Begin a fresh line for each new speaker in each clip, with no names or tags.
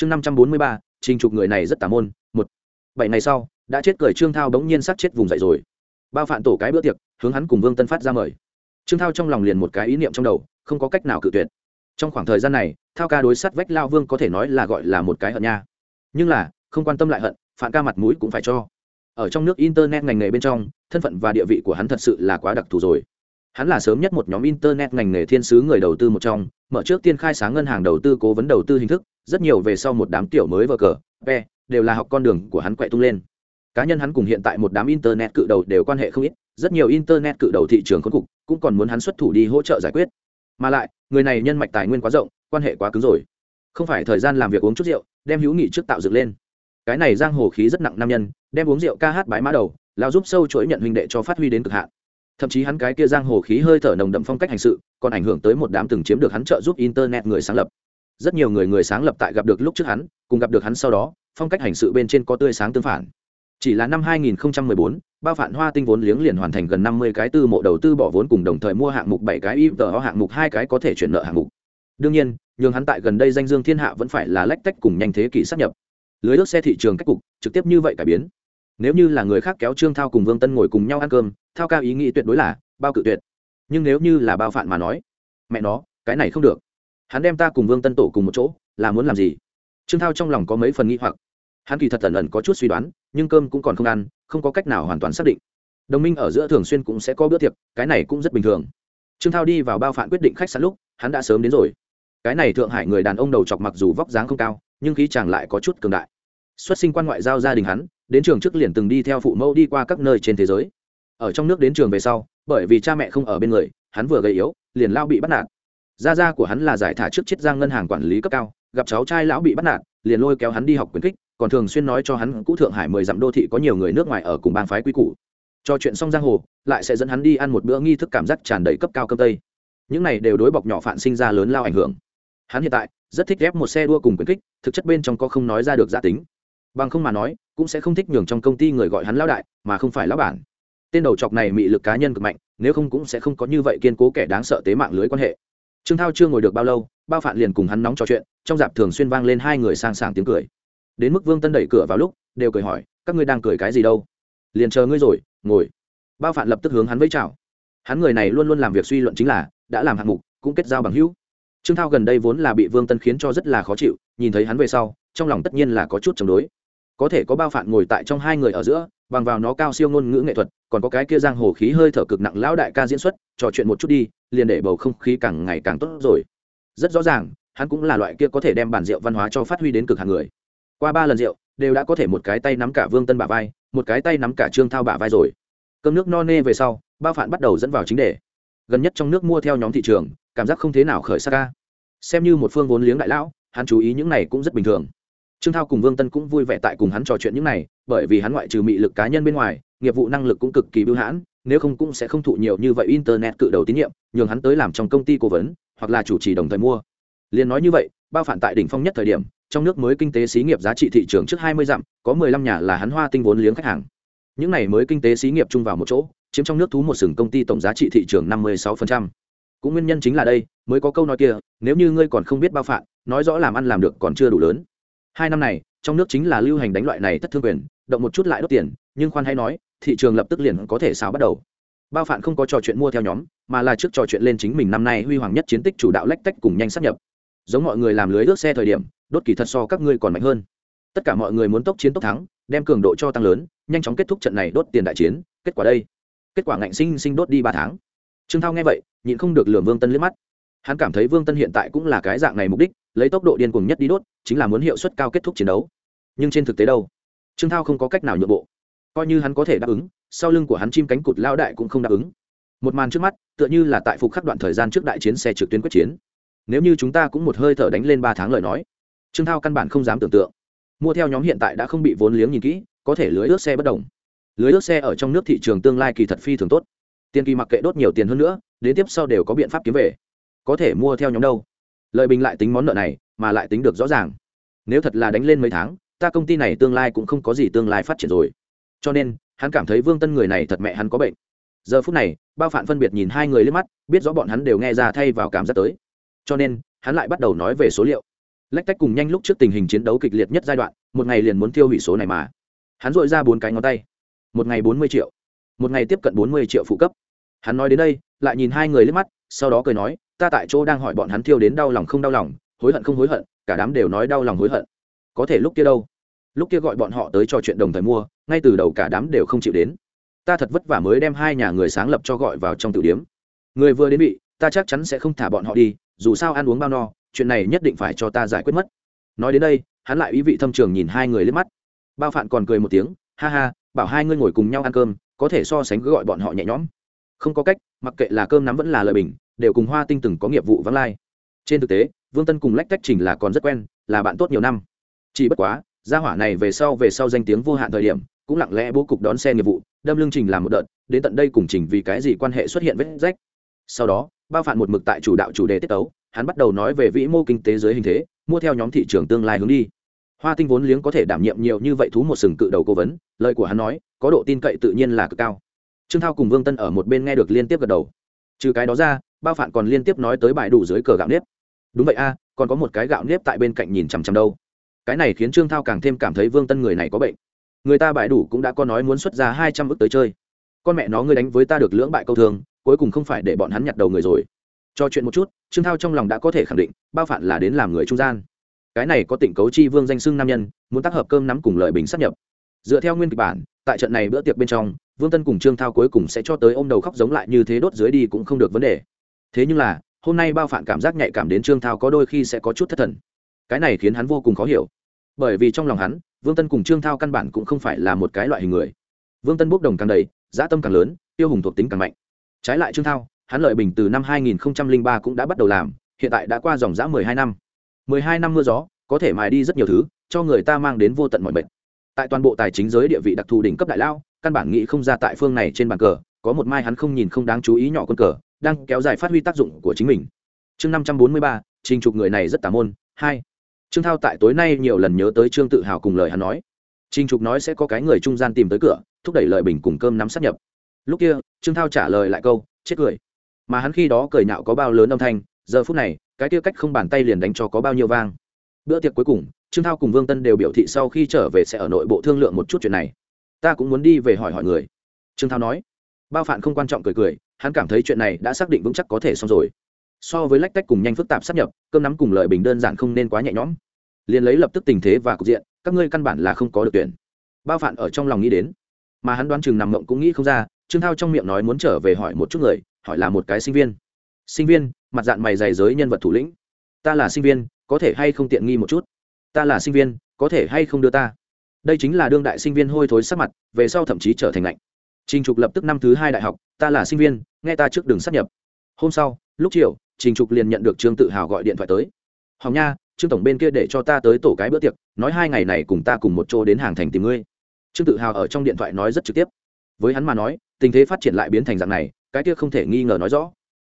chương năm trăm bốn mươi ba, trình trục người này rất tà môn, một. Bảy ngày sau, đã chết cười trương thao bỗng nhiên sát chết vùng dậy rồi. Bao phạm tổ cái bữa tiệc, hướng hắn cùng vương tân phát ra mời. Trương thao trong lòng liền một cái ý niệm trong đầu, không có cách nào cự tuyệt. Trong khoảng thời gian này, thao ca đối sát vách lao vương có thể nói là gọi là một cái hận nha. Nhưng là, không quan tâm lại hận phạm ca mặt mũi cũng phải cho. Ở trong nước internet ngành nghề bên trong, thân phận và địa vị của hắn thật sự là quá đặc thù rồi. Hắn là sớm nhất một nhóm internet ngành nghề thiên sứ người đầu tư một trong, mở trước tiên khai sáng ngân hàng đầu tư cố vấn đầu tư hình thức rất nhiều về sau một đám tiểu mới vờ cờ, ve, đều là học con đường của hắn quậy tung lên. Cá nhân hắn cùng hiện tại một đám internet cự đầu đều quan hệ không ít, rất nhiều internet cự đầu thị trường khốn cục cũng còn muốn hắn xuất thủ đi hỗ trợ giải quyết. Mà lại, người này nhân mạch tài nguyên quá rộng, quan hệ quá cứng rồi. Không phải thời gian làm việc uống chút rượu, đem hữu nghị trước tạo dựng lên. Cái này giang hồ khí rất nặng nam nhân, đem uống rượu ca hát bái mã đầu, lao giúp sâu chuỗi nhận huynh đệ cho phát huy đến cực hạn. Thậm chí hắn cái kia giang hồ khí hơi thở nồng đậm phong cách hành sự, còn ảnh hưởng tới một đám từng chiếm được hắn trợ giúp internet người sáng lập rất nhiều người người sáng lập tại gặp được lúc trước hắn cùng gặp được hắn sau đó phong cách hành sự bên trên có tươi sáng tương phản chỉ là năm 2014, bao phản hoa tinh vốn liếng liền hoàn thành gần 50 cái tư mộ đầu tư bỏ vốn cùng đồng thời mua hạng mục 7 cái IPO hạng mục hai cái có thể chuyển nợ hạng mục. Đương nhiên, nhưng hắn tại gần đây danh dương thiên hạ vẫn phải là lách tách cùng nhanh thế kỷ sáp nhập. Lưới nước xe thị trường cách cục, trực tiếp như vậy cải biến. Nếu như là người khác kéo Trương Thao cùng Vương Tân ngồi cùng nhau ăn cơm, Thao cao ý nghĩ tuyệt đối là bao cự tuyệt. Nhưng nếu như là bao phản mà nói, mẹ nó, cái này không được. Hắn đem ta cùng Vương Tân tổ cùng một chỗ, là muốn làm gì? Trương Thao trong lòng có mấy phần nghi hoặc. Hắn kỳ thật tần ẩn có chút suy đoán nhưng cơm cũng còn không ăn không có cách nào hoàn toàn xác định. Đồng minh ở giữa thường xuyên cũng sẽ có bữa tiệc cái này cũng rất bình thường. Trương thao đi vào bao phản quyết định khách sạn lúc hắn đã sớm đến rồi. Cái này thượng hải người đàn ông đầu chọc mặc dù vóc dáng không cao nhưng khí chàng lại có chút cường đại. Xuất sinh quan ngoại giao gia đình hắn đến trường trước liền từng đi theo phụ mẫu đi qua các nơi trên thế giới. Ở trong nước đến trường về sau bởi vì cha mẹ không ở bên người hắn vừa gầy yếu liền lao bị bắt nạt gia gia của hắn là giải thả trước chiết giang ngân hàng quản lý cấp cao, gặp cháu trai lão bị bắt nạt, liền lôi kéo hắn đi học quyền kích, còn thường xuyên nói cho hắn cũ thượng hải mười dặm đô thị có nhiều người nước ngoài ở cùng bang phái quy củ. Cho chuyện xong giang hồ, lại sẽ dẫn hắn đi ăn một bữa nghi thức cảm giác tràn đầy cấp cao cơm tây. Những này đều đối bọc nhỏ phản sinh ra lớn lao ảnh hưởng. Hắn hiện tại, rất thích ghép một xe đua cùng quyền kích, thực chất bên trong có không nói ra được gia tính. Bằng không mà nói, cũng sẽ không thích nhường trong công ty người gọi hắn lão đại, mà không phải lão bản. Tên đầu chọc này mị lực cá nhân cực mạnh, nếu không cũng sẽ không có như vậy kiên cố kẻ đáng sợ tế mạng lưới quan hệ trương thao chưa ngồi được bao lâu, bao phạn liền cùng hắn nóng trò chuyện, trong dạp thường xuyên vang lên hai người sang sảng tiếng cười. Đến mức vương tân đẩy cửa vào lúc, đều cười hỏi, các ngươi đang cười cái gì đâu? Liền chờ ngươi rồi, ngồi. Bao phạn lập tức hướng hắn với chào. Hắn người này luôn luôn làm việc suy luận chính là, đã làm hạng mục, cũng kết giao bằng hữu. Trương thao gần đây vốn là bị vương tân khiến cho rất là khó chịu, nhìn thấy hắn về sau, trong lòng tất nhiên là có chút chống đối. Có thể có bao phạn ngồi tại trong hai người ở giữa bằng vào nó cao siêu ngôn ngữ nghệ thuật, còn có cái kia giang hồ khí hơi thở cực nặng lão đại ca diễn xuất, trò chuyện một chút đi, liền để bầu không khí càng ngày càng tốt rồi. Rất rõ ràng, hắn cũng là loại kia có thể đem bản rượu văn hóa cho phát huy đến cực hàng người. Qua ba lần rượu, đều đã có thể một cái tay nắm cả vương tân bả vai, một cái tay nắm cả trương thao bả vai rồi. Cơm nước no nê về sau, bao phản bắt đầu dẫn vào chính đề. Gần nhất trong nước mua theo nhóm thị trường, cảm giác không thế nào khởi sắc ca. Xem như một phương vốn liếng đại lão, hắn chú ý những này cũng rất bình thường trương thao cùng vương tân cũng vui vẻ tại cùng hắn trò chuyện những này bởi vì hắn ngoại trừ mị lực cá nhân bên ngoài nghiệp vụ năng lực cũng cực kỳ bưu hãn nếu không cũng sẽ không thụ nhiều như vậy internet cự đầu tín nhiệm nhường hắn tới làm trong công ty cố vấn hoặc là chủ trì đồng thời mua. Liền nói như vậy bao phản tại đỉnh phong nhất thời điểm trong nước mới kinh tế xí nghiệp giá trị thị trường trước hai mươi dặm có mười lăm nhà là hắn hoa tinh vốn liếng khách hàng. Những này mới kinh tế xí nghiệp chung vào một chỗ chiếm trong nước thú một sừng công ty tổng giá trị thị trường năm mươi sáu cũng nguyên nhân chính là đây mới có câu nói kia nếu như ngươi còn không biết bao phản, nói rõ làm ăn làm được còn chưa đủ lớn hai năm này, trong nước chính là lưu hành đánh loại này thất thương quyền, động một chút lại đốt tiền, nhưng khoan hay nói, thị trường lập tức liền có thể xáo bắt đầu. Bao phạm không có trò chuyện mua theo nhóm, mà là trước trò chuyện lên chính mình năm nay huy hoàng nhất chiến tích chủ đạo lách tách cùng nhanh sắp nhập. Giống mọi người làm lưới ước xe thời điểm, đốt kỳ thật so các ngươi còn mạnh hơn. Tất cả mọi người muốn tốc chiến tốc thắng, đem cường độ cho tăng lớn, nhanh chóng kết thúc trận này đốt tiền đại chiến, kết quả đây. Kết quả ngạnh sinh sinh đốt đi ba tháng. Trương thao nghe vậy, nhịn không được lường vương tân liếc mắt hắn cảm thấy vương tân hiện tại cũng là cái dạng này mục đích, lấy tốc độ điên cuồng nhất đi đốt, chính là muốn hiệu suất cao kết thúc chiến đấu. Nhưng trên thực tế đâu? Trương thao không có cách nào nhượng bộ. Coi như hắn có thể đáp ứng, sau lưng của hắn chim cánh cụt lao đại cũng không đáp ứng. Một màn trước mắt, tựa như là tại phục khắc đoạn thời gian trước đại chiến xe trực tuyến quyết chiến. Nếu như chúng ta cũng một hơi thở đánh lên ba tháng lời nói, trương thao căn bản không dám tưởng tượng. Mua theo nhóm hiện tại đã không bị vốn liếng nhìn kỹ, có thể lưới ướt xe bất đồng lưới ướt xe ở trong nước thị trường tương lai kỳ thật phi thường tốt. Tiền kỳ mặc kệ đốt nhiều tiền hơn nữa, đến tiếp sau đều có biện pháp kiếm về có thể mua theo nhóm đâu. Lợi bình lại tính món nợ này, mà lại tính được rõ ràng. Nếu thật là đánh lên mấy tháng, ta công ty này tương lai cũng không có gì tương lai phát triển rồi. Cho nên, hắn cảm thấy vương tân người này thật mẹ hắn có bệnh. Giờ phút này, bao phản phân biệt nhìn hai người lên mắt, biết rõ bọn hắn đều nghe ra thay vào cảm giác tới. Cho nên, hắn lại bắt đầu nói về số liệu. Lách tách cùng nhanh lúc trước tình hình chiến đấu kịch liệt nhất giai đoạn, một ngày liền muốn tiêu hủy số này mà. Hắn dội ra bốn cái ngón tay. Một ngày bốn mươi triệu. Một ngày tiếp cận bốn mươi triệu phụ cấp. Hắn nói đến đây, lại nhìn hai người lên mắt sau đó cười nói, ta tại chỗ đang hỏi bọn hắn thiêu đến đau lòng không đau lòng, hối hận không hối hận, cả đám đều nói đau lòng hối hận. Có thể lúc kia đâu? Lúc kia gọi bọn họ tới trò chuyện đồng thời mua, ngay từ đầu cả đám đều không chịu đến. Ta thật vất vả mới đem hai nhà người sáng lập cho gọi vào trong tử điếm. Người vừa đến bị ta chắc chắn sẽ không thả bọn họ đi, dù sao ăn uống bao no, chuyện này nhất định phải cho ta giải quyết mất. Nói đến đây, hắn lại ý vị thâm trường nhìn hai người lên mắt. Bao phạn còn cười một tiếng, ha ha, bảo hai ngươi ngồi cùng nhau ăn cơm, có thể so sánh cứ gọi bọn họ nhẹ nhõm không có cách, mặc kệ là cơm nắm vẫn là lời bình, đều cùng hoa tinh từng có nghiệp vụ vắng lai. Trên thực tế, vương tân cùng lách cách trình là còn rất quen, là bạn tốt nhiều năm. Chỉ bất quá, gia hỏa này về sau về sau danh tiếng vô hạn thời điểm, cũng lặng lẽ bố cục đón xe nghiệp vụ, đâm lương trình làm một đợt, đến tận đây cùng trình vì cái gì quan hệ xuất hiện vết rách. Sau đó, bao phản một mực tại chủ đạo chủ đề tiết tấu, hắn bắt đầu nói về vĩ mô kinh tế dưới hình thế, mua theo nhóm thị trường tương lai hướng đi. Hoa tinh vốn liếng có thể đảm nhiệm nhiều như vậy thú một sừng cự đầu cố vấn, lời của hắn nói, có độ tin cậy tự nhiên là cực cao trương thao cùng vương tân ở một bên nghe được liên tiếp gật đầu. Trừ cái đó ra, bao phản còn liên tiếp nói tới bài đủ dưới cờ gạo nếp. Đúng vậy a, còn có một cái gạo nếp tại bên cạnh nhìn chằm chằm đâu. Cái này khiến trương thao càng thêm cảm thấy vương tân người này có bệnh. Người ta bại đủ cũng đã có nói muốn xuất ra hai trăm ức tới chơi. Con mẹ nó ngươi đánh với ta được lưỡng bại câu thường, cuối cùng không phải để bọn hắn nhặt đầu người rồi. Cho chuyện một chút, trương thao trong lòng đã có thể khẳng định, bao phản là đến làm người trung gian. Cái này có tỉnh cấu chi vương danh xưng nam nhân, muốn tác hợp cơm nắm cùng lợi bình sắp nhập. Dựa theo nguyên kịch bản, tại trận này bữa tiệc bên trong vương tân cùng trương thao cuối cùng sẽ cho tới ô m đầu khóc giống lại như thế đốt dưới đi cũng không được vấn đề. Thế nhưng là, hôm nay bao phản cảm giác nhạy cảm đến trương thao có đôi khi sẽ có chút thất thần. Cái này khiến hắn vô cùng khó hiểu. Bởi vì trong lòng hắn, vương tân cùng trương thao căn bản cũng không phải là một cái loại hình người. Vương tân bốc đồng càng đầy, dã tâm càng lớn, tiêu hùng thuộc tính càng mạnh. Trái lại trương thao, hắn lợi bình từ năm 2003 cũng đã bắt đầu làm, hiện tại đã qua dòng dã 12 năm. 12 năm mưa gió, có thể mài đi rất nhiều thứ, cho người ta mang đến vô tận mọi mệnh tại toàn bộ tài chính giới địa vị đặc thù đỉnh cấp đại lao căn bản nghĩ không ra tại phương này trên bàn cờ có một mai hắn không nhìn không đáng chú ý nhỏ quân cờ đang kéo dài phát huy tác dụng của chính mình. Chương 543, trình trục người này rất tà môn hai. Trương thao tại tối nay nhiều lần nhớ tới trương tự hào cùng lời hắn nói. Trình trục nói sẽ có cái người trung gian tìm tới cửa thúc đẩy lợi bình cùng cơm nắm sát nhập. Lúc kia trương thao trả lời lại câu chết cười. Mà hắn khi đó cười nhạo có bao lớn âm thanh giờ phút này cái kia cách không bàn tay liền đánh cho có bao nhiêu vang. Bữa tiệc cuối cùng trương thao cùng vương tân đều biểu thị sau khi trở về sẽ ở nội bộ thương lượng một chút chuyện này ta cũng muốn đi về hỏi hỏi người. Trương thao nói. Bao phản không quan trọng cười cười, hắn cảm thấy chuyện này đã xác định vững chắc có thể xong rồi. So với lách tách cùng nhanh phức tạp sắp nhập, cơm nắm cùng lợi bình đơn giản không nên quá nhẹ nhõm. Liền lấy lập tức tình thế và cục diện, các ngươi căn bản là không có được tuyển. Bao phản ở trong lòng nghĩ đến, mà hắn đoán chừng nằm mộng cũng nghĩ không ra, trương thao trong miệng nói muốn trở về hỏi một chút người, hỏi là một cái sinh viên. Sinh viên, mặt dạng mày dày giới nhân vật thủ lĩnh. Ta là sinh viên, có thể hay không tiện nghi một chút? Ta là sinh viên, có thể hay không đưa ta? Đây chính là đương đại sinh viên hôi thối sắc mặt, về sau thậm chí trở thành lạnh. Trình trục lập tức năm thứ hai đại học, ta là sinh viên, nghe ta trước đường sắp nhập. Hôm sau, lúc chiều, trình trục liền nhận được trương tự hào gọi điện thoại tới. Hòng nha, trương tổng bên kia để cho ta tới tổ cái bữa tiệc, nói hai ngày này cùng ta cùng một chỗ đến hàng thành tìm ngươi. Trương tự hào ở trong điện thoại nói rất trực tiếp. Với hắn mà nói, tình thế phát triển lại biến thành dạng này, cái kia không thể nghi ngờ nói rõ.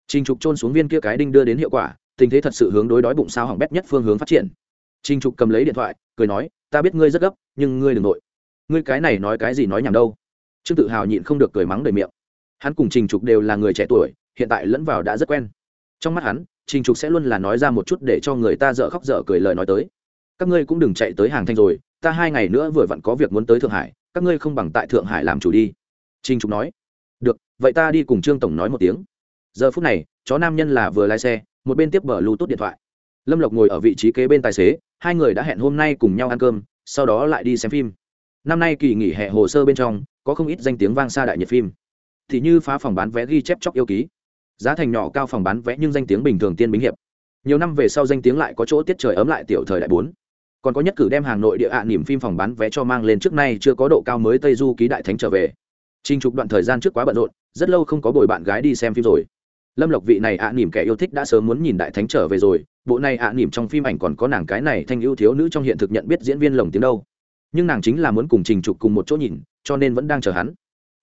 Trình trục trôn xuống viên kia cái đinh đưa đến hiệu quả, tình thế thật sự hướng đối đói bụng sao hỏng bét nhất phương hướng phát triển. Trình trục cầm lấy điện thoại, cười nói ta biết ngươi rất gấp, nhưng ngươi đừng nội. Ngươi cái này nói cái gì nói nhảm đâu. Trương tự hào nhịn không được cười mắng đầy miệng. Hắn cùng trình trục đều là người trẻ tuổi, hiện tại lẫn vào đã rất quen. Trong mắt hắn, trình trục sẽ luôn là nói ra một chút để cho người ta dở khóc dở cười lời nói tới. Các ngươi cũng đừng chạy tới hàng thanh rồi, ta hai ngày nữa vừa vặn có việc muốn tới thượng hải, các ngươi không bằng tại thượng hải làm chủ đi. Trình trục nói. Được, vậy ta đi cùng trương tổng nói một tiếng. Giờ phút này, chó nam nhân là vừa lái xe, một bên tiếp bờ lưu tốt điện thoại. Lâm lộc ngồi ở vị trí kế bên tài xế hai người đã hẹn hôm nay cùng nhau ăn cơm sau đó lại đi xem phim. Năm nay kỳ nghỉ hè hồ sơ bên trong có không ít danh tiếng vang xa đại nhiệt phim. Thì như phá phòng bán vé ghi chép chóc yêu ký. Giá thành nhỏ cao phòng bán vé nhưng danh tiếng bình thường tiên bính hiệp. Nhiều năm về sau danh tiếng lại có chỗ tiết trời ấm lại tiểu thời đại bốn. Còn có nhất cử đem hàng nội địa ạ à, niềm phim phòng bán vé cho mang lên trước nay chưa có độ cao mới tây du ký đại thánh trở về. Trình Trục đoạn thời gian trước quá bận rộn, rất lâu không có bồi bạn gái đi xem phim rồi. Lâm Lộc vị này ạ à, nỉm kẻ yêu thích đã sớm muốn nhìn đại thánh trở về rồi, bộ này ạ à, nỉm trong phim ảnh còn có nàng cái này thanh ưu thiếu nữ trong hiện thực nhận biết diễn viên lồng tiếng đâu. Nhưng nàng chính là muốn cùng Trình Trục cùng một chỗ nhìn, cho nên vẫn đang chờ hắn.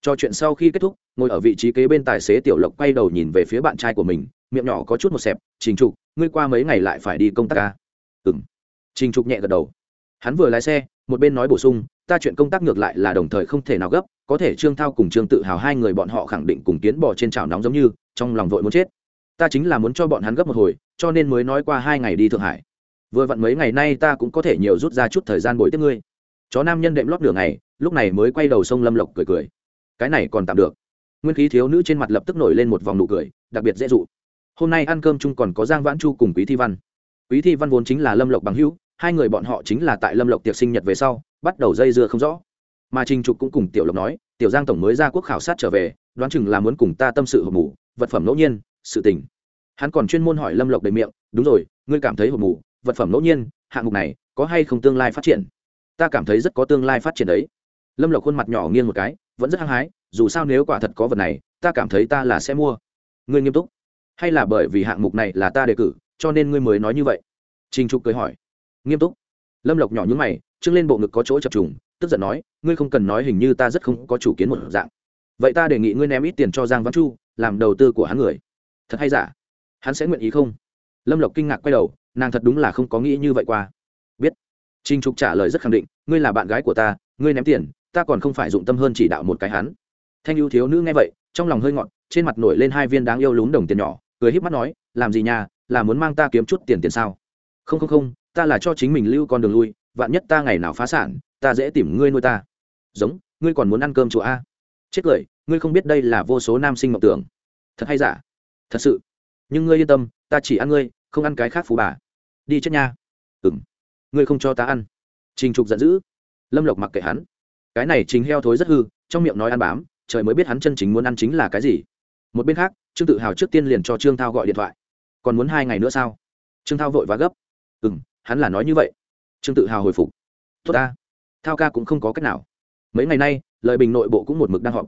Cho chuyện sau khi kết thúc, ngồi ở vị trí kế bên tài xế Tiểu Lộc quay đầu nhìn về phía bạn trai của mình, miệng nhỏ có chút một sẹp, "Trình Trục, ngươi qua mấy ngày lại phải đi công tác à?" "Ừm." Trình Trục nhẹ gật đầu. Hắn vừa lái xe, một bên nói bổ sung, "Ta chuyện công tác ngược lại là đồng thời không thể nào gấp, có thể trương thao cùng trương tự hào hai người bọn họ khẳng định cùng kiến bò trên chảo nóng giống như trong lòng vội muốn chết. Ta chính là muốn cho bọn hắn gấp một hồi, cho nên mới nói qua hai ngày đi thượng hải. Vừa vặn mấy ngày nay ta cũng có thể nhiều rút ra chút thời gian bồi tiếp ngươi. Chó nam nhân đệm lót nửa ngày, lúc này mới quay đầu sông lâm lộc cười cười. Cái này còn tạm được. Nguyên khí thiếu nữ trên mặt lập tức nổi lên một vòng nụ cười, đặc biệt dễ dụ. Hôm nay ăn cơm chung còn có giang vãn chu cùng quý thi văn. Quý thi văn vốn chính là lâm lộc bằng hữu, hai người bọn họ chính là tại lâm lộc tiệc sinh nhật về sau, bắt đầu dây dưa không rõ. Mà trình trục cũng cùng tiểu lộc nói, tiểu giang tổng mới ra quốc khảo sát trở về đoán chừng là muốn cùng ta tâm sự hộp mù vật phẩm ngẫu nhiên, sự tình. Hắn còn chuyên môn hỏi lâm lộc đầy miệng, đúng rồi, ngươi cảm thấy hộp mù vật phẩm ngẫu nhiên, hạng mục này có hay không tương lai phát triển? Ta cảm thấy rất có tương lai phát triển đấy. Lâm lộc khuôn mặt nhỏ nghiêng một cái, vẫn rất hăng hái, dù sao nếu quả thật có vật này, ta cảm thấy ta là sẽ mua. Ngươi nghiêm túc. Hay là bởi vì hạng mục này là ta đề cử, cho nên ngươi mới nói như vậy? Trình trục cười hỏi. Nghiêm túc. Lâm lộc nhỏ nhúng mày, trưng lên bộ ngực có chỗ chập trùng, tức giận nói, ngươi không cần nói hình như ta rất không có chủ kiến một dạng vậy ta đề nghị ngươi ném ít tiền cho giang văn chu, làm đầu tư của hắn người. Thật hay giả? Hắn sẽ nguyện ý không? Lâm lộc kinh ngạc quay đầu, nàng thật đúng là không có nghĩ như vậy qua. Biết. Trinh trục trả lời rất khẳng định, ngươi là bạn gái của ta, ngươi ném tiền, ta còn không phải dụng tâm hơn chỉ đạo một cái hắn. Thanh ưu thiếu nữ nghe vậy, trong lòng hơi ngọt, trên mặt nổi lên hai viên đáng yêu lún đồng tiền nhỏ, cười híp mắt nói, làm gì nhà là muốn mang ta kiếm chút tiền tiền sao? Không không không, ta là cho chính mình lưu con đường lui, vạn nhất ta ngày nào phá sản, ta dễ tìm ngươi nuôi ta. Giống, ngươi còn muốn ăn cơm chùa a? Chết cười, ngươi không biết đây là vô số nam sinh mộng tưởng. Thật hay giả? Thật sự. Nhưng ngươi yên tâm, ta chỉ ăn ngươi, không ăn cái khác phú bà. Đi chết nha. Ừ m ngươi không cho ta ăn. Trình trục giận dữ. Lâm lộc mặc kệ hắn. Cái này chính heo thối rất hư, trong miệng nói ăn bám, trời mới biết hắn chân chính muốn ăn chính là cái gì. Một bên khác, trương tự hào trước tiên liền cho trương thao gọi điện thoại. Còn muốn hai ngày nữa sao? Trương thao vội và gấp. Ừ m hắn là nói như vậy. Trương tự hào hồi phục. Tốt ta. Thao ca cũng không có cách nào. Mấy ngày nay lời bình nội bộ cũng một mực đang họp.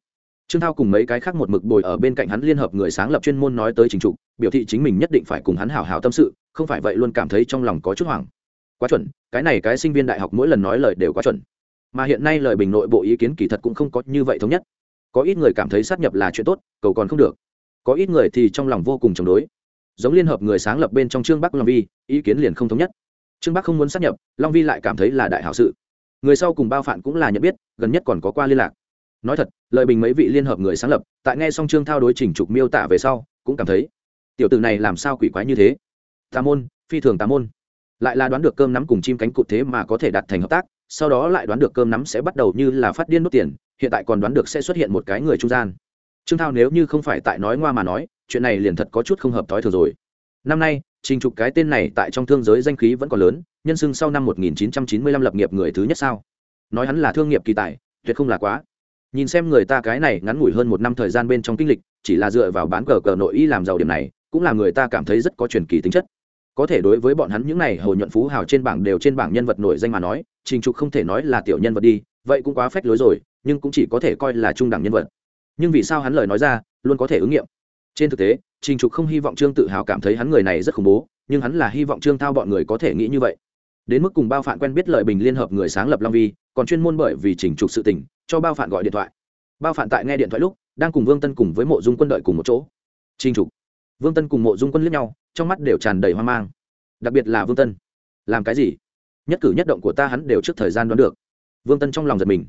Trương thao cùng mấy cái khác một mực bồi ở bên cạnh hắn liên hợp người sáng lập chuyên môn nói tới trình trục, biểu thị chính mình nhất định phải cùng hắn hảo hảo tâm sự, không phải vậy luôn cảm thấy trong lòng có chút hoảng. Quá chuẩn, cái này cái sinh viên đại học mỗi lần nói lời đều quá chuẩn. Mà hiện nay lời bình nội bộ ý kiến kỳ thật cũng không có như vậy thống nhất. Có ít người cảm thấy sát nhập là chuyện tốt, cầu còn không được. Có ít người thì trong lòng vô cùng chống đối. Giống liên hợp người sáng lập bên trong trương bắc long vi, ý kiến liền không thống nhất. Trương bắc không muốn sát nhập, long vi lại cảm thấy là đại hảo sự người sau cùng bao phạn cũng là nhận biết, gần nhất còn có qua liên lạc. Nói thật, lời bình mấy vị liên hợp người sáng lập, tại nghe xong trương thao đối trình trục miêu tả về sau, cũng cảm thấy, tiểu t này làm sao quỷ quái như thế? Tà môn, phi thường tà môn. Lại là đoán được cơm nắm cùng chim cánh cụt thế mà có thể đạt thành hợp tác, sau đó lại đoán được cơm nắm sẽ bắt đầu như là phát điên nốt tiền, hiện tại còn đoán được sẽ xuất hiện một cái người trung gian. Trương thao nếu như không phải tại nói ngoa mà nói, chuyện này liền thật có chút không hợp thói thường rồi. Năm nay trình trục cái tên này tại trong thương giới danh khí vẫn còn lớn nhân xưng sau năm 1995 lập nghiệp người thứ nhất sao? Nói hắn là thương nghiệp kỳ tài, tuyệt không là quá. Nhìn xem người ta cái này ngắn ngủi hơn một năm thời gian bên trong kinh lịch, chỉ là dựa vào bán cờ cờ nội y làm giàu điểm này, cũng là người ta cảm thấy rất có truyền kỳ tính chất. Có thể đối với bọn hắn những này hồ nhuận phú hào trên bảng đều trên bảng nhân vật nổi danh mà nói, trình trục không thể nói là tiểu nhân vật đi, vậy cũng quá phách lối rồi, nhưng cũng chỉ có thể coi là trung đẳng nhân vật. Nhưng vì sao hắn lời nói ra, luôn có thể ứng nghiệm? Trên thực tế, trình trục không hy vọng trương tự hào cảm thấy hắn người này rất khủng bố, nhưng hắn là hy vọng trương thao bọn người có thể nghĩ như vậy đến mức cùng bao phạn quen biết lợi bình liên hợp người sáng lập long vi, còn chuyên môn bởi vì chỉnh trục sự tình, cho bao phạn gọi điện thoại. Bao phạn tại nghe điện thoại lúc, đang cùng vương tân cùng với mộ dung quân đợi cùng một chỗ. Trình trục. Vương tân cùng mộ dung quân liếc nhau, trong mắt đều tràn đầy hoang mang. Đặc biệt là vương tân. Làm cái gì? Nhất cử nhất động của ta hắn đều trước thời gian đoán được. Vương tân trong lòng giật mình.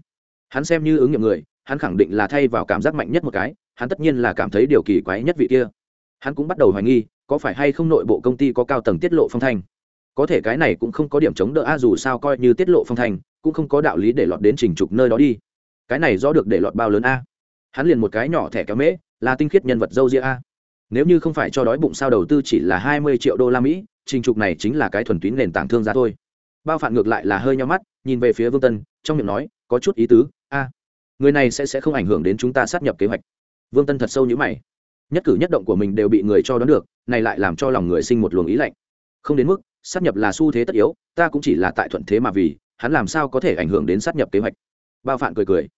Hắn xem như ứng nghiệm người, hắn khẳng định là thay vào cảm giác mạnh nhất một cái, hắn tất nhiên là cảm thấy điều kỳ quái nhất vị kia. Hắn cũng bắt đầu hoài nghi, có phải hay không nội bộ công ty có cao tầng tiết lộ phong thanh có thể cái này cũng không có điểm chống đỡ a dù sao coi như tiết lộ phong thành cũng không có đạo lý để lọt đến trình trục nơi đó đi. Cái này do được để lọt bao lớn a. Hắn liền một cái nhỏ thẻ kéo mễ, là tinh khiết nhân vật dâu ria a. Nếu như không phải cho đói bụng sao đầu tư chỉ là hai mươi triệu đô la mỹ, trình trục này chính là cái thuần túy nền tảng thương giá thôi. Bao phản ngược lại là hơi nhau mắt, nhìn về phía vương tân, trong miệng nói, có chút ý tứ, a. Người này sẽ sẽ không ảnh hưởng đến chúng ta sát nhập kế hoạch. Vương tân thật sâu như mày. Nhất cử nhất động của mình đều bị người cho đón được, này lại làm cho lòng người sinh một luồng ý lạnh. Không đến mức sát nhập là xu thế tất yếu, ta cũng chỉ là tại thuận thế mà vì, hắn làm sao có thể ảnh hưởng đến sát nhập kế hoạch? Bao phạn cười cười.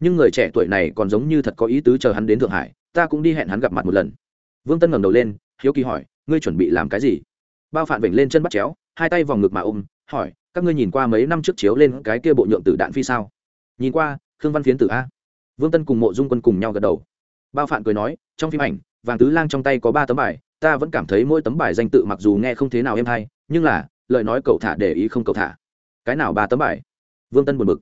Nhưng người trẻ tuổi này còn giống như thật có ý tứ chờ hắn đến thượng hải, ta cũng đi hẹn hắn gặp mặt một lần. Vương tân ngẩng đầu lên, hiếu kỳ hỏi, ngươi chuẩn bị làm cái gì? Bao phạn vểnh lên chân bắt chéo, hai tay vòng ngực mà ôm, hỏi, các ngươi nhìn qua mấy năm trước chiếu lên cái kia bộ nhượng tử đạn phi sao? Nhìn qua, khương văn phiến tử a. Vương tân cùng mộ dung quân cùng nhau gật đầu. Bao phạn cười nói, trong phim ảnh, vàng tứ lang trong tay có ba tấm bài ta vẫn cảm thấy mỗi tấm bài danh tự mặc dù nghe không thế nào em hay, nhưng là, lời nói cậu thả để ý không cậu thả. Cái nào ba tấm bài? Vương tân buồn bực.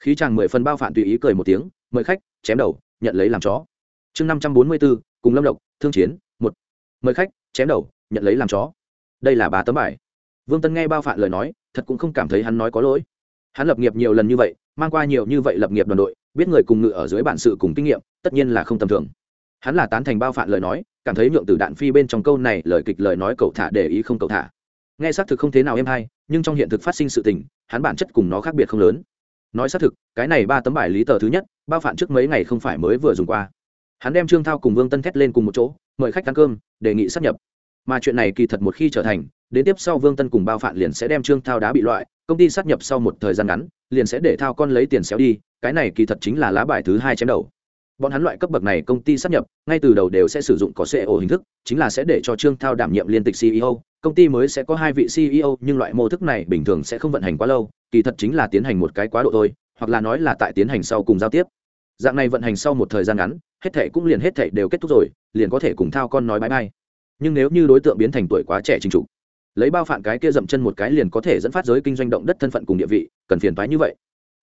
Khí chàng mười phần bao phản tùy ý cười một tiếng, mời khách, chém đầu, nhận lấy làm chó. Chương năm trăm bốn mươi bốn, cùng lâm độc thương chiến, một. Mời khách, chém đầu, nhận lấy làm chó. Đây là ba tấm bài. Vương tân nghe bao phản lời nói, thật cũng không cảm thấy hắn nói có lỗi. Hắn lập nghiệp nhiều lần như vậy, mang qua nhiều như vậy lập nghiệp đoàn đội, biết người cùng ngự ở dưới bản sự cùng kinh nghiệm, tất nhiên là không tầm thường hắn là tán thành bao phạn lời nói, cảm thấy nhượng từ đạn phi bên trong câu này lời kịch lời nói cậu thả để ý không cậu thả. Nghe xác thực không thế nào em hay, nhưng trong hiện thực phát sinh sự tình, hắn bản chất cùng nó khác biệt không lớn. Nói xác thực, cái này ba tấm bài lý tờ thứ nhất, bao phạn trước mấy ngày không phải mới vừa dùng qua. Hắn đem trương thao cùng vương tân thét lên cùng một chỗ, mời khách ăn cơm, đề nghị sắp nhập. Mà chuyện này kỳ thật một khi trở thành, đến tiếp sau vương tân cùng bao phạn liền sẽ đem trương thao đá bị loại, công ty sát nhập sau một thời gian ngắn, liền sẽ để thao con lấy tiền xéo đi, cái này kỳ thật chính là lá bài thứ hai chém đầu bọn hắn loại cấp bậc này công ty sắp nhập, ngay từ đầu đều sẽ sử dụng có ceo hình thức, chính là sẽ để cho trương thao đảm nhiệm liên tịch ceo công ty mới sẽ có hai vị ceo nhưng loại mô thức này bình thường sẽ không vận hành quá lâu, kỳ thật chính là tiến hành một cái quá độ thôi, hoặc là nói là tại tiến hành sau cùng giao tiếp. Dạng này vận hành sau một thời gian ngắn, hết thảy cũng liền hết thảy đều kết thúc rồi, liền có thể cùng thao con nói bãi bay nhưng nếu như đối tượng biến thành tuổi quá trẻ trình trục lấy bao phản cái kia dậm chân một cái liền có thể dẫn phát giới kinh doanh động đất thân phận cùng địa vị, cần phiền toái như vậy.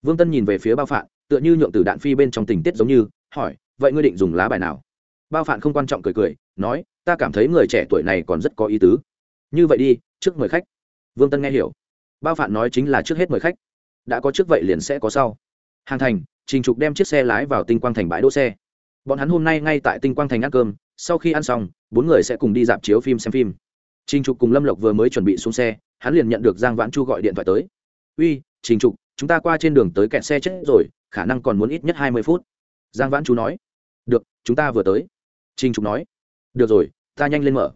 Vương tân nhìn về phía bao phản, tựa như nhượng từ đạn phi bên trong tình tiết giống như hỏi, vậy ngươi định dùng lá bài nào? Bao phạn không quan trọng cười cười, nói, ta cảm thấy người trẻ tuổi này còn rất có ý tứ. Như vậy đi, trước mời khách. Vương tân nghe hiểu. Bao phạn nói chính là trước hết mời khách. Đã có trước vậy liền sẽ có sau. Hàng thành, trình trục đem chiếc xe lái vào tinh quang thành bãi đỗ xe. Bọn hắn hôm nay ngay tại tinh quang thành ăn cơm, sau khi ăn xong, bốn người sẽ cùng đi dạp chiếu phim xem phim. Trình trục cùng lâm lộc vừa mới chuẩn bị xuống xe, hắn liền nhận được giang vãn chu gọi điện thoại tới. Uy, trình trục, chúng ta qua trên đường tới kẹt xe chết rồi, khả năng còn muốn ít nhất hai mươi phút giang vãn chú nói, được, chúng ta vừa tới. Trình trục nói, được rồi, ta nhanh lên mở.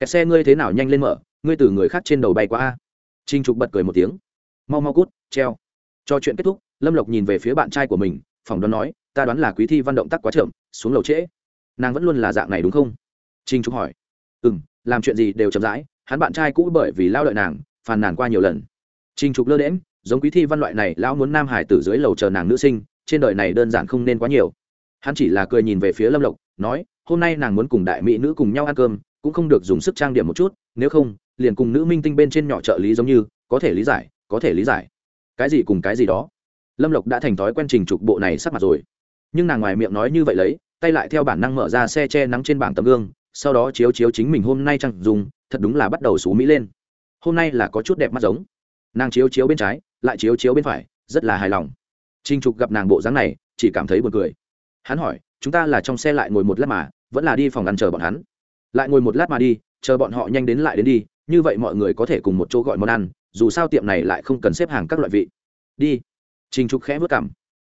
Kẹt xe ngươi thế nào nhanh lên mở? Ngươi từ người khác trên đầu bay qua a. Trình trục bật cười một tiếng, mau mau cút, treo. Cho chuyện kết thúc, lâm lộc nhìn về phía bạn trai của mình, phỏng đoán nói, ta đoán là quý thi văn động tác quá chậm, xuống lầu trễ. Nàng vẫn luôn là dạng này đúng không? Trinh trục hỏi ừ m làm chuyện gì đều chậm rãi, hắn bạn trai cũ bởi vì lao đợi nàng, phàn nàn qua nhiều lần. Trinh trục lơ đễm giống quý thi văn loại này, lão muốn nam hải từ dưới lầu chờ nàng nữ sinh, trên đời này đơn giản không nên quá nhiều hắn chỉ là cười nhìn về phía lâm lộc, nói, hôm nay nàng muốn cùng đại mỹ nữ cùng nhau ăn cơm, cũng không được dùng sức trang điểm một chút, nếu không, liền cùng nữ minh tinh bên trên nhỏ trợ lý giống như, có thể lý giải, có thể lý giải. Cái gì cùng cái gì đó? Lâm lộc đã thành thói quen trình trục bộ này sắp mặt rồi. Nhưng nàng ngoài miệng nói như vậy lấy, tay lại theo bản năng mở ra xe che nắng trên bảng tấm gương, sau đó chiếu chiếu chính mình hôm nay chẳng dùng, thật đúng là bắt đầu xú mỹ lên. Hôm nay là có chút đẹp mắt giống. Nàng chiếu chiếu bên trái, lại chiếu chiếu bên phải, rất là hài lòng. Trinh trục gặp nàng bộ dáng này, chỉ cảm thấy buồn cười hắn hỏi, chúng ta là trong xe lại ngồi một lát mà, vẫn là đi phòng ăn chờ bọn hắn. Lại ngồi một lát mà đi, chờ bọn họ nhanh đến lại đến đi, như vậy mọi người có thể cùng một chỗ gọi món ăn, dù sao tiệm này lại không cần xếp hàng các loại vị. Đi. Trình trục khẽ vất cảm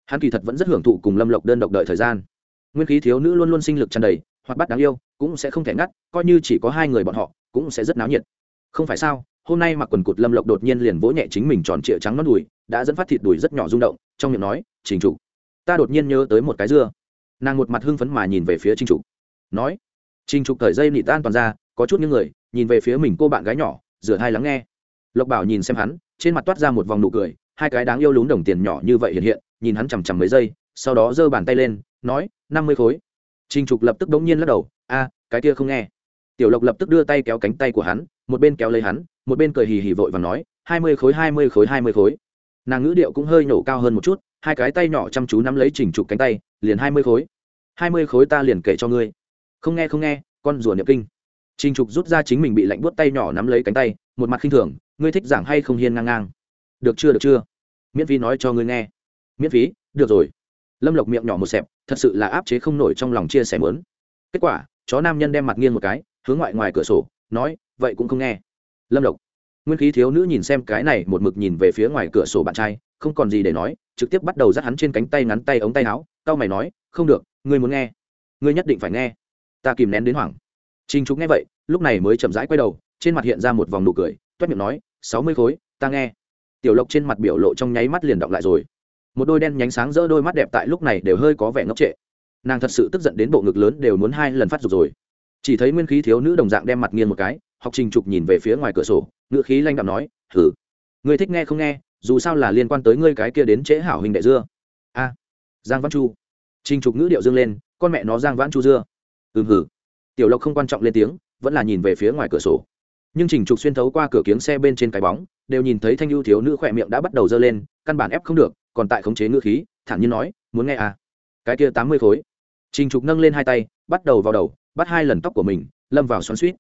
hắn kỳ thật vẫn rất hưởng thụ cùng lâm lộc đơn độc đợi thời gian. Nguyên khí thiếu nữ luôn luôn sinh lực tràn đầy hoặc bắt đáng yêu, cũng sẽ không thể ngắt, coi như chỉ có hai người bọn họ, cũng sẽ rất náo nhiệt. Không phải sao, hôm nay mặc quần cụt lâm lộc đột nhiên liền vỗ nhẹ chính mình tròn trịa trắng nó đùi, đã dẫn phát thịt đùi rất nhỏ rung động, trong miệng nói, trình trục ta đột nhiên nhớ tới một cái dưa nàng một mặt hưng phấn mà nhìn về phía trình trục nói trình trục thời dây nị tan toàn ra có chút những người nhìn về phía mình cô bạn gái nhỏ rửa hai lắng nghe lộc bảo nhìn xem hắn trên mặt toát ra một vòng nụ cười hai cái đáng yêu lún đồng tiền nhỏ như vậy hiện hiện nhìn hắn chằm chằm mấy giây sau đó giơ bàn tay lên nói năm mươi khối trinh trục lập tức đống nhiên lắc đầu a cái kia không nghe tiểu lộc lập tức đưa tay kéo cánh tay của hắn một bên kéo lấy hắn một bên cười hì hì vội và nói hai mươi khối hai mươi khối hai mươi khối nàng ngữ điệu cũng hơi nổ cao hơn một chút hai cái tay nhỏ chăm chú nắm lấy trình trục cánh tay, liền hai mươi khối. Hai mươi khối ta liền kể cho ngươi. Không nghe không nghe, con rùa niệm kinh. Trình trục rút ra chính mình bị lạnh buốt tay nhỏ nắm lấy cánh tay, một mặt khinh thường, ngươi thích giảng hay không hiên ngang ngang? Được chưa được chưa? Miễn phí nói cho ngươi nghe. Miễn phí, được rồi. Lâm lộc miệng nhỏ một xẹp, thật sự là áp chế không nổi trong lòng chia sẻ mớn kết quả, chó nam nhân đem mặt nghiêng một cái, hướng ngoại ngoài cửa sổ, nói, vậy cũng không nghe. Lâm lộc, nguyên khí thiếu nữ nhìn xem cái này, một mực nhìn về phía ngoài cửa sổ bạn trai không còn gì để nói, trực tiếp bắt đầu dắt hắn trên cánh tay ngắn tay ống tay áo tao mày nói, không được, ngươi muốn nghe. Ngươi nhất định phải nghe. Ta kìm nén đến hoảng. Trinh trục nghe vậy, lúc này mới chậm rãi quay đầu, trên mặt hiện ra một vòng nụ cười, toét miệng nói, sáu mươi khối, ta nghe. Tiểu lộc trên mặt biểu lộ trong nháy mắt liền động lại rồi. Một đôi đen nhánh sáng rỡ đôi mắt đẹp tại lúc này đều hơi có vẻ ngốc trệ. Nàng thật sự tức giận đến bộ ngực lớn đều muốn hai lần phát dục rồi. Chỉ thấy nguyên khí thiếu nữ đồng dạng đem mặt nghiêng một cái, học trình trục nhìn về phía ngoài cửa sổ, ngữ khí lanh đạm nói thử người thích nghe không nghe? Dù sao là liên quan tới ngươi cái kia đến trễ hảo hình đệ dưa. A, giang văn chu. Trình trục ngữ điệu dương lên, con mẹ nó giang văn chu dưa. Ừm hử. Tiểu lộc không quan trọng lên tiếng, vẫn là nhìn về phía ngoài cửa sổ. Nhưng trình trục xuyên thấu qua cửa kiếng xe bên trên cái bóng, đều nhìn thấy thanh ưu thiếu nữ khỏe miệng đã bắt đầu dơ lên, căn bản ép không được, còn tại khống chế ngữ khí, thản nhiên nói, muốn nghe à? Cái kia tám mươi khối. Trình trục nâng lên hai tay, bắt đầu vào đầu, bắt hai lần tóc của mình, lâm vào xoắn suýt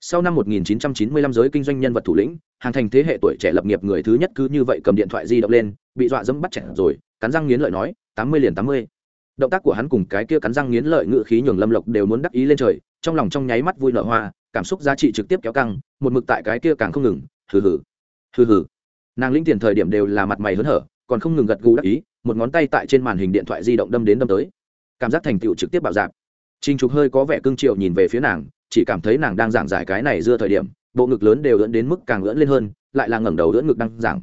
sau năm 1995 giới kinh doanh nhân vật thủ lĩnh hàng thành thế hệ tuổi trẻ lập nghiệp người thứ nhất cứ như vậy cầm điện thoại di động lên bị dọa dẫm bắt trẻ rồi cắn răng nghiến lợi nói tám mươi liền tám mươi. Động tác của hắn cùng cái kia cắn răng nghiến lợi ngự khí nhường lâm lộc đều muốn đắc ý lên trời trong lòng trong nháy mắt vui nở hoa cảm xúc giá trị trực tiếp kéo căng một mực tại cái kia càng không ngừng hừ hừ hừ hừ. Nàng linh tiền thời điểm đều là mặt mày hớn hở còn không ngừng gật gù đắc ý một ngón tay tại trên màn hình điện thoại di động đâm đến đâm tới. Cảm giác thành tựu trực tiếp bạo dạp. Trình Trục hơi có vẻ cương triệu nhìn về phía nàng, chỉ cảm thấy nàng đang giảng giải cái này dưa thời điểm, bộ ngực lớn đều ưỡn đến mức càng ưỡn lên hơn, lại là ngẩng đầu ưỡn ngực đang giảng.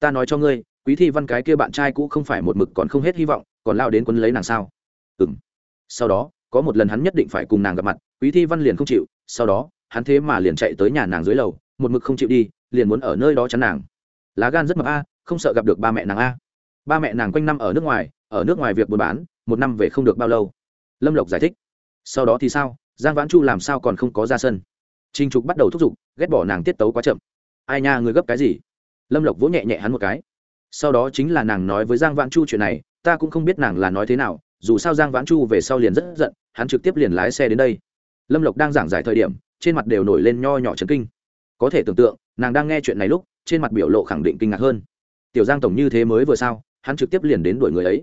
Ta nói cho ngươi, Quý Thi Văn cái kia bạn trai cũ không phải một mực còn không hết hy vọng, còn lao đến quân lấy nàng sao? Ừm. Sau đó, có một lần hắn nhất định phải cùng nàng gặp mặt, Quý Thi Văn liền không chịu, sau đó, hắn thế mà liền chạy tới nhà nàng dưới lầu, một mực không chịu đi, liền muốn ở nơi đó chắn nàng. Lá gan rất mập a, không sợ gặp được ba mẹ nàng a. Ba mẹ nàng quanh năm ở nước ngoài, ở nước ngoài việc buôn bán, một năm về không được bao lâu. Lâm Lộc giải thích sau đó thì sao giang vãn chu làm sao còn không có ra sân? Trinh trục bắt đầu thúc giục, ghét bỏ nàng tiết tấu quá chậm. Ai nha, người gấp cái gì? Lâm lộc vỗ nhẹ nhẹ hắn một cái. Sau đó chính là nàng nói với giang vãn chu chuyện này, ta cũng không biết nàng là nói thế nào, dù sao giang vãn chu về sau liền rất giận, hắn trực tiếp liền lái xe đến đây. Lâm lộc đang giảng giải thời điểm, trên mặt đều nổi lên nho nhỏ trấn kinh. Có thể tưởng tượng, nàng đang nghe chuyện này lúc, trên mặt biểu lộ khẳng định kinh ngạc hơn. Tiểu giang tổng như thế mới vừa sao, hắn trực tiếp liền đến đuổi người ấy.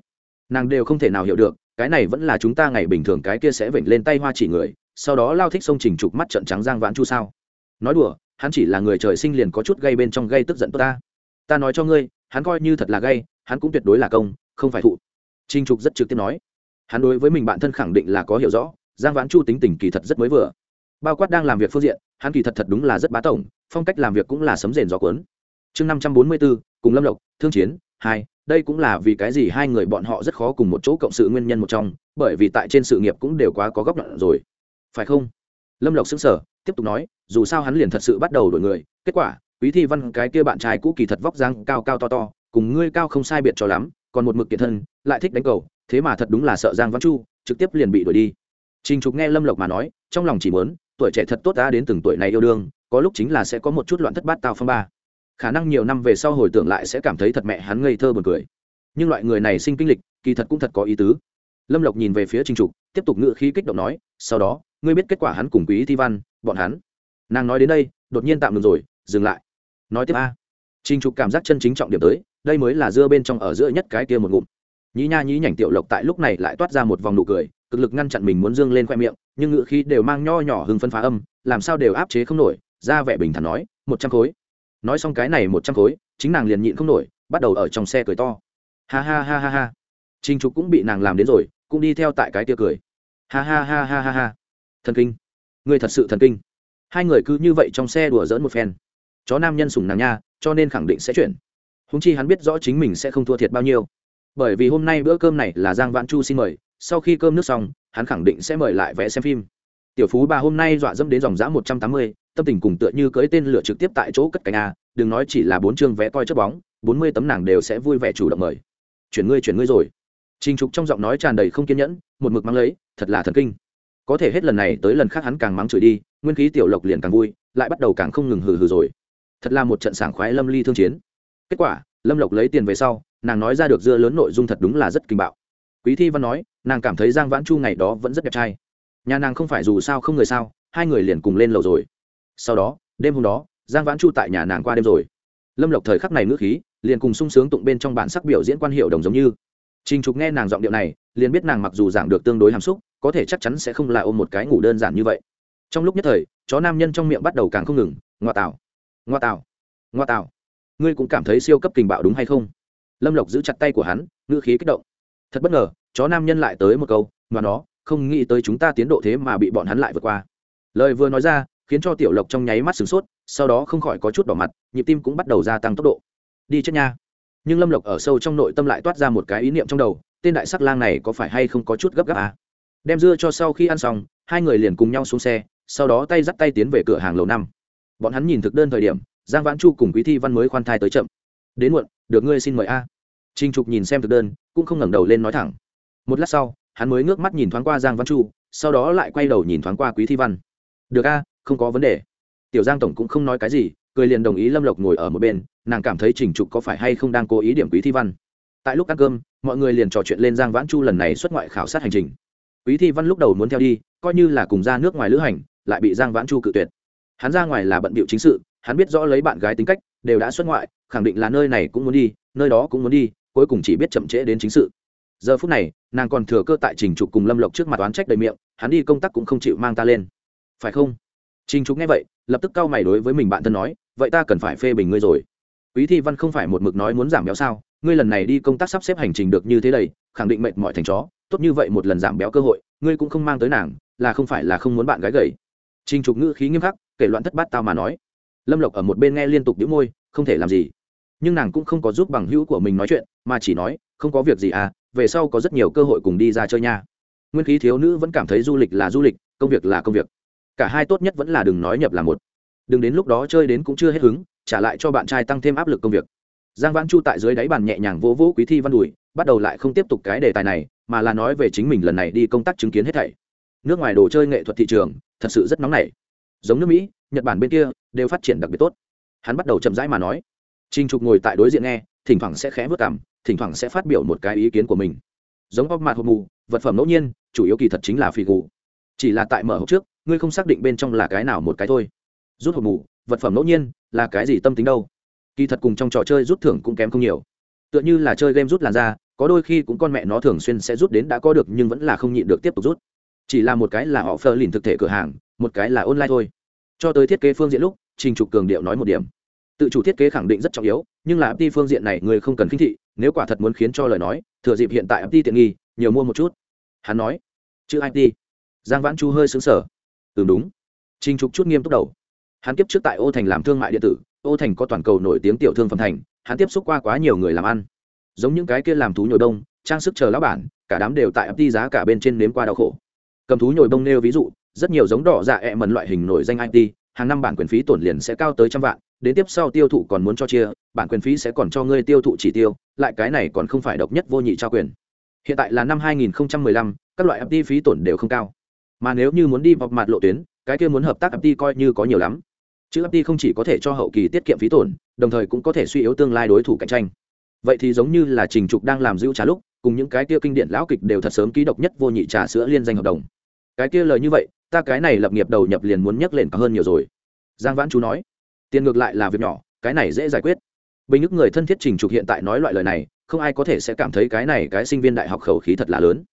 Nàng đều không thể nào hiểu được, cái này vẫn là chúng ta ngày bình thường cái kia sẽ vểnh lên tay hoa chỉ người sau đó lao thích sông trình trục mắt trận trắng giang vãn chu sao. Nói đùa, hắn chỉ là người trời sinh liền có chút gây bên trong gây tức giận tốt ta. Ta nói cho ngươi, hắn coi như thật là gây, hắn cũng tuyệt đối là công, không phải thụ. Trình trục rất trực tiếp nói. Hắn đối với mình bản thân khẳng định là có hiểu rõ, giang vãn chu tính tình kỳ thật rất mới vừa. Bao quát đang làm việc phương diện, hắn kỳ thật thật đúng là rất bá tổng, phong cách làm việc cũng là sấm rền gió cuốn. Chương năm trăm bốn mươi bốn cùng lâm lộc, thương chiến, hai, đây cũng là vì cái gì hai người bọn họ rất khó cùng một chỗ cộng sự nguyên nhân một trong, bởi vì tại trên sự nghiệp cũng đều quá có góc đoạn rồi phải không? Lâm lộc xứng sở tiếp tục nói, dù sao hắn liền thật sự bắt đầu đổi người, kết quả, quý thi văn cái kia bạn trai cũ kỳ thật vóc dáng cao cao to to, cùng ngươi cao không sai biệt cho lắm, còn một mực kiệt thân, lại thích đánh cầu, thế mà thật đúng là sợ giang văn chu, trực tiếp liền bị đuổi đi. Trình trục nghe lâm lộc mà nói, trong lòng chỉ muốn, tuổi trẻ thật tốt ta đến từng tuổi này yêu đương, có lúc chính là sẽ có một chút loạn thất bát tao phong ba. Khả năng nhiều năm về sau hồi tưởng lại sẽ cảm thấy thật mẹ hắn ngây thơ buồn cười. Nhưng loại người này sinh kinh lịch, kỳ thật cũng thật có ý tứ. Lâm lộc nhìn về phía trình trục, tiếp tục ngự khí kích động nói, sau đó ngươi biết kết quả hắn cùng quý thi văn, bọn hắn. Nàng nói đến đây, đột nhiên tạm ngừng rồi, dừng lại. Nói tiếp a. Trình trục cảm giác chân chính trọng điểm tới, đây mới là dưa bên trong ở giữa nhất cái kia một ngụm. Nhí nha nhí nhảnh tiểu lộc tại lúc này lại toát ra một vòng nụ cười, cực lực ngăn chặn mình muốn dương lên khoe miệng, nhưng ngựa khí đều mang nho nhỏ hưng phân phá âm, làm sao đều áp chế không nổi, ra vẻ bình thản nói, một trăm khối. Nói xong cái này một trăm khối, chính nàng liền nhịn không nổi, bắt đầu ở trong xe cười to. Ha ha ha ha ha. Trinh trục cũng bị nàng làm đến rồi, cũng đi theo tại cái tia cười. Ha ha ha ha ha ha thần kinh. Người thật sự thần kinh. Hai người cứ như vậy trong xe đùa dỡn một phen. Chó nam nhân sùng nàng nha, cho nên khẳng định sẽ chuyển. Húng chi hắn biết rõ chính mình sẽ không thua thiệt bao nhiêu. Bởi vì hôm nay bữa cơm này là giang vãn chu xin mời, sau khi cơm nước xong, hắn khẳng định sẽ mời lại vẽ xem phim. Tiểu phú bà hôm nay dọa dẫm đến dòng giã một trăm tám mươi, tâm tình cùng tựa như cưới tên lửa trực tiếp tại chỗ cất cánh a, đừng nói chỉ là bốn chương vẽ coi chất bóng, bốn mươi tấm nàng đều sẽ vui vẻ chủ động mời. Chuyển ngươi chuyển ngươi rồi. Trình trục trong giọng nói tràn đầy không kiên nhẫn, một mực mang lấy, thật là thần kinh có thể hết lần này tới lần khác hắn càng mắng chửi đi, nguyên khí tiểu lộc liền càng vui, lại bắt đầu càng không ngừng hừ hừ rồi. Thật là một trận sảng khoái lâm ly thương chiến. Kết quả, lâm lộc lấy tiền về sau, nàng nói ra được dưa lớn nội dung thật đúng là rất kinh bạo. Quý thi văn nói, nàng cảm thấy giang vãn chu ngày đó vẫn rất đẹp trai. Nhà nàng không phải dù sao không người sao, hai người liền cùng lên lầu rồi. Sau đó, đêm hôm đó, giang vãn chu tại nhà nàng qua đêm rồi. Lâm lộc thời khắc này ngữ khí, liền cùng sung sướng tụng bên trong bản sắc biểu diễn quan hiệu đồng giống như. Trình Trục nghe nàng giọng điệu này, liền biết nàng mặc dù giảng được tương đối hàm xúc, có thể chắc chắn sẽ không là ôm một cái ngủ đơn giản như vậy. Trong lúc nhất thời, chó nam nhân trong miệng bắt đầu càng không ngừng, ngoa tảo, ngoa tảo, ngoa tảo. Ngươi cũng cảm thấy siêu cấp kình bạo đúng hay không? Lâm Lộc giữ chặt tay của hắn, ngữ khí kích động. Thật bất ngờ, chó nam nhân lại tới một câu, mà nó, không nghĩ tới chúng ta tiến độ thế mà bị bọn hắn lại vượt qua. Lời vừa nói ra, khiến cho Tiểu Lộc trong nháy mắt sửng sốt, sau đó không khỏi có chút đỏ mặt, nhịp tim cũng bắt đầu gia tăng tốc độ. Đi chết nha nhưng lâm lộc ở sâu trong nội tâm lại toát ra một cái ý niệm trong đầu, tên đại sắc lang này có phải hay không có chút gấp gáp à? đem dưa cho sau khi ăn xong, hai người liền cùng nhau xuống xe, sau đó tay dắt tay tiến về cửa hàng lầu năm. Bọn hắn nhìn thực đơn thời điểm, giang vãn chu cùng quý thi văn mới khoan thai tới chậm. Đến muộn, được ngươi xin mời a. À. trinh trục nhìn xem thực đơn, cũng không ngẩng đầu lên nói thẳng. Một lát sau, hắn mới ngước mắt nhìn thoáng qua giang văn chu, sau đó lại quay đầu nhìn thoáng qua quý thi văn. Được a, không có vấn đề. Tiểu giang tổng cũng không nói cái gì cười liền đồng ý lâm lộc ngồi ở một bên, nàng cảm thấy trình trục có phải hay không đang cố ý điểm quý thi văn. Tại lúc ăn cơm, mọi người liền trò chuyện lên giang vãn chu lần này xuất ngoại khảo sát hành trình. Quý thi văn lúc đầu muốn theo đi, coi như là cùng ra nước ngoài lữ hành, lại bị giang vãn chu cự tuyệt. Hắn ra ngoài là bận bịu chính sự, hắn biết rõ lấy bạn gái tính cách, đều đã xuất ngoại, khẳng định là nơi này cũng muốn đi, nơi đó cũng muốn đi, cuối cùng chỉ biết chậm trễ đến chính sự. Giờ phút này, nàng còn thừa cơ tại trình trục cùng lâm lộc trước mặt oán trách đầy miệng, hắn đi công tác cũng không chịu mang ta lên. Phải không? Trình trục nghe vậy, lập tức cau mày đối với mình bạn thân nói vậy ta cần phải phê bình ngươi rồi. Quý thi văn không phải một mực nói muốn giảm béo sao? Ngươi lần này đi công tác sắp xếp hành trình được như thế đầy khẳng định mệt mỏi thành chó. Tốt như vậy một lần giảm béo cơ hội, ngươi cũng không mang tới nàng, là không phải là không muốn bạn gái gầy. Trình trục ngữ khí nghiêm khắc, kể loạn thất bát tao mà nói. Lâm lộc ở một bên nghe liên tục đĩu môi, không thể làm gì. Nhưng nàng cũng không có giúp bằng hữu của mình nói chuyện, mà chỉ nói, không có việc gì à về sau có rất nhiều cơ hội cùng đi ra chơi nha. Nguyên khí thiếu nữ vẫn cảm thấy du lịch là du lịch, công việc là công việc. Cả hai tốt nhất vẫn là đừng nói nhập là một đừng đến lúc đó chơi đến cũng chưa hết hứng, trả lại cho bạn trai tăng thêm áp lực công việc. Giang vãn chu tại dưới đáy bàn nhẹ nhàng vỗ vỗ quý thi văn đùi, bắt đầu lại không tiếp tục cái đề tài này, mà là nói về chính mình lần này đi công tác chứng kiến hết thảy. Nước ngoài đồ chơi nghệ thuật thị trường, thật sự rất nóng nảy. Giống nước mỹ, nhật bản bên kia, đều phát triển đặc biệt tốt. Hắn bắt đầu chậm rãi mà nói. Trinh trục ngồi tại đối diện nghe, thỉnh thoảng sẽ khẽ vớt cảm thỉnh thoảng sẽ phát biểu một cái ý kiến của mình. Giống óc mạt hộp mù, vật phẩm ngẫu nhiên, chủ yếu kỳ thật chính là phi gù. Chỉ là tại mở hộp trước, ngươi không xác định bên trong là cái nào một cái thôi rút hộp mù vật phẩm ngẫu nhiên là cái gì tâm tính đâu? Kỳ thật cùng trong trò chơi rút thưởng cũng kém không nhiều. Tựa như là chơi game rút làn da, có đôi khi cũng con mẹ nó thường xuyên sẽ rút đến đã có được nhưng vẫn là không nhịn được tiếp tục rút. Chỉ là một cái là họ phơ lìn thực thể cửa hàng, một cái là online thôi. Cho tới thiết kế phương diện lúc, trình trục cường điệu nói một điểm. Tự chủ thiết kế khẳng định rất trọng yếu, nhưng là FT phương diện này người không cần khinh thị, nếu quả thật muốn khiến cho lời nói, thừa dịp hiện tại FT tiện nghi, nhiều mua một chút. Hắn nói, chữ it giang vãn chu hơi xứng sở ừ đúng. Trình trục chút nghiêm túc đầu hắn tiếp trước tại ô thành làm thương mại điện tử ô thành có toàn cầu nổi tiếng tiểu thương phẩm thành hắn tiếp xúc qua quá nhiều người làm ăn. Giống những cái kia làm thú nhồi đông trang sức chờ lão bản cả đám đều tại FT giá cả bên trên nếm qua đau khổ. Cầm thú nhồi bông nêu ví dụ rất nhiều giống đỏ dạ ẹ mần loại hình nổi danh it hàng năm bản quyền phí tổn liền sẽ cao tới trăm vạn đến tiếp sau tiêu thụ còn muốn cho chia bản quyền phí sẽ còn cho ngươi tiêu thụ chỉ tiêu lại cái này còn không phải độc nhất vô nhị trao quyền. Hiện tại là năm 2015, các loại FT phí tổn đều không cao. Mà nếu như muốn đi vọc mặt lộ tuyến cái kia muốn hợp tác FT coi như có nhiều lắm chữ ấp đi không chỉ có thể cho hậu kỳ tiết kiệm phí tổn, đồng thời cũng có thể suy yếu tương lai đối thủ cạnh tranh. Vậy thì giống như là trình trục đang làm giữ trà lúc, cùng những cái kia kinh điển lão kịch đều thật sớm ký độc nhất vô nhị trà sữa liên danh hợp đồng. Cái kia lời như vậy, ta cái này lập nghiệp đầu nhập liền muốn nhắc lên cao hơn nhiều rồi. Giang vãn chú nói, tiền ngược lại là việc nhỏ, cái này dễ giải quyết. Bình những người thân thiết trình trục hiện tại nói loại lời này, không ai có thể sẽ cảm thấy cái này cái sinh viên đại học khẩu khí thật là lớn.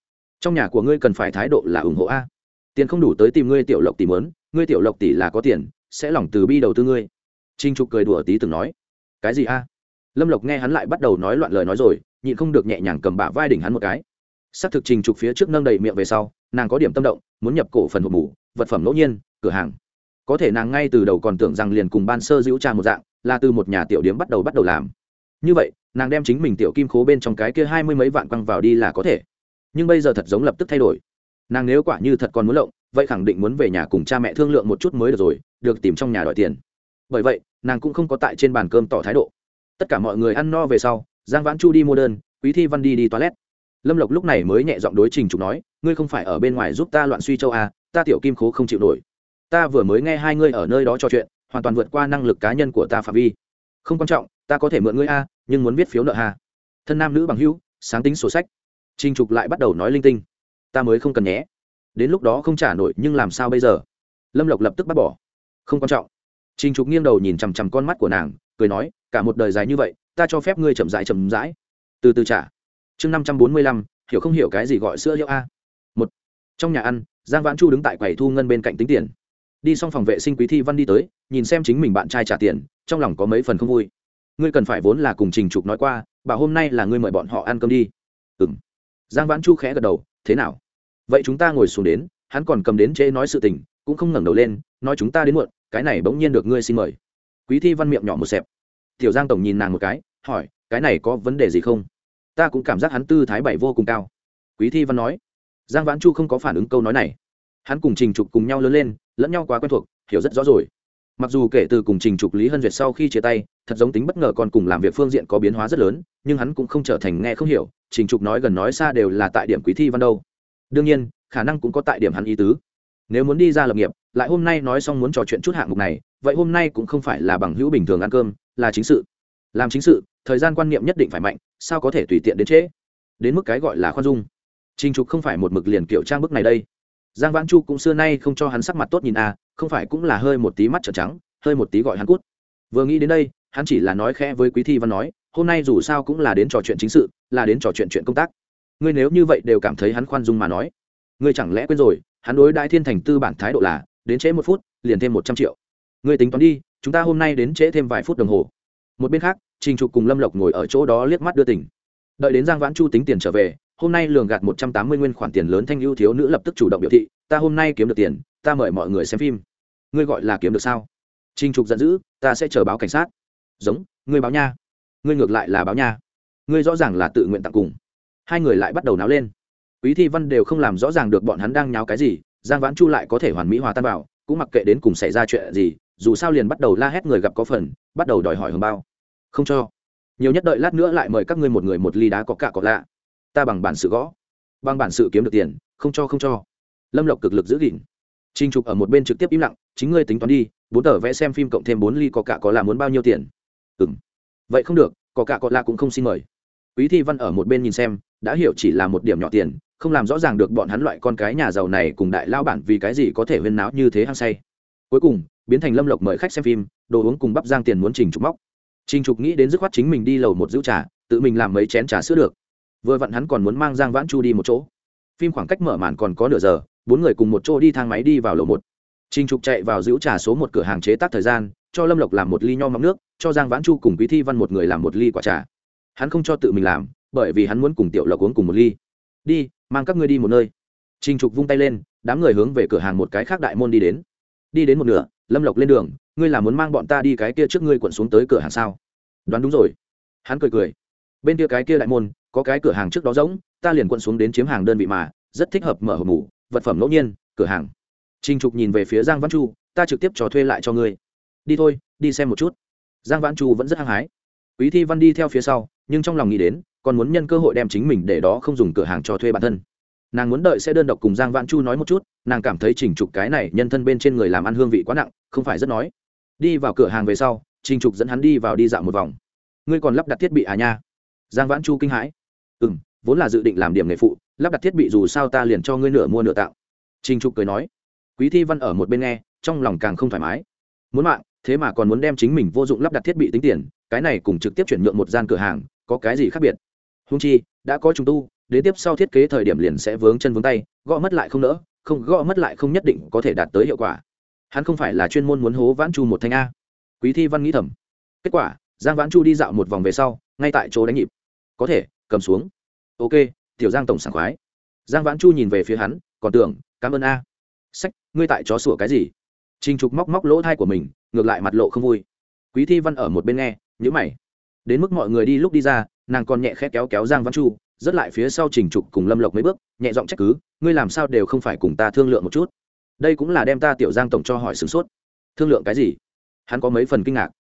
Trong nhà của ngươi cần phải thái độ là ủng hộ a. Tiền không đủ tới tìm ngươi tiểu lộc tỷ mớn, ngươi tiểu lộc tỷ là có tiền sẽ lỏng từ bi đầu tư ngươi. Trinh trục cười đùa tí từng nói. Cái gì a? Lâm lộc nghe hắn lại bắt đầu nói loạn lời nói rồi, nhịn không được nhẹ nhàng cầm bả vai đỉnh hắn một cái. S ắ c thực trình trục phía trước nâng đầy miệng về sau, nàng có điểm tâm động, muốn nhập cổ phần hộp mủ, vật phẩm ngẫu nhiên, cửa hàng. Có thể nàng ngay từ đầu còn tưởng rằng liền cùng ban sơ giữ cha một dạng, là từ một nhà tiểu điếm bắt đầu bắt đầu làm. Như vậy, nàng đem chính mình tiểu kim khố bên trong cái kia hai mươi mấy vạn quăng vào đi là có thể. Nhưng bây giờ thật giống lập tức thay đổi nàng nếu quả như thật còn muốn lộng vậy khẳng định muốn về nhà cùng cha mẹ thương lượng một chút mới được rồi được tìm trong nhà đòi tiền. Bởi vậy nàng cũng không có tại trên bàn cơm tỏ thái độ. Tất cả mọi người ăn no về sau giang vãn chu đi mua đơn quý thi văn đi đi toilet. Lâm lộc lúc này mới nhẹ giọng đối trình trục nói ngươi không phải ở bên ngoài giúp ta loạn suy châu à, ta tiểu kim khố không chịu nổi. Ta vừa mới nghe hai ngươi ở nơi đó trò chuyện hoàn toàn vượt qua năng lực cá nhân của ta phạm vi. Không quan trọng ta có thể mượn ngươi a nhưng muốn viết phiếu nợ hà. Thân nam nữ bằng hữu sáng tính sổ sách. Trình trục lại bắt đầu nói linh tinh ta mới không cần nhé. Đến lúc đó không trả nổi, nhưng làm sao bây giờ? Lâm lộc lập tức bắt bỏ. Không quan trọng. Trinh trục nghiêng đầu nhìn chằm chằm con mắt của nàng, cười nói, cả một đời dài như vậy, ta cho phép ngươi chậm rãi chậm rãi. Từ từ trả. Chương năm trăm bốn mươi lăm, hiểu không hiểu cái gì gọi sữa hiệu a. Một. Trong nhà ăn, giang vãn chu đứng tại quầy thu ngân bên cạnh tính tiền. Đi xong phòng vệ sinh quý thi văn đi tới, nhìn xem chính mình bạn trai trả tiền, trong lòng có mấy phần không vui. Ngươi cần phải vốn là cùng trình trục nói qua, bảo hôm nay là ngươi mời bọn họ ăn cơm đi. Ừ m giang vãn chu khẽ gật đầu, thế nào? Vậy chúng ta ngồi xuống đến, hắn còn cầm đến chế nói sự tình, cũng không ngẩng đầu lên, nói chúng ta đến muộn, cái này bỗng nhiên được ngươi xin mời. Quý thi văn miệng nhỏ một xẹp. Tiểu giang tổng nhìn nàng một cái, hỏi, cái này có vấn đề gì không? Ta cũng cảm giác hắn tư thái bảy vô cùng cao. Quý thi văn nói. Giang vãn chu không có phản ứng câu nói này. Hắn cùng trình trục cùng nhau lớn lên, lẫn nhau quá quen thuộc, hiểu rất rõ rồi. Mặc dù kể từ cùng trình trục, lý hân duyệt sau khi chia tay, thật giống tính bất ngờ còn cùng làm việc phương diện có biến hóa rất lớn, nhưng hắn cũng không trở thành nghe không hiểu. Trình trục nói gần nói xa đều là tại điểm quý thi văn đâu đương nhiên, khả năng cũng có tại điểm hắn ý tứ. Nếu muốn đi ra lập nghiệp, lại hôm nay nói xong muốn trò chuyện chút hạng mục này, vậy hôm nay cũng không phải là bằng hữu bình thường ăn cơm, là chính sự. Làm chính sự, thời gian quan niệm nhất định phải mạnh, sao có thể tùy tiện đến trễ? Đến mức cái gọi là khoan dung. Trình trục không phải một mực liền kiểu trang bức này đây. Giang vãn chu cũng xưa nay không cho hắn sắc mặt tốt nhìn à không phải cũng là hơi một tí mắt trợn trắng, hơi một tí gọi hắn cút. Vừa nghĩ đến đây, hắn chỉ là nói khẽ với quý thi văn nói, hôm nay dù sao cũng là đến trò chuyện chính sự, là đến trò chuyện chuyện công tác ngươi nếu như vậy đều cảm thấy hắn khoan dung mà nói, ngươi chẳng lẽ quên rồi, hắn đối đại thiên thành tư bản thái độ là, đến trễ một phút, liền thêm một trăm triệu. Ngươi tính toán đi, chúng ta hôm nay đến trễ thêm vài phút đồng hồ. Một bên khác, trình trục cùng lâm lộc ngồi ở chỗ đó liếc mắt đưa tỉnh đợi đến giang vãn chu tính tiền trở về, hôm nay lường gạt một trăm tám mươi nguyên khoản tiền lớn thanh ưu thiếu nữ lập tức chủ động biểu thị, ta hôm nay kiếm được tiền, ta mời mọi người xem phim. Ngươi gọi là kiếm được sao? Trình trục giận dữ, ta sẽ chờ báo cảnh sát. Giống, ngươi báo nha. Ngươi ngược lại là báo nha. Ngươi rõ ràng là tự nguyện tặng cùng hai người lại bắt đầu náo lên. Quý thi văn đều không làm rõ ràng được bọn hắn đang nháo cái gì, giang vãn chu lại có thể hoàn mỹ hòa tan vào, cũng mặc kệ đến cùng xảy ra chuyện gì, dù sao liền bắt đầu la hét người gặp có phần, bắt đầu đòi hỏi hồng bao. Không cho. Nhiều nhất đợi lát nữa lại mời các ngươi một người một ly đá có cả có lạ. Ta bằng bản sự gõ. Bằng bản sự kiếm được tiền, không cho không cho. Lâm lộc cực lực giữ gìn. Trinh trục ở một bên trực tiếp im lặng, chính ngươi tính toán đi, bốn tờ vẽ xem phim cộng thêm bốn ly có cả có là muốn bao nhiêu tiền? Ừ m vậy không được, có cả có là cũng không xin mời quý thi văn ở một bên nhìn xem, đã hiểu chỉ là một điểm nhỏ tiền, không làm rõ ràng được bọn hắn loại con cái nhà giàu này cùng đại lao bản vì cái gì có thể huyên náo như thế hăng say. Cuối cùng, biến thành lâm lộc mời khách xem phim, đồ uống cùng bắp giang tiền muốn trình trục móc. Trình trục nghĩ đến dứt khoát chính mình đi lầu một giữ trà, tự mình làm mấy chén trà sữa được. Vừa vặn hắn còn muốn mang giang vãn chu đi một chỗ. Phim khoảng cách mở màn còn có nửa giờ, bốn người cùng một chỗ đi thang máy đi vào lầu một. Trình trục chạy vào giữ trà số một cửa hàng chế tác thời gian, cho lâm lộc làm một ly nho mắm nước, cho giang vãn chu cùng quý thi văn một người làm một ly quả trà hắn không cho tự mình làm bởi vì hắn muốn cùng tiểu lộc uống cùng một ly. Đi mang các ngươi đi một nơi. Trình trục vung tay lên đám người hướng về cửa hàng một cái khác đại môn đi đến. Đi đến một nửa lâm lộc lên đường ngươi là muốn mang bọn ta đi cái kia trước ngươi quận xuống tới cửa hàng sao? Đoán đúng rồi. Hắn cười cười. Bên kia cái kia đại môn có cái cửa hàng trước đó rỗng ta liền quận xuống đến chiếm hàng đơn vị mà rất thích hợp mở hộp mủ vật phẩm ngẫu nhiên cửa hàng. Trình Trục nhìn về phía Giang Văn Chu, ta trực tiếp cho thuê lại cho ngươi. Đi thôi, đi xem một chút. Giang Văn Chu vẫn rất hăng hái. Quý Thi Văn đi theo phía sau, nhưng trong lòng nghĩ đến, còn muốn nhân cơ hội đem chính mình để đó không dùng cửa hàng cho thuê bản thân. Nàng muốn đợi sẽ đơn độc cùng Giang Vãn Chu nói một chút, nàng cảm thấy Trình Trục cái này nhân thân bên trên người làm ăn hương vị quá nặng, không phải rất nói. Đi vào cửa hàng về sau, Trình Trục dẫn hắn đi vào đi dạo một vòng. Ngươi còn lắp đặt thiết bị à nha? Giang Vãn Chu kinh hãi. Ừm, vốn là dự định làm điểm nghề phụ, lắp đặt thiết bị dù sao ta liền cho ngươi nửa mua nửa tạo. Trình Trục cười nói quý thi văn ở một bên nghe trong lòng càng không thoải mái muốn mạng thế mà còn muốn đem chính mình vô dụng lắp đặt thiết bị tính tiền cái này cùng trực tiếp chuyển nhượng một gian cửa hàng, có cái gì khác biệt? Húng chi, đã có trùng tu, đến tiếp sau thiết kế thời điểm liền sẽ vướng chân vướng tay, gõ mất lại không nỡ, không gõ mất lại không nhất định có thể đạt tới hiệu quả. Hắn không phải là chuyên môn muốn hố vãn chu một thanh a. Quý thi văn nghĩ thầm. Kết quả, giang vãn chu đi dạo một vòng về sau, ngay tại chỗ đánh nhịp. Có thể, cầm xuống. Ok, tiểu giang tổng sảng khoái. Giang vãn chu nhìn về phía hắn, còn tưởng, cảm ơn a. Sách, ngươi tại chó sủa cái gì? Trinh trục móc móc lỗ thai của mình, ngược lại mặt lộ không vui. Quý thi văn ở một bên nghe nhữ mày. Đến mức mọi người đi lúc đi ra, nàng còn nhẹ khẽ kéo kéo giang văn chu, rất lại phía sau trình trục cùng lâm lộc mấy bước, nhẹ giọng trách cứ, ngươi làm sao đều không phải cùng ta thương lượng một chút? Đây cũng là đem ta tiểu giang tổng cho hỏi sửng sốt. Thương lượng cái gì? Hắn có mấy phần kinh ngạc.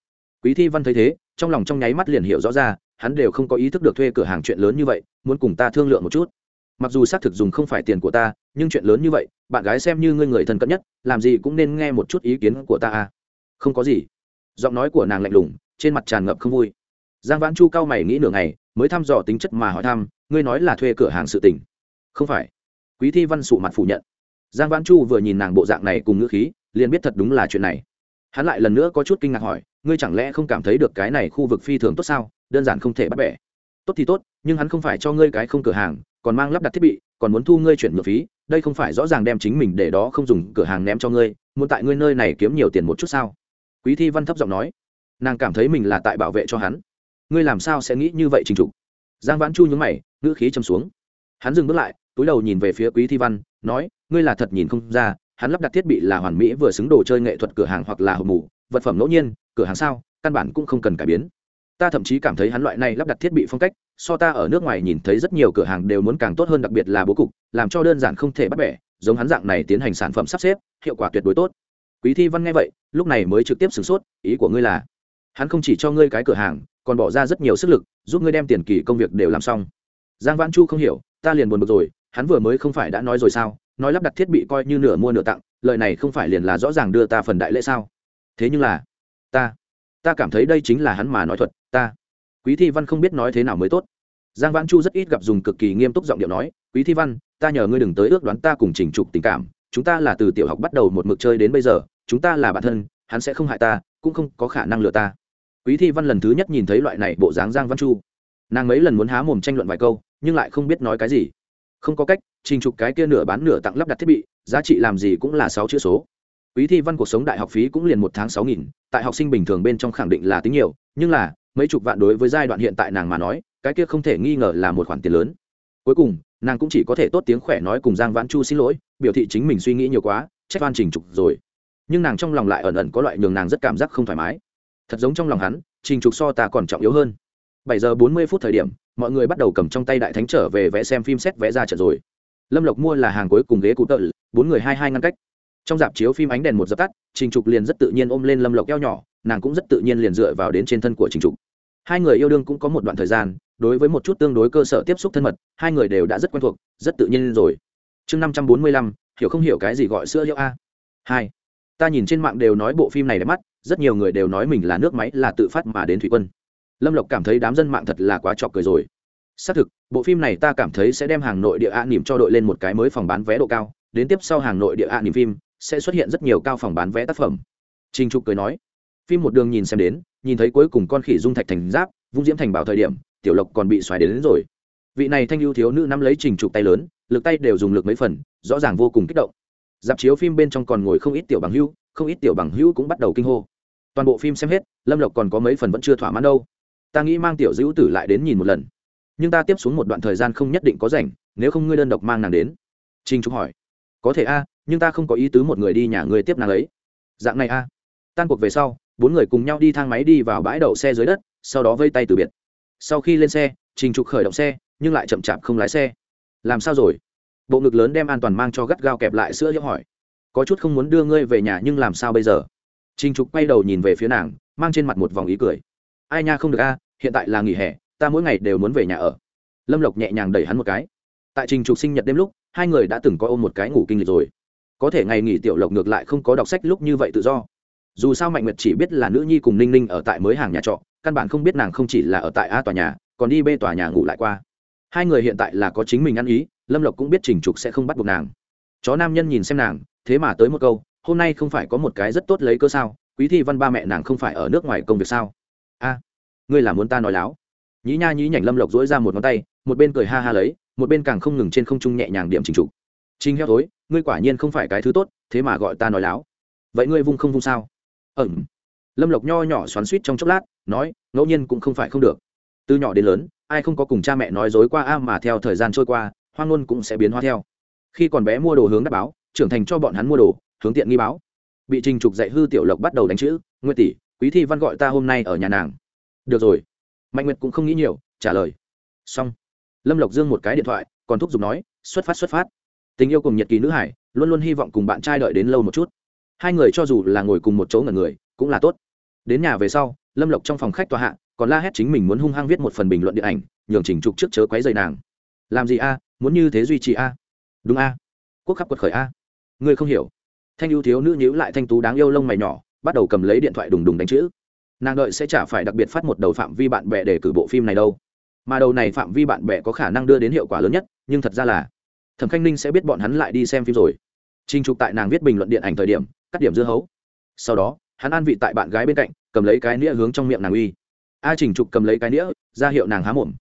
Quý thi văn thấy thế, trong lòng trong nháy mắt liền hiểu rõ ra, hắn đều không có ý thức được thuê cửa hàng chuyện lớn như vậy, muốn cùng ta thương lượng một chút. Mặc dù xác thực dùng không phải tiền của ta, nhưng chuyện lớn như vậy, bạn gái xem như ngươi người thân cận nhất, làm gì cũng nên nghe một chút ý kiến của ta à. Không có gì. Giọng nói của nàng lạnh lùng trên mặt tràn ngập không vui. Giang vãn chu cao mày nghĩ nửa ngày, mới thăm dò tính chất mà hỏi thăm, ngươi nói là thuê cửa hàng sự tình? Không phải. Quý thi văn sụ mặt phủ nhận. Giang vãn chu vừa nhìn nàng bộ dạng này cùng ngữ khí, liền biết thật đúng là chuyện này. Hắn lại lần nữa có chút kinh ngạc hỏi, ngươi chẳng lẽ không cảm thấy được cái này khu vực phi thường tốt sao? Đơn giản không thể bắt bẻ. Tốt thì tốt, nhưng hắn không phải cho ngươi cái không cửa hàng, còn mang lắp đặt thiết bị, còn muốn thu ngươi chuyển ngược phí, đây không phải rõ ràng đem chính mình để đó không dùng cửa hàng ném cho ngươi, muốn tại ngươi nơi này kiếm nhiều tiền một chút sao? Quý thi văn thấp giọng nói nàng cảm thấy mình là tại bảo vệ cho hắn. Ngươi làm sao sẽ nghĩ như vậy trình trục? Giang vãn chu nhúng mày, ngữ khí châm xuống. Hắn dừng bước lại, túi đầu nhìn về phía quý thi văn, nói, ngươi là thật nhìn không ra, hắn lắp đặt thiết bị là hoàn mỹ vừa xứng đồ chơi nghệ thuật cửa hàng hoặc là hộp mù, vật phẩm ngẫu nhiên, cửa hàng sao, căn bản cũng không cần cải biến. Ta thậm chí cảm thấy hắn loại này lắp đặt thiết bị phong cách, so ta ở nước ngoài nhìn thấy rất nhiều cửa hàng đều muốn càng tốt hơn đặc biệt là bố cục, làm cho đơn giản không thể bắt bẻ, giống hắn dạng này tiến hành sản phẩm sắp xếp, hiệu quả tuyệt đối tốt. Quý thi văn nghe vậy, lúc này mới trực tiếp sửng sốt, ý của ngươi là hắn không chỉ cho ngươi cái cửa hàng, còn bỏ ra rất nhiều sức lực, giúp ngươi đem tiền kỳ công việc đều làm xong. Giang vãn chu không hiểu, ta liền buồn bực rồi, hắn vừa mới không phải đã nói rồi sao? Nói lắp đặt thiết bị coi như nửa mua nửa tặng lợi này không phải liền là rõ ràng đưa ta phần đại lễ sao? Thế nhưng là, ta ta cảm thấy đây chính là hắn mà nói thuật, ta. Quý thi văn không biết nói thế nào mới tốt. Giang vãn chu rất ít gặp dùng cực kỳ nghiêm túc giọng điệu nói, quý thi văn, ta nhờ ngươi đừng tới ước đoán ta cùng chỉnh trục tình cảm, chúng ta là từ tiểu học bắt đầu một mực chơi đến bây giờ, chúng ta là bạn thân, hắn sẽ không hại ta, cũng không có khả năng lừa ta quý thi văn lần thứ nhất nhìn thấy loại này bộ dáng giang văn chu. Nàng mấy lần muốn há mồm tranh luận vài câu, nhưng lại không biết nói cái gì. Không có cách, trình trục cái kia nửa bán nửa tặng lắp đặt thiết bị, giá trị làm gì cũng là sáu chữ số. Quý thi văn cuộc sống đại học phí cũng liền một tháng sáu nghìn, tại học sinh bình thường bên trong khẳng định là tính nhiều, nhưng là, mấy chục vạn đối với giai đoạn hiện tại nàng mà nói, cái kia không thể nghi ngờ là một khoản tiền lớn. Cuối cùng, nàng cũng chỉ có thể tốt tiếng khỏe nói cùng giang vãn chu xin lỗi, biểu thị chính mình suy nghĩ nhiều quá, trách van trình trục rồi. Nhưng nàng trong lòng lại ẩn ẩn có loại nhường nàng rất cảm giác không thoải mái thật giống trong lòng hắn, trình trục so ta còn trọng yếu hơn. Bảy giờ bốn mươi phút thời điểm, mọi người bắt đầu cầm trong tay đại thánh trở về vẽ xem phim xét vẽ ra trận rồi. Lâm lộc mua là hàng cuối cùng ghế cụ tợ, bốn người hai hai ngăn cách. Trong dạp chiếu phim ánh đèn một dập tắt, trình trục liền rất tự nhiên ôm lên lâm lộc eo nhỏ, nàng cũng rất tự nhiên liền dựa vào đến trên thân của trình trục. Hai người yêu đương cũng có một đoạn thời gian, đối với một chút tương đối cơ sở tiếp xúc thân mật, hai người đều đã rất quen thuộc, rất tự nhiên rồi. Chương năm trăm bốn mươi lăm, hiểu không hiểu cái gì gọi sữa hiệu a? Hai, ta nhìn trên mạng đều nói bộ phim này đẹp mắt rất nhiều người đều nói mình là nước máy là tự phát mà đến thủy quân. Lâm lộc cảm thấy đám dân mạng thật là quá trọc cười rồi. Xác thực bộ phim này ta cảm thấy sẽ đem hàng nội địa ạ nỉm cho đội lên một cái mới phòng bán vé độ cao đến tiếp sau hàng nội địa ạ nỉm phim sẽ xuất hiện rất nhiều cao phòng bán vé tác phẩm. Trinh trục cười nói phim một đường nhìn xem đến nhìn thấy cuối cùng con khỉ dung thạch thành giáp vung diễm thành bảo thời điểm tiểu lộc còn bị xoáy đến, đến rồi. Vị này thanh ưu thiếu nữ nắm lấy trình trục tay lớn lực tay đều dùng lực mấy phần rõ ràng vô cùng kích động. Dạp chiếu phim bên trong còn ngồi không ít tiểu bằng hưu không ít tiểu bằng hưu cũng bắt đầu kinh hô toàn bộ phim xem hết, lâm lộc còn có mấy phần vẫn chưa thỏa mãn đâu. Ta nghĩ mang tiểu dữ tử lại đến nhìn một lần. Nhưng ta tiếp xuống một đoạn thời gian không nhất định có rảnh, nếu không ngươi đơn độc mang nàng đến. Trinh trúc hỏi. Có thể a, nhưng ta không có ý tứ một người đi nhà ngươi tiếp nàng ấy. Dạng này a. Tan cuộc về sau, bốn người cùng nhau đi thang máy đi vào bãi đậu xe dưới đất, sau đó vây tay từ biệt. Sau khi lên xe, trình trục khởi động xe, nhưng lại chậm chạp không lái xe. Làm sao rồi? Bộ ngực lớn đem an toàn mang cho gắt gao kẹp lại sữa, hiếp hỏi. Có chút không muốn đưa ngươi về nhà, nhưng làm sao bây giờ? Trình trục quay đầu nhìn về phía nàng, mang trên mặt một vòng ý cười. Ai nha không được a, hiện tại là nghỉ hè, ta mỗi ngày đều muốn về nhà ở. Lâm lộc nhẹ nhàng đẩy hắn một cái. Tại trình trục sinh nhật đêm lúc, hai người đã từng có ôm một cái ngủ kinh lịch rồi. Có thể ngày nghỉ tiểu lộc ngược lại không có đọc sách lúc như vậy tự do. Dù sao mạnh nguyệt chỉ biết là nữ nhi cùng ninh ninh ở tại mới hàng nhà trọ, căn bản không biết nàng không chỉ là ở tại a tòa nhà, còn đi b tòa nhà ngủ lại qua. Hai người hiện tại là có chính mình ăn ý, lâm lộc cũng biết trình trục sẽ không bắt buộc nàng. Chó nam nhân nhìn xem nàng, thế mà tới một câu hôm nay không phải có một cái rất tốt lấy cơ sao? Quý thi văn ba mẹ nàng không phải ở nước ngoài công việc sao? A, ngươi là muốn ta nói láo? Nhí nha nhí nhảnh lâm lộc dỗi ra một ngón tay, một bên cười ha ha lấy, một bên càng không ngừng trên không trung nhẹ nhàng điểm trình trục trinh heo thối, ngươi quả nhiên không phải cái thứ tốt, thế mà gọi ta nói láo. Vậy ngươi vung không vung sao? Ẩm lâm lộc nho nhỏ xoắn suýt trong chốc lát, nói, ngẫu nhiên cũng không phải không được. Từ nhỏ đến lớn, ai không có cùng cha mẹ nói dối qua a mà theo thời gian trôi qua, hoang ngôn cũng sẽ biến hoa theo. Khi còn bé mua đồ hướng đáp báo, trưởng thành cho bọn hắn mua đồ hướng tiện nghi báo. Bị trình trục dạy hư tiểu lộc bắt đầu đánh chữ nguyên tỷ, quý thi văn gọi ta hôm nay ở nhà nàng. Được rồi. Mạnh nguyệt cũng không nghĩ nhiều, trả lời. Xong. Lâm lộc dương một cái điện thoại, còn thúc giục nói, xuất phát xuất phát. Tình yêu cùng nhật kỳ nữ hải, luôn luôn hy vọng cùng bạn trai đợi đến lâu một chút. Hai người cho dù là ngồi cùng một chỗ ngẩn người, cũng là tốt. Đến nhà về sau, lâm lộc trong phòng khách tòa hạ, còn la hét chính mình muốn hung hăng viết một phần bình luận điện ảnh, nhường trình trục trước chớ quấy dày nàng. Làm gì a? Muốn như thế duy trì a? Đúng a. Quốc khắp quật khởi a. Ngươi không hiểu thanh ưu thiếu nữ nhíu lại thanh tú đáng yêu lông mày nhỏ, bắt đầu cầm lấy điện thoại đùng đùng đánh chữ. Nàng đợi sẽ chả phải đặc biệt phát một đầu phạm vi bạn bè để cử bộ phim này đâu. Mà đầu này phạm vi bạn bè có khả năng đưa đến hiệu quả lớn nhất, nhưng thật ra là, thẩm khanh ninh sẽ biết bọn hắn lại đi xem phim rồi. Trinh trục tại nàng viết bình luận điện ảnh thời điểm, cắt điểm dưa hấu. Sau đó, hắn an vị tại bạn gái bên cạnh, cầm lấy cái nĩa hướng trong miệng nàng uy. A trình trục cầm lấy cái nĩa, ra hiệu nàng há mồm.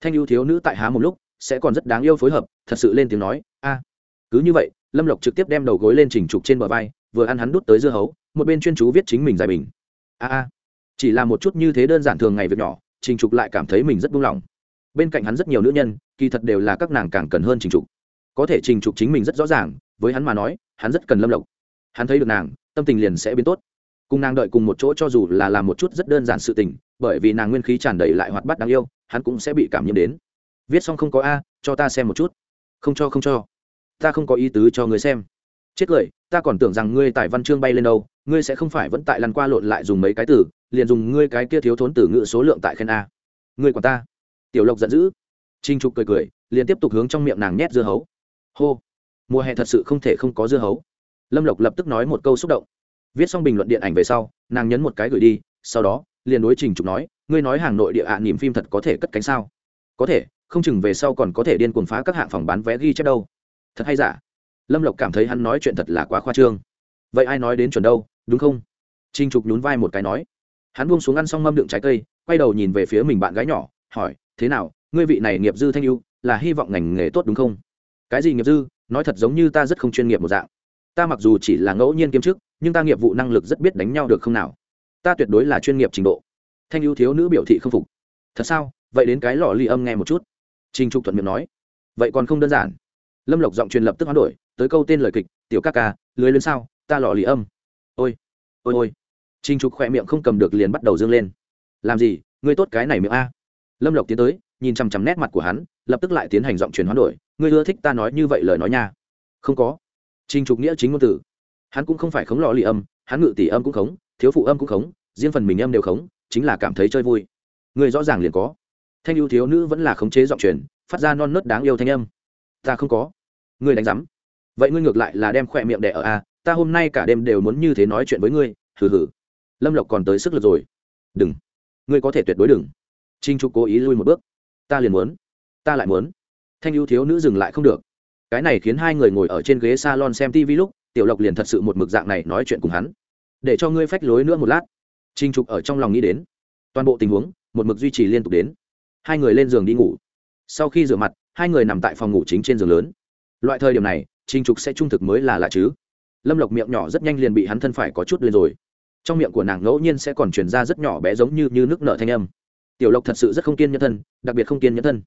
Thanh ưu thiếu nữ tại há một lúc, sẽ còn rất đáng yêu phối hợp, thật sự lên tiếng nói, a cứ như vậy, lâm lộc trực tiếp đem đầu gối lên trình trục trên bờ vai, vừa ăn hắn đút tới dưa hấu, một bên chuyên chú viết chính mình giải bình. A a. Chỉ là một chút như thế đơn giản thường ngày việc nhỏ trình trục lại cảm thấy mình rất buông lỏng. Bên cạnh hắn rất nhiều nữ nhân, kỳ thật đều là các nàng càng cần hơn trình trục. Có thể trình trục chính mình rất rõ ràng, với hắn mà nói, hắn rất cần lâm lộc. Hắn thấy được nàng, tâm tình liền sẽ biến tốt. Cùng nàng đợi cùng một chỗ cho dù là làm một chút rất đơn giản sự tình, bởi vì nàng nguyên khí tràn đầy lại hoạt bát đáng yêu, hắn cũng sẽ bị cảm nhiễm đến. Viết xong không có a, cho ta xem một chút. Không cho không cho ta không có ý tứ cho ngươi xem. Chết cười ta còn tưởng rằng ngươi tại văn chương bay lên đâu ngươi sẽ không phải vẫn tại lăn qua lộn lại dùng mấy cái từ liền dùng ngươi cái kia thiếu thốn từ ngữ số lượng tại khen a. Ngươi còn ta. Tiểu lộc giận dữ. Trinh trục cười cười liền tiếp tục hướng trong miệng nàng nhét dưa hấu. Hô. Mùa hè thật sự không thể không có dưa hấu. Lâm lộc lập tức nói một câu xúc động. Viết xong bình luận điện ảnh về sau nàng nhấn một cái gửi đi sau đó liền đối trình trục nói ngươi nói hàng nội địa ạ à, niềm phim thật có thể cất cánh sao? Có thể không chừng về sau còn có thể điên cuồng phá các hạng phòng bán vé ghi chép đâu thật hay giả? Lâm lộc cảm thấy hắn nói chuyện thật là quá khoa trương. Vậy ai nói đến chuẩn đâu, đúng không? Trinh trục nhún vai một cái nói. Hắn buông xuống ăn xong mâm đựng trái cây, quay đầu nhìn về phía mình bạn gái nhỏ, hỏi, thế nào, ngươi vị này nghiệp dư thanh ưu, là hy vọng ngành nghề tốt đúng không? Cái gì nghiệp dư? Nói thật giống như ta rất không chuyên nghiệp một dạng. Ta mặc dù chỉ là ngẫu nhiên kiêm chức, nhưng ta nghiệp vụ năng lực rất biết đánh nhau được không nào? Ta tuyệt đối là chuyên nghiệp trình độ. Thanh ưu thiếu nữ biểu thị không phục. Thật sao? Vậy đến cái lò ly âm nghe một chút. Trinh trục thuận miệng nói. Vậy còn không đơn giản lâm lộc giọng truyền lập tức hoán đổi, tới câu tên lời kịch, tiểu ca ca, lưới lên sao? Ta lọ lì âm. Ôi ôi ôi. Trình trục khỏe miệng không cầm được liền bắt đầu dương lên. Làm gì? Ngươi tốt cái này miệng a. Lâm lộc tiến tới, nhìn chằm chằm nét mặt của hắn, lập tức lại tiến hành giọng truyền hoán đổi, ngươi ưa thích ta nói như vậy lời nói nha. Không có. Trình trục nghĩa chính ngôn từ. Hắn cũng không phải khống lọ lì âm, hắn ngự tỷ âm cũng khống, thiếu phụ âm cũng khống, riêng phần mình âm đều khống, chính là cảm thấy chơi vui. Người rõ ràng liền có. Thanh ưu thiếu nữ vẫn là khống chế giọng truyền, phát ra non nớt đáng yêu thanh âm. Ta không có ngươi đánh rắm vậy ngươi ngược lại là đem khỏe miệng đẻ ở a, ta hôm nay cả đêm đều muốn như thế nói chuyện với ngươi, hừ hừ. Lâm lộc còn tới sức lực rồi. Đừng. Ngươi có thể tuyệt đối đừng. Trinh trục cố ý lui một bước. Ta liền muốn. Ta lại muốn. Thanh ưu thiếu nữ dừng lại không được. Cái này khiến hai người ngồi ở trên ghế salon xem tv lúc, tiểu lộc liền thật sự một mực dạng này nói chuyện cùng hắn. Để cho ngươi phách lối nữa một lát. Trinh trục ở trong lòng nghĩ đến. Toàn bộ tình huống, một mực duy trì liên tục đến. Hai người lên giường đi ngủ. Sau khi rửa mặt, hai người nằm tại phòng ngủ chính trên giường lớn loại thời điểm này trinh trục sẽ trung thực mới là lạ chứ. Lâm lộc miệng nhỏ rất nhanh liền bị hắn thân phải có chút lên rồi. Trong miệng của nàng ngẫu nhiên sẽ còn chuyển ra rất nhỏ bé giống như, như nước nở thanh âm. Tiểu lộc thật sự rất không kiên nhẫn thân đặc biệt không kiên nhẫn thân.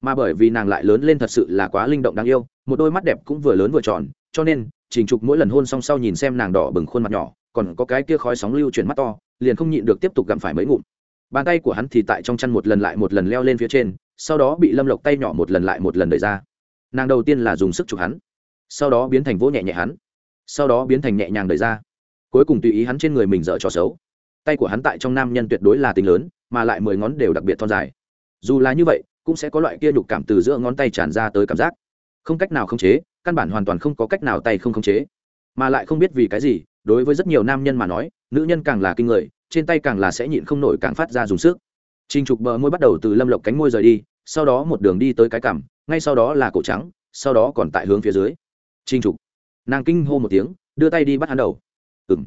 Mà bởi vì nàng lại lớn lên thật sự là quá linh động đáng yêu một đôi mắt đẹp cũng vừa lớn vừa tròn cho nên trình trục mỗi lần hôn song sau nhìn xem nàng đỏ bừng khuôn mặt nhỏ còn có cái kia khói sóng lưu chuyển mắt to liền không nhịn được tiếp tục gặm phải mấy ngụm. Bàn tay của hắn thì tại trong chăn một lần lại một lần leo lên phía trên sau đó bị lâm lộc tay nhỏ một lần lại một lần đẩy ra nàng đầu tiên là dùng sức chụp hắn sau đó biến thành vỗ nhẹ nhẹ hắn sau đó biến thành nhẹ nhàng đẩy ra. Cuối cùng tùy ý hắn trên người mình dở trò xấu. Tay của hắn tại trong nam nhân tuyệt đối là tính lớn mà lại mười ngón đều đặc biệt thon dài. Dù là như vậy cũng sẽ có loại kia nhục cảm từ giữa ngón tay tràn ra tới cảm giác. Không cách nào khống chế căn bản hoàn toàn không có cách nào tay không khống chế. Mà lại không biết vì cái gì đối với rất nhiều nam nhân mà nói nữ nhân càng là kinh người trên tay càng là sẽ nhịn không nổi càng phát ra dùng sức. H Trục bờ môi bắt đầu từ lâm lộc cánh môi rời đi, sau đó một đường đi tới cái cằm, ngay sau đó là cổ trắng, sau đó còn tại hướng phía dưới. Trình Trục. Nàng kinh hô một tiếng, đưa tay đi bắt hắn đầu. "Ừm,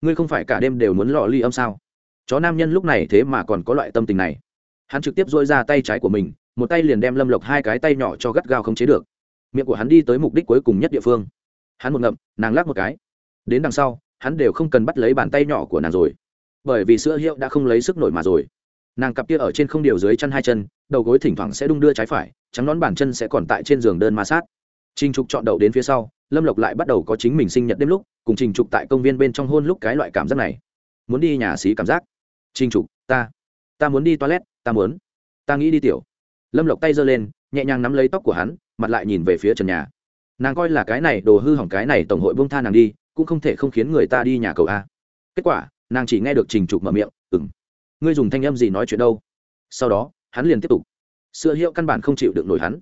ngươi không phải cả đêm đều muốn lọ ly âm sao?" Chó nam nhân lúc này thế mà còn có loại tâm tình này. Hắn trực tiếp duỗi ra tay trái của mình, một tay liền đem Lâm Lộc hai cái tay nhỏ cho gắt gao không chế được. Miệng của hắn đi tới mục đích cuối cùng nhất địa phương. Hắn một ngậm, nàng lắc một cái. Đến đằng sau, hắn đều không cần bắt lấy bàn tay nhỏ của nàng rồi bởi vì sữa hiệu đã không lấy sức nổi mà rồi nàng cặp kia ở trên không điều dưới chân hai chân, đầu gối thỉnh thoảng sẽ đung đưa trái phải, trắng nón bàn chân sẽ còn tại trên giường đơn ma sát. Trình trục chọn đậu đến phía sau, lâm lộc lại bắt đầu có chính mình sinh nhật đêm lúc, cùng trình trục tại công viên bên trong hôn lúc cái loại cảm giác này. Muốn đi nhà xí cảm giác. Trình trục, ta ta muốn đi toilet, ta muốn. Ta nghĩ đi tiểu. Lâm lộc tay giơ lên, nhẹ nhàng nắm lấy tóc của hắn, mặt lại nhìn về phía trần nhà. Nàng coi là cái này, đồ hư hỏng cái này, tổng hội bông tha nàng đi, cũng không thể không khiến người ta đi nhà cầu a. Kết quả, nàng chỉ nghe được trình trục mở miệng ừng ngươi dùng thanh âm gì nói chuyện đâu? Sau đó, hắn liền tiếp tục. Sữa hiệu căn bản không chịu được nổi hắn.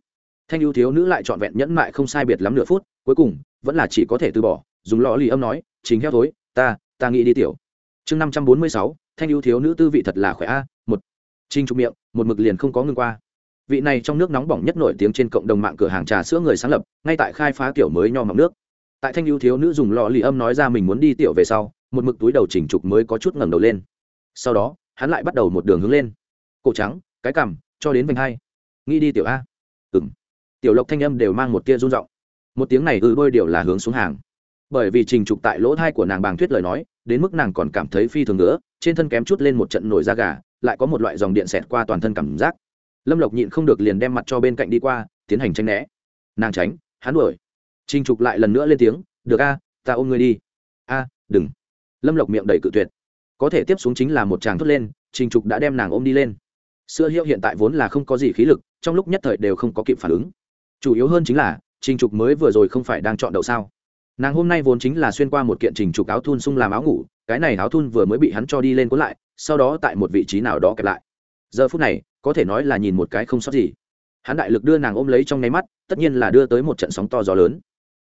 Thanh ưu thiếu nữ lại trọn vẹn nhẫn mại không sai biệt lắm nửa phút, cuối cùng, vẫn là chỉ có thể từ bỏ, dùng lò lì âm nói chính heo thối, ta ta nghĩ đi tiểu. Chương năm trăm bốn mươi sáu, thanh ưu thiếu nữ tư vị thật là khỏe a, một. Trinh trục miệng, một mực liền không có ngưng qua. Vị này trong nước nóng bỏng nhất nổi tiếng trên cộng đồng mạng cửa hàng trà sữa người sáng lập, ngay tại khai phá kiểu mới nho mọc nước. Tại thanh ưu thiếu nữ dùng lò lì âm nói ra mình muốn đi tiểu về sau, một mực túi đầu chỉnh trục mới có chút ngẩng đầu lên. Sau đó hắn lại bắt đầu một đường hướng lên. Cổ trắng, cái cằm, cho đến vành hai. Nghĩ đi tiểu a. Ừ m tiểu lộc thanh âm đều mang một tia run r i n g một tiếng này ư đôi điều là hướng xuống hàng. Bởi vì trình trục tại lỗ thai của nàng bàng thuyết lời nói, đến mức nàng còn cảm thấy phi thường nữa trên thân kém chút lên một trận nổi da gà, lại có một loại dòng điện xẹt qua toàn thân cảm giác. Lâm lộc nhịn không được liền đem mặt cho bên cạnh đi qua, tiến hành tranh né. Nàng tránh, hắn đuổi. Trình trục lại lần nữa lên tiếng, được a, ta ôm ngươi đi. A, đừng. Lâm lộc miệng đầy cự tuyệt có thể tiếp xuống chính là một chàng thốt lên, trình trục đã đem nàng ôm đi lên. Sữa hiệu hiện tại vốn là không có gì khí lực, trong lúc nhất thời đều không có kịp phản ứng. Chủ yếu hơn chính là, trình trục mới vừa rồi không phải đang chọn đậu sao. Nàng hôm nay vốn chính là xuyên qua một kiện trình trục áo thun sung làm áo ngủ, cái này áo thun vừa mới bị hắn cho đi lên cuốn lại, sau đó tại một vị trí nào đó kẹp lại. Giờ phút này, có thể nói là nhìn một cái không sót gì. Hắn đại lực đưa nàng ôm lấy trong nháy mắt, tất nhiên là đưa tới một trận sóng to gió lớn.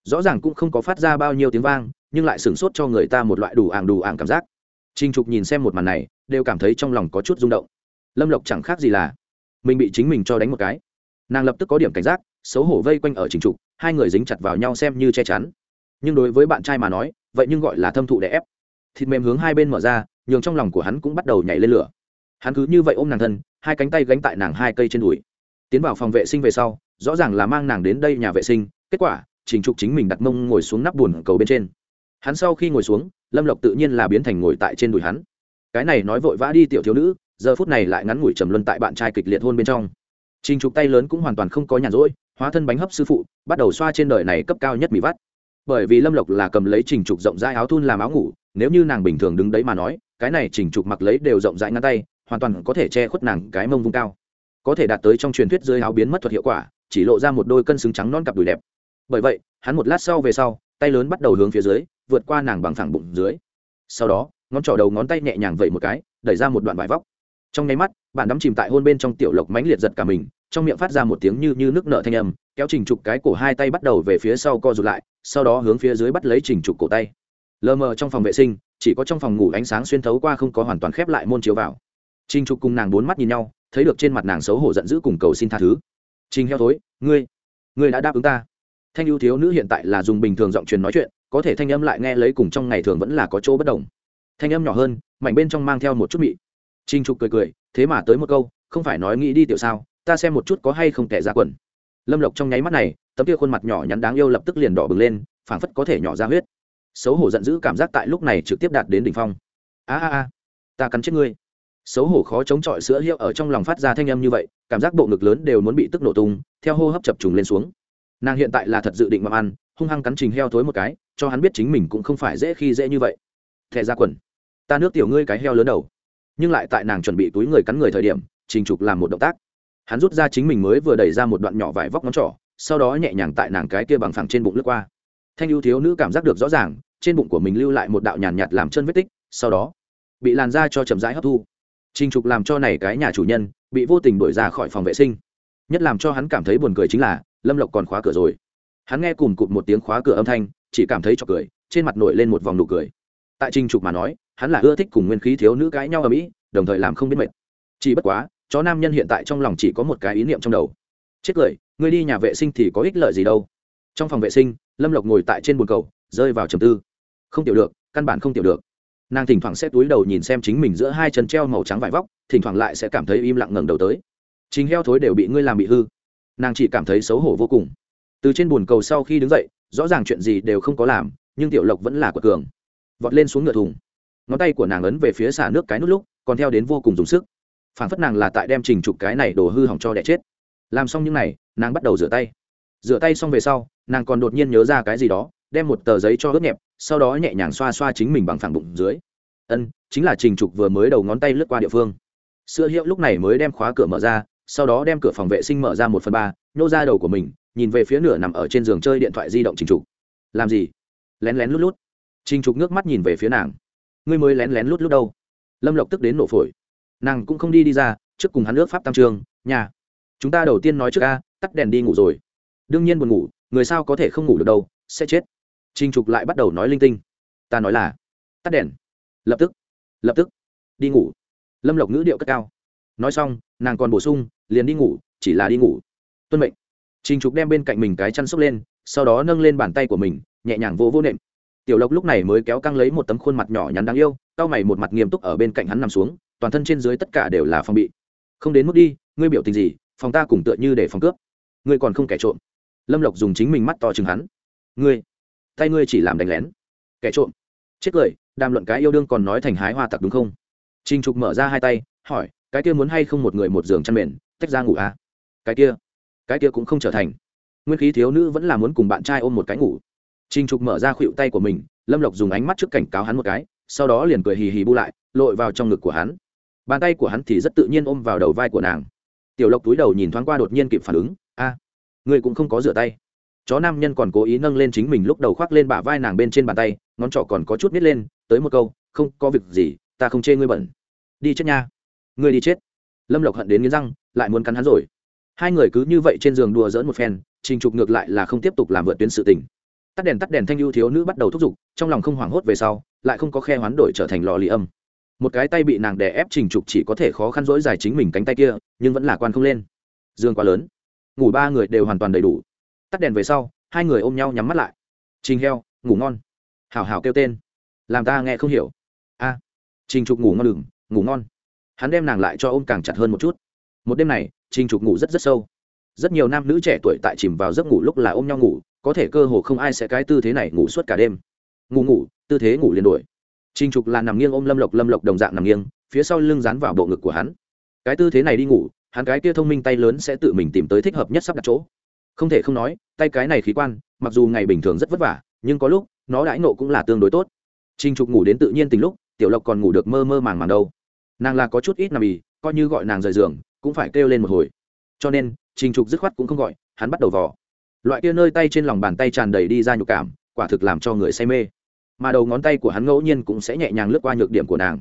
Rõ ràng cũng không có phát ra bao nhiêu tiếng vang, nhưng lại sửng sốt cho người ta một loại đủ ảng đủ ảng cảm giác. Trình Trục nhìn xem một màn này, đều cảm thấy trong lòng có chút rung động. Lâm Lộc chẳng khác gì là mình bị chính mình cho đánh một cái. Nàng lập tức có điểm cảnh giác, xấu hổ vây quanh ở Trình Trục, hai người dính chặt vào nhau xem như che chắn. Nhưng đối với bạn trai mà nói, vậy nhưng gọi là thâm thụ đè ép thịt mềm hướng hai bên mở ra nhường trong lòng của hắn cũng bắt đầu nhảy lên lửa hắn cứ như vậy ôm nàng thân hai cánh tay gánh tại nàng hai cây trên đùi tiến vào phòng vệ sinh về sau rõ ràng là mang nàng đến đây nhà vệ sinh kết quả trình trục chính mình đặt mông ngồi xuống nắp buồn cầu bên trên hắn sau khi ngồi xuống lâm lộc tự nhiên là biến thành ngồi tại trên đùi hắn. Cái này nói vội vã đi tiểu thiếu nữ, giờ phút này lại ngắn ngủi trầm luân tại bạn trai kịch liệt hôn bên trong. Trình trục tay lớn cũng hoàn toàn không có nhàn rỗi, hóa thân bánh hấp sư phụ, bắt đầu xoa trên đời này cấp cao nhất mỹ vắt. Bởi vì lâm lộc là cầm lấy trình trục rộng rãi áo thun làm áo ngủ, nếu như nàng bình thường đứng đấy mà nói, cái này trình trục mặc lấy đều rộng rãi ngăn tay, hoàn toàn có thể che khuất nàng cái mông vung cao. Có thể đạt tới trong truyền thuyết dưới áo biến mất thuật hiệu quả, chỉ lộ ra một đôi cân xứng trắng non cặp đùi đẹp. Bởi vậy, hắn một lát sau về sau, tay lớn bắt đầu hướng phía dưới vượt qua nàng bằng phẳng bụng dưới. Sau đó, ngón trỏ đầu ngón tay nhẹ nhàng vẩy một cái, đẩy ra một đoạn vải vóc. Trong nháy mắt, bạn đắm chìm tại hôn bên trong tiểu lộc mánh liệt giật cả mình, trong miệng phát ra một tiếng như như nước nợ thanh âm, kéo trình trục cái cổ hai tay bắt đầu về phía sau co rụt lại, sau đó hướng phía dưới bắt lấy trình trục cổ tay. Lờ mờ trong phòng vệ sinh, chỉ có trong phòng ngủ ánh sáng xuyên thấu qua không có hoàn toàn khép lại môn chiếu vào. Trình trục cùng nàng bốn mắt nhìn nhau, thấy được trên mặt nàng xấu hổ giận dữ cùng cầu xin tha thứ. Trình heo thối, ngươi ngươi đã đáp ứng ta. Thanh ưu thiếu nữ hiện tại là dùng bình thường giọng truyền nói chuyện có thể thanh âm lại nghe lấy cùng trong ngày thường vẫn là có chỗ bất đồng. Thanh âm nhỏ hơn, mảnh bên trong mang theo một chút mị. Trinh trục cười cười, thế mà tới một câu, không phải nói nghĩ đi tiểu sao, ta xem một chút có hay không tệ ra quần. Lâm lộc trong nháy mắt này, tấm kia khuôn mặt nhỏ nhắn đáng yêu lập tức liền đỏ bừng lên, phảng phất có thể nhỏ ra huyết. Xấu hổ giận dữ cảm giác tại lúc này trực tiếp đạt đến đỉnh phong. A a a, ta cắn chết ngươi. Xấu hổ khó chống chọi sữa hiệu ở trong lòng phát ra thanh âm như vậy, cảm giác bộ ngực lớn đều muốn bị tức nổ tung, theo hô hấp chập trùng lên xuống. Nàng hiện tại là thật dự định mặc ăn hung hăng cắn trình heo thối một cái, cho hắn biết chính mình cũng không phải dễ khi dễ như vậy. Thẹ ra quần. Ta nước tiểu ngươi cái heo lớn đầu. Nhưng lại tại nàng chuẩn bị túi người cắn người thời điểm, trình trục làm một động tác. Hắn rút ra chính mình mới vừa đẩy ra một đoạn nhỏ vải vóc ngón trỏ, sau đó nhẹ nhàng tại nàng cái kia bằng phẳng trên bụng lướt qua. Thanh ưu thiếu nữ cảm giác được rõ ràng, trên bụng của mình lưu lại một đạo nhàn nhạt làm chân vết tích, sau đó bị làn da cho chậm rãi hấp thu. Trình trục làm cho này cái nhà chủ nhân bị vô tình đuổi ra khỏi phòng vệ sinh. Nhất làm cho hắn cảm thấy buồn cười chính là, lâm lộc còn khóa cửa rồi hắn nghe cùng cụt một tiếng khóa cửa âm thanh, chỉ cảm thấy cho cười, trên mặt nổi lên một vòng nụ cười. Tại trình trục mà nói, hắn là ưa thích cùng nguyên khí thiếu nữ cãi nhau ở mỹ, đồng thời làm không biết mệt. Chỉ bất quá, chó nam nhân hiện tại trong lòng chỉ có một cái ý niệm trong đầu. Chết cười, ngươi đi nhà vệ sinh thì có ích lợi gì đâu. Trong phòng vệ sinh, lâm lộc ngồi tại trên bồn cầu, rơi vào trầm tư. Không tiểu được, căn bản không tiểu được. Nàng thỉnh thoảng sẽ túi đầu nhìn xem chính mình giữa hai chân treo màu trắng vải vóc, thỉnh thoảng lại sẽ cảm thấy im lặng ngẩng đầu tới. Chính heo thối đều bị ngươi làm bị hư. Nàng chỉ cảm thấy xấu hổ vô cùng từ trên bồn cầu sau khi đứng dậy, rõ ràng chuyện gì đều không có làm, nhưng tiểu lộc vẫn là quật cường. Vọt lên xuống ngựa thùng. Ngón tay của nàng ấn về phía xả nước cái nút lúc, còn theo đến vô cùng dùng sức. Phản phất nàng là tại đem trình trục cái này đổ hư hỏng cho đẻ chết. Làm xong những n à y nàng bắt đầu rửa tay. Rửa tay xong về sau, nàng còn đột nhiên nhớ ra cái gì đó, đem một tờ giấy cho ướt nhẹp, sau đó nhẹ nhàng xoa xoa chính mình bằng phẳng bụng dưới. Ân, chính là trình trục vừa mới đầu ngón tay lướt qua địa phương. Sữa hiệu lúc này mới đem khóa cửa mở ra, sau đó đem cửa phòng vệ sinh mở ra một phần ba, nhô ra đầu của mình nhìn về phía nửa nằm ở trên giường chơi điện thoại di động trình trục. Làm gì? Lén lén lút lút. Trình trục nước mắt nhìn về phía nàng. Ngươi mới lén lén lút lút đâu? Lâm lộc tức đến nổ phổi. Nàng cũng không đi đi ra, trước cùng hắn nước pháp tam trường, nhà, chúng ta đầu tiên nói trước a, tắt đèn đi ngủ rồi. Đương nhiên buồn ngủ, người sao có thể không ngủ được đâu, sẽ chết. Trình trục lại bắt đầu nói linh tinh. Ta nói là, tắt đèn. Lập tức lập tức, đi ngủ. Lâm lộc ngữ điệu cất cao. Nói xong, nàng còn bổ sung, liền đi ngủ, chỉ là đi ngủ. Tuân mệnh trình trục đem bên cạnh mình cái chăn xốc lên, sau đó nâng lên bàn tay của mình, nhẹ nhàng vô vô nệm. Tiểu lộc lúc này mới kéo căng lấy một tấm khuôn mặt nhỏ nhắn đáng yêu cau mày một mặt nghiêm túc ở bên cạnh hắn nằm xuống, toàn thân trên dưới tất cả đều là phòng bị. Không đến mức đi, ngươi biểu tình gì, phòng ta cùng tựa như để phòng cướp. Ngươi còn không kẻ trộm. Lâm lộc dùng chính mình mắt to chừng hắn. Ngươi, tay ngươi chỉ làm đánh lén. Kẻ trộm. Chết cười, đàm luận cái yêu đương còn nói thành hái hoa tặc đúng không? Trình trục mở ra hai tay, hỏi, cái kia muốn hay không một người một giường chăn mền, tách ra ngủ à? Cái kia cái kia cũng không trở thành. Nguyên khí thiếu nữ vẫn là muốn cùng bạn trai ôm một cái ngủ. Trinh trục mở ra khuỵu tay của mình lâm lộc dùng ánh mắt trước cảnh cáo hắn một cái sau đó liền cười hì hì bu lại lội vào trong ngực của hắn. Bàn tay của hắn thì rất tự nhiên ôm vào đầu vai của nàng. Tiểu lộc túi đầu nhìn thoáng qua đột nhiên kịp phản ứng a à, người cũng không có rửa tay. Chó nam nhân còn cố ý nâng lên chính mình lúc đầu khoác lên bả vai nàng bên trên bàn tay ngón trỏ còn có chút nít lên tới một câu không có việc gì ta không chê ngươi bẩn đi chết nha. Ngươi đi chết. Lâm lộc hận đến nghiến răng lại muốn cắn hắn rồi hai người cứ như vậy trên giường đùa dỡn một phen, trình trục ngược lại là không tiếp tục làm vượt tuyến sự tình. Tắt đèn tắt đèn thanh ưu thiếu nữ bắt đầu thúc giục, trong lòng không hoảng hốt về sau, lại không có khe hoán đổi trở thành lò lì âm. Một cái tay bị nàng đè ép, trình trục chỉ có thể khó khăn dỗi dài chính mình cánh tay kia, nhưng vẫn là quan không lên. Dương quá lớn. Ngủ ba người đều hoàn toàn đầy đủ. Tắt đèn về sau, hai người ôm nhau nhắm mắt lại. Trình heo, ngủ ngon. Hào hào kêu tên. Làm ta nghe không hiểu. A. Trình trục ngủ ngon đừng ngủ ngon. Hắn đem nàng lại cho ôm càng chặt hơn một chút. Một đêm này trình trục ngủ rất rất sâu. Rất nhiều nam nữ trẻ tuổi tại chìm vào giấc ngủ lúc là ôm nhau ngủ có thể cơ hồ không ai sẽ cái tư thế này ngủ suốt cả đêm. Ngủ ngủ tư thế ngủ liền đổi trình trục là nằm nghiêng ôm lâm lộc lâm lộc đồng dạng nằm nghiêng phía sau lưng dán vào bộ ngực của hắn. Cái tư thế này đi ngủ hắn cái kia thông minh tay lớn sẽ tự mình tìm tới thích hợp nhất sắp đặt chỗ. Không thể không nói tay cái này khí quan mặc dù ngày bình thường rất vất vả nhưng có lúc nó đãi nộ cũng là tương đối tốt. Trình Trục ngủ đến tự nhiên tình lúc, Tiểu Lộc còn ngủ được mơ mơ màng màng đâu. Nàng là có chút ít nằm ì, coi như gọi nàng rời giường, cũng phải kêu lên một hồi. Cho nên, Trình Trục dứt khoát cũng không gọi, hắn bắt đầu vò. Loại kia nơi tay trên lòng bàn tay tràn đầy đi ra nhục cảm, quả thực làm cho người say mê. Mà đầu ngón tay của hắn ngẫu nhiên cũng sẽ nhẹ nhàng lướt qua nhược điểm của nàng.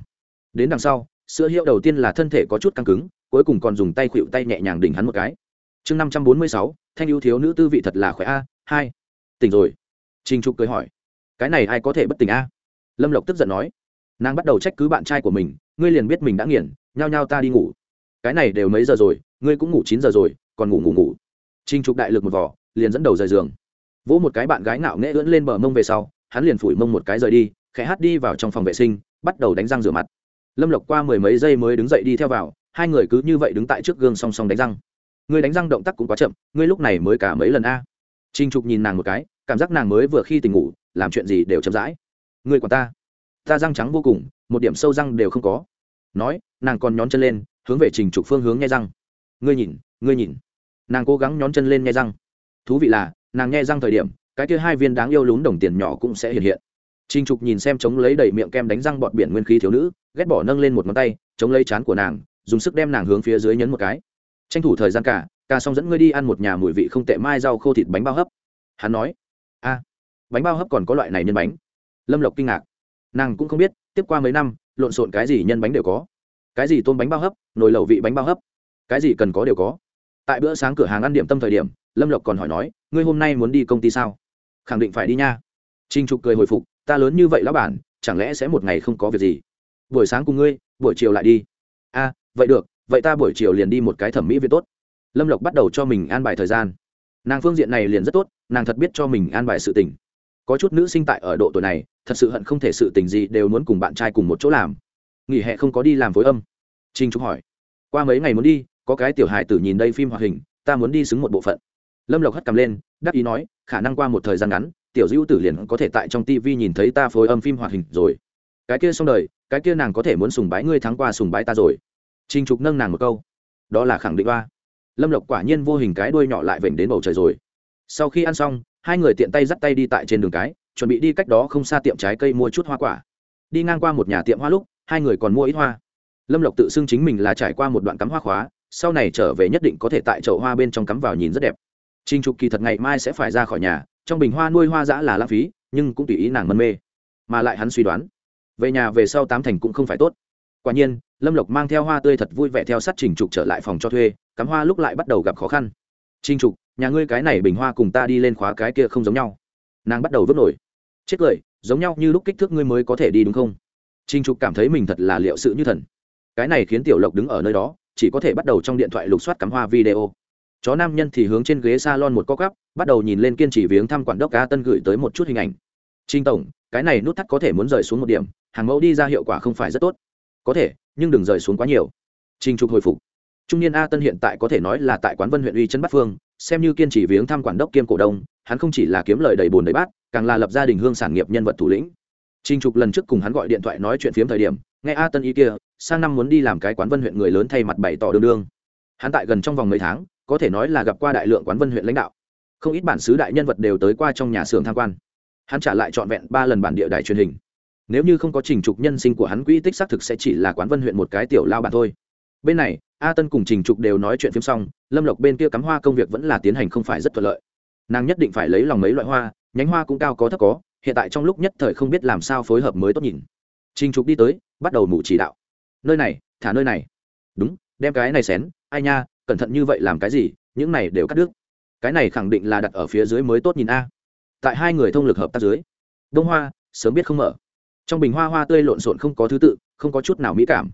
Đến đằng sau, sữa hiệu đầu tiên là thân thể có chút căng cứng, cuối cùng còn dùng tay khuỵu tay nhẹ nhàng đỉnh hắn một cái. Chương năm trăm bốn mươi sáu, thanh ưu thiếu nữ tư vị thật là khỏe a, hai. Tỉnh rồi. Trình Trục cười hỏi, cái này ai có thể bất tỉnh a? lâm lộc tức giận nói nàng bắt đầu trách cứ bạn trai của mình ngươi liền biết mình đã nghiền nhao nhao ta đi ngủ cái này đều mấy giờ rồi, ngươi cũng ngủ chín giờ rồi, còn ngủ ngủ ngủ. Trinh trục đại lực một vỏ liền dẫn đầu rời giường. Vỗ một cái bạn gái ngạo nghễ ưỡn lên bờ mông về sau, hắn liền phủi mông một cái rời đi, khẽ hát đi vào trong phòng vệ sinh, bắt đầu đánh răng rửa mặt. Lâm lộc qua mười mấy giây mới đứng dậy đi theo vào, hai người cứ như vậy đứng tại trước gương song song đánh răng. Ngươi đánh răng động tác cũng quá chậm, ngươi lúc này mới cả mấy lần a? Trinh trục nhìn nàng một cái, cảm giác nàng mới vừa khi tỉnh ngủ, làm chuyện gì đều chậm rãi. Người của ta. Ta răng trắng vô cùng, một điểm sâu răng đều không có. Nói, nàng còn nhón chân lên hướng về trình trục phương hướng nghe răng. Ngươi nhìn ngươi nhìn. Nàng cố gắng nhón chân lên nghe răng. Thú vị là, nàng nghe răng thời điểm, cái kia hai viên đáng yêu lún đồng tiền nhỏ cũng sẽ hiện hiện. Trình trục nhìn xem chống lấy đầy miệng kem đánh răng bọt biển nguyên khí thiếu nữ, ghét bỏ nâng lên một ngón tay, chống lấy chán của nàng, dùng sức đem nàng hướng phía dưới nhấn một cái. Tranh thủ thời gian cả ca xong dẫn ngươi đi ăn một nhà mùi vị không tệ mai rau khô thịt bánh bao hấp. Hắn nói, a, bánh bao hấp còn có loại này nhân bánh. Lâm lộc kinh ngạc. Nàng cũng không biết, tiếp qua mấy năm, lộn xộn cái gì nhân bánh đều có cái gì tôm bánh bao hấp, nồi lẩu vị bánh bao hấp? Cái gì cần có đều có. Tại bữa sáng cửa hàng ăn điểm tâm thời điểm, lâm lộc còn hỏi nói, ngươi hôm nay muốn đi công ty sao? Khẳng định phải đi nha. Trinh trục cười hồi phục, ta lớn như vậy lão bản, chẳng lẽ sẽ một ngày không có việc gì? Buổi sáng cùng ngươi, buổi chiều lại đi. A, vậy được, vậy ta buổi chiều liền đi một cái thẩm mỹ viện tốt. Lâm lộc bắt đầu cho mình an bài thời gian. Nàng phương diện này liền rất tốt, nàng thật biết cho mình an bài sự tình. Có chút nữ sinh tại ở độ tuổi này, thật sự hận không thể sự tình gì đều muốn cùng bạn trai cùng một chỗ làm nghỉ hè không có đi làm phối âm. Trinh trúc hỏi, qua mấy ngày muốn đi, có cái tiểu hài tử nhìn đây phim hoạt hình, ta muốn đi xứng một bộ phận. Lâm lộc hất cầm lên đắc ý nói, khả năng qua một thời gian ngắn, tiểu dữ tử liền có thể tại trong tv nhìn thấy ta phối âm phim hoạt hình rồi. Cái kia xong đời, cái kia nàng có thể muốn sùng bái ngươi thắng qua sùng bái ta rồi. Trinh trục nâng nàng một câu, đó là khẳng định ba lâm lộc quả nhiên vô hình cái đuôi nhỏ lại vểnh đến bầu trời rồi. Sau khi ăn xong, hai người tiện tay dắt tay đi tại trên đường cái, chuẩn bị đi cách đó không xa tiệm trái cây mua chút hoa quả. Đi ngang qua một nhà tiệm hoa lúc hai người còn mua ít hoa. Lâm lộc tự xưng chính mình là trải qua một đoạn cắm hoa khóa, sau này trở về nhất định có thể tại chậu hoa bên trong cắm vào nhìn rất đẹp. Trinh trục kỳ thật ngày mai sẽ phải ra khỏi nhà, trong bình hoa nuôi hoa dã là lãng phí, nhưng cũng tùy ý nàng mân mê. Mà lại hắn suy đoán, về nhà về sau tám thành cũng không phải tốt. Quả nhiên, lâm lộc mang theo hoa tươi thật vui vẻ theo sát trình trục trở lại phòng cho thuê, cắm hoa lúc lại bắt đầu gặp khó khăn. Trình trục, nhà ngươi cái này bình hoa cùng ta đi lên khóa cái kia không giống nhau. Nàng bắt đầu vớt nổi. Chết cười, giống nhau như lúc kích thước ngươi mới có thể đi đúng không? Trinh trục cảm thấy mình thật là liệu sự như thần. Cái này khiến tiểu lộc đứng ở nơi đó, chỉ có thể bắt đầu trong điện thoại lục soát cắm hoa video. Chó nam nhân thì hướng trên ghế s a lon một co cắp bắt đầu nhìn lên kiên trì viếng thăm quản đốc ca tân gửi tới một chút hình ảnh. Trinh tổng, cái này nút thắt có thể muốn rời xuống một điểm, hàng mẫu đi ra hiệu quả không phải rất tốt. Có thể, nhưng đừng rời xuống quá nhiều. Trinh trục hồi phục. Trung niên a tân hiện tại có thể nói là tại quán vân huyện uy trấn bắc phương, xem như kiên trì viếng thăm quản đốc kiêm cổ đông, hắn không chỉ là kiếm lời đầy bồn đầy bát, càng là lập gia đình hương sản nghiệp nhân vật thủ lĩnh. Trình Trục lần trước cùng hắn gọi điện thoại nói chuyện phiếm thời điểm, nghe A Tân ý kia, sang năm muốn đi làm cái quán Vân huyện người lớn thay mặt bày tỏ đương đương. Hắn tại gần trong vòng mấy tháng, có thể nói là gặp qua đại lượng quán Vân huyện lãnh đạo. Không ít bản xứ đại nhân vật đều tới qua trong nhà xưởng tham quan. Hắn trả lại trọn vẹn ba lần bản địa đài truyền hình. Nếu như không có Trình Trục nhân sinh của hắn quỹ tích xác thực sẽ chỉ là quán Vân huyện một cái tiểu lao bản thôi. Bên này, A Tân cùng Trình Trục đều nói chuyện phiếm xong, Lâm Lộc bên kia cắm hoa công việc vẫn là tiến hành không phải rất thuận lợi. Nàng nhất định phải lấy lòng mấy loại hoa, nhánh hoa cũng cao có thấp có hiện tại trong lúc nhất thời không biết làm sao phối hợp mới tốt nhìn. Trình trục đi tới, bắt đầu mụ chỉ đạo. Nơi này, thả nơi này. Đúng, đem cái này xén. Ai nha, cẩn thận như vậy làm cái gì? Những này đều cắt đứt. Cái này khẳng định là đặt ở phía dưới mới tốt nhìn a. Tại hai người thông lực hợp tác dưới. Đông hoa, sớm biết không mở. Trong bình hoa hoa tươi lộn xộn không có thứ tự, không có chút nào mỹ cảm.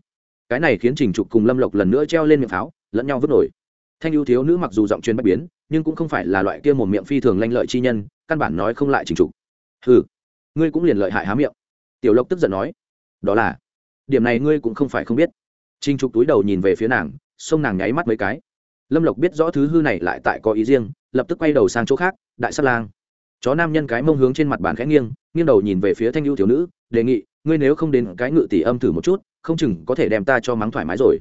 Cái này khiến trình trục cùng lâm lộc lần nữa treo lên miệng pháo, lẫn nhau vứt nổi. Thanh ưu thiếu nữ mặc dù giọng truyền bất biến, nhưng cũng không phải là loại kia một miệng phi thường lanh lợi chi nhân, căn bản nói không lại trình trục hừ, ngươi cũng liền lợi hại há miệng. Tiểu lộc tức giận nói, đó là, điểm này ngươi cũng không phải không biết. Trinh trục túi đầu nhìn về phía nàng, xông nàng nháy mắt mấy cái. Lâm lộc biết rõ thứ hư này lại tại có ý riêng, lập tức quay đầu sang chỗ khác, đại sát lang. Chó nam nhân cái mông hướng trên mặt bàn khẽ nghiêng nghiêng đầu nhìn về phía thanh lưu thiếu nữ, đề nghị, ngươi nếu không đến cái ngự tỷ âm thử một chút, không chừng có thể đem ta cho mắng thoải mái rồi.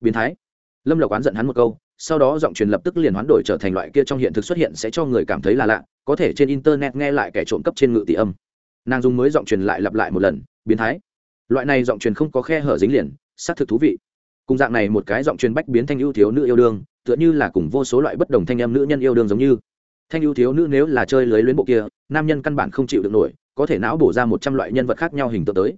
Biến thái. Lâm lộc oán giận hắn một câu sau đó giọng truyền lập tức liền hoán đổi trở thành loại kia trong hiện thực xuất hiện sẽ cho người cảm thấy là lạ, có thể trên internet nghe lại kẻ trộm cấp trên ngự tỷ âm. Nàng dùng mới giọng truyền lại lặp lại một lần, biến thái. Loại này giọng truyền không có khe hở dính liền, xác thực thú vị. Cùng dạng này một cái giọng truyền bách biến thanh ưu thiếu nữ yêu đương, tựa như là cùng vô số loại bất đồng thanh em nữ nhân yêu đương giống như. Thanh ưu thiếu nữ nếu là chơi lưới luyến bộ kia, nam nhân căn bản không chịu được nổi, có thể não bổ ra một trăm loại nhân vật khác nhau hình tượng tới.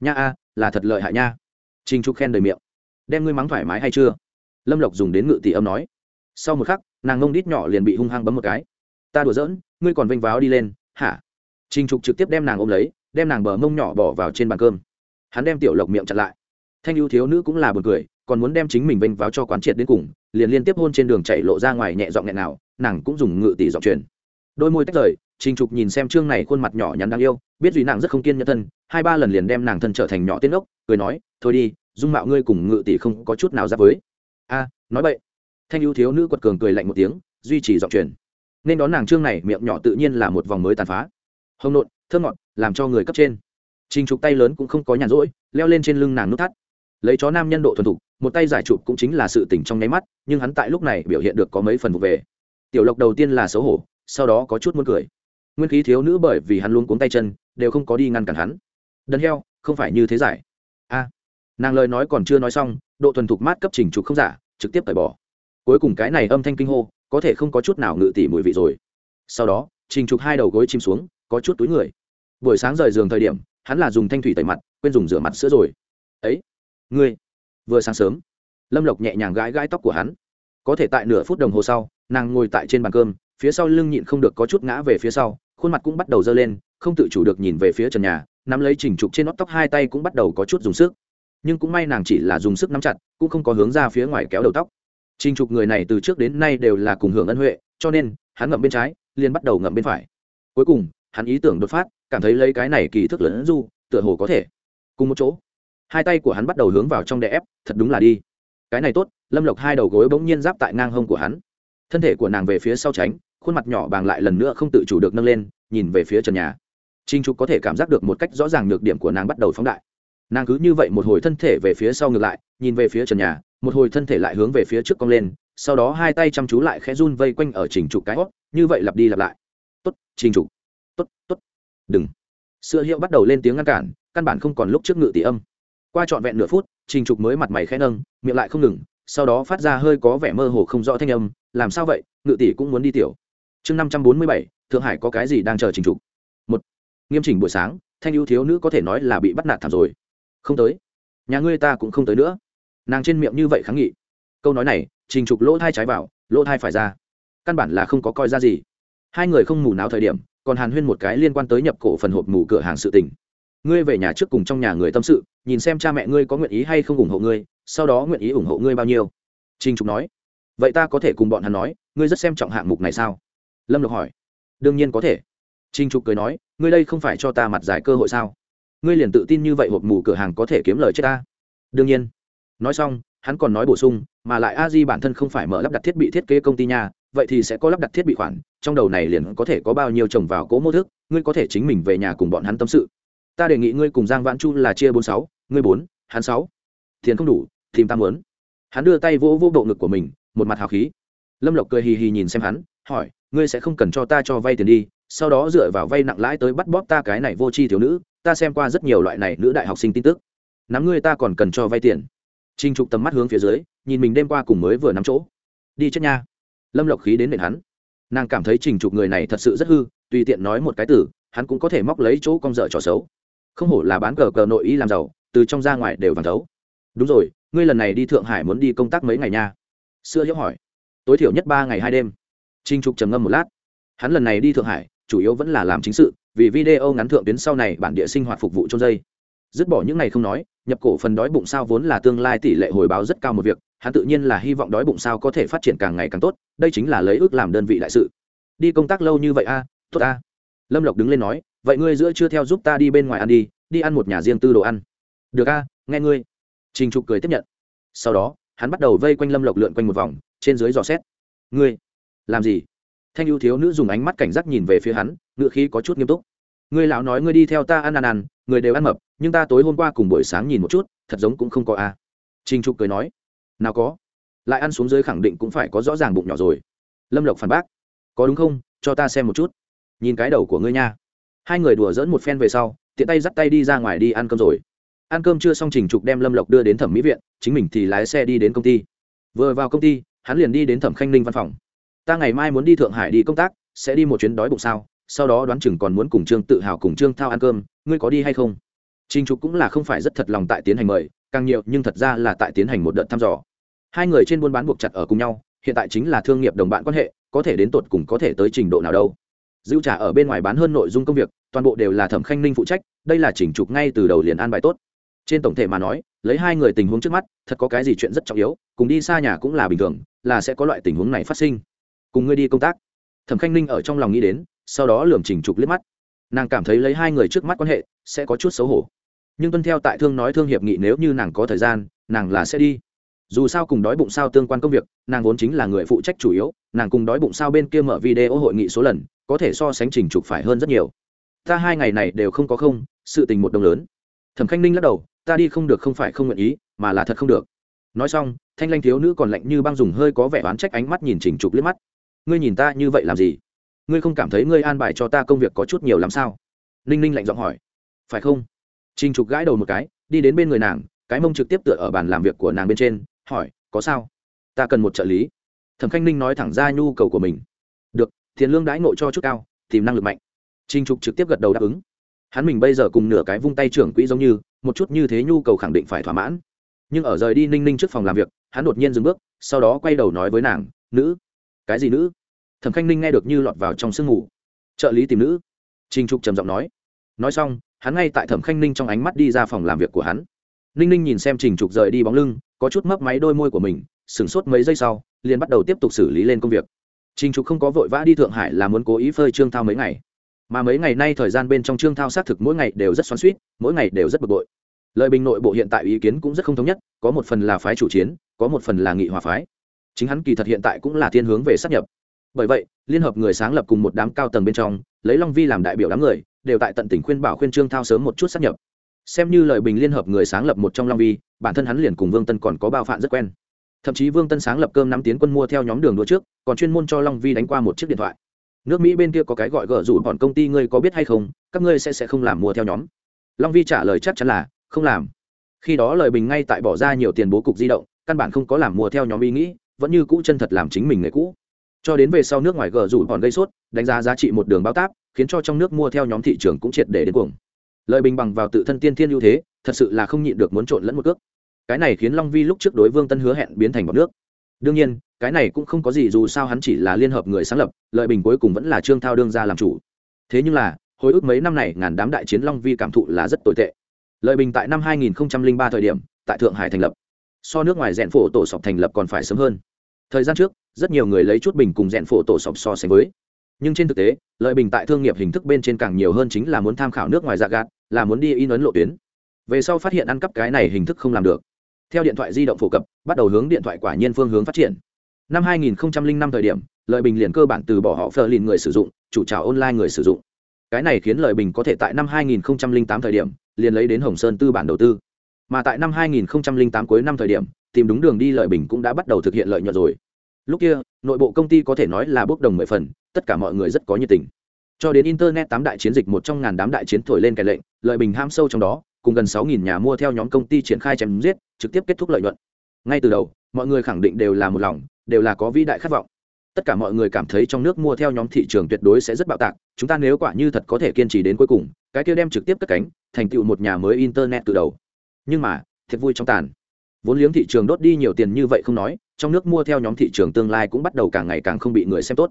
Nha a, là thật lợi hại nha. Trinh trục khen đời miệng. Đem ngươi mắng thoải mái hay chưa? Lâm lộc dùng đến ngự tỷ âm nói. Sau một khắc, nàng ngông đít nhỏ liền bị hung hăng bấm một cái. Ta đùa giỡn, ngươi còn vênh váo đi lên, hả? Trinh trục trực tiếp đem nàng ôm lấy, đem nàng bờ mông nhỏ bỏ vào trên bàn cơm. Hắn đem tiểu lộc miệng chặn lại. Thanh ưu thiếu nữ cũng là b u ồ n cười, còn muốn đem chính mình vênh váo cho quán triệt đến cùng, liền liên tiếp hôn trên đường chạy lộ ra ngoài nhẹ dọn nghẹn nào, nàng cũng dùng ngự tỷ dọn truyền. Đôi môi tách rời, trình trục nhìn xem chương này khuôn mặt nhỏ nhắn đáng yêu, biết duy nàng rất không kiên nhẫn thân, hai ba lần liền đem nàng thân trở thành nhỏ tiên ốc, cười nói, thôi đi, dung mạo ngươi cùng ngự tỷ không có chút nào ra với a nói vậy thanh ưu thiếu nữ quật cường cười lạnh một tiếng, duy trì dọn truyền. Nên đón nàng trương này, miệng nhỏ tự nhiên là một vòng mới tàn phá. Hồng nộn, thơm ngọt, làm cho người cấp trên. Trình trục tay lớn cũng không có nhàn rỗi, leo lên trên lưng nàng nút thắt. Lấy chó nam nhân độ thuần thục, một tay giải chụp cũng chính là sự tỉnh trong nháy mắt, nhưng hắn tại lúc này biểu hiện được có mấy phần vụ về. Tiểu lộc đầu tiên là xấu hổ, sau đó có chút muốn cười. Nguyên khí thiếu nữ bởi vì hắn luôn cuống tay chân, đều không có đi ngăn cản hắn. Đần heo, không phải như thế giải. A nàng lời nói còn chưa nói xong, độ thuần thục mát cấp trình trục không giả trực tiếp tẩy bỏ. Cuối cùng cái này âm thanh kinh hô, có thể không có chút nào ngự tỉ mùi vị rồi. Sau đó, trình trục hai đầu gối chìm xuống, có chút túi người. Buổi sáng rời giường thời điểm, hắn là dùng thanh thủy tẩy mặt, quên dùng rửa mặt sữa rồi. Ấy, ngươi, vừa sáng sớm. Lâm lộc nhẹ nhàng gãi gãi tóc của hắn. Có thể tại nửa phút đồng hồ sau, nàng ngồi tại trên bàn cơm, phía sau lưng nhịn không được có chút ngã về phía sau, khuôn mặt cũng bắt đầu dơ lên, không tự chủ được nhìn về phía trần nhà, nắm lấy chỉnh trục trên nót tóc hai tay cũng bắt đầu có chút dùng sức nhưng cũng may nàng chỉ là dùng sức nắm chặt, cũng không có hướng ra phía ngoài kéo đầu tóc. Trình trục người này từ trước đến nay đều là cùng hưởng ân huệ, cho nên, hắn ngậm bên trái, liền bắt đầu ngậm bên phải. Cuối cùng, hắn ý tưởng đột phát, cảm thấy lấy cái này kỳ thức lớn du, tựa hồ có thể. Cùng một chỗ, hai tay của hắn bắt đầu hướng vào trong đè ép, thật đúng là đi. Cái này tốt, lâm lộc hai đầu gối bỗng nhiên giáp tại ngang hông của hắn. Thân thể của nàng về phía sau tránh, khuôn mặt nhỏ bàng lại lần nữa không tự chủ được nâng lên, nhìn về phía trần nhà. Trinh trục có thể cảm giác được một cách rõ ràng nhược điểm của nàng bắt đầu phóng đại nàng cứ như vậy một hồi thân thể về phía sau ngược lại, nhìn về phía trần nhà, một hồi thân thể lại hướng về phía trước cong lên, sau đó hai tay chăm chú lại khẽ run vây quanh ở trình trục cái hót, như vậy lặp đi lặp lại. Tốt trình trục. Tốt tốt. Đừng. Sữa hiệu bắt đầu lên tiếng ngăn cản, căn bản không còn lúc trước ngự tỷ âm. Qua trọn vẹn nửa phút trình trục mới mặt mày khẽ nâng, miệng lại không ngừng, sau đó phát ra hơi có vẻ mơ hồ không rõ thanh âm, làm sao vậy? Ngự tỷ cũng muốn đi tiểu. Chương năm trăm bốn mươi bảy, thượng hải có cái gì đang chờ trình trục? Một. Nghiêm chỉnh buổi sáng, thanh ưu thiếu nữ có thể nói là bị bắt nạt thảm rồi không tới. Nhà ngươi ta cũng không tới nữa. Nàng trên miệng như vậy kháng nghị. Câu nói này, trình trục lỗ thai trái vào, lỗ thai phải ra. Căn bản là không có coi ra gì. Hai người không mù não thời điểm, còn hàn huyên một cái liên quan tới nhập cổ phần hộp mù cửa hàng sự tình. Ngươi về nhà trước cùng trong nhà người tâm sự, nhìn xem cha mẹ ngươi có nguyện ý hay không ủng hộ ngươi, sau đó nguyện ý ủng hộ ngươi bao nhiêu. Trình trục nói. Vậy ta có thể cùng bọn hắn nói, ngươi rất xem trọng hạng mục này sao? Lâm lộc hỏi. Đương nhiên có thể. Trinh trục cười nói, ngươi đây không phải cho ta mặt giải cơ hội sao? Ngươi liền tự tin như vậy hộp mù cửa hàng có thể kiếm lời chết ta. Đương nhiên. Nói xong, hắn còn nói bổ sung, mà lại a di bản thân không phải mở lắp đặt thiết bị thiết kế công ty nhà vậy thì sẽ có lắp đặt thiết bị khoản, trong đầu này liền có thể có bao nhiêu trồng vào cố mô thức, ngươi có thể chính mình về nhà cùng bọn hắn tâm sự. Ta đề nghị ngươi cùng giang vãn chu là chia bốn sáu, ngươi bốn, hắn sáu. Tiền không đủ, tìm ta muốn. Hắn đưa tay vỗ vỗ bộ ngực của mình, một mặt hào khí. Lâm lộc cười hì hì nhìn xem hắn, hỏi, ngươi sẽ không cần cho ta cho vay tiền đi, sau đó dựa vào vay nặng lãi tới bắt bóp ta cái này vô tri thiếu nữ ta xem qua rất nhiều loại này nữ đại học sinh tin tức. Nắm ngươi ta còn cần cho vay tiền. Trinh trục tầm mắt hướng phía dưới, nhìn mình đêm qua cùng mới vừa nắm chỗ. Đi chết nha. Lâm lộc khí đến nền hắn. Nàng cảm thấy trình trục người này thật sự rất hư, tùy tiện nói một cái từ, hắn cũng có thể móc lấy chỗ con dở trò xấu. Không hổ là bán cờ cờ nội ý làm giàu, từ trong ra ngoài đều vàng thấu. Đúng rồi, ngươi lần này đi thượng hải muốn đi công tác mấy ngày nha? Xưa hiếu hỏi. Tối thiểu nhất ba ngày hai đêm. Trinh trục trầm ngâm một lát. Hắn lần này đi thượng hải, chủ yếu vẫn là làm chính sự vì video ngắn thượng tuyến sau này bản địa sinh hoạt phục vụ trong dây. Dứt bỏ những ngày không nói, nhập cổ phần đói bụng sao vốn là tương lai tỷ lệ hồi báo rất cao một việc, hắn tự nhiên là hy vọng đói bụng sao có thể phát triển càng ngày càng tốt, đây chính là lấy ước làm đơn vị đại sự. Đi công tác lâu như vậy a, tốt a. Lâm lộc đứng lên nói, vậy ngươi giữa chưa theo giúp ta đi bên ngoài ăn đi đi ăn một nhà riêng tư đồ ăn. Được a, nghe ngươi. Trình trục cười tiếp nhận. Sau đó, hắn bắt đầu vây quanh lâm lộc lượn quanh một vòng, trên dưới dò xét. Ngươi, làm gì? Thanh ưu thiếu nữ dùng ánh mắt cảnh giác nhìn về phía hắn, ngựa khí có chút nghiêm túc. Ngươi lão nói ngươi đi theo ta ăn ăn ăn, người đều ăn mập, nhưng ta tối hôm qua cùng buổi sáng nhìn một chút, thật giống cũng không có a. Trình trục cười nói, nào có. Lại ăn xuống dưới khẳng định cũng phải có rõ ràng bụng nhỏ rồi. Lâm lộc phản bác, có đúng không, cho ta xem một chút. Nhìn cái đầu của ngươi nha. Hai người đùa dỡn một phen về sau, tiện tay dắt tay đi ra ngoài đi ăn cơm rồi. Ăn cơm chưa xong trình trục đem lâm lộc đưa đến thẩm mỹ viện, chính mình thì lái xe đi đến công ty. Vừa vào công ty, hắn liền đi đến thẩm khanh ninh văn phòng ta ngày mai muốn đi thượng hải đi công tác, sẽ đi một chuyến đói bụng sao? Sau đó đoán chừng còn muốn cùng trương tự hào cùng trương thao ăn cơm, ngươi có đi hay không? Trình trục cũng là không phải rất thật lòng tại tiến hành mời, càng nhiều, nhưng thật ra là tại tiến hành một đợt thăm dò. Hai người trên buôn bán buộc chặt ở cùng nhau, hiện tại chính là thương nghiệp đồng bạn quan hệ, có thể đến tột cùng có thể tới trình độ nào đâu. Dữ trả ở bên ngoài bán hơn nội dung công việc, toàn bộ đều là thẩm khanh ninh phụ trách, đây là chỉnh trục ngay từ đầu liền an bài tốt. Trên tổng thể mà nói, lấy hai người tình huống trước mắt, thật có cái gì chuyện rất trọng yếu, cùng đi xa nhà cũng là bình thường, là sẽ có loại tình huống này phát sinh cùng ngươi đi công tác. Thẩm khanh ninh ở trong lòng nghĩ đến, sau đó lườm chỉnh trục liếc mắt. Nàng cảm thấy lấy hai người trước mắt quan hệ, sẽ có chút xấu hổ. Nhưng tuân theo tại thương nói thương hiệp nghị nếu như nàng có thời gian, nàng là sẽ đi. Dù sao cùng đói bụng sao tương quan công việc, nàng vốn chính là người phụ trách chủ yếu, nàng cùng đói bụng sao bên kia mở video hội nghị số lần, có thể so sánh trình trục phải hơn rất nhiều. Ta hai ngày này đều không có không, sự tình một đồng lớn. Thẩm khanh ninh lắc đầu, ta đi không được không phải không nguyện ý, mà là thật không được. Nói xong, thanh lanh thiếu nữ còn lạnh như băng dùng hơi có vẻ oán trách ánh mắt nhìn trình trục liếc mắt ngươi nhìn ta như vậy làm gì? Ngươi không cảm thấy ngươi an bài cho ta công việc có chút nhiều lắm sao? Ninh ninh lạnh giọng hỏi. Phải không? Trình trục gãi đầu một cái, đi đến bên người nàng, cái mông trực tiếp tựa ở bàn làm việc của nàng bên trên, hỏi, có sao? Ta cần một trợ lý. Thẩm khanh ninh nói thẳng ra nhu cầu của mình. Được, tiền lương đãi ngộ cho chút cao, tìm năng lực mạnh. Trinh trục trực tiếp gật đầu đáp ứng. Hắn mình bây giờ cùng nửa cái vung tay trưởng quỹ giống như, một chút như thế nhu cầu khẳng định phải thỏa mãn. Nhưng ở rời đi ninh ninh trước phòng làm việc, hắn đột nhiên dừng bước, sau đó quay đầu nói với nàng, nữ cái gì nữ? Thẩm khanh ninh nghe được như lọt vào trong sương ngủ trợ lý tìm nữ. Trinh trục trầm giọng nói. Nói xong, hắn ngay tại thẩm khanh ninh trong ánh mắt đi ra phòng làm việc của hắn. Ninh ninh nhìn xem trình trục rời đi bóng lưng, có chút mấp máy đôi môi của mình, sửng sốt mấy giây sau, liền bắt đầu tiếp tục xử lý lên công việc. Trình trục không có vội vã đi thượng hải là muốn cố ý phơi trương thao mấy ngày. Mà mấy ngày nay thời gian bên trong trương thao xác thực mỗi ngày đều rất xoắn suýt mỗi ngày đều rất bực bội. Lời bình nội bộ hiện tại ý kiến cũng rất không thống nhất, có một phần là phái chủ chiến, có một phần là nghị hòa phái chính hắn kỳ thật hiện tại cũng là thiên hướng về sát nhập. Bởi vậy, liên hợp người sáng lập cùng một đám cao tầng bên trong, lấy long vi làm đại biểu đám người, đều tại tận tỉnh khuyên bảo khuyên trương thao sớm một chút sát nhập. Xem như lời bình liên hợp người sáng lập một trong long vi, bản thân hắn liền cùng vương tân còn có bao phạm rất quen. Thậm chí vương tân sáng lập cơm nắm tiến quân mua theo nhóm đường đua trước, còn chuyên môn cho long vi đánh qua một chiếc điện thoại. Nước mỹ bên kia có cái gọi gỡ rủ bọn công ty ngươi có biết hay không, các ngươi sẽ sẽ không làm mua theo nhóm. Long vi trả lời chắc chắn là, không làm. Khi đó lời bình ngay tại bỏ ra nhiều tiền bố cục di động, căn bản không có làm mua theo nhóm ý nghĩ vẫn như cũ chân thật làm chính mình người cũ. Cho đến về sau nước ngoài gờ rủ còn gây sốt, đánh giá giá trị một đường bao táp, khiến cho trong nước mua theo nhóm thị trường cũng triệt để đến cuồng. Lợi bình bằng vào tự thân tiên thiên ưu thế, thật sự là không nhịn được muốn trộn lẫn một cước. Cái này khiến long vi lúc trước đối vương tân hứa hẹn biến thành bọc nước. Đương nhiên, cái này cũng không có gì dù sao hắn chỉ là liên hợp người sáng lập, lợi bình cuối cùng vẫn là trương thao đương ra làm chủ. Thế nhưng là, hồi ức mấy năm này, ngàn đám đại chiến long vi cảm thụ là rất tồi tệ. Lợi bình tại năm 2003 thời điểm, tại thượng hải thành lập. So nước ngoài rèn phổ tổ sọc thành lập còn phải sớm hơn thời gian trước, rất nhiều người lấy chút bình cùng rèn phổ tổ sọc so sánh với. Nhưng trên thực tế, lợi bình tại thương nghiệp hình thức bên trên càng nhiều hơn chính là muốn tham khảo nước ngoài dạ gạt, là muốn đi in ấn lộ tuyến. Về sau phát hiện ăn cắp cái này hình thức không làm được. Theo điện thoại di động phổ cập, bắt đầu hướng điện thoại quả nhiên phương hướng phát triển. Năm 2005 thời điểm, lợi bình liền cơ bản từ bỏ họ phờ lìn người sử dụng, chủ trào online người sử dụng. Cái này khiến lợi bình có thể tại năm 2008 thời điểm, liền lấy đến hồng sơn tư bản đầu tư mà tại năm 2008 cuối năm thời điểm, tìm đúng đường đi lợi bình cũng đã bắt đầu thực hiện lợi nhuận rồi. Lúc kia, nội bộ công ty có thể nói là bốc đồng mười phần, tất cả mọi người rất có nhiệt tình. Cho đến internet tám đại chiến dịch một trong ngàn đám đại chiến thổi lên kẻ lệnh, lợi bình ham sâu trong đó, cùng gần sáu nghìn nhà mua theo nhóm công ty triển khai chém giết, trực tiếp kết thúc lợi nhuận. Ngay từ đầu, mọi người khẳng định đều là một lòng, đều là có vĩ đại khát vọng. Tất cả mọi người cảm thấy trong nước mua theo nhóm thị trường tuyệt đối sẽ rất bạo tạc, chúng ta nếu quả như thật có thể kiên trì đến cuối cùng, cái kia đem trực tiếp cất cánh, thành tựu một nhà mới internet từ đầu nhưng mà thiệt vui trong tàn. Vốn liếng thị trường đốt đi nhiều tiền như vậy không nói trong nước mua theo nhóm thị trường tương lai cũng bắt đầu càng ngày càng không bị người xem tốt.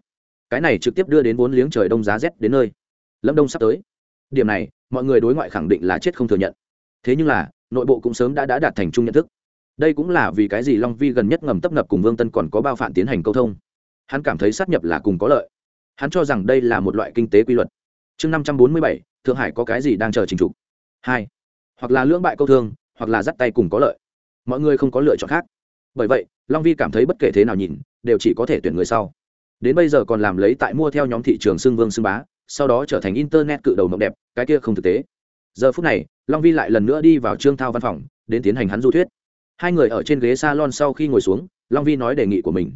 Cái này trực tiếp đưa đến vốn liếng trời đông giá rét đến nơi. Lâm đông sắp tới. Điểm này mọi người đối ngoại khẳng định là chết không thừa nhận. Thế nhưng là nội bộ cũng sớm đã, đã đạt thành chung nhận thức. Đây cũng là vì cái gì long vi gần nhất ngầm tấp nập cùng vương tân còn có bao phản tiến hành câu thông. Hắn cảm thấy sát nhập là cùng có lợi. Hắn cho rằng đây là một loại kinh tế quy luật. Chương năm trăm bốn mươi bảy thượng hải có cái gì đang chờ trình trục? Hai. Hoặc là lưỡng bại câu thương hoặc là dắt tay cùng có lợi. Mọi người không có lựa chọn khác. Bởi vậy, long vi cảm thấy bất kể thế nào nhìn, đều chỉ có thể tuyển người sau. Đến bây giờ còn làm lấy tại mua theo nhóm thị trường xưng vương xưng bá, sau đó trở thành internet cự đầu mộng đẹp, cái kia không thực tế. Giờ phút này, long vi lại lần nữa đi vào trương thao văn phòng, đến tiến hành hắn du thuyết. Hai người ở trên ghế s a lon sau khi ngồi xuống, long vi nói đề nghị của mình.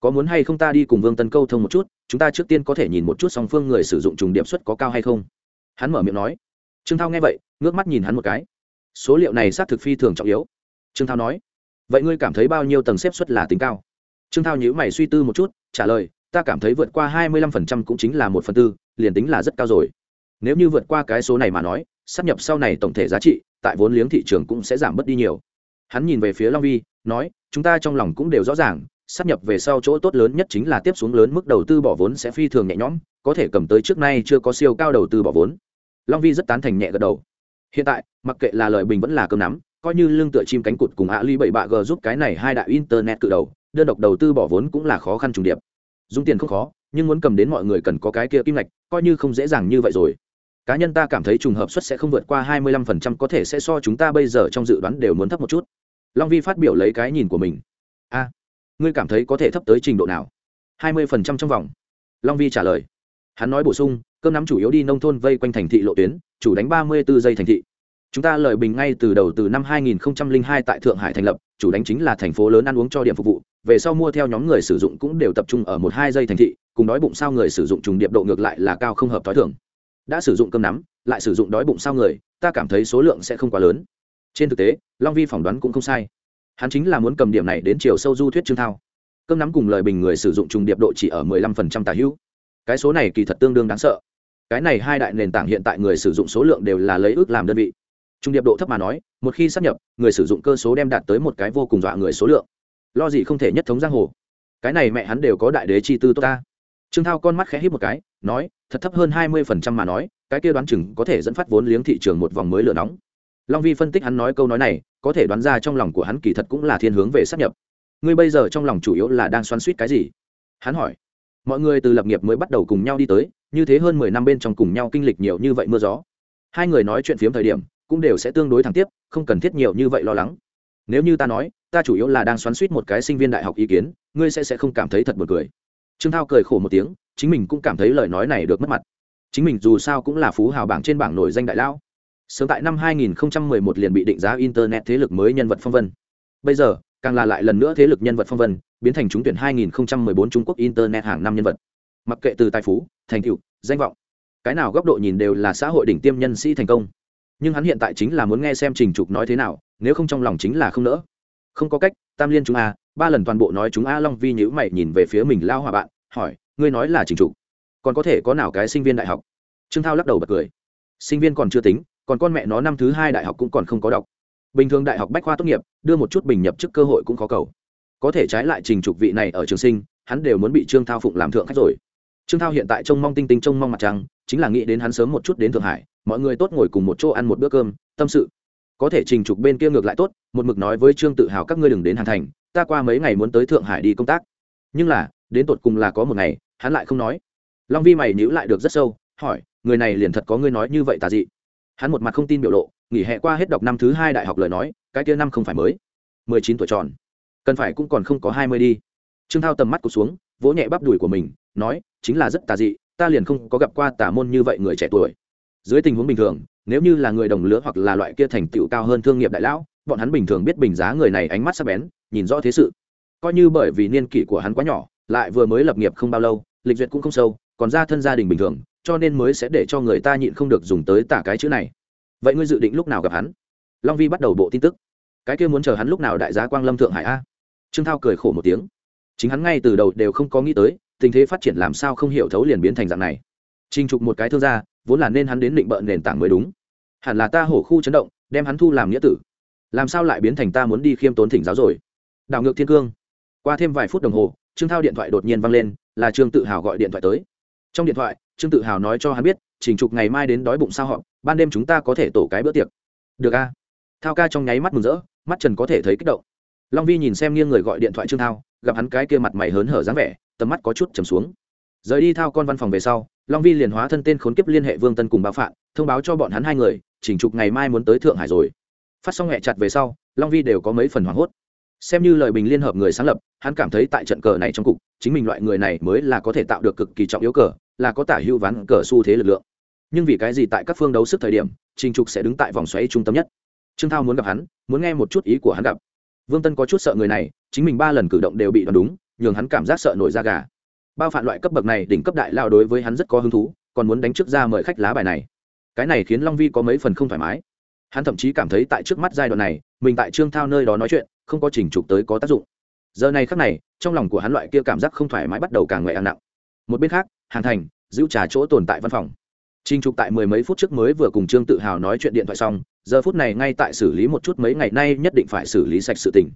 Có muốn hay không ta đi cùng vương tân câu thông một chút, chúng ta trước tiên có thể nhìn một chút song phương người sử dụng trùng điểm suất có cao hay không? Hắn mở miệng nói. Trương thao nghe vậy, ngước mắt nhìn hắn một cái số liệu này xác thực phi thường trọng yếu. Trương thao nói, vậy ngươi cảm thấy bao nhiêu tầng xếp suất là tính cao? Trương thao nhữ mày suy tư một chút, trả lời, ta cảm thấy vượt qua hai mươi lăm phần trăm cũng chính là một phần tư, liền tính là rất cao rồi. Nếu như vượt qua cái số này mà nói sắp nhập sau này tổng thể giá trị, tại vốn liếng thị trường cũng sẽ giảm bớt đi nhiều. Hắn nhìn về phía long vi, nói, chúng ta trong lòng cũng đều rõ ràng sắp nhập về sau chỗ tốt lớn nhất chính là tiếp xuống lớn mức đầu tư bỏ vốn sẽ phi thường nhẹ nhõm, có thể cầm tới trước nay chưa có siêu cao đầu tư bỏ vốn. Long vi rất tán thành nhẹ gật đầu hiện tại, mặc kệ là lời bình vẫn là cơm nắm, coi như lương tựa chim cánh cụt cùng ạ ly bảy bạ g giúp cái này hai đại internet cự đầu, đơn độc đầu tư bỏ vốn cũng là khó khăn trùng điệp. Dùng tiền không khó, nhưng muốn cầm đến mọi người cần có cái kia kim ngạch, coi như không dễ dàng như vậy rồi. Cá nhân ta cảm thấy trùng hợp suất sẽ không vượt qua 25% có thể sẽ so chúng ta bây giờ trong dự đoán đều muốn thấp một chút. Long vi phát biểu lấy cái nhìn của mình. A, ngươi cảm thấy có thể thấp tới trình độ nào? 20% trong vòng. Long vi trả lời. Hắn nói bổ sung, cơm nắm chủ yếu đi nông thôn vây quanh thành thị lộ tuyến chủ đánh 34 giây thành thị. Chúng ta lợi bình ngay từ đầu từ năm 2002 tại thượng hải thành lập, chủ đánh chính là thành phố lớn ăn uống cho điểm phục vụ, về sau mua theo nhóm người sử dụng cũng đều tập trung ở một hai giây thành thị, cùng đói bụng sao người sử dụng trùng điệp độ ngược lại là cao không hợp tối thường. Đã sử dụng cơm nắm, lại sử dụng đói bụng sao người, ta cảm thấy số lượng sẽ không quá lớn. Trên thực tế, long vi phỏng đoán cũng không sai. Hắn chính là muốn cầm điểm này đến chiều sâu du thuyết trương thao. Cơm nắm cùng lời bình người sử dụng trùng điệp độ chỉ ở mười lăm phần trăm hữu. Cái số này kỳ thật tương đương đáng sợ cái này hai đại nền tảng hiện tại người sử dụng số lượng đều là lấy ước làm đơn vị. Trung điệp độ thấp mà nói, một khi sắp nhập, người sử dụng cơ số đem đạt tới một cái vô cùng dọa người số lượng. Lo gì không thể nhất thống giang hồ. Cái này mẹ hắn đều có đại đế chi tư tốt ta. Trương thao con mắt khẽ hít một cái, nói, thật thấp hơn hai mươi phần trăm mà nói, cái kia đoán chừng có thể dẫn phát vốn liếng thị trường một vòng mới lửa nóng. Long vi phân tích hắn nói câu nói này, có thể đoán ra trong lòng của hắn kỳ thật cũng là thiên hướng về sắp nhập. Ngươi bây giờ trong lòng chủ yếu là đang xoắn suýt cái gì? Hắn hỏi mọi người từ lập nghiệp mới bắt đầu cùng nhau đi tới, như thế hơn mười năm bên trong cùng nhau kinh lịch nhiều như vậy mưa gió. Hai người nói chuyện phiếm thời điểm, cũng đều sẽ tương đối thẳng tiếp, không cần thiết nhiều như vậy lo lắng. Nếu như ta nói, ta chủ yếu là đang xoắn suýt một cái sinh viên đại học ý kiến, ngươi sẽ sẽ không cảm thấy thật buồn cười. Trương thao cười khổ một tiếng, chính mình cũng cảm thấy lời nói này được mất mặt. Chính mình dù sao cũng là phú hào bảng trên bảng nổi danh đại lão sớm tại năm 2011 liền bị định giá internet thế lực mới nhân vật phong vân. Bây giờ, càng là lại lần nữa thế lực nhân vật phong vân biến thành trúng tuyển 2014 trung quốc internet hàng năm nhân vật. Mặc kệ từ tài phú, thành tựu, danh vọng, cái nào góc độ nhìn đều là xã hội đỉnh tiêm nhân sĩ thành công. Nhưng hắn hiện tại chính là muốn nghe xem trình trục nói thế nào, nếu không trong lòng chính là không nỡ. Không có cách, tam liên chúng a, ba lần toàn bộ nói chúng a long vi nhíu mày nhìn về phía mình lao hòa bạn, hỏi, ngươi nói là trình trục, còn có thể có nào cái sinh viên đại học? Trương thao lắc đầu bật cười, sinh viên còn chưa tính, còn con mẹ nó năm thứ hai đại học cũng còn không có đọc. Bình thường đại học bách khoa tốt nghiệp, đưa một chút bình nhập chức cơ hội cũng có cầu có thể trái lại trình trục vị này ở trường sinh, hắn đều muốn bị trương thao phụng làm thượng khách rồi. Trương thao hiện tại trông mong tinh tinh, trông mong mặt trăng, chính là nghĩ đến hắn sớm một chút đến thượng hải, mọi người tốt ngồi cùng một chỗ ăn một bữa cơm, tâm sự. Có thể trình trục bên kia ngược lại tốt, một mực nói với trương tự hào các ngươi đừng đến hàn thành, ta qua mấy ngày muốn tới thượng hải đi công tác. Nhưng là, đến tột cùng là có một ngày, hắn lại không nói. Long vi mày nhữ lại được rất sâu, hỏi, người này liền thật có ngươi nói như vậy tà dị? Hắn một mặt không tin biểu lộ, nghỉ hè qua hết đọc năm thứ hai đại học lời nói, cái kia năm không phải mới. Mười chín tuổi tròn cần phải cũng còn không có hai mươi đi. Trương thao tầm mắt cụt xuống, vỗ nhẹ bắp đùi của mình, nói, chính là rất tà dị, ta liền không có gặp qua tà môn như vậy người trẻ tuổi. Dưới tình huống bình thường, nếu như là người đồng lứa hoặc là loại kia thành tựu cao hơn thương nghiệp đại lão, bọn hắn bình thường biết bình giá người này ánh mắt sắc bén, nhìn rõ thế sự. Coi như bởi vì niên kỷ của hắn quá nhỏ, lại vừa mới lập nghiệp không bao lâu, lịch duyệt cũng không sâu, còn ra thân gia đình bình thường, cho nên mới sẽ để cho người ta nhịn không được dùng tới tả cái chữ này. Vậy ngươi dự định lúc nào gặp hắn? Long vi bắt đầu bộ tin tức. Cái kia muốn chờ hắn lúc nào đại giá quang lâm thượng hải a? Trương thao cười khổ một tiếng. Chính hắn ngay từ đầu đều không có nghĩ tới, tình thế phát triển làm sao không hiểu thấu liền biến thành dạng này. Trình trục một cái thương gia, vốn là nên hắn đến định bợ nền tảng mới đúng. Hẳn là ta hổ khu chấn động, đem hắn thu làm nghĩa tử. Làm sao lại biến thành ta muốn đi khiêm tốn thỉnh giáo rồi? Đảo ngược thiên cương. Qua thêm vài phút đồng hồ, trương thao điện thoại đột nhiên văng lên, là trương tự hào gọi điện thoại tới. Trong điện thoại, trương tự hào nói cho hắn biết, trình trục ngày mai đến đói bụng sao họ ban đêm chúng ta có thể tổ cái bữa tiệc. Được a. Thao ca trong nháy mắt mừng rỡ, mắt trần có thể thấy kích động long vi nhìn xem nghiêng người gọi điện thoại trương thao, gặp hắn cái kia mặt mày hớn hở dáng vẻ, tầm mắt có chút trầm xuống. Rời đi thao con văn phòng về sau, long vi liền hóa thân tên khốn kiếp liên hệ vương tân cùng báo phạn, thông báo cho bọn hắn hai người, chỉnh trục ngày mai muốn tới thượng hải rồi. Phát xong hẹ chặt về sau, long vi đều có mấy phần hoảng hốt. Xem như lời bình liên hợp người sáng lập, hắn cảm thấy tại trận cờ này trong cục, chính mình loại người này mới là có thể tạo được cực kỳ trọng yếu cờ, là có tả hữu ván cờ xu thế lực lượng. Nhưng vì cái gì tại các phương đấu sức thời điểm trình trục sẽ đứng tại vòng xoáy trung tâm nhất? Trương thao muốn gặp hắn, muốn nghe một chút ý của hắn gặp vương tân có chút sợ người này, chính mình ba lần cử động đều bị đoán đúng, nhường hắn cảm giác sợ nổi da gà. Bao phản loại cấp bậc này đỉnh cấp đại lao đối với hắn rất có hứng thú, còn muốn đánh trước ra mời khách lá bài này. Cái này khiến long vi có mấy phần không thoải mái. Hắn thậm chí cảm thấy tại trước mắt giai đoạn này, mình tại trương thao nơi đó nói chuyện, không có trình trục tới có tác dụng. Giờ này khắc này, trong lòng của hắn loại kia cảm giác không thoải mái bắt đầu càng ngày càng nặng. Một bên khác, hàng thành, giữ trà chỗ tồn tại văn phòng. Trình trục tại mười mấy phút trước mới vừa cùng trương tự hào nói chuyện điện thoại xong giờ phút này ngay tại xử lý một chút mấy ngày nay nhất định phải xử lý sạch sự tình.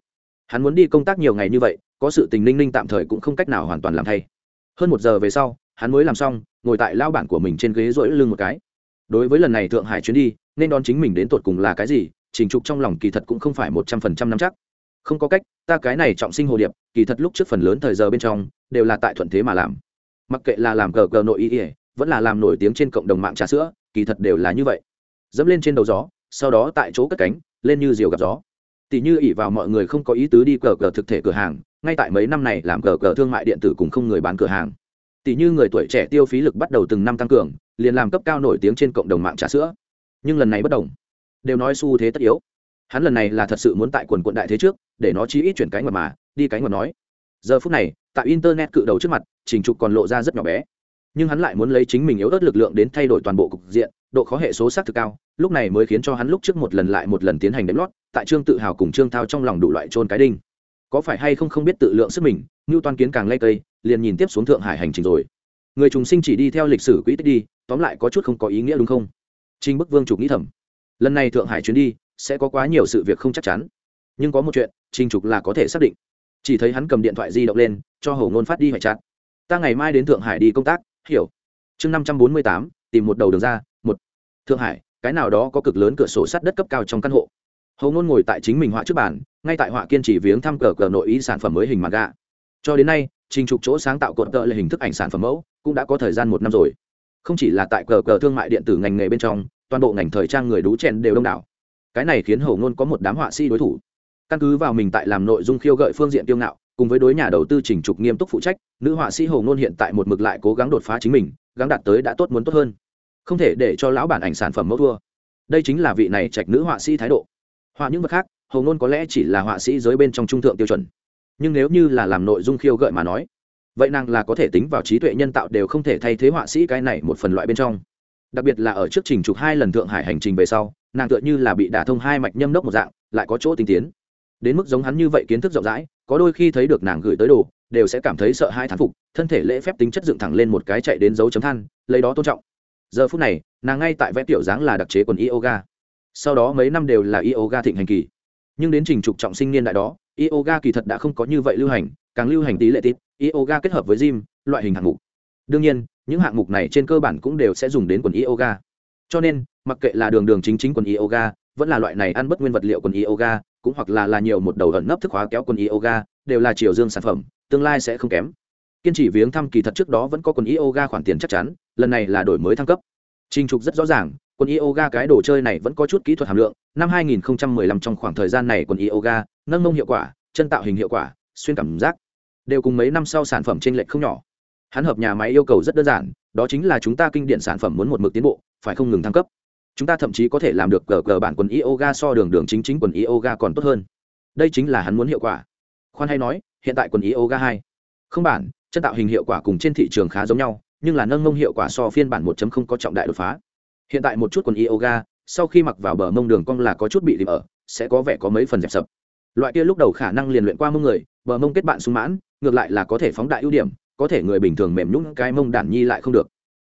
Hắn muốn đi công tác nhiều ngày như vậy có sự tình ninh ninh tạm thời cũng không cách nào hoàn toàn làm thay. Hơn một giờ về sau hắn mới làm xong ngồi tại lao bản của mình trên ghế rỗi lưng một cái. Đối với lần này thượng hải chuyến đi nên đón chính mình đến tột cùng là cái gì trình trục trong lòng kỳ thật cũng không phải một trăm phần trăm năm chắc. Không có cách ta cái này trọng sinh hồ điệp kỳ thật lúc trước phần lớn thời giờ bên trong đều là tại thuận thế mà làm. Mặc kệ là làm cờ cờ nội y, ỉa vẫn là làm nổi tiếng trên cộng đồng mạng trà sữa kỳ thật đều là như vậy. Dẫm lên trên đầu gió sau đó tại chỗ cất cánh, lên như diều gặp gió. Tỷ như ỉ vào mọi người không có ý tứ đi cờ cờ thực thể cửa hàng, ngay tại mấy năm này làm cờ cờ thương mại điện tử cùng không người bán cửa hàng. Tỷ như người tuổi trẻ tiêu phí lực bắt đầu từng năm tăng cường, liền làm cấp cao nổi tiếng trên cộng đồng mạng trà sữa. Nhưng lần này bất đồng. Đều nói xu thế tất yếu. Hắn lần này là thật sự muốn tại quần quận đại thế trước, để nó chi ít chuyển cánh mật mà, đi cánh mật nói. Giờ phút này, tại internet cự đầu trước mặt, trình trục còn lộ ra rất nhỏ bé. Nhưng hắn lại muốn lấy chính mình yếu ớt lực lượng đến thay đổi toàn bộ cục diện, độ khó hệ số xác thực cao lúc này mới khiến cho hắn lúc trước một lần lại một lần tiến hành đếm lót, tại trương tự hào cùng trương thao trong lòng đủ loại trôn cái đinh. Có phải hay không không biết tự lượng sức mình như toàn kiến càng lây cây, liền nhìn tiếp xuống thượng hải hành trình rồi. Người trùng sinh chỉ đi theo lịch sử quỹ tích đi, tóm lại có chút không có ý nghĩa đúng không? Trinh bức vương trục nghĩ thầm. Lần này thượng hải chuyến đi, sẽ có quá nhiều sự việc không chắc chắn. Nhưng có một chuyện trinh trục là có thể xác định. Chỉ thấy hắn cầm điện thoại di động lên, cho hầu ngôn phát đi hoại chặt ta ngày mai đến thượng hải đi công tác, hiểu. Chương năm trăm bốn mươi tám, tìm một đầu đường ra, một. Thượng hải cái nào đó có cực lớn cửa sổ sắt đất cấp cao trong căn hộ. Hầu ngôn ngồi tại chính mình họa trước bàn, ngay tại họa kiên trì viếng thăm cờ cờ nội ý sản phẩm mới hình mặt gạ. cho đến nay, trình trục chỗ sáng tạo cột cờ là hình thức ảnh sản phẩm mẫu, cũng đã có thời gian một năm rồi. Không chỉ là tại cờ cờ thương mại điện tử ngành nghề bên trong, toàn bộ ngành thời trang người đú chèn đều đông đảo. Cái này khiến hầu ngôn có một đám họa sĩ đối thủ. Căn cứ vào mình tại làm nội dung khiêu gợi phương diện tiêu ngạo, cùng với đối nhà đầu tư trình trục nghiêm túc phụ trách, nữ họa sĩ hầu ngôn hiện tại một mực lại cố gắng đột phá chính mình, gắng đạt tới đã tốt muốn tốt hơn không thể để cho lão bản ảnh sản phẩm mẫu thua. Đây chính là vị này trạch nữ họa sĩ thái độ. Họa những vật khác hầu ngôn có lẽ chỉ là họa sĩ giới bên trong trung thượng tiêu chuẩn. Nhưng nếu như là làm nội dung khiêu gợi mà nói, vậy nàng là có thể tính vào trí tuệ nhân tạo đều không thể thay thế họa sĩ cái này một phần loại bên trong. Đặc biệt là ở trước trình chụp hai lần thượng hải hành trình về sau, nàng tựa như là bị đả thông hai mạch nhâm đốc một dạng, lại có chỗ tinh tiến. Đến mức giống hắn như vậy kiến thức rộng rãi, có đôi khi thấy được nàng gửi tới đồ, đều sẽ cảm thấy sợ hai thán phục, thân thể lễ phép tính chất dựng thẳng lên một cái chạy đến dấu chấm than, lấy đó tôn trọng giờ phút này, nàng ngay tại vẽ tiểu dáng là đặc chế quần yoga. Sau đó mấy năm đều là yoga thịnh hành kỳ. Nhưng đến trình trục trọng sinh niên đại đó, yoga kỳ thật đã không có như vậy lưu hành, càng lưu hành tí lệ tít, yoga kết hợp với gym, loại hình hạng mục. Đương nhiên, những hạng mục này trên cơ bản cũng đều sẽ dùng đến quần yoga. Cho nên, mặc kệ là đường đường chính chính quần yoga, vẫn là loại này ăn bất nguyên vật liệu quần yoga, cũng hoặc là là nhiều một đầu ẩn nấp thức hóa kéo quần yoga, đều là chiều dương sản phẩm, tương lai sẽ không kém. Kiên trì viếng thăm kỳ thật trước đó vẫn có quần yoga khoản tiền chắc chắn lần này là đổi mới thăng cấp. Trình trục rất rõ ràng, quần yoga cái đồ chơi này vẫn có chút kỹ thuật hàm lượng. Năm 2015 trong khoảng thời gian này quần yoga, nâng mông hiệu quả, chân tạo hình hiệu quả, xuyên cảm giác, đều cùng mấy năm sau sản phẩm trên lệch không nhỏ. Hắn hợp nhà máy yêu cầu rất đơn giản, đó chính là chúng ta kinh điển sản phẩm muốn một mực tiến bộ, phải không ngừng thăng cấp. Chúng ta thậm chí có thể làm được cờ cờ bản quần yoga so đường đường chính chính quần yoga còn tốt hơn. Đây chính là hắn muốn hiệu quả. Khoan hay nói, hiện tại quần yoga hai. Không bản, chân tạo hình hiệu quả cùng trên thị trường khá giống nhau nhưng là nâng mông hiệu quả so phiên bản 1.0 có trọng đại đột phá. Hiện tại một chút quần yoga, sau khi mặc vào bờ mông đường cong là có chút bị điểm ở, sẽ có vẻ có mấy phần dẹp sập. Loại kia lúc đầu khả năng liền luyện qua mông người, bờ mông kết bạn sung mãn, ngược lại là có thể phóng đại ưu điểm, có thể người bình thường mềm nhũng cái mông đản nhi lại không được.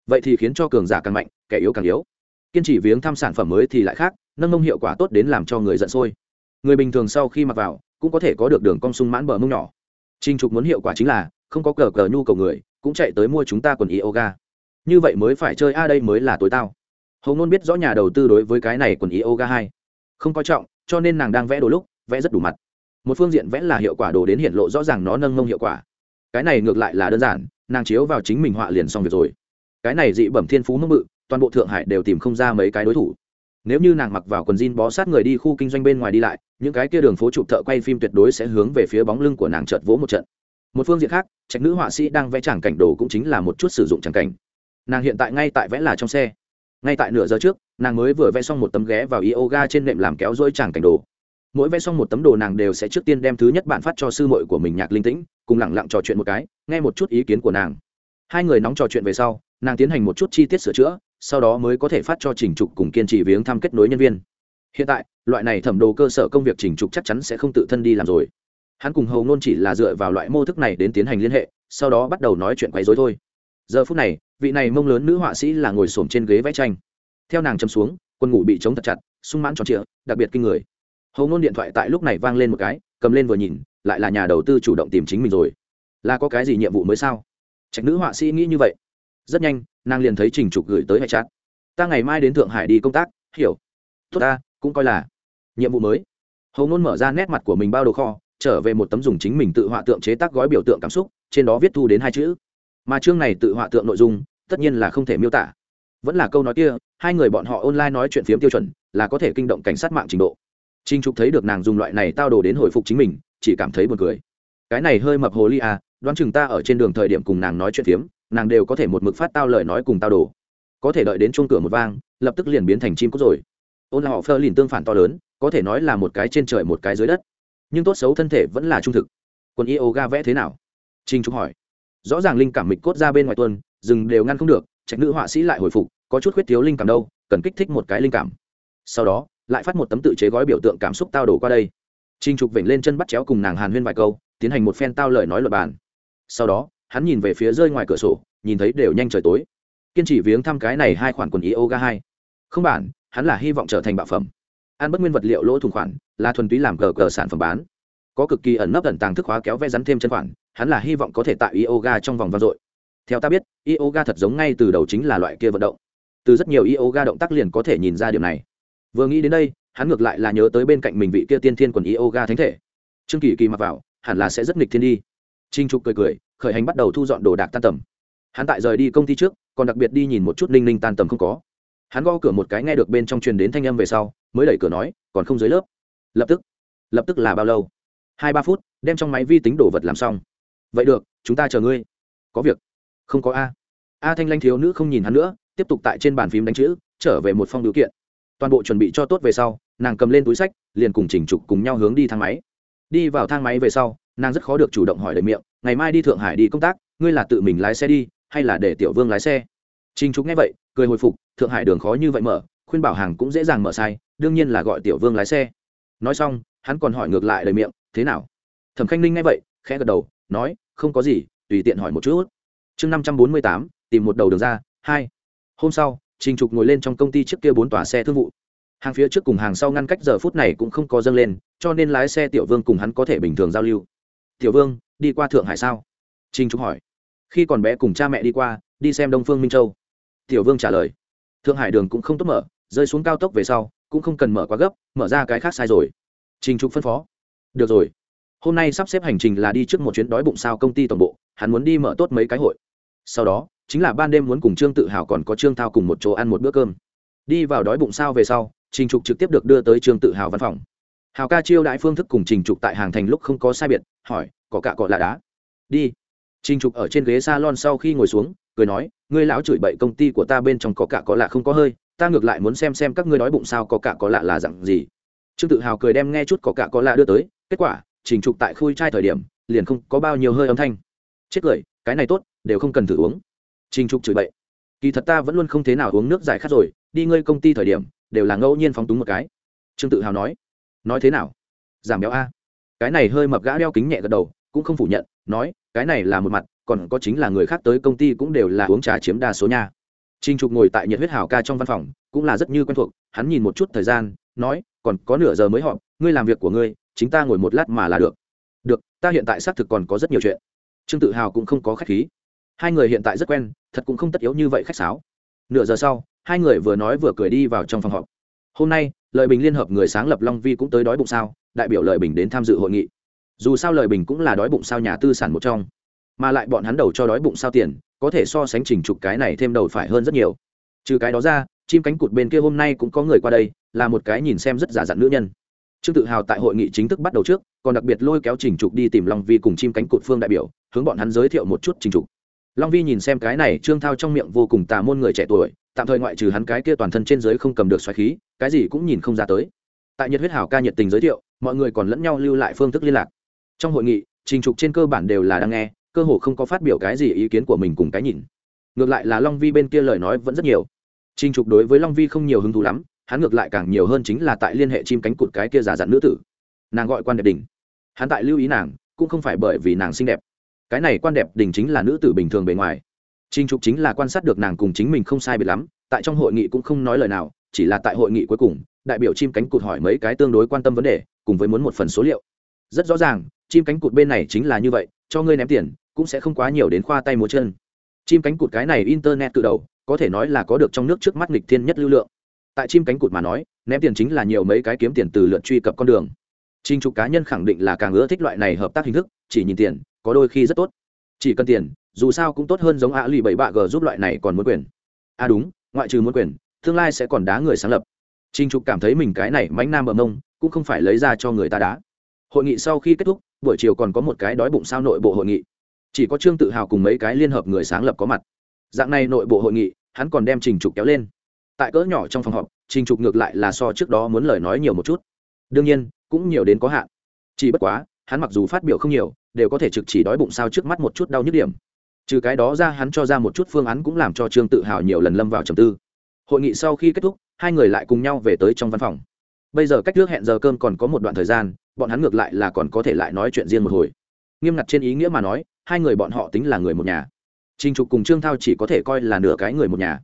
Vậy thì khiến cho cường giả càng mạnh, kẻ yếu càng yếu. Kiên trì viếng thăm sản phẩm mới thì lại khác, nâng mông hiệu quả tốt đến làm cho người giận sôi. Người bình thường sau khi mặc vào, cũng có thể có được đường cong sung mãn bờ mông nhỏ. Trinh trục muốn hiệu quả chính là, không có cờ cờ nhu cầu người cũng chạy tới mua chúng ta quần yoga. Như vậy mới phải chơi, a, đây mới là tối tao. Hầu ngôn biết rõ nhà đầu tư đối với cái này quần yoga hai không coi trọng, cho nên nàng đang vẽ đồ lúc, vẽ rất đủ mặt. Một phương diện vẽ là hiệu quả đồ đến hiện lộ rõ ràng nó nâng mông hiệu quả. Cái này ngược lại là đơn giản, nàng chiếu vào chính mình họa liền xong việc rồi. Cái này dị bẩm thiên phú mơ mự, toàn bộ thượng hải đều tìm không ra mấy cái đối thủ. Nếu như nàng mặc vào quần jean bó sát người đi khu kinh doanh bên ngoài đi lại, những cái kia đường phố chụp thợ quay phim tuyệt đối sẽ hướng về phía bóng lưng của nàng chợt vỗ một trận một phương diện khác, trạch nữ họa sĩ đang vẽ tràng cảnh đồ cũng chính là một chút sử dụng tràng cảnh. Nàng hiện tại ngay tại vẽ là trong xe. Ngay tại nửa giờ trước, nàng mới vừa vẽ xong một tấm ghé vào yoga trên nệm làm kéo dôi tràng cảnh đồ. Mỗi vẽ xong một tấm đồ nàng đều sẽ trước tiên đem thứ nhất bạn phát cho sư muội của mình nhạc linh tĩnh, cùng lẳng lặng trò chuyện một cái, nghe một chút ý kiến của nàng. Hai người nóng trò chuyện về sau, nàng tiến hành một chút chi tiết sửa chữa, sau đó mới có thể phát cho trình trục cùng kiên trì viếng thăm kết nối nhân viên. Hiện tại, loại này thẩm đồ cơ sở công việc trình trục chắc chắn sẽ không tự thân đi làm rồi hắn cùng hầu ngôn chỉ là dựa vào loại mô thức này đến tiến hành liên hệ, sau đó bắt đầu nói chuyện quấy dối thôi. Giờ phút này, vị này mông lớn nữ họa sĩ là ngồi xổm trên ghế vẽ tranh. Theo nàng châm xuống quân ngủ bị chống thật chặt, sung mãn tròn trịa, đặc biệt kinh người. Hầu ngôn điện thoại tại lúc này vang lên một cái, cầm lên vừa nhìn, lại là nhà đầu tư chủ động tìm chính mình rồi. Là có cái gì nhiệm vụ mới sao? Trạch nữ họa sĩ nghĩ như vậy. Rất nhanh, nàng liền thấy trình trục gửi tới hệ chát ta ngày mai đến thượng hải đi công tác, hiểu. Tốt ta, cũng coi là nhiệm vụ mới. Hầu ngôn mở ra nét mặt của mình bao đồ kho trở về một tấm dùng chính mình tự họa tượng chế tác gói biểu tượng cảm xúc, trên đó viết thu đến hai chữ. Mà chương này tự họa tượng nội dung, tất nhiên là không thể miêu tả. Vẫn là câu nói kia, hai người bọn họ online nói chuyện phiếm tiêu chuẩn, là có thể kinh động cảnh sát mạng trình độ. Trinh trục thấy được nàng dùng loại này tao đồ đến hồi phục chính mình, chỉ cảm thấy buồn cười. Cái này hơi mập hồ ly à đoán chừng ta ở trên đường thời điểm cùng nàng nói chuyện phiếm, nàng đều có thể một mực phát tao lời nói cùng tao đồ. Có thể đợi đến chuông cửa một vang, lập tức liền biến thành chim cút rồi. Ôn là họ phơ lìn tương phản to lớn, có thể nói là một cái trên trời một cái dưới đất nhưng tốt xấu thân thể vẫn là trung thực. Quần yoga vẽ thế nào? Trinh trục hỏi. Rõ ràng linh cảm mịch cốt ra bên ngoài tuần, rừng đều ngăn không được, trạch nữ họa sĩ lại hồi phục, có chút khuyết thiếu linh cảm đâu, cần kích thích một cái linh cảm. Sau đó, lại phát một tấm tự chế gói biểu tượng cảm xúc tao đổ qua đây. Trinh trục vểnh lên chân bắt chéo cùng nàng hàn huyên vài câu, tiến hành một phen tao lời nói luật bàn. Sau đó, hắn nhìn về phía rơi ngoài cửa sổ, nhìn thấy đều nhanh trời tối. Kiên trì viếng thăm cái này hai khoản quần yoga hai. Không bản, hắn là hy vọng trở thành bạo phẩm ăn bất nguyên vật liệu lỗ thủng khoản, là thuần túy làm cờ cờ sản phẩm bán. Có cực kỳ ẩn nấp ẩn tàng thức hóa kéo vẽ rắn thêm chân khoản, hắn là hy vọng có thể tạo yoga trong vòng vang dội. Theo ta biết, yoga thật giống ngay từ đầu chính là loại kia vận động. Từ rất nhiều yoga động tác liền có thể nhìn ra điều này. Vừa nghĩ đến đây, hắn ngược lại là nhớ tới bên cạnh mình vị kia tiên thiên quần yoga thánh thể. Trương kỳ kỳ mặc vào, hẳn là sẽ rất nghịch thiên đi. Trinh trục cười cười, khởi hành bắt đầu thu dọn đồ đạc tan tầm. Hắn tại rời đi công ty trước, còn đặc biệt đi nhìn một chút ninh ninh tan tầm không có. Hắn gõ cửa một cái nghe được bên trong truyền đến thanh âm về sau mới đẩy cửa nói, còn không dưới lớp. Lập tức lập tức là bao lâu? Hai ba phút, đem trong máy vi tính đồ vật làm xong. Vậy được, chúng ta chờ ngươi. Có việc. Không có a. A thanh lanh thiếu nữ không nhìn hắn nữa, tiếp tục tại trên bàn phím đánh chữ, trở về một phong điều kiện. Toàn bộ chuẩn bị cho tốt về sau, nàng cầm lên túi sách, liền cùng chỉnh trục cùng nhau hướng đi thang máy. Đi vào thang máy về sau, nàng rất khó được chủ động hỏi đầy miệng, ngày mai đi thượng hải đi công tác, ngươi là tự mình lái xe đi, hay là để tiểu vương lái xe? Trình trục nghe vậy, cười hồi phục, thượng hải đường khó như vậy mở, khuyên bảo hàng cũng dễ dàng mở sai đương nhiên là gọi tiểu vương lái xe. Nói xong, hắn còn hỏi ngược lại lời miệng, thế nào? Thẩm khanh ninh nghe vậy, khẽ gật đầu, nói, không có gì, tùy tiện hỏi một chút. Chương năm trăm bốn mươi tám, tìm một đầu đường ra, hai. Hôm sau, trình trục ngồi lên trong công ty trước kia bốn tòa xe thương vụ. Hàng phía trước cùng hàng sau ngăn cách giờ phút này cũng không có dâng lên, cho nên lái xe tiểu vương cùng hắn có thể bình thường giao lưu. Tiểu vương, đi qua thượng hải sao? Trình trục hỏi. Khi còn bé cùng cha mẹ đi qua, đi xem đông phương minh châu. Tiểu vương trả lời. Thượng hải đường cũng không tốt mở, rơi xuống cao tốc về sau cũng không cần mở quá gấp, mở ra cái khác sai rồi. Trình trục phân phó. Được rồi. Hôm nay sắp xếp hành trình là đi trước một chuyến đói bụng sao công ty toàn bộ, hắn muốn đi mở tốt mấy cái hội. Sau đó, chính là ban đêm muốn cùng trương tự hào còn có trương thao cùng một chỗ ăn một bữa cơm. Đi vào đói bụng sao về sau, trình trục trực tiếp được đưa tới trương tự hào văn phòng. Hào ca chiêu đãi phương thức cùng trình trục tại hàng thành lúc không có sai biệt, hỏi, có cả cọ là đá? Đi. Trình trục ở trên ghế salon sau khi ngồi xuống, cười nói, ngươi lão chửi bậy công ty của ta bên trong có cả có lạ không có hơi ta ngược lại muốn xem xem các ngươi đói bụng sao có cả có lạ là dặn gì. Trương tự hào cười đem nghe chút có cả có lạ đưa tới, kết quả, trình trục tại khui chai thời điểm, liền không có bao nhiêu hơi âm thanh. Chết cười, cái này tốt, đều không cần thử uống. Trình trục chửi bậy. Kỳ thật ta vẫn luôn không thế nào uống nước giải khát rồi, đi ngơi công ty thời điểm, đều là ngẫu nhiên phóng túng một cái. Trương tự hào nói. Nói thế nào? Giảm béo a. Cái này hơi mập gã đeo kính nhẹ gật đầu, cũng không phủ nhận, nói, cái này là một mặt, còn có chính là người khác tới công ty cũng đều là uống trà chiếm đa số nhà Trình Trục ngồi tại nhiệt huyết hào ca trong văn phòng, cũng là rất như quen thuộc, hắn nhìn một chút thời gian, nói, còn có nửa giờ mới họp, ngươi làm việc của ngươi, chính ta ngồi một lát mà là được. Được, ta hiện tại xác thực còn có rất nhiều chuyện. Trương Tự Hào cũng không có khách khí. Hai người hiện tại rất quen, thật cũng không tất yếu như vậy khách sáo. Nửa giờ sau, hai người vừa nói vừa cười đi vào trong phòng họp. Hôm nay, Lợi Bình liên hợp người sáng lập Long Vi cũng tới đói bụng sao, đại biểu Lợi Bình đến tham dự hội nghị. Dù sao Lợi Bình cũng là đói bụng sao nhà tư sản một trong mà lại bọn hắn đầu cho đói bụng sao tiền có thể so sánh trình trục cái này thêm đầu phải hơn rất nhiều. Trừ cái đó ra, chim cánh cụt bên kia hôm nay cũng có người qua đây, là một cái nhìn xem rất giả dặn nữ nhân. Trương tự hào tại hội nghị chính thức bắt đầu trước, còn đặc biệt lôi kéo trình trục đi tìm long vi cùng chim cánh cụt phương đại biểu, hướng bọn hắn giới thiệu một chút trình trục. Long vi nhìn xem cái này trương thao trong miệng vô cùng tà môn người trẻ tuổi, tạm thời ngoại trừ hắn cái kia toàn thân trên giới không cầm được xoáy khí, cái gì cũng nhìn không ra tới. Tại nhiệt huyết hảo ca nhiệt tình giới thiệu, mọi người còn lẫn nhau lưu lại phương thức liên lạc. Trong hội nghị, trình trục trên cơ bản đều là đang nghe cơ hồ không có phát biểu cái gì ý kiến của mình cùng cái nhìn. Ngược lại là long vi bên kia lời nói vẫn rất nhiều. Trình trục đối với long vi không nhiều hứng thú lắm hắn ngược lại càng nhiều hơn chính là tại liên hệ chim cánh cụt cái kia giả dặn nữ tử. Nàng gọi quan đẹp đình. Hắn tại lưu ý nàng cũng không phải bởi vì nàng xinh đẹp. Cái này quan đẹp đình chính là nữ tử bình thường bề ngoài. Trình Trục chính là quan sát được nàng cùng chính mình không sai biệt lắm, tại trong hội nghị cũng không nói lời nào, chỉ là tại hội nghị cuối cùng, đại biểu chim cánh cụt hỏi mấy cái tương đối quan tâm vấn đề, cùng với muốn một phần số liệu. Rất rõ ràng, chim cánh cụt bên này chính là như vậy, cho ngươi ném tiền, cũng sẽ không quá nhiều đến khoa tay múa chân. Chim cánh cụt cái này internet từ đầu, có thể nói là có được trong nước trước mắt nghịch thiên nhất lưu lượng. Tại chim cánh cụt mà nói, ném tiền chính là nhiều mấy cái kiếm tiền từ lượt truy cập con đường. Trinh Trục cá nhân khẳng định là càng ưa thích loại này hợp tác hình thức, chỉ nhìn tiền, có đôi khi rất tốt. Chỉ cần tiền, dù sao cũng tốt hơn giống ạ lì bảy bạ g giúp loại này còn muốn quyền à đúng ngoại trừ muốn quyền tương lai sẽ còn đá người sáng lập trinh trục cảm thấy mình cái này mánh nam bờ mông cũng không phải lấy ra cho người ta đá hội nghị sau khi kết thúc, buổi chiều còn có một cái đói bụng sao nội bộ hội nghị. Chỉ có trương tự hào cùng mấy cái liên hợp người sáng lập có mặt. Dạng này nội bộ hội nghị, hắn còn đem trình trục kéo lên. Tại cỡ nhỏ trong phòng họp, trình trục ngược lại là so trước đó muốn lời nói nhiều một chút. Đương nhiên, cũng nhiều đến có hạn. Chỉ bất quá, hắn mặc dù phát biểu không nhiều, đều có thể trực chỉ đói bụng sao trước mắt một chút đau nhức điểm. Trừ cái đó ra hắn cho ra một chút phương án cũng làm cho trương tự hào nhiều lần lâm vào trầm tư. Hội nghị sau khi kết thúc, hai người lại cùng nhau về tới trong văn phòng bây giờ cách nước hẹn giờ cơm còn có một đoạn thời gian bọn hắn ngược lại là còn có thể lại nói chuyện riêng một hồi. Nghiêm ngặt trên ý nghĩa mà nói hai người bọn họ tính là người một nhà. Trình trục cùng trương thao chỉ có thể coi là nửa cái người một nhà.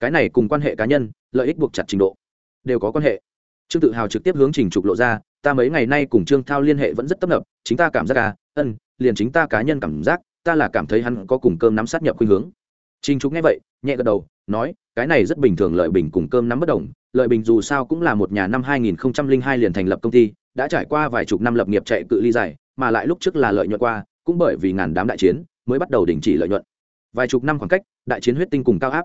Cái này cùng quan hệ cá nhân lợi ích buộc chặt trình độ đều có quan hệ. Trương tự hào trực tiếp hướng trình trục lộ ra ta mấy ngày nay cùng trương thao liên hệ vẫn rất tấp nập chính ta cảm giác à ân liền chính ta cá nhân cảm giác ta là cảm thấy hắn có cùng cơm nắm sát nhập khuynh hướng. Trình Trục nghe vậy, nhẹ gật đầu, nói, cái này rất bình thường lợi bình cùng cơm nắm bất đồng, lợi bình dù sao cũng là một nhà năm 2002 liền thành lập công ty, đã trải qua vài chục năm lập nghiệp chạy cự ly dài, mà lại lúc trước là lợi nhuận qua, cũng bởi vì ngàn đám đại chiến mới bắt đầu đình chỉ lợi nhuận. Vài chục năm khoảng cách, đại chiến huyết tinh cùng cao áp.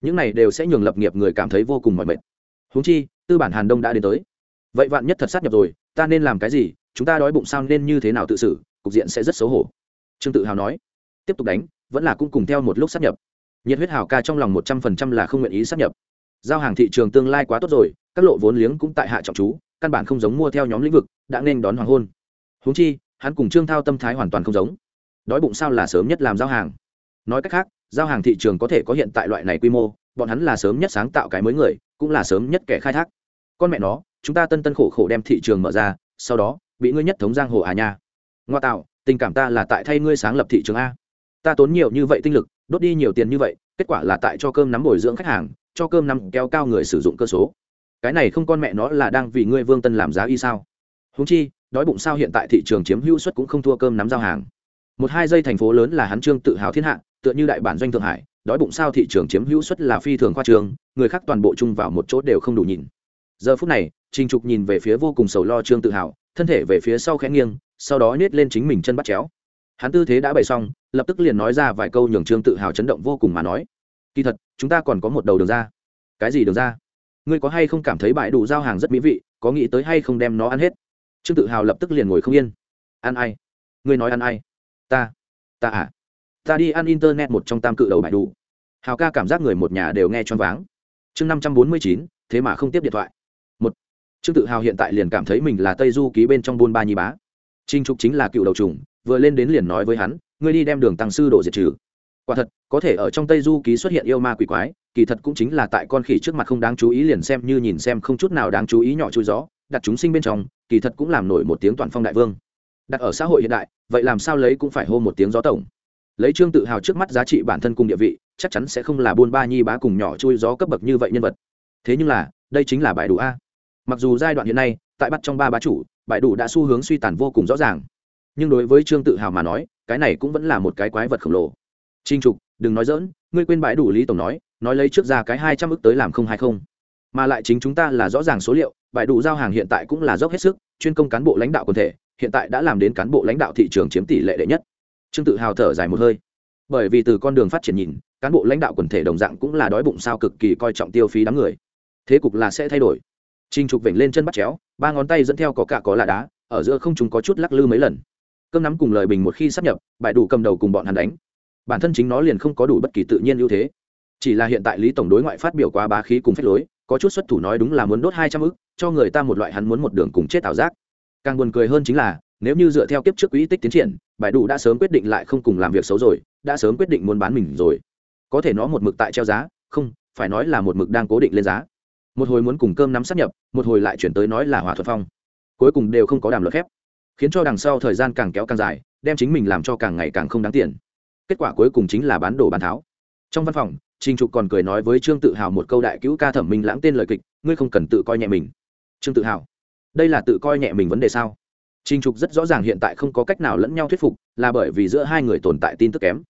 Những này đều sẽ nhường lập nghiệp người cảm thấy vô cùng mỏi mệt. Huống chi, tư bản Hàn Đông đã đến tới. Vậy vạn nhất thật sát nhập rồi, ta nên làm cái gì? Chúng ta đói bụng sao nên như thế nào tự xử, cục diện sẽ rất xấu hổ trương tự hào nói tiếp tục đánh vẫn là cũng cùng theo một lúc sắp nhập nhiệt huyết hào ca trong lòng một trăm phần trăm là không nguyện ý sắp nhập giao hàng thị trường tương lai quá tốt rồi, các lộ vốn liếng cũng tại hạ trọng chú, căn bản không giống mua theo nhóm lĩnh vực, đã nên đón hoàng hôn. Huống chi, hắn cùng trương thao tâm thái hoàn toàn không giống. Đói bụng sao là sớm nhất làm giao hàng? Nói cách khác, giao hàng thị trường có thể có hiện tại loại này quy mô, bọn hắn là sớm nhất sáng tạo cái mới người, cũng là sớm nhất kẻ khai thác. Con mẹ nó, chúng ta tân tân khổ khổ đem thị trường mở ra, sau đó, bị ngươi nhất thống giang hồ à nha. Ngoa tạo, tình cảm ta là tại thay ngươi sáng lập thị trường a. Ta tốn nhiều như vậy tinh lực, đốt đi nhiều tiền như vậy, kết quả là tại cho cơm nắm bồi dưỡng khách hàng cho cơm nắm kéo cao người sử dụng cơ số. Cái này không con mẹ nó là đang vì ngươi vương tân làm giá y sao? Húng chi, đói bụng sao hiện tại thị trường chiếm hữu suất cũng không thua cơm nắm giao hàng. Một hai giây thành phố lớn là hắn trương tự hào thiên hạ, tựa như đại bản doanh thượng hải, đói bụng sao thị trường chiếm hữu suất là phi thường khoa trường người khác toàn bộ chung vào một chỗ đều không đủ nhìn. Giờ phút này, trình trục nhìn về phía vô cùng sầu lo trương tự hào, thân thể về phía sau khẽ nghiêng, sau đó nhét lên chính mình chân bắt chéo. Hắn tư thế đã bày xong, lập tức liền nói ra vài câu nhường trương tự hào chấn động vô cùng mà nói. Kỳ thật chúng ta còn có một đầu đường ra. Cái gì đường ra? Ngươi có hay không cảm thấy bãi đủ giao hàng rất mỹ vị, có nghĩ tới hay không đem nó ăn hết? Trương tự hào lập tức liền ngồi không yên. Ăn ai? Ngươi nói ăn ai? Ta. Ta à? Ta đi ăn internet một trong tam cự đầu bãi đủ. Hào ca cảm giác người một nhà đều nghe choáng váng. Chương năm trăm bốn mươi chín, thế mà không tiếp điện thoại. Một. Trương tự hào hiện tại liền cảm thấy mình là tây du ký bên trong buôn ba nhi bá. Trinh trục chính là cựu đầu trùng, vừa lên đến liền nói với hắn, ngươi đi đem đường tăng sư đổ diệt trừ quả thật, có thể ở trong tây du ký xuất hiện yêu ma quỷ quái, kỳ thật cũng chính là tại con khỉ trước mặt không đáng chú ý liền xem như nhìn xem không chút nào đáng chú ý nhỏ chui gió, đặt chúng sinh bên trong, kỳ thật cũng làm nổi một tiếng toàn phong đại vương. Đặt ở xã hội hiện đại, vậy làm sao lấy cũng phải hô một tiếng gió tổng. Lấy trương tự hào trước mắt giá trị bản thân cùng địa vị, chắc chắn sẽ không là buôn ba nhi bá cùng nhỏ chui gió cấp bậc như vậy nhân vật. Thế nhưng là, đây chính là bài đủ a. Mặc dù giai đoạn hiện nay, tại bắt trong ba bá chủ bại đủ đã xu hướng suy tàn vô cùng rõ ràng. Nhưng đối với trương tự hào mà nói, cái này cũng vẫn là một cái quái vật khổng lồ trinh trục, đừng nói dỡn ngươi quên bãi đủ lý tổng nói nói lấy trước ra cái hai trăm ức tới làm không hay không. Mà lại chính chúng ta là rõ ràng số liệu, bãi đủ giao hàng hiện tại cũng là dốc hết sức, chuyên công cán bộ lãnh đạo quần thể, hiện tại đã làm đến cán bộ lãnh đạo thị trường chiếm tỷ lệ đệ nhất. Trương tự hào thở dài một hơi. Bởi vì từ con đường phát triển nhìn, cán bộ lãnh đạo quần thể đồng dạng cũng là đói bụng sao cực kỳ coi trọng tiêu phí đám người. Thế cục là sẽ thay đổi. Trinh trục vểnh lên chân bắt chéo, ba ngón tay dẫn theo có cả có là đá, ở giữa không chúng có chút lắc lư mấy lần. Cơm nắm cùng lời bình một khi sắp nhập bại đủ cầm đầu cùng bọn hắn đánh bản thân chính nó liền không có đủ bất kỳ tự nhiên ưu thế. Chỉ là hiện tại lý tổng đối ngoại phát biểu quá bá khí cùng phép lối, có chút xuất thủ nói đúng là muốn đốt hai trăm ức, cho người ta một loại hắn muốn một đường cùng chết ảo giác. Càng buồn cười hơn chính là, nếu như dựa theo kiếp trước quỹ tích tiến triển, bài đủ đã sớm quyết định lại không cùng làm việc xấu rồi, đã sớm quyết định muốn bán mình rồi. Có thể nó một mực tại treo giá, không, phải nói là một mực đang cố định lên giá. Một hồi muốn cùng cơm nắm sắp nhập, một hồi lại chuyển tới nói là hòa thuật phong. Cuối cùng đều không có đàm luật phép, khiến cho đằng sau thời gian càng kéo càng dài, đem chính mình làm cho càng ngày càng không đáng tiền kết quả cuối cùng chính là bán đồ bán tháo. Trong văn phòng, trình trục còn cười nói với trương tự hào một câu đại cứu ca thẩm minh lãng tên lời kịch, ngươi không cần tự coi nhẹ mình. Trương tự hào, đây là tự coi nhẹ mình vấn đề sao? Trình trục rất rõ ràng hiện tại không có cách nào lẫn nhau thuyết phục, là bởi vì giữa hai người tồn tại tin tức kém.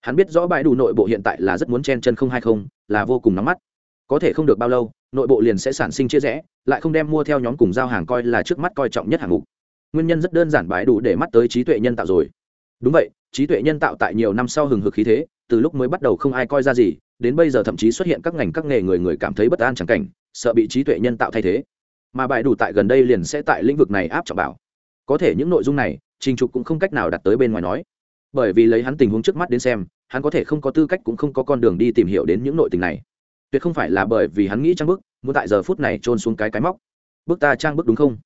Hắn biết rõ bãi đủ nội bộ hiện tại là rất muốn chen chân không hay không, là vô cùng nóng mắt. Có thể không được bao lâu, nội bộ liền sẽ sản sinh chia rẽ, lại không đem mua theo nhóm cùng giao hàng coi là trước mắt coi trọng nhất hàng mục. Nguyên nhân rất đơn giản bãi đủ để mắt tới trí tuệ nhân tạo rồi đúng vậy, trí tuệ nhân tạo tại nhiều năm sau hừng hực khí thế, từ lúc mới bắt đầu không ai coi ra gì, đến bây giờ thậm chí xuất hiện các ngành các nghề người người cảm thấy bất an chẳng cảnh, sợ bị trí tuệ nhân tạo thay thế. Mà bài đủ tại gần đây liền sẽ tại lĩnh vực này áp trọng bảo. Có thể những nội dung này, trình trục cũng không cách nào đặt tới bên ngoài nói. Bởi vì lấy hắn tình huống trước mắt đến xem, hắn có thể không có tư cách cũng không có con đường đi tìm hiểu đến những nội tình này. Tuyệt không phải là bởi vì hắn nghĩ trang bức muốn tại giờ phút này trôn xuống cái cái móc. Bức ta trang bức đúng không?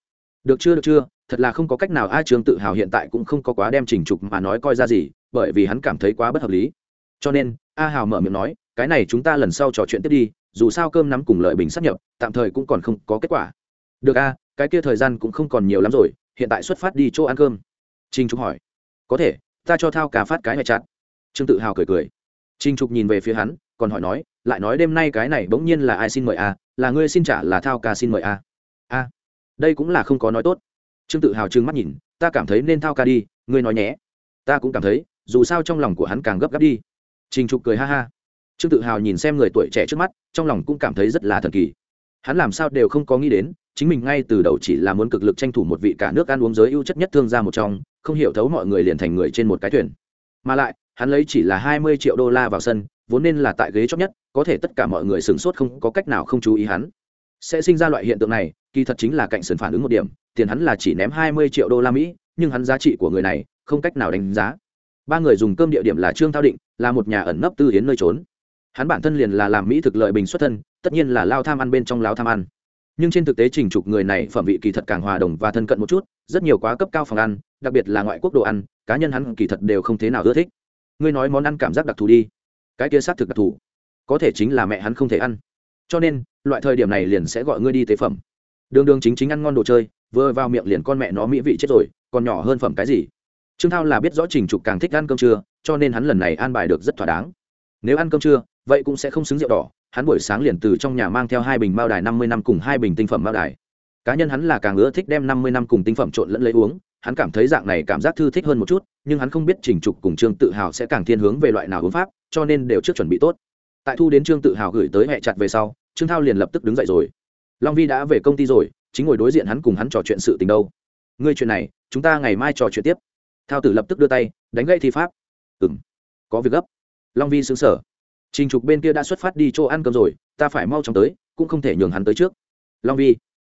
Được chưa được chưa? Thật là không có cách nào a trương tự hào hiện tại cũng không có quá đem trình trục mà nói coi ra gì, bởi vì hắn cảm thấy quá bất hợp lý. Cho nên, a hào mở miệng nói, cái này chúng ta lần sau trò chuyện tiếp đi, dù sao cơm nắm cùng lợi bình sắp nhập, tạm thời cũng còn không có kết quả. Được a, cái kia thời gian cũng không còn nhiều lắm rồi, hiện tại xuất phát đi chỗ ăn cơm. Trinh trục hỏi. Có thể, ta cho thao cà phát cái này chặt. Trương tự hào cười cười. Trinh trục nhìn về phía hắn, còn hỏi nói, lại nói đêm nay cái này bỗng nhiên là ai xin mời a, là ngươi xin trả là thao ca xin mời a. A, đây cũng là không có nói tốt trương tự hào trừng mắt nhìn, ta cảm thấy nên thao ca đi, ngươi nói nhé. Ta cũng cảm thấy, dù sao trong lòng của hắn càng gấp gáp đi. Trình trục cười ha ha. Trương tự hào nhìn xem người tuổi trẻ trước mắt, trong lòng cũng cảm thấy rất là thần kỳ. Hắn làm sao đều không có nghĩ đến, chính mình ngay từ đầu chỉ là muốn cực lực tranh thủ một vị cả nước ăn uống giới ưu chất nhất thương gia một trong, không hiểu thấu mọi người liền thành người trên một cái thuyền. Mà lại, hắn lấy chỉ là hai mươi triệu đô la vào sân, vốn nên là tại ghế chót nhất, có thể tất cả mọi người sửng sốt không có cách nào không chú ý hắn sẽ sinh ra loại hiện tượng này, kỳ thật chính là cạnh sườn phản ứng một điểm, tiền hắn là chỉ ném hai mươi triệu đô la mỹ, nhưng hắn giá trị của người này, không cách nào đánh giá. Ba người dùng cơm địa điểm là trương thao định, là một nhà ẩn nấp tư hiến nơi trốn. Hắn bản thân liền là làm mỹ thực lợi bình xuất thân, tất nhiên là lao tham ăn bên trong lao tham ăn. Nhưng trên thực tế trình trục người này phẩm vị kỳ thật càng hòa đồng và thân cận một chút, rất nhiều quá cấp cao phòng ăn, đặc biệt là ngoại quốc đồ ăn, cá nhân hắn kỳ thật đều không thế nào ưa thích. Ngươi nói món ăn cảm giác đặc thù đi. Cái kia xác thực đặc thù. Có thể chính là mẹ hắn không thể ăn. Cho nên loại thời điểm này liền sẽ gọi ngươi đi tế phẩm. Đường đường chính chính ăn ngon đồ chơi, vừa vào miệng liền con mẹ nó mỹ vị chết rồi, còn nhỏ hơn phẩm cái gì? Trương thao là biết rõ trình trục càng thích ăn cơm trưa, cho nên hắn lần này an bài được rất thỏa đáng. Nếu ăn cơm trưa, vậy cũng sẽ không xứng rượu đỏ, hắn buổi sáng liền từ trong nhà mang theo hai bình mao đài năm mươi năm cùng hai bình tinh phẩm mao đài. Cá nhân hắn là càng ưa thích đem năm mươi năm cùng tinh phẩm trộn lẫn lấy uống, hắn cảm thấy dạng này cảm giác thư thích hơn một chút, nhưng hắn không biết trình trục cùng trương tự hào sẽ càng thiên hướng về loại nào uống pháp, cho nên đều trước chuẩn bị tốt. Tại thu đến trương tự hào gửi tới hẹ chặt về sau trương thao liền lập tức đứng dậy rồi. Long vi đã về công ty rồi, chính ngồi đối diện hắn cùng hắn trò chuyện sự tình đâu. Ngươi chuyện này, chúng ta ngày mai trò chuyện tiếp. Thao tử lập tức đưa tay, đánh gậy thi pháp. Ừ m có việc gấp. Long vi xứng sở trình trục bên kia đã xuất phát đi chỗ ăn cơm rồi, ta phải mau chóng tới, cũng không thể nhường hắn tới trước. Long vi,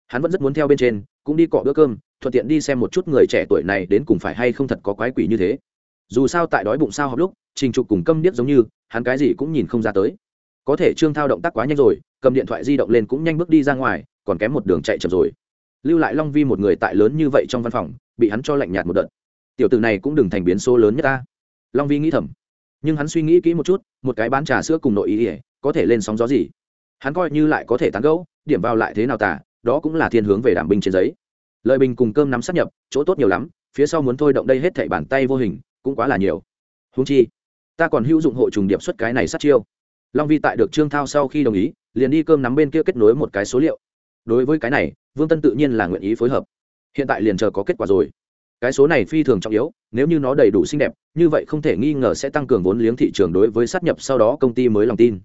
hắn vẫn rất muốn theo bên trên, cũng đi cọ bữa cơm, thuận tiện đi xem một chút người trẻ tuổi này đến cùng phải hay không thật có quái quỷ như thế. Dù sao tại đói bụng sao học lúc, trình trục cùng câm điếc giống như, hắn cái gì cũng nhìn không ra tới. Có thể trương thao động tác quá nhanh rồi cầm điện thoại di động lên cũng nhanh bước đi ra ngoài, còn kém một đường chạy chậm rồi. Lưu lại long vi một người tại lớn như vậy trong văn phòng, bị hắn cho lạnh nhạt một đợt. Tiểu tử này cũng đừng thành biến số lớn nhất ta. Long vi nghĩ thầm. Nhưng hắn suy nghĩ kỹ một chút, một cái bán trà sữa cùng nội ý ỉa có thể lên sóng gió gì? Hắn coi như lại có thể tán gẫu, điểm vào lại thế nào tả, đó cũng là thiên hướng về đảm binh trên giấy. Lợi bình cùng cơm nắm sắp nhập, chỗ tốt nhiều lắm, phía sau muốn thôi động đây hết thảy bàn tay vô hình, cũng quá là nhiều. Húng chi, ta còn hữu dụng hộ trùng điệp xuất cái này sát chiêu. Long vi tại được trương thao sau khi đồng ý liền đi cơm nắm bên kia kết nối một cái số liệu. Đối với cái này, vương tân tự nhiên là nguyện ý phối hợp. Hiện tại liền chờ có kết quả rồi. Cái số này phi thường trọng yếu, nếu như nó đầy đủ xinh đẹp, như vậy không thể nghi ngờ sẽ tăng cường vốn liếng thị trường đối với sát nhập sau đó công ty mới lòng tin.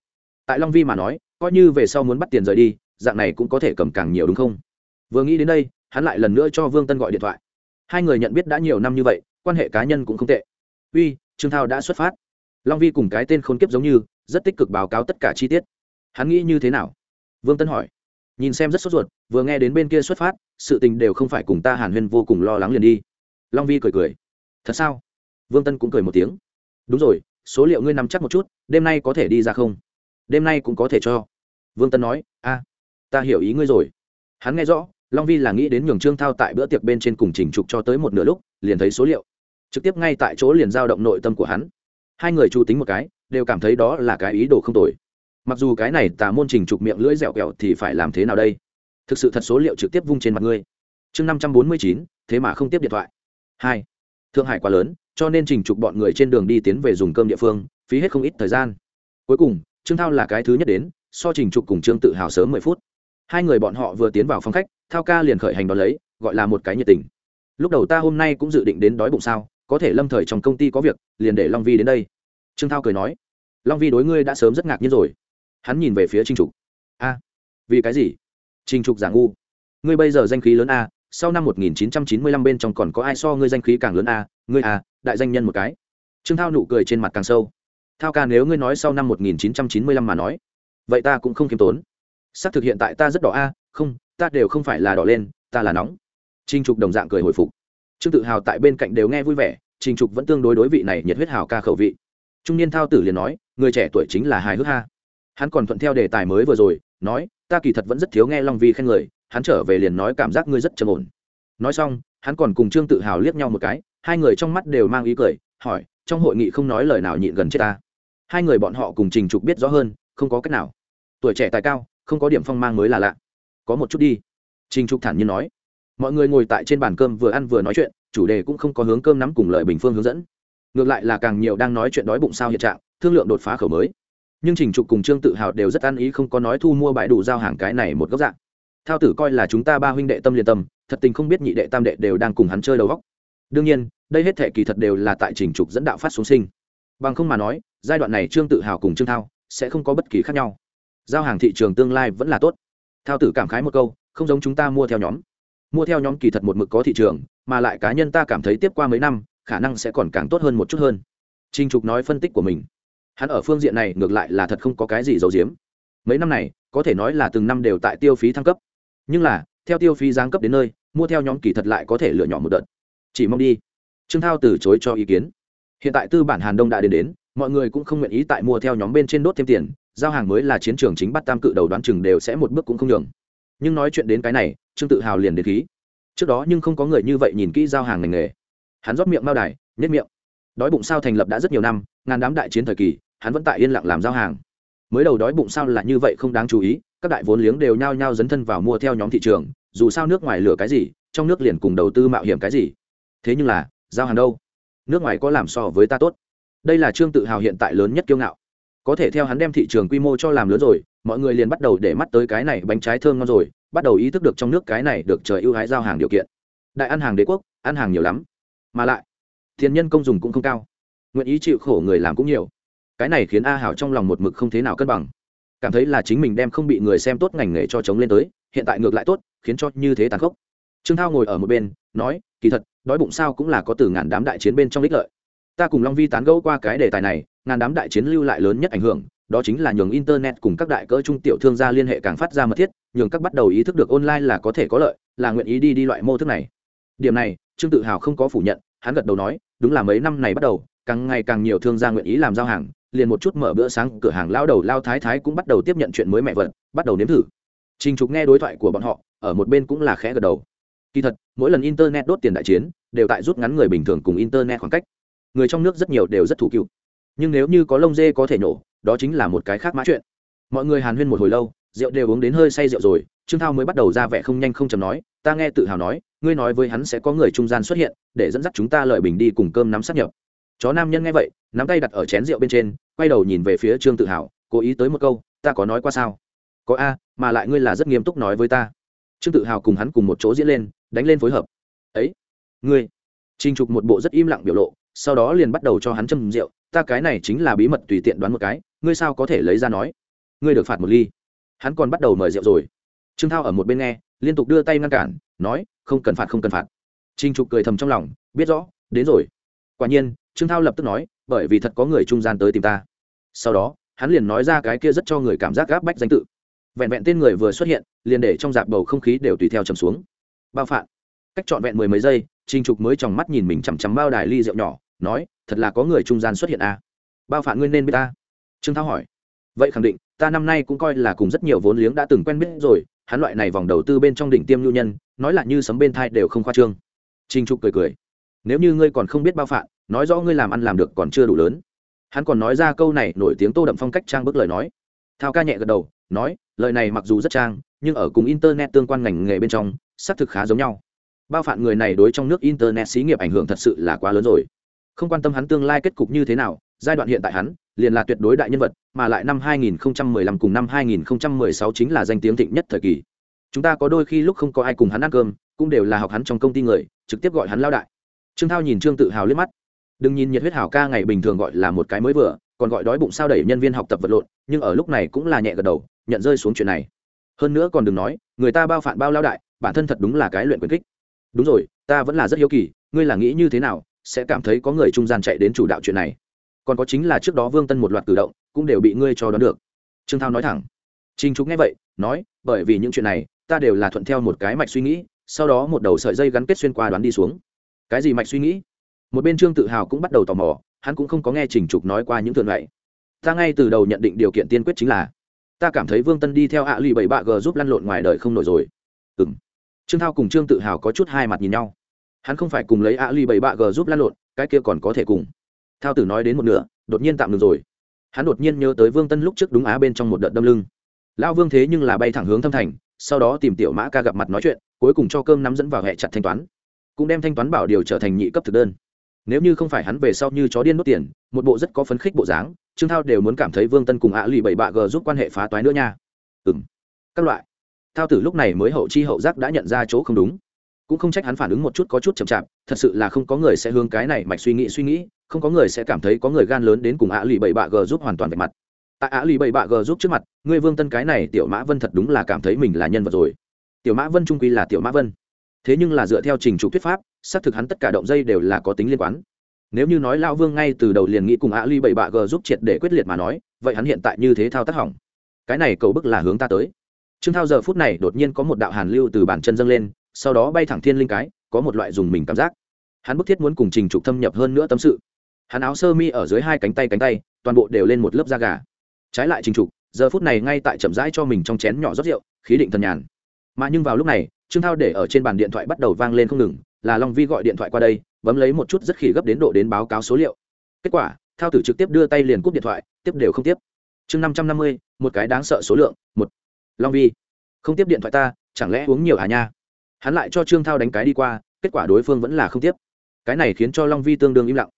Tại long vi mà nói, coi như về sau muốn bắt tiền rời đi, dạng này cũng có thể cầm càng nhiều đúng không? Vừa nghĩ đến đây, hắn lại lần nữa cho vương tân gọi điện thoại. Hai người nhận biết đã nhiều năm như vậy, quan hệ cá nhân cũng không tệ. Uy, trương thao đã xuất phát. Long vi cùng cái tên khốn kiếp giống như, rất tích cực báo cáo tất cả chi tiết hắn nghĩ như thế nào? Vương tân hỏi. Nhìn xem rất sốt ruột, vừa nghe đến bên kia xuất phát, sự tình đều không phải cùng ta hàn huyên vô cùng lo lắng liền đi. Long vi cười cười. Thật sao? Vương tân cũng cười một tiếng. Đúng rồi, số liệu ngươi nắm chắc một chút, đêm nay có thể đi ra không? Đêm nay cũng có thể cho. Vương tân nói, a, ta hiểu ý ngươi rồi. Hắn nghe rõ, long vi là nghĩ đến nhường trương thao tại bữa tiệc bên trên cùng chỉnh trục cho tới một nửa lúc, liền thấy số liệu. Trực tiếp ngay tại chỗ liền giao động nội tâm của hắn. Hai người chu tính một cái, đều cảm thấy đó là cái ý đồ không tồi mặc dù cái này tà môn trình trục miệng lưỡi dẻo kẹo thì phải làm thế nào đây? Thực sự thật số liệu trực tiếp vung trên mặt ngươi. Chương năm trăm bốn mươi chín, thế mà không tiếp điện thoại. Hai. Thượng hải quá lớn, cho nên trình trục bọn người trên đường đi tiến về dùng cơm địa phương, phí hết không ít thời gian. Cuối cùng, trương thao là cái thứ nhất đến, so trình trục cùng trương tự hào sớm mười phút. Hai người bọn họ vừa tiến vào phòng khách, thao ca liền khởi hành đón lấy, gọi là một cái nhiệt tình. Lúc đầu ta hôm nay cũng dự định đến đói bụng sao, có thể lâm thời trong công ty có việc, liền để long vi đến đây. Trương thao cười nói, long vi đối ngươi đã sớm rất ngạc nhiên rồi hắn nhìn về phía trinh trục. A, vì cái gì? Trinh trục giả ngu. Ngươi bây giờ danh khí lớn a, sau năm 1995 bên trong còn có ai so ngươi danh khí càng lớn a? Ngươi a, đại danh nhân một cái. Trương thao nụ cười trên mặt càng sâu. Thao ca nếu ngươi nói sau năm 1995 mà nói, vậy ta cũng không khiêm tốn. Xác thực hiện tại ta rất đỏ a, không, ta đều không phải là đỏ lên, ta là nóng. Trinh trục đồng dạng cười hồi phục. Trương tự hào tại bên cạnh đều nghe vui vẻ trinh trục vẫn tương đối đối vị này nhiệt huyết hào ca khẩu vị. Trung niên thao tử liền nói, người trẻ tuổi chính là hài hước ha hắn còn thuận theo đề tài mới vừa rồi, nói, ta kỳ thật vẫn rất thiếu nghe long vi khen người, hắn trở về liền nói cảm giác ngươi rất trầm ổn. Nói xong, hắn còn cùng trương tự hào liếc nhau một cái, hai người trong mắt đều mang ý cười, hỏi, trong hội nghị không nói lời nào nhịn gần chết ta? Hai người bọn họ cùng trình trục biết rõ hơn, không có cách nào. Tuổi trẻ tài cao, không có điểm phong mang mới là lạ. Có một chút đi. Trình trục thản nhiên nói. Mọi người ngồi tại trên bàn cơm vừa ăn vừa nói chuyện, chủ đề cũng không có hướng cơm nắm cùng lời bình phương hướng dẫn. Ngược lại là càng nhiều đang nói chuyện đói bụng sao hiện trạng, thương lượng đột phá khẩu mới nhưng trình trục cùng trương tự hào đều rất ăn ý không có nói thu mua bãi đủ giao hàng cái này một góc dạng. Thao tử coi là chúng ta ba huynh đệ tâm liên tâm, thật tình không biết nhị đệ tam đệ đều đang cùng hắn chơi đầu góc đương nhiên, đây hết thể kỳ thật đều là tại trình trục dẫn đạo phát xuống sinh. Bằng không mà nói, giai đoạn này trương tự hào cùng trương thao sẽ không có bất kỳ khác nhau. Giao hàng thị trường tương lai vẫn là tốt. Thao tử cảm khái một câu, không giống chúng ta mua theo nhóm. Mua theo nhóm kỳ thật một mực có thị trường, mà lại cá nhân ta cảm thấy tiếp qua mấy năm, khả năng sẽ còn càng tốt hơn một chút hơn. Trinh trục nói phân tích của mình hắn ở phương diện này ngược lại là thật không có cái gì giấu giếm. Mấy năm này, có thể nói là từng năm đều tại tiêu phí thăng cấp. Nhưng là, theo tiêu phí giáng cấp đến nơi, mua theo nhóm kỳ thật lại có thể lựa nhỏ một đợt. Chỉ mong đi. Trương thao từ chối cho ý kiến. Hiện tại tư bản hàn đông đã đến đến, mọi người cũng không nguyện ý tại mua theo nhóm bên trên đốt thêm tiền, giao hàng mới là chiến trường chính bắt tam cự đầu đoán chừng đều sẽ một bước cũng không nhường. Nhưng nói chuyện đến cái này, trương tự hào liền đến khí. Trước đó nhưng không có người như vậy nhìn kỹ giao hàng ngành nghề. Hắn rót miệng bao đài nhất miệng đói bụng sao thành lập đã rất nhiều năm, ngàn đám đại chiến thời kỳ, hắn vẫn tại yên lặng làm giao hàng. Mới đầu đói bụng sao là như vậy không đáng chú ý, các đại vốn liếng đều nhao nhao dấn thân vào mua theo nhóm thị trường, dù sao nước ngoài lửa cái gì, trong nước liền cùng đầu tư mạo hiểm cái gì. Thế nhưng là, giao hàng đâu? Nước ngoài có làm so với ta tốt. Đây là trương tự hào hiện tại lớn nhất kiêu ngạo. Có thể theo hắn đem thị trường quy mô cho làm lớn rồi, mọi người liền bắt đầu để mắt tới cái này bánh trái thơm ngon rồi, bắt đầu ý thức được trong nước cái này được trời ưu hái giao hàng điều kiện. Đại ăn hàng đế quốc, ăn hàng nhiều lắm. Mà lại tiền nhân công dùng cũng không cao. Nguyện ý chịu khổ người làm cũng nhiều. Cái này khiến a hảo trong lòng một mực không thế nào cân bằng. Cảm thấy là chính mình đem không bị người xem tốt ngành nghề cho chống lên tới, hiện tại ngược lại tốt, khiến cho như thế tàn khốc. Trương thao ngồi ở một bên, nói, kỳ thật, đói bụng sao cũng là có từ ngàn đám đại chiến bên trong ích lợi. Ta cùng long vi tán gẫu qua cái đề tài này, ngàn đám đại chiến lưu lại lớn nhất ảnh hưởng, đó chính là nhường internet cùng các đại cỡ trung tiểu thương gia liên hệ càng phát ra mật thiết, nhường các bắt đầu ý thức được online là có thể có lợi, là nguyện ý đi đi loại mô thức này. Điểm này, trương tự hào không có phủ nhận, hắn gật đầu nói đúng là mấy năm này bắt đầu, càng ngày càng nhiều thương gia nguyện ý làm giao hàng, liền một chút mở bữa sáng cửa hàng lao đầu lao thái thái cũng bắt đầu tiếp nhận chuyện mới mẹ vật bắt đầu nếm thử. Trình trục nghe đối thoại của bọn họ, ở một bên cũng là khẽ gật đầu. Kỳ thật, mỗi lần internet đốt tiền đại chiến, đều tại rút ngắn người bình thường cùng internet khoảng cách. Người trong nước rất nhiều đều rất thủ cựu. Nhưng nếu như có lông dê có thể nổ đó chính là một cái khác mã chuyện. Mọi người hàn huyên một hồi lâu, rượu đều uống đến hơi say rượu rồi, trương thao mới bắt đầu ra vẻ không nhanh không chầm nói, ta nghe tự hào nói ngươi nói với hắn sẽ có người trung gian xuất hiện, để dẫn dắt chúng ta lợi bình đi cùng cơm nắm sát nhập. Chó nam nhân nghe vậy, nắm tay đặt ở chén rượu bên trên, quay đầu nhìn về phía trương tự hào, cố ý tới một câu, ta có nói qua sao? Có a, mà lại ngươi là rất nghiêm túc nói với ta. Trương tự hào cùng hắn cùng một chỗ diễn lên, đánh lên phối hợp. Ấy, ngươi. Trình trục một bộ rất im lặng biểu lộ, sau đó liền bắt đầu cho hắn châm rượu, ta cái này chính là bí mật tùy tiện đoán một cái, ngươi sao có thể lấy ra nói? Ngươi được phạt một ly. Hắn còn bắt đầu mời rượu rồi. Trương thao ở một bên nghe, liên tục đưa tay ngăn cản, nói không cần phạt, không cần phạt. Trinh trục cười thầm trong lòng, biết rõ, đến rồi. Quả nhiên, trương thao lập tức nói, bởi vì thật có người trung gian tới tìm ta. Sau đó, hắn liền nói ra cái kia rất cho người cảm giác gáp bách danh tự. Vẹn vẹn tên người vừa xuất hiện, liền để trong dạp bầu không khí đều tùy theo trầm xuống. Bao phạn cách trọn vẹn mười mấy giây trinh trục mới tròng mắt nhìn mình chằm chằm bao đài ly rượu nhỏ, nói, thật là có người trung gian xuất hiện à. bao phạn ngươi nên biết ta. Trương thao hỏi. Vậy khẳng định, ta năm nay cũng coi là cùng rất nhiều vốn liếng đã từng quen biết rồi hắn loại này vòng đầu tư bên trong đỉnh tiêm nhu nhân nói là như sấm bên thai đều không khoa trương. Trinh trục cười cười. Nếu như ngươi còn không biết bao phạm, nói rõ ngươi làm ăn làm được còn chưa đủ lớn. Hắn còn nói ra câu này nổi tiếng tô đậm phong cách trang bức lời nói. Thao ca nhẹ gật đầu nói lời này mặc dù rất trang nhưng ở cùng internet tương quan ngành nghề bên trong xác thực khá giống nhau. Bao phạm người này đối trong nước internet xí nghiệp ảnh hưởng thật sự là quá lớn rồi. Không quan tâm hắn tương lai kết cục như thế nào giai đoạn hiện tại hắn liền là tuyệt đối đại nhân vật mà lại năm 2015 cùng năm 2016 chính là danh tiếng thịnh nhất thời kỳ. Chúng ta có đôi khi lúc không có ai cùng hắn ăn cơm, cũng đều là học hắn trong công ty người, trực tiếp gọi hắn lao đại. Trương thao nhìn trương tự hào liếc mắt. Đừng nhìn nhiệt huyết hảo ca ngày bình thường gọi là một cái mới vừa, còn gọi đói bụng sao đẩy nhân viên học tập vật lộn, nhưng ở lúc này cũng là nhẹ gật đầu, nhận rơi xuống chuyện này. Hơn nữa còn đừng nói, người ta bao phản bao lao đại, bản thân thật đúng là cái luyện quyền kích. Đúng rồi, ta vẫn là rất hiếu kỳ, ngươi là nghĩ như thế nào, sẽ cảm thấy có người trung gian chạy đến chủ đạo chuyện này. Còn có chính là trước đó vương tân một loạt cử động cũng đều bị ngươi cho đoán được. Trương thao nói thẳng. Trinh trúc nghe vậy, nói, bởi vì những chuyện này, ta đều là thuận theo một cái mạch suy nghĩ, sau đó một đầu sợi dây gắn kết xuyên qua đoán đi xuống. Cái gì mạch suy nghĩ? Một bên trương tự hào cũng bắt đầu tò mò, hắn cũng không có nghe trình trục nói qua những thường vậy ta ngay từ đầu nhận định điều kiện tiên quyết chính là, ta cảm thấy vương tân đi theo ạ lì bảy bạ g giúp lăn lộn ngoài đời không nổi rồi. Ừ m trương thao cùng trương tự hào có chút hai mặt nhìn nhau. Hắn không phải cùng lấy ạ lì bảy bạ g giúp lăn lộn, cái kia còn có thể cùng. Thao tử nói đến một nửa, đột nhiên tạm ngừng rồi hắn đột nhiên nhớ tới vương tân lúc trước đúng á bên trong một đợt đâm lưng. Lão vương thế nhưng là bay thẳng hướng thâm thành, sau đó tìm tiểu mã ca gặp mặt nói chuyện, cuối cùng cho cơm nắm dẫn vào hẹ chặt thanh toán. Cũng đem thanh toán bảo điều trở thành nhị cấp thực đơn. Nếu như không phải hắn về sau như chó điên nốt tiền, một bộ rất có phấn khích bộ dáng, trương thao đều muốn cảm thấy vương tân cùng ạ lì bảy bạ g giúp quan hệ phá toái nữa nha. Ừ m các loại. Thao tử lúc này mới hậu chi hậu giác đã nhận ra chỗ không đúng cũng không trách hắn phản ứng một chút có chút chậm chạp, thật sự là không có người sẽ hướng cái này mạch suy nghĩ suy nghĩ, không có người sẽ cảm thấy có người gan lớn đến cùng ạ lì bảy bạ g giúp hoàn toàn về mặt. Tại ạ lì bảy bạ g giúp trước mặt, ngươi vương tân cái này tiểu mã vân thật đúng là cảm thấy mình là nhân vật rồi. Tiểu mã vân trung quy là tiểu mã vân. Thế nhưng là dựa theo trình trục thuyết pháp, xác thực hắn tất cả động dây đều là có tính liên quan. Nếu như nói lão vương ngay từ đầu liền nghĩ cùng ạ lì bảy bạ g giúp triệt để quyết liệt mà nói, vậy hắn hiện tại như thế thao tác hỏng. Cái này cầu bức là hướng ta tới. Trương thao giờ phút này đột nhiên có một đạo hàn lưu từ bàn chân dâng lên sau đó bay thẳng thiên linh cái, có một loại dùng mình cảm giác. Hắn bức thiết muốn cùng trình trục thâm nhập hơn nữa tâm sự. Hắn áo sơ mi ở dưới hai cánh tay cánh tay, toàn bộ đều lên một lớp da gà. Trái lại trình trục, giờ phút này ngay tại chậm rãi cho mình trong chén nhỏ rót rượu, khí định thần nhàn. Mà nhưng vào lúc này, trương thao để ở trên bàn điện thoại bắt đầu vang lên không ngừng, là long vi gọi điện thoại qua đây, bấm lấy một chút rất khỉ gấp đến độ đến báo cáo số liệu. Kết quả, thao tử trực tiếp đưa tay liền cúp điện thoại, tiếp đều không tiếp. Chương năm trăm năm mươi, một cái đáng sợ số lượng, một. Long vi, không tiếp điện thoại ta, chẳng lẽ uống nhiều à nha? Hắn lại cho trương thao đánh cái đi qua, kết quả đối phương vẫn là không tiếp. Cái này khiến cho long vi tương đương im lặng.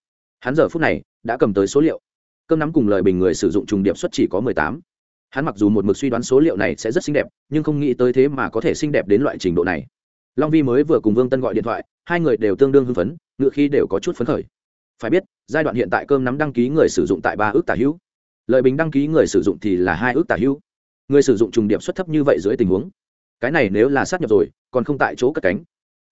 Hắn giờ phút này đã cầm tới số liệu. Cơm nắm cùng lời bình người sử dụng trùng điệp suất chỉ có mười tám. Hắn mặc dù một mực suy đoán số liệu này sẽ rất xinh đẹp, nhưng không nghĩ tới thế mà có thể xinh đẹp đến loại trình độ này. Long vi mới vừa cùng vương tân gọi điện thoại, hai người đều tương đương hưng phấn, ngựa khi đều có chút phấn khởi. Phải biết, giai đoạn hiện tại cơm nắm đăng ký người sử dụng tại ba ước tả hữu. Lợi bình đăng ký người sử dụng thì là hai ước tả hữu. Người sử dụng trùng điểm suất thấp như vậy dưới tình huống cái này nếu là sát nhập rồi, còn không tại chỗ cất cánh.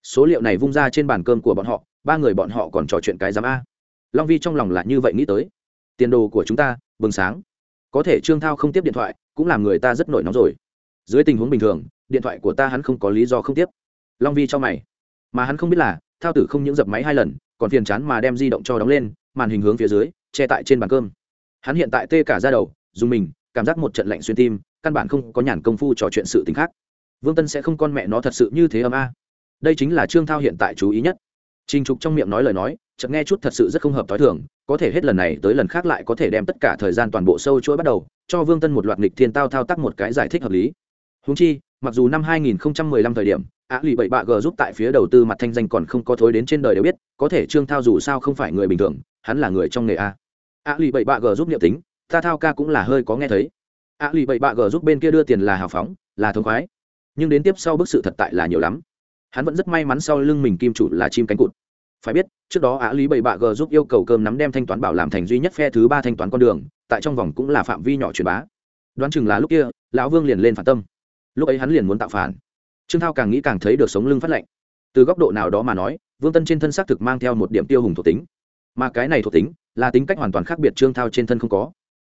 Số liệu này vung ra trên bàn cơm của bọn họ, ba người bọn họ còn trò chuyện cái giám a. Long vi trong lòng là như vậy nghĩ tới. Tiền đồ của chúng ta, bừng sáng. Có thể trương thao không tiếp điện thoại, cũng làm người ta rất nổi nóng rồi. Dưới tình huống bình thường, điện thoại của ta hắn không có lý do không tiếp. Long vi cho mày. Mà hắn không biết là, thao tử không những dập máy hai lần, còn phiền chán mà đem di động cho đóng lên, màn hình hướng phía dưới, che tại trên bàn cơm. Hắn hiện tại tê cả ra đầu, dùng mình, cảm giác một trận lạnh xuyên tim, căn bản không có nhàn công phu trò chuyện sự t khác vương tân sẽ không con mẹ nó thật sự như thế âm a. Đây chính là trương thao hiện tại chú ý nhất. Trình trục trong miệng nói lời nói, chợt nghe chút thật sự rất không hợp t h ó i thường, có thể hết lần này tới lần khác lại có thể đem tất cả thời gian toàn bộ sâu chuỗi bắt đầu, cho vương tân một loạt nghịch thiên tao thao tác một cái giải thích hợp lý. Húng chi, mặc dù năm 2015 thời điểm, á lì bảy bạ g giúp tại phía đầu tư mặt thanh danh còn không có thối đến trên đời đều biết, có thể trương thao dù sao không phải người bình thường, hắn là người trong nghề a. Á lì bảy bạ g giúp niệm tính, ta thao ca cũng là hơi có nghe thấy. Á lì bảy bạ g giúp bên kia đưa tiền là hào phóng, là thống khoái nhưng đến tiếp sau bức sự thật tại là nhiều lắm. Hắn vẫn rất may mắn sau lưng mình kim chủ là chim cánh cụt. Phải biết, trước đó á lý bảy bạ g giúp yêu cầu cơm nắm đem thanh toán bảo làm thành duy nhất phe thứ ba thanh toán con đường, tại trong vòng cũng là phạm vi nhỏ truyền bá. Đoán chừng là lúc kia, lão vương liền lên phản tâm. Lúc ấy hắn liền muốn tạo phản. Trương thao càng nghĩ càng thấy được sống lưng phát lệnh. Từ góc độ nào đó mà nói, vương tân trên thân xác thực mang theo một điểm tiêu hùng thuộc tính. Mà cái này thuộc tính, là tính cách hoàn toàn khác biệt trương thao trên thân không có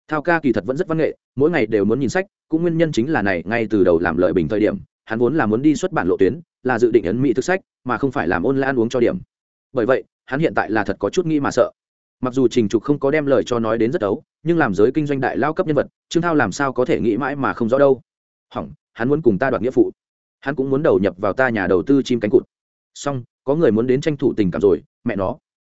thao ca kỳ thật vẫn rất văn nghệ, mỗi ngày đều muốn nhìn sách, cũng nguyên nhân chính là này, ngay từ đầu làm lợi bình thời điểm, hắn vốn là muốn đi xuất bản lộ tuyến, là dự định ấn mỹ thực sách, mà không phải làm ôn lại ăn uống cho điểm. Bởi vậy, hắn hiện tại là thật có chút nghĩ mà sợ. Mặc dù trình trục không có đem lời cho nói đến rất ấu, nhưng làm giới kinh doanh đại lao cấp nhân vật, trương thao làm sao có thể nghĩ mãi mà không rõ đâu. Hỏng, hắn muốn cùng ta đoạt nghĩa phụ. Hắn cũng muốn đầu nhập vào ta nhà đầu tư chim cánh cụt. Xong, có người muốn đến tranh thủ tình cảm rồi, mẹ nó.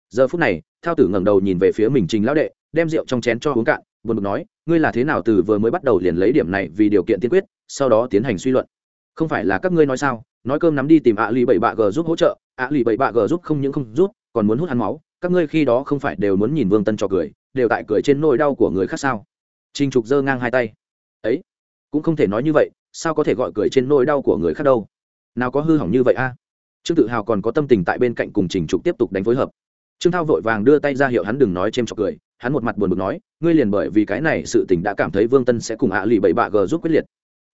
Giờ phút này, thao tử ngẩng đầu nhìn về phía mình trình lão đệ, đem rượu trong chén cho uống cạn buồn bực nói, ngươi là thế nào từ vừa mới bắt đầu liền lấy điểm này vì điều kiện tiên quyết, sau đó tiến hành suy luận? Không phải là các ngươi nói sao? Nói cơm nắm đi tìm ạ lì bảy bạ g giúp hỗ trợ ạ lì bảy bạ g giúp không những không giúp, còn muốn hút hắn máu. Các ngươi khi đó không phải đều muốn nhìn vương tân cho cười, đều tại cười trên nỗi đau của người khác sao? Trinh trục giơ ngang hai tay. Ấy, cũng không thể nói như vậy, sao có thể gọi cười trên nỗi đau của người khác đâu? Nào có hư hỏng như vậy a? Trương tự hào còn có tâm tình tại bên cạnh cùng trình trục tiếp tục đánh phối hợp. Trương thao vội vàng đưa tay ra hiệu hắn đừng nói c h cười, hắn một mặt buồn bực nói ngươi liền bởi vì cái này sự tình đã cảm thấy vương tân sẽ cùng hạ lì bảy bạ g giúp quyết liệt.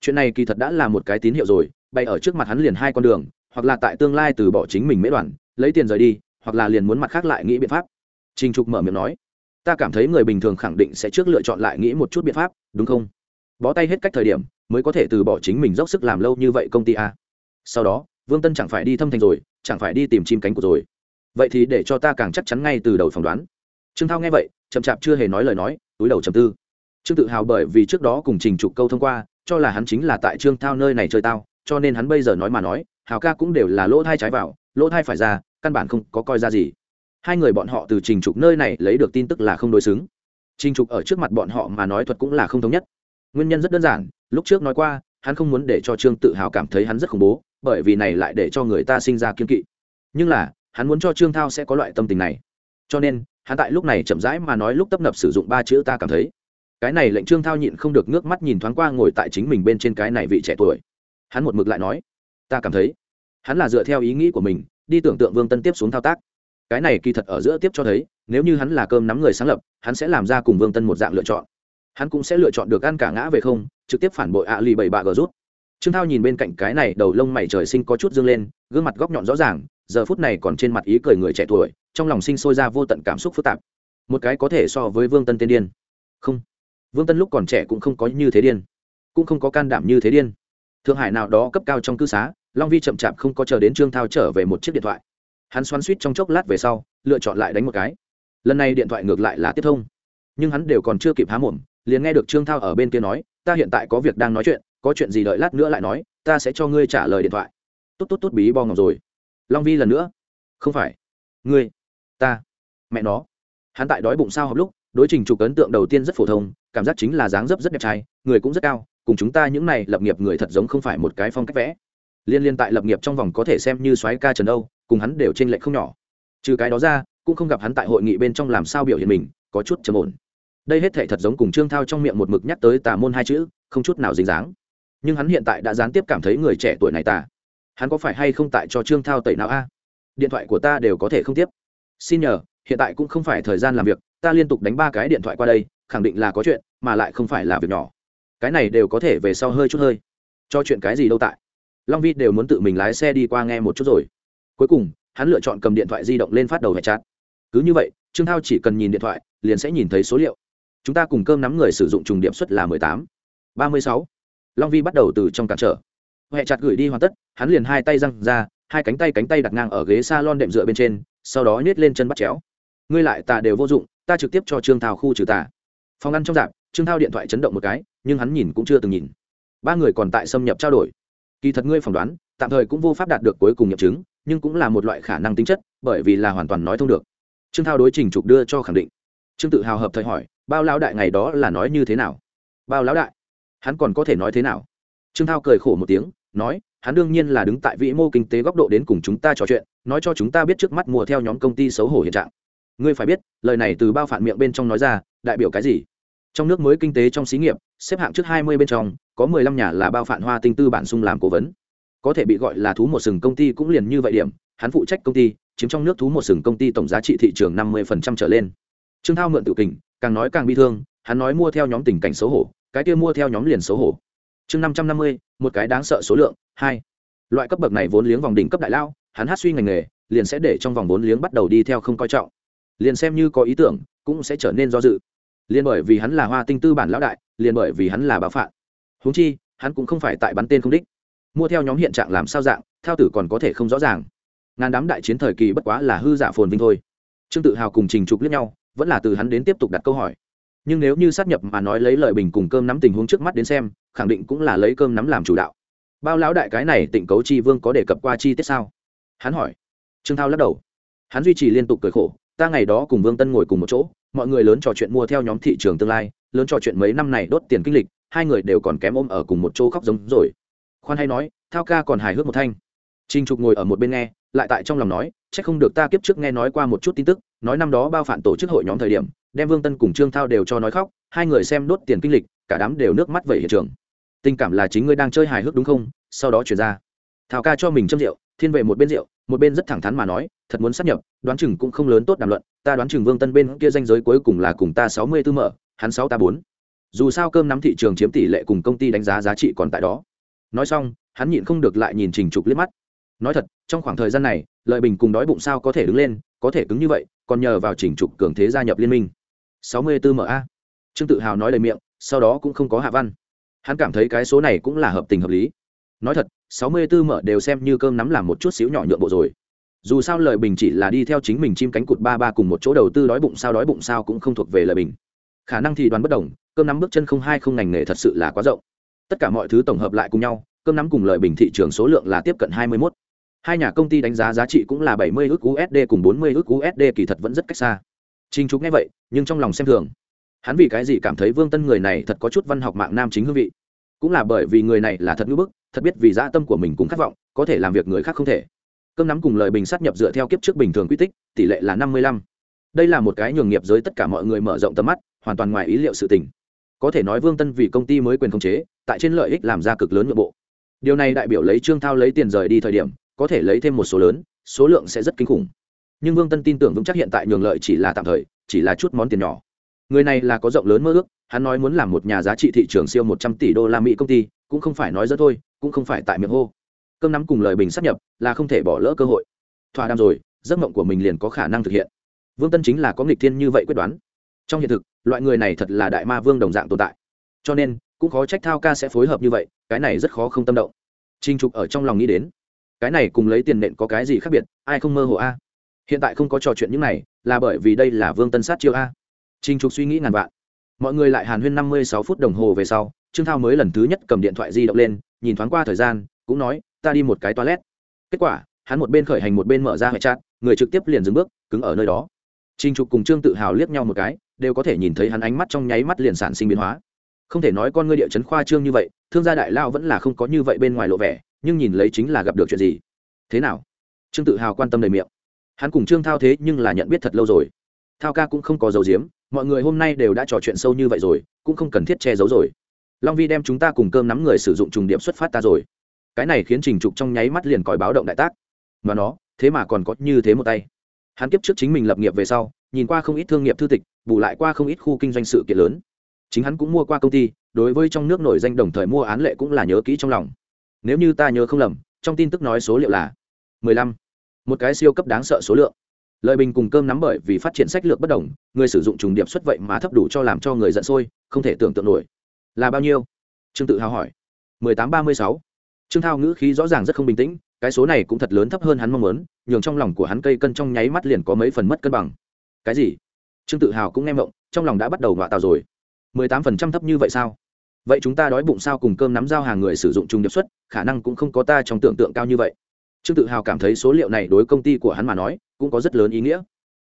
Chuyện này kỳ thật đã là một cái tín hiệu rồi bay ở trước mặt hắn liền hai con đường, hoặc là tại tương lai từ bỏ chính mình mễ đoàn, lấy tiền rời đi, hoặc là liền muốn mặt khác lại nghĩ biện pháp. Trình trục mở miệng nói, ta cảm thấy người bình thường khẳng định sẽ trước lựa chọn lại nghĩ một chút biện pháp, đúng không? Bó tay hết cách thời điểm, mới có thể từ bỏ chính mình dốc sức làm lâu như vậy công ty a. Sau đó, vương tân chẳng phải đi thâm thành rồi, chẳng phải đi tìm chim cánh của rồi. Vậy thì để cho ta càng chắc chắn ngay từ đầu phỏng đoán. Trương thao nghe vậy chậm chạp chưa hề nói lời nói, túi đầu trầm tư. Trương tự hào bởi vì trước đó cùng trình trục câu thông qua, cho là hắn chính là tại trương thao nơi này chơi tao, cho nên hắn bây giờ nói mà nói, hào ca cũng đều là lỗ thai trái vào, lỗ thai phải ra, căn bản không có coi ra gì. Hai người bọn họ từ trình trục nơi này lấy được tin tức là không đối xứng. Trình trục ở trước mặt bọn họ mà nói thuật cũng là không thống nhất. Nguyên nhân rất đơn giản, lúc trước nói qua, hắn không muốn để cho trương tự hào cảm thấy hắn rất khủng bố, bởi vì này lại để cho người ta sinh ra kiên kỵ. Nhưng là, hắn muốn cho trương thao sẽ có loại tâm tình này cho nên, hắn tại lúc này chậm rãi mà nói lúc tấp nập sử dụng ba chữ ta cảm thấy. Cái này lệnh trương thao nhịn không được nước mắt nhìn thoáng qua ngồi tại chính mình bên trên cái này vị trẻ tuổi. Hắn một mực lại nói, ta cảm thấy, hắn là dựa theo ý nghĩ của mình, đi tưởng tượng vương tân tiếp xuống thao tác. Cái này kỳ thật ở giữa tiếp cho thấy, nếu như hắn là cơm nắm người sáng lập, hắn sẽ làm ra cùng vương tân một dạng lựa chọn. Hắn cũng sẽ lựa chọn được ăn cả ngã về không, trực tiếp phản bội ạ lì bảy bạ gờ rút. Trương thao nhìn bên cạnh cái này đầu lông mày trời sinh có chút dương lên, gương mặt góc nhọn rõ ràng giờ phút này còn trên mặt ý cười người trẻ tuổi, trong lòng sinh sôi ra vô tận cảm xúc phức tạp. Một cái có thể so với vương tân tiên điên. Không. Vương tân lúc còn trẻ cũng không có như thế điên. Cũng không có can đảm như thế điên. Thượng hải nào đó cấp cao trong cư xá, long vi chậm chạp không có chờ đến trương thao trở về một chiếc điện thoại. Hắn xoắn suýt trong chốc lát về sau, lựa chọn lại đánh một cái. Lần này điện thoại ngược lại là tiếp thông. Nhưng hắn đều còn chưa kịp há mồm, liền nghe được trương thao ở bên kia nói, ta hiện tại có việc đang nói chuyện, có chuyện gì đợi lát nữa lại nói, ta sẽ cho ngươi trả lời điện thoại. Tốt tốt tốt, bí bo ngọc rồi long vi lần nữa. Không phải. Ngươi. Ta. Mẹ nó. Hắn tại đói bụng sao học lúc, đối trình trục ấn tượng đầu tiên rất phổ thông, cảm giác chính là dáng dấp rất đẹp trai, người cũng rất cao, cùng chúng ta những này lập nghiệp người thật giống không phải một cái phong cách vẽ. Liên liên tại lập nghiệp trong vòng có thể xem như soái ca trần âu, cùng hắn đều trên lệch không nhỏ. Trừ cái đó ra, cũng không gặp hắn tại hội nghị bên trong làm sao biểu hiện mình, có chút trầm ổn. Đây hết thể thật giống cùng trương thao trong miệng một mực nhắc tới tà môn hai chữ, không chút nào dính dáng. Nhưng hắn hiện tại đã gián tiếp cảm thấy người trẻ tuổi này tà hắn có phải hay không tại cho trương thao tẩy não a? Điện thoại của ta đều có thể không tiếp. Xin nhờ, hiện tại cũng không phải thời gian làm việc, ta liên tục đánh ba cái điện thoại qua đây, khẳng định là có chuyện, mà lại không phải là việc nhỏ. Cái này đều có thể về sau hơi chút hơi. Cho chuyện cái gì đâu tại. Long vi đều muốn tự mình lái xe đi qua nghe một chút rồi. Cuối cùng, hắn lựa chọn cầm điện thoại di động lên phát đầu hệ chát cứ như vậy, trương thao chỉ cần nhìn điện thoại, liền sẽ nhìn thấy số liệu. Chúng ta cùng cơm nắm người sử dụng trùng điểm suất là mười tám, ba mươi sáu. Long vi bắt đầu từ trong cản trở huệ chặt gửi đi hoàn tất, hắn liền hai tay răng ra, hai cánh tay cánh tay đặt ngang ở ghế s a lon đệm dựa bên trên, sau đó nhét lên chân bắt chéo. Ngươi lại tà đều vô dụng, ta trực tiếp cho trương thao khu trừ tà. Phòng ăn trong dạp, trương thao điện thoại chấn động một cái, nhưng hắn nhìn cũng chưa từng nhìn. Ba người còn tại xâm nhập trao đổi. Kỳ thật ngươi phỏng đoán, tạm thời cũng vô pháp đạt được cuối cùng nghiệm chứng, nhưng cũng là một loại khả năng tính chất, bởi vì là hoàn toàn nói thông được. Trương thao đối trình trục đưa cho khẳng định. Trương tự hào hợp thời hỏi, bao lão đại ngày đó là nói như thế nào? Bao lão đại? Hắn còn có thể nói thế nào? Trương thao cười khổ một tiếng nói, hắn đương nhiên là đứng tại vĩ mô kinh tế góc độ đến cùng chúng ta trò chuyện, nói cho chúng ta biết trước mắt mùa theo nhóm công ty xấu hổ hiện trạng. Ngươi phải biết, lời này từ bao phản miệng bên trong nói ra, đại biểu cái gì? Trong nước mới kinh tế trong xí nghiệp, xếp hạng trước hai mươi bên trong, có mười lăm nhà là bao phản hoa tinh tư bản sung làm cố vấn. Có thể bị gọi là thú một sừng công ty cũng liền như vậy điểm, hắn phụ trách công ty, chiếm trong nước thú một sừng công ty tổng giá trị thị trường năm mươi phần trăm trở lên. Trương thao mượn tự kình, càng nói càng bi thương, hắn nói mua theo nhóm tình cảnh xấu hổ, cái kia mua theo nhóm liền xấu hổ chương năm trăm năm mươi, một cái đáng sợ số lượng, hai. Loại cấp bậc này vốn liếng vòng đỉnh cấp đại lao, hắn hát suy ngành nghề, liền sẽ để trong vòng vốn liếng bắt đầu đi theo không coi trọng. Liền xem như có ý tưởng, cũng sẽ trở nên do dự. Liền bởi vì hắn là hoa tinh tư bản lão đại, liền bởi vì hắn là báo phạt huống chi, hắn cũng không phải tại bắn tên không đích. Mua theo nhóm hiện trạng làm sao dạng theo tử còn có thể không rõ ràng. Ngàn đám đại chiến thời kỳ bất quá là hư giả phồn vinh thôi. Trương tự hào cùng trình trục liếc nhau, vẫn là từ hắn đến tiếp tục đặt câu hỏi nhưng nếu như sát nhập mà nói lấy lợi bình cùng cơm nắm tình huống trước mắt đến xem, khẳng định cũng là lấy cơm nắm làm chủ đạo. Bao lão đại cái này tịnh cấu chi vương có đề cập qua chi tiết sao? Hắn hỏi. Trương thao lắc đầu. Hắn duy trì liên tục cười khổ, ta ngày đó cùng vương tân ngồi cùng một chỗ, mọi người lớn trò chuyện mua theo nhóm thị trường tương lai, lớn trò chuyện mấy năm này đốt tiền kinh lịch, hai người đều còn kém ôm ở cùng một chỗ khóc giống rồi. Khoan hay nói, thao ca còn hài hước một thanh. Trinh trục ngồi ở một bên nghe, lại tại trong lòng nói c h ắ c không được ta kiếp trước nghe nói qua một chút tin tức, nói năm đó bao phản tổ chức hội nhóm thời điểm đem vương tân cùng trương thao đều cho nói khóc, hai người xem đốt tiền kinh lịch, cả đám đều nước mắt vẩy hiện trường. Tình cảm là chính ngươi đang chơi hài hước đúng không? Sau đó chuyển ra. Thảo ca cho mình châm rượu, thiên về một bên rượu, một bên rất thẳng thắn mà nói, thật muốn sắp nhập, đoán chừng cũng không lớn tốt đàm luận, ta đoán chừng vương tân bên kia danh giới cuối cùng là cùng ta sáu mươi tư mở, hắn sáu ta bốn. Dù sao cơm nắm thị trường chiếm tỷ lệ cùng công ty đánh giá giá trị còn tại đó. Nói xong, hắn nhịn không được lại nhìn trình trục liếc mắt. Nói thật, trong khoảng thời gian này, lợi bình cùng đói bụng sao có thể đứng lên, có thể cứng như vậy, còn nhờ vào trình trục cường thế gia nhập liên minh sáu mươi bốn MA. Trương Tự Hào nói đầy miệng, sau đó cũng không có hạ văn. Hắn cảm thấy cái số này cũng là hợp tình hợp lý. Nói thật, sáu mươi 64 mở đều xem như cơm nắm làm một chút xíu nhỏ nhượng bộ rồi. Dù sao lời bình chỉ là đi theo chính mình chim cánh cụt ba ba cùng một chỗ đầu tư đói bụng sao đói bụng sao cũng không thuộc về lời bình. Khả năng thì đoán bất đồng, cơm nắm bước chân không hai không ngành nghề thật sự là quá rộng. Tất cả mọi thứ tổng hợp lại cùng nhau, cơm nắm cùng lời bình thị trường số lượng là tiếp cận hai mươi 21. Hai nhà công ty đánh giá giá trị cũng là bảy mươi ức USD cùng bốn mươi ức USD kỳ thật vẫn rất cách xa. Trình Trục nghe vậy, nhưng trong lòng xem thường. Hắn vì cái gì cảm thấy Vương Tân người này thật có chút văn học mạng nam chính hương vị. Cũng là bởi vì người này là thật ngữ bức, thật biết vì dã tâm của mình cũng khát vọng, có thể làm việc người khác không thể. Cơm nắm cùng lời bình sát nhập dựa theo kiếp trước bình thường quy tích, tỷ lệ là năm mươi lăm. Đây là một cái nhường nghiệp giới tất cả mọi người mở rộng tầm mắt, hoàn toàn ngoài ý liệu sự tình. Có thể nói Vương Tân vì công ty mới quyền khống chế, tại trên lợi ích làm ra cực lớn nhượng bộ. Điều này đại biểu lấy Trương Thao lấy tiền rời đi thời điểm, có thể lấy thêm một số lớn, số lượng sẽ rất kinh khủng nhưng vương tân tin tưởng vững chắc hiện tại nhường lợi chỉ là tạm thời, chỉ là chút món tiền nhỏ. Người này là có rộng lớn mơ ước, hắn nói muốn làm một nhà giá trị thị trường siêu một trăm tỷ đô la mỹ công ty, cũng không phải nói dẫn thôi, cũng không phải tại miệng hô. Cơm nắm cùng lời bình sắp nhập, là không thể bỏ lỡ cơ hội. Thỏa đam rồi, giấc mộng của mình liền có khả năng thực hiện. Vương tân chính là có nghịch thiên như vậy quyết đoán. Trong hiện thực, loại người này thật là đại ma vương đồng dạng tồn tại. Cho nên, cũng khó trách thao ca sẽ phối hợp như vậy, cái này rất khó không tâm động. Trinh trục ở trong lòng nghĩ đến, cái này cùng lấy tiền nện có cái gì khác biệt, ai không mơ hồ a? Hiện tại không có trò chuyện những này, là bởi vì đây là vương tân sát chiêu a. Trinh trục suy nghĩ ngàn vạn. Mọi người lại hàn huyên năm mươi sáu phút đồng hồ về sau, trương thao mới lần thứ nhất cầm điện thoại di động lên, nhìn thoáng qua thời gian, cũng nói, ta đi một cái toilet. Kết quả, hắn một bên khởi hành một bên mở ra hệ chat, người trực tiếp liền dừng bước, cứng ở nơi đó. Trinh trục cùng trương tự hào liếc nhau một cái, đều có thể nhìn thấy hắn ánh mắt trong nháy mắt liền sản sinh biến hóa. Không thể nói con ngươi địa chấn khoa trương như vậy, thương gia đại lao vẫn là không có như vậy bên ngoài lộ vẻ, nhưng nhìn lấy chính là gặp được chuyện gì. Thế nào? Trương tự hào quan tâm đầy miệng hắn cùng trương thao thế nhưng là nhận biết thật lâu rồi. Thao ca cũng không có dấu diếm mọi người hôm nay đều đã trò chuyện sâu như vậy rồi, cũng không cần thiết che giấu rồi. Long vi đem chúng ta cùng cơm nắm người sử dụng trùng điểm xuất phát ta rồi. Cái này khiến trình trục trong nháy mắt liền còi báo động đại tác. Mà nó, thế mà còn có như thế một tay. Hắn kiếp trước chính mình lập nghiệp về sau, nhìn qua không ít thương nghiệp thư tịch, bù lại qua không ít khu kinh doanh sự kiện lớn. Chính hắn cũng mua qua công ty, đối với trong nước nổi danh đồng thời mua án lệ cũng là nhớ kỹ trong lòng. Nếu như ta nhớ không lầm, trong tin tức nói số liệu là mười lăm một cái siêu cấp đáng sợ số lượng. Lợi bình cùng cơm nắm bởi vì phát triển sách lược bất đồng, người sử dụng trùng điệp xuất vậy mà thấp đủ cho làm cho người giận sôi, không thể tưởng tượng nổi. Là bao nhiêu? Trương tự hào hỏi. mười tám ba mươi sáu. Trương thao ngữ khí rõ ràng rất không bình tĩnh, cái số này cũng thật lớn thấp hơn hắn mong muốn, nhường trong lòng của hắn cây cân trong nháy mắt liền có mấy phần mất cân bằng. Cái gì? Trương tự hào cũng nghe mộng trong lòng đã bắt đầu ngọa tàu rồi. mười tám phần trăm thấp như vậy sao? Vậy chúng ta đói bụng sao cùng cơm nắm giao hàng người sử dụng trùng điệp xuất khả năng cũng không có ta trong tưởng tượng cao như vậy trương tự hào cảm thấy số liệu này đối công ty của hắn mà nói, cũng có rất lớn ý nghĩa.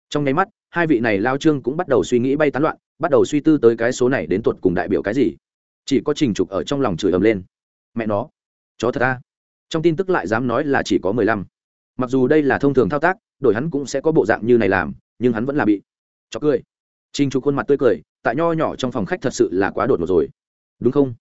Trong nháy mắt, hai vị này lao trương cũng bắt đầu suy nghĩ bay tán loạn, bắt đầu suy tư tới cái số này đến tuột cùng đại biểu cái gì. Chỉ có trình trục ở trong lòng chửi ầm lên. Mẹ nó, chó thật ta trong tin tức lại dám nói là chỉ có mười lăm. Mặc dù đây là thông thường thao tác, đổi hắn cũng sẽ có bộ dạng như này làm, nhưng hắn vẫn là bị cho cười. Trình trục khuôn mặt tươi cười, tại nho nhỏ trong phòng khách thật sự là quá đột ngột rồi. Đúng không?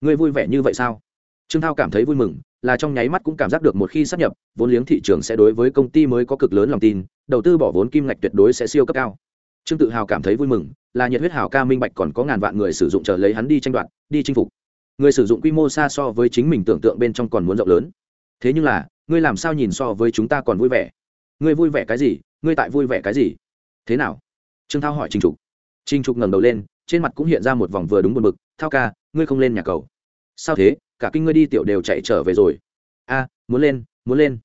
Ngươi vui vẻ như vậy sao? Trương thao cảm thấy vui mừng là trong nháy mắt cũng cảm giác được một khi sắp nhập, vốn liếng thị trường sẽ đối với công ty mới có cực lớn lòng tin, đầu tư bỏ vốn kim ngạch tuyệt đối sẽ siêu cấp cao. Trương tự hào cảm thấy vui mừng, là nhiệt huyết hào ca minh bạch còn có ngàn vạn người sử dụng chờ lấy hắn đi tranh đoạt, đi chinh phục. Người sử dụng quy mô xa so với chính mình tưởng tượng bên trong còn muốn rộng lớn. Thế nhưng là, ngươi làm sao nhìn so với chúng ta còn vui vẻ? Ngươi vui vẻ cái gì? Ngươi tại vui vẻ cái gì? Thế nào? Trương thao hỏi trình trục. Trình trục ngẩng đầu lên, trên mặt cũng hiện ra một vòng vừa đúng buồn bực, thao ca, ngươi không lên nhà cầu. Sao thế? Cả kinh ngươi đi tiểu đều chạy trở về rồi. A muốn lên muốn lên.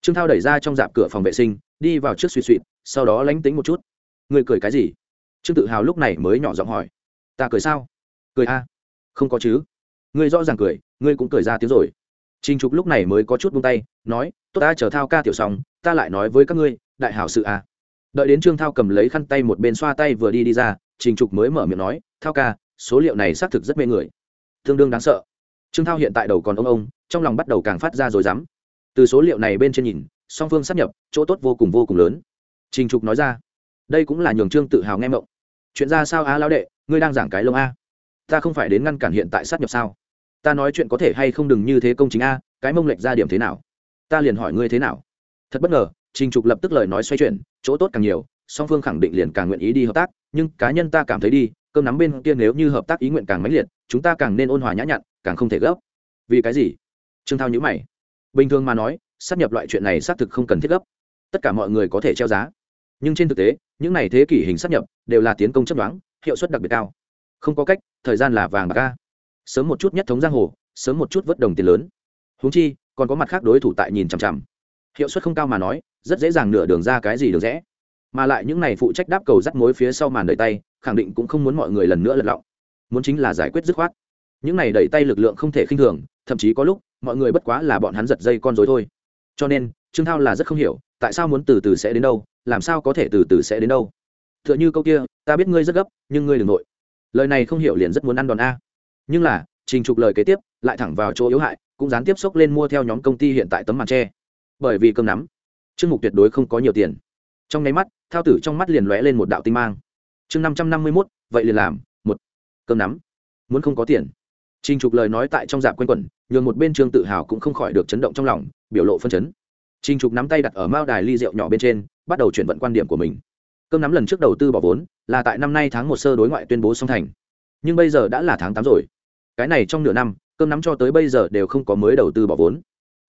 Trương thao đẩy ra trong dạp cửa phòng vệ sinh đi vào trước suy suy sau đó lánh tính một chút. Ngươi cười cái gì? Trương tự hào lúc này mới nhỏ giọng hỏi. Ta cười sao? Cười a. Không có chứ. Ngươi rõ ràng cười ngươi cũng cười ra tiếng rồi. Trình Trục lúc này mới có chút buông tay, nói, "Tốt ta chờ thao ca tiểu xong, ta lại nói với các ngươi, đại hảo sự à." Đợi đến Trương Thao cầm lấy khăn tay một bên xoa tay vừa đi đi ra, Trình Trục mới mở miệng nói, "Thao ca, số liệu này xác thực rất mê người, tương đương đáng sợ." Trương Thao hiện tại đầu còn ông ông, trong lòng bắt đầu càng phát ra rồi dám. Từ số liệu này bên trên nhìn, song phương sát nhập, chỗ tốt vô cùng vô cùng lớn. Trình Trục nói ra, đây cũng là nhường Trương tự hào nghe mộng. Chuyện ra sao á lão đệ, ngươi đang giảng cái lông a? Ta không phải đến ngăn cản hiện tại sát nhập sao? ta nói chuyện có thể hay không đừng như thế công chính a cái mông lệch ra điểm thế nào ta liền hỏi ngươi thế nào thật bất ngờ trình trục lập tức lời nói xoay chuyển chỗ tốt càng nhiều song phương khẳng định liền càng nguyện ý đi hợp tác nhưng cá nhân ta cảm thấy đi cơm nắm bên kia nếu như hợp tác ý nguyện càng mãnh liệt, chúng ta càng nên ôn hòa nhã nhặn, càng không thể gấp. Vì cái gì? Trương thao nhữ mày. Bình thường mà nói, sắp nhập loại chuyện này xác thực không cần thiết gấp. Tất cả mọi người có thể treo giá. Nhưng trên thực tế, những này thế kỷ hình sắp nhập đều là tiến công chấp đoán, hiệu suất đặc biệt cao. Không có cách, thời gian là vàng bạc ca sớm một chút nhất thống giang hồ, sớm một chút vất đồng tiền lớn. Húng chi, còn có mặt khác đối thủ tại nhìn chằm chằm. Hiệu suất không cao mà nói, rất dễ dàng nửa đường ra cái gì được rẽ. Mà lại những này phụ trách đáp cầu dắt mối phía sau màn đời tay khẳng định cũng không muốn mọi người lần nữa lật lọng. Muốn chính là giải quyết dứt khoát. Những này đẩy tay lực lượng không thể khinh thường, thậm chí có lúc, mọi người bất quá là bọn hắn giật dây con dối thôi. Cho nên, trương thao là rất không hiểu, tại sao muốn từ từ sẽ đến đâu, làm sao có thể từ từ sẽ đến đâu? T h ư ợ n h ư câu kia, ta biết ngươi rất gấp, nhưng ngươi đ ừ n g nội. Lời này không hiểu liền rất muốn ăn đòn a. Nhưng là, trình trục lời kế tiếp, lại thẳng vào chỗ yếu hại, cũng gián tiếp xốc lên mua theo nhóm công ty hiện tại tấm màn tre. Bởi vì cơm nắm chương mục tuyệt đối không có nhiều tiền. Trong nháy mắt, thao tử trong mắt liền lóe lên một đạo tinh mang chương năm trăm năm mươi mốt, vậy liền làm, một, cơm nắm. Muốn không có tiền. Trình trục lời nói tại trong dạp q u a n quẩn, nhường một bên trương tự hào cũng không khỏi được chấn động trong lòng, biểu lộ phân chấn. Trình trục nắm tay đặt ở mao đài ly rượu nhỏ bên trên, bắt đầu chuyển vận quan điểm của mình. Cơm nắm lần trước đầu tư bỏ vốn, là tại năm nay tháng một sơ đối ngoại tuyên bố song thành. Nhưng bây giờ đã là tháng tám rồi. Cái này trong nửa năm, cơm nắm cho tới bây giờ đều không có mới đầu tư bỏ vốn.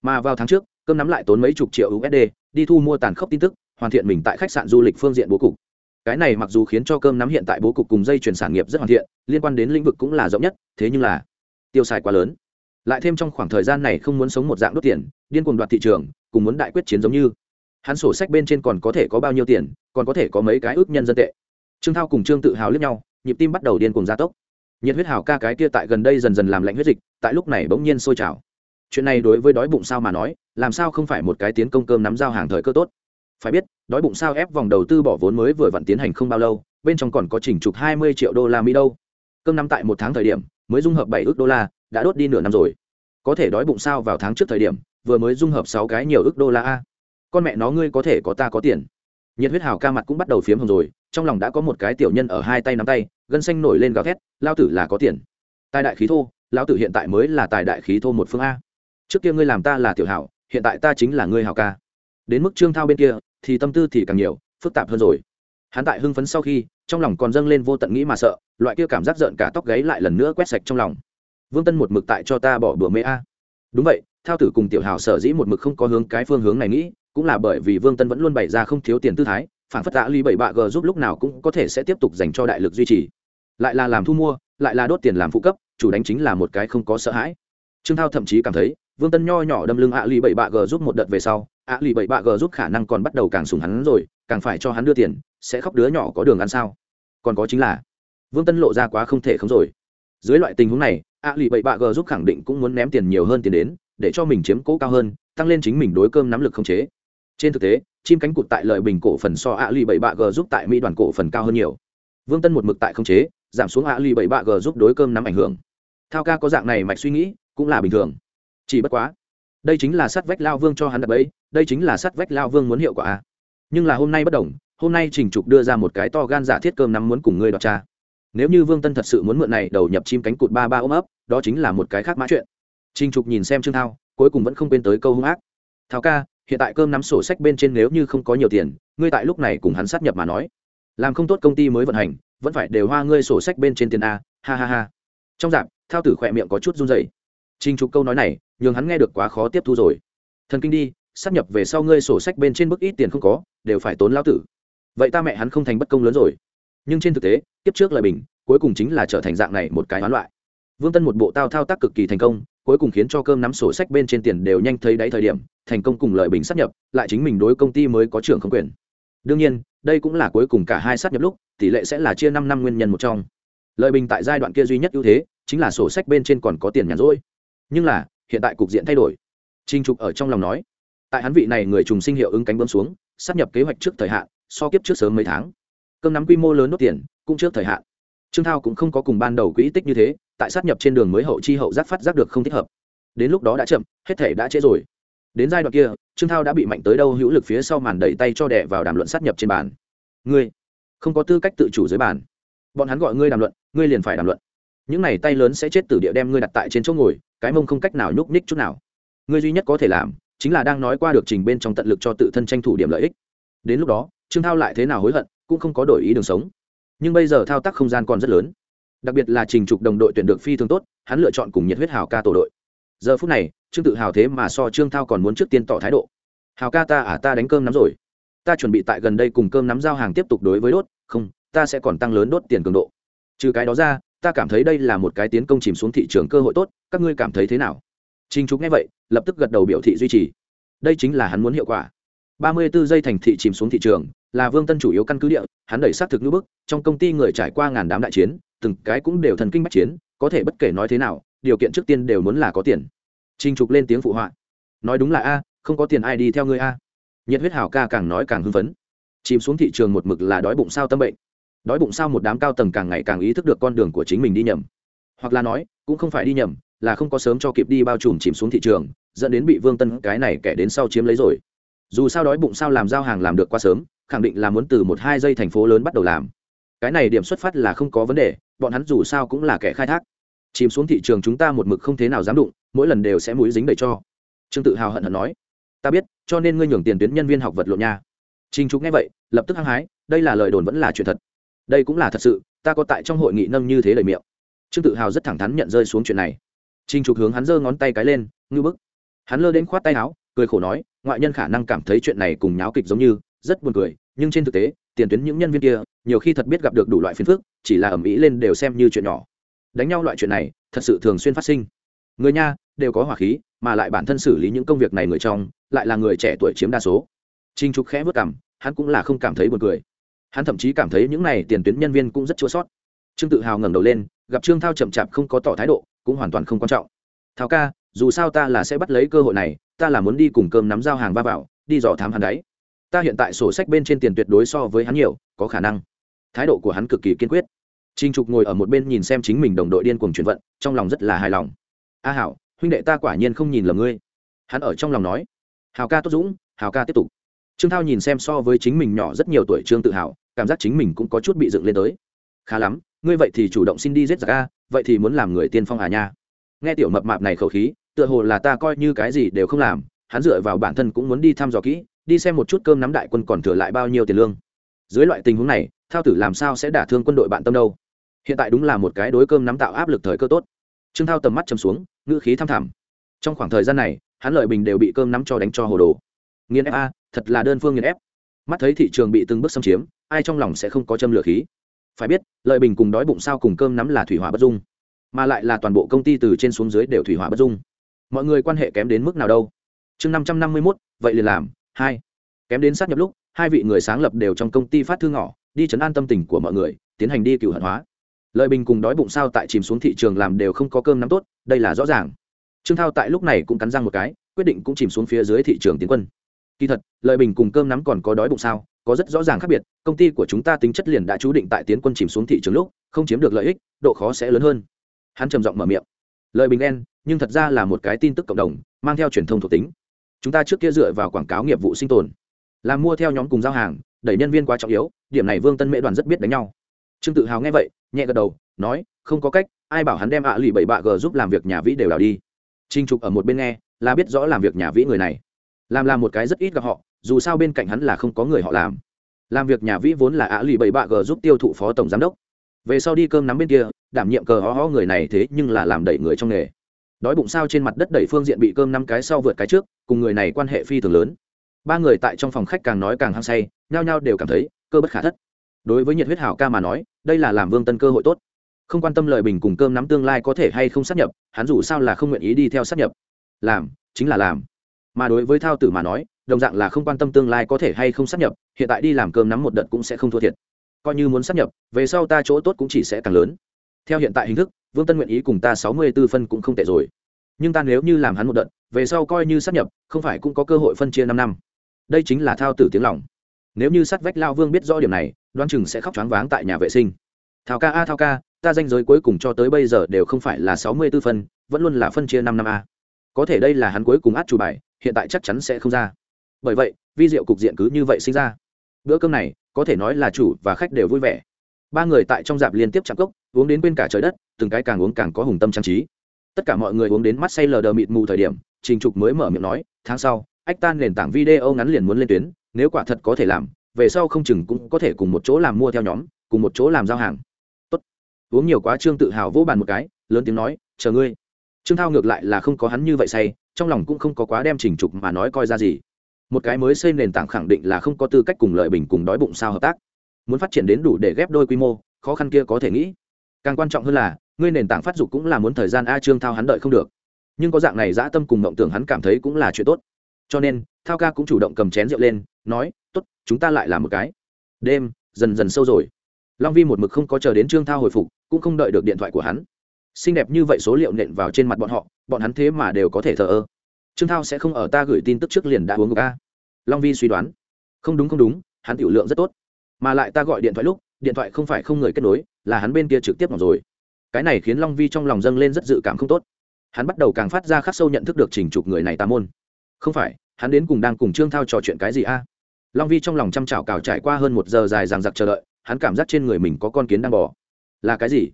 Mà vào tháng trước, cơm nắm lại tốn mấy chục triệu usd đi thu mua tàn khốc tin tức, hoàn thiện mình tại khách sạn du lịch phương diện bố cục cái này mặc dù khiến cho cơm nắm hiện tại bố cục cùng dây chuyển sản nghiệp rất hoàn thiện, liên quan đến lĩnh vực cũng là rộng nhất, thế nhưng là tiêu xài quá lớn. Lại thêm trong khoảng thời gian này không muốn sống một dạng đốt tiền, điên cuồng đoạt thị trường, cùng muốn đại quyết chiến giống như. Hắn sổ sách bên trên còn có thể có bao nhiêu tiền, còn có thể có mấy cái ước nhân dân tệ. Trương thao cùng trương tự hào lướt nhau, nhịp tim bắt đầu điên cuồng gia tốc. Nhiệt huyết hào ca cái kia tại gần đây dần dần làm lạnh huyết dịch, tại lúc này bỗng nhiên sôi trào. Chuyện này đối với đói bụng sao mà nói, làm sao không phải một cái tiến công cơm nắm giao hàng thời cơ tốt? Phải biết, đói bụng sao ép vòng đầu tư bỏ vốn mới vừa vặn tiến hành không bao lâu, bên trong còn có chỉnh chục hai mươi triệu đô la mỹ đâu. Cơm năm tại một tháng thời điểm, mới dung hợp bảy ước đô la, đã đốt đi nửa năm rồi. Có thể đói bụng sao vào tháng trước thời điểm, vừa mới dung hợp sáu cái nhiều ước đô la a. Con mẹ nó ngươi có thể có ta có tiền. Nhiệt huyết hào ca mặt cũng bắt đầu phiếm hồng rồi, trong lòng đã có một cái tiểu nhân ở hai tay nắm tay, gân xanh nổi lên gào thét lao tử là có tiền. Tài đại khí thô lao tử hiện tại mới là tài đại khí thô một phương a. Trước kia ngươi làm ta là tiểu hảo, hiện tại ta chính là ngươi hảo ca. Đến mức trương thao bên kia thì tâm tư thì càng nhiều, phức tạp hơn rồi. Hắn tại hưng phấn sau khi, trong lòng còn dâng lên vô tận nghĩ mà sợ, loại kia cảm giác giận cả tóc gáy lại lần nữa quét sạch trong lòng. Vương tân một mực tại cho ta bỏ bữa mê a. Đúng vậy, thao tử cùng tiểu hảo sở dĩ một mực không có hướng cái phương hướng này nghĩ, cũng là bởi vì vương tân vẫn luôn bày ra không thiếu tiền tư thái, phản phất tạ ly bảy bạ g giúp lúc nào cũng có thể sẽ tiếp tục dành cho đại lực duy trì. Lại là làm thu mua, lại là đốt tiền làm phụ cấp, chủ đánh chính là một cái không có sợ hãi. Trương thao thậm chí cảm thấy, vương tân nho nhỏ đâm lưng ạ ly bảy bạ g giúp một đợt về sau ạ lì bảy bạ g giúp khả năng còn bắt đầu càng sùng hắn rồi, càng phải cho hắn đưa tiền, sẽ khóc đứa nhỏ có đường ăn sao? Còn có chính là, vương tân lộ ra quá không thể không rồi. Dưới loại tình huống này ạ lì bảy bạ g giúp khẳng định cũng muốn ném tiền nhiều hơn tiền đến, để cho mình chiếm cỗ cao hơn, tăng lên chính mình đối cơm nắm lực không chế. Trên thực tế, chim cánh cụt tại lợi bình cổ phần so ạ lì bảy bạ g giúp tại mỹ đoàn cổ phần cao hơn nhiều. Vương tân một mực tại không chế, giảm xuống ạ lì bảy bạ g giúp đối cơm nắm ảnh hưởng. Thao ca có dạng này mạch suy nghĩ, cũng là bình thường. Chỉ bất quá đây chính là sát vách lao vương cho hắn đập ấy đây chính là sát vách lao vương muốn hiệu quả à? nhưng là hôm nay bất đồng, hôm nay trình trục đưa ra một cái to gan giả thiết cơm nắm muốn cùng ngươi đoạt cha. Nếu như vương tân thật sự muốn mượn này đầu nhập chim cánh cụt ba ba ôm ấp, đó chính là một cái khác mã chuyện. Trình trục nhìn xem trương thao, cuối cùng vẫn không quên tới câu hung ác. Thao ca, hiện tại cơm nắm sổ sách bên trên nếu như không có nhiều tiền, ngươi tại lúc này cùng hắn sát nhập mà nói. Làm không tốt công ty mới vận hành, vẫn phải đều hoa ngươi sổ sách bên trên tiền a, ha ha ha. Trong dạp thao tử khỏe miệng có chút run dày Trình trục câu nói này nhường hắn nghe được quá khó tiếp thu rồi. Thần kinh đi, sắp nhập về sau ngươi sổ sách bên trên bức ít tiền không có, đều phải tốn lao tử. Vậy ta mẹ hắn không thành bất công lớn rồi. Nhưng trên thực tế tiếp trước lời bình, cuối cùng chính là trở thành dạng này một cái hoán loại. Vương tân một bộ tao thao tác cực kỳ thành công, cuối cùng khiến cho cơm nắm sổ sách bên trên tiền đều nhanh thấy đáy thời điểm, thành công cùng lợi bình sát nhập, lại chính mình đối công ty mới có trưởng không quyền. Đương nhiên, đây cũng là cuối cùng cả hai sát nhập lúc, tỷ lệ sẽ là chia năm năm nguyên nhân một trong. Lợi bình tại giai đoạn kia duy nhất ưu thế, chính là sổ sách bên trên còn có tiền nhàn rỗi. Nhưng là hiện tại cục diện thay đổi. Trinh trục ở trong lòng nói, tại hắn vị này người trùng sinh hiệu ứng cánh bơm xuống sát nhập kế hoạch trước thời hạn, so kiếp trước sớm mấy tháng. Cơm nắm quy mô lớn nốt tiền, cũng trước thời hạn. Trương thao cũng không có cùng ban đầu quỹ tích như thế, tại sát nhập trên đường mới hậu chi hậu giác phát giác được không thích hợp. Đến lúc đó đã chậm, hết thể đã trễ rồi. Đến giai đoạn kia, trương thao đã bị mạnh tới đâu hữu lực phía sau màn đẩy tay cho đẻ vào đàm luận sát nhập trên bàn. Ngươi, không có tư cách tự chủ dưới bàn. Bọn hắn gọi ngươi đàm luận, ngươi liền phải đàm luận. Những này tay lớn sẽ chết từ địa đem ngươi đặt tại trên chỗ ngồi cái mông không cách nào nhúc ních chút nào. Ngươi duy nhất có thể làm chính là đang nói qua được trình bên trong tận lực cho tự thân tranh thủ điểm lợi ích. Đến lúc đó, trương thao lại thế nào hối hận, cũng không có đổi ý đường sống. Nhưng bây giờ thao tác không gian còn rất lớn. Đặc biệt là trình trục đồng đội tuyển được phi thường tốt, hắn lựa chọn cùng nhiệt huyết hào ca tổ đội. Giờ phút này, trương tự hào thế mà so trương thao còn muốn trước tiên tỏ thái độ. Hào ca ta à ta đánh cơm nắm rồi. Ta chuẩn bị tại gần đây cùng cơm nắm giao hàng tiếp tục đối với đốt, không, ta sẽ còn tăng lớn đốt tiền cường độ. Trừ cái đó ra ta cảm thấy đây là một cái tiến công chìm xuống thị trường cơ hội tốt các ngươi cảm thấy thế nào Trình Trục nghe vậy, lập tức gật đầu biểu thị duy trì. Đây chính là hắn muốn hiệu quả. 34 giây thành thị chìm xuống thị trường, là Vương Tân chủ yếu căn cứ địa, hắn đẩy sát thực như bức, trong công ty người trải qua ngàn đám đại chiến, từng cái cũng đều thần kinh bách chiến, có thể bất kể nói thế nào, điều kiện trước tiên đều muốn là có tiền. Trình Trục lên tiếng phụ họa. Nói đúng là a, không có tiền ai đi theo ngươi a. Nhiệt huyết hảo ca càng nói càng hưng phấn. Chìm xuống thị trường một mực là đói bụng sao tâm bệnh. Đói bụng sao một đám cao tầng càng ngày càng ý thức được con đường của chính mình đi nhầm. Hoặc là nói, cũng không phải đi nhầm, là không có sớm cho kịp đi bao trùm chìm xuống thị trường dẫn đến bị vương tân cái này kẻ đến sau chiếm lấy rồi. Dù sao đói bụng sao làm giao hàng làm được quá sớm khẳng định là muốn từ một hai giây thành phố lớn bắt đầu làm. Cái này điểm xuất phát là không có vấn đề bọn hắn dù sao cũng là kẻ khai thác. Chìm xuống thị trường chúng ta một mực không thế nào dám đụng mỗi lần đều sẽ mũi dính đầy cho. Trương tự hào hận hận nói. Ta biết cho nên ngươi nhường tiền tuyến nhân viên học vật lộn nha. Trình Trục nghe vậy, lập tức hăng hái, đây là lời đồn vẫn là chuyện thật. Đây cũng là thật sự, ta có tại trong hội nghị nâng như thế lời miệng. Trương Tự Hào rất thẳng thắn nhận rơi xuống chuyện này. trinh Trục hướng hắn giơ ngón tay cái lên, ngư bức. Hắn lơ đến khoát tay áo, cười khổ nói, ngoại nhân khả năng cảm thấy chuyện này cùng nháo kịch giống như, rất buồn cười, nhưng trên thực tế, tiền tuyến những nhân viên kia, nhiều khi thật biết gặp được đủ loại phiền phức, chỉ là ẩm ý lên đều xem như chuyện nhỏ. Đánh nhau loại chuyện này, thật sự thường xuyên phát sinh. Người nha, đều có hỏa khí, mà lại bản thân xử lý những công việc này người trong, lại là người trẻ tuổi chiếm đa số. trinh Trục khẽ vất cằm, hắn cũng là không cảm thấy buồn cười. Hắn thậm chí cảm thấy những này tiền tuyến nhân viên cũng rất chua sót. Trương Tự Hào ngẩng đầu lên, gặp Trương Thao chậm chạp không có tỏ thái độ, cũng hoàn toàn không quan trọng. Thao ca dù sao ta là sẽ bắt lấy cơ hội này ta là muốn đi cùng cơm nắm giao hàng va vào đi dò thám hắn đáy ta hiện tại sổ sách bên trên tiền tuyệt đối so với hắn nhiều có khả năng. Thái độ của hắn cực kỳ kiên quyết. Trinh trục ngồi ở một bên nhìn xem chính mình đồng đội điên cuồng chuyển vận trong lòng rất là hài lòng. A à hảo huynh đệ ta quả nhiên không nhìn lầm ngươi. Hắn ở trong lòng nói. Hào ca tốt dũng hào ca tiếp tục. Trương thao nhìn xem so với chính mình nhỏ rất nhiều tuổi trương tự hào cảm giác chính mình cũng có chút bị dựng lên tới. Khá lắm, ngươi vậy thì chủ động xin đi giết giặc a, vậy thì muốn làm người tiên phong à nha. Nghe tiểu mập mạp này khẩu khí, tựa hồ là ta coi như cái gì đều không làm, hắn dựa vào bản thân cũng muốn đi thăm dò kỹ, đi xem một chút cơm nắm đại quân còn thừa lại bao nhiêu tiền lương. Dưới loại tình huống này, thao tử làm sao sẽ đả thương quân đội bạn tâm đâu? Hiện tại đúng là một cái đối cơm nắm tạo áp lực thời cơ tốt. Trương thao tầm mắt chầm xuống, ngữ khí thăm thẳm. Trong khoảng thời gian này, hắn lợi bình đều bị cơm nắm cho đánh cho hồ đồ. Nghiền ép a, thật là đơn phương nghiền ép mắt thấy thị trường bị từng bước xâm chiếm, ai trong lòng sẽ không có châm lửa khí? Phải biết, lợi bình cùng đói bụng sao cùng cơm nắm là thủy hỏa bất dung, mà lại là toàn bộ công ty từ trên xuống dưới đều thủy hỏa bất dung. Mọi người quan hệ kém đến mức nào đâu? Chương năm trăm năm mươi mốt, vậy liền làm. Hai, kém đến sát nhập lúc, hai vị người sáng lập đều trong công ty phát thư ngỏ, đi chấn an tâm tình của mọi người, tiến hành đi cựu hận hóa. Lợi bình cùng đói bụng sao tại chìm xuống thị trường làm đều không có cơm nắm tốt, đây là rõ ràng. Trương thao tại lúc này cũng cắn răng một cái, quyết định cũng chìm xuống phía dưới thị trường tiến quân kỳ thật lợi bình cùng cơm nắm còn có đói bụng sao, có rất rõ ràng khác biệt, công ty của chúng ta tính chất liền đã chú định tại tiến quân chìm xuống thị trường lúc, không chiếm được lợi ích, độ khó sẽ lớn hơn. Hắn trầm giọng mở miệng. Lợi bình đen nhưng thật ra là một cái tin tức cộng đồng, mang theo truyền thông thuộc tính. Chúng ta trước kia dựa vào quảng cáo nghiệp vụ sinh tồn làm mua theo nhóm cùng giao hàng, đẩy nhân viên quá trọng yếu, điểm này vương tân mễ đoàn rất biết đánh nhau. Trương tự hào nghe vậy, nhẹ gật đầu, nói, không có cách, ai bảo hắn đem ạ lì bảy bạ g giúp làm việc nhà vĩ đều đào đi. Trinh trục ở một bên nghe, là biết rõ làm việc nhà vĩ người này làm làm một cái rất ít gặp họ, dù sao bên cạnh hắn là không có người họ làm. Làm việc nhà vĩ vốn là ạ lì bảy bạ g giúp tiêu thụ phó tổng giám đốc. Về sau đi cơm nắm bên kia, đảm nhiệm cờ ho ho người này thế nhưng là làm đẩy người trong nghề. Đói bụng sao trên mặt đất đẩy phương diện bị cơm năm cái sau vượt cái trước, cùng người này quan hệ phi thường lớn. Ba người tại trong phòng khách càng nói càng hăng say, nhao nhao đều cảm thấy cơ bất khả thất. Đối với nhiệt huyết hảo ca mà nói, đây là làm vương tân cơ hội tốt. Không quan tâm lời bình cùng cơm nắm tương lai có thể hay không sát nhập, hắn dù sao là không nguyện ý đi theo sát nhập. Làm, chính là làm mà đối với thao tử mà nói, đồng dạng là không quan tâm tương lai có thể hay không sát nhập, hiện tại đi làm cơm nắm một đợt cũng sẽ không thua thiệt. Coi như muốn sát nhập, về sau ta chỗ tốt cũng chỉ sẽ càng lớn. Theo hiện tại hình thức, vương tân nguyện ý cùng ta sáu mươi b ố phân cũng không tệ rồi. Nhưng ta nếu như làm hắn một đợt, về sau coi như sát nhập, không phải cũng có cơ hội phân chia năm năm. Đây chính là thao tử tiếng lòng. Nếu như sát vách lao vương biết rõ điểm này đoan chừng sẽ khóc choáng váng tại nhà vệ sinh. Thao ca a, thao ca, ta danh giới cuối cùng cho tới bây giờ đều không phải là sáu mươi b ố phân, vẫn luôn là phân chia năm năm a. Có thể đây là hắn cuối cùng át chủ bài hiện tại chắc chắn sẽ không ra. Bởi vậy, vi diệu cục diện cứ như vậy sinh ra. Bữa cơm này, có thể nói là chủ và khách đều vui vẻ. Ba người tại trong dạp liên tiếp chạm cốc, uống đến quên cả trời đất, từng cái càng uống càng có hùng tâm trang trí. Tất cả mọi người uống đến mắt say lờ đờ mịt mù thời điểm, trình trục mới mở miệng nói, tháng sau, ách tan nền tảng video ngắn liền muốn lên tuyến, nếu quả thật có thể làm, về sau không chừng cũng có thể cùng một chỗ làm mua theo nhóm, cùng một chỗ làm giao hàng. Tốt. uống nhiều quá trương tự hào vỗ bàn một cái, lớn tiếng nói, chờ ngươi trương thao ngược lại là không có hắn như vậy say, trong lòng cũng không có quá đem trình trục mà nói coi ra gì. Một cái mới xây nền tảng khẳng định là không có tư cách cùng lợi bình cùng đói bụng sao hợp tác. Muốn phát triển đến đủ để ghép đôi quy mô, khó khăn kia có thể nghĩ. Càng quan trọng hơn là, ngươi nền tảng phát dục cũng là muốn thời gian a trương thao hắn đợi không được. Nhưng có dạng này dã tâm cùng mộng tưởng hắn cảm thấy cũng là chuyện tốt. Cho nên, thao ca cũng chủ động cầm chén rượu lên, nói t ố t chúng ta lại làm một cái. Đêm, dần dần sâu rồi. Long vi một mực không có chờ đến trương thao hồi phục, cũng không đợi được điện thoại của hắn xinh đẹp như vậy số liệu nện vào trên mặt bọn họ, bọn hắn thế mà đều có thể thờ ơ. Trương thao sẽ không ở ta gửi tin tức trước liền đã uống ngục a. Long vi suy đoán. Không đúng không đúng, hắn tiểu lượng rất tốt. Mà lại ta gọi điện thoại lúc, điện thoại không phải không người kết nối, là hắn bên kia trực tiếp ngọc rồi. Cái này khiến long vi trong lòng dâng lên rất dự cảm không tốt. Hắn bắt đầu càng phát ra khắc sâu nhận thức được trình trục người này tà môn. Không phải, hắn đến cùng đang cùng trương thao trò chuyện cái gì a? Long vi trong lòng chăm chảo cào trải qua hơn một giờ dài ràng giặc chờ đợi, hắn cảm giác trên người mình có con kiến đang bò. Là cái gì?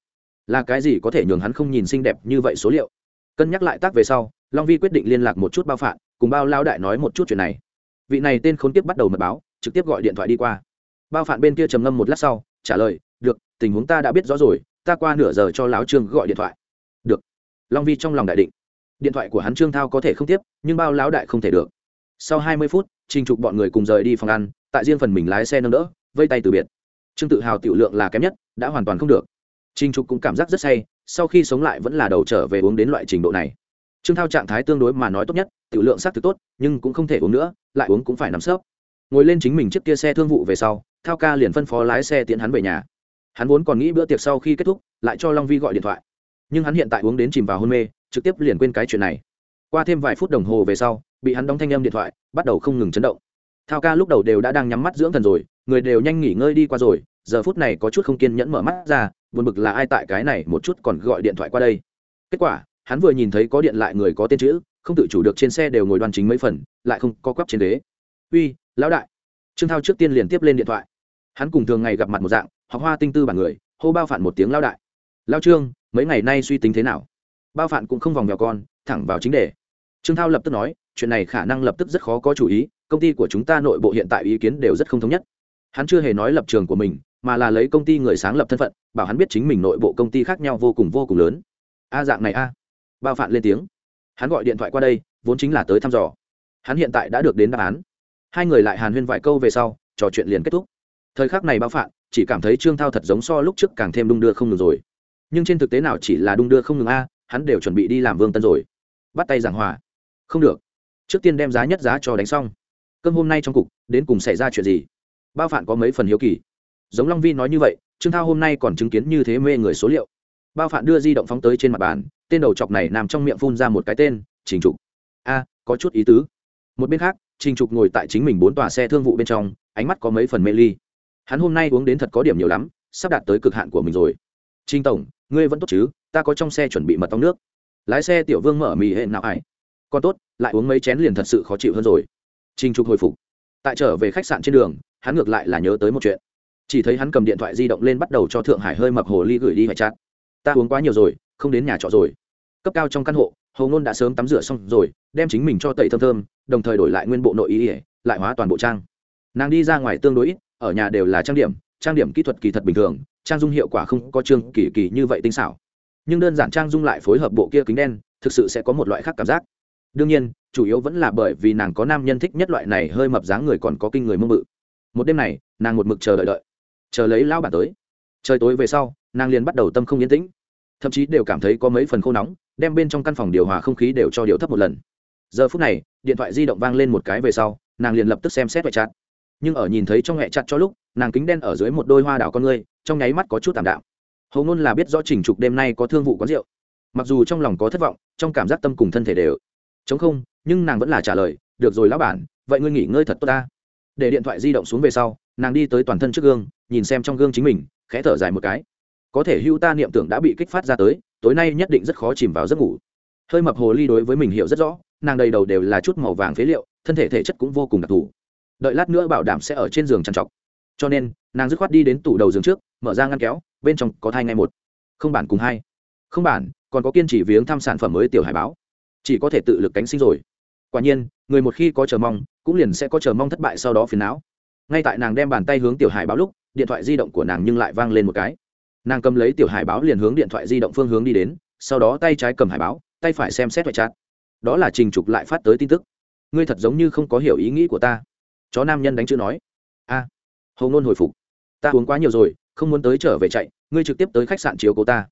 Là cái gì có thể nhường hắn không nhìn xinh đẹp như vậy số liệu? Cân nhắc lại tác về sau, long vi quyết định liên lạc một chút bao phạn, cùng bao lao đại nói một chút chuyện này. Vị này tên khốn tiếp bắt đầu mật báo, trực tiếp gọi điện thoại đi qua. Bao phạn bên kia trầm ngâm một lát sau, trả lời, được, tình huống ta đã biết rõ rồi, ta qua nửa giờ cho Láo trương gọi điện thoại. Được. Long vi trong lòng đại định. Điện thoại của hắn trương thao có thể không tiếp, nhưng bao lão đại không thể được. Sau hai mươi phút, trình trục bọn người cùng rời đi phòng ăn, tại riêng phần mình lái xe nâng đỡ, vây tay từ biệt. Trương tự hào tiểu lượng là kém nhất, đã hoàn toàn không được trình trục cũng cảm giác rất say, sau khi sống lại vẫn là đầu trở về uống đến loại trình độ này. Trương thao trạng thái tương đối mà nói tốt nhất, tiểu lượng sắc thực tốt, nhưng cũng không thể uống nữa, lại uống cũng phải nằm sấp. Ngồi lên chính mình chiếc kia xe thương vụ về sau, thao ca liền phân phó lái xe tiễn hắn về nhà. Hắn vốn còn nghĩ bữa tiệc sau khi kết thúc, lại cho long vi gọi điện thoại. Nhưng hắn hiện tại uống đến chìm vào hôn mê, trực tiếp liền quên cái chuyện này. Qua thêm vài phút đồng hồ về sau, bị hắn đóng thanh âm điện thoại, bắt đầu không ngừng chấn động. Thao ca lúc đầu đều đã đang nhắm mắt dưỡng thần rồi, người đều nhanh nghỉ ngơi đi qua rồi giờ phút này có chút không kiên nhẫn mở mắt ra, buồn bực là ai tại cái này một chút còn gọi điện thoại qua đây. Kết quả, hắn vừa nhìn thấy có điện lại người có tên chữ, không tự chủ được trên xe đều ngồi đoan chính mấy phần, lại không có quắp trên đế uy, lão đại. Trương thao trước tiên liền tiếp lên điện thoại. Hắn cùng thường ngày gặp mặt một dạng, học hoa tinh tư bản người, hô bao phản một tiếng lao đại. Lao trương, mấy ngày nay suy tính thế nào? Bao phản cũng không vòng nhỏ con, thẳng vào chính đề. Trương thao lập tức nói, chuyện này khả năng lập tức rất khó có chủ ý, công ty của chúng ta nội bộ hiện tại ý kiến đều rất không thống nhất. Hắn chưa hề nói lập trường của mình mà là lấy công ty người sáng lập thân phận, bảo hắn biết chính mình nội bộ công ty khác nhau vô cùng vô cùng lớn. A dạng này a. Bao phạn lên tiếng. Hắn gọi điện thoại qua đây, vốn chính là tới thăm dò. Hắn hiện tại đã được đến đáp án. Hai người lại hàn huyên vài câu về sau, trò chuyện liền kết thúc. Thời khắc này bao phạn chỉ cảm thấy trương thao thật giống so lúc trước càng thêm đung đưa không ngừng rồi. Nhưng trên thực tế nào chỉ là đung đưa không ngừng a, hắn đều chuẩn bị đi làm vương tân rồi. Bắt tay giảng hòa. Không được. Trước tiên đem giá nhất giá cho đánh xong. Cơm hôm nay trong cục, đến cùng xảy ra chuyện gì? Bao phạn có mấy phần hiếu kỳ giống long vi nói như vậy, trương thao hôm nay còn chứng kiến như thế mê người số liệu. Bao phạn đưa di động phóng tới trên mặt bàn, tên đầu chọc này nằm trong miệng phun ra một cái tên, trình trục. A, có chút ý tứ. Một bên khác, trình trục ngồi tại chính mình bốn tòa xe thương vụ bên trong, ánh mắt có mấy phần mê ly. Hắn hôm nay uống đến thật có điểm nhiều lắm, sắp đạt tới cực hạn của mình rồi. Trinh tổng, ngươi vẫn tốt chứ? Ta có trong xe chuẩn bị mật ong nước. Lái xe tiểu vương mở mì hệ nào ải còn tốt, lại uống mấy chén liền thật sự khó chịu hơn rồi. Trình trục hồi phục. Tại trở về khách sạn trên đường, hắn ngược lại là nhớ tới một chuyện chỉ thấy hắn cầm điện thoại di động lên bắt đầu cho thượng hải hơi mập hồ ly gửi đi phải chát. Ta uống quá nhiều rồi, không đến nhà trọ rồi. Cấp cao trong căn hộ, hồ ngôn đã sớm tắm rửa xong rồi, đem chính mình cho tẩy thơm thơm, đồng thời đổi lại nguyên bộ nội ý ỉa lại hóa toàn bộ trang. Nàng đi ra ngoài tương đối ít, ở nhà đều là trang điểm trang điểm kỹ thuật kỳ thật bình thường, trang dung hiệu quả không có chương kỳ kỳ như vậy tinh xảo. Nhưng đơn giản trang dung lại phối hợp bộ kia kính đen, thực sự sẽ có một loại khác cảm giác. Đương nhiên, chủ yếu vẫn là bởi vì nàng có nam nhân thích nhất loại này, hơi mập dáng người còn có kinh người mông mự một đêm này, nàng một mực chờ đợi đợi chờ lấy lao bản tới. Trời tối về sau, nàng liền bắt đầu tâm không yên tĩnh. Thậm chí đều cảm thấy có mấy phần khô nóng, đem bên trong căn phòng điều hòa không khí đều cho điều thấp một lần. Giờ phút này, điện thoại di động vang lên một cái về sau, nàng liền lập tức xem xét ngoại chặt. Nhưng ở nhìn thấy trong ngoại chặt cho lúc, nàng kính đen ở dưới một đôi hoa đảo con ngươi trong nháy mắt có chút tảm đạo hầu ngôn là biết rõ trình trục đêm nay có thương vụ quán rượu. Mặc dù trong lòng có thất vọng, trong cảm giác tâm cùng thân thể đều. Chống không, nhưng nàng vẫn là trả lời, được rồi lão bản, vậy ngươi nghỉ ngơi thật tốt ta. Để điện thoại di động xuống về sau nàng đi tới toàn thân trước gương, nhìn xem trong gương chính mình, khẽ thở dài một cái. Có thể hưu ta niệm tưởng đã bị kích phát ra tới, tối nay nhất định rất khó chìm vào giấc ngủ. Hơi mập hồ ly đối với mình hiểu rất rõ, nàng đầy đầu đều là chút màu vàng phế liệu, thân thể thể chất cũng vô cùng đặc thù. Đợi lát nữa bảo đảm sẽ ở trên giường trằn trọc. Cho nên, nàng dứt khoát đi đến tủ đầu giường trước, mở ra ngăn kéo, bên trong có thai ngay một. Không bản cùng hai. Không bản, còn có kiên trì viếng thăm sản phẩm mới tiểu hải báo. Chỉ có thể tự lực cánh sinh rồi. Quả nhiên, người một khi có chờ mong, cũng liền sẽ có chờ mong thất bại sau đó phiền não ngay tại nàng đem bàn tay hướng tiểu hải báo lúc điện thoại di động của nàng nhưng lại vang lên một cái. Nàng cầm lấy tiểu hải báo liền hướng điện thoại di động phương hướng đi đến sau đó tay trái cầm hải báo tay phải xem xét ngoại trát đó là trình trục lại phát tới tin tức. Ngươi thật giống như không có hiểu ý nghĩ của ta. Chó nam nhân đánh chữ nói. A à, hầu ngôn hồi phục. Ta uống quá nhiều rồi không muốn tới trở về chạy ngươi trực tiếp tới khách sạn chiếu cố ta.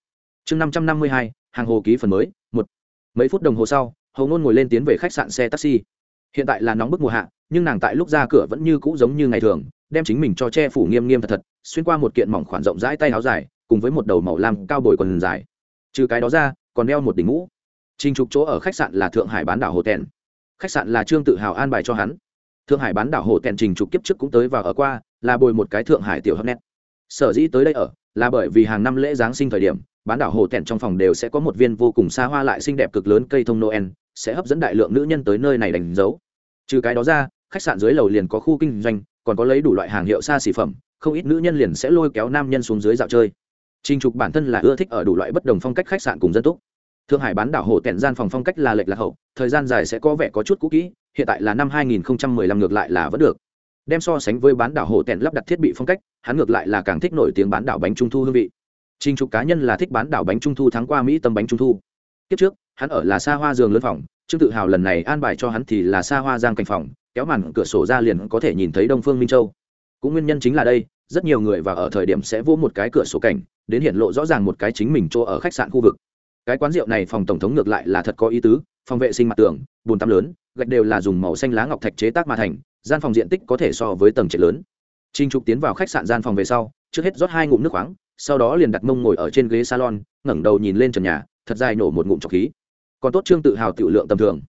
Chương năm trăm năm mươi hai hàng hồ ký phần mới một. Mấy phút đồng hồ sau hầu ngôn ngồi lên tiến về khách sạn xe taxi. Hiện tại là nóng bức mùa hạ nhưng nàng tại lúc ra cửa vẫn như cũ giống như ngày thường, đem chính mình cho che phủ nghiêm nghiêm thật thật, xuyên qua một kiện mỏng khoản rộng rãi tay áo dài, cùng với một đầu màu lam cao bồi quần dài. Trừ cái đó ra, còn đeo một đỉnh mũ. Trình trục chỗ ở khách sạn là thượng hải bán đảo hồ tèn. Khách sạn là trương tự hào an bài cho hắn. Thượng hải bán đảo hồ tèn trình trục kiếp trước cũng tới và ở qua, là bồi một cái thượng hải tiểu hấp nét. Sở dĩ tới đây ở, là bởi vì hàng năm lễ giáng sinh thời điểm, bán đảo hồ tèn trong phòng đều sẽ có một viên vô cùng xa hoa lại xinh đẹp cực lớn cây thông noel, sẽ hấp dẫn đại lượng nữ nhân tới nơi này đánh dấu. Trừ cái đó ra khách sạn dưới lầu liền có khu kinh doanh còn có lấy đủ loại hàng hiệu xa xỉ phẩm không ít nữ nhân liền sẽ lôi kéo nam nhân xuống dưới dạo chơi Trình Trục bản thân là ưa thích ở đủ loại bất đồng phong cách khách sạn cùng dân túc. Thượng Hải bán đảo hồ tẹn gian phòng phong cách là lệch lạc hậu, thời gian dài sẽ có vẻ có chút cũ kỹ, hiện tại là năm 2015 ngược lại là vẫn được. Đem so sánh với bán đảo hồ tẹn lắp đặt thiết bị phong cách, hắn ngược lại là càng thích nổi tiếng bán đảo bánh trung thu hương vị. Trình Trục cá nhân là thích bán đảo bánh trung thu thắng qua Mỹ tâm bánh trung thu. Tiếp trước, hắn ở là xa hoa giường lớn phòng, Trương Tự Hào lần này an bài cho hắn thì là xa hoa giang cảnh phòng, kéo màn cửa sổ ra liền có thể nhìn thấy Đông Phương Minh Châu. Cũng nguyên nhân chính là đây, rất nhiều người vào ở thời điểm sẽ vô một cái cửa sổ cảnh, đến hiện lộ rõ ràng một cái chính mình chỗ ở khách sạn khu vực. Cái quán rượu này phòng tổng thống ngược lại là thật có ý tứ phòng vệ sinh mặt tường bùn tắm lớn gạch đều là dùng màu xanh lá ngọc thạch chế tác mà thành gian phòng diện tích có thể so với tầng trệt lớn. Trinh trục tiến vào khách sạn gian phòng về sau trước hết rót hai ngụm nước khoáng sau đó liền đặt mông ngồi ở trên ghế salon ngẩng đầu nhìn lên trần nhà thật dài nổ một ngụm trọc khí. Còn tốt trương tự hào tiểu lượng tầm thường.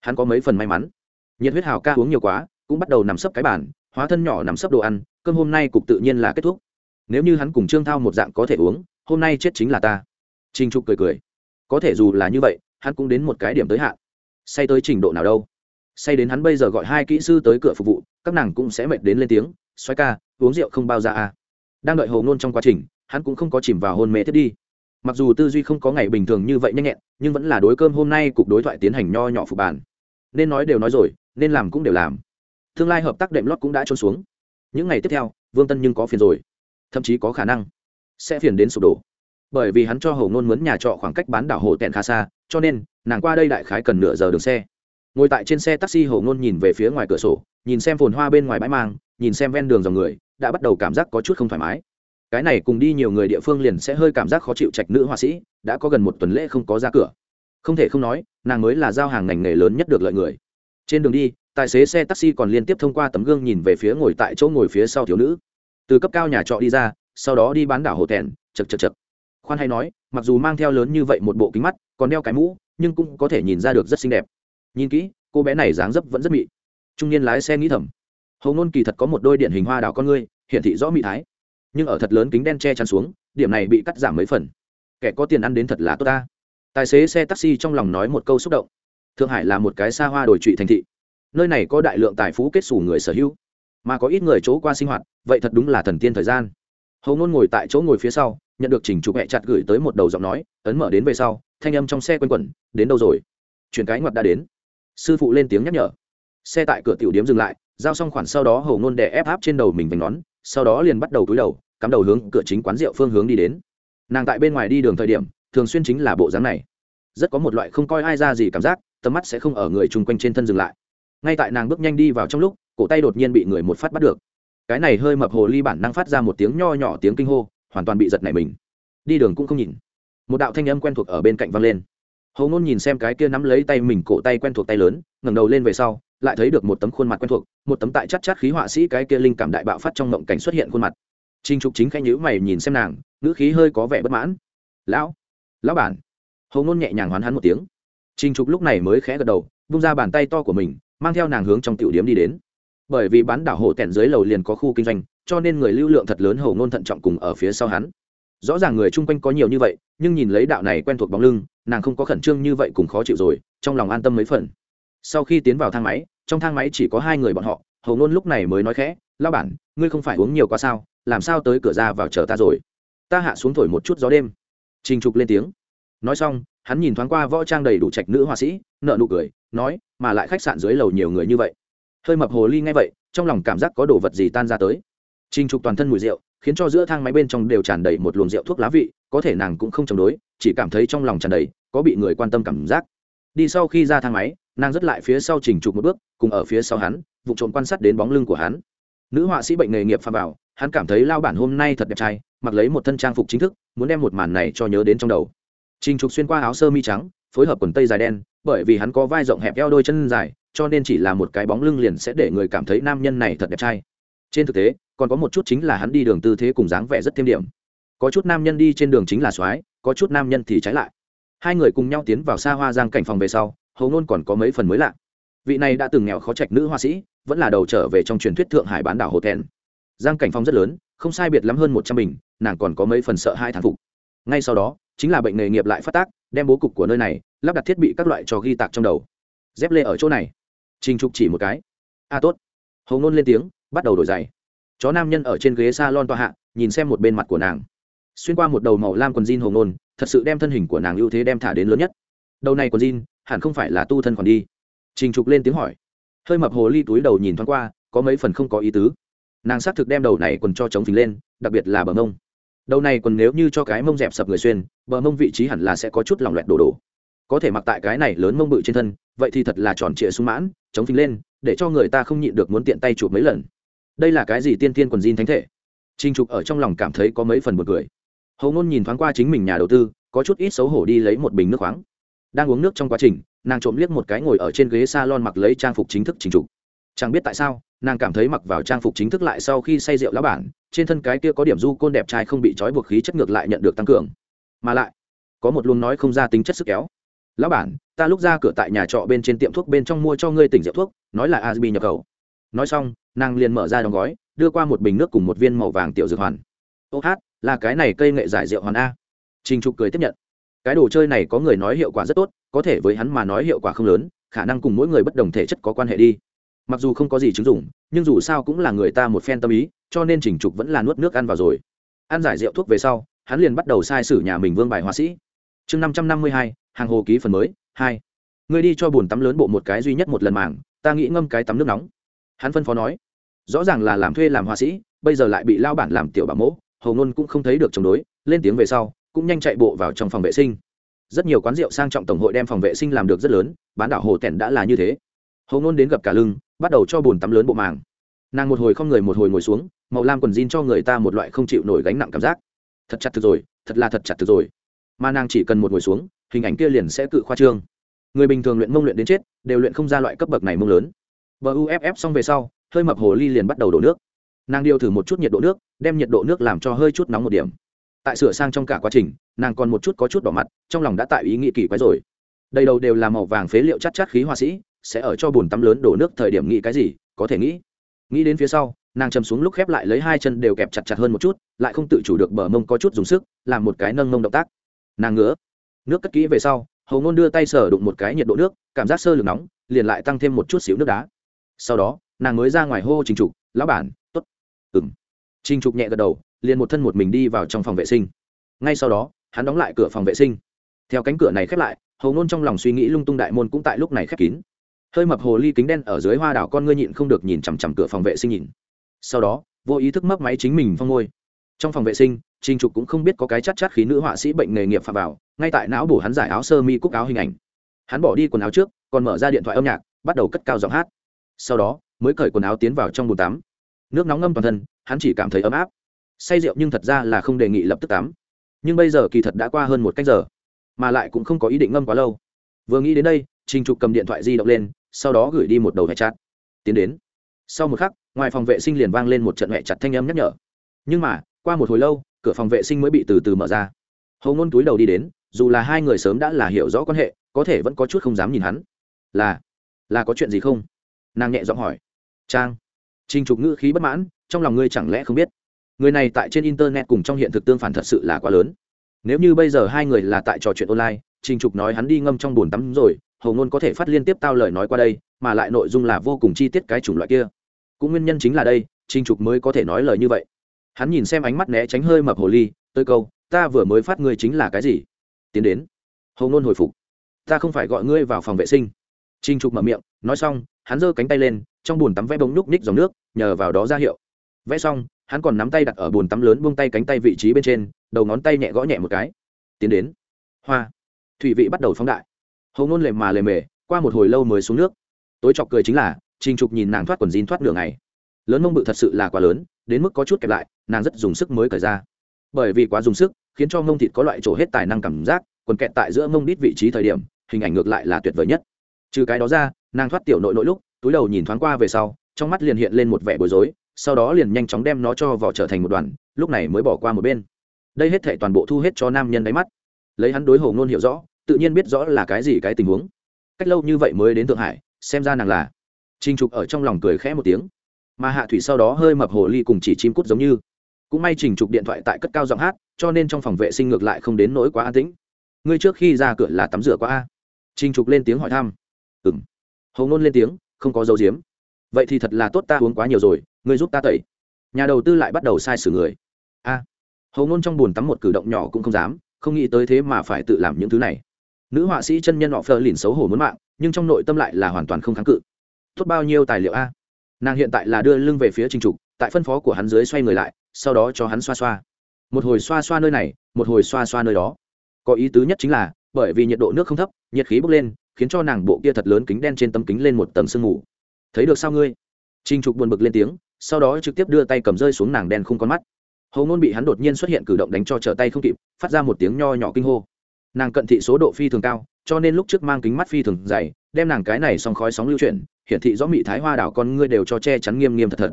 Hắn có mấy phần may mắn nhiệt huyết hào ca uống nhiều quá, cũng bắt đầu nằm sấp cái bàn, hóa thân nhỏ nằm sấp đồ ăn, cơm hôm nay cục tự nhiên là kết thúc. Nếu như hắn cùng trương thao một dạng có thể uống, hôm nay chết chính là ta. Trinh trục cười cười. Có thể dù là như vậy, hắn cũng đến một cái điểm tới hạn. Say tới trình độ nào đâu. Say đến hắn bây giờ gọi hai kỹ sư tới cửa phục vụ, các nàng cũng sẽ mệt đến lên tiếng xoay ca, uống rượu không bao ra à. Đang đợi hầu ngôn trong quá trình, hắn cũng không có chìm vào hôn mê thiết đi. Mặc dù tư duy không có ngày bình thường như vậy nhanh nhẹn, nhưng vẫn là đối cơm hôm nay cục đối thoại tiến hành nho nhỏ phục bàn. Nên nói đều nói rồi nên làm cũng đều làm. Tương lai hợp tác đệm lót cũng đã trôn xuống. Những ngày tiếp theo, vương tân nhưng có phiền rồi. Thậm chí có khả năng sẽ phiền đến sụp đổ. Bởi vì hắn cho hầu ngôn mướn nhà trọ khoảng cách bán đảo hồ tẹn khá xa, cho nên nàng qua đây đại khái cần nửa giờ đường xe. Ngồi tại trên xe taxi hầu ngôn nhìn về phía ngoài cửa sổ, nhìn xem phồn hoa bên ngoài bãi mang, nhìn xem ven đường dòng người, đã bắt đầu cảm giác có chút không thoải mái. Cái này cùng đi nhiều người địa phương liền sẽ hơi cảm giác khó chịu trạch nữ họa sĩ, đã có gần một tuần lễ không có ra cửa. Không thể không nói, nàng mới là giao hàng ngành nghề lớn nhất được lợi người trên đường đi, tài xế xe taxi còn liên tiếp thông qua tấm gương nhìn về phía ngồi tại chỗ ngồi phía sau thiếu nữ. Từ cấp cao nhà trọ đi ra, sau đó đi bán đảo hồ thẹn chật chật chật khoan hay nói, mặc dù mang theo lớn như vậy một bộ kính mắt, còn đeo cái mũ, nhưng cũng có thể nhìn ra được rất xinh đẹp. Nhìn kỹ, cô bé này dáng dấp vẫn rất mị. Trung niên lái xe nghĩ thầm. Hầu ngôn kỳ thật có một đôi điện hình hoa đào con ngươi hiện thị rõ mị thái. Nhưng ở thật lớn kính đen che chắn xuống, điểm này bị cắt giảm mấy phần. Kẻ có tiền ăn đến thật là tốt ta. Tài xế xe taxi trong lòng nói một câu xúc động thượng hải là một cái xa hoa đổi trụy thành thị. Nơi này có đại lượng tài phú kết xù người sở hữu. Mà có ít người chỗ qua sinh hoạt, vậy thật đúng là thần tiên thời gian. Hầu ngôn ngồi tại chỗ ngồi phía sau, nhận được chỉnh chụp hẹ chặt gửi tới một đầu giọng nói, ấn mở đến về sau, thanh âm trong xe quanh quẩn, đến đâu rồi? Chuyển cái ngoặt đã đến. Sư phụ lên tiếng nhắc nhở. Xe tại cửa tiểu điếm dừng lại, giao xong khoản sau đó hầu ngôn đè ép áp trên đầu mình vành nón, sau đó liền bắt đầu túi đầu, cắm đầu hướng cửa chính quán rượu phương hướng đi đến. Nàng tại bên ngoài đi đường thời điểm, thường xuyên chính là bộ dáng này. Rất có một loại không coi ai ra gì cảm giác tầm mắt sẽ không ở người chung quanh trên thân dừng lại. Ngay tại nàng bước nhanh đi vào trong lúc, cổ tay đột nhiên bị người một phát bắt được. Cái này hơi mập hồ ly bản năng phát ra một tiếng nho nhỏ tiếng kinh hô, hoàn toàn bị giật nảy mình. Đi đường cũng không nhìn. Một đạo thanh âm quen thuộc ở bên cạnh vang lên. Hầu ngôn nhìn xem cái kia nắm lấy tay mình cổ tay quen thuộc tay lớn, ngẩng đầu lên về sau, lại thấy được một tấm khuôn mặt quen thuộc, một tấm tại chắc chắc khí họa sĩ cái kia linh cảm đại bạo phát trong mộng cảnh xuất hiện khuôn mặt. Trinh trục chính khẽ nhữ mày nhìn xem nàng, ngữ khí hơi có vẻ bất mãn. Lão lão bản. Hầu ngôn nhẹ nhàng hoán hắn một tiếng. Trình trục lúc này mới khẽ gật đầu bung ra bàn tay to của mình, mang theo nàng hướng trong tiểu điếm đi đến. Bởi vì bán đảo hồ tẹn dưới lầu liền có khu kinh doanh, cho nên người lưu lượng thật lớn hầu ngôn thận trọng cùng ở phía sau hắn. Rõ ràng người chung quanh có nhiều như vậy, nhưng nhìn lấy đạo này quen thuộc bóng lưng, nàng không có khẩn trương như vậy cùng khó chịu rồi, trong lòng an tâm mấy phần. Sau khi tiến vào thang máy, trong thang máy chỉ có hai người bọn họ, hầu ngôn lúc này mới nói khẽ, "Lão bản, ngươi không phải uống nhiều quá sao, làm sao tới cửa ra vào chờ ta rồi? Ta hạ xuống thổi một chút gió đêm. Trình trục lên tiếng. Nói xong hắn nhìn thoáng qua võ trang đầy đủ trạch nữ họa sĩ nợ nụ cười, nói, mà lại khách sạn dưới lầu nhiều người như vậy. Hơi mập hồ ly ngay vậy, trong lòng cảm giác có đồ vật gì tan ra tới. Trình trục toàn thân mùi rượu, khiến cho giữa thang máy bên trong đều tràn đầy một luồng rượu thuốc lá vị, có thể nàng cũng không chống đối, chỉ cảm thấy trong lòng tràn đầy, có bị người quan tâm cảm giác. Đi sau khi ra thang máy, nàng dứt lại phía sau trình trục một bước, cùng ở phía sau hắn, vụ trộm quan sát đến bóng lưng của hắn. Nữ họa sĩ bệnh nghề nghiệp pha bảo, hắn cảm thấy lao bản hôm nay thật đẹp trai, mặc lấy một thân trang phục chính thức, muốn đem một màn này cho nhớ đến trong đầu trình trục xuyên qua áo sơ mi trắng, phối hợp quần tây dài đen, bởi vì hắn có vai rộng hẹp eo đôi chân dài, cho nên chỉ là một cái bóng lưng liền sẽ để người cảm thấy nam nhân này thật đẹp trai. Trên thực tế, còn có một chút chính là hắn đi đường tư thế cùng dáng vẻ rất thêm điểm. Có chút nam nhân đi trên đường chính là soái, có chút nam nhân thì trái lại. Hai người cùng nhau tiến vào xa hoa giang cảnh phòng về sau, hầu ngôn còn có mấy phần mới lạ. Vị này đã từng nghèo khó trạch nữ hoa sĩ, vẫn là đầu trở về trong truyền thuyết thượng hải bán đảo hồ thẹn. Giang cảnh phòng rất lớn, không sai biệt lắm hơn một trăm bình, nàng còn có mấy phần sợ hai thán phục. Ngay sau đó chính là bệnh nghề nghiệp lại phát tác, đem bố cục của nơi này, lắp đặt thiết bị các loại cho ghi tạc trong đầu. Dép lê ở chỗ này. Trình trục chỉ một cái. A tốt. Hầu ngôn lên tiếng, bắt đầu đổi giày. Chó nam nhân ở trên ghế s a lon tọa hạ, nhìn xem một bên mặt của nàng. Xuyên qua một đầu màu lam quần jean hầu ngôn, thật sự đem thân hình của nàng ưu thế đem thả đến lớn nhất. Đầu này quần jean, hẳn không phải là tu thân còn đi. Trình trục lên tiếng hỏi. Hơi mập hồ ly túi đầu nhìn thoáng qua, có mấy phần không có ý tứ. Nàng xác thực đem đầu này quần cho chống phình lên, đặc biệt là bờ mông đầu này còn nếu như cho cái mông dẹp sập người xuyên, bờ mông vị trí hẳn là sẽ có chút lòng loẹt đổ đổ. Có thể mặc tại cái này lớn mông bự trên thân, vậy thì thật là tròn trịa sung mãn, chống phình lên, để cho người ta không nhịn được muốn tiện tay chụp mấy lần. Đây là cái gì tiên tiên quần jean thánh thể? Trinh trục ở trong lòng cảm thấy có mấy phần một cười. Hầu ngôn nhìn thoáng qua chính mình nhà đầu tư, có chút ít xấu hổ đi lấy một bình nước khoáng. Đang uống nước trong quá trình, nàng trộm liếc một cái ngồi ở trên ghế s a lon mặc lấy trang phục chính thức trình trục chẳng biết tại sao, nàng cảm thấy mặc vào trang phục chính thức lại sau khi say rượu lá bản, trên thân cái kia có điểm du côn đẹp trai không bị trói buộc khí chất ngược lại nhận được tăng cường. Mà lại, có một luồng nói không ra tính chất sức kéo. Lão bản, ta lúc ra cửa tại nhà trọ bên trên tiệm thuốc bên trong mua cho ngươi tỉnh rượu thuốc, nói là asbi nhập khẩu. Nói xong, nàng liền mở ra đóng gói, đưa qua một bình nước cùng một viên màu vàng tiểu dược hoàn. Ô hát, là cái này cây nghệ giải rượu hoàn a. Trình trục cười tiếp nhận. Cái đồ chơi này có người nói hiệu quả rất tốt, có thể với hắn mà nói hiệu quả không lớn, khả năng cùng mỗi người bất đồng thể chất có quan hệ đi mặc dù không có gì chứng dụng, nhưng dù sao cũng là người ta một phen tâm ý, cho nên chỉnh trục vẫn là nuốt nước ăn vào rồi. Ăn giải rượu thuốc về sau, hắn liền bắt đầu sai sử nhà mình vương bài họa sĩ. Chương năm trăm năm mươi hai, hàng hồ ký phần mới, hai. Người đi cho bồn tắm lớn bộ một cái duy nhất một lần màng, ta nghĩ ngâm cái tắm nước nóng. Hắn phân phó nói. Rõ ràng là làm thuê làm họa sĩ, bây giờ lại bị lao bản làm tiểu bảo mẫu hầu ngôn cũng không thấy được chống đối, lên tiếng về sau, cũng nhanh chạy bộ vào trong phòng vệ sinh. Rất nhiều quán rượu sang trọng tổng hội đem phòng vệ sinh làm được rất lớn, bán đảo hồ tẻn đã là như thế hầu ngôn đến gặp cả lưng, bắt đầu cho bồn tắm lớn bộ màng. Nàng một hồi không người một hồi ngồi xuống, màu lam quần jean cho người ta một loại không chịu nổi gánh nặng cảm giác. Thật chặt thực rồi, thật là thật chặt thực rồi. Mà nàng chỉ cần một ngồi xuống, hình ảnh kia liền sẽ cự khoa trương. Người bình thường luyện mông luyện đến chết, đều luyện không ra loại cấp bậc này mông lớn. Bờ uff xong về sau, hơi mập hồ ly liền bắt đầu đổ nước. Nàng điều thử một chút nhiệt độ nước, đem nhiệt độ nước làm cho hơi chút nóng một điểm. Tại sửa sang trong cả quá trình, nàng còn một chút có chút đỏ mặt, trong lòng đã tại ý nghĩ kỳ quái rồi. Đầy đầu đều là màu vàng phế liệu chắc chắc khí họa sĩ sẽ ở cho bồn tắm lớn đổ nước thời điểm nghĩ cái gì, có thể nghĩ. Nghĩ đến phía sau, nàng chầm xuống lúc khép lại lấy hai chân đều kẹp chặt chặt hơn một chút, lại không tự chủ được bờ mông có chút dùng sức, làm một cái nâng mông động tác. Nàng ngứa. Nước cất kỹ về sau, hầu ngôn đưa tay sờ đụng một cái nhiệt độ nước, cảm giác sơ lược nóng, liền lại tăng thêm một chút xíu nước đá. Sau đó, nàng mới ra ngoài hô trình trục, lão bản t ố t ừng trình trục nhẹ gật đầu, liền một thân một mình đi vào trong phòng vệ sinh. Ngay sau đó, hắn đóng lại cửa phòng vệ sinh. Theo cánh cửa này khép lại, hầu ngôn trong lòng suy nghĩ lung tung đại môn cũng tại lúc này khép kín hơi mập hồ ly kính đen ở dưới hoa đảo con ngươi nhịn không được nhìn chằm chằm cửa phòng vệ sinh nhìn. Sau đó, vô ý thức mấp máy chính mình phong ngôi. Trong phòng vệ sinh, trình trục cũng không biết có cái chắc chắc khí nữ họa sĩ bệnh nghề nghiệp phạm vào, ngay tại não bổ hắn giải áo sơ mi cúc áo hình ảnh. Hắn bỏ đi quần áo trước, còn mở ra điện thoại âm nhạc, bắt đầu cất cao giọng hát. Sau đó, mới cởi quần áo tiến vào trong bồn tắm. Nước nóng ngâm toàn thân, hắn chỉ cảm thấy ấm áp. Say rượu nhưng thật ra là không đề nghị lập tức tắm. Nhưng bây giờ kỳ thật đã qua hơn một cách giờ, mà lại cũng không có ý định ngâm quá lâu. Vừa nghĩ đến đây, trình trục cầm điện thoại di động lên sau đó gửi đi một đầu hẹ chặt tiến đến. Sau một khắc, ngoài phòng vệ sinh liền vang lên một trận hẹ chặt thanh âm nhắc nhở. Nhưng mà, qua một hồi lâu, cửa phòng vệ sinh mới bị từ từ mở ra. Hầu ngôn túi đầu đi đến, dù là hai người sớm đã là hiểu rõ quan hệ, có thể vẫn có chút không dám nhìn hắn. Là là có chuyện gì không? Nàng nhẹ giọng hỏi. Trang. Trình trục ngữ khí bất mãn, trong lòng ngươi chẳng lẽ không biết? Người này tại trên internet cùng trong hiện thực tương phản thật sự là quá lớn. Nếu như bây giờ hai người là tại trò chuyện online, trình trục nói hắn đi ngâm trong bồn tắm rồi hầu ngôn có thể phát liên tiếp tao lời nói qua đây, mà lại nội dung là vô cùng chi tiết cái chủng loại kia. Cũng nguyên nhân chính là đây, trình trục mới có thể nói lời như vậy. Hắn nhìn xem ánh mắt né tránh hơi mập hồ ly, tới câu, ta vừa mới phát ngươi chính là cái gì? Tiến đến. Hầu ngôn hồi phục. Ta không phải gọi ngươi vào phòng vệ sinh. Trình trục mở miệng, nói xong, hắn giơ cánh tay lên, trong bồn tắm vẽ bông núc ních dòng nước, nhờ vào đó ra hiệu. Vẽ xong, hắn còn nắm tay đặt ở bồn tắm lớn buông tay cánh tay vị trí bên trên, đầu ngón tay nhẹ gõ nhẹ một cái. Tiến đến. Hoa. Thủy vị bắt đầu phóng đại hầu ngôn lề mà lề mề, qua một hồi lâu mới xuống nước. Tối chọc cười chính là, trình trục nhìn nàng thoát quần jean thoát đường này lớn mông bự thật sự là quá lớn, đến mức có chút kẹp lại, nàng rất dùng sức mới cởi ra. Bởi vì quá dùng sức, khiến cho mông thịt có loại trổ hết tài năng cảm giác, quần kẹt tại giữa mông đít vị trí thời điểm, hình ảnh ngược lại là tuyệt vời nhất. Trừ cái đó ra, nàng thoát tiểu nội nội lúc, túi đầu nhìn thoáng qua về sau, trong mắt liền hiện lên một vẻ bối rối, sau đó liền nhanh chóng đem nó cho vỏ trở thành một đoàn, lúc này mới bỏ qua một bên. Đây hết thể toàn bộ thu hết cho nam nhân đáy mắt. Lấy hắn đối hồ ngôn hiểu rõ tự nhiên biết rõ là cái gì cái tình huống. Cách lâu như vậy mới đến thượng hải xem ra nàng là. Trinh trục ở trong lòng cười khẽ một tiếng. Mà hạ thủy sau đó hơi mập hồ ly cùng chỉ chim cút giống như. Cũng may trình trục điện thoại tại cất cao giọng hát cho nên trong phòng vệ sinh ngược lại không đến nỗi quá an tĩnh. Ngươi trước khi ra cửa là tắm rửa qua a? Trình trục lên tiếng hỏi thăm. Ừng hầu ngôn lên tiếng không có dấu diếm. Vậy thì thật là tốt ta uống quá nhiều rồi ngươi giúp ta tẩy. Nhà đầu tư lại bắt đầu sai sử người. A. À, hầu ngôn trong bùn tắm một cử động nhỏ cũng không dám không nghĩ tới thế mà phải tự làm những thứ này nữ họa sĩ chân nhân họ phờ lìn xấu hổ muốn mạng, nhưng trong nội tâm lại là hoàn toàn không kháng cự. Tốt bao nhiêu tài liệu a? Nàng hiện tại là đưa lưng về phía trình trục, tại phân phó của hắn dưới xoay người lại, sau đó cho hắn xoa xoa. Một hồi xoa xoa nơi này, một hồi xoa xoa nơi đó. Có ý tứ nhất chính là, bởi vì nhiệt độ nước không thấp, nhiệt khí bốc lên, khiến cho nàng bộ kia thật lớn kính đen trên tấm kính lên một tầng sương mù. Thấy được sao ngươi? Trình trục buồn bực lên tiếng, sau đó trực tiếp đưa tay cầm rơi xuống nàng đen không con mắt. Hầu ngôn bị hắn đột nhiên xuất hiện cử động đánh cho trở tay không kịp, phát ra một tiếng nho nhỏ kinh hô nàng cận thị số độ phi thường cao, cho nên lúc trước mang kính mắt phi thường dày, đem nàng cái này xong khói sóng lưu chuyển, hiển thị rõ mị thái hoa đảo con ngươi đều cho che chắn nghiêm nghiêm thật thật.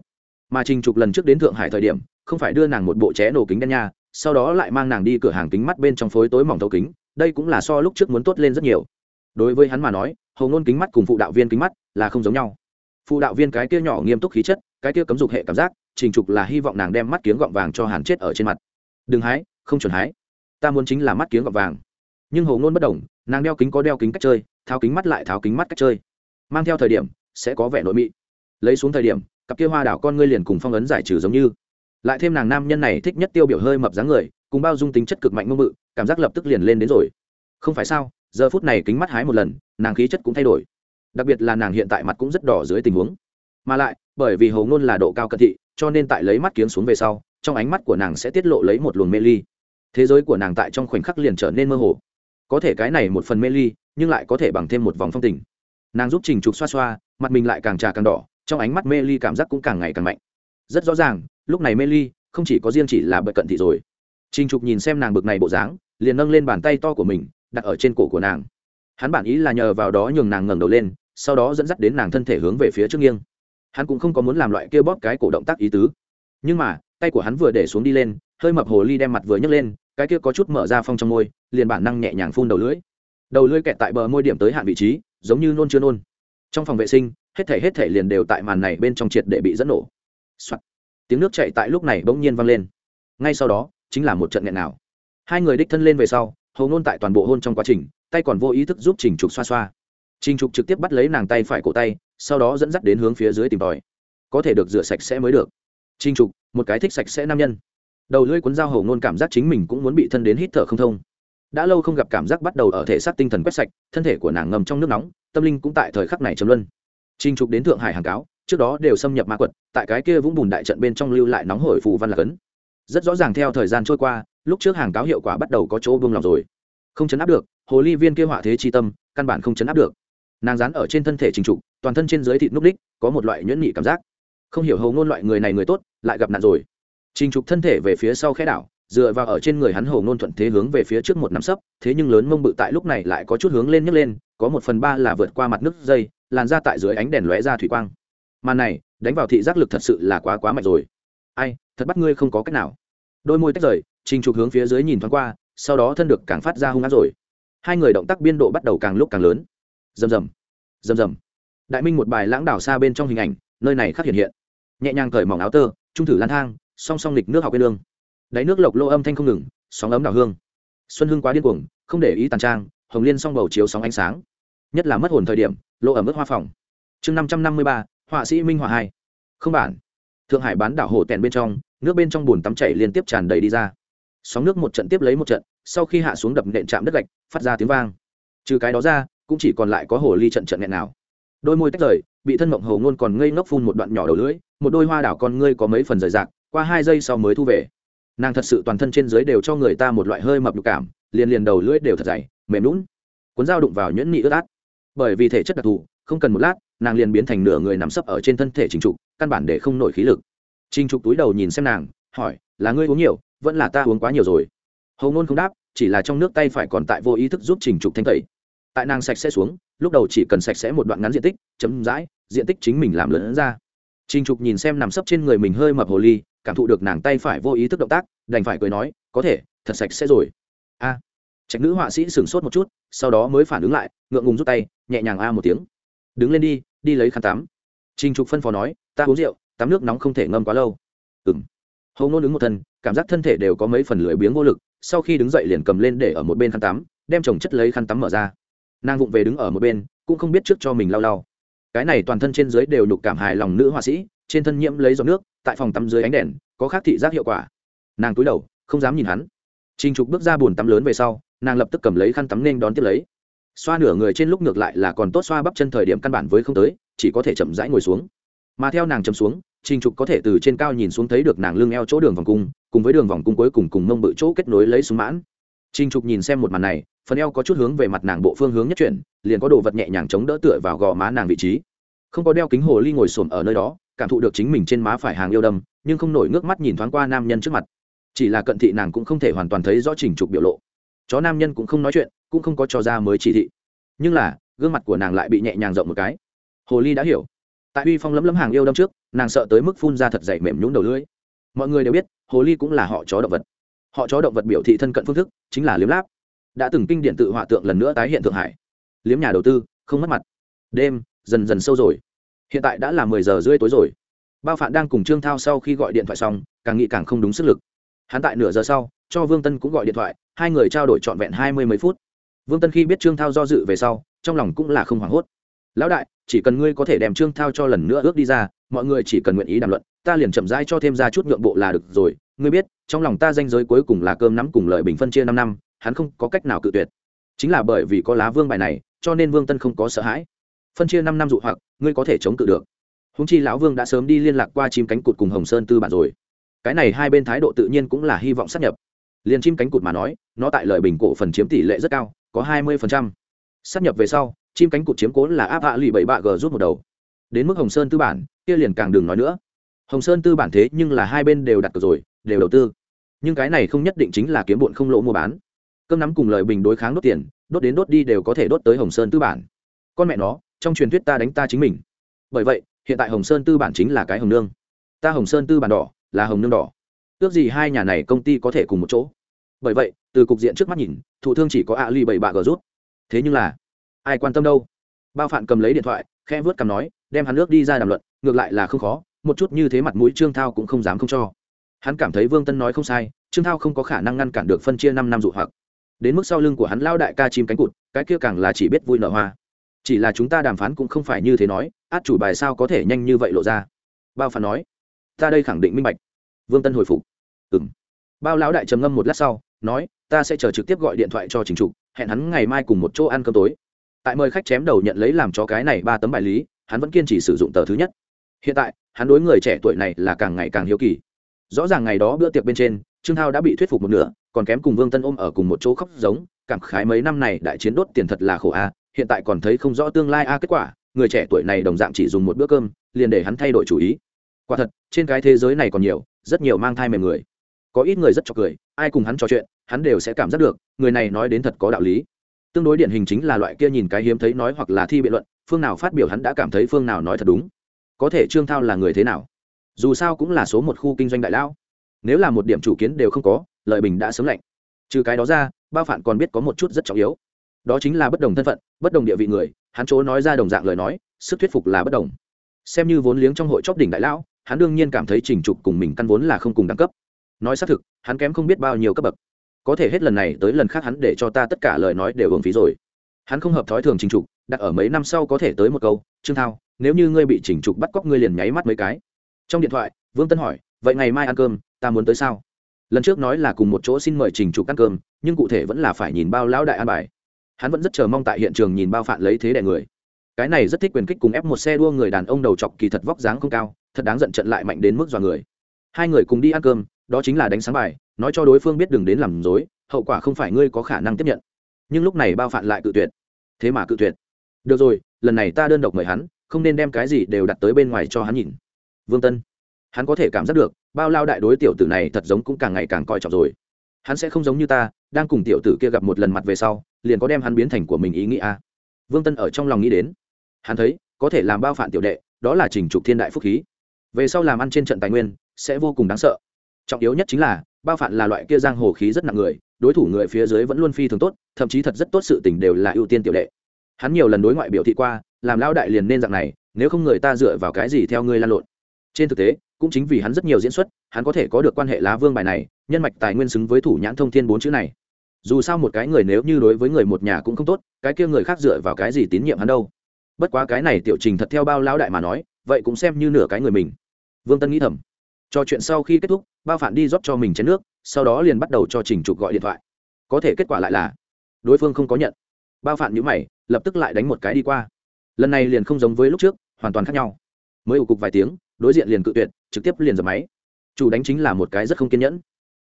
Mà trình trục lần trước đến thượng hải thời điểm, không phải đưa nàng một bộ ché nổ kính đen nha, sau đó lại mang nàng đi cửa hàng kính mắt bên trong phối tối mỏng thấu kính, đây cũng là so lúc trước muốn tốt lên rất nhiều. Đối với hắn mà nói, hầu ngôn kính mắt cùng phụ đạo viên kính mắt là không giống nhau. Phụ đạo viên cái kia nhỏ nghiêm túc khí chất, cái kia cấm dục hệ cảm giác, trình trục là hy vọng nàng đem mắt kiếng gọng vàng cho hàn chết ở trên mặt. Đừng hái, không chuẩn hái. Ta muốn chính là mắt kiếng gọng vàng nhưng hầu ngôn bất đồng, nàng đeo kính có đeo kính cách chơi, tháo kính mắt lại tháo kính mắt cách chơi. Mang theo thời điểm, sẽ có vẻ nội mị. Lấy xuống thời điểm, cặp kia hoa đảo con ngươi liền cùng phong ấn giải trừ giống như. Lại thêm nàng nam nhân này thích nhất tiêu biểu hơi mập dáng người, cùng bao dung tính chất cực mạnh ngông mự cảm giác lập tức liền lên đến rồi. Không phải sao, giờ phút này kính mắt hái một lần, nàng khí chất cũng thay đổi. Đặc biệt là nàng hiện tại mặt cũng rất đỏ dưới tình huống. Mà lại, bởi vì hầu ngôn là độ cao cận thị, cho nên tại lấy mắt kiếng xuống về sau, trong ánh mắt của nàng sẽ tiết lộ lấy một luồng mê ly. Thế giới của nàng tại trong khoảnh khắc liền trở nên mơ hồ có thể cái này một phần mê ly, nhưng lại có thể bằng thêm một vòng phong tình. Nàng giúp trình trục xoa xoa, mặt mình lại càng trà càng đỏ, trong ánh mắt mê ly cảm giác cũng càng ngày càng mạnh. Rất rõ ràng, lúc này mê ly không chỉ có riêng chỉ là bậc cận thị rồi. Trình trục nhìn xem nàng bực này bộ dáng, liền nâng lên bàn tay to của mình, đặt ở trên cổ của nàng. Hắn bản ý là nhờ vào đó nhường nàng ngẩng đầu lên, sau đó dẫn dắt đến nàng thân thể hướng về phía trước nghiêng. Hắn cũng không có muốn làm loại kia bóp cái cổ động tác ý tứ. Nhưng mà, tay của hắn vừa để xuống đi lên, hơi mập hồ ly đem mặt vừa nhấc lên, cái kia có chút mở ra phong trong môi liền bản năng nhẹ nhàng phun đầu lưỡi. Đầu lưỡi kẹt tại bờ môi điểm tới hạn vị trí, giống như nôn chưa nôn. Trong phòng vệ sinh, hết thể hết thể liền đều tại màn này bên trong triệt để bị dẫn nổ、Soạn. tiếng nước chạy tại lúc này bỗng nhiên vang lên. Ngay sau đó, chính là một trận nghẹn nào. Hai người đích thân lên về sau, hầu nôn tại toàn bộ hôn trong quá trình, tay còn vô ý thức giúp trình trục xoa xoa. Trình trục trực tiếp bắt lấy nàng tay phải cổ tay, sau đó dẫn dắt đến hướng phía dưới tìm tòi. Có thể được rửa sạch sẽ mới được. Trình trục, một cái thích sạch sẽ nam nhân. Đầu lưỡi cuốn dao hầu nôn cảm giác chính mình cũng muốn bị thân đến hít thở không thông đã lâu không gặp cảm giác bắt đầu ở thể xác tinh thần quét sạch, thân thể của nàng ngầm trong nước nóng, tâm linh cũng tại thời khắc này chấm luân. Trình trục đến thượng hải hàng cáo, trước đó đều xâm nhập ma quật, tại cái kia vũng bùn đại trận bên trong lưu lại nóng hổi phù văn lạc ấn rất rõ ràng theo thời gian trôi qua, lúc trước hàng cáo hiệu quả bắt đầu có chỗ buông lòng rồi. Không chấn áp được, hồ ly viên kia họa thế chi tâm, căn bản không chấn áp được. Nàng dán ở trên thân thể trình trục, toàn thân trên dưới thịt núc đích, có một loại nhuyễn nhị cảm giác. Không hiểu hầu ngôn loại người này người tốt, lại gặp nạn rồi. Trình trục thân thể về phía sau khe đảo dựa vào ở trên người hắn hầu ngôn thuận thế hướng về phía trước một nắm sấp, thế nhưng lớn mông bự tại lúc này lại có chút hướng lên nhấc lên, có một phần ba là vượt qua mặt nước dây, làn ra tại dưới ánh đèn lóe ra thủy quang. Màn này, đánh vào thị giác lực thật sự là quá quá mạnh rồi. Ai, thật bắt ngươi không có cách nào. Đôi môi tách rời, trình trục hướng phía dưới nhìn thoáng qua, sau đó thân được càng phát ra hung ác rồi. Hai người động tác biên độ bắt đầu càng lúc càng lớn. Rầm rầm rầm rầm. Đại minh một bài lãng đảo xa bên trong hình ảnh, nơi này khắc hiện hiện. Nhẹ nhàng cởi mỏng áo tơ, trung thử lan thang, song song lịch nước học quê lương đáy nước lộc lô âm thanh không ngừng, sóng ấm đào hương. Xuân hương quá điên cuồng, không để ý tàn trang, hồng liên song bầu chiếu sóng ánh sáng. Nhất là mất hồn thời điểm lộ ẩm ướt hoa phòng chương năm trăm năm mươi ba, họa sĩ minh họa hai. Không bản. Thượng hải bán đảo hồ tèn bên trong, nước bên trong bùn tắm chảy liên tiếp tràn đầy đi ra. Sóng nước một trận tiếp lấy một trận, sau khi hạ xuống đập nện chạm đất gạch, phát ra tiếng vang. Trừ cái đó ra, cũng chỉ còn lại có hồ ly trận trận nghẹn nào. Đôi môi tách rời, bị thân mộng hầu ngôn còn ngây ngốc phun một đoạn nhỏ đầu lưỡi, một đôi hoa đảo con ngươi có mấy phần rời rạc, qua hai giây sau mới thu về nàng thật sự toàn thân trên dưới đều cho người ta một loại hơi mập đục cảm, liền liền đầu lưỡi đều thật dày, mềm lún cuốn dao đụng vào nhuyễn nị ướt át. Bởi vì thể chất đặc thù, không cần một lát, nàng liền biến thành nửa người nằm sấp ở trên thân thể trình trục, căn bản để không nổi khí lực. Trình trục túi đầu nhìn xem nàng, hỏi, là ngươi uống nhiều, vẫn là ta uống quá nhiều rồi? Hầu ngôn không đáp, chỉ là trong nước tay phải còn tại vô ý thức giúp trình trục thanh tẩy. Tại nàng sạch sẽ xuống, lúc đầu chỉ cần sạch sẽ một đoạn ngắn diện tích, chấm dãi, diện tích chính mình làm lớn ra. Trình trục nhìn xem nằm sấp trên người mình hơi mập hồ ly cảm thụ được nàng tay phải vô ý thức động tác đành phải cười nói có thể thật sạch sẽ rồi. A. À, trạch nữ họa sĩ sửng sốt một chút sau đó mới phản ứng lại ngượng ngùng rút tay nhẹ nhàng a một tiếng. Đứng lên đi đi lấy khăn tắm. Trinh trục phân phó nói ta uống rượu tắm nước nóng không thể ngâm quá lâu. Ừ m hầu nôn ứng một thân cảm giác thân thể đều có mấy phần lưỡi biếng vô lực sau khi đứng dậy liền cầm lên để ở một bên khăn tắm đem chồng chất lấy khăn tắm mở ra. Nàng vụng về đứng ở một bên cũng không biết trước cho mình lau lau. Cái này toàn thân trên dưới đều nhục cảm hài lòng nữ họa sĩ trên thân nhiễm lấy giọt nước tại phòng tắm dưới ánh đèn có khác thị giác hiệu quả nàng cúi đầu không dám nhìn hắn Trình Trục bước ra bồn tắm lớn về sau, nàng lập tức cầm lấy khăn tắm nên đón tiếp lấy. Xoa nửa người trên lúc ngược lại là còn tốt xoa bắp chân thời điểm căn bản với không tới, chỉ có thể chậm rãi ngồi xuống. Mà theo nàng chấm xuống, Trình Trục có thể từ trên cao nhìn xuống thấy được nàng lưng eo chỗ đường vòng cung, cùng với đường vòng cung cuối cùng cùng mông bự chỗ kết nối lấy súng mãn. Trình Trục nhìn xem một màn này, phần eo có chút hướng về mặt nàng bộ phương hướng nhất chuyển, liền có đồ vật nhẹ nhàng chống đỡ tựa vào gò má nàng vị trí. Không có đeo kính hồ ly ngồi xổm ở nơi đó, cảm thụ được chính mình trên má phải hàng yêu đâm, nhưng không nổi nước mắt nhìn thoáng qua nam nhân trước mặt. Chỉ là cận thị nàng cũng không thể hoàn toàn thấy rõ trình trục biểu lộ. Chó nam nhân cũng không nói chuyện cũng không có cho ra mới chỉ thị. Nhưng là gương mặt của nàng lại bị nhẹ nhàng rộng một cái. Hồ ly đã hiểu. Tại uy phong lấm lấm hàng yêu đâm trước nàng sợ tới mức phun ra thật dày mềm nhũng đầu lưỡi. Mọi người đều biết hồ ly cũng là họ chó động vật. Họ chó động vật biểu thị thân cận phương thức chính là liếm láp. Đã từng kinh điển tự họa tượng lần nữa tái hiện thượng hải. Liếm nhà đầu tư không mất mặt. Đêm dần dần sâu rồi hiện tại đã là mười giờ rưỡi tối rồi. Bao phạn đang cùng trương thao sau khi gọi điện thoại xong, càng nghĩ càng không đúng sức lực. Hắn tại nửa giờ sau, cho vương tân cũng gọi điện thoại, hai người trao đổi trọn vẹn hai mươi mấy phút. Vương tân khi biết trương thao do dự về sau, trong lòng cũng là không hoảng hốt. Lão đại, chỉ cần ngươi có thể đem trương thao cho lần nữa ước đi ra, mọi người chỉ cần nguyện ý đàm luận, ta liền chậm rãi cho thêm ra chút nhượng bộ là được rồi. Ngươi biết, trong lòng ta danh giới cuối cùng là cơm nắm cùng lợi bình phân chia năm năm, hắn không có cách nào cự tuyệt. Chính là bởi vì có lá vương bài này, cho nên vương tân không có sợ hãi phân chia năm năm dụ hoặc, ngươi có thể chống cự được. Húng chi lão vương đã sớm đi liên lạc qua chim cánh cụt cùng hồng sơn tư bản rồi. Cái này hai bên thái độ tự nhiên cũng là hy vọng sát nhập. Liền chim cánh cụt mà nói, nó tại lợi bình cổ phần chiếm tỷ lệ rất cao, có hai mươi sát nhập về sau, chim cánh cụt chiếm cố là áp hạ lụy bảy bạ g rút một đầu. Đến mức hồng sơn tư bản, kia liền càng đừng nói nữa. Hồng sơn tư bản thế nhưng là hai bên đều đặt cược rồi, đều đầu tư. Nhưng cái này không nhất định chính là kiếm bụn không lỗ mua bán. Cơm nắm cùng lợi bình đối kháng đốt tiền, đốt đến đốt đi đều có thể đốt tới hồng sơn tư bản. Con mẹ nó trong truyền thuyết ta đánh ta chính mình. Bởi vậy, hiện tại hồng sơn tư bản chính là cái hồng nương. Ta hồng sơn tư bản đỏ, là hồng nương đỏ. Ước gì hai nhà này công ty có thể cùng một chỗ? Bởi vậy, từ cục diện trước mắt nhìn thủ thương chỉ có ạ ly bảy bạ gờ rút. Thế nhưng là, ai quan tâm đâu? Bao phạn cầm lấy điện thoại khe vớt cầm nói, đem hắn nước đi ra đàm luận, ngược lại là không khó, một chút như thế mặt mũi trương thao cũng không dám không cho. Hắn cảm thấy vương tân nói không sai, trương thao không có khả năng ngăn cản được phân chia năm năm dụ hoặc. Đến mức sau lưng của hắn lao đại ca chim cánh cụt, cái kia càng là chỉ biết vui nở hoa chỉ là chúng ta đàm phán cũng không phải như thế nói, át chủ bài sao có thể nhanh như vậy lộ ra? Bao phản nói, ta đây khẳng định minh bạch. Vương tân hồi phục ừng bao lão đại trầm ngâm một lát sau, nói, ta sẽ chờ trực tiếp gọi điện thoại cho chính trục, hẹn hắn ngày mai cùng một chỗ ăn cơm tối. Tại mời khách chém đầu nhận lấy làm cho cái này ba tấm bài lý, hắn vẫn kiên trì sử dụng tờ thứ nhất. Hiện tại, hắn đối người trẻ tuổi này là càng ngày càng hiếu kỳ. Rõ ràng ngày đó bữa tiệc bên trên, trương thao đã bị thuyết phục một nửa, còn kém cùng vương tân ôm ở cùng một chỗ khóc giống, cảm khái mấy năm này đại chiến đốt tiền thật là khổ a hiện tại còn thấy không rõ tương lai a, kết quả, người trẻ tuổi này đồng dạng chỉ dùng một bữa cơm, liền để hắn thay đổi chủ ý. Quả thật, trên cái thế giới này còn nhiều, rất nhiều mang thai mềm người. Có ít người rất cho cười, ai cùng hắn trò chuyện, hắn đều sẽ cảm giác được, người này nói đến thật có đạo lý. Tương đối điển hình chính là loại kia nhìn cái hiếm thấy nói hoặc là thi biện luận, phương nào phát biểu hắn đã cảm thấy phương nào nói thật đúng. Có thể trương thao là người thế nào? Dù sao cũng là số một khu kinh doanh đại lão. Nếu là một điểm chủ kiến đều không có, lợi bình đã sớm lạnh. Trừ cái đó ra bao phản còn biết có một chút rất trọng yếu đó chính là bất đồng thân phận, bất đồng địa vị người, hắn chỗ nói ra đồng dạng lời nói, sức thuyết phục là bất đồng. Xem như vốn liếng trong hội chóp đỉnh đại lão, hắn đương nhiên cảm thấy trình trục cùng mình căn vốn là không cùng đẳng cấp. Nói xác thực, hắn kém không biết bao nhiêu cấp bậc. Có thể hết lần này tới lần khác hắn để cho ta tất cả lời nói đều hưởng phí rồi. Hắn không hợp thói thường trình trục, đặt ở mấy năm sau có thể tới một câu, trương thao, nếu như ngươi bị trình trục bắt cóc ngươi liền nháy mắt mấy cái. Trong điện thoại, vương tân hỏi, vậy ngày mai ăn cơm, ta muốn tới sao? Lần trước nói là cùng một chỗ xin mời trình trục ăn cơm, nhưng cụ thể vẫn là phải nhìn bao lão đại ăn bài hắn vẫn rất chờ mong tại hiện trường nhìn bao phạn lấy thế đẻ người. Cái này rất thích quyền kích cùng ép một xe đua người đàn ông đầu chọc kỳ thật vóc dáng không cao, thật đáng giận trận lại mạnh đến mức dọa người. Hai người cùng đi ăn cơm, đó chính là đánh sáng bài, nói cho đối phương biết đừng đến làm dối hậu quả không phải ngươi có khả năng tiếp nhận. Nhưng lúc này bao phạn lại cự tuyệt. Thế mà cự tuyệt. Được rồi, lần này ta đơn độc mời hắn, không nên đem cái gì đều đặt tới bên ngoài cho hắn nhìn. Vương tân. Hắn có thể cảm giác được, bao lao đại đối tiểu tử này thật giống cũng càng ngày càng coi trọng rồi. Hắn sẽ không giống như ta đang cùng tiểu tử kia gặp một lần mặt về sau, liền có đem hắn biến thành của mình ý nghĩa vương tân ở trong lòng nghĩ đến, hắn thấy, có thể làm bao phản tiểu đệ, đó là trình trục thiên đại phúc khí. Về sau làm ăn trên trận tài nguyên, sẽ vô cùng đáng sợ. Trọng yếu nhất chính là, bao phản là loại kia giang hồ khí rất nặng người, đối thủ người phía dưới vẫn luôn phi thường tốt, thậm chí thật rất tốt sự tình đều là ưu tiên tiểu đệ. Hắn nhiều lần đối ngoại biểu thị qua, làm lao đại liền nên dạng này, nếu không người ta dựa vào cái gì theo ngươi lan lộn. Trên thực tế, cũng chính vì hắn rất nhiều diễn xuất, hắn có thể có được quan hệ lá vương bài này, nhân mạch tài nguyên xứng với thủ nhãn thông thiên bốn chữ này dù sao một cái người nếu như đối với người một nhà cũng không tốt, cái kia người khác dựa vào cái gì tín nhiệm hắn đâu? Bất quá cái này tiểu trình thật theo bao lão đại mà nói, vậy cũng xem như nửa cái người mình. Vương tân nghĩ thầm. Trò chuyện sau khi kết thúc, bao phản đi rót cho mình chén nước, sau đó liền bắt đầu cho trình trục gọi điện thoại. Có thể kết quả lại là, đối phương không có nhận. Bao phản nhữ mày, lập tức lại đánh một cái đi qua. Lần này liền không giống với lúc trước, hoàn toàn khác nhau. Mới ủ cục vài tiếng, đối diện liền cự tuyệt, trực tiếp liền dập máy. Chủ đánh chính là một cái rất không kiên nhẫn.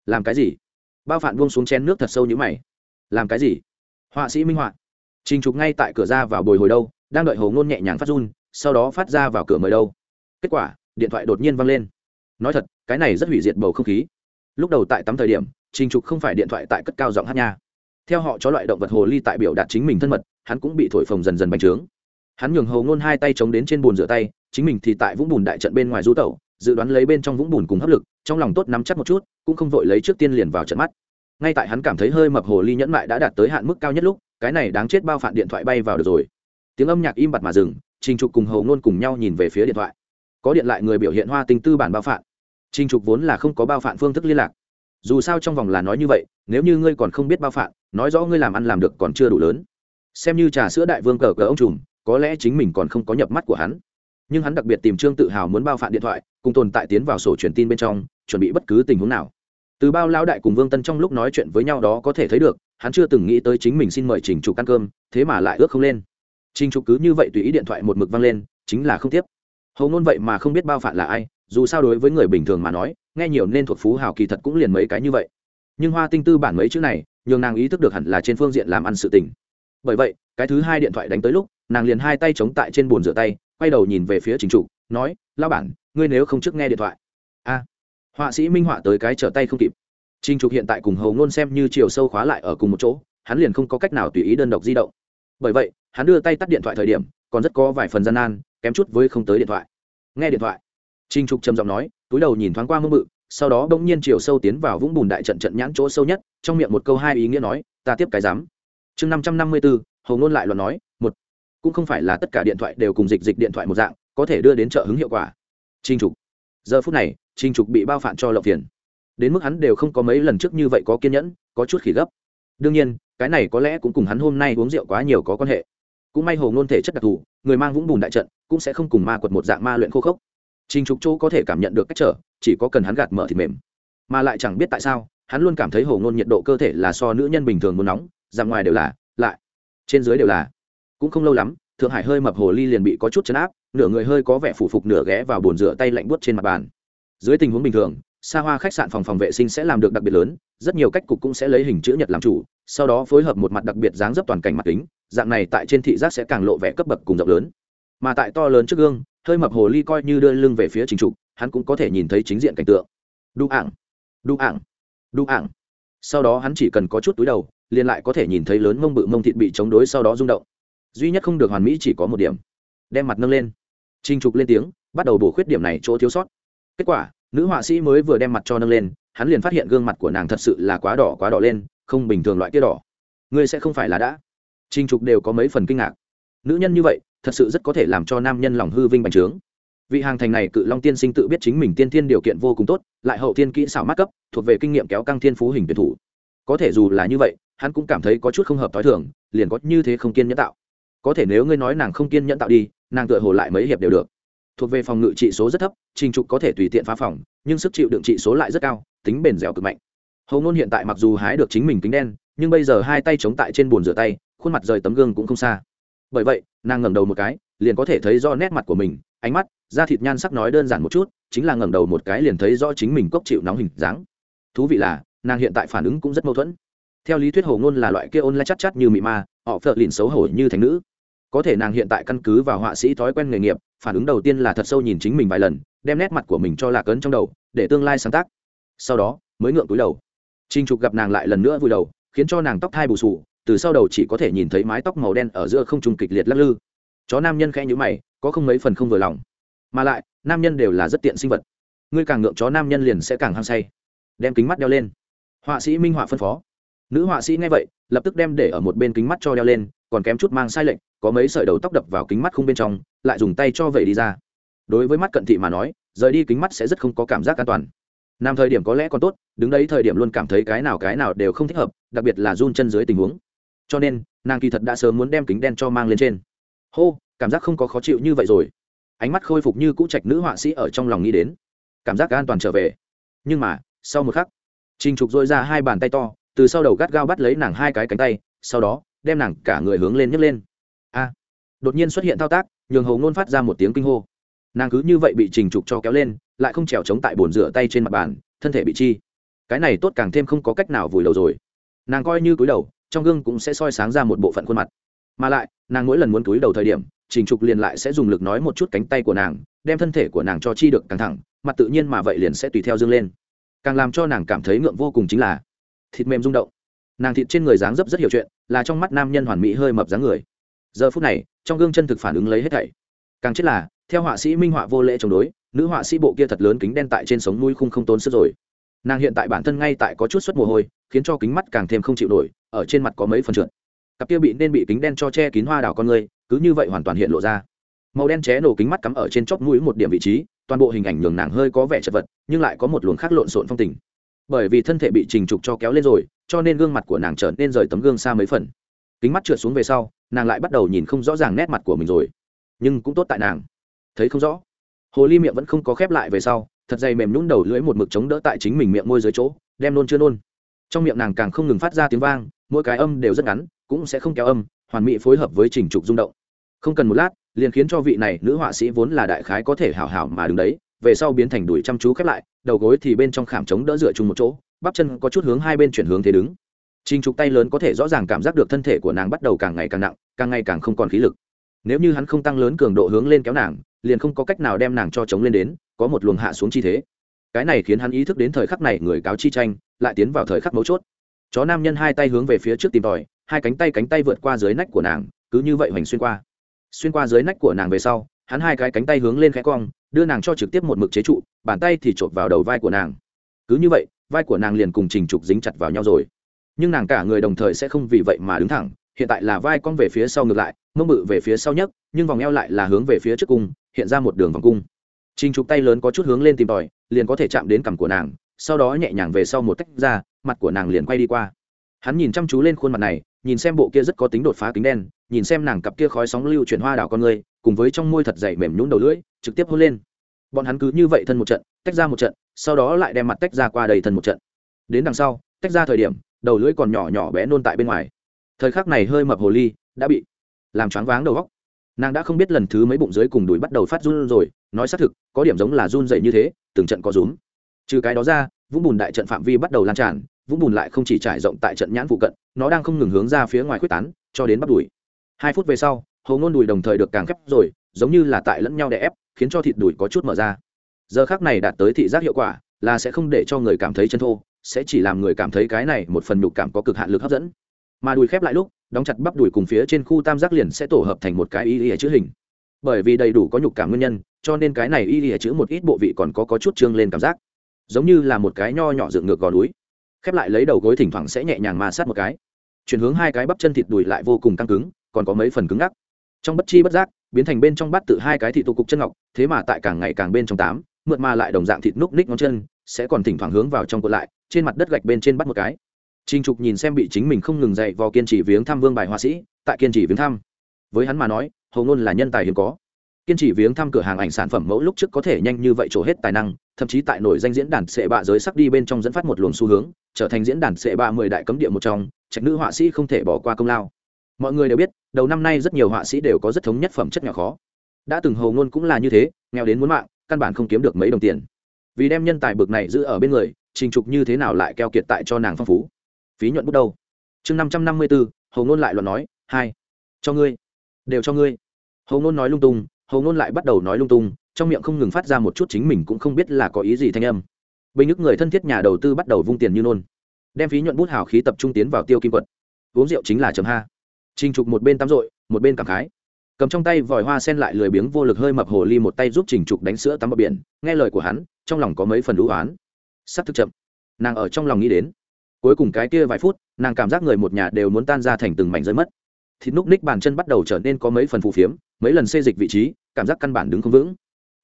Làm cái gì? Bao phản buông xuống chén nước thật sâu như mày. Làm cái gì? Họa sĩ minh họa. Trình trục ngay tại cửa ra vào bồi hồi đâu, đang đợi hồ ngôn nhẹ nhàng phát run, sau đó phát ra vào cửa mời đâu. Kết quả, điện thoại đột nhiên văng lên. Nói thật, cái này rất hủy diệt bầu không khí. Lúc đầu tại tắm thời điểm, trình trục không phải điện thoại tại cất cao giọng hát nha. Theo họ cho loại động vật hồ ly tại biểu đạt chính mình thân mật, hắn cũng bị thổi phồng dần dần bành trướng. Hắn nhường hầu ngôn hai tay chống đến trên bồn rửa tay, chính mình thì tại vũng bùn đại trận bên ngoài du tẩu, dự đoán lấy bên trong vũng bùn cùng hấp lực trong lòng tốt nắm chắc một chút, cũng không vội lấy trước tiên liền vào trận mắt. Ngay tại hắn cảm thấy hơi mập hồ ly nhẫn mại đã đạt tới hạn mức cao nhất lúc, cái này đáng chết bao phản điện thoại bay vào được rồi. Tiếng âm nhạc im bặt mà dừng, trình trục cùng hầu ngôn cùng nhau nhìn về phía điện thoại. Có điện lại người biểu hiện hoa tinh tư bản bao phản. Trình trục vốn là không có bao phản phương thức liên lạc. Dù sao trong vòng là nói như vậy, nếu như ngươi còn không biết bao phản, nói rõ ngươi làm ăn làm được còn chưa đủ lớn. Xem như trà sữa đại vương cờ cờ ông trùm, có lẽ chính mình còn không có nhập mắt của hắn. Nhưng hắn đặc biệt tìm trương tự hào muốn bao phản điện thoại, cùng tồn tại tiến vào sổ truyền tin bên trong chuẩn bị bất cứ tình huống nào. Từ bao lao đại cùng vương tân trong lúc nói chuyện với nhau đó có thể thấy được, hắn chưa từng nghĩ tới chính mình xin mời trình trục ăn cơm, thế mà lại ước không lên. Trình trục cứ như vậy tùy ý điện thoại một mực văng lên, chính là không tiếp. Hầu ngôn vậy mà không biết bao phản là ai, dù sao đối với người bình thường mà nói, nghe nhiều nên thuộc phú hào kỳ thật cũng liền mấy cái như vậy. Nhưng hoa tinh tư bản mấy chữ này, nhường nàng ý thức được hẳn là trên phương diện làm ăn sự tình. Bởi vậy, cái thứ hai điện thoại đánh tới lúc, nàng liền hai tay chống tại trên bồn rửa tay, quay đầu nhìn về phía chính chủ nói lao bản, ngươi nếu không trước nghe điện thoại. A họa sĩ minh họa tới cái trở tay không kịp. Trinh trục hiện tại cùng hầu ngôn xem như chiều sâu khóa lại ở cùng một chỗ, hắn liền không có cách nào tùy ý đơn độc di động. Bởi vậy, hắn đưa tay tắt điện thoại thời điểm, còn rất có vài phần gian nan, kém chút với không tới điện thoại. Nghe điện thoại trinh trục trầm giọng nói, túi đầu nhìn thoáng qua mơ mự sau đó bỗng nhiên chiều sâu tiến vào vũng bùn đại trận trận nhãn chỗ sâu nhất, trong miệng một câu hai ý nghĩa nói, ta tiếp cái dám chương năm trăm năm mươi bốn hầu ngôn lại luận nói, một, cũng không phải là tất cả điện thoại đều cùng dịch dịch điện thoại một dạng, có thể đưa đến trợ hứng hiệu quả. Trinh trục, giờ phút này trinh trục bị bao phản cho lộng tiền đến mức hắn đều không có mấy lần trước như vậy có kiên nhẫn, có chút khỉ gấp. Đương nhiên, cái này có lẽ cũng cùng hắn hôm nay uống rượu quá nhiều có quan hệ. Cũng may hồ ngôn thể chất đặc thù, người mang vũng bùn đại trận, cũng sẽ không cùng ma quật một dạng ma luyện khô khốc. Trình trục chỗ có thể cảm nhận được cách trở, chỉ có cần hắn gạt mở thì mềm. Mà lại chẳng biết tại sao, hắn luôn cảm thấy hồ ngôn nhiệt độ cơ thể là so nữ nhân bình thường muốn nóng, ra ngoài đều là, lại, trên dưới đều là. Cũng không lâu lắm, thượng hải hơi mập hồ ly liền bị có chút chấn áp, nửa người hơi có vẻ phủ phục nửa ghé vào bồn rửa tay lạnh buốt trên mặt bàn dưới tình huống bình thường xa hoa khách sạn phòng phòng vệ sinh sẽ làm được đặc biệt lớn, rất nhiều cách cục cũng sẽ lấy hình chữ nhật làm chủ, sau đó phối hợp một mặt đặc biệt dáng dấp toàn cảnh mặt kính, dạng này tại trên thị giác sẽ càng lộ vẻ cấp bậc cùng rộng lớn. Mà tại to lớn trước gương, hơi mập hồ ly coi như đưa lưng về phía chính trục, hắn cũng có thể nhìn thấy chính diện cảnh tượng. Đu ảng đu ảng đu ảng. Sau đó hắn chỉ cần có chút túi đầu, liền lại có thể nhìn thấy lớn mông bự mông thịt bị chống đối sau đó rung động. Duy nhất không được hoàn mỹ chỉ có một điểm. Đem mặt nâng lên. Trinh trục lên tiếng, bắt đầu bổ khuyết điểm này chỗ thiếu sót kết quả, nữ họa sĩ mới vừa đem mặt cho nâng lên, hắn liền phát hiện gương mặt của nàng thật sự là quá đỏ quá đỏ lên, không bình thường loại kia đỏ. Ngươi sẽ không phải là đã. Trinh trục đều có mấy phần kinh ngạc. Nữ nhân như vậy, thật sự rất có thể làm cho nam nhân lòng hư vinh bành trướng. Vị hàng thành này cự long tiên sinh tự biết chính mình tiên thiên điều kiện vô cùng tốt, lại hậu tiên kỹ xảo mát cấp, thuộc về kinh nghiệm kéo căng thiên phú hình tuyển thủ. Có thể dù là như vậy, hắn cũng cảm thấy có chút không hợp t h o i thường, liền có như thế không kiên nhẫn tạo. Có thể nếu ngươi nói nàng không kiên nhẫn tạo đi, nàng tựa hồ lại mấy hiệp đều được thuộc về phòng ngự trị số rất thấp, trình trục có thể tùy tiện phá phòng, nhưng sức chịu đựng trị số lại rất cao, tính bền dẻo cực mạnh. Hầu ngôn hiện tại mặc dù hái được chính mình kính đen, nhưng bây giờ hai tay chống tại trên bồn rửa tay, khuôn mặt rời tấm gương cũng không xa. Bởi vậy, nàng ngẩng đầu một cái, liền có thể thấy do nét mặt của mình, ánh mắt, da thịt nhan sắc nói đơn giản một chút, chính là ngẩng đầu một cái liền thấy rõ chính mình cốc chịu nóng hình dáng. Thú vị là, nàng hiện tại phản ứng cũng rất mâu thuẫn. Theo lý thuyết hầu ngôn là loại kia ôn lại chắc chắc như mị ma, họ phợ lìn xấu hổ như thành nữ có thể nàng hiện tại căn cứ vào họa sĩ thói quen nghề nghiệp, phản ứng đầu tiên là thật sâu nhìn chính mình vài lần, đem nét mặt của mình cho lạc ấn trong đầu, để tương lai sáng tác. Sau đó, mới ngượng túi đầu. Trinh trục gặp nàng lại lần nữa vùi đầu, khiến cho nàng tóc thai bù sù, từ sau đầu chỉ có thể nhìn thấy mái tóc màu đen ở giữa không trung kịch liệt lắc lư. Chó nam nhân khẽ nhữ mày, có không mấy phần không vừa lòng. Mà lại, nam nhân đều là rất tiện sinh vật. Ngươi càng ngượng chó nam nhân liền sẽ càng hăng say. Đem kính mắt đeo lên. Họa sĩ minh họa phân phó. Nữ họa sĩ nghe vậy, lập tức đem để ở một bên kính mắt cho đeo lên còn kém chút mang sai lệnh có mấy sợi đầu tóc đập vào kính mắt không bên trong, lại dùng tay cho vậy đi ra. Đối với mắt cận thị mà nói, rời đi kính mắt sẽ rất không có cảm giác an toàn. Nam thời điểm có lẽ còn tốt, đứng đấy thời điểm luôn cảm thấy cái nào cái nào đều không thích hợp, đặc biệt là run chân dưới tình huống. Cho nên, nàng kỳ thật đã sớm muốn đem kính đen cho mang lên trên. Hô, cảm giác không có khó chịu như vậy rồi. Ánh mắt khôi phục như cũ trạch nữ họa sĩ ở trong lòng nghĩ đến. Cảm giác an toàn trở về. Nhưng mà, sau một khắc, trình trục dội ra hai bàn tay to, từ sau đầu gắt gao bắt lấy nàng hai cái cánh tay, sau đó đem nàng cả người hướng lên nhấc lên. A, đột nhiên xuất hiện thao tác, nhường hầu ngôn phát ra một tiếng kinh hô. Nàng cứ như vậy bị trình trục cho kéo lên, lại không trèo chống tại bồn rửa tay trên mặt bàn, thân thể bị chi. Cái này tốt càng thêm không có cách nào vùi đầu rồi. Nàng coi như cúi đầu, trong gương cũng sẽ soi sáng ra một bộ phận khuôn mặt. Mà lại, nàng mỗi lần muốn cúi đầu thời điểm, trình trục liền lại sẽ dùng lực nói một chút cánh tay của nàng, đem thân thể của nàng cho chi được căng thẳng, mặt tự nhiên mà vậy liền sẽ tùy theo dương lên. Càng làm cho nàng cảm thấy ngượng vô cùng chính là, thịt mềm rung động nàng thịt trên người dáng dấp rất hiểu chuyện, là trong mắt nam nhân hoàn mỹ hơi mập dáng người. Giờ phút này, trong gương chân thực phản ứng lấy hết thảy. Càng chết là, theo họa sĩ minh họa vô lễ chống đối, nữ họa sĩ bộ kia thật lớn kính đen tại trên sống mũi khung không tốn sức rồi. Nàng hiện tại bản thân ngay tại có chút suất mồ hôi, khiến cho kính mắt càng thêm không chịu nổi, ở trên mặt có mấy phần trượt. Cặp kia bị nên bị kính đen cho che kín hoa đào con người, cứ như vậy hoàn toàn hiện lộ ra. Màu đen ché nổ kính mắt cắm ở trên chóp mũi một điểm vị trí, toàn bộ hình ảnh nhường nàng hơi có vẻ chật vật, nhưng lại có một luồng khác lộn xộn phong tình bởi vì thân thể bị trình trục cho kéo lên rồi, cho nên gương mặt của nàng trở nên rời tấm gương xa mấy phần. Kính mắt trượt xuống về sau, nàng lại bắt đầu nhìn không rõ ràng nét mặt của mình rồi. Nhưng cũng tốt tại nàng. Thấy không rõ. Hồ ly miệng vẫn không có khép lại về sau, thật dày mềm nhún đầu lưỡi một mực chống đỡ tại chính mình miệng môi dưới chỗ, đem nôn chưa nôn. Trong miệng nàng càng không ngừng phát ra tiếng vang, mỗi cái âm đều rất ngắn, cũng sẽ không kéo âm, hoàn mỹ phối hợp với trình trục rung động. Không cần một lát, liền khiến cho vị này nữ họa sĩ vốn là đại khái có thể hảo hảo mà đứng đấy về sau biến thành đuổi chăm chú khép lại đầu gối thì bên trong khảm chống đỡ dựa chung một chỗ bắp chân có chút hướng hai bên chuyển hướng thế đứng. Trình trục tay lớn có thể rõ ràng cảm giác được thân thể của nàng bắt đầu càng ngày càng nặng càng ngày càng không còn khí lực. Nếu như hắn không tăng lớn cường độ hướng lên kéo nàng liền không có cách nào đem nàng cho chống lên đến có một luồng hạ xuống chi thế. Cái này khiến hắn ý thức đến thời khắc này người cáo chi tranh lại tiến vào thời khắc mấu chốt. Chó nam nhân hai tay hướng về phía trước tìm đòi, hai cánh tay cánh tay vượt qua dưới nách của nàng cứ như vậy hoành xuyên qua. Xuyên qua dưới nách của nàng về sau hắn hai cái cánh tay hướng lên khẽ cong, đưa nàng cho trực tiếp một mực chế trụ, bàn tay thì chộp vào đầu vai của nàng. Cứ như vậy, vai của nàng liền cùng trình trục dính chặt vào nhau rồi. Nhưng nàng cả người đồng thời sẽ không vì vậy mà đứng thẳng, hiện tại là vai cong về phía sau ngược lại, mông bự về phía sau nhấc, nhưng vòng eo lại là hướng về phía trước cung, hiện ra một đường vòng cung. Trình trục tay lớn có chút hướng lên tìm tòi, liền có thể chạm đến cằm của nàng, sau đó nhẹ nhàng về sau một tách ra, mặt của nàng liền quay đi qua. Hắn nhìn chăm chú lên khuôn mặt này nhìn xem bộ kia rất có tính đột phá kính đen, nhìn xem nàng cặp kia khói sóng lưu chuyển hoa đảo con người, cùng với trong môi thật dày mềm nhún đầu lưỡi, trực tiếp hôn lên. Bọn hắn cứ như vậy thân một trận, tách ra một trận, sau đó lại đem mặt tách ra qua đầy thân một trận. Đến đằng sau, tách ra thời điểm, đầu lưỡi còn nhỏ nhỏ bé nôn tại bên ngoài. Thời khắc này hơi mập hồ ly đã bị làm choáng váng đầu góc nàng đã không biết lần thứ mấy bụng dưới cùng đùi bắt đầu phát run rồi, nói xác thực, có điểm giống là run dậy như thế, từng trận có rúm. Trừ cái đó ra, vũng bùn đại trận phạm vi bắt đầu lan tràn vũng bùn lại không chỉ trải rộng tại trận nhãn phụ cận, nó đang không ngừng hướng ra phía ngoài quyết tán, cho đến bắt đùi. Hai phút về sau hầu ngôn đùi đồng thời được càng khép rồi, giống như là tại lẫn nhau đè ép, khiến cho thịt đùi có chút mở ra. Giờ khác này đạt tới thị giác hiệu quả, là sẽ không để cho người cảm thấy chân thô, sẽ chỉ làm người cảm thấy cái này một phần nhục cảm có cực hạn lực hấp dẫn. Mà đùi khép lại lúc, đóng chặt bắp đùi cùng phía trên khu tam giác liền sẽ tổ hợp thành một cái y y chữ hình. Bởi vì đầy đủ có nhục cảm nguyên nhân, cho nên cái này y y chữ một ít bộ vị còn có có chút trương lên cảm giác. Giống như là một cái nho nhỏ dựng ngược gò núi khép lại lấy đầu gối thỉnh thoảng sẽ nhẹ nhàng ma sát một cái chuyển hướng hai cái bắp chân thịt đùi lại vô cùng căng cứng còn có mấy phần cứng ngắc trong bất chi bất giác biến thành bên trong bát tự hai cái thị tụ cục chân ngọc thế mà tại càng ngày càng bên trong tám mượt mà lại đồng dạng thịt núc ních ngón chân sẽ còn thỉnh thoảng hướng vào trong cột lại trên mặt đất gạch bên trên bắt một cái Trình Trục nhìn xem bị chính mình không ngừng dạy vò kiên trì viếng thăm Vương bài họa sĩ, tại kiên trì viếng thăm. Với hắn mà nói, Hồ Nôn là nhân tài hiếm có. Kiên trì viếng thăm cửa hàng ảnh sản phẩm mẫu lúc trước có thể nhanh như vậy trổ hết tài năng, thậm chí tại nổi danh diễn đàn sệ bạ giới sắc đi bên trong dẫn phát một luồng xu hướng, trở thành diễn đàn sệ bạ mười đại cấm địa một trong, trạch nữ họa sĩ không thể bỏ qua công lao. Mọi người đều biết, đầu năm nay rất nhiều họa sĩ đều có rất thống nhất phẩm chất nhỏ khó. Đã từng Hồ Nôn cũng là như thế, nghèo đến muốn mạng, căn bản không kiếm được mấy đồng tiền. Vì đem nhân tài bực này giữ ở bên người, Trình Trục như thế nào lại keo kiệt tại cho nàng phong phú phí nhuận bút đâu chương năm trăm năm mươi bốn hầu ngôn lại luận nói hai cho ngươi đều cho ngươi hầu ngôn nói lung tung hầu ngôn lại bắt đầu nói lung tung, trong miệng không ngừng phát ra một chút chính mình cũng không biết là có ý gì thanh âm. Bình ức người thân thiết nhà đầu tư bắt đầu vung tiền như nôn, đem phí nhuận bút hào khí tập trung tiến vào tiêu kim quật. Uống rượu chính là chấm ha. Trình trục một bên tắm rội, một bên cảm khái. Cầm trong tay vòi hoa sen lại lười biếng vô lực hơi mập hồ ly một tay giúp trình trục đánh sữa tắm bờ biển, nghe lời của hắn, trong lòng có mấy phần đũ oán. Sắp thức chậm. Nàng ở trong lòng nghĩ đến. Cuối cùng cái kia vài phút, nàng cảm giác người một nhà đều muốn tan ra thành từng mảnh rơi mất thịt núc ních bàn chân bắt đầu trở nên có mấy phần phù phiếm, mấy lần xê dịch vị trí, cảm giác căn bản đứng không vững.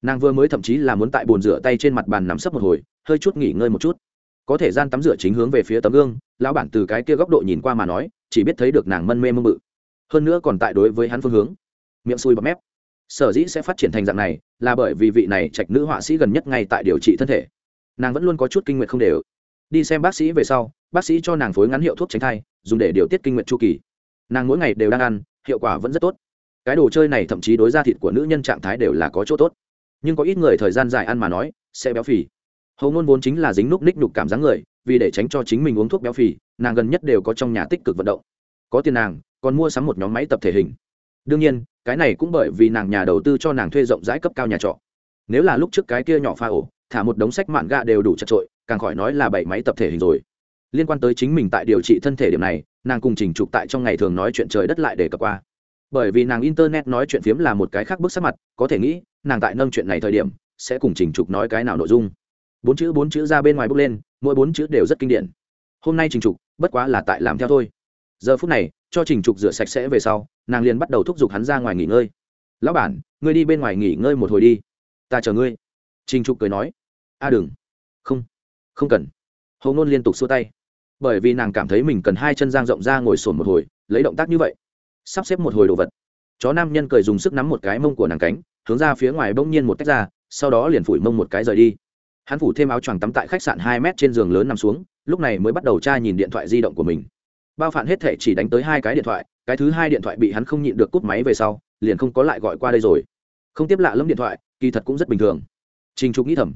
Nàng vừa mới thậm chí là muốn tại bồn rửa tay trên mặt bàn nằm sấp một hồi, hơi chút nghỉ ngơi một chút. Có thể gian tắm rửa chính hướng về phía tấm gương, lão bản từ cái kia góc độ nhìn qua mà nói, chỉ biết thấy được nàng mân mê mơ mự hơn nữa còn tại đối với hắn phương hướng. Miệng xui bọt mép. Sở dĩ sẽ phát triển thành dạng này, là bởi vì vị này trạch nữ họa sĩ gần nhất ngay tại điều trị thân thể. Nàng vẫn luôn có chút kinh nguyện không đều. Đi xem bác sĩ về sau, bác sĩ cho nàng phối ngắn hiệu thuốc tránh thai, dùng để điều tiết kinh nguyện chu kỳ nàng mỗi ngày đều đang ăn, hiệu quả vẫn rất tốt. Cái đồ chơi này thậm chí đối ra thịt của nữ nhân trạng thái đều là có chỗ tốt. Nhưng có ít người thời gian dài ăn mà nói, sẽ béo phì. Hầu ngôn vốn chính là dính núc ních nhục cảm giác người, vì để tránh cho chính mình uống thuốc béo phì, nàng gần nhất đều có trong nhà tích cực vận động. Có tiền nàng, còn mua sắm một nhóm máy tập thể hình. Đương nhiên, cái này cũng bởi vì nàng nhà đầu tư cho nàng thuê rộng rãi cấp cao nhà trọ. Nếu là lúc trước cái kia nhỏ pha ổ, thả một đống sách mạn gạ đều đủ chật trội càng khỏi nói là bảy máy tập thể hình rồi. Liên quan tới chính mình tại điều trị thân thể điểm này nàng cùng trình trục tại trong ngày thường nói chuyện trời đất lại để cập qua. Bởi vì nàng internet nói chuyện phiếm là một cái khác bước sắc mặt, có thể nghĩ, nàng tại nâng chuyện này thời điểm, sẽ cùng trình trục nói cái nào nội dung. Bốn chữ bốn chữ ra bên ngoài bước lên, mỗi bốn chữ đều rất kinh điển. Hôm nay trình trục, bất quá là tại làm theo thôi. Giờ phút này, cho trình trục rửa sạch sẽ về sau, nàng liền bắt đầu thúc giục hắn ra ngoài nghỉ ngơi. Lão bản, ngươi đi bên ngoài nghỉ ngơi một hồi đi. Ta chờ ngươi. Trình trục cười nói. A, đừng. Không. Không cần. Hầu ngôn liên tục xua tay bởi vì nàng cảm thấy mình cần hai chân giang rộng ra ngồi sồn một hồi, lấy động tác như vậy, sắp xếp một hồi đồ vật. Chó nam nhân cười dùng sức nắm một cái mông của nàng cánh, hướng ra phía ngoài bỗng nhiên một tách ra, sau đó liền phủi mông một cái rời đi. Hắn phủ thêm áo choàng tắm tại khách sạn hai mét trên giường lớn nằm xuống, lúc này mới bắt đầu tra nhìn điện thoại di động của mình. Bao phản hết thể chỉ đánh tới hai cái điện thoại, cái thứ hai điện thoại bị hắn không nhịn được cút máy về sau, liền không có lại gọi qua đây rồi. Không tiếp lạ lẫm điện thoại, kỳ thật cũng rất bình thường. Trình trục nghĩ thầm,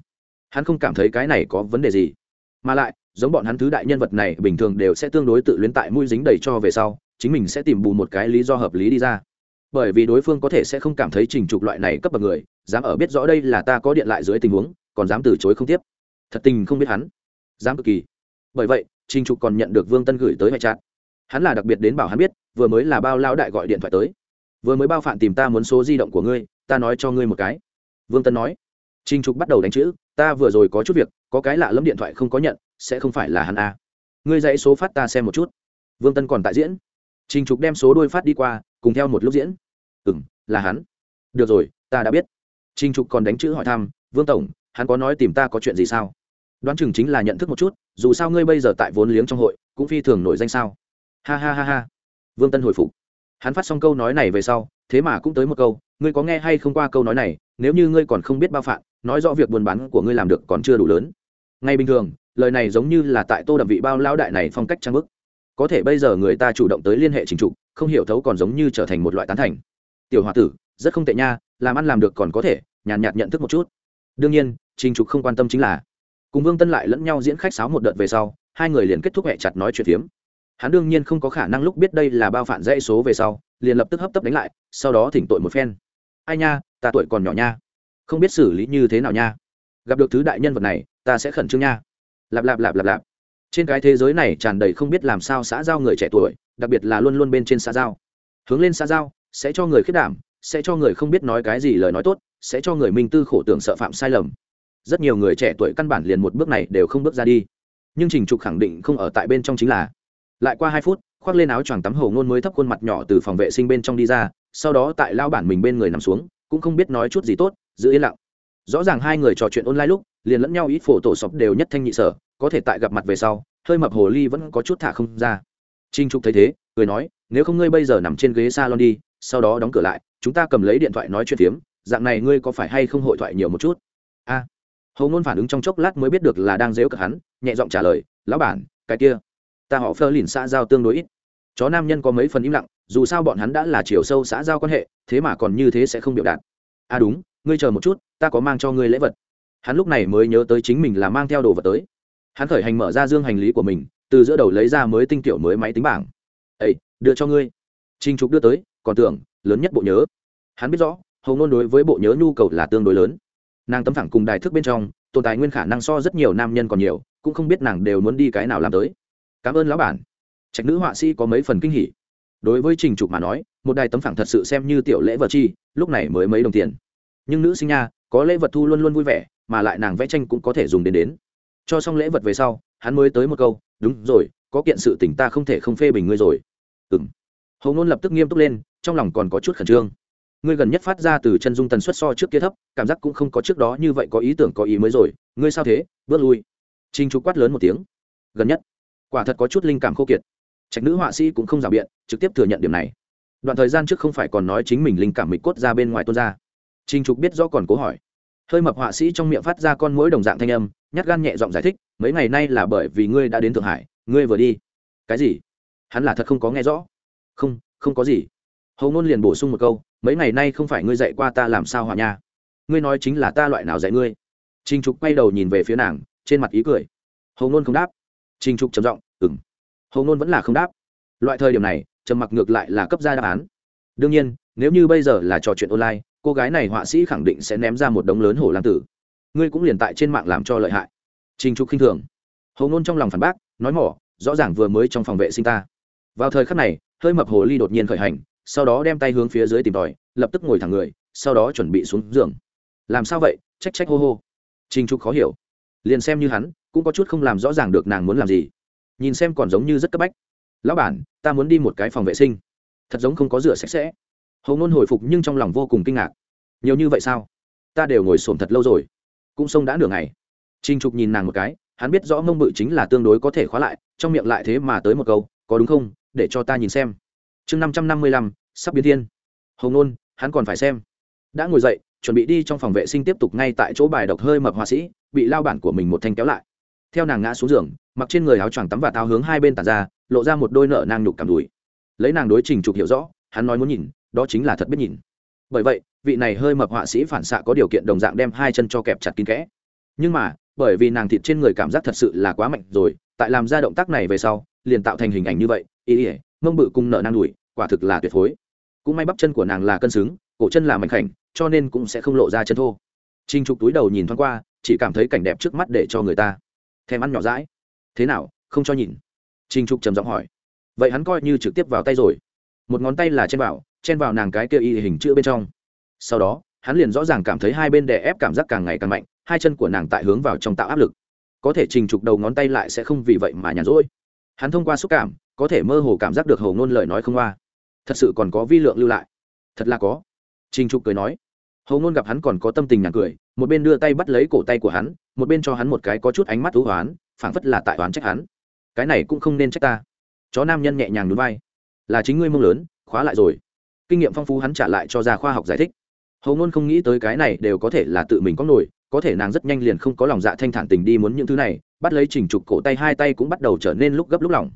hắn không cảm thấy cái này có vấn đề gì. Mà lại giống bọn hắn thứ đại nhân vật này bình thường đều sẽ tương đối tự luyến tại mũi dính đầy cho về sau, chính mình sẽ tìm bù một cái lý do hợp lý đi ra. Bởi vì đối phương có thể sẽ không cảm thấy trình trục loại này cấp bậc người, dám ở biết rõ đây là ta có điện lại dưới tình huống, còn dám từ chối không tiếp. Thật tình không biết hắn. Dám cực kỳ. Bởi vậy, trình trục còn nhận được vương tân gửi tới hệ trạng hắn là đặc biệt đến bảo hắn biết, vừa mới là bao lao đại gọi điện thoại tới. Vừa mới bao phạm tìm ta muốn số di động của ngươi, ta nói cho ngươi một cái. Vương tân nói. Trình trục bắt đầu đánh chữ, ta vừa rồi có chút việc có cái lạ lẫm điện thoại không có nhận, sẽ không phải là hắn a à. ngươi dãy số phát ta xem một chút. Vương tân còn tại diễn. Trình trục đem số đôi phát đi qua, cùng theo một lúc diễn. Ừ m là hắn. Được rồi, ta đã biết. Trình trục còn đánh chữ hỏi thăm, vương tổng, hắn có nói tìm ta có chuyện gì sao? Đoán chừng chính là nhận thức một chút, dù sao ngươi bây giờ tại vốn liếng trong hội, cũng phi thường nổi danh sao. Ha ha ha ha. Vương tân hồi phục. Hắn phát xong câu nói này về sau, thế mà cũng tới một câu, ngươi có nghe hay không qua câu nói này, nếu như ngươi còn không biết bao phạm nói rõ việc buôn bán của ngươi làm được còn chưa đủ lớn. Ngay bình thường lời này giống như là tại tô đậm vị bao lão đại này phong cách trang bức. Có thể bây giờ người ta chủ động tới liên hệ trình trục không hiểu thấu còn giống như trở thành một loại tán thành. Tiểu h o a tử rất không tệ nha làm ăn làm được còn có thể nhàn nhạt, nhạt nhận thức một chút. Đương nhiên trình trục không quan tâm chính là cùng vương tân lại lẫn nhau diễn khách sáo một đợt về sau hai người liền kết thúc hẹ chặt nói chuyện phiếm. Hắn đương nhiên không có khả năng lúc biết đây là bao phản dãy số về sau liền lập tức hấp tấp đánh lại sau đó thỉnh tội một phen. Ai nha ta tuổi còn nhỏ nha không biết xử lý như thế nào nha. Gặp được thứ đại nhân vật này, ta sẽ khẩn trương nha. Lạp lạp lạp lạp lạp. Trên cái thế giới này tràn đầy không biết làm sao xã giao người trẻ tuổi, đặc biệt là luôn luôn bên trên xã giao. Hướng lên xã giao, sẽ cho người khiết đảm, sẽ cho người không biết nói cái gì lời nói tốt, sẽ cho người minh tư khổ tưởng sợ phạm sai lầm. Rất nhiều người trẻ tuổi căn bản liền một bước này đều không bước ra đi. Nhưng trình trục khẳng định không ở tại bên trong chính là. Lại qua hai phút, khoác lên áo choàng tắm hầu ngôn mới thấp khuôn mặt nhỏ từ phòng vệ sinh bên trong đi ra, sau đó tại lao bản mình bên người nằm xuống, cũng không biết nói chút gì tốt giữ yên lặng. Rõ ràng hai người trò chuyện online lúc liền lẫn nhau ít phổ tổ sọc đều nhất thanh nhị sở có thể tại gặp mặt về sau hơi mập hồ ly vẫn có chút thả không ra. Trinh trục thấy thế cười nói nếu không ngươi bây giờ nằm trên ghế salon đi sau đó đóng cửa lại chúng ta cầm lấy điện thoại nói chuyện phiếm dạng này ngươi có phải hay không hội thoại nhiều một chút? A. À, hầu ngôn phản ứng trong chốc lát mới biết được là đang dếu cả hắn nhẹ giọng trả lời lão bản cái kia ta họ phơ lìn xã giao tương đối ít. Chó nam nhân có mấy phần im lặng dù sao bọn hắn đã là chiều sâu xã giao quan hệ thế mà còn như thế sẽ không biểu đạt. À đúng ngươi chờ một chút ta có mang cho ngươi lễ vật. Hắn lúc này mới nhớ tới chính mình là mang theo đồ vật tới. Hắn khởi hành mở ra dương hành lý của mình từ giữa đầu lấy ra mới tinh tiểu mới máy tính bảng. Ấy, đưa cho ngươi. Trinh trục đưa tới còn tưởng lớn nhất bộ nhớ. Hắn biết rõ hầu ngôn đối với bộ nhớ nhu cầu là tương đối lớn. Nàng tấm thẳng cùng đài thức bên trong tồn tại nguyên khả năng so rất nhiều nam nhân còn nhiều cũng không biết nàng đều muốn đi cái nào làm tới. Cảm ơn lão bản. Trạch nữ họa sĩ có mấy phần kinh hỉ. Đối với trình trục mà nói một đài tấm phẳng thật sự xem như tiểu lễ vật chi lúc này mới mấy đồng tiền nhưng nữ sinh nha, có lễ vật thu luôn luôn vui vẻ, mà lại nàng vẽ tranh cũng có thể dùng đến đến. Cho xong lễ vật về sau, hắn mới tới một câu, đúng rồi, có kiện sự tỉnh ta không thể không phê bình ngươi rồi. Ừ m hầu ngôn lập tức nghiêm túc lên, trong lòng còn có chút khẩn trương. Ngươi gần nhất phát ra từ chân dung tần suất so trước kia thấp, cảm giác cũng không có trước đó như vậy có ý tưởng có ý mới rồi, ngươi sao thế? Bước lui. Trinh chú quát lớn một tiếng. Gần nhất. Quả thật có chút linh cảm khô kiệt. Trạch nữ họa sĩ cũng không rào biện, trực tiếp thừa nhận điểm này. Đoạn thời gian trước không phải còn nói chính mình linh cảm mịch cốt ra bên ngoài tuôn ra. Trình trục biết rõ còn cố hỏi. Hơi mập họa sĩ trong miệng phát ra con mũi đồng dạng thanh âm, nhát gan nhẹ giọng giải thích, mấy ngày nay là bởi vì ngươi đã đến thượng hải, ngươi vừa đi. Cái gì? Hắn là thật không có nghe rõ. Không không có gì. Hầu Nôn liền bổ sung một câu, mấy ngày nay không phải ngươi dạy qua ta làm sao hòa nha? Ngươi nói chính là ta loại nào dạy ngươi? Trình trục quay đầu nhìn về phía nàng, trên mặt ý cười. Hầu Nôn không đáp. Trình trục trầm giọng, Ừm. hầu Nôn vẫn là không đáp. Loại thời điểm này, trầm mặc ngược lại là cấp ra đáp án. Đương nhiên, nếu như bây giờ là trò chuyện online cô gái này họa sĩ khẳng định sẽ ném ra một đống lớn hổ lang tử. Ngươi cũng liền tại trên mạng làm cho lợi hại. Trình trục khinh thường. Hầu ngôn trong lòng phản bác, nói mỏ, rõ ràng vừa mới trong phòng vệ sinh ta. Vào thời khắc này, hơi mập hồ ly đột nhiên khởi hành, sau đó đem tay hướng phía dưới tìm tòi, lập tức ngồi thẳng người, sau đó chuẩn bị xuống giường. Làm sao vậy? Trách trách hô hô. Trình trục khó hiểu. Liền xem như hắn, cũng có chút không làm rõ ràng được nàng muốn làm gì. Nhìn xem còn giống như rất cấp bách. Lão bản, ta muốn đi một cái phòng vệ sinh. Thật giống không có rửa sạch sẽ hầu ngôn hồi phục nhưng trong lòng vô cùng kinh ngạc. Nhiều như vậy sao? Ta đều ngồi xổm thật lâu rồi, cũng sông đã nửa ngày. Trinh trục nhìn nàng một cái, hắn biết rõ mông bự chính là tương đối có thể khóa lại, trong miệng lại thế mà tới một câu, có đúng không? Để cho ta nhìn xem. Chương năm trăm năm mươi lăm, sắp biến thiên. Hầu ngôn, hắn còn phải xem. Đã ngồi dậy, chuẩn bị đi trong phòng vệ sinh tiếp tục ngay tại chỗ bài độc hơi mập họa sĩ, bị lao bản của mình một thanh kéo lại. Theo nàng ngã xuống giường, mặc trên người áo choàng tắm và tao hướng hai bên tàn ra, lộ ra một đôi nợ nang nhục cảm đùi. Lấy nàng đối trình trục hiểu rõ, hắn nói muốn nhìn đó chính là thật biết nhìn. Bởi vậy, vị này hơi mập họa sĩ phản xạ có điều kiện đồng dạng đem hai chân cho kẹp chặt kín kẽ. Nhưng mà, bởi vì nàng thịt trên người cảm giác thật sự là quá mạnh rồi, tại làm ra động tác này về sau, liền tạo thành hình ảnh như vậy, ý ỉa mông bự cung nợ nang đùi, quả thực là tuyệt phối. Cũng may bắp chân của nàng là cân xứng, cổ chân là mảnh khảnh, cho nên cũng sẽ không lộ ra chân thô. Trinh trục túi đầu nhìn thoáng qua, chỉ cảm thấy cảnh đẹp trước mắt để cho người ta thèm ăn nhỏ rãi thế nào, không cho nhìn? Trinh trục trầm giọng hỏi. Vậy hắn coi như trực tiếp vào tay rồi. Một ngón tay là trên bảo chen vào nàng cái kia y hình chữ bên trong. Sau đó, hắn liền rõ ràng cảm thấy hai bên đè ép cảm giác càng ngày càng mạnh, hai chân của nàng tại hướng vào trong tạo áp lực. Có thể trình trục đầu ngón tay lại sẽ không vì vậy mà nhàn rỗi. Hắn thông qua xúc cảm, có thể mơ hồ cảm giác được hầu ngôn lời nói không qua thật sự còn có vi lượng lưu lại. Thật là có. Trình trục cười nói. Hầu ngôn gặp hắn còn có tâm tình nhàn cười, một bên đưa tay bắt lấy cổ tay của hắn, một bên cho hắn một cái có chút ánh mắt thú hoán, phảng phất là tại oán trách hắn. Cái này cũng không nên trách ta. Chó nam nhân nhẹ nhàng núi vai. Là chính ngươi mông lớn, khóa lại rồi kinh nghiệm phong phú hắn trả lại cho ra khoa học giải thích. Hầu ngôn không nghĩ tới cái này đều có thể là tự mình có nổi, có thể nàng rất nhanh liền không có lòng dạ thanh thản tình đi muốn những thứ này, bắt lấy chỉnh trục cổ tay hai tay cũng bắt đầu trở nên lúc gấp lúc lỏng.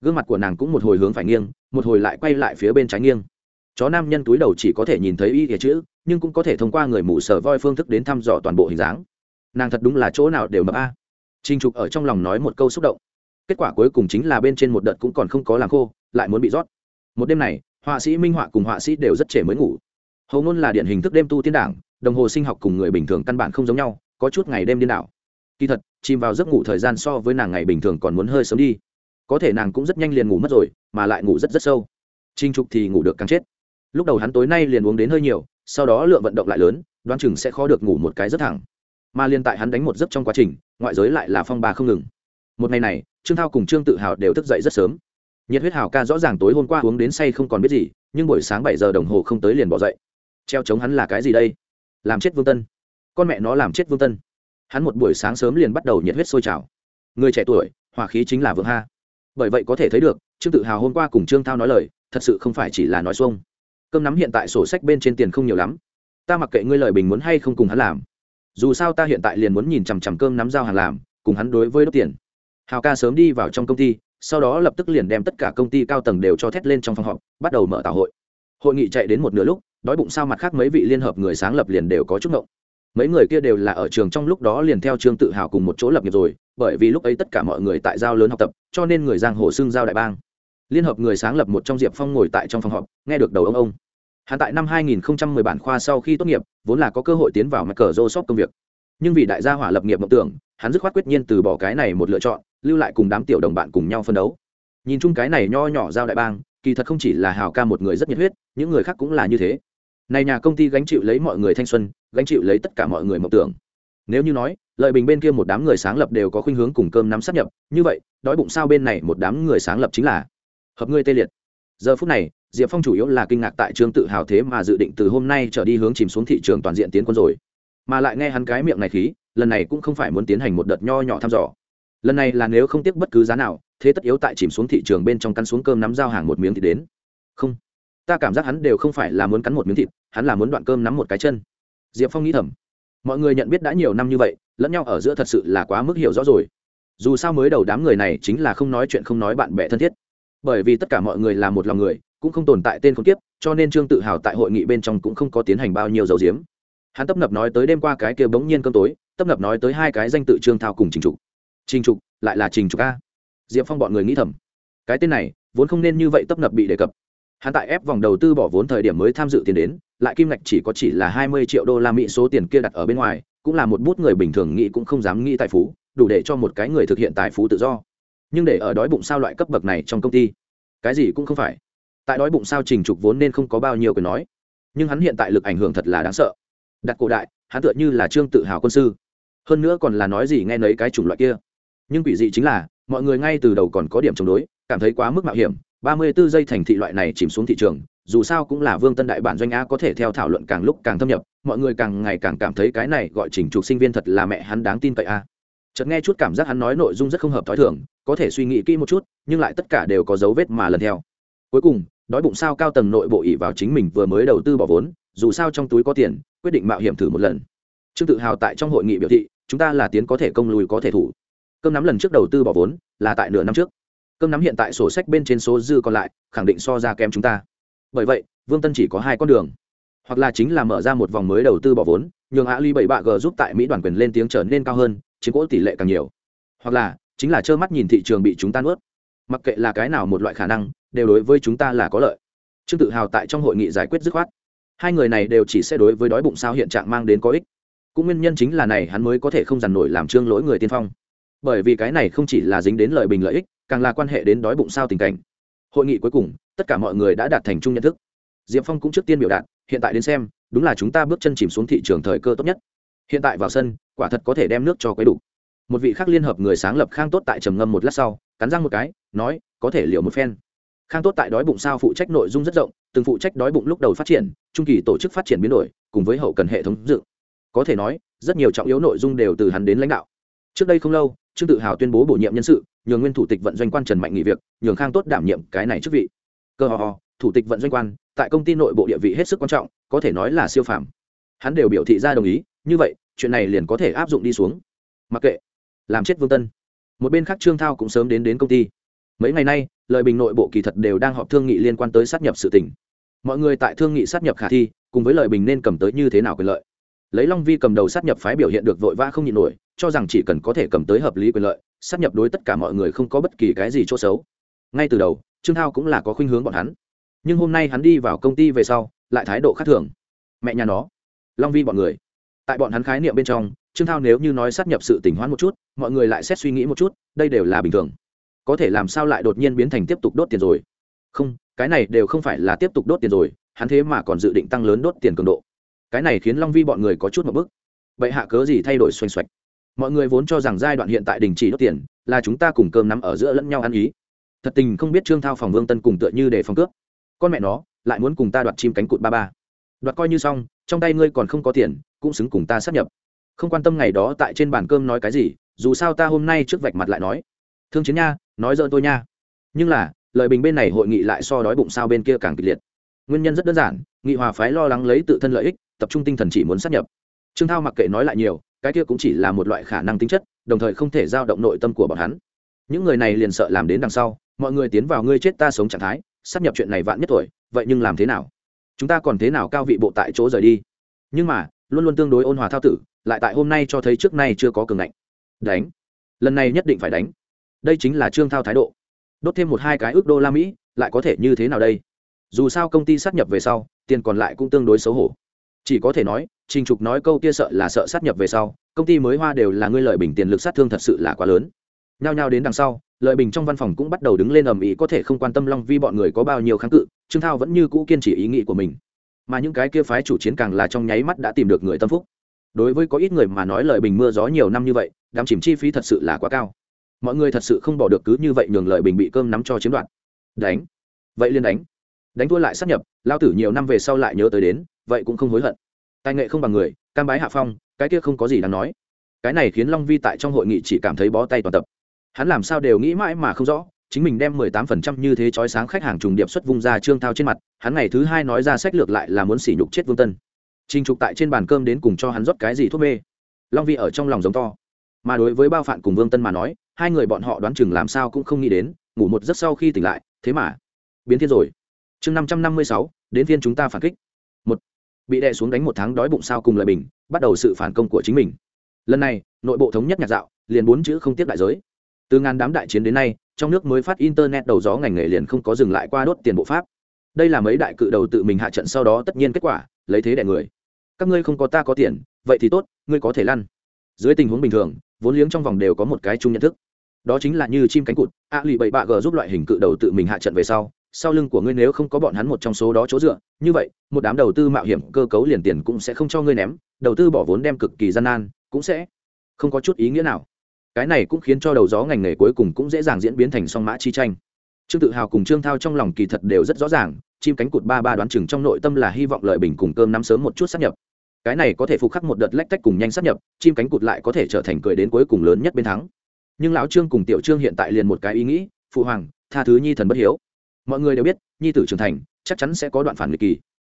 Gương mặt của nàng cũng một hồi hướng phải nghiêng, một hồi lại quay lại phía bên trái nghiêng. Chó nam nhân túi đầu chỉ có thể nhìn thấy y kẻ chữ, nhưng cũng có thể thông qua người mù sở voi phương thức đến thăm dò toàn bộ hình dáng. Nàng thật đúng là chỗ nào đều mập a. À. trinh trục ở trong lòng nói một câu xúc động. Kết quả cuối cùng chính là bên trên một đợt cũng còn không có làm khô, lại muốn bị rót. Một đêm này họa sĩ minh họa cùng họa sĩ đều rất trẻ mới ngủ. Hầu ngôn là điển hình thức đêm tu tiên đảng, đồng hồ sinh học cùng người bình thường căn bản không giống nhau, có chút ngày đêm điên đảo. Kỳ thật, chìm vào giấc ngủ thời gian so với nàng ngày bình thường còn muốn hơi sớm đi. Có thể nàng cũng rất nhanh liền ngủ mất rồi, mà lại ngủ rất rất sâu. Trinh trục thì ngủ được càng chết. Lúc đầu hắn tối nay liền uống đến hơi nhiều, sau đó lượng vận động lại lớn, đoán chừng sẽ khó được ngủ một cái rất thẳng. Mà liên tại hắn đánh một giấc trong quá trình, ngoại giới lại là phong ba không ngừng. Một ngày này, trương thao cùng trương tự hào đều thức dậy rất sớm nhiệt huyết hào ca rõ ràng tối hôm qua uống đến say không còn biết gì, nhưng buổi sáng bảy giờ đồng hồ không tới liền bỏ dậy. Treo chống hắn là cái gì đây? Làm chết vương tân. Con mẹ nó làm chết vương tân. Hắn một buổi sáng sớm liền bắt đầu nhiệt huyết sôi trào. Người trẻ tuổi, hỏa khí chính là vương ha. Bởi vậy có thể thấy được, trương tự hào hôm qua cùng trương thao nói lời, thật sự không phải chỉ là nói xuông. Cơm nắm hiện tại sổ sách bên trên tiền không nhiều lắm. Ta mặc kệ ngươi lời bình muốn hay không cùng hắn làm. Dù sao ta hiện tại liền muốn nhìn chằm chằm cơm nắm giao hàng làm, cùng hắn đối với đốt tiền. Hào ca sớm đi vào trong công ty sau đó lập tức liền đem tất cả công ty cao tầng đều cho thét lên trong phòng họp, bắt đầu mở tảo hội. Hội nghị chạy đến một nửa lúc, đói bụng sao mặt khác mấy vị liên hợp người sáng lập liền đều có chút ngộng. Mấy người kia đều là ở trường trong lúc đó liền theo trương tự hào cùng một chỗ lập nghiệp rồi, bởi vì lúc ấy tất cả mọi người tại giao lớn học tập, cho nên người giang hồ xưng giao đại bang. Liên hợp người sáng lập một trong diệp phong ngồi tại trong phòng họp, nghe được đầu ông ông. Hắn tại năm 2010 bản khoa sau khi tốt nghiệp, vốn là có cơ hội tiến vào mặt cờ rô shop công việc. Nhưng vì đại gia hỏa lập nghiệp mộng tưởng, hắn dứt khoát quyết nhiên từ bỏ cái này một lựa chọn lưu lại cùng đám tiểu đồng bạn cùng nhau phân đấu. Nhìn chung cái này nho nhỏ giao đại bang, kỳ thật không chỉ là hào ca một người rất nhiệt huyết, những người khác cũng là như thế. Này nhà công ty gánh chịu lấy mọi người thanh xuân, gánh chịu lấy tất cả mọi người mộng tưởng. Nếu như nói, lợi bình bên kia một đám người sáng lập đều có khuynh hướng cùng cơm nắm sắp nhập, như vậy, đói bụng sao bên này một đám người sáng lập chính là hợp ngươi tê liệt. Giờ phút này, diệp phong chủ yếu là kinh ngạc tại trương tự hào thế mà dự định từ hôm nay trở đi hướng chìm xuống thị trường toàn diện tiến quân rồi. Mà lại nghe hắn cái miệng này khí, lần này cũng không phải muốn tiến hành một đợt nho nhỏ thăm dò lần này là nếu không tiếc bất cứ giá nào, thế tất yếu tại chìm xuống thị trường bên trong cắn xuống cơm nắm giao hàng một miếng thịt đến. Không. Ta cảm giác hắn đều không phải là muốn cắn một miếng thịt, hắn là muốn đoạn cơm nắm một cái chân. Diệp phong nghĩ thầm. Mọi người nhận biết đã nhiều năm như vậy, lẫn nhau ở giữa thật sự là quá mức hiểu rõ rồi. Dù sao mới đầu đám người này chính là không nói chuyện không nói bạn bè thân thiết. Bởi vì tất cả mọi người là một lòng người, cũng không tồn tại tên không tiếp cho nên trương tự hào tại hội nghị bên trong cũng không có tiến hành bao nhiêu dấu diếm hắn tấp nập nói tới đêm qua cái kia bỗng nhiên cơm tối, tấp nập nói tới hai cái danh tự trương thao cùng chính trục trình trục, lại là trình trục a. Diệp phong bọn người nghĩ thầm, cái tên này vốn không nên như vậy tấp nập bị đề cập. Hắn tại ép vòng đầu tư bỏ vốn thời điểm mới tham dự tiền đến, lại kim ngạch chỉ có chỉ là hai mươi triệu đô la mỹ số tiền kia đặt ở bên ngoài, cũng là một bút người bình thường nghĩ cũng không dám nghĩ tài phú, đủ để cho một cái người thực hiện tài phú tự do. Nhưng để ở đói bụng sao loại cấp bậc này trong công ty, cái gì cũng không phải. Tại đói bụng sao trình trục vốn nên không có bao nhiêu quyền nói, nhưng hắn hiện tại lực ảnh hưởng thật là đáng sợ. Đặt cổ đại, hắn tựa như là trương tự hào quân sư. Hơn nữa còn là nói gì nghe nấy cái chủng loại kia nhưng quỷ dị chính là, mọi người ngay từ đầu còn có điểm chống đối, cảm thấy quá mức mạo hiểm. Ba mươi 34 giây thành thị loại này chìm xuống thị trường, dù sao cũng là vương tân đại bản doanh a có thể theo thảo luận càng lúc càng thâm nhập, mọi người càng ngày càng cảm thấy cái này gọi trình trục sinh viên thật là mẹ hắn đáng tin cậy a. Chợt nghe chút cảm giác hắn nói nội dung rất không hợp thói thường, có thể suy nghĩ kỹ một chút, nhưng lại tất cả đều có dấu vết mà lần theo. Cuối cùng, đói bụng sao cao tầng nội bộ ỉ vào chính mình vừa mới đầu tư bỏ vốn, dù sao trong túi có tiền, quyết định mạo hiểm thử một lần. Trương tự hào tại trong hội nghị biểu thị, chúng ta là tiến có thể công lùi có thể thủ cơm nắm lần trước đầu tư bỏ vốn là tại nửa năm trước. Cơm nắm hiện tại sổ sách bên trên số dư còn lại, khẳng định so ra kém chúng ta. Bởi vậy, vương tân chỉ có hai con đường. Hoặc là chính là mở ra một vòng mới đầu tư bỏ vốn, nhường hạ ly bảy bạ g giúp tại mỹ đoàn quyền lên tiếng trở nên cao hơn, chiếm cỗ tỷ lệ càng nhiều. Hoặc là, chính là trơ mắt nhìn thị trường bị chúng ta nuốt. Mặc kệ là cái nào một loại khả năng, đều đối với chúng ta là có lợi. Trương tự hào tại trong hội nghị giải quyết dứt khoát. Hai người này đều chỉ sẽ đối với đói bụng sao hiện trạng mang đến có ích. Cũng nguyên nhân chính là này, hắn mới có thể không dằn nổi làm trương lỗi người tiên phong bởi vì cái này không chỉ là dính đến lợi bình lợi ích, càng là quan hệ đến đói bụng sao tình cảnh. Hội nghị cuối cùng, tất cả mọi người đã đạt thành chung nhận thức. Diệp phong cũng trước tiên biểu đạt, hiện tại đến xem, đúng là chúng ta bước chân chìm xuống thị trường thời cơ tốt nhất. Hiện tại vào sân, quả thật có thể đem nước cho quấy đủ. Một vị khác liên hợp người sáng lập khang tốt tại trầm ngâm một lát sau, cắn răng một cái, nói, có thể liệu một phen. Khang tốt tại đói bụng sao phụ trách nội dung rất rộng, từng phụ trách đói bụng lúc đầu phát triển, trung kỳ tổ chức phát triển biến đổi, cùng với hậu cần hệ thống dự có thể nói, rất nhiều trọng yếu nội dung đều từ hắn đến lãnh đạo. Trước đây không lâu trương tự hào tuyên bố bổ nhiệm nhân sự nhường nguyên thủ tịch vận doanh quan trần mạnh nghỉ việc, nhường khang tốt đảm nhiệm cái này chức vị. Cơ hò thủ tịch vận doanh quan, tại công ty nội bộ địa vị hết sức quan trọng, có thể nói là siêu phàm. Hắn đều biểu thị ra đồng ý, như vậy, chuyện này liền có thể áp dụng đi xuống. Mặc kệ. Làm chết vương tân. Một bên khác trương thao cũng sớm đến đến công ty. Mấy ngày nay, lời bình nội bộ kỳ thật đều đang họp thương nghị liên quan tới sát nhập sự tỉnh mọi người tại thương nghị sát nhập khả thi, cùng với lời bình nên cầm tới như thế nào quyền lợi. Lấy long vi cầm đầu sát nhập phái biểu hiện được vội vã không nhịn nổi cho rằng chỉ cần có thể cầm tới hợp lý quyền lợi sát nhập đối tất cả mọi người không có bất kỳ cái gì chỗ xấu. Ngay từ đầu, trương thao cũng là có khuynh hướng bọn hắn. Nhưng hôm nay hắn đi vào công ty về sau, lại thái độ khác thường. Mẹ nhà nó, long vi bọn người. Tại bọn hắn khái niệm bên trong, trương thao nếu như nói sát nhập sự tỉnh hoãn một chút, mọi người lại xét suy nghĩ một chút, đây đều là bình thường. Có thể làm sao lại đột nhiên biến thành tiếp tục đốt tiền rồi? Không, cái này đều không phải là tiếp tục đốt tiền rồi, hắn thế mà còn dự định tăng lớn đốt tiền cường độ. Cái này khiến long vi bọn người có chút một bức. Vậy hạ cớ gì thay đổi xoành xoạch? Mọi người vốn cho rằng giai đoạn hiện tại đình chỉ đốt tiền là chúng ta cùng cơm nắm ở giữa lẫn nhau ăn ý. Thật tình không biết trương thao phòng vương tân cùng tựa như để phòng cướp. Con mẹ nó, lại muốn cùng ta đoạt chim cánh cụt ba ba. Đoạt coi như xong, trong tay ngươi còn không có tiền, cũng xứng cùng ta sắp nhập. Không quan tâm ngày đó tại trên bàn cơm nói cái gì, dù sao ta hôm nay trước vạch mặt lại nói. Thương chiến nha, nói dỡn tôi nha. Nhưng là, lời bình bên này hội nghị lại so đói bụng sao bên kia càng kịch liệt. Nguyên nhân rất đơn giản, nghị hòa phái lo lắng lấy tự thân lợi ích, tập trung tinh thần chỉ muốn sắp nhập. Trương thao mặc kệ nói lại nhiều cái kia cũng chỉ là một loại khả năng tính chất, đồng thời không thể giao động nội tâm của bọn hắn. Những người này liền sợ làm đến đằng sau, mọi người tiến vào ngươi chết ta sống trạng thái, sắp nhập chuyện này vạn nhất tuổi, vậy nhưng làm thế nào? Chúng ta còn thế nào cao vị bộ tại chỗ rời đi? Nhưng mà, luôn luôn tương đối ôn hòa thao tử, lại tại hôm nay cho thấy trước nay chưa có cường ngạnh. Đánh. Lần này nhất định phải đánh. Đây chính là trương thao thái độ. Đốt thêm một hai cái ước đô la mỹ, lại có thể như thế nào đây? Dù sao công ty sát nhập về sau, tiền còn lại cũng tương đối xấu hổ. Chỉ có thể nói trình trục nói câu kia sợ là sợ sát nhập về sau, công ty mới hoa đều là ngươi lợi bình tiền lực sát thương thật sự là quá lớn. Nhao nhao đến đằng sau, lợi bình trong văn phòng cũng bắt đầu đứng lên ầm ĩ có thể không quan tâm long vi bọn người có bao nhiêu kháng cự, trương thao vẫn như cũ kiên trì ý nghĩ của mình. Mà những cái kia phái chủ chiến càng là trong nháy mắt đã tìm được người tâm phúc. Đối với có ít người mà nói lợi bình mưa gió nhiều năm như vậy, đám chìm chi phí thật sự là quá cao. Mọi người thật sự không bỏ được cứ như vậy nhường lợi bình bị cơm nắm cho chiếm đoạt. Đánh. Vậy liền đánh. Đánh thua lại sát nhập, lao tử nhiều năm về sau lại nhớ tới đến, vậy cũng không hối hận tài nghệ không bằng người, cam bái hạ phong, cái kia không có gì đáng nói. Cái này khiến long vi tại trong hội nghị chỉ cảm thấy bó tay toàn tập. Hắn làm sao đều nghĩ mãi mà không rõ, chính mình đem mười tám phần trăm như thế chói sáng khách hàng trùng điệp xuất vung ra trương thao trên mặt, hắn ngày thứ hai nói ra sách lược lại là muốn sỉ nhục chết vương tân. Trình trục tại trên bàn cơm đến cùng cho hắn rót cái gì thuốc mê. Long vi ở trong lòng giống to. Mà đối với bao phạn cùng vương tân mà nói, hai người bọn họ đoán chừng làm sao cũng không nghĩ đến, ngủ một giấc sau khi tỉnh lại, thế mà, biến thiên rồi. Chương năm trăm năm mươi sáu, đến phiên chúng ta phản kích. Một bị đè xuống đánh một tháng đói bụng sao cùng lời bình, bắt đầu sự phản công của chính mình. Lần này, nội bộ thống nhất nhạc dạo, liền bốn chữ không tiếp đại giới. Từ ngàn đám đại chiến đến nay, trong nước mới phát internet đầu gió ngành nghề liền không có dừng lại qua đốt tiền bộ pháp. Đây là mấy đại cự đầu tự mình hạ trận sau đó tất nhiên kết quả, lấy thế đẻ người. Các ngươi không có ta có tiền, vậy thì tốt, ngươi có thể lăn. Dưới tình huống bình thường, vốn liếng trong vòng đều có một cái chung nhận thức. Đó chính là như chim cánh cụt, a lì bậy bạ g giúp loại hình cự đầu tự mình hạ trận về sau sau lưng của ngươi nếu không có bọn hắn một trong số đó chỗ dựa, như vậy, một đám đầu tư mạo hiểm cơ cấu liền tiền cũng sẽ không cho ngươi ném, đầu tư bỏ vốn đem cực kỳ gian nan, cũng sẽ không có chút ý nghĩa nào. Cái này cũng khiến cho đầu gió ngành nghề cuối cùng cũng dễ dàng diễn biến thành song mã chi tranh. Trương tự hào cùng trương thao trong lòng kỳ thật đều rất rõ ràng, chim cánh cụt ba ba đoán chừng trong nội tâm là hy vọng lợi bình cùng cơm nắm sớm một chút sắp nhập. Cái này có thể phục khắc một đợt lách tách cùng nhanh sắp nhập, chim cánh cụt lại có thể trở thành cười đến cuối cùng lớn nhất bên thắng. Nhưng lão trương cùng tiểu trương hiện tại liền một cái ý nghĩ, phụ hoàng, tha thứ nhi thần bất hiếu mọi người đều biết, nhi tử trưởng thành, chắc chắn sẽ có đoạn phản nghịch kỳ.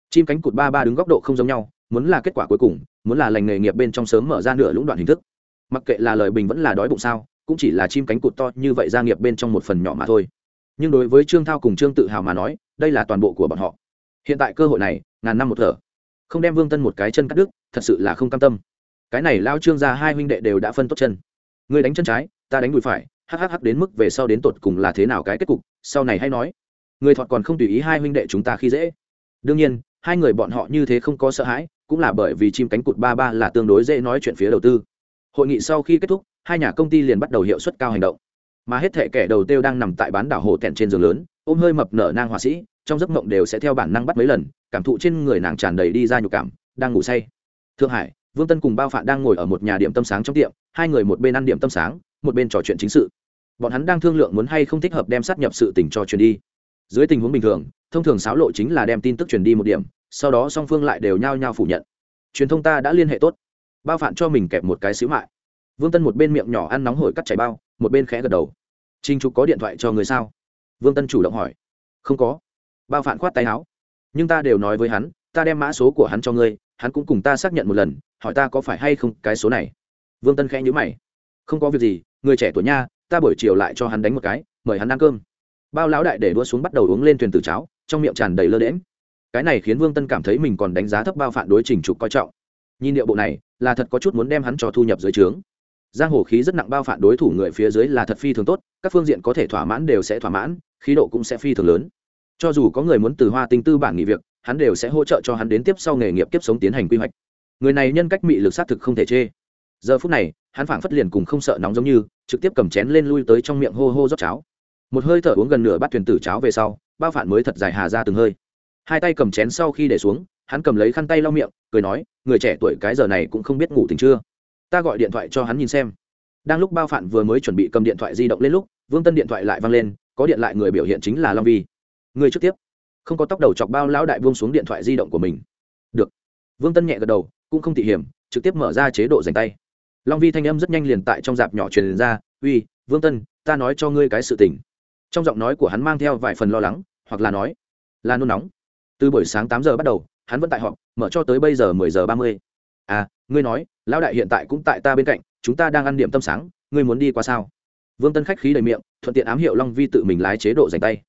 Chim cánh cụt ba ba đứng góc độ không giống nhau, muốn là kết quả cuối cùng, muốn là lành nghề nghiệp bên trong sớm mở ra nửa lũng đoạn hình thức. Mặc kệ là lời bình vẫn là đói bụng sao, cũng chỉ là chim cánh cụt to như vậy gia nghiệp bên trong một phần nhỏ mà thôi. Nhưng đối với trương thao cùng trương tự hào mà nói, đây là toàn bộ của bọn họ. Hiện tại cơ hội này, ngàn năm một thở. Không đem vương tân một cái chân cắt đứt, thật sự là không cam tâm. Cái này lao trương ra hai huynh đệ đều đã phân tốt chân. Người đánh chân trái, ta đánh đùi phải hhh đến mức về sau đến tột cùng là thế nào cái kết cục, sau này hay nói người thọt còn không tùy ý hai huynh đệ chúng ta khi dễ. Đương nhiên, hai người bọn họ như thế không có sợ hãi, cũng là bởi vì chim cánh cụt ba ba là tương đối dễ nói chuyện phía đầu tư. Hội nghị sau khi kết thúc, hai nhà công ty liền bắt đầu hiệu suất cao hành động. Mà hết thể kẻ đầu tiêu đang nằm tại bán đảo hồ tẹn trên giường lớn, ôm hơi mập nở nang họa sĩ, trong giấc mộng đều sẽ theo bản năng bắt mấy lần, cảm thụ trên người nàng tràn đầy đi ra nhục cảm, đang ngủ say. Thượng hải, vương tân cùng bao phạn đang ngồi ở một nhà điểm tâm sáng trong tiệm, hai người một bên ăn điểm tâm sáng, một bên trò chuyện chính sự. Bọn hắn đang thương lượng muốn hay không thích hợp đem sát nhập sự tình cho truyền đi dưới tình huống bình thường, thông thường xáo lộ chính là đem tin tức truyền đi một điểm, sau đó song phương lại đều nhao nhao phủ nhận. Truyền thông ta đã liên hệ tốt. Bao phản cho mình kẹp một cái xíu mại. Vương tân một bên miệng nhỏ ăn nóng hổi cắt chảy bao, một bên khẽ gật đầu. Trinh trục có điện thoại cho người sao? Vương tân chủ động hỏi. Không có. Bao phản khoát tay áo. Nhưng ta đều nói với hắn, ta đem mã số của hắn cho ngươi, hắn cũng cùng ta xác nhận một lần, hỏi ta có phải hay không cái số này. Vương tân khẽ nhữ mày. Không có việc gì, người trẻ tuổi nha, ta buổi chiều lại cho hắn đánh một cái, mời hắn ăn cơm bao lão đại để đua xuống bắt đầu uống lên thuyền từ cháo, trong miệng tràn đầy lơ đễm cái này khiến vương tân cảm thấy mình còn đánh giá thấp bao phản đối trình trục coi trọng. Nhìn điệu bộ này, là thật có chút muốn đem hắn cho thu nhập dưới trướng. Giang hồ khí rất nặng bao phản đối thủ người phía dưới là thật phi thường tốt, các phương diện có thể thỏa mãn đều sẽ thỏa mãn, khí độ cũng sẽ phi thường lớn. Cho dù có người muốn từ hoa tinh tư bản nghỉ việc, hắn đều sẽ hỗ trợ cho hắn đến tiếp sau nghề nghiệp kiếp sống tiến hành quy hoạch. Người này nhân cách mị lực xác thực không thể chê. Giờ phút này, hắn phảng phất liền cùng không sợ nóng giống như, trực tiếp cầm chén lên lui tới trong miệng hô hô rót cháo một hơi thở uống gần nửa bát thuyền tử cháo về sau, bao phản mới thật dài hà ra từng hơi. Hai tay cầm chén sau khi để xuống, hắn cầm lấy khăn tay lau miệng, cười nói, người trẻ tuổi cái giờ này cũng không biết ngủ tỉnh chưa. Ta gọi điện thoại cho hắn nhìn xem. Đang lúc bao phản vừa mới chuẩn bị cầm điện thoại di động lên lúc, vương tân điện thoại lại văng lên, có điện lại người biểu hiện chính là long vi. Người trước tiếp. Không có tóc đầu chọc bao lão đại buông xuống điện thoại di động của mình. Được. Vương tân nhẹ gật đầu, cũng không tỉ hiểm, trực tiếp mở ra chế độ dành tay. Long vi thanh âm rất nhanh liền tại trong dạp nhỏ truyền ra, uy, vương tân, ta nói cho ngươi cái sự tình trong giọng nói của hắn mang theo vài phần lo lắng, hoặc là nói, là nôn nóng. Từ buổi sáng tám giờ bắt đầu, hắn vẫn tại họp, mở cho tới bây giờ mười giờ ba mươi. À ngươi nói, lão đại hiện tại cũng tại ta bên cạnh, chúng ta đang ăn điểm tâm sáng, ngươi muốn đi qua sao? Vương tân khách khí đầy miệng, thuận tiện ám hiệu long vi tự mình lái chế độ dành tay.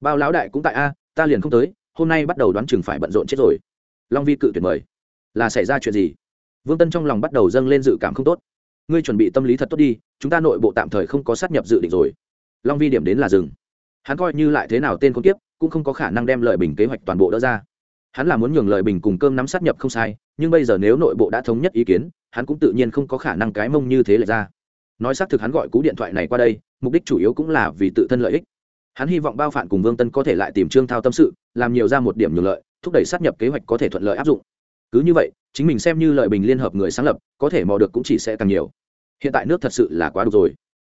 Bao lão đại cũng tại a, ta liền không tới, hôm nay bắt đầu đoán chừng phải bận rộn chết rồi. Long vi cự tuyệt mời. Là xảy ra chuyện gì? Vương tân trong lòng bắt đầu dâng lên dự cảm không tốt. Ngươi chuẩn bị tâm lý thật tốt đi, chúng ta nội bộ tạm thời không có sát nhập dự định rồi long vi điểm đến là rừng hắn coi như lại thế nào tên con tiếp cũng không có khả năng đem lợi bình kế hoạch toàn bộ đỡ ra. Hắn là muốn nhường lợi bình cùng cơm nắm sát nhập không sai, nhưng bây giờ nếu nội bộ đã thống nhất ý kiến, hắn cũng tự nhiên không có khả năng cái mông như thế lại ra. Nói xác thực hắn gọi cú điện thoại này qua đây, mục đích chủ yếu cũng là vì tự thân lợi ích. Hắn hy vọng bao phản cùng vương tân có thể lại tìm trương thao tâm sự, làm nhiều ra một điểm nhường lợi, thúc đẩy sát nhập kế hoạch có thể thuận lợi áp dụng. Cứ như vậy, chính mình xem như lợi bình liên hợp người sáng lập, có thể mò được cũng chỉ sẽ càng nhiều. Hiện tại nước thật sự là quá đủ rồi.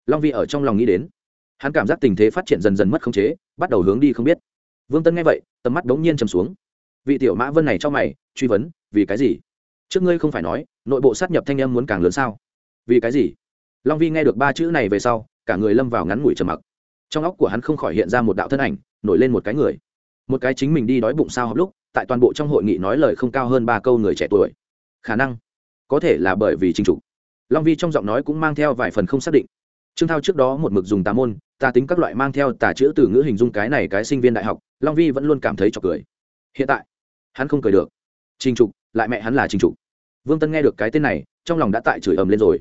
Long vi ở trong lòng nghĩ đến hắn cảm giác tình thế phát triển dần dần mất khống chế, bắt đầu hướng đi không biết. Vương tân nghe vậy, tầm mắt đ ố n g nhiên chầm xuống. Vị tiểu mã vân này cho mày, truy vấn, vì cái gì? Trước ngươi không phải nói, nội bộ sát nhập thanh âm muốn càng lớn sao? Vì cái gì? Long vi nghe được ba chữ này về sau, cả người lâm vào ngắn ngủi trầm mặc. Trong óc của hắn không khỏi hiện ra một đạo thân ảnh, nổi lên một cái người. Một cái chính mình đi đói bụng sao học lúc, tại toàn bộ trong hội nghị nói lời không cao hơn ba câu người trẻ tuổi. Khả năng, có thể là bởi vì chính trục long vi trong giọng nói cũng mang theo vài phần không xác định. Trương thao trước đó một mực dùng tà môn tà tính các loại mang theo tà chữ từ ngữ hình dung cái này cái sinh viên đại học, long vi vẫn luôn cảm thấy trọc cười. Hiện tại, hắn không cười được. Trình trục, lại mẹ hắn là trình trục. Vương tân nghe được cái tên này, trong lòng đã tại chửi ầm lên rồi.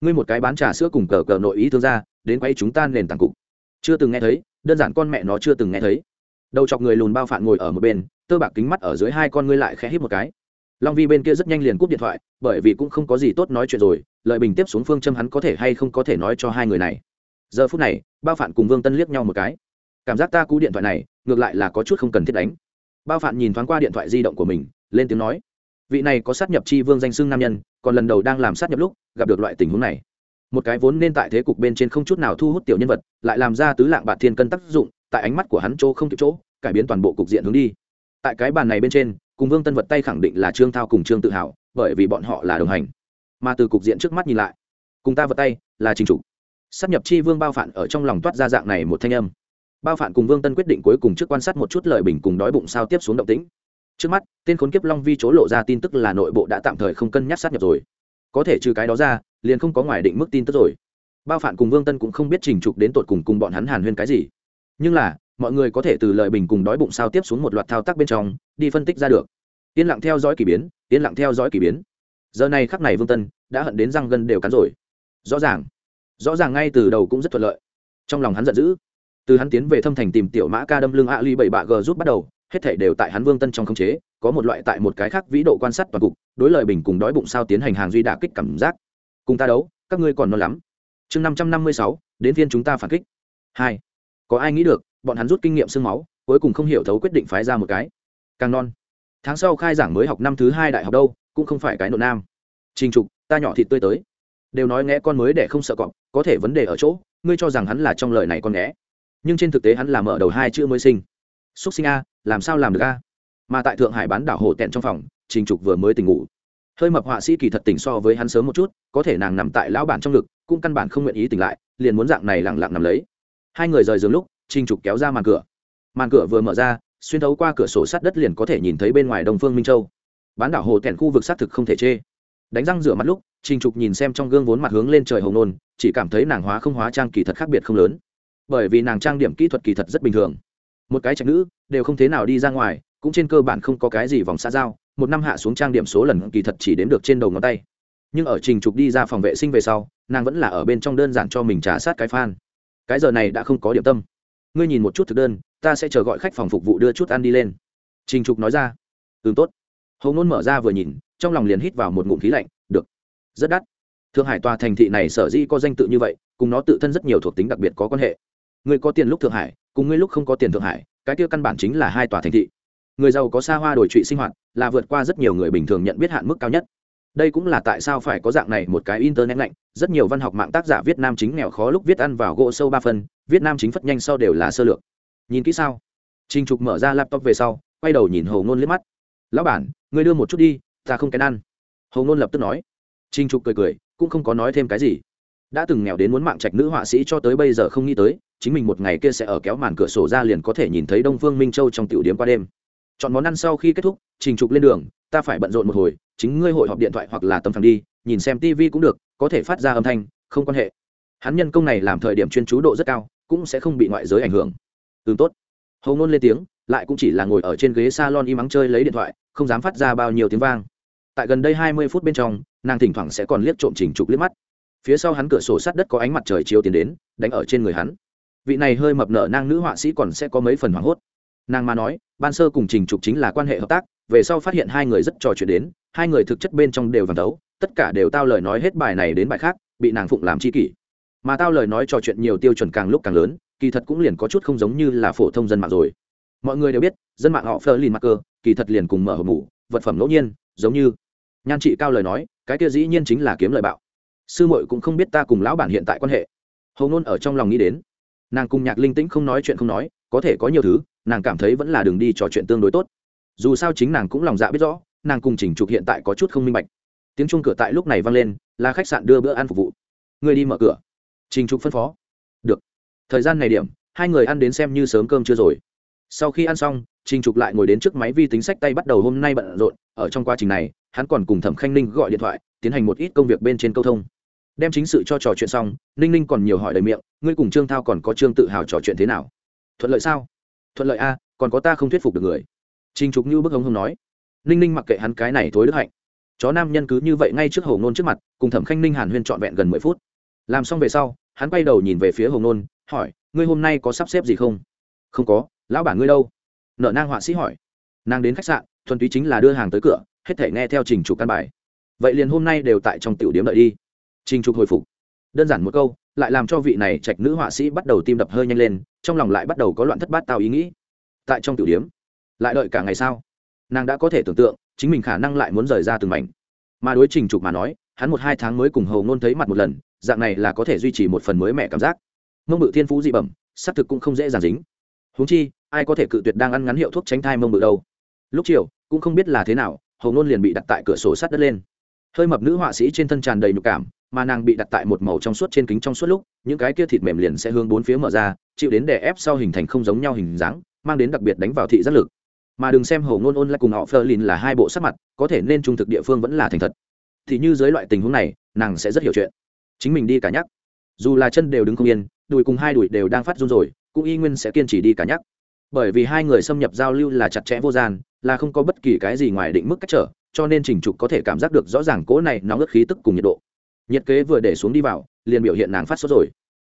Ngươi một cái bán trà sữa cùng cờ cờ nội ý thương ra đến quay chúng ta nền tảng cục. Chưa từng nghe thấy, đơn giản con mẹ nó chưa từng nghe thấy. Đầu chọc người lùn bao phạn ngồi ở một bên, tơ bạc kính mắt ở dưới hai con ngươi lại khẽ hít một cái. Long vi bên kia rất nhanh liền cúp điện thoại, bởi vì cũng không có gì tốt nói chuyện rồi, lợi bình tiếp xuống phương châm hắn có thể hay không có thể nói cho hai người này giờ phút này, bao phạn cùng vương tân liếc nhau một cái. Cảm giác ta cú điện thoại này, ngược lại là có chút không cần thiết đánh. Bao phạn nhìn thoáng qua điện thoại di động của mình, lên tiếng nói, vị này có sát nhập chi vương danh xưng nam nhân, còn lần đầu đang làm sát nhập lúc, gặp được loại tình huống này. Một cái vốn nên tại thế cục bên trên không chút nào thu hút tiểu nhân vật, lại làm ra tứ lạng bạt thiên cân tác dụng, tại ánh mắt của hắn chỗ không kịp chỗ, cải biến toàn bộ cục diện hướng đi. Tại cái bàn này bên trên, cùng vương tân vật tay khẳng định là trương thao cùng trương tự hào, bởi vì bọn họ là đồng hành. Mà từ cục diện trước mắt nhìn lại, cùng ta vật tay là trình trục sắp nhập chi vương bao phản ở trong lòng toát ra dạng này một thanh âm. Bao phản cùng vương tân quyết định cuối cùng trước quan sát một chút lời bình cùng đói bụng sao tiếp xuống động tĩnh. Trước mắt, tên khốn kiếp long vi chố lộ ra tin tức là nội bộ đã tạm thời không cân nhắc sát nhập rồi. Có thể trừ cái đó ra, liền không có ngoài định mức tin tức rồi. Bao phản cùng vương tân cũng không biết trình trục đến tột cùng cùng bọn hắn hàn huyên cái gì. Nhưng là, mọi người có thể từ lời bình cùng đói bụng sao tiếp xuống một loạt thao tác bên trong, đi phân tích ra được. Yên lặng theo dõi k ỳ biến, yên lặng theo dõi k ỳ biến. Giờ này khắc này vương tân đã hận đến răng gân đều cắn rồi. Rõ ràng rõ ràng ngay từ đầu cũng rất thuận lợi. Trong lòng hắn giận dữ. Từ hắn tiến về thâm thành tìm tiểu mã ca đâm lưng a ly bảy bạ g rút bắt đầu, hết thể đều tại hắn vương tân trong khống chế, có một loại tại một cái khác vĩ độ quan sát toàn cục, đối lời bình cùng đói bụng sao tiến hành hàng duy đả kích cảm giác. Cùng ta đấu, các ngươi còn non lắm. Chương năm trăm năm mươi sáu, đến phiên chúng ta phản kích. Hai. Có ai nghĩ được, bọn hắn rút kinh nghiệm sương máu, cuối cùng không hiểu thấu quyết định phái ra một cái. Càng non. Tháng sau khai giảng mới học năm thứ hai đại học đâu, cũng không phải cái nội nam. Trình trục, ta nhỏ thịt tươi tới đều nói nghe con mới để không sợ cọp, có thể vấn đề ở chỗ, ngươi cho rằng hắn là trong lời này con ngẽ nhưng trên thực tế hắn là mở đầu hai chữ mới sinh. Xúc sinh a, làm sao làm được a? Mà tại thượng hải bán đảo hồ tẹn trong phòng, trình trục vừa mới tỉnh ngủ. Hơi mập họa sĩ kỳ thật tỉnh so với hắn sớm một chút, có thể nàng nằm tại lão bản trong ngực, cũng căn bản không nguyện ý tỉnh lại, liền muốn dạng này lẳng lặng nằm lấy. Hai người rời giường lúc, trình trục kéo ra màn cửa. Màn cửa vừa mở ra, xuyên thấu qua cửa sổ sát đất liền có thể nhìn thấy bên ngoài đông phương minh châu. Bán đảo hồ tẹn khu vực xác thực không thể chê đánh răng rửa mặt lúc, trình trục nhìn xem trong gương vốn mặt hướng lên trời hồng nôn, chỉ cảm thấy nàng hóa không hóa trang kỳ thật khác biệt không lớn. Bởi vì nàng trang điểm kỹ thuật kỳ thật rất bình thường. Một cái trạch nữ, đều không thế nào đi ra ngoài, cũng trên cơ bản không có cái gì vòng xa giao, một năm hạ xuống trang điểm số lần kỳ thật chỉ đếm được trên đầu ngón tay. Nhưng ở trình trục đi ra phòng vệ sinh về sau, nàng vẫn là ở bên trong đơn giản cho mình trả sát cái phan. Cái giờ này đã không có điểm tâm. Ngươi nhìn một chút thực đơn, ta sẽ chờ gọi khách phòng phục vụ đưa chút ăn đi lên. Trình trục nói ra. Ừ tốt. Hầu ngôn mở ra vừa nhìn trong lòng liền hít vào một ngụm khí lạnh, được, rất đắt. Thượng hải tòa thành thị này sở dĩ có danh tự như vậy, cùng nó tự thân rất nhiều thuộc tính đặc biệt có quan hệ. Người có tiền lúc thượng hải, cùng người lúc không có tiền thượng hải, cái kia căn bản chính là hai tòa thành thị. Người giàu có xa hoa đổi trụy sinh hoạt, là vượt qua rất nhiều người bình thường nhận biết hạn mức cao nhất. Đây cũng là tại sao phải có dạng này một cái internet lạnh, rất nhiều văn học mạng tác giả việt nam chính nghèo khó lúc viết ăn vào gỗ sâu ba phân, việt nam chính phất nhanh sau đều là sơ lược. Nhìn kỹ sao? Trình trục mở ra laptop về sau, quay đầu nhìn hầu ngôn liếc mắt. Lão bản, ngươi đưa một chút đi ta không kén ăn. Hầu ngôn lập tức nói. Trinh trục cười cười, cũng không có nói thêm cái gì. Đã từng nghèo đến muốn mạng trạch nữ họa sĩ cho tới bây giờ không nghĩ tới, chính mình một ngày kia sẽ ở kéo màn cửa sổ ra liền có thể nhìn thấy đông phương minh châu trong tiểu điếm qua đêm. Chọn món ăn sau khi kết thúc, trình trục lên đường, ta phải bận rộn một hồi, chính ngươi hội họp điện thoại hoặc là tấm phẳng đi, nhìn xem tv cũng được, có thể phát ra âm thanh, không quan hệ. Hắn nhân công này làm thời điểm chuyên chú độ rất cao, cũng sẽ không bị ngoại giới ảnh hưởng. Tương tốt. Hầu ngôn lên tiếng, lại cũng chỉ là ngồi ở trên ghế s a lon im ắng chơi lấy điện thoại, không dám phát ra bao nhiêu tiếng vang tại gần đây hai mươi phút bên trong, nàng thỉnh thoảng sẽ còn liếc trộm trình trục liếc mắt. Phía sau hắn cửa sổ sát đất có ánh mặt trời chiếu tiến đến, đánh ở trên người hắn. Vị này hơi mập nở nang nữ họa sĩ còn sẽ có mấy phần hoảng hốt. Nàng mà nói, ban sơ cùng trình trục chính là quan hệ hợp tác, về sau phát hiện hai người rất trò chuyện đến, hai người thực chất bên trong đều vàng đấu tất cả đều tao lời nói hết bài này đến bài khác, bị nàng phụng làm chi kỷ. Mà tao lời nói trò chuyện nhiều tiêu chuẩn càng lúc càng lớn, kỳ thật cũng liền có chút không giống như là phổ thông dân mạng rồi. Mọi người đều biết, dân mạng họ phơ lin mắc cơ kỳ thật liền cùng mở hộp mủ, vật phẩm ngẫu nhiên, giống như nhan trị cao lời nói, cái kia dĩ nhiên chính là kiếm lời bạo. Sư muội cũng không biết ta cùng lão bản hiện tại quan hệ. Hầu nôn ở trong lòng nghĩ đến. Nàng cùng nhạc linh tĩnh không nói chuyện không nói, có thể có nhiều thứ, nàng cảm thấy vẫn là đường đi trò chuyện tương đối tốt. Dù sao chính nàng cũng lòng dạ biết rõ, nàng cùng chỉnh trục hiện tại có chút không minh bạch. Tiếng chuông cửa tại lúc này vang lên, là khách sạn đưa bữa ăn phục vụ. Người đi mở cửa. Trình trục phân phó. Được. Thời gian này điểm, hai người ăn đến xem như sớm cơm chưa rồi. Sau khi ăn xong, trình trục lại ngồi đến trước máy vi tính sách tay bắt đầu hôm nay bận rộn ở trong quá trình này hắn còn cùng thẩm khanh ninh gọi điện thoại tiến hành một ít công việc bên trên câu thông. Đem chính sự cho trò chuyện xong ninh ninh còn nhiều hỏi đầy miệng ngươi cùng trương thao còn có trương tự hào trò chuyện thế nào? Thuận lợi sao? Thuận lợi a còn có ta không thuyết phục được người. Trình trục như bức hống hông nói. Ninh ninh mặc kệ hắn cái này thối đức hạnh. Chó nam nhân cứ như vậy ngay trước hầu ngôn trước mặt cùng thẩm khanh ninh hàn huyên trọn vẹn gần mười phút. Làm xong về sau hắn quay đầu nhìn về phía hầu ngôn, hỏi ngươi hôm nay có sắp xếp gì không? Không có lão bản ngươi đâu? Nợ nang họa sĩ hỏi. Nàng đến khách sạn thuần túy chính là đưa hàng tới cửa, hết thể nghe theo trình trục căn bài. Vậy liền hôm nay đều tại trong tiểu điếm đợi đi. Trình trục hồi phục. Đơn giản một câu, lại làm cho vị này trạch nữ họa sĩ bắt đầu tim đập hơi nhanh lên, trong lòng lại bắt đầu có loạn thất bát tao ý nghĩ. Tại trong tiểu điếm, lại đợi cả ngày sao? Nàng đã có thể tưởng tượng, chính mình khả năng lại muốn rời ra từng mảnh. Mà đối trình trục mà nói, hắn một hai tháng mới cùng hầu ngôn thấy mặt một lần, dạng này là có thể duy trì một phần mới mẹ cảm giác. Mông bự thiên phú dị bẩm, xác thực cũng không dễ dàng dính. Húng chi, ai có thể cự tuyệt đang ăn ngắn hiệu thuốc tránh thai mông bự đâu? Lúc chiều, cũng không biết là thế nào hầu ngôn liền bị đặt tại cửa sổ sát đất lên. Hơi mập nữ họa sĩ trên thân tràn đầy nhục cảm, mà nàng bị đặt tại một màu trong suốt trên kính trong suốt lúc, những cái kia thịt mềm liền sẽ hướng bốn phía mở ra, chịu đến đè ép sau hình thành không giống nhau hình dáng, mang đến đặc biệt đánh vào thị giác lực. Mà đừng xem hầu ngôn ôn lại cùng họ phơ lìn là hai bộ sắc mặt, có thể nên trung thực địa phương vẫn là thành thật. Thì như dưới loại tình huống này, nàng sẽ rất hiểu chuyện. Chính mình đi cả nhắc. Dù là chân đều đứng không yên, đùi cùng hai đùi đều đang phát run rồi, cũng y nguyên sẽ kiên trì đi cả nhắc bởi vì hai người xâm nhập giao lưu là chặt chẽ vô gian, là không có bất kỳ cái gì ngoài định mức cách trở, cho nên trình trục có thể cảm giác được rõ ràng cỗ này nóng ớt khí tức cùng nhiệt độ. Nhiệt kế vừa để xuống đi vào, liền biểu hiện nàng phát sốt rồi.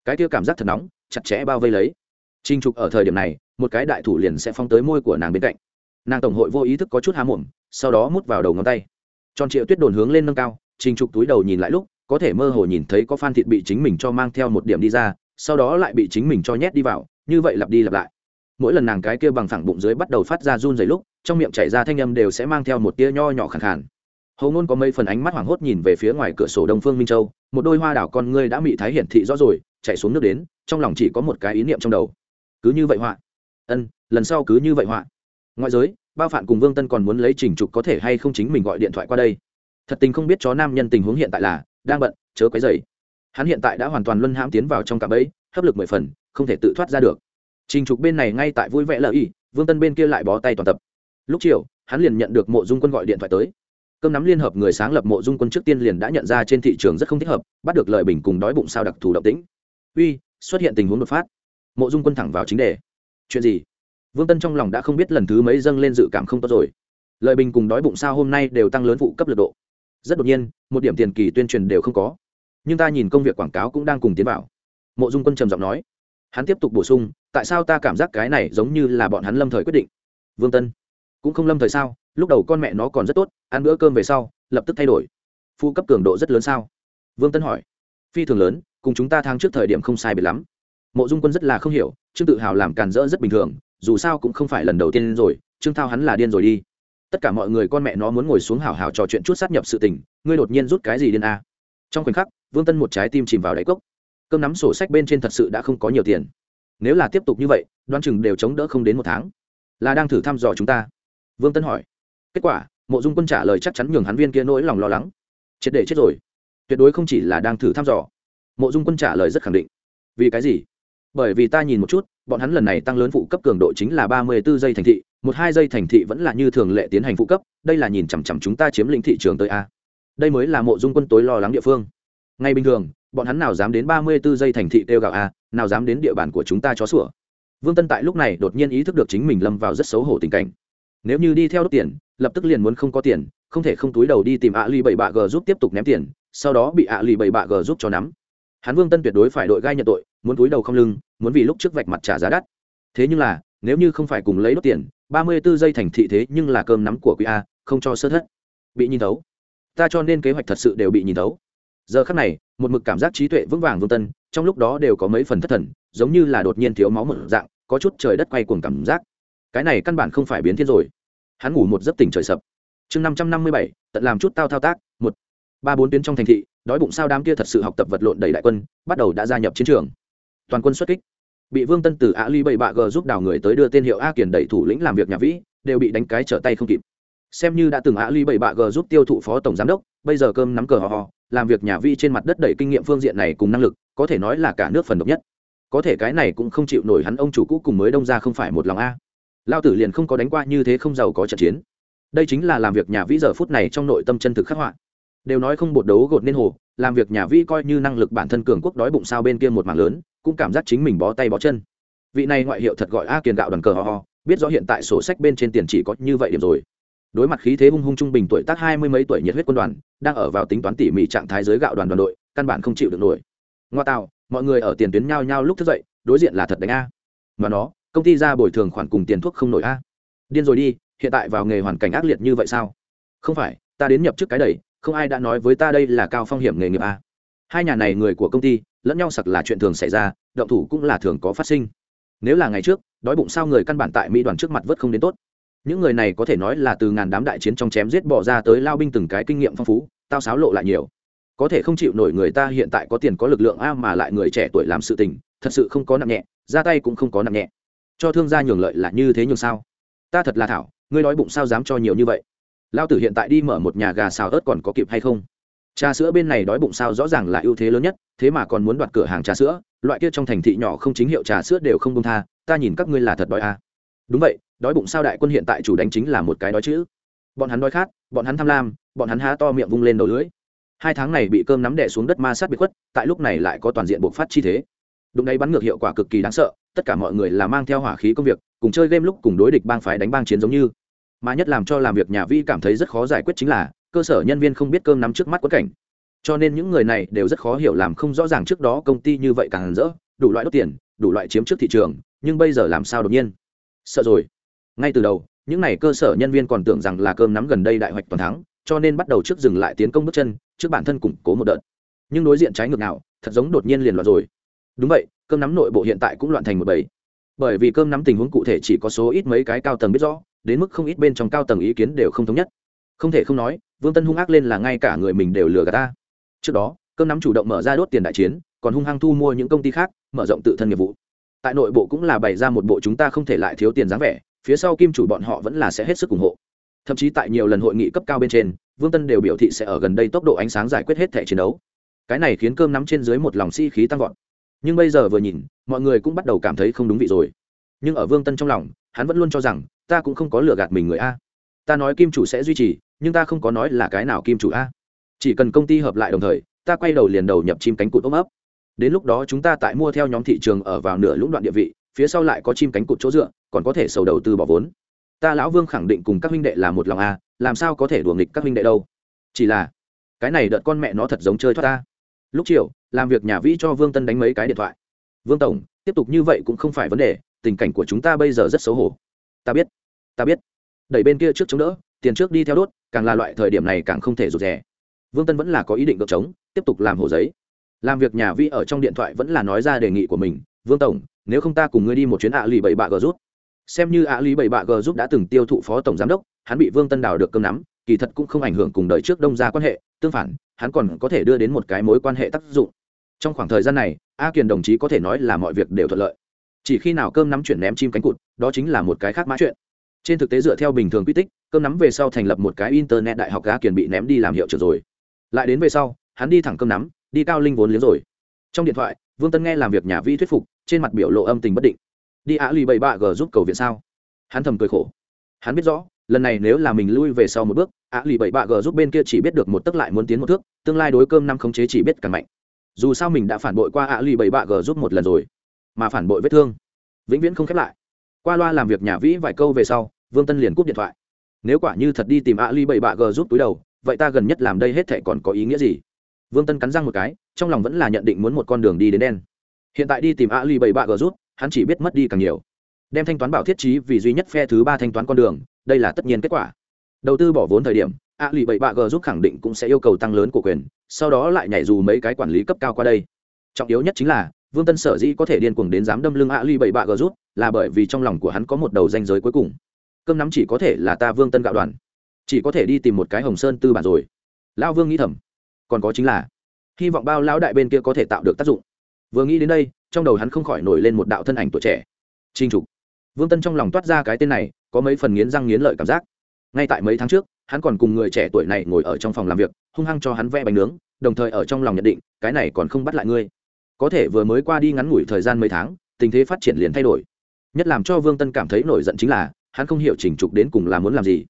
Cái kia cảm giác thật nóng, chặt chẽ bao vây lấy. Trình trục ở thời điểm này, một cái đại thủ liền sẽ phong tới môi của nàng bên cạnh. Nàng tổng hội vô ý thức có chút há mồm, sau đó mút vào đầu ngón tay. Tròn triệu tuyết đồn hướng lên nâng cao, trình trục túi đầu nhìn lại lúc, có thể mơ hồ nhìn thấy có phan thịt bị chính mình cho mang theo một điểm đi ra, sau đó lại bị chính mình cho nhét đi vào, như vậy lặp đi lặp lại mỗi lần nàng cái kia bằng phẳng bụng dưới bắt đầu phát ra run dày lúc, trong miệng chảy ra thanh âm đều sẽ mang theo một tia nho nhỏ khẳng khàn. Hầu ngôn có mấy phần ánh mắt hoảng hốt nhìn về phía ngoài cửa sổ đông phương minh châu, một đôi hoa đảo con ngươi đã mị thái hiển thị rõ rồi chạy xuống nước đến, trong lòng chỉ có một cái ý niệm trong đầu. Cứ như vậy họa. Ân, lần sau cứ như vậy họa. Ngoại giới, bao phạn cùng vương tân còn muốn lấy trình trục có thể hay không chính mình gọi điện thoại qua đây. Thật tình không biết chó nam nhân tình huống hiện tại là, đang bận, chớ quấy dày hắn hiện tại đã hoàn toàn luân hãm tiến vào trong cạm ấy hấp lực mười phần, không thể tự thoát ra được trình trục bên này ngay tại vui vẻ lợi ý, vương tân bên kia lại bó tay toàn tập. Lúc chiều, hắn liền nhận được mộ dung quân gọi điện thoại tới. Cơm nắm liên hợp người sáng lập mộ dung quân trước tiên liền đã nhận ra trên thị trường rất không thích hợp, bắt được lời bình cùng đói bụng sao đặc thù động tĩnh. Uy, xuất hiện tình huống đột phát. Mộ dung quân thẳng vào chính đề. Chuyện gì? Vương tân trong lòng đã không biết lần thứ mấy dâng lên dự cảm không tốt rồi. Lợi bình cùng đói bụng sao hôm nay đều tăng lớn vụ cấp lực độ. Rất đột nhiên, một điểm tiền kỳ tuyên truyền đều không có. Nhưng ta nhìn công việc quảng cáo cũng đang cùng tiến vào. Mộ dung quân trầm giọng nói. Hắn tiếp tục bổ sung tại sao ta cảm giác cái này giống như là bọn hắn lâm thời quyết định? Vương tân, cũng không lâm thời sao? Lúc đầu con mẹ nó còn rất tốt, ăn bữa cơm về sau, lập tức thay đổi. Phụ cấp cường độ rất lớn sao? Vương tân hỏi. Phi thường lớn, cùng chúng ta tháng trước thời điểm không sai biệt lắm. Mộ dung quân rất là không hiểu, trương tự hào làm càn rỡ rất bình thường, dù sao cũng không phải lần đầu tiên rồi, trương thao hắn là điên rồi đi. Tất cả mọi người con mẹ nó muốn ngồi xuống hào hào trò chuyện chút sát nhập sự tình, ngươi đột nhiên rút cái gì điên a? Trong khoảnh khắc, vương tân một trái tim chìm vào đáy cốc. Cơm nắm sổ sách bên trên thật sự đã không có nhiều tiền nếu là tiếp tục như vậy đoan chừng đều chống đỡ không đến một tháng. Là đang thử thăm dò chúng ta. Vương tân hỏi. Kết quả, mộ dung quân trả lời chắc chắn nhường hắn viên kia nỗi lòng lo lắng. Triệt để chết rồi. Tuyệt đối không chỉ là đang thử thăm dò. Mộ dung quân trả lời rất khẳng định. Vì cái gì? Bởi vì ta nhìn một chút, bọn hắn lần này tăng lớn phụ cấp cường độ chính là ba mươi bốn giây thành thị, một hai giây thành thị vẫn là như thường lệ tiến hành phụ cấp, đây là nhìn chằm chằm chúng ta chiếm lĩnh thị trường tới a. Đây mới là mộ dung quân tối lo lắng địa phương. Ngay bình thường, bọn hắn nào dám đến ba mươi bốn giây thành thị kêu gạo a nào dám đến địa bàn của chúng ta chó sủa. Vương tân tại lúc này đột nhiên ý thức được chính mình lâm vào rất xấu hổ tình cảnh. Nếu như đi theo đốt tiền, lập tức liền muốn không có tiền, không thể không túi đầu đi tìm ạ lì bảy bạ g giúp tiếp tục ném tiền, sau đó bị ạ lì bảy bạ g giúp cho nắm. Hắn vương tân tuyệt đối phải đội gai nhận tội, muốn túi đầu không lưng, muốn vì lúc trước vạch mặt trả giá đắt. Thế nhưng là, nếu như không phải cùng lấy đốt tiền, ba mươi b ố giây thành thị thế nhưng là cơm nắm của quý a, không cho sơ thất. Bị nhìn thấu. Ta cho nên kế hoạch thật sự đều bị nhìn thấu. Giờ khắc này, một mực cảm giác trí tuệ vững vàng vương tân trong lúc đó đều có mấy phần thất thần, giống như là đột nhiên thiếu máu một dạng, có chút trời đất quay cuồng cảm giác. Cái này căn bản không phải biến thiên rồi. Hắn ngủ một giấc tỉnh trời sập. Chương năm trăm năm mươi bảy, tận làm chút tao thao tác, một. Ba bốn tuyến trong thành thị, đói bụng sao đám kia thật sự học tập vật lộn đầy đại quân, bắt đầu đã gia nhập chiến trường. Toàn quân xuất kích. Bị vương tân từ a ly bảy bạ g giúp đào người tới đưa tên hiệu a kiền đẩy thủ lĩnh làm việc nhà vĩ, đều bị đánh cái trở tay không kịp xem như đã từng ạ ly bảy bạ g giúp tiêu thụ phó tổng giám đốc, bây giờ cơm nắm cờ hò hò, làm việc nhà vi trên mặt đất đẩy kinh nghiệm phương diện này cùng năng lực, có thể nói là cả nước phần độc nhất. Có thể cái này cũng không chịu nổi hắn ông chủ cũ cùng mới đông ra không phải một lòng a. Lao tử liền không có đánh qua như thế không giàu có trận chiến. Đây chính là làm việc nhà vĩ giờ phút này trong nội tâm chân thực khắc họa. Đều nói không bột đấu gột nên hồ, làm việc nhà vĩ coi như năng lực bản thân cường quốc đói bụng sao bên kia một mảng lớn, cũng cảm giác chính mình bó tay bó chân. Vị này ngoại hiệu thật gọi a kiền gạo đoàn cờ ho ho biết rõ hiện tại sổ sách bên trên tiền chỉ có như vậy điểm rồi đối mặt khí thế hung hung trung bình tuổi tác hai mươi mấy tuổi nhiệt huyết quân đoàn, đang ở vào tính toán tỉ mỉ trạng thái giới gạo đoàn đoàn đội, căn bản không chịu được nổi. Ngoa tạo, mọi người ở tiền tuyến nhau nhau lúc thức dậy, đối diện là thật đánh a. Mà nó, công ty ra bồi thường khoản cùng tiền thuốc không nổi a. Điên rồi đi, hiện tại vào nghề hoàn cảnh ác liệt như vậy sao? Không phải, ta đến nhập trước cái đầy, không ai đã nói với ta đây là cao phong hiểm nghề nghiệp a. Hai nhà này người của công ty, lẫn nhau sặc là chuyện thường xảy ra, động thủ cũng là thường có phát sinh. Nếu là ngày trước, đói bụng sao người căn bản tại mỹ đoàn trước mặt vớt không đến tốt những người này có thể nói là từ ngàn đám đại chiến trong chém giết bỏ ra tới lao binh từng cái kinh nghiệm phong phú, tao sáo lộ lại nhiều. Có thể không chịu nổi người ta hiện tại có tiền có lực lượng a mà lại người trẻ tuổi làm sự tình, thật sự không có nặng nhẹ, ra tay cũng không có nặng nhẹ. Cho thương gia nhường lợi là như thế nhường sao? Ta thật là thảo, ngươi nói bụng sao dám cho nhiều như vậy? Lao tử hiện tại đi mở một nhà gà xào ớt còn có kịp hay không? Trà sữa bên này đói bụng sao rõ ràng là ưu thế lớn nhất, thế mà còn muốn đoạt cửa hàng trà sữa, loại kia trong thành thị nhỏ không chính hiệu trà sữa đều không công tha, ta nhìn các ngươi là thật đói à. đúng vậy đói bụng sao đại quân hiện tại chủ đánh chính là một cái đói chữ. Bọn hắn đói khát, bọn hắn tham lam, bọn hắn há to miệng vung lên đầu lưới hai tháng này bị cơm nắm đẻ xuống đất ma sát bị khuất, tại lúc này lại có toàn diện bộc phát chi thế. Đụng đấy bắn ngược hiệu quả cực kỳ đáng sợ, tất cả mọi người là mang theo hỏa khí công việc, cùng chơi game lúc cùng đối địch bang phái đánh bang chiến giống như. Mà nhất làm cho làm việc nhà vi cảm thấy rất khó giải quyết chính là, cơ sở nhân viên không biết cơm nắm trước mắt quất cảnh. Cho nên những người này đều rất khó hiểu làm không rõ ràng trước đó công ty như vậy càng rỡ, đủ loại đốt tiền, đủ loại chiếm trước thị trường, nhưng bây giờ làm sao đột nhiên? Sợ rồi ngay từ đầu, những n à y cơ sở nhân viên còn tưởng rằng là cơm nắm gần đây đại hoạch toàn thắng, cho nên bắt đầu trước dừng lại tiến công bước chân, trước bản thân củng cố một đợt. Nhưng đối diện trái ngược nào, thật giống đột nhiên liền loạn rồi. Đúng vậy, cơm nắm nội bộ hiện tại cũng loạn thành một bầy. Bởi vì cơm nắm tình huống cụ thể chỉ có số ít mấy cái cao tầng biết rõ, đến mức không ít bên trong cao tầng ý kiến đều không thống nhất. Không thể không nói, vương tân hung ác lên là ngay cả người mình đều lừa gạt ta. Trước đó, cơm nắm chủ động mở ra đốt tiền đại chiến, còn hung hăng thu mua những công ty khác, mở rộng tự thân nghiệp vụ. Tại nội bộ cũng là bày ra một bộ chúng ta không thể lại thiếu tiền dáng vẻ phía sau kim chủ bọn họ vẫn là sẽ hết sức ủng hộ. Thậm chí tại nhiều lần hội nghị cấp cao bên trên, vương tân đều biểu thị sẽ ở gần đây tốc độ ánh sáng giải quyết hết thẻ chiến đấu. Cái này khiến cơm nắm trên dưới một lòng si khí tăng vọt. Nhưng bây giờ vừa nhìn, mọi người cũng bắt đầu cảm thấy không đúng vị rồi. Nhưng ở vương tân trong lòng, hắn vẫn luôn cho rằng, ta cũng không có lừa gạt mình người a. Ta nói kim chủ sẽ duy trì, nhưng ta không có nói là cái nào kim chủ a. Chỉ cần công ty hợp lại đồng thời, ta quay đầu liền đầu nhập chim cánh cụt ôm ấp. Đến lúc đó chúng ta tại mua theo nhóm thị trường ở vào nửa lũng đoạn địa vị phía sau lại có chim cánh cụt chỗ dựa, còn có thể sầu đầu tư bỏ vốn. Ta lão vương khẳng định cùng các huynh đệ là một lòng a, làm sao có thể đùa nghịch các huynh đệ đâu. Chỉ là, cái này đợt con mẹ nó thật giống chơi thoát ta. Lúc chiều, làm việc nhà vĩ cho vương tân đánh mấy cái điện thoại. Vương tổng, tiếp tục như vậy cũng không phải vấn đề, tình cảnh của chúng ta bây giờ rất xấu hổ. Ta biết ta biết. Đẩy bên kia trước chống đỡ, tiền trước đi theo đốt, càng là loại thời điểm này càng không thể rụt rè. Vương tân vẫn là có ý định gợp trống tiếp tục làm hồ giấy. Làm việc nhà vi ở trong điện thoại vẫn là nói ra đề nghị của mình. Vương tổng nếu không ta cùng ngươi đi một chuyến ạ lì bảy bạ g rút xem như ạ lì bảy bạ g giúp đã từng tiêu thụ phó tổng giám đốc, hắn bị vương tân đào được cơm nắm, kỳ thật cũng không ảnh hưởng cùng đời trước đông ra quan hệ, tương phản, hắn còn có thể đưa đến một cái mối quan hệ tác dụng. Trong khoảng thời gian này, a kiền đồng chí có thể nói là mọi việc đều thuận lợi. Chỉ khi nào cơm nắm chuyển ném chim cánh cụt, đó chính là một cái khác mã chuyện. Trên thực tế dựa theo bình thường quy tích, cơm nắm về sau thành lập một cái internet đại học a kiền bị ném đi làm hiệu trưởng rồi. Lại đến về sau, hắn đi thẳng cơm nắm, đi cao linh vốn liếng rồi. Trong điện thoại, vương tân nghe làm việc nhà vi thuyết phục trên mặt biểu lộ âm tình bất định. Đi ạ, lì bảy bạ g giúp cầu viện sao? Hắn thầm cười khổ. Hắn biết rõ, lần này nếu là mình lui về sau một bước, ạ, lì bảy bạ g giúp bên kia chỉ biết được một tấc lại muốn tiến một thước, tương lai đối cơm năm khống chế chỉ biết càng mạnh. Dù sao mình đã phản bội qua ạ, lì bảy bạ g giúp một lần rồi, mà phản bội vết thương, vĩnh viễn không khép lại. Qua loa làm việc nhà vĩ vài câu về sau, vương tân liền cúp điện thoại. Nếu quả như thật đi tìm ạ, lì bảy bạ g giúp túi đầu, vậy ta gần nhất làm đây hết thể còn có ý nghĩa gì? Vương tân cắn răng một cái, trong lòng vẫn là nhận định muốn một con đường đi đến đen hiện tại đi tìm a li bảy bạ Gờ rút, hắn chỉ biết mất đi càng nhiều. Đem thanh toán bảo thiết trí vì duy nhất phe thứ ba thanh toán con đường, đây là tất nhiên kết quả. Đầu tư bỏ vốn thời điểm a Lì bảy bạ g giúp khẳng định cũng sẽ yêu cầu tăng lớn của quyền, sau đó lại nhảy dù mấy cái quản lý cấp cao qua đây. Trọng yếu nhất chính là, vương tân sở dĩ có thể điên cuồng đến dám đâm lưng a Lì bảy bạ g rút, là bởi vì trong lòng của hắn có một đầu danh giới cuối cùng. Cơm nắm chỉ có thể là ta vương tân gạo đoàn. Chỉ có thể đi tìm một cái hồng sơn tư bản rồi. Lão vương nghĩ thầm. Còn có chính là, hy vọng bao lão đại bên kia có thể tạo được tác dụng vừa nghĩ đến đây, trong đầu hắn không khỏi nổi lên một đạo thân ảnh tuổi trẻ. Trinh trục. Vương tân trong lòng toát ra cái tên này, có mấy phần nghiến răng nghiến lợi cảm giác. Ngay tại mấy tháng trước, hắn còn cùng người trẻ tuổi này ngồi ở trong phòng làm việc, hung hăng cho hắn vẽ bánh nướng, đồng thời ở trong lòng nhận định, cái này còn không bắt lại ngươi. Có thể vừa mới qua đi ngắn ngủi thời gian mấy tháng, tình thế phát triển liền thay đổi. Nhất làm cho vương tân cảm thấy nổi giận chính là, hắn không hiểu chỉnh trục đến cùng là muốn làm gì.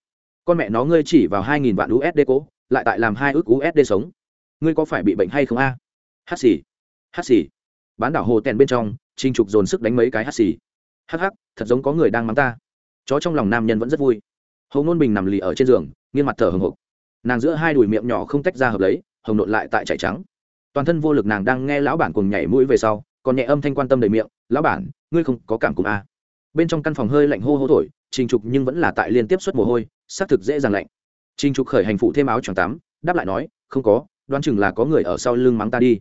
Con mẹ nó ngươi chỉ vào hai nghìn vạn usd cố, lại tại làm hai ước usd sống. Ngươi có phải bị bệnh hay không a? Hát xì. Hát xì bán đảo hồ tèn bên trong trinh trục dồn sức đánh mấy cái hắt xì. Hắc hắc, thật giống có người đang mắng ta. Chó trong lòng nam nhân vẫn rất vui. Hồng nôn bình nằm lì ở trên giường, nghiêng mặt thở hồng hộc nàng giữa hai đùi miệng nhỏ không tách ra hợp lấy, hồng nộn lại tại chảy trắng. Toàn thân vô lực nàng đang nghe lão bản cùng nhảy mũi về sau, còn nhẹ âm thanh quan tâm đầy miệng, lão bản, ngươi không có cảm cùng a? Bên trong căn phòng hơi lạnh hô hô thổi, trình trục nhưng vẫn là tại liên tiếp xuất mồ hôi xác thực dễ dàng lạnh. Trình trục khởi hành phụ thêm áo choàng tắm, đáp lại nói, không có, đoán chừng là có người ở sau lưng mắng ta đi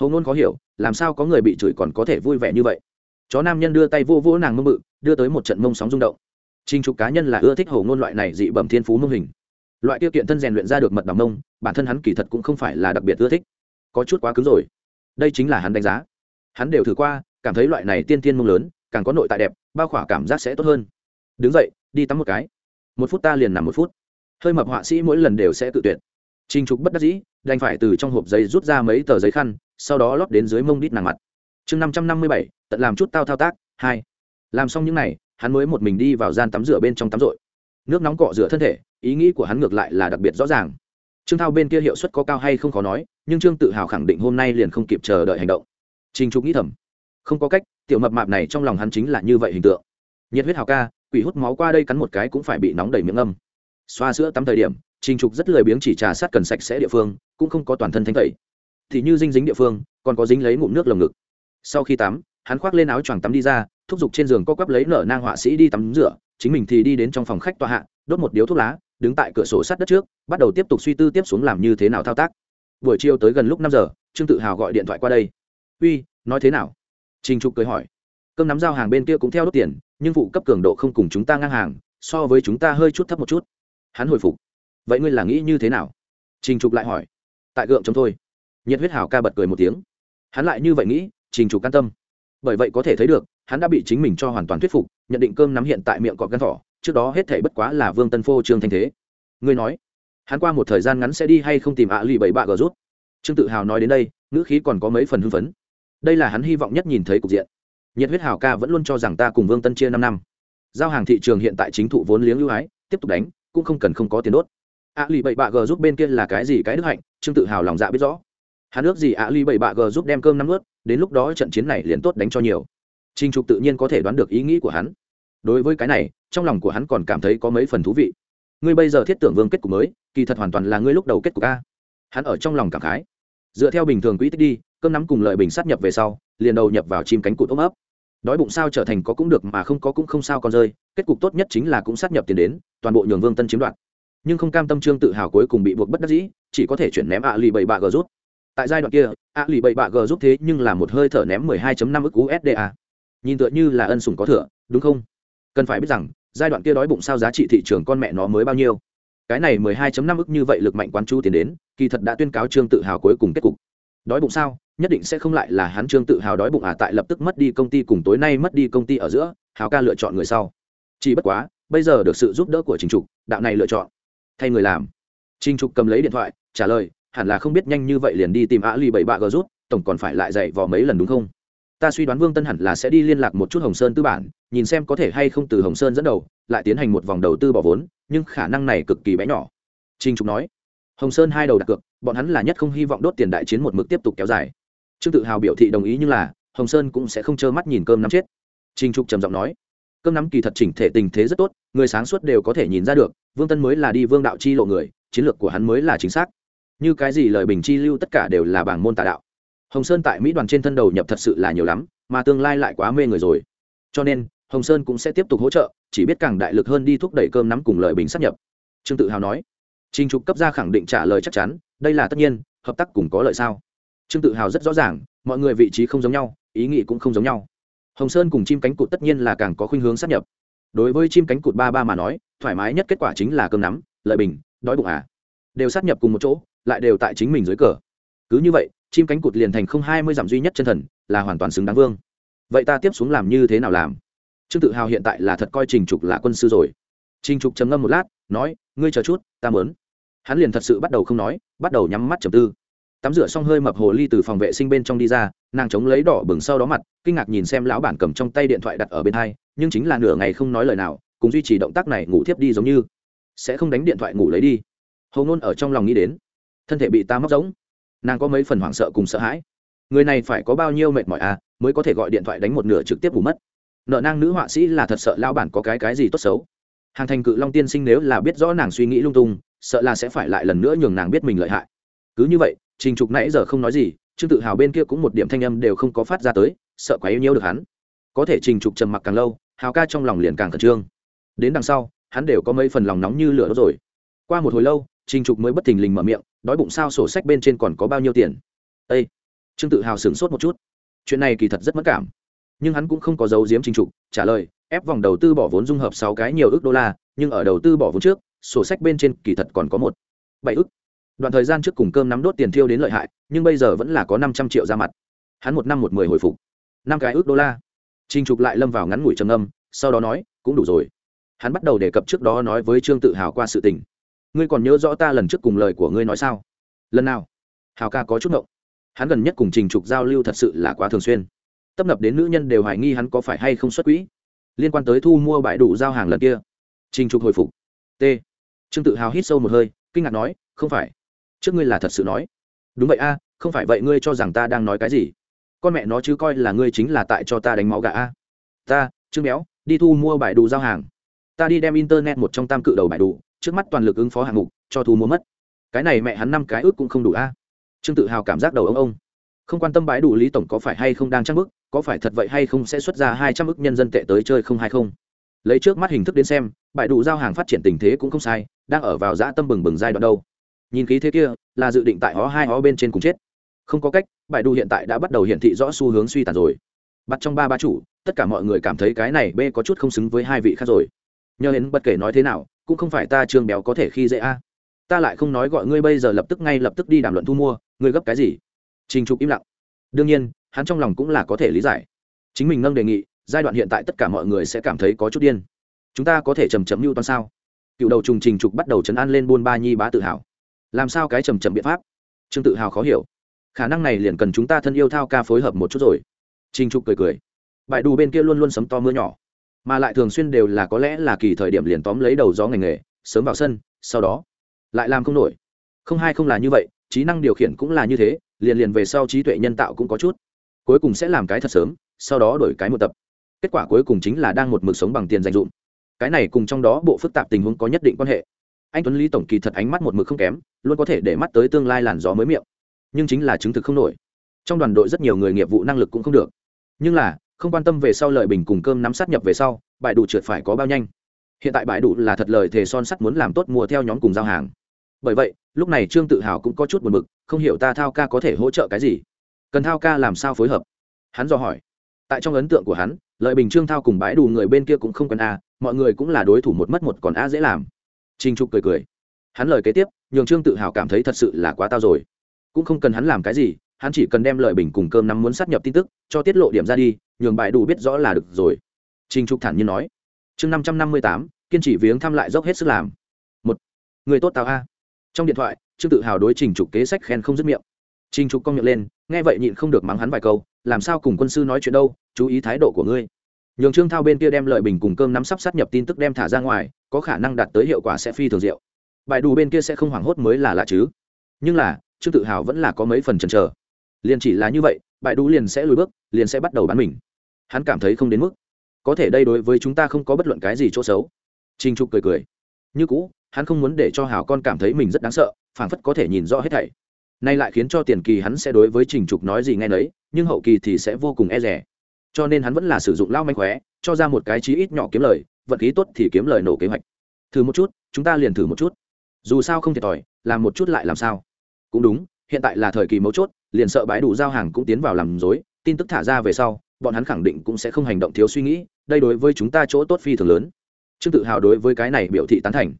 hầu ngôn khó hiểu, làm sao có người bị chửi còn có thể vui vẻ như vậy? Chó nam nhân đưa tay vô vỗ nàng mông bự, đưa tới một trận mông sóng rung động. Trình trục cá nhân là ưa thích hầu ngôn loại này dị bẩm thiên phú mông hình. Loại tiêu kiện thân rèn luyện ra được mật bằng mông, bản thân hắn kỳ thật cũng không phải là đặc biệt ưa thích. Có chút quá cứng rồi. Đây chính là hắn đánh giá. Hắn đều thử qua, cảm thấy loại này tiên tiên mông lớn, càng có nội tại đẹp, bao khỏa cảm giác sẽ tốt hơn. Đứng dậy, đi tắm một cái. Một phút ta liền nằm một phút. Hơi mập họa sĩ mỗi lần đều sẽ tự tuyệt. Trình trục bất đắc dĩ đành phải từ trong hộp giấy rút ra mấy tờ giấy khăn, sau đó lót đến dưới mông đít nàng mặt. Chương năm trăm năm mươi bảy, tận làm chút tao thao tác, hai. Làm xong những n à y hắn mới một mình đi vào gian tắm rửa bên trong tắm rội. Nước nóng cọ rửa thân thể, ý nghĩ của hắn ngược lại là đặc biệt rõ ràng. Trương thao bên kia hiệu suất có cao hay không khó nói, nhưng trương tự hào khẳng định hôm nay liền không kịp chờ đợi hành động. Trình trục nghĩ thầm, không có cách, tiểu mập mạp này trong lòng hắn chính là như vậy hình tượng. Nhiệt huyết hào ca, quỷ hút máu qua đây cắn một cái cũng phải bị nóng đầy miệng âm xoa sữa tắm thời điểm trình trục rất lười biếng chỉ trà sát cần sạch sẽ địa phương, cũng không có toàn thân thanh tẩy. Thì như dinh dính địa phương, còn có dính lấy ngụm nước lồng ngực. Sau khi tắm, hắn khoác lên áo choàng tắm đi ra, thúc giục trên giường co quắp lấy nở nang họa sĩ đi tắm rửa, chính mình thì đi đến trong phòng khách tọa hạ, đốt một điếu thuốc lá, đứng tại cửa sổ sát đất trước, bắt đầu tiếp tục suy tư tiếp xuống làm như thế nào thao tác. Buổi chiều tới gần lúc năm giờ, trương tự hào gọi điện thoại qua đây. Uy, nói thế nào? Trình trục cười hỏi. Cơm nắm giao hàng bên kia cũng theo đốt tiền, nhưng vụ cấp cường độ không cùng chúng ta ngang hàng, so với chúng ta hơi chút thấp một chút. Hắn hồi phục vậy ngươi là nghĩ như thế nào? Trình trục lại hỏi. Tại gượng chống thôi. Nhiệt huyết hảo ca bật cười một tiếng. Hắn lại như vậy nghĩ, trình trục can tâm. Bởi vậy có thể thấy được, hắn đã bị chính mình cho hoàn toàn thuyết phục, nhận định cơm nắm hiện tại miệng cọp gan thỏ, trước đó hết thể bất quá là vương tân phô trương thanh thế. Ngươi nói, hắn qua một thời gian ngắn sẽ đi hay không tìm ạ lì bảy bạ gờ rút? Trương tự hào nói đến đây, ngữ khí còn có mấy phần hưng phấn. Đây là hắn hy vọng nhất nhìn thấy cục diện. Nhiệt huyết hào ca vẫn luôn cho rằng ta cùng vương tân chia năm năm. Giao hàng thị trường hiện tại chính thụ vốn liếng ưu ái, tiếp tục đánh, cũng không cần không có tiền đốt ạ lì bảy bạ g giúp bên kia là cái gì cái đức hạnh, trương tự hào lòng dạ biết rõ. Hắn ước gì ạ lì bảy bạ g giúp đem cơm năm ướt đến lúc đó trận chiến này liền tốt đánh cho nhiều. Trinh trục tự nhiên có thể đoán được ý nghĩ của hắn. Đối với cái này, trong lòng của hắn còn cảm thấy có mấy phần thú vị. Ngươi bây giờ thiết tưởng vương kết cục mới, kỳ thật hoàn toàn là ngươi lúc đầu kết cục a. Hắn ở trong lòng cảm khái. Dựa theo bình thường quỹ tích đi, cơm nắm cùng lợi bình sát nhập về sau, liền đầu nhập vào chim cánh cụt ôm ấp. Đói bụng sao trở thành có cũng được mà không có cũng không sao còn rơi, kết cục tốt nhất chính là cũng sát nhập tiền đến, toàn bộ nhường vương tân chiếm đoạt nhưng không cam tâm trương tự hào cuối cùng bị buộc bất đắc dĩ, chỉ có thể chuyển ném ạ lì bảy bạ g rút. Tại giai đoạn kia ạ lì bảy bạ g rút thế nhưng là một hơi thở ném 12.5 ức usda nhìn tựa như là ân sủng có thừa, đúng không? Cần phải biết rằng, giai đoạn kia đói bụng sao giá trị thị trường con mẹ nó mới bao nhiêu? Cái này 12.5 ức như vậy lực mạnh quán chu tiến đến, kỳ thật đã tuyên cáo trương tự hào cuối cùng kết cục. Đói bụng sao? Nhất định sẽ không lại là hắn trương tự hào đói bụng à tại lập tức mất đi công ty cùng tối nay mất đi công ty ở giữa, hào ca lựa chọn người sau. Chỉ bất quá, bây giờ được sự giúp đỡ của trình trục, đạo này lựa chọn thay người làm. Trình trục cầm lấy điện thoại, trả lời, hẳn là không biết nhanh như vậy liền đi tìm á ly bảy bạ gờ rút, tổng còn phải lại dạy vò mấy lần đúng không? Ta suy đoán vương tân hẳn là sẽ đi liên lạc một chút hồng sơn tư bản, nhìn xem có thể hay không từ hồng sơn dẫn đầu, lại tiến hành một vòng đầu tư bỏ vốn, nhưng khả năng này cực kỳ bé nhỏ. Trinh trục nói, hồng sơn hai đầu đặt cược, bọn hắn là nhất không hy vọng đốt tiền đại chiến một mực tiếp tục kéo dài. Trương tự hào biểu thị đồng ý nhưng là, hồng sơn cũng sẽ không trơ mắt nhìn cơm nắm chết. Trinh trục trầm giọng nói cơm nắm kỳ thật chỉnh thể tình thế rất tốt, người sáng suốt đều có thể nhìn ra được, vương tân mới là đi vương đạo chi lộ người, chiến lược của hắn mới là chính xác. Như cái gì lời bình chi lưu tất cả đều là bảng môn tà đạo. Hồng sơn tại mỹ đoàn trên thân đầu nhập thật sự là nhiều lắm, mà tương lai lại quá mê người rồi. Cho nên, hồng sơn cũng sẽ tiếp tục hỗ trợ, chỉ biết càng đại lực hơn đi thúc đẩy cơm nắm cùng lời bình sắp nhập. Trương tự hào nói trinh trục cấp ra khẳng định trả lời chắc chắn, đây là tất nhiên, hợp tác cùng có lợi sao? Trương tự hào rất rõ ràng, mọi người vị trí không giống nhau, ý nghĩ cũng không giống nhau hồng sơn cùng chim cánh cụt tất nhiên là càng có khuynh hướng sắp nhập. Đối với chim cánh cụt ba ba mà nói, thoải mái nhất kết quả chính là cơm nắm, lợi bình, đói bụng à. Đều sát nhập cùng một chỗ, lại đều tại chính mình dưới cờ. Cứ như vậy, chim cánh cụt liền thành không hai mươi dặm duy nhất chân thần, là hoàn toàn xứng đáng vương. Vậy ta tiếp xuống làm như thế nào làm? Trương tự hào hiện tại là thật coi trình trục là quân sư rồi. Trình trục trầm ngâm một lát, nói, ngươi chờ chút, ta mớn hắn liền thật sự bắt đầu không nói, bắt đầu nhắm mắt trầm tư tắm rửa xong hơi mập hồ ly từ phòng vệ sinh bên trong đi ra, nàng chống lấy đỏ bừng sau đó mặt, kinh ngạc nhìn xem lão bản cầm trong tay điện thoại đặt ở bên hai, nhưng chính là nửa ngày không nói lời nào, cùng duy trì động tác này ngủ thiếp đi giống như. Sẽ không đánh điện thoại ngủ lấy đi. Hầu ngôn ở trong lòng nghĩ đến. Thân thể bị ta móc giống. Nàng có mấy phần hoảng sợ cùng sợ hãi. Người này phải có bao nhiêu mệt mỏi à mới có thể gọi điện thoại đánh một nửa trực tiếp ngủ mất. Nợ nang nữ họa sĩ là thật sợ lão bản có cái cái gì tốt xấu. Hàng thành cự long tiên sinh nếu là biết rõ nàng suy nghĩ lung tung, sợ là sẽ phải lại lần nữa nhường nàng biết mình lợi hại. Cứ như vậy trình trục nãy giờ không nói gì, trương tự hào bên kia cũng một điểm thanh âm đều không có phát ra tới, sợ quá yêu nhiêu được hắn. Có thể trình trục trầm mặc càng lâu, hào ca trong lòng liền càng khẩn trương. Đến đằng sau, hắn đều có mấy phần lòng nóng như lửa đó rồi. Qua một hồi lâu, trình trục mới bất thình lình mở miệng, đói bụng sao sổ sách bên trên còn có bao nhiêu tiền? Ây trương tự hào sửng sốt một chút. Chuyện này kỳ thật rất mất cảm. Nhưng hắn cũng không có dấu diếm trình trục, trả lời, ép vòng đầu tư bỏ vốn dung hợp sáu cái nhiều ước đô la, nhưng ở đầu tư bỏ vốn trước, sổ sách bên trên kỳ thật còn có một, bảy ước đoạn thời gian trước cùng cơm nắm đốt tiền thiêu đến lợi hại, nhưng bây giờ vẫn là có năm trăm triệu ra mặt. Hắn một năm một mười hồi phục. Năm cái ước đô la. Trình trục lại lâm vào ngắn ngủi trầm âm sau đó nói, cũng đủ rồi. Hắn bắt đầu đề cập trước đó nói với trương tự hào qua sự tình. Ngươi còn nhớ rõ ta lần trước cùng lời của ngươi nói sao? Lần nào? Hào ca có chút ngộng. Hắn gần nhất cùng trình trục giao lưu thật sự là quá thường xuyên. Tấp nập đến nữ nhân đều hoài nghi hắn có phải hay không xuất quỹ. Liên quan tới thu mua bãi đủ giao hàng lần kia. Trình trục hồi phục. T. Trương tự hào hít sâu một hơi, kinh ngạc nói, không phải trước ngươi là thật sự nói. Đúng vậy a, không phải vậy ngươi cho rằng ta đang nói cái gì? Con mẹ nó chứ coi là ngươi chính là tại cho ta đánh máu gà a. Ta, trương béo, đi thu mua bài đủ giao hàng. Ta đi đem internet một trong tam cự đầu bài đủ, trước mắt toàn lực ứng phó hạng mục, cho thu mua mất. Cái này mẹ hắn năm cái ước cũng không đủ a. Trương tự hào cảm giác đầu ông ông. Không quan tâm bãi đủ lý tổng có phải hay không đang trang bức có phải thật vậy hay không sẽ xuất ra hai trăm ước nhân dân tệ tới chơi không hay không. Lấy trước mắt hình thức đến xem bãi đủ giao hàng phát triển tình thế cũng không sai, đang ở vào dã tâm bừng bừng giai đoạn đâu nhìn khí thế kia, là dự định tại ó hai ó bên trên cùng chết. Không có cách bài đu hiện tại đã bắt đầu hiển thị rõ xu hướng suy tàn rồi. Bắt trong ba ba chủ, tất cả mọi người cảm thấy cái này b có chút không xứng với hai vị khác rồi. Nhờ đến bất kể nói thế nào, cũng không phải ta trương béo có thể khi dễ a. Ta lại không nói gọi ngươi bây giờ lập tức ngay lập tức đi đàm luận thu mua, ngươi gấp cái gì? Trình trục im lặng. Đương nhiên, hắn trong lòng cũng là có thể lý giải. Chính mình nâng đề nghị, giai đoạn hiện tại tất cả mọi người sẽ cảm thấy có chút điên. Chúng ta có thể chầm chấm mưu toan sao? Cựu đầu trùng trình trục bắt đầu chấn an lên buôn ba nhi bá tự hào làm sao cái trầm trầm biện pháp? Trương tự hào khó hiểu. Khả năng này liền cần chúng ta thân yêu thao ca phối hợp một chút rồi. Trinh trục cười cười. Bại đù bên kia luôn luôn sấm to mưa nhỏ. Mà lại thường xuyên đều là có lẽ là kỳ thời điểm liền tóm lấy đầu gió ngành nghề, sớm vào sân, sau đó lại làm không nổi. Không hai không là như vậy, trí năng điều khiển cũng là như thế, liền liền về sau trí tuệ nhân tạo cũng có chút. Cuối cùng sẽ làm cái thật sớm, sau đó đổi cái một tập. Kết quả cuối cùng chính là đang một mực sống bằng tiền dành dụm cái này cùng trong đó bộ phức tạp tình huống có nhất định quan hệ. Anh tuấn lý tổng kỳ thật ánh mắt một mực không kém luôn có thể để mắt tới tương lai làn gió mới miệng. Nhưng chính là chứng thực không nổi. Trong đoàn đội rất nhiều người nghiệp vụ năng lực cũng không được. Nhưng là, không quan tâm về sau lợi bình cùng cơm nắm sát nhập về sau, bãi đủ trượt phải có bao nhanh. Hiện tại bãi đủ là thật lời thề son sắt muốn làm tốt mùa theo nhóm cùng giao hàng. Bởi vậy, lúc này trương tự hào cũng có chút buồn b ự c không hiểu ta thao ca có thể hỗ trợ cái gì? Cần thao ca làm sao phối hợp? Hắn dò hỏi. Tại trong ấn tượng của hắn, lợi bình trương thao cùng bãi đủ người bên kia cũng không cần a, mọi người cũng là đối thủ một mất một còn a dễ làm. Trinh trục cười cười. Hắn lời kế tiếp nhường trương tự hào cảm thấy thật sự là quá tao rồi. Cũng không cần hắn làm cái gì, hắn chỉ cần đem lợi bình cùng cơm nắm muốn sát nhập tin tức, cho tiết lộ điểm ra đi, nhường bại đủ biết rõ là được rồi. Trình trục thản nhiên nói. Chương năm trăm năm mươi tám, kiên trì viếng thăm lại dốc hết sức làm. Một, người tốt tao a. Trong điện thoại, trương tự hào đối trình trục kế sách khen không dứt miệng. Trình trục cong miệng lên, nghe vậy nhịn không được mắng hắn vài câu, làm sao cùng quân sư nói chuyện đâu, chú ý thái độ của ngươi. Nhường trương thao bên kia đem lợi bình cùng cơm nắm sắp sát nhập tin tức đem thả ra ngoài, có khả năng đạt tới hiệu quả sẽ phi thường diệu bài đủ bên kia sẽ không hoảng hốt mới là lạ chứ. Nhưng là, trương tự hào vẫn là có mấy phần chần chờ. Liền chỉ là như vậy, bài đủ liền sẽ lùi bước, liền sẽ bắt đầu bán mình. Hắn cảm thấy không đến mức. Có thể đây đối với chúng ta không có bất luận cái gì chỗ xấu. Trinh trục cười cười. Như cũ, hắn không muốn để cho hảo con cảm thấy mình rất đáng sợ, phảng phất có thể nhìn rõ hết thảy. Nay lại khiến cho tiền kỳ hắn sẽ đối với trình trục nói gì nghe nấy, nhưng hậu kỳ thì sẽ vô cùng e rẻ cho nên hắn vẫn là sử dụng lao manh khóe, cho ra một cái chí ít nhỏ kiếm lời, vận khí tốt thì kiếm lời nổ kế hoạch. Thử một chút, chúng ta liền thử một chút dù sao không thiệt thòi, làm một chút lại làm sao? Cũng đúng, hiện tại là thời kỳ mấu chốt, liền sợ bãi đủ giao hàng cũng tiến vào làm dối tin tức thả ra về sau, bọn hắn khẳng định cũng sẽ không hành động thiếu suy nghĩ, đây đối với chúng ta chỗ tốt phi thường lớn. Trương tự hào đối với cái này biểu thị tán thành.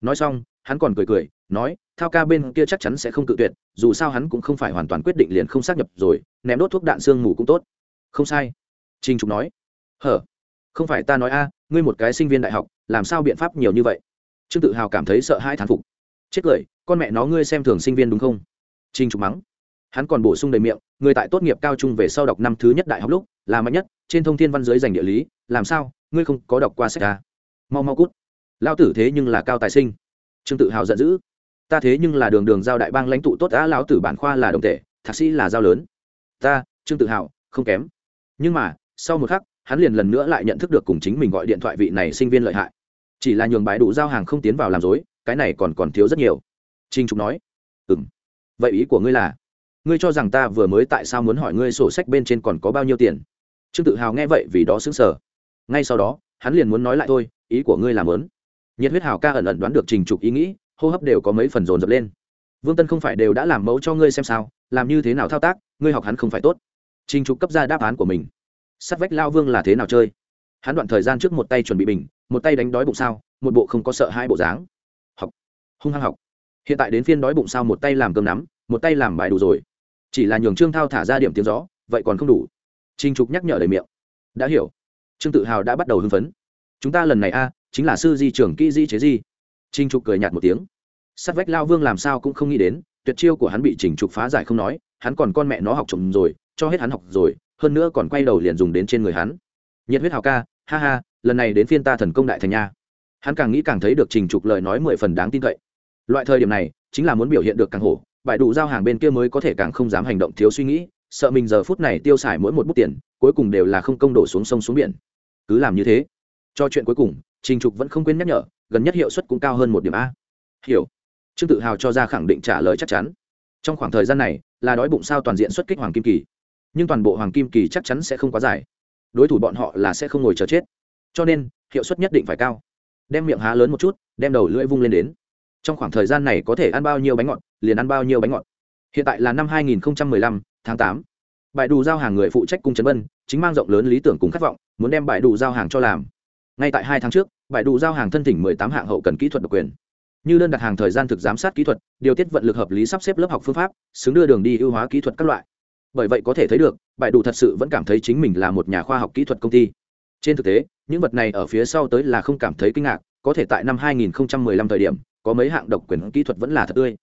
Nói xong, hắn còn cười cười, nói, thao ca bên kia chắc chắn sẽ không cự tuyệt, dù sao hắn cũng không phải hoàn toàn quyết định liền không xác nhập rồi, ném đốt thuốc đạn sương mù cũng tốt. Không sai. Trinh trục nói. Hở? Không phải ta nói a, ngươi một cái sinh viên đại học, làm sao biện pháp nhiều như vậy? Trương tự hào cảm thấy sợ hãi thán phục chết cười, con mẹ nó ngươi xem thường sinh viên đúng không? Trinh trục mắng. Hắn còn bổ sung đầy miệng, người tại tốt nghiệp cao trung về sau đọc năm thứ nhất đại học lúc, là mạnh nhất, trên thông thiên văn giới dành địa lý, làm sao, ngươi không có đọc qua sách à? mau mau cút. Lao tử thế nhưng là cao tài sinh. Trương tự hào giận dữ. Ta thế nhưng là đường đường giao đại bang lãnh tụ tốt đã lão tử bản khoa là đồng tệ, thạc sĩ là giao lớn. Ta, trương tự hào, không kém. Nhưng mà, sau một khắc, hắn liền lần nữa lại nhận thức được cùng chính mình gọi điện thoại vị này sinh viên lợi hại. Chỉ là nhường bãi đủ giao hàng không tiến vào làm dối cái này còn còn thiếu rất nhiều. Trinh trục nói ừ m vậy ý của ngươi là, ngươi cho rằng ta vừa mới tại sao muốn hỏi ngươi sổ sách bên trên còn có bao nhiêu tiền? Trương tự hào nghe vậy vì đó xứng sở ngay sau đó, hắn liền muốn nói lại thôi, ý của ngươi làm lớn nhiệt huyết hào ca ẩn ẩn đoán được trình trục ý nghĩ, hô hấp đều có mấy phần dồn dập lên. Vương tân không phải đều đã làm mẫu cho ngươi xem sao, làm như thế nào thao tác, ngươi học hắn không phải tốt. Trình trục cấp ra đáp án của mình. Sắt vách lao vương là thế nào chơi? Hắn đoạn thời gian trước một tay chuẩn bị bình, một tay đánh đói bụng sao, một bộ không có sợ hai bộ dáng hung hăng học. Hiện tại đến phiên đói bụng sao một tay làm cơm nắm, một tay làm bài đủ rồi. Chỉ là nhường trương thao thả ra điểm tiếng gió, vậy còn không đủ. Trinh trục nhắc nhở đầy miệng. Đã hiểu. Trương tự hào đã bắt đầu hưng phấn. Chúng ta lần này a, chính là sư di trưởng kỹ di chế di. Trinh trục cười nhạt một tiếng. Sắt vách lao vương làm sao cũng không nghĩ đến, tuyệt chiêu của hắn bị trình trục phá giải không nói, hắn còn con mẹ nó học chồng rồi, cho hết hắn học rồi, hơn nữa còn quay đầu liền dùng đến trên người hắn. Nhiệt huyết hào ca, ha ha, lần này đến phiên ta thần công đại thành nha. Hắn càng nghĩ càng thấy được trình trục lời nói mười phần đáng tin cậy loại thời điểm này, chính là muốn biểu hiện được càng hổ bại đủ giao hàng bên kia mới có thể càng không dám hành động thiếu suy nghĩ, sợ mình giờ phút này tiêu xài mỗi một bút tiền, cuối cùng đều là không công đổ xuống sông xuống biển. Cứ làm như thế. Cho chuyện cuối cùng, trình trục vẫn không quên nhắc nhở, gần nhất hiệu suất cũng cao hơn một điểm a. Hiểu. Trương tự hào cho ra khẳng định trả lời chắc chắn. Trong khoảng thời gian này, là đói bụng sao toàn diện xuất kích hoàng kim kỳ. Nhưng toàn bộ hoàng kim kỳ chắc chắn sẽ không quá dài. Đối thủ bọn họ là sẽ không ngồi chờ chết. Cho nên, hiệu suất nhất định phải cao. Đem miệng há lớn một chút, đem đầu lưỡi vung lên đến trong khoảng thời gian này có thể ăn bao nhiêu bánh ngọt liền ăn bao nhiêu bánh ngọt. Hiện tại là năm 2015, tháng 8. bãi đủ giao hàng người phụ trách cung trấn vân chính mang rộng lớn lý tưởng cùng khát vọng muốn đem bãi đủ giao hàng cho làm. Ngay tại hai tháng trước bãi đủ giao hàng thân thỉnh 18 hạng hậu cần kỹ thuật độc quyền. Như đơn đặt hàng thời gian thực giám sát kỹ thuật điều tiết vận lực hợp lý sắp xếp lớp học phương pháp xứng đưa đường đi ưu hóa kỹ thuật các loại. Bởi vậy có thể thấy được bãi đủ thật sự vẫn cảm thấy chính mình là một nhà khoa học kỹ thuật công ty. Trên thực tế những vật này ở phía sau tới là không cảm thấy kinh ngạc có thể tại năm 2015 thời điểm có mấy hạng độc quyền kỹ thuật vẫn là thật tươi.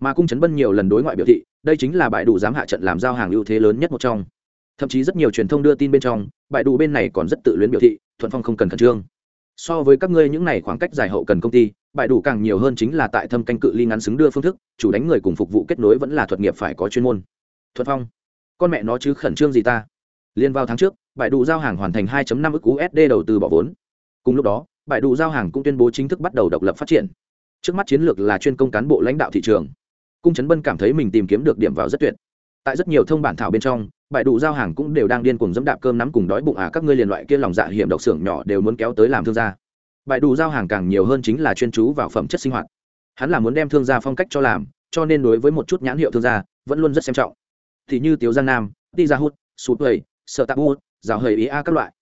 Mà cung chấn bân nhiều lần đối ngoại biểu thị, đây chính là bãi đủ dám hạ trận làm giao hàng ưu thế lớn nhất một trong. Thậm chí rất nhiều truyền thông đưa tin bên trong bãi đủ bên này còn rất tự luyến biểu thị, thuận phong không cần khẩn trương. So với các ngươi những này khoảng cách dài hậu cần công ty bãi đủ càng nhiều hơn chính là tại thâm canh cự ly ngắn xứng đưa phương thức, chủ đánh người cùng phục vụ kết nối vẫn là thuật nghiệp phải có chuyên môn. Thuận phong, con mẹ nó chứ khẩn trương gì ta? Liên vào tháng trước bãi đủ giao hàng hoàn thành 2.5 ức USD đầu tư bỏ vốn. Cùng lúc đó bãi đủ giao hàng cũng tuyên bố chính thức bắt đầu độc lập phát triển trước mắt chiến lược là chuyên công cán bộ lãnh đạo thị trường. Cung trấn bân cảm thấy mình tìm kiếm được điểm vào rất tuyệt. Tại rất nhiều thông bản thảo bên trong bãi đủ giao hàng cũng đều đang điên cùng dẫm đạp cơm nắm cùng đói bụng à các ngươi liền loại kia lòng dạ hiểm độc xưởng nhỏ đều muốn kéo tới làm thương gia. Bãi đủ giao hàng càng nhiều hơn chính là chuyên chú vào phẩm chất sinh hoạt. Hắn là muốn đem thương gia phong cách cho làm, cho nên đối với một chút nhãn hiệu thương gia, vẫn luôn rất xem trọng. Thì như tiếu giang nam đi ra hút, sụt hầy sợ tạp hút rào hầy ý a các loại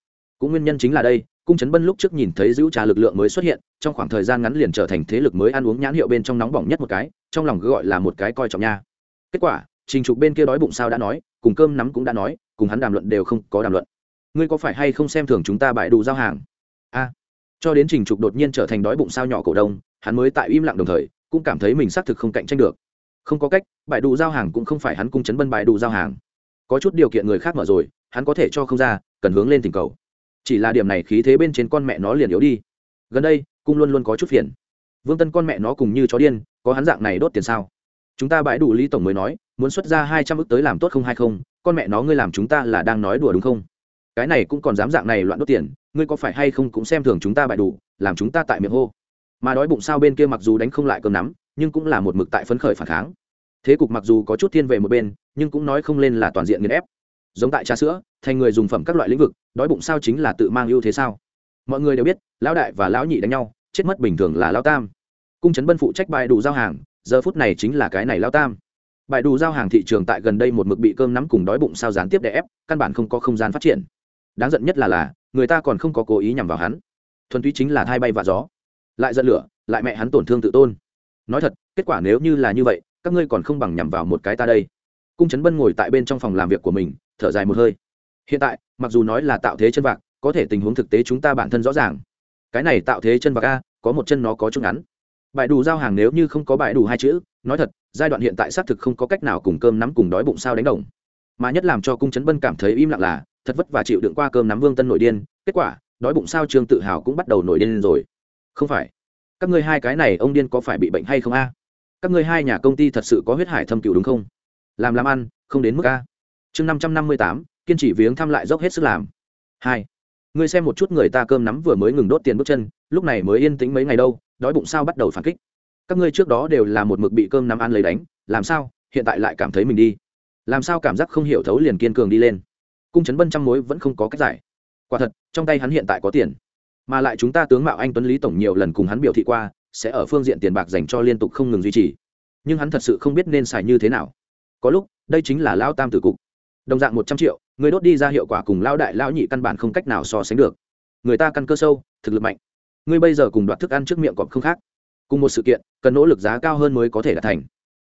cũng nguyên nhân chính là đây, cung trấn bân lúc trước nhìn thấy giữ trà lực lượng mới xuất hiện, trong khoảng thời gian ngắn liền trở thành thế lực mới ăn uống nhãn hiệu bên trong nóng bỏng nhất một cái, trong lòng gọi là một cái coi trọng nha. Kết quả, trình trục bên kia đói bụng sao đã nói, cùng cơm nắm cũng đã nói, cùng hắn đàm luận đều không có đàm luận. Ngươi có phải hay không xem thường chúng ta bại đủ giao hàng? A. Cho đến trình trục đột nhiên trở thành đói bụng sao nhỏ cổ đông, hắn mới tại im lặng đồng thời, cũng cảm thấy mình xác thực không cạnh tranh được. Không có cách, bại đủ giao hàng cũng không phải hắn cung chấn bân bại đủ giao hàng. Có chút điều kiện người khác mở rồi, hắn có thể cho không ra, cần hướng lên tình cầu chỉ là điểm này khí thế bên trên con mẹ nó liền yếu đi. Gần đây, cung luôn luôn có chút phiền. Vương tân con mẹ nó cùng như chó điên, có hắn dạng này đốt tiền sao? Chúng ta bãi đủ lý tổng mới nói, muốn xuất ra hai trăm ức tới làm tốt không hay không, con mẹ nó ngươi làm chúng ta là đang nói đùa đúng không? Cái này cũng còn dám dạng này loạn đốt tiền, ngươi có phải hay không cũng xem thường chúng ta bại đủ, làm chúng ta tại miệng hô. Mà đói bụng sao bên kia mặc dù đánh không lại cơm nắm, nhưng cũng là một mực tại phấn khởi phản kháng. Thế cục mặc dù có chút thiên về một bên, nhưng cũng nói không lên là toàn diện nghiền ép giống tại trà sữa, thành người dùng phẩm các loại lĩnh vực, đói bụng sao chính là tự mang ưu thế sao? Mọi người đều biết, lão đại và lão nhị đánh nhau, chết mất bình thường là lão tam. Cung trấn bân phụ trách bài đủ giao hàng, giờ phút này chính là cái này lão tam. Bài đủ giao hàng thị trường tại gần đây một mực bị cơm nắm cùng đói bụng sao gián tiếp đè ép, căn bản không có không gian phát triển. Đáng giận nhất là là, người ta còn không có cố ý nhằm vào hắn. Thuần túy chính là thai bay và gió. Lại giận lửa, lại mẹ hắn tổn thương tự tôn. Nói thật, kết quả nếu như là như vậy, các ngươi còn không bằng nhằm vào một cái ta đây. Cung trấn bân ngồi tại bên trong phòng làm việc của mình thở dài một hơi. Hiện tại, mặc dù nói là tạo thế chân vạc, có thể tình huống thực tế chúng ta bản thân rõ ràng. Cái này tạo thế chân vạc a, có một chân nó có chút ngắn. Bãi đủ giao hàng nếu như không có bãi đủ hai chữ, nói thật, giai đoạn hiện tại xác thực không có cách nào cùng cơm nắm cùng đói bụng sao đánh đồng. Mà nhất làm cho cung trấn bân cảm thấy im lặng là, thật vất và chịu đựng qua cơm nắm vương tân nội điên, kết quả, đói bụng sao trương tự hào cũng bắt đầu nổi điên rồi. Không phải. Các ngươi hai cái này ông điên có phải bị bệnh hay không a? Các ngươi hai nhà công ty thật sự có huyết hải thâm cựu đúng không? Làm làm ăn, không đến mức a chương năm trăm năm mươi tám, kiên trì viếng thăm lại dốc hết sức làm. Hai, ngươi xem một chút người ta cơm nắm vừa mới ngừng đốt tiền bước chân, lúc này mới yên tĩnh mấy ngày đâu, đói bụng sao bắt đầu phản kích. Các ngươi trước đó đều là một mực bị cơm nắm ăn lấy đánh, làm sao, hiện tại lại cảm thấy mình đi. Làm sao cảm giác không hiểu thấu liền kiên cường đi lên. Cung trấn bân trăm mối vẫn không có cách giải. Quả thật, trong tay hắn hiện tại có tiền. Mà lại chúng ta tướng mạo anh tuấn lý tổng nhiều lần cùng hắn biểu thị qua, sẽ ở phương diện tiền bạc dành cho liên tục không ngừng duy trì. Nhưng hắn thật sự không biết nên xài như thế nào. Có lúc, đây chính là lao tam tử cục đồng dạng một trăm triệu người đốt đi ra hiệu quả cùng lao đại lao nhị căn bản không cách nào so sánh được. Người ta căn cơ sâu thực lực mạnh. Ngươi bây giờ cùng đoạt thức ăn trước miệng còn không khác. Cùng một sự kiện cần nỗ lực giá cao hơn mới có thể đạt thành.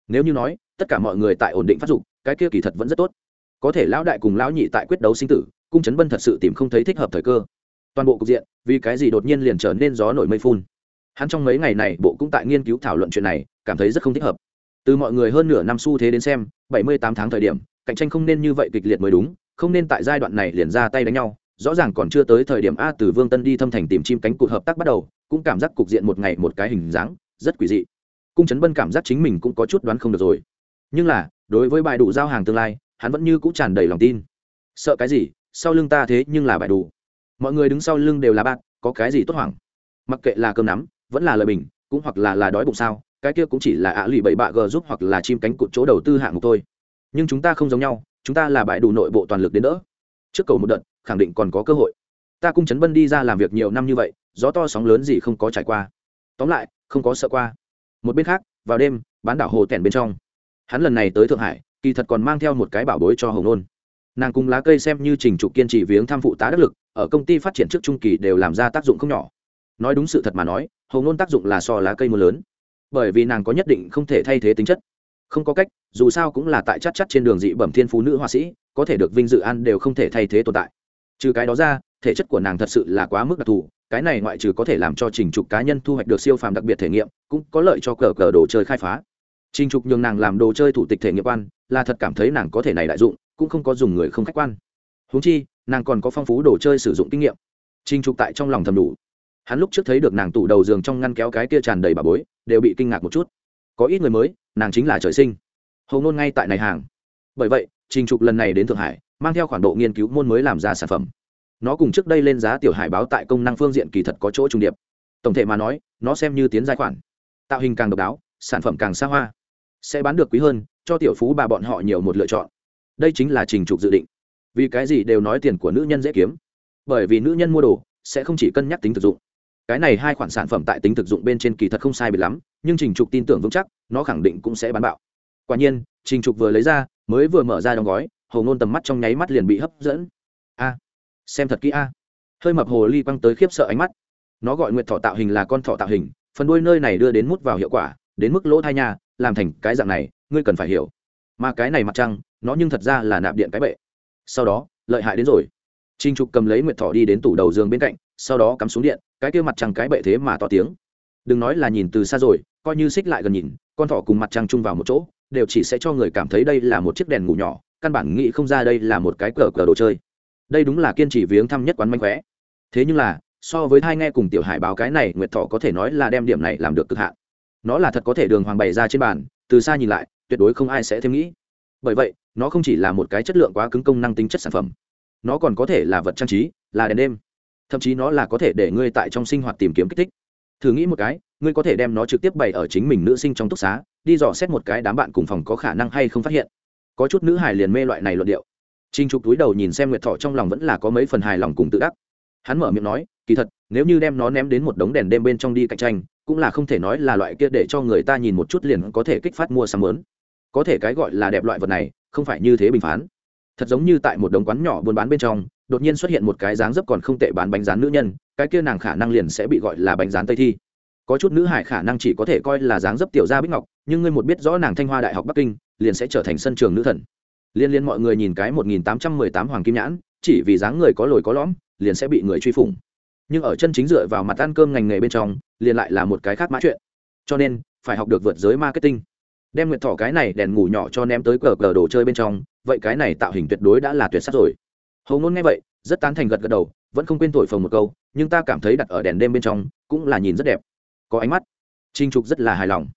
Nếu như nói tất cả mọi người tại ổn định phát dục, cái kia kỳ thật vẫn rất tốt. Có thể lão đại cùng lão nhị tại quyết đấu sinh tử cung trấn bân thật sự tìm không thấy thích hợp thời cơ. Toàn bộ cục diện vì cái gì đột nhiên liền trở nên gió nổi mây phun. Hắn trong mấy ngày này bộ cũng tại nghiên cứu thảo luận chuyện này cảm thấy rất không thích hợp. Từ mọi người hơn nửa năm xu thế đến xem bảy mươi tám tháng thời điểm cạnh tranh không nên như vậy kịch liệt mới đúng, không nên tại giai đoạn này liền ra tay đánh nhau. Rõ ràng còn chưa tới thời điểm a từ vương tân đi thâm thành tìm chim cánh cụt hợp tác bắt đầu, cũng cảm giác cục diện một ngày một cái hình dáng, rất quỷ dị. Cung trấn bân cảm giác chính mình cũng có chút đoán không được rồi. Nhưng là, đối với bài đủ giao hàng tương lai, hắn vẫn như cũng tràn đầy lòng tin. Sợ cái gì? Sau lưng ta thế nhưng là bài đủ. Mọi người đứng sau lưng đều là bạn có cái gì tốt hoảng? Mặc kệ là cơm nắm, vẫn là lời bình, cũng hoặc là là đói bụng sao, cái kia cũng chỉ là ạ lụy bậy bạ g giúp hoặc là chim cánh cụt chỗ đầu tư hạng mục thôi nhưng chúng ta không giống nhau, chúng ta là bãi đủ nội bộ toàn lực đến đỡ. Trước cầu một đợt, khẳng định còn có cơ hội. Ta cung chấn bân đi ra làm việc nhiều năm như vậy, gió to sóng lớn gì không có trải qua. Tóm lại, không có sợ qua. Một bên khác, vào đêm, bán đảo hồ tẻn bên trong. Hắn lần này tới thượng hải, kỳ thật còn mang theo một cái bảo bối cho hồng nôn. Nàng cùng lá cây xem như trình trục kiên trì viếng tham phụ tá đắc lực, ở công ty phát triển trước trung kỳ đều làm ra tác dụng không nhỏ. Nói đúng sự thật mà nói, hồng nôn tác dụng là so lá cây mưa lớn. Bởi vì nàng có nhất định không thể thay thế tính chất không có cách, dù sao cũng là tại chắc chắc trên đường dị bẩm thiên phú nữ họa sĩ, có thể được vinh dự ăn đều không thể thay thế tồn tại. Trừ cái đó ra, thể chất của nàng thật sự là quá mức đặc thù, cái này ngoại trừ có thể làm cho trình trục cá nhân thu hoạch được siêu phàm đặc biệt thể nghiệm, cũng có lợi cho cờ cờ đồ chơi khai phá. Trình trục nhường nàng làm đồ chơi thủ tịch thể nghiệm quan, là thật cảm thấy nàng có thể này đại dụng, cũng không có dùng người không khách quan. Húng chi, nàng còn có phong phú đồ chơi sử dụng kinh nghiệm. Trình trục tại trong lòng thầm đủ. Hắn lúc trước thấy được nàng tủ đầu giường trong ngăn kéo cái kia tràn đầy bà bối, đều bị kinh ngạc một chút. Có ít người mới nàng chính là trời sinh. Hầu ngôn ngay tại này hàng. Bởi vậy, trình trục lần này đến thượng hải, mang theo khoản độ nghiên cứu môn mới làm ra sản phẩm. Nó cùng trước đây lên giá tiểu hải báo tại công năng phương diện kỳ thật có chỗ trùng điệp. Tổng thể mà nói, nó xem như tiến giai khoản. Tạo hình càng độc đáo, sản phẩm càng xa hoa. Sẽ bán được quý hơn, cho tiểu phú bà bọn họ nhiều một lựa chọn. Đây chính là trình trục dự định. Vì cái gì đều nói tiền của nữ nhân dễ kiếm. Bởi vì nữ nhân mua đồ, sẽ không chỉ cân nhắc tính thực dụng cái này hai khoản sản phẩm tại tính thực dụng bên trên kỳ thật không sai biệt lắm, nhưng trình trục tin tưởng vững chắc, nó khẳng định cũng sẽ bán bạo. Quả nhiên, trình trục vừa lấy ra, mới vừa mở ra đóng gói, hồ ngôn tầm mắt trong nháy mắt liền bị hấp dẫn. A, xem thật kỹ a. Hơi mập hồ ly quăng tới khiếp sợ ánh mắt. Nó gọi nguyệt thọ tạo hình là con thọ tạo hình, phần đuôi nơi này đưa đến mút vào hiệu quả, đến mức lỗ thai nhà làm thành cái dạng này, ngươi cần phải hiểu. Mà cái này mặt trăng, nó nhưng thật ra là nạp điện cái bệ. Sau đó, lợi hại đến rồi. Trinh trục cầm lấy nguyệt thọ đi đến tủ đầu giường bên cạnh, sau đó cắm xuống điện cái kia mặt trăng cái bệ thế mà to tiếng. Đừng nói là nhìn từ xa rồi, coi như xích lại gần nhìn, con thỏ cùng mặt trăng chung vào một chỗ, đều chỉ sẽ cho người cảm thấy đây là một chiếc đèn ngủ nhỏ, căn bản nghĩ không ra đây là một cái cờ cờ đồ chơi. Đây đúng là kiên trì viếng thăm nhất quán manh khóe. Thế nhưng là, so với hai nghe cùng tiểu hải báo cái này, nguyệt thọ có thể nói là đem điểm này làm được cực hạn. Nó là thật có thể đường hoàng bày ra trên bàn, từ xa nhìn lại, tuyệt đối không ai sẽ thêm nghĩ. Bởi vậy, nó không chỉ là một cái chất lượng quá cứng công năng tính chất sản phẩm, nó còn có thể là vật trang trí, là đèn đêm thậm chí nó là có thể để ngươi tại trong sinh hoạt tìm kiếm kích thích. Thử nghĩ một cái, ngươi có thể đem nó trực tiếp bày ở chính mình nữ sinh trong túc xá, đi dò xét một cái đám bạn cùng phòng có khả năng hay không phát hiện. Có chút nữ hài liền mê loại này luận điệu. Trinh trục túi đầu nhìn xem nguyệt thọ trong lòng vẫn là có mấy phần hài lòng cùng tự đắc. Hắn mở miệng nói, kỳ thật, nếu như đem nó ném đến một đống đèn đêm bên trong đi cạnh tranh, cũng là không thể nói là loại kia để cho người ta nhìn một chút liền có thể kích phát mua sắm lớn. Có thể cái gọi là đẹp loại vật này, không phải như thế bình phán. Thật giống như tại một đống quán nhỏ buôn bán bên trong đột nhiên xuất hiện một cái dáng dấp còn không tệ bán bánh rán nữ nhân, cái kia nàng khả năng liền sẽ bị gọi là bánh rán tây thi. Có chút nữ hải khả năng chỉ có thể coi là dáng dấp tiểu gia bích ngọc, nhưng ngươi một biết rõ nàng thanh hoa đại học bắc kinh, liền sẽ trở thành sân trường nữ thần. Liên liên mọi người nhìn cái một nghìn tám trăm mười tám hoàng kim nhãn, chỉ vì dáng người có lồi có lõm, liền sẽ bị người truy phủng. Nhưng ở chân chính dựa vào mặt ăn cơm ngành nghề bên trong, liền lại là một cái khác mã chuyện. Cho nên, phải học được vượt giới marketing. Đem nguyệt thỏ cái này đèn ngủ nhỏ cho ném tới cờ cờ đồ chơi bên trong, vậy cái này tạo hình tuyệt đối đã là tuyệt sắc rồi hầu ngôn nghe vậy, rất tán thành gật gật đầu, vẫn không quên thổi phồng một câu, nhưng ta cảm thấy đặt ở đèn đêm bên trong cũng là nhìn rất đẹp. Có ánh mắt. Trinh trục rất là hài lòng.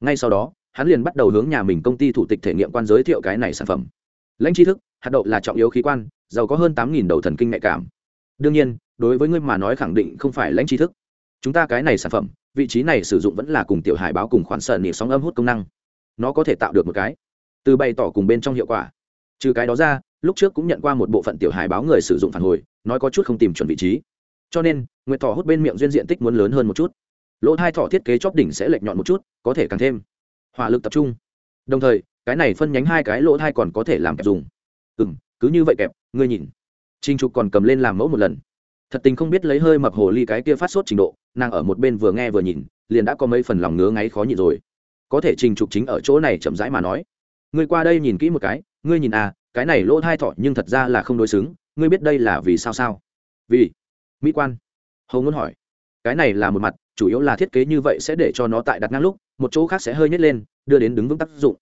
Ngay sau đó, hắn liền bắt đầu hướng nhà mình công ty thủ tịch thể nghiệm quan giới thiệu cái này sản phẩm. Lãnh tri thức, hạt đậu là trọng yếu khí quan, giàu có hơn tám đầu thần kinh nhạy cảm. Đương nhiên, đối với ngươi mà nói khẳng định không phải lãnh tri thức. Chúng ta cái này sản phẩm, vị trí này sử dụng vẫn là cùng tiểu hải báo cùng khoản sợ nỉ sóng âm hút công năng. Nó có thể tạo được một cái. Từ bày tỏ cùng bên trong hiệu quả. Trừ cái đó ra lúc trước cũng nhận qua một bộ phận tiểu hài báo người sử dụng phản hồi, nói có chút không tìm chuẩn vị trí. Cho nên, nguyệt thỏ hút bên miệng duyên diện tích muốn lớn hơn một chút. Lỗ hai thỏ thiết kế chóp đỉnh sẽ lệch nhọn một chút, có thể càng thêm hỏa lực tập trung. Đồng thời, cái này phân nhánh hai cái lỗ thai còn có thể làm kẹp dùng. Ừ m cứ như vậy kẹp, ngươi nhìn. Trinh trục còn cầm lên làm mẫu một lần. Thật tình không biết lấy hơi mập hồ ly cái kia phát sốt trình độ, nàng ở một bên vừa nghe vừa nhìn, liền đã có mấy phần lòng ngứa ngáy khó nhịn rồi. Có thể trình trục chính ở chỗ này chậm rãi mà nói. Ngươi qua đây nhìn kỹ một cái, ngươi nhìn à cái này lỗ thai thọ nhưng thật ra là không đối xứng ngươi biết đây là vì sao sao vì mỹ quan hầu ngôn hỏi cái này là một mặt chủ yếu là thiết kế như vậy sẽ để cho nó tại đặt ngang lúc một chỗ khác sẽ hơi nhét lên đưa đến đứng vững tác dụng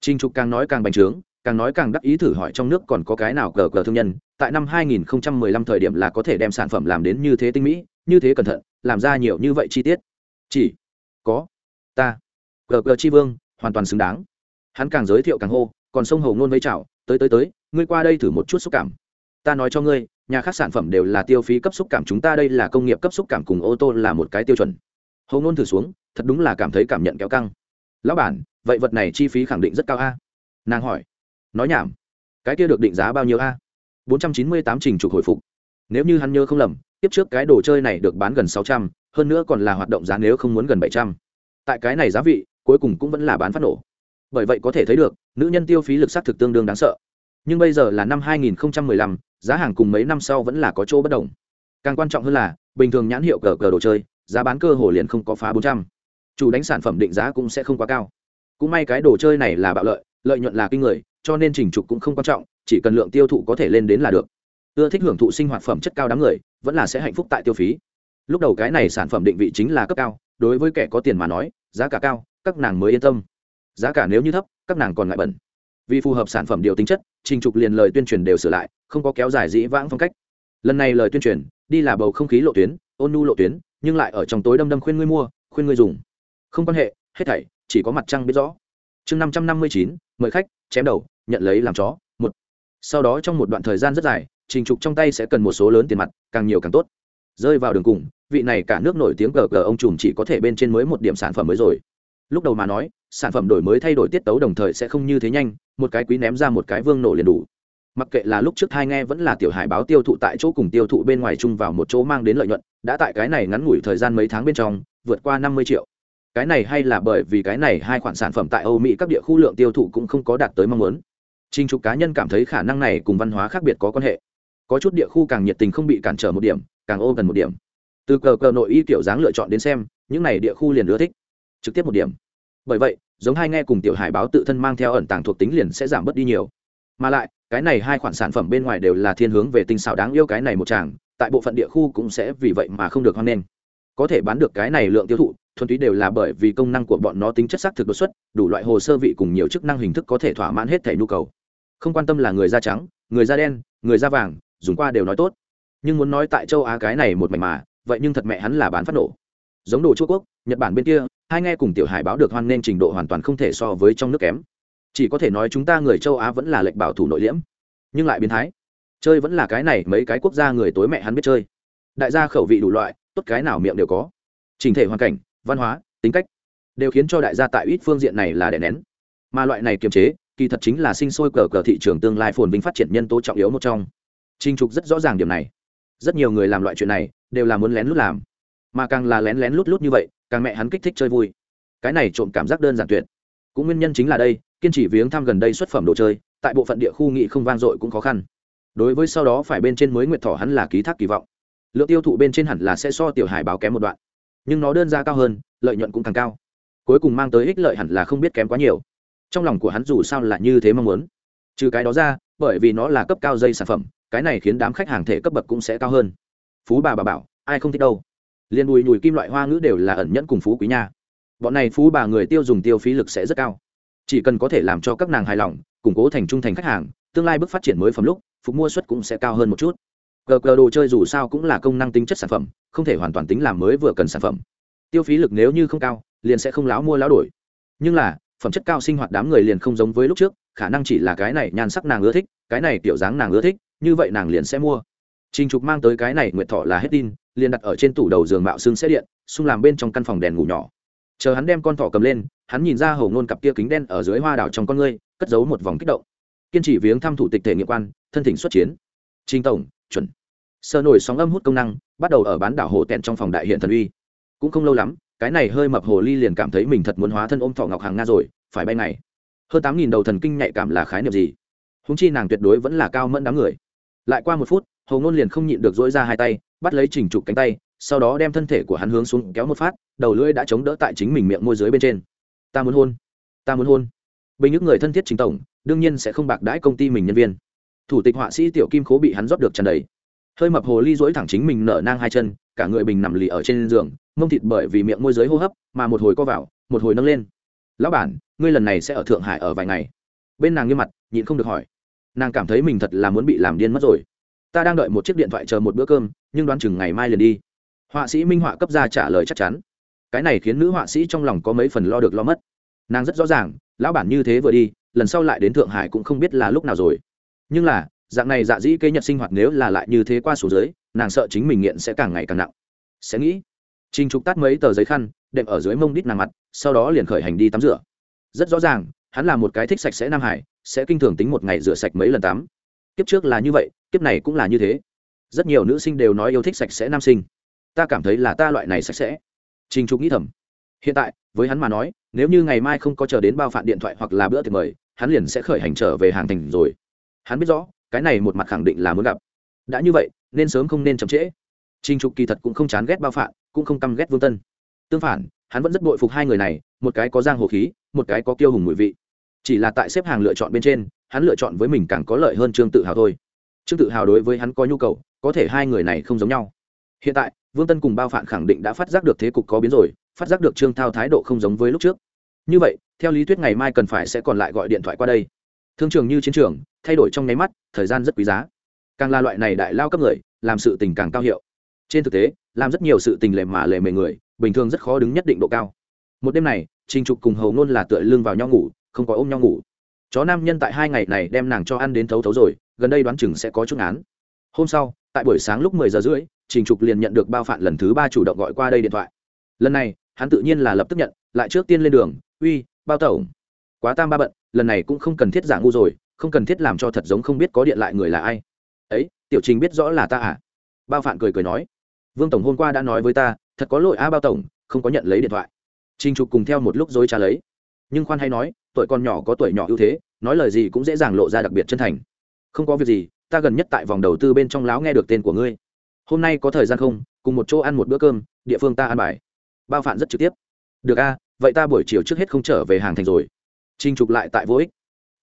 Trình Trục càng nói càng bành trướng, càng nói càng đắc ý thử hỏi trong nước còn có cái nào cờ cờ thương nhân, tại năm 2015 thời điểm là có thể đem sản phẩm làm đến như thế tinh mỹ, như thế cẩn thận, làm ra nhiều như vậy chi tiết. Chỉ có ta, cờ cờ chi vương, hoàn toàn xứng đáng. Hắn càng giới thiệu càng hô, còn sông hầu ngôn với chảo tới tới tới, ngươi qua đây thử một chút xúc cảm. Ta nói cho ngươi, nhà khác sản phẩm đều là tiêu phí cấp xúc cảm chúng ta đây là công nghiệp cấp xúc cảm cùng ô tô là một cái tiêu chuẩn. Hầu ngôn thử xuống, thật đúng là cảm thấy cảm nhận kéo căng. Lão bản, vậy vật này chi phí khẳng định rất cao a. Nàng hỏi. Nói nhảm. Cái kia được định giá bao nhiêu a? Bốn trăm chín mươi tám trình trục hồi phục. Nếu như hắn nhớ không lầm tiếp trước cái đồ chơi này được bán gần sáu trăm hơn nữa còn là hoạt động giá nếu không muốn gần bảy trăm. Tại cái này giá vị cuối cùng cũng vẫn là bán phát nổ bởi vậy có thể thấy được, nữ nhân tiêu phí lực s á t thực tương đương đáng sợ. Nhưng bây giờ là năm hai nghìn lăm, giá hàng cùng mấy năm sau vẫn là có chỗ bất đồng. Càng quan trọng hơn là, bình thường nhãn hiệu cờ cờ đồ chơi, giá bán cơ hồ liền không có phá bốn trăm. Chủ đánh sản phẩm định giá cũng sẽ không quá cao. Cũng may cái đồ chơi này là bạo lợi lợi nhuận là kinh người, cho nên chỉnh trục cũng không quan trọng, chỉ cần lượng tiêu thụ có thể lên đến là được. Ưa thích hưởng thụ sinh hoạt phẩm chất cao đám người, vẫn là sẽ hạnh phúc tại tiêu phí. Lúc đầu cái này sản phẩm định vị chính là cấp cao, đối với kẻ có tiền mà nói, giá cả cao, các nàng mới yên tâm giá cả nếu như thấp, các nàng còn ngại bẩn. Vì phù hợp sản phẩm điều tính chất, trình trục liền lời tuyên truyền đều sửa lại, không có kéo dài dĩ vãng phong cách. Lần này lời tuyên truyền, đi là bầu không khí lộ tuyến, ôn nu lộ tuyến, nhưng lại ở trong tối đâm đâm khuyên ngươi mua, khuyên ngươi dùng. Không quan hệ, hết thảy, chỉ có mặt trăng biết rõ. Chương năm trăm năm mươi chín, mời khách, chém đầu, nhận lấy làm chó, một. Sau đó trong một đoạn thời gian rất dài, trình trục trong tay sẽ cần một số lớn tiền mặt, càng nhiều càng tốt. Rơi vào đường cùng, vị này cả nước nổi tiếng cờ cờ ông trùm chỉ có thể bên trên mới một điểm sản phẩm mới rồi lúc đầu mà nói, sản phẩm đổi mới thay đổi tiết tấu đồng thời sẽ không như thế nhanh, một cái quý ném ra một cái vương nổ liền đủ. Mặc kệ là lúc trước hai nghe vẫn là tiểu hải báo tiêu thụ tại chỗ cùng tiêu thụ bên ngoài chung vào một chỗ mang đến lợi nhuận, đã tại cái này ngắn ngủi thời gian mấy tháng bên trong, vượt qua năm mươi triệu. Cái này hay là bởi vì cái này hai khoản sản phẩm tại âu mỹ các địa khu lượng tiêu thụ cũng không có đạt tới mong muốn. Trình trục cá nhân cảm thấy khả năng này cùng văn hóa khác biệt có quan hệ. Có chút địa khu càng nhiệt tình không bị cản trở một điểm, càng ô gần một điểm. Từ cờ cờ nội y kiểu dáng lựa chọn đến xem, những này địa khu liền ưa thích trực tiếp một điểm. Bởi vậy, giống hai nghe cùng tiểu hải báo tự thân mang theo ẩn tàng thuộc tính liền sẽ giảm bớt đi nhiều. Mà lại, cái này hai khoản sản phẩm bên ngoài đều là thiên hướng về tinh xảo đáng yêu cái này một chàng tại bộ phận địa khu cũng sẽ vì vậy mà không được hoan nghênh. Có thể bán được cái này lượng tiêu thụ, thuần túy đều là bởi vì công năng của bọn nó tính chất xác thực đột xuất, đủ loại hồ sơ vị cùng nhiều chức năng hình thức có thể thỏa mãn hết thể nhu cầu. Không quan tâm là người da trắng, người da đen, người da vàng, dùng qua đều nói tốt. Nhưng muốn nói tại châu á cái này một mảnh mà, vậy nhưng thật mẹ hắn là bán phát nổ. Giống đồ trung quốc, nhật bản bên kia hai nghe cùng tiểu hải báo được hoan nên trình độ hoàn toàn không thể so với trong nước kém. Chỉ có thể nói chúng ta người châu á vẫn là lệnh bảo thủ nội liễm. Nhưng lại biến thái. Chơi vẫn là cái này, mấy cái quốc gia người tối mẹ hắn biết chơi. Đại gia khẩu vị đủ loại, tốt cái nào miệng đều có. Trình thể hoàn cảnh, văn hóa, tính cách đều khiến cho đại gia tại ít phương diện này là đè nén. Mà loại này kiềm chế, kỳ thật chính là sinh sôi cờ cờ thị trường tương lai phồn vinh phát triển nhân tố trọng yếu một trong. Trinh trục rất rõ ràng điểm này. Rất nhiều người làm loại chuyện này, đều là muốn lén lút làm. Mà càng là lén lén lút lút như vậy càng mẹ hắn kích thích chơi vui. Cái này trộm cảm giác đơn giản tuyệt. Cũng nguyên nhân chính là đây, kiên trì viếng thăm gần đây xuất phẩm đồ chơi, tại bộ phận địa khu nghị không vang dội cũng khó khăn. Đối với sau đó phải bên trên mới nguyệt thỏ hắn là ký thác kỳ vọng. Lượng tiêu thụ bên trên hẳn là sẽ so tiểu hải báo kém một đoạn. Nhưng nó đơn ra cao hơn, lợi nhuận cũng càng cao. Cuối cùng mang tới ích lợi hẳn là không biết kém quá nhiều. Trong lòng của hắn dù sao là như thế mong muốn. Trừ cái đó ra, bởi vì nó là cấp cao dây sản phẩm, cái này khiến đám khách hàng thể cấp bậc cũng sẽ cao hơn. Phú bà bà bảo, ai không thích đâu liền bùi nhùi kim loại hoa ngữ đều là ẩn nhẫn cùng phú quý nha. Bọn này phú bà người tiêu dùng tiêu phí lực sẽ rất cao. Chỉ cần có thể làm cho các nàng hài lòng củng cố thành trung thành khách hàng tương lai bước phát triển mới phẩm lúc phục mua suất cũng sẽ cao hơn một chút. Cờ cờ đồ chơi dù sao cũng là công năng tính chất sản phẩm không thể hoàn toàn tính làm mới vừa cần sản phẩm. Tiêu phí lực nếu như không cao liền sẽ không láo mua láo đổi. Nhưng là phẩm chất cao sinh hoạt đám người liền không giống với lúc trước khả năng chỉ là cái này nhan sắc nàng ưa thích cái này kiểu dáng nàng ưa thích như vậy nàng liền sẽ mua. Trình Trục mang tới cái này nguyện thọ là hết tin, liền đặt ở trên tủ đầu giường mạo xương sẽ điện, xung làm bên trong căn phòng đèn ngủ nhỏ. Chờ hắn đem con thỏ cầm lên, hắn nhìn ra hầu ngôn cặp kia kính đen ở dưới hoa đào trong con ngươi, cất giấu một vòng kích động. Kiên trì viếng thăm thủ tịch thể nghiệm quan, thân thỉnh xuất chiến. Trình tổng, chuẩn. Sơ nổi sóng âm hút công năng, bắt đầu ở bán đảo hồ tẹn trong phòng đại hiện thần uy. Cũng không lâu lắm, cái này hơi mập hồ ly liền cảm thấy mình thật muốn hóa thân ôm thọ ngọc hàng nga rồi, phải bay này. Hơn tám nghìn đầu thần kinh nhạy cảm là khái niệm gì? húng chi nàng tuyệt đối vẫn là cao mẫn đám người. Lại qua một phút, hầu ngôn liền không nhịn được dỗi ra hai tay, bắt lấy trình trục cánh tay, sau đó đem thân thể của hắn hướng xuống kéo một phát, đầu lưỡi đã chống đỡ tại chính mình miệng môi dưới bên trên. Ta muốn hôn, ta muốn hôn. Bình những người thân thiết chính tổng, đương nhiên sẽ không bạc đãi công ty mình nhân viên. Thủ tịch họa sĩ tiểu kim khố bị hắn rót được tràn đầy. Hơi mập hồ ly dỗi thẳng chính mình nở nang hai chân, cả người bình nằm lì ở trên giường, mông thịt bởi vì miệng môi giới hô hấp mà một hồi co vào, một hồi nâng lên. Lão bản, ngươi lần này sẽ ở thượng hải ở vài ngày. Bên nàng nghiêm mặt, nhịn không được hỏi. Nàng cảm thấy mình thật là muốn bị làm điên mất rồi ta đang đợi một chiếc điện thoại chờ một bữa cơm, nhưng đoán chừng ngày mai liền đi. Họa sĩ minh họa cấp ra trả lời chắc chắn. Cái này khiến nữ họa sĩ trong lòng có mấy phần lo được lo mất. Nàng rất rõ ràng, lão bản như thế vừa đi, lần sau lại đến thượng hải cũng không biết là lúc nào rồi. Nhưng là, dạng này dạ dĩ kế nhật sinh hoạt nếu là lại như thế qua số giới, nàng sợ chính mình nghiện sẽ càng ngày càng nặng. Sẽ nghĩ trinh trục tắt mấy tờ giấy khăn, đệm ở dưới mông đít nàng mặt, sau đó liền khởi hành đi tắm rửa. Rất rõ ràng, hắn là một cái thích sạch sẽ nam hải, sẽ kinh thường tính một ngày rửa sạch mấy lần tắm. Kiếp trước là như vậy kiếp này cũng là như thế. Rất nhiều nữ sinh đều nói yêu thích sạch sẽ nam sinh. Ta cảm thấy là ta loại này sạch sẽ. Trình trục nghĩ thầm. Hiện tại, với hắn mà nói, nếu như ngày mai không có chờ đến bao phạn điện thoại hoặc là bữa tiệc mời, hắn liền sẽ khởi hành trở về hàng thành rồi. Hắn biết rõ, cái này một mặt khẳng định là muốn gặp. Đã như vậy, nên sớm không nên chậm trễ. Trình trục kỳ thật cũng không chán ghét bao phạn cũng không căm ghét vương tân. Tương phản, hắn vẫn rất bội phục hai người này, một cái có giang hồ khí, một cái có kiêu hùng mùi vị. Chỉ là tại xếp hàng lựa chọn bên trên, hắn lựa chọn với mình càng có lợi hơn trương tự hào thôi trương tự hào đối với hắn có nhu cầu, có thể hai người này không giống nhau. Hiện tại, vương tân cùng bao phạn khẳng định đã phát giác được thế cục có biến rồi, phát giác được trương thao thái độ không giống với lúc trước. Như vậy, theo lý thuyết ngày mai cần phải sẽ còn lại gọi điện thoại qua đây. Thương trường như chiến trường, thay đổi trong nháy mắt, thời gian rất quý giá. Càng là loại này đại lao cấp người, làm sự tình càng cao hiệu. Trên thực tế, làm rất nhiều sự tình lề mà lề mề người, bình thường rất khó đứng nhất định độ cao. Một đêm này, trình trục cùng hầu ngôn là tựa lưng vào nhau ngủ, không có ôm nhau ngủ chó nam nhân tại hai ngày này đem nàng cho ăn đến thấu thấu rồi gần đây đoán chừng sẽ có chút án hôm sau tại buổi sáng lúc mười giờ rưỡi trình trục liền nhận được bao phạn lần thứ ba chủ động gọi qua đây điện thoại. Lần này hắn tự nhiên là lập tức nhận lại trước tiên lên đường uy bao tổng, quá tam ba bận lần này cũng không cần thiết giả ngu rồi không cần thiết làm cho thật giống không biết có điện lại người là ai. Ấy tiểu trình biết rõ là ta à? Bao phạn cười cười nói. Vương tổng hôm qua đã nói với ta thật có lỗi a bao tổng không có nhận lấy điện thoại. Trình trục cùng theo một lúc dối trả lấy. Nhưng khoan hay nói tuổi con nhỏ có tuổi nhỏ ưu thế, nói lời gì cũng dễ dàng lộ ra đặc biệt chân thành. Không có việc gì, ta gần nhất tại vòng đầu tư bên trong láo nghe được tên của ngươi. Hôm nay có thời gian không? Cùng một chỗ ăn một bữa cơm, địa phương ta ăn bài. Bao phản rất trực tiếp. Được a, vậy ta buổi chiều trước hết không trở về hàng thành rồi. Trinh trục lại tại vô ích.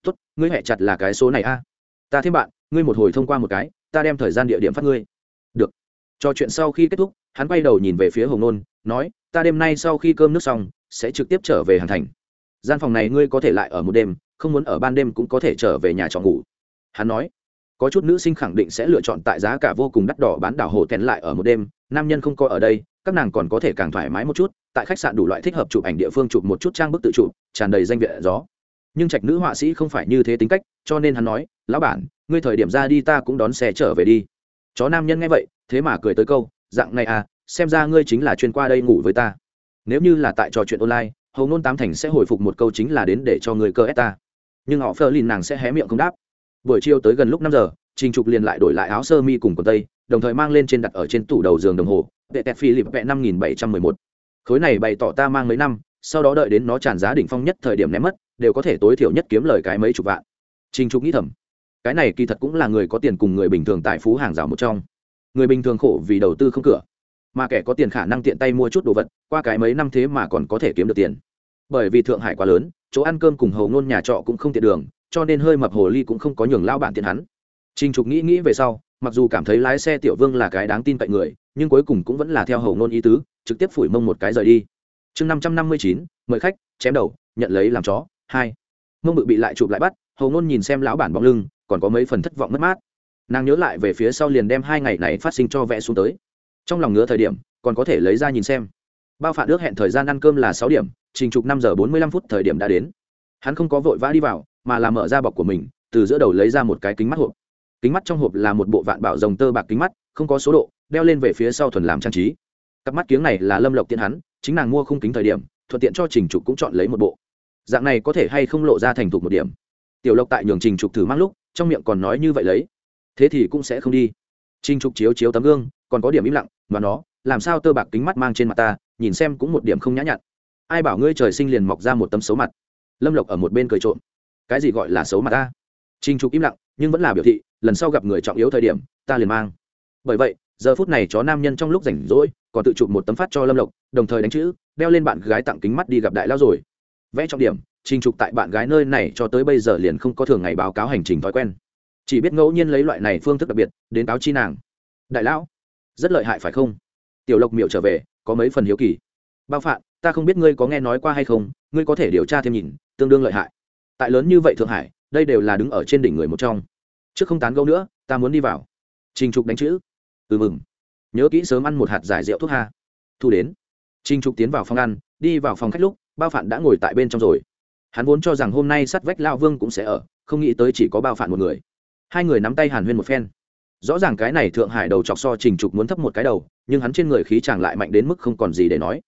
Tốt, ngươi hẹ chặt là cái số này a. Ta thêm bạn, ngươi một hồi thông qua một cái, ta đem thời gian địa điểm phát ngươi. Được. Trò chuyện sau khi kết thúc, hắn quay đầu nhìn về phía hồng nôn, nói, ta đêm nay sau khi cơm nước xong, sẽ trực tiếp trở về hàng thành gian phòng này ngươi có thể lại ở một đêm, không muốn ở ban đêm cũng có thể trở về nhà trọ ngủ. Hắn nói. Có chút nữ sinh khẳng định sẽ lựa chọn tại giá cả vô cùng đắt đỏ bán đảo hồ tèn lại ở một đêm, nam nhân không có ở đây, các nàng còn có thể càng thoải mái một chút, tại khách sạn đủ loại thích hợp chụp ảnh địa phương chụp một chút trang bức tự chụp, tràn đầy danh viện gió. Nhưng trạch nữ họa sĩ không phải như thế tính cách, cho nên hắn nói, lão bản, ngươi thời điểm ra đi ta cũng đón xe trở về đi. Chó nam nhân nghe vậy, thế mà cười tới câu, dạng này à xem ra ngươi chính là chuyên qua đây ngủ với ta. Nếu như là tại trò chuyện online hầu nôn tám thành sẽ hồi phục một câu chính là đến để cho người cơ ép ta. Nhưng họ phơ lìn nàng sẽ hé miệng không đáp. Buổi chiều tới gần lúc năm giờ, trình trục liền lại đổi lại áo sơ mi cùng quần tây, đồng thời mang lên trên đặt ở trên tủ đầu giường đồng hồ vệ tẹt phi lịp vẹ năm nghìn bảy trăm mười một. Khối này bày tỏ ta mang mấy năm, sau đó đợi đến nó tràn giá đỉnh phong nhất thời điểm ném mất, đều có thể tối thiểu nhất kiếm lời cái mấy chục vạn. Trình trục nghĩ thầm, cái này kỳ thật cũng là người có tiền cùng người bình thường tại phú hàng rào một trong. Người bình thường khổ vì đầu tư không cửa mà kẻ có tiền khả năng tiện tay mua chút đồ vật qua cái mấy năm thế mà còn có thể kiếm được tiền bởi vì thượng hải quá lớn chỗ ăn cơm cùng hầu ngôn nhà trọ cũng không tiện đường cho nên hơi mập hồ ly cũng không có nhường lao bản tiền hắn Trình Trục nghĩ nghĩ về sau, mặc dù cảm thấy lái xe Tiểu Vương là cái đáng tin cậy người, nhưng cuối cùng cũng vẫn là theo hầu ngôn ý tứ, trực tiếp phủi mông một cái rời đi. Chương năm trăm năm mươi chín, mời khách, chém đầu, nhận lấy làm chó. Hai, Mông bự bị lại chụp lại bắt, hầu ngôn nhìn xem lão bản bóng lưng, còn có mấy phần thất vọng mất mát. Nàng nhớ lại về phía sau liền đem hai ngày này phát sinh cho vẽ xuống tới. Trong lòng ngứa thời điểm, còn có thể lấy ra nhìn xem. Bao phản ước hẹn thời gian ăn cơm là sáu điểm, trình trục năm giờ bốn mươi lăm phút thời điểm đã đến. Hắn không có vội vã đi vào, mà là mở ra bọc của mình, từ giữa đầu lấy ra một cái kính mắt hộp. Kính mắt trong hộp là một bộ vạn bảo rồng tơ bạc kính mắt không có số độ đeo lên về phía sau thuần làm trang trí. Cặp mắt kiếng này là lâm lộc tiện hắn chính nàng mua khung kính thời điểm thuận tiện cho trình trục cũng chọn lấy một bộ. Dạng này có thể hay không lộ ra thành thục một điểm. Tiểu lộc tại nhường trình trục thử mang lúc trong miệng còn nói như vậy lấy. Thế thì cũng sẽ không đi. Trình trục chiếu chiếu tấm gương còn có điểm im lặng, mà nó, làm sao tơ bạc kính mắt mang trên mặt ta, nhìn xem cũng một điểm không nhã nhặn. Ai bảo ngươi trời sinh liền mọc ra một tấm xấu mặt? Lâm lộc ở một bên cười trộm. Cái gì gọi là xấu mặt ta? Trình trục im lặng, nhưng vẫn là biểu thị, lần sau gặp người trọng yếu thời điểm, ta liền mang. Bởi vậy, giờ phút này chó nam nhân trong lúc rảnh rỗi, còn tự chụp một tấm phát cho lâm lộc, đồng thời đánh chữ, đeo lên bạn gái tặng kính mắt đi gặp đại lao rồi. Vẽ trọng điểm, trình trục tại bạn gái nơi này cho tới bây giờ liền không có thường ngày báo cáo hành trình thói quen. Chỉ biết ngẫu nhiên lấy loại này phương thức đặc biệt, đến cáo chi nàng. Đại lão rất lợi hại phải không? Tiểu lộc miệu trở về, có mấy phần hiếu kỳ. Bao phạm ta không biết ngươi có nghe nói qua hay không, ngươi có thể điều tra thêm nhìn, tương đương lợi hại. Tại lớn như vậy thượng hải, đây đều là đứng ở trên đỉnh người một trong. Trước không tán gẫu nữa, ta muốn đi vào. Trình trục đánh chữ. Ừ mừng. Nhớ kỹ sớm ăn một hạt giải rượu thuốc ha. Thu đến. Trình trục tiến vào phòng ăn, đi vào phòng khách lúc, bao phạn đã ngồi tại bên trong rồi. Hắn vốn cho rằng hôm nay sát vách lao vương cũng sẽ ở, không nghĩ tới chỉ có bao phạn một người. Hai người nắm tay hàn huyên một phen rõ ràng cái này thượng hải đầu chọc so trình trục muốn thấp một cái đầu, nhưng hắn trên người khí chàng lại mạnh đến mức không còn gì để nói.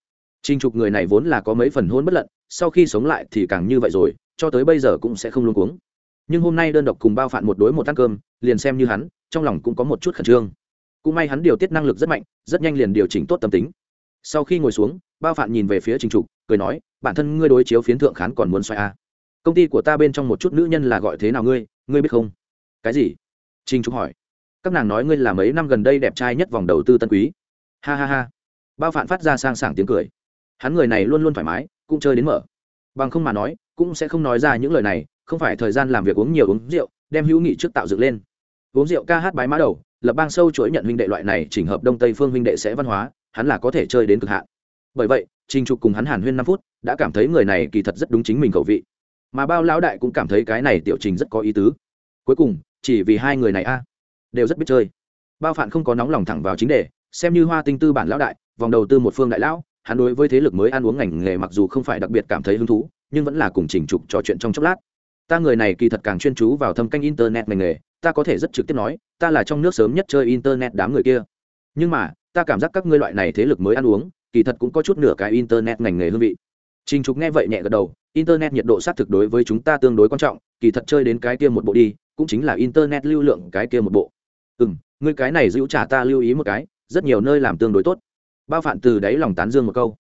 Trình trục người này vốn là có mấy phần hôn bất lận, sau khi sống lại thì càng như vậy rồi, cho tới bây giờ cũng sẽ không luôn cuống. Nhưng hôm nay đơn độc cùng bao phạn một đối một ăn cơm, liền xem như hắn, trong lòng cũng có một chút khẩn trương. Cũng may hắn điều tiết năng lực rất mạnh, rất nhanh liền điều chỉnh tốt tâm tính. Sau khi ngồi xuống, bao phạn nhìn về phía trình trục, cười nói, bản thân ngươi đối chiếu phiến thượng khán còn muốn xoay a à. công ty của ta bên trong một chút nữ nhân là gọi thế nào ngươi? Ngươi biết không? Cái gì? Trình trục hỏi các nàng nói ngươi là mấy năm gần đây đẹp trai nhất vòng đầu tư tân quý. Ha ha ha. Bao phản phát ra sang sảng tiếng cười. Hắn người này luôn luôn thoải mái, cũng chơi đến mở. Bằng không mà nói, cũng sẽ không nói ra những lời này, không phải thời gian làm việc uống nhiều uống rượu, đem hữu nghị trước tạo dựng lên. Uống rượu ca hát bái mã đầu, lập bang sâu chuỗi nhận huynh đệ loại này chỉnh hợp đông tây phương huynh đệ sẽ văn hóa, hắn là có thể chơi đến cực hạn. Bởi vậy, trình trục cùng hắn hàn huyên năm phút, đã cảm thấy người này kỳ thật rất đúng chính mình khẩu vị. Mà bao lão đại cũng cảm thấy cái này tiểu trình rất có ý tứ. Cuối cùng, chỉ vì hai người này a đều rất biết chơi. Bao phạn không có nóng lòng thẳng vào chính đề, xem như hoa tinh tư bản lão đại, vòng đầu tư một phương đại lão, hắn đối với thế lực mới ăn uống ngành nghề mặc dù không phải đặc biệt cảm thấy hứng thú, nhưng vẫn là cùng trình trục trò chuyện trong chốc lát. Ta người này kỳ thật càng chuyên chú vào thâm canh internet ngành nghề, ta có thể rất trực tiếp nói, ta là trong nước sớm nhất chơi internet đám người kia. Nhưng mà, ta cảm giác các ngươi loại này thế lực mới ăn uống, kỳ thật cũng có chút nửa cái internet ngành nghề hương vị. Trình trục nghe vậy nhẹ gật đầu, internet nhiệt độ xác thực đối với chúng ta tương đối quan trọng, kỳ thật chơi đến cái kia một bộ đi, cũng chính là internet lưu lượng cái kia một bộ ừ m ngươi cái này giữ trả ta lưu ý một cái, rất nhiều nơi làm tương đối tốt. Bao phạn từ đáy lòng tán dương một câu.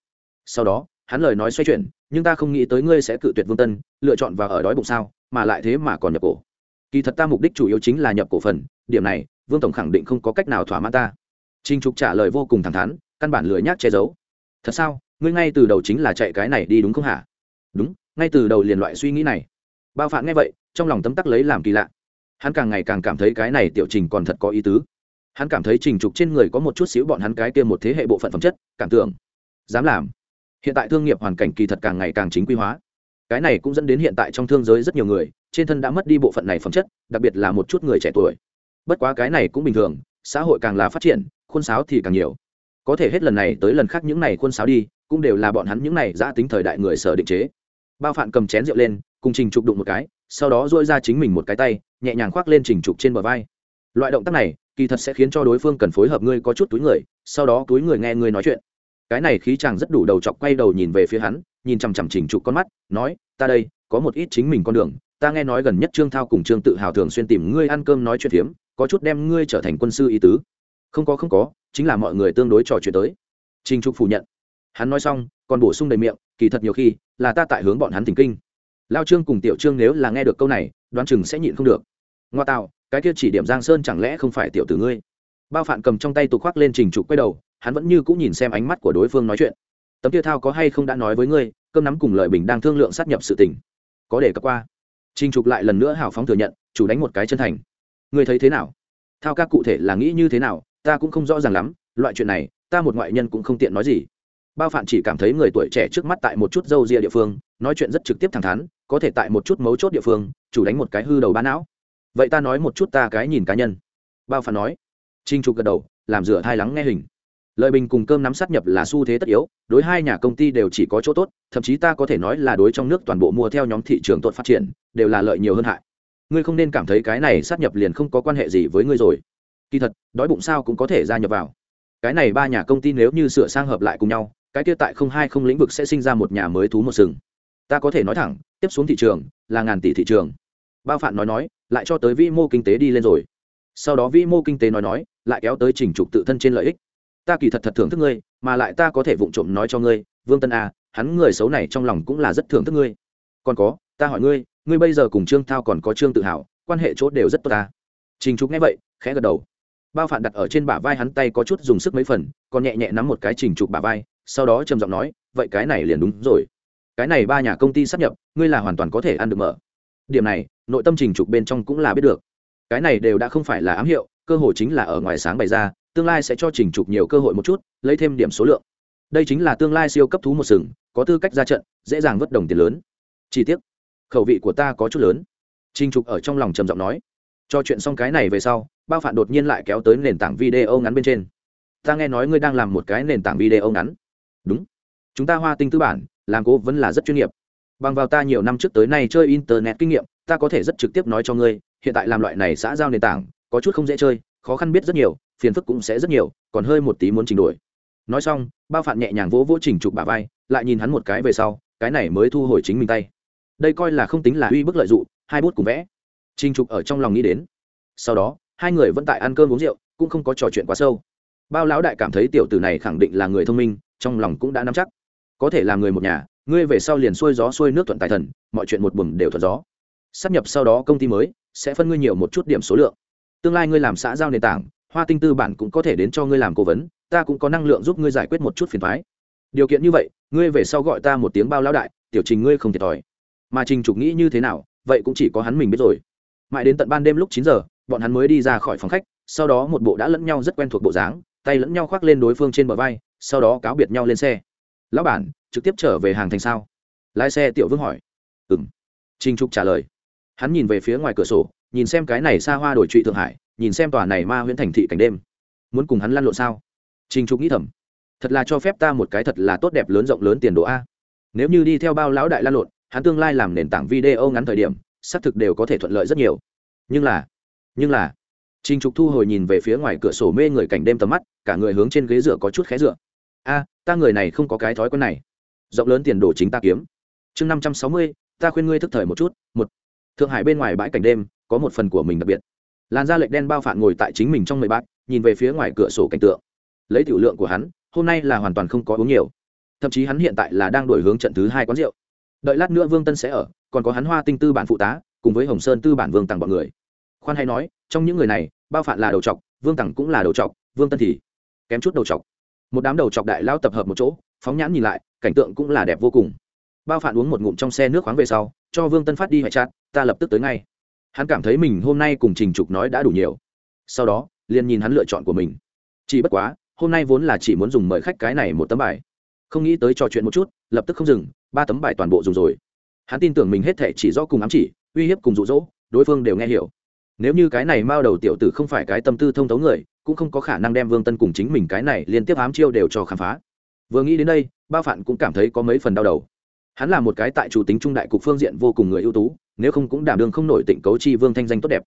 Sau đó, hắn lời nói xoay chuyển, nhưng ta không nghĩ tới ngươi sẽ cự tuyệt vương tân, lựa chọn và ở đói bụng sao, mà lại thế mà còn nhập cổ. Kỳ thật ta mục đích chủ yếu chính là nhập cổ phần, điểm này, vương tổng khẳng định không có cách nào thỏa mãn ta. Trinh trục trả lời vô cùng thẳng thắn, căn bản lười nhác che giấu. Thật sao, ngươi ngay từ đầu chính là chạy cái này đi đúng không hả? Đúng, ngay từ đầu liền loại suy nghĩ này. Bao phạn nghe vậy, trong lòng tấm tắc lấy làm kỳ lạ hắn càng ngày càng cảm thấy cái này tiểu trình còn thật có ý tứ. Hắn cảm thấy trình trục trên người có một chút xíu bọn hắn cái kia một thế hệ bộ phận phẩm chất, cảm tưởng, dám làm. Hiện tại thương nghiệp hoàn cảnh kỳ thật càng ngày càng chính quy hóa. Cái này cũng dẫn đến hiện tại trong thương giới rất nhiều người, trên thân đã mất đi bộ phận này phẩm chất, đặc biệt là một chút người trẻ tuổi. Bất quá cái này cũng bình thường, xã hội càng là phát triển, khuôn sáo thì càng nhiều. Có thể hết lần này tới lần khác những này khuôn sáo đi, cũng đều là bọn hắn những này giã tính thời đại người sở định chế. Bao phạn cầm chén rượu lên, cùng trình trục đụng một cái sau đó dôi ra chính mình một cái tay, nhẹ nhàng khoác lên trình trục trên bờ vai. Loại động tác này, kỳ thật sẽ khiến cho đối phương cần phối hợp ngươi có chút túi người, sau đó túi người nghe ngươi nói chuyện. Cái này khí chàng rất đủ đầu chọc quay đầu nhìn về phía hắn, nhìn chằm chằm chỉnh trục con mắt, nói, ta đây, có một ít chính mình con đường, ta nghe nói gần nhất trương thao cùng trương tự hào thường xuyên tìm ngươi ăn cơm nói chuyện phiếm, có chút đem ngươi trở thành quân sư ý tứ. Không có không có, chính là mọi người tương đối trò chuyện tới. Trình trục phủ nhận. Hắn nói xong, còn bổ sung đầy miệng, kỳ thật nhiều khi, là ta tại hướng bọn hắn thỉnh kinh lao trương cùng tiểu trương nếu là nghe được câu này, đoán chừng sẽ nhịn không được. Ngoa tạo, cái kia chỉ điểm giang sơn chẳng lẽ không phải tiểu tử ngươi? Bao phạn cầm trong tay tục khoác lên trình trục quay đầu, hắn vẫn như cũng nhìn xem ánh mắt của đối phương nói chuyện. Tấm kia thao có hay không đã nói với ngươi, cơm nắm cùng lợi bình đang thương lượng sát nhập sự tình. Có để cập qua. Trình trục lại lần nữa hào phóng thừa nhận, chủ đánh một cái chân thành. Ngươi thấy thế nào? Thao các cụ thể là nghĩ như thế nào, ta cũng không rõ ràng lắm, loại chuyện này, ta một ngoại nhân cũng không tiện nói gì. Bao phạn chỉ cảm thấy người tuổi trẻ trước mắt tại một chút dâu ria địa phương, nói chuyện rất trực tiếp thẳng thắn có thể tại một chút mấu chốt địa phương, chủ đánh một cái hư đầu bán não. Vậy ta nói một chút ta cái nhìn cá nhân. Bao phản nói. Trinh trục gật đầu, làm rửa thai lắng nghe hình. Lợi bình cùng cơm nắm sát nhập là xu thế tất yếu, đối hai nhà công ty đều chỉ có chỗ tốt, thậm chí ta có thể nói là đối trong nước toàn bộ mua theo nhóm thị trường tốt phát triển, đều là lợi nhiều hơn hại. Ngươi không nên cảm thấy cái này sát nhập liền không có quan hệ gì với ngươi rồi. Kỳ thật, đói bụng sao cũng có thể gia nhập vào. Cái này ba nhà công ty nếu như sửa sang hợp lại cùng nhau, cái kia tại không hai không lĩnh vực sẽ sinh ra một nhà mới thú một sừng. Ta có thể nói thẳng tiếp xuống thị trường là ngàn tỷ thị trường. Bao phạn nói nói, lại cho tới vĩ mô kinh tế đi lên rồi. Sau đó vĩ mô kinh tế nói nói, lại kéo tới trình trục tự thân trên lợi ích. Ta kỳ thật thật thưởng thức ngươi, mà lại ta có thể vụng trộm nói cho ngươi, vương tân a, hắn người xấu này trong lòng cũng là rất thưởng thức ngươi. Còn có, ta hỏi ngươi ngươi bây giờ cùng trương thao còn có trương tự hào, quan hệ chốt đều rất tốt ta. Trình trục nghe vậy, khẽ gật đầu. Bao phản đặt ở trên bả vai hắn tay có chút dùng sức mấy phần, còn nhẹ nhẹ nắm một cái trình trục bả vai, sau đó trầm giọng nói, vậy cái này liền đúng rồi cái này ba nhà công ty sắp nhập, ngươi là hoàn toàn có thể ăn được mở. Điểm này, nội tâm trình trục bên trong cũng là biết được. Cái này đều đã không phải là ám hiệu, cơ hội chính là ở ngoài sáng bày ra, tương lai sẽ cho trình trục nhiều cơ hội một chút, lấy thêm điểm số lượng. Đây chính là tương lai siêu cấp thú một sừng, có tư cách ra trận, dễ dàng vất đồng tiền lớn. Chi tiết khẩu vị của ta có chút lớn. Trình trục ở trong lòng trầm giọng nói. Cho chuyện xong cái này về sau, bao phản đột nhiên lại kéo tới nền tảng video ngắn bên trên. Ta nghe nói ngươi đang làm một cái nền tảng video ngắn. Đúng. Chúng ta hoa tinh tư bản làm cố vẫn là rất chuyên nghiệp. Bằng vào ta nhiều năm trước tới nay chơi internet kinh nghiệm, ta có thể rất trực tiếp nói cho ngươi, hiện tại làm loại này xã giao nền tảng, có chút không dễ chơi, khó khăn biết rất nhiều, phiền phức cũng sẽ rất nhiều, còn hơi một tí muốn trình đổi nói xong, bao phạn nhẹ nhàng vỗ vỗ trình trục bà vai, lại nhìn hắn một cái về sau, cái này mới thu hồi chính mình tay. Đây coi là không tính là uy bức lợi dụng, hai bút cùng vẽ. Trình trục ở trong lòng nghĩ đến. Sau đó, hai người vẫn tại ăn cơm uống rượu, cũng không có trò chuyện quá sâu. Bao lão đại cảm thấy tiểu tử này khẳng định là người thông minh, trong lòng cũng đã nắm chắc có thể làm người một nhà, ngươi về sau liền xuôi gió xuôi nước thuận tài thần, mọi chuyện một bùm đều thuận gió. Sắp nhập sau đó công ty mới, sẽ phân ngươi nhiều một chút điểm số lượng. Tương lai ngươi làm xã giao nền tảng, hoa tinh tư bản cũng có thể đến cho ngươi làm cố vấn, ta cũng có năng lượng giúp ngươi giải quyết một chút phiền thoái điều kiện như vậy, ngươi về sau gọi ta một tiếng bao lão đại, tiểu trình ngươi không thiệt thòi. Mà trình trục nghĩ như thế nào, vậy cũng chỉ có hắn mình biết rồi. Mãi đến tận ban đêm lúc chín giờ, bọn hắn mới đi ra khỏi phòng khách, sau đó một bộ đã lẫn nhau rất quen thuộc bộ dáng, tay lẫn nhau khoác lên đối phương trên bờ vai, sau đó cáo biệt nhau lên xe lão bản trực tiếp trở về hàng thành sao? Lái xe tiểu vương hỏi. Ừ m trinh trục trả lời. Hắn nhìn về phía ngoài cửa sổ nhìn xem cái này xa hoa đổi trụy thượng hải nhìn xem tòa này ma huyễn thành thị cảnh đêm. Muốn cùng hắn lăn lộn sao? Trinh trục nghĩ thầm. Thật là cho phép ta một cái thật là tốt đẹp lớn rộng lớn tiền đồ a. Nếu như đi theo bao lão đại lăn lộn hắn tương lai làm nền tảng video ngắn thời điểm xác thực đều có thể thuận lợi rất nhiều. Nhưng là nhưng là Trình Trục thu hồi nhìn về phía ngoài cửa sổ mê người cảnh đêm tầm mắt, cả người hướng trên ghế dựa có chút khé dựa. A, ta người này không có cái thói quen này. rộng lớn tiền đồ chính ta kiếm. Chương năm trăm sáu mươi ta khuyên ngươi thức thời một chút. Một thượng hải bên ngoài bãi cảnh đêm có một phần của mình đặc biệt. Làn da lệch đen bao phạn ngồi tại chính mình trong mười bát nhìn về phía ngoài cửa sổ cảnh tượng. Lấy tiểu lượng của hắn hôm nay là hoàn toàn không có uống nhiều. Thậm chí hắn hiện tại là đang đổi hướng trận thứ hai quán rượu. Đợi lát nữa vương tân sẽ ở còn có hắn hoa tinh tư bản phụ tá cùng với hồng sơn tư bản vương tặng bọn người. Khoan hay nói trong những người này bao phạn là đầu trọc vương tặng cũng là đầu trọc vương tân thì kém chút đầu trọc một đám đầu trọc đại lao tập hợp một chỗ, phóng nhãn nhìn lại, cảnh tượng cũng là đẹp vô cùng. Bao phản uống một ngụm trong xe nước khoáng về sau, cho vương tân phát đi hoại chát ta lập tức tới ngay. Hắn cảm thấy mình hôm nay cùng trình trục nói đã đủ nhiều. Sau đó, liền nhìn hắn lựa chọn của mình. Chỉ bất quá, hôm nay vốn là chỉ muốn dùng mời khách cái này một tấm bài. Không nghĩ tới trò chuyện một chút, lập tức không dừng, ba tấm bài toàn bộ dùng rồi. Hắn tin tưởng mình hết thể chỉ do cùng ám chỉ, uy hiếp cùng rụ rỗ đối phương đều nghe hiểu. Nếu như cái này mao đầu tiểu tử không phải cái tâm tư thông thấu người cũng không có khả năng đem vương tân cùng chính mình cái này liên tiếp ám chiêu đều cho khám phá. Vừa nghĩ đến đây, bao Phản cũng cảm thấy có mấy phần đau đầu. Hắn là một cái tại chủ tính trung đại cục phương diện vô cùng người ưu tú, nếu không cũng đảm đương không nổi tịnh cấu chi vương thanh danh tốt đẹp.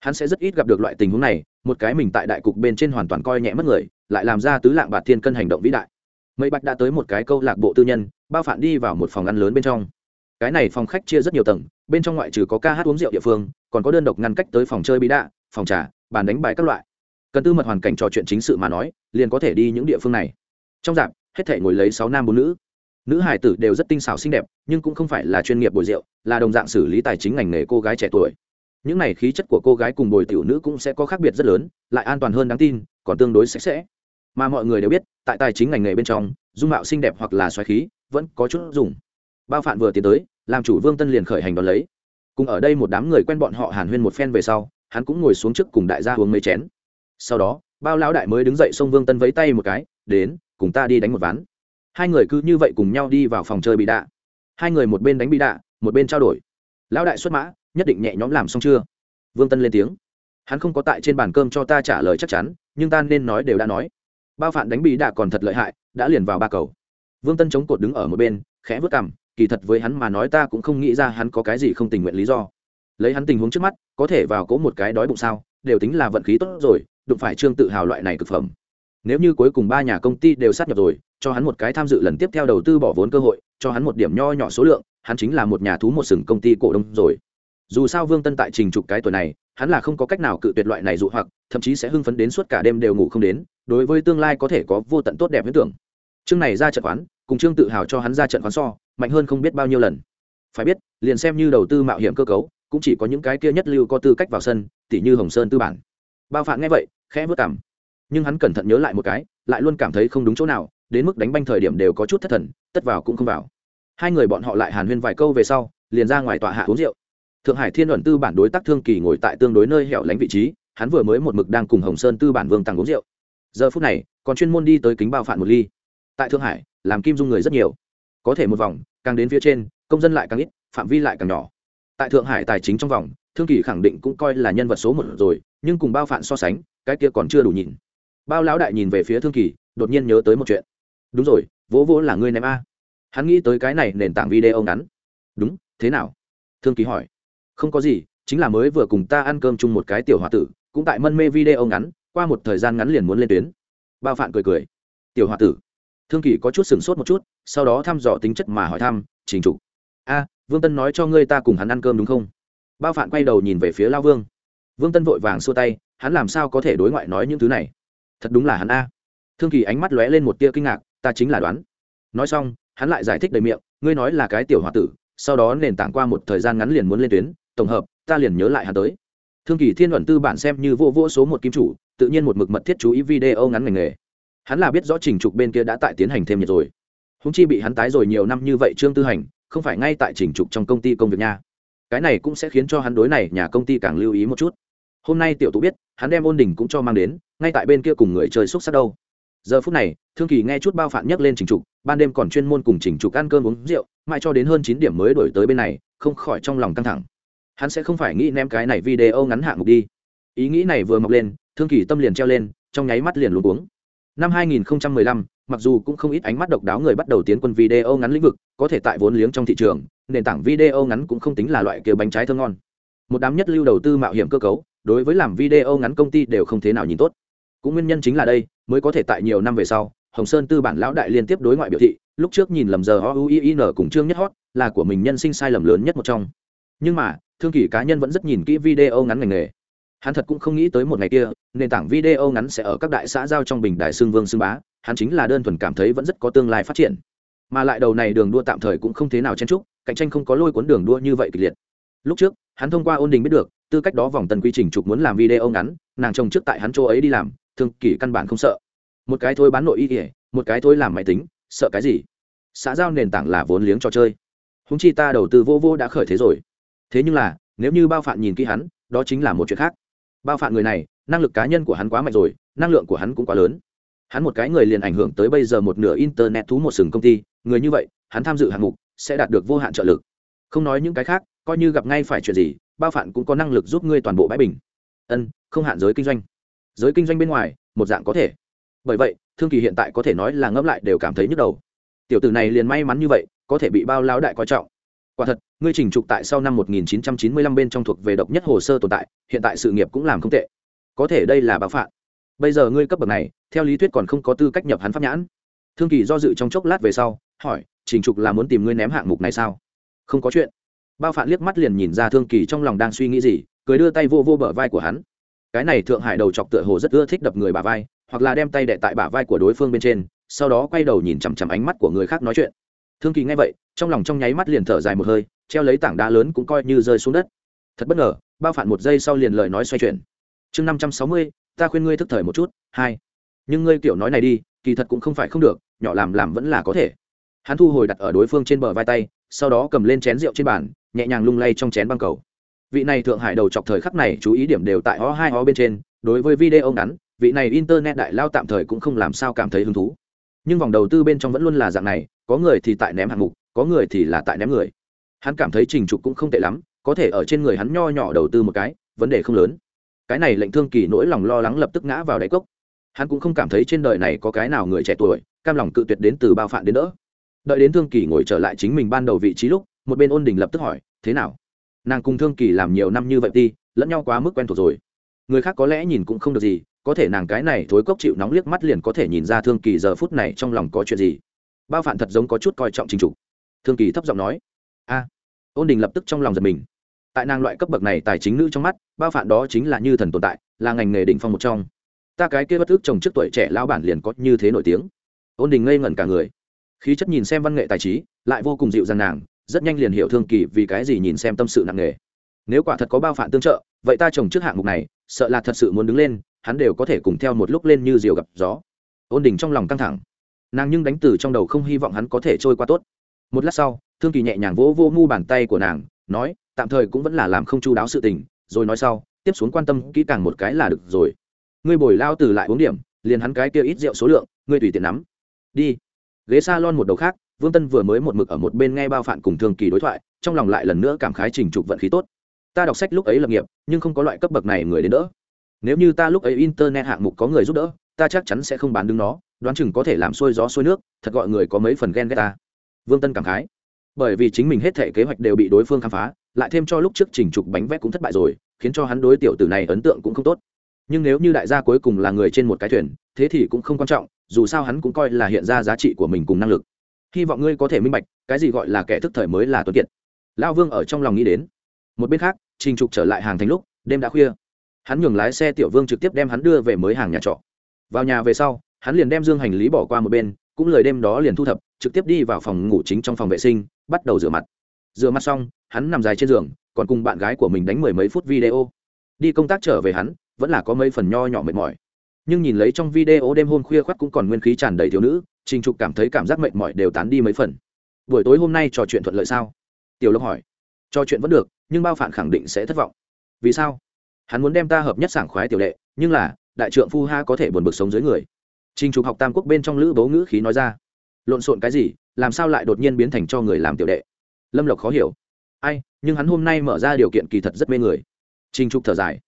Hắn sẽ rất ít gặp được loại tình huống này, một cái mình tại đại cục bên trên hoàn toàn coi nhẹ mất người, lại làm ra tứ lạng bạt thiên cân hành động vĩ đại. Mây bạch đã tới một cái câu lạc bộ tư nhân, bao phản đi vào một phòng ăn lớn bên trong. Cái này phòng khách chia rất nhiều tầng, bên trong ngoại trừ có ca hát uống rượu địa phương, còn có đơn độc ngăn cách tới phòng chơi bí đạ phòng trà, bàn đánh bài các loại cần tư mật hoàn cảnh trò chuyện chính sự mà nói, liền có thể đi những địa phương này. Trong dạp, hết thể ngồi lấy sáu nam bốn nữ. Nữ hải tử đều rất tinh xảo xinh đẹp, nhưng cũng không phải là chuyên nghiệp bồi rượu, là đồng dạng xử lý tài chính ngành nghề cô gái trẻ tuổi. Những này khí chất của cô gái cùng bồi tiểu nữ cũng sẽ có khác biệt rất lớn, lại an toàn hơn đáng tin, còn tương đối sạch sẽ. Mà mọi người đều biết, tại tài chính ngành nghề bên trong, dung mạo xinh đẹp hoặc là xoáy khí, vẫn có chút dùng. Bao phạn vừa tiến tới, làm chủ vương tân liền khởi hành đón lấy. Cùng ở đây một đám người quen bọn họ hàn huyên một phen về sau, hắn cũng ngồi xuống trước cùng đại gia uống mấy chén sau đó, bao lão đại mới đứng dậy xông vương tân vẫy tay một cái, đến, cùng ta đi đánh một ván. Hai người cứ như vậy cùng nhau đi vào phòng chơi bị đạ. Hai người một bên đánh bị đạ, một bên trao đổi. Lão đại xuất mã, nhất định nhẹ nhõm làm xong chưa? Vương tân lên tiếng. Hắn không có tại trên bàn cơm cho ta trả lời chắc chắn, nhưng ta nên nói đều đã nói. Bao phản đánh bị đạ còn thật lợi hại, đã liền vào ba cầu. Vương tân chống cột đứng ở một bên, khẽ vớt cằm, kỳ thật với hắn mà nói ta cũng không nghĩ ra hắn có cái gì không tình nguyện lý do. Lấy hắn tình huống trước mắt, có thể vào cố một cái đói bụng sao, đều tính là vận khí tốt rồi đụng phải trương tự hào loại này cực phẩm. Nếu như cuối cùng ba nhà công ty đều sát nhập rồi, cho hắn một cái tham dự lần tiếp theo đầu tư bỏ vốn cơ hội, cho hắn một điểm nho nhỏ số lượng, hắn chính là một nhà thú một sừng công ty cổ đông rồi. Dù sao vương tân tại trình trục cái tuổi này, hắn là không có cách nào cự tuyệt loại này dụ hoặc, thậm chí sẽ hưng phấn đến suốt cả đêm đều ngủ không đến, đối với tương lai có thể có vô tận tốt đẹp huyết tưởng. Chương này ra trận quán, cùng trương tự hào cho hắn ra trận quán so, mạnh hơn không biết bao nhiêu lần. Phải biết, liền xem như đầu tư mạo hiểm cơ cấu, cũng chỉ có những cái kia nhất lưu có tư cách vào sân tỷ như hồng sơn tư bản bao phạm nghe vậy, khẽ vớt cảm. Nhưng hắn cẩn thận nhớ lại một cái, lại luôn cảm thấy không đúng chỗ nào, đến mức đánh banh thời điểm đều có chút thất thần, tất vào cũng không vào. Hai người bọn họ lại hàn huyên vài câu về sau, liền ra ngoài tọa hạ uống rượu. Thượng hải thiên luận tư bản đối tác thương kỳ ngồi tại tương đối nơi hẻo lánh vị trí, hắn vừa mới một mực đang cùng hồng sơn tư bản vương tàng uống rượu. Giờ phút này, còn chuyên môn đi tới kính bao phạn một ly. Tại thượng hải, làm kim dung người rất nhiều. Có thể một vòng, càng đến phía trên, công dân lại càng ít, phạm vi lại càng nhỏ. Tại thượng hải tài chính trong vòng thương kỳ khẳng định cũng coi là nhân vật số một rồi, nhưng cùng bao phạn so sánh, cái kia còn chưa đủ nhìn. Bao lão đại nhìn về phía thương kỳ, đột nhiên nhớ tới một chuyện. Đúng rồi, vỗ vỗ là ngươi ném a. Hắn nghĩ tới cái này nền tảng video ngắn. Đúng, thế nào? Thương kỳ hỏi. Không có gì, chính là mới vừa cùng ta ăn cơm chung một cái tiểu h o a tử, cũng tại mân mê video ngắn, qua một thời gian ngắn liền muốn lên tuyến. Bao phạn cười cười. Tiểu h o a tử. Thương kỳ có chút sửng sốt một chút, sau đó thăm dò tính chất mà hỏi thăm, trình trục, a, vương tân nói cho ngươi ta cùng hắn ăn cơm đúng không? Bao phạn quay đầu nhìn về phía lao vương. Vương tân vội vàng xua tay, hắn làm sao có thể đối ngoại nói những thứ này? Thật đúng là hắn a. Thương kỳ ánh mắt lóe lên một tia kinh ngạc, ta chính là đoán. Nói xong, hắn lại giải thích đầy miệng, ngươi nói là cái tiểu h o a tử, sau đó nền tảng qua một thời gian ngắn liền muốn lên tuyến, tổng hợp, ta liền nhớ lại hắn tới. Thương kỳ thiên luận tư bản xem như vô vô số một kim chủ, tự nhiên một mực mật thiết chú ý video ngắn ngành nghề. Hắn là biết rõ trình trục bên kia đã tại tiến hành thêm nhiệt rồi. Húng chi bị hắn tái rồi nhiều năm như vậy trương tư hành, không phải ngay tại trình trục trong công ty công việc nha cái này cũng sẽ khiến cho hắn đối này nhà công ty càng lưu ý một chút. Hôm nay tiểu tú biết hắn đem ôn đình cũng cho mang đến ngay tại bên kia cùng người chơi xúc sắc đâu. Giờ phút này thương kỳ nghe chút bao phản nhắc lên trình trục ban đêm còn chuyên môn cùng trình trục ăn cơm uống rượu mãi cho đến hơn chín điểm mới đổi tới bên này không khỏi trong lòng căng thẳng. Hắn sẽ không phải nghĩ ném cái này video ngắn hạng mục đi. Ý nghĩ này vừa mọc lên thương kỳ tâm liền treo lên trong nháy mắt liền luôn uống năm 2015, mặc dù cũng không ít ánh mắt độc đáo người bắt đầu tiến quân video ngắn lĩnh vực, có thể tại vốn liếng trong thị trường, nền tảng video ngắn cũng không tính là loại kia bánh trái thơm ngon. Một đám nhất lưu đầu tư mạo hiểm cơ cấu, đối với làm video ngắn công ty đều không thế nào nhìn tốt. Cũng nguyên nhân chính là đây, mới có thể tại nhiều năm về sau, hồng sơn tư bản lão đại liên tiếp đối ngoại biểu thị, lúc trước nhìn lầm giờ o u i n cùng trương nhất hót là của mình nhân sinh sai lầm lớn nhất một trong. Nhưng mà, thương kỷ cá nhân vẫn rất nhìn kỹ video ngắn ngành nghề. Hắn thật cũng không nghĩ tới một ngày kia, nền tảng video ngắn sẽ ở các đại xã giao trong bình đại xương vương xương bá hắn chính là đơn thuần cảm thấy vẫn rất có tương lai phát triển. Mà lại đầu này đường đua tạm thời cũng không thế nào chen trúc cạnh tranh không có lôi cuốn đường đua như vậy kịch liệt. Lúc trước, hắn thông qua ôn đình biết được, tư cách đó vòng tần quy trình trục muốn làm video ngắn, nàng trông trước tại hắn chỗ ấy đi làm, thương kỷ căn bản không sợ. Một cái thôi bán nội y ỉa một cái thôi làm máy tính, sợ cái gì? Xã giao nền tảng là vốn liếng trò chơi. Húng chi ta đầu tư vô vô đã khởi thế rồi. Thế nhưng là, nếu như bao phạm nhìn kỹ hắn, đó chính là một chuyện khác. Bao phạm người này, năng lực cá nhân của hắn quá mạnh rồi, năng lượng của hắn cũng quá lớn hắn một cái người liền ảnh hưởng tới bây giờ một nửa internet thú một sừng công ty, người như vậy, hắn tham dự hạng mục sẽ đạt được vô hạn trợ lực. Không nói những cái khác, coi như gặp ngay phải chuyện gì, bao phản cũng có năng lực giúp ngươi toàn bộ bãi bình. Ân, không hạn giới kinh doanh. Giới kinh doanh bên ngoài, một dạng có thể. Bởi vậy, thương kỳ hiện tại có thể nói là ngẫm lại đều cảm thấy nhức đầu. Tiểu tử này liền may mắn như vậy, có thể bị bao lao đại coi trọng. Quả thật, ngươi trình trục tại sau năm 1995 bên trong thuộc về độc nhất hồ sơ tồn tại, hiện tại sự nghiệp cũng làm không tệ. Có thể đây là báo phạm bây giờ ngươi cấp bậc này, theo lý thuyết còn không có tư cách nhập hắn pháp nhãn. Thương kỳ do dự trong chốc lát về sau, hỏi, trình trục là muốn tìm ngươi ném hạng mục này sao? Không có chuyện. Bao phạn liếc mắt liền nhìn ra thương kỳ trong lòng đang suy nghĩ gì, cười đưa tay vô vô bờ vai của hắn. Cái này thượng hải đầu chọc tựa hồ rất ưa thích đập người bà vai, hoặc là đem tay đệ tại bả vai của đối phương bên trên, sau đó quay đầu nhìn chằm chằm ánh mắt của người khác nói chuyện. Thương kỳ nghe vậy, trong lòng trong nháy mắt liền thở dài một hơi, treo lấy tảng đá lớn cũng coi như rơi xuống đất. Thật bất ngờ, bao phạn một giây sau liền lời nói xoay chuyển. Chương năm trăm sáu mươi ta khuyên ngươi thức thời một chút, hai. Nhưng ngươi kiểu nói này đi, kỳ thật cũng không phải không được, nhỏ làm làm vẫn là có thể. Hắn thu hồi đặt ở đối phương trên bờ vai tay, sau đó cầm lên chén rượu trên bàn, nhẹ nhàng lung lay trong chén băng cầu. Vị này thượng hải đầu chọc thời khắc này chú ý điểm đều tại ho hai ho bên trên, đối với video ngắn, vị này internet đại lao tạm thời cũng không làm sao cảm thấy hứng thú. Nhưng vòng đầu tư bên trong vẫn luôn là dạng này, có người thì tại ném hạng mục, có người thì là tại ném người. Hắn cảm thấy trình trục cũng không tệ lắm, có thể ở trên người hắn nho nhỏ đầu tư một cái, vấn đề không lớn cái này lệnh thương kỳ nỗi lòng lo lắng lập tức ngã vào đáy cốc. Hắn cũng không cảm thấy trên đời này có cái nào người trẻ tuổi, cam lòng cự tuyệt đến từ bao phạn đến đỡ. Đợi đến thương kỳ ngồi trở lại chính mình ban đầu vị trí lúc, một bên ôn đình lập tức hỏi, thế nào? Nàng cùng thương kỳ làm nhiều năm như vậy đi, lẫn nhau quá mức quen thuộc rồi. Người khác có lẽ nhìn cũng không được gì, có thể nàng cái này thối cốc chịu nóng liếc mắt liền có thể nhìn ra thương kỳ giờ phút này trong lòng có chuyện gì. Bao phản thật giống có chút coi trọng chính chủ thương kỳ thấp giọng nói, a. Ôn đình lập tức trong lòng giật mình tại nàng loại cấp bậc này tài chính nữ trong mắt, bao phản đó chính là như thần tồn tại, là ngành nghề đỉnh phong một trong. Ta cái kia bất ước chồng trước tuổi trẻ lao bản liền có như thế nổi tiếng. Ôn đình ngây ngẩn cả người. Khí chất nhìn xem văn nghệ tài trí, lại vô cùng dịu dàng nàng, rất nhanh liền hiểu thương kỳ vì cái gì nhìn xem tâm sự nặng nề. Nếu quả thật có bao phản tương trợ, vậy ta chồng trước hạng mục này, sợ là thật sự muốn đứng lên, hắn đều có thể cùng theo một lúc lên như diều gặp gió. Ôn đình trong lòng căng thẳng. Nàng nhưng đánh từ trong đầu không hy vọng hắn có thể trôi qua tốt. Một lát sau, thương kỳ nhẹ nhàng vỗ vô mu bàn tay của nàng, nói tạm thời cũng vẫn là làm không chu đáo sự tình, rồi nói sau, tiếp xuống quan tâm kỹ càng một cái là được rồi. Ngươi bồi lao từ lại uống điểm, liền hắn cái kia ít rượu số lượng, ngươi tùy tiện nắm. Đi. Ghế s a lon một đầu khác, vương tân vừa mới một mực ở một bên nghe bao phạn cùng thương kỳ đối thoại, trong lòng lại lần nữa cảm khái trình trục vận khí tốt. Ta đọc sách lúc ấy lập nghiệp, nhưng không có loại cấp bậc này người đến đỡ. Nếu như ta lúc ấy internet hạng mục có người giúp đỡ, ta chắc chắn sẽ không bán đứng nó, đoán chừng có thể làm sôi gió sôi nước, thật gọi người có mấy phần ghen ghét ta. Vương tân cảm khái. Bởi vì chính mình hết thể kế hoạch đều bị đối phương khám phá lại thêm cho lúc trước trình trục bánh vét cũng thất bại rồi, khiến cho hắn đối tiểu tử này ấn tượng cũng không tốt. Nhưng nếu như đại gia cuối cùng là người trên một cái thuyền, thế thì cũng không quan trọng, dù sao hắn cũng coi là hiện ra giá trị của mình cùng năng lực. Hy vọng ngươi có thể minh bạch, cái gì gọi là kẻ thức thời mới là tuấn kiệt. Lao vương ở trong lòng nghĩ đến. Một bên khác trình trục trở lại hàng thành lúc, đêm đã khuya. Hắn nhường lái xe tiểu vương trực tiếp đem hắn đưa về mới hàng nhà trọ. Vào nhà về sau, hắn liền đem dương hành lý bỏ qua một bên, cũng lời đêm đó liền thu thập, trực tiếp đi vào phòng ngủ chính trong phòng vệ sinh, bắt đầu rửa mặt. Rửa mặt xong hắn nằm dài trên giường, còn cùng bạn gái của mình đánh mười mấy phút video. Đi công tác trở về hắn, vẫn là có mấy phần nho nhỏ mệt mỏi. Nhưng nhìn lấy trong video đêm hôm khuya khoắt cũng còn nguyên khí tràn đầy thiếu nữ, trình trục cảm thấy cảm giác mệt mỏi đều tán đi mấy phần. Buổi tối hôm nay trò chuyện thuận lợi sao? Tiểu lộc hỏi. Trò chuyện vẫn được, nhưng bao phản khẳng định sẽ thất vọng. Vì sao? Hắn muốn đem ta hợp nhất sảng khoái tiểu đệ, nhưng là, đại trượng phu ha có thể buồn bực sống dưới người. Trình trục học tam quốc bên trong lữ bố ngữ khí nói ra. Lộn xộn cái gì, làm sao lại đột nhiên biến thành cho người làm tiểu đệ? Lâm lộc khó hiểu ai, nhưng hắn hôm nay mở ra điều kiện kỳ thật rất mê người. Trình trục thở dài.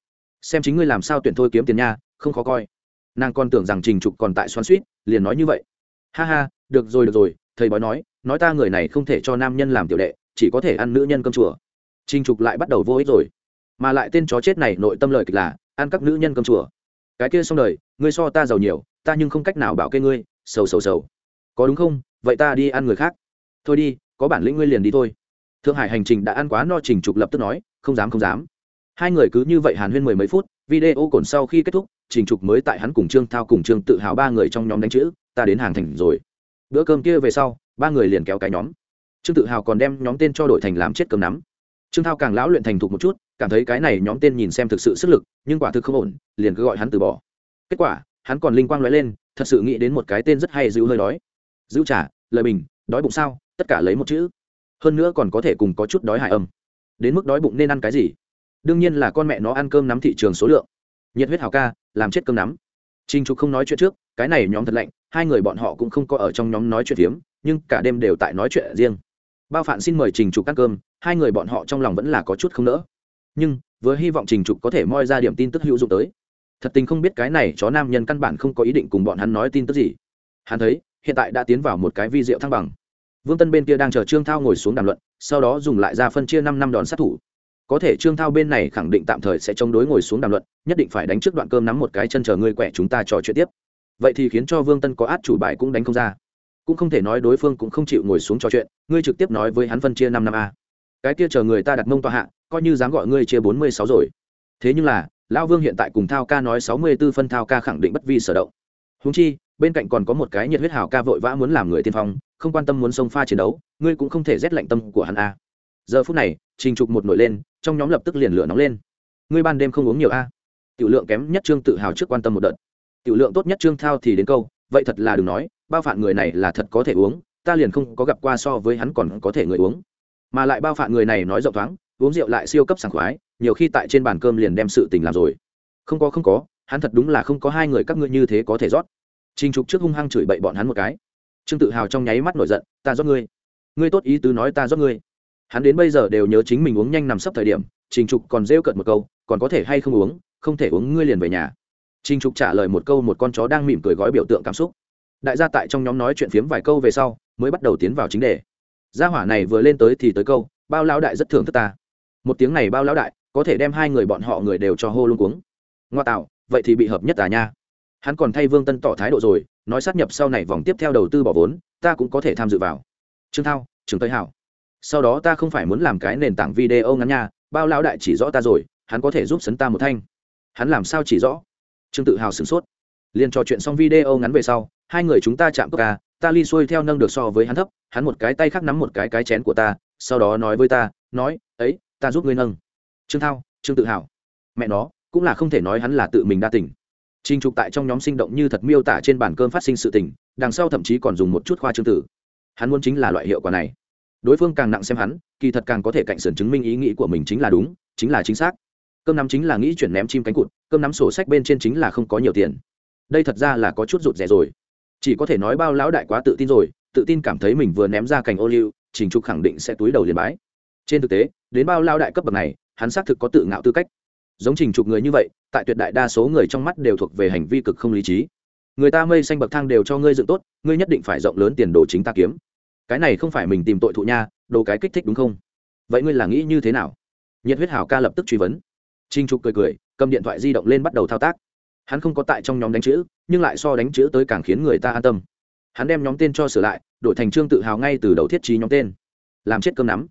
Xem chính ngươi làm sao tuyển thôi kiếm tiền nha, không khó coi. Nàng còn tưởng rằng trình trục còn tại xoắn suýt, liền nói như vậy. Ha ha, được rồi được rồi, thầy bói nói nói ta người này không thể cho nam nhân làm tiểu đệ, chỉ có thể ăn nữ nhân cơm chùa. Trình trục lại bắt đầu vô ích rồi. Mà lại tên chó chết này nội tâm lời kịch là, ăn các nữ nhân cơm chùa. Cái kia xong đời, ngươi so ta giàu nhiều, ta nhưng không cách nào bảo kê ngươi, sầu sầu sầu. Có đúng không? Vậy ta đi ăn người khác. Thôi đi, có bản lĩnh ngươi liền đi thôi thượng hải hành trình đã ăn quá no trình trục lập tức nói, không dám không dám. Hai người cứ như vậy hàn huyên mười mấy phút, video cồn sau khi kết thúc, trình trục mới tại hắn cùng trương thao cùng trương tự hào ba người trong nhóm đánh chữ, ta đến hàng thành rồi. Bữa cơm kia về sau, ba người liền kéo cái nhóm. Trương tự hào còn đem nhóm tên cho đổi thành làm chết cơm nắm. Trương thao càng lão luyện thành thục một chút, cảm thấy cái này nhóm tên nhìn xem thực sự sức lực, nhưng quả thực không ổn, liền cứ gọi hắn từ bỏ. Kết quả, hắn còn linh quang nói lên, thật sự nghĩ đến một cái tên rất hay giữ hơi đói. Giữ trả lời bình, đói bụng sao? Tất cả lấy một chữ hơn nữa còn có thể cùng có chút đói hại âm. Đến mức đói bụng nên ăn cái gì? Đương nhiên là con mẹ nó ăn cơm nắm thị trường số lượng. Nhiệt huyết hào ca, làm chết cơm nắm. Trinh trục không nói chuyện trước, cái này nhóm thật lạnh, hai người bọn họ cũng không có ở trong nhóm nói chuyện phiếm, nhưng cả đêm đều tại nói chuyện riêng. Bao phạn xin mời trình trục ăn cơm, hai người bọn họ trong lòng vẫn là có chút không nỡ. Nhưng, vừa hy vọng trình trục có thể moi ra điểm tin tức hữu dụng tới. Thật tình không biết cái này chó nam nhân căn bản không có ý định cùng bọn hắn nói tin tức gì. Hắn thấy, hiện tại đã tiến vào một cái vi diệu thăng bằng vương tân bên kia đang chờ trương thao ngồi xuống đàm luận, sau đó dùng lại ra phân chia năm năm đòn sát thủ. Có thể trương thao bên này khẳng định tạm thời sẽ chống đối ngồi xuống đàm luận, nhất định phải đánh trước đoạn cơm nắm một cái chân chờ ngươi quẻ chúng ta trò chuyện tiếp. Vậy thì khiến cho vương tân có át chủ bài cũng đánh không ra. Cũng không thể nói đối phương cũng không chịu ngồi xuống trò chuyện, ngươi trực tiếp nói với hắn phân chia năm năm a. Cái kia chờ người ta đặt mông tọa hạ, coi như dám gọi ngươi chia bốn mươi sáu rồi. Thế nhưng là, lão vương hiện tại cùng thao ca nói sáu mươi b ố phân thao ca khẳng định bất vi sở động húng chi, bên cạnh còn có một cái nhiệt huyết hào ca vội vã muốn làm người tiên phong, không quan tâm muốn xông pha chiến đấu, ngươi cũng không thể rét lạnh tâm của hắn a giờ phút này, trình trục một nổi lên, trong nhóm lập tức liền lửa nóng lên. Ngươi ban đêm không uống nhiều a tiểu lượng kém nhất trương tự hào trước quan tâm một đợt. Tiểu lượng tốt nhất trương thao thì đến câu, vậy thật là đừng nói, bao phạn người này là thật có thể uống, ta liền không có gặp qua so với hắn còn có thể người uống. Mà lại bao phạn người này nói rộng thoáng, uống rượu lại siêu cấp sảng khoái, nhiều khi tại trên bàn cơm liền đem sự tình làm rồi. Không có không có hắn thật đúng là không có hai người các ngươi như thế có thể rót Trình Trục trước hung hăng chửi bậy bọn hắn một cái. Trương Tự Hào trong nháy mắt nổi giận, "Ta rót ngươi. Ngươi tốt ý tứ nói ta rót ngươi." Hắn đến bây giờ đều nhớ chính mình uống nhanh nằm sấp thời điểm, Trình Trục còn rêu cợt một câu, "Còn có thể hay không uống, không thể uống ngươi liền về nhà." Trình Trục trả lời một câu một con chó đang mỉm cười gói biểu tượng cảm xúc. Đại gia tại trong nhóm nói chuyện phiếm vài câu về sau, mới bắt đầu tiến vào chính đề. Gia hỏa này vừa lên tới thì tới câu, "Bao lão đại rất thưởng thức ta." Một tiếng này bao lão đại, có thể đem hai người bọn họ người đều cho hô luôn cuống. Ngoa tạo, vậy thì bị hợp nhất à nha. Hắn còn thay vương tân tỏ thái độ rồi, nói sát nhập sau này vòng tiếp theo đầu tư bỏ vốn, ta cũng có thể tham dự vào. Trương thao trường tây hảo. Sau đó ta không phải muốn làm cái nền tảng video ngắn nha, bao lão đại chỉ rõ ta rồi, hắn có thể giúp sấn ta một thanh. Hắn làm sao chỉ rõ? Trương tự hào sửng sốt. Liền trò chuyện xong video ngắn về sau, hai người chúng ta chạm cốc ca ta ly xuôi theo nâng được so với hắn thấp, hắn một cái tay khác nắm một cái cái chén của ta, sau đó nói với ta, nói, ấy, ta giúp ngươi nâng. Trương thao, trương tự hào. Mẹ nó cũng là không thể nói hắn là tự mình đa tỉnh Trình Trục tại trong nhóm sinh động như thật miêu tả trên bàn cơm phát sinh sự tình, đằng sau thậm chí còn dùng một chút khoa trương tử. Hắn muốn chính là loại hiệu quả này. Đối phương càng nặng xem hắn, kỳ thật càng có thể cạnh sườn chứng minh ý nghĩ của mình chính là đúng, chính là chính xác. Cơm nắm chính là nghĩ chuyển ném chim cánh cụt, cơm nắm sổ sách bên trên chính là không có nhiều tiền. Đây thật ra là có chút rụt rẻ rồi. Chỉ có thể nói bao lão đại quá tự tin rồi, tự tin cảm thấy mình vừa ném ra cành ô liu, Trình Trục khẳng định sẽ túi đầu liền bái. Trên thực tế, đến bao lão đại cấp bậc này, hắn xác thực có tự ngạo tư cách giống trình chụp người như vậy, tại tuyệt đại đa số người trong mắt đều thuộc về hành vi cực không lý trí. Người ta mây xanh bậc thang đều cho ngươi dựng tốt, ngươi nhất định phải rộng lớn tiền đồ chính ta kiếm. Cái này không phải mình tìm tội thụ nha, đồ cái kích thích đúng không? Vậy ngươi là nghĩ như thế nào? Nhiệt huyết hảo ca lập tức truy vấn. Trinh trục cười cười, cầm điện thoại di động lên bắt đầu thao tác. Hắn không có tại trong nhóm đánh chữ, nhưng lại so đánh chữ tới càng khiến người ta an tâm. Hắn đem nhóm tên cho sửa lại, đổi thành trương tự hào ngay từ đầu thiết trí nhóm tên. Làm chết cơm nắm.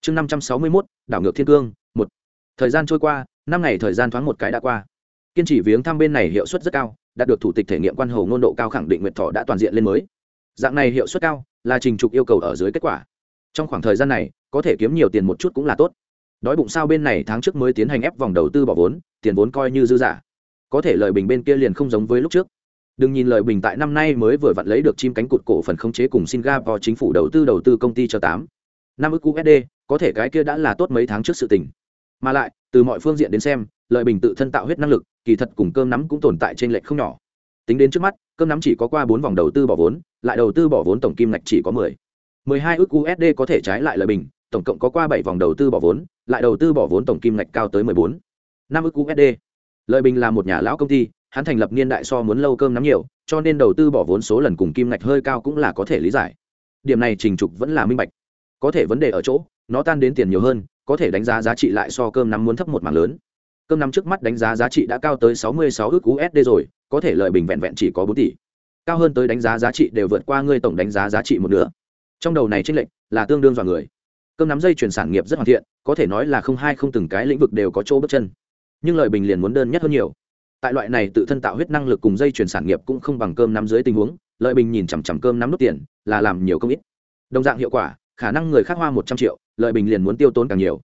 Chương năm trăm sáu mươi mốt, đảo ngược thiên cương, một. Thời gian trôi qua năm ngày thời gian thoáng một cái đã qua. Kiên trì viếng thăm bên này hiệu suất rất cao, đạt được thủ tịch thể nghiệm quan hồ ngôn độ cao khẳng định nguyệt thọ đã toàn diện lên mới. Dạng này hiệu suất cao, là trình trục yêu cầu ở dưới kết quả. Trong khoảng thời gian này, có thể kiếm nhiều tiền một chút cũng là tốt. Đói bụng sao bên này tháng trước mới tiến hành ép vòng đầu tư bỏ vốn, tiền vốn coi như dư giả. Có thể lợi bình bên kia liền không giống với lúc trước. Đừng nhìn lợi bình tại năm nay mới vừa vặn lấy được chim cánh cụt cổ phần khống chế cùng singapore chính phủ đầu tư đầu tư công ty cho tám. Năm ức usd có thể cái kia đã là tốt mấy tháng trước sự tình mà lại, từ mọi phương diện đến xem, lợi bình tự thân tạo huyết năng lực, kỳ thật cùng cơm nắm cũng tồn tại trên lệch không nhỏ. Tính đến trước mắt, cơm nắm chỉ có qua bốn vòng đầu tư bỏ vốn, lại đầu tư bỏ vốn tổng kim ngạch chỉ có mười. mười hai ước usd có thể trái lại lợi bình, tổng cộng có qua bảy vòng đầu tư bỏ vốn, lại đầu tư bỏ vốn tổng kim ngạch cao tới mười bốn. năm ước usd lợi bình là một nhà lão công ty, hắn thành lập niên đại so muốn lâu cơm nắm nhiều, cho nên đầu tư bỏ vốn số lần cùng kim ngạch hơi cao cũng là có thể lý giải. Điểm này trình trục vẫn là minh bạch. Có thể vấn đề ở chỗ, nó tan đến tiền nhiều hơn có thể đánh giá giá trị lại so cơm nắm muốn thấp một mảng lớn. Cơm nắm trước mắt đánh giá giá trị đã cao tới 66 ức usd rồi, có thể lợi bình vẹn vẹn chỉ có bốn tỷ. Cao hơn tới đánh giá giá trị đều vượt qua ngươi tổng đánh giá giá trị một nửa. Trong đầu này chênh lệch là tương đương dọa người. Cơm nắm dây chuyển sản nghiệp rất hoàn thiện, có thể nói là không hai không từng cái lĩnh vực đều có chỗ bước chân. Nhưng lợi bình liền muốn đơn nhất hơn nhiều. Tại loại này tự thân tạo huyết năng lực cùng dây chuyển sản nghiệp cũng không bằng cơm nắm dưới tình huống, lợi bình nhìn chằm chằm cơm nắm nút tiền là làm nhiều công ít. Đồng dạng hiệu quả khả năng người khác hoa một trăm triệu, lợi bình liền muốn tiêu tốn càng nhiều.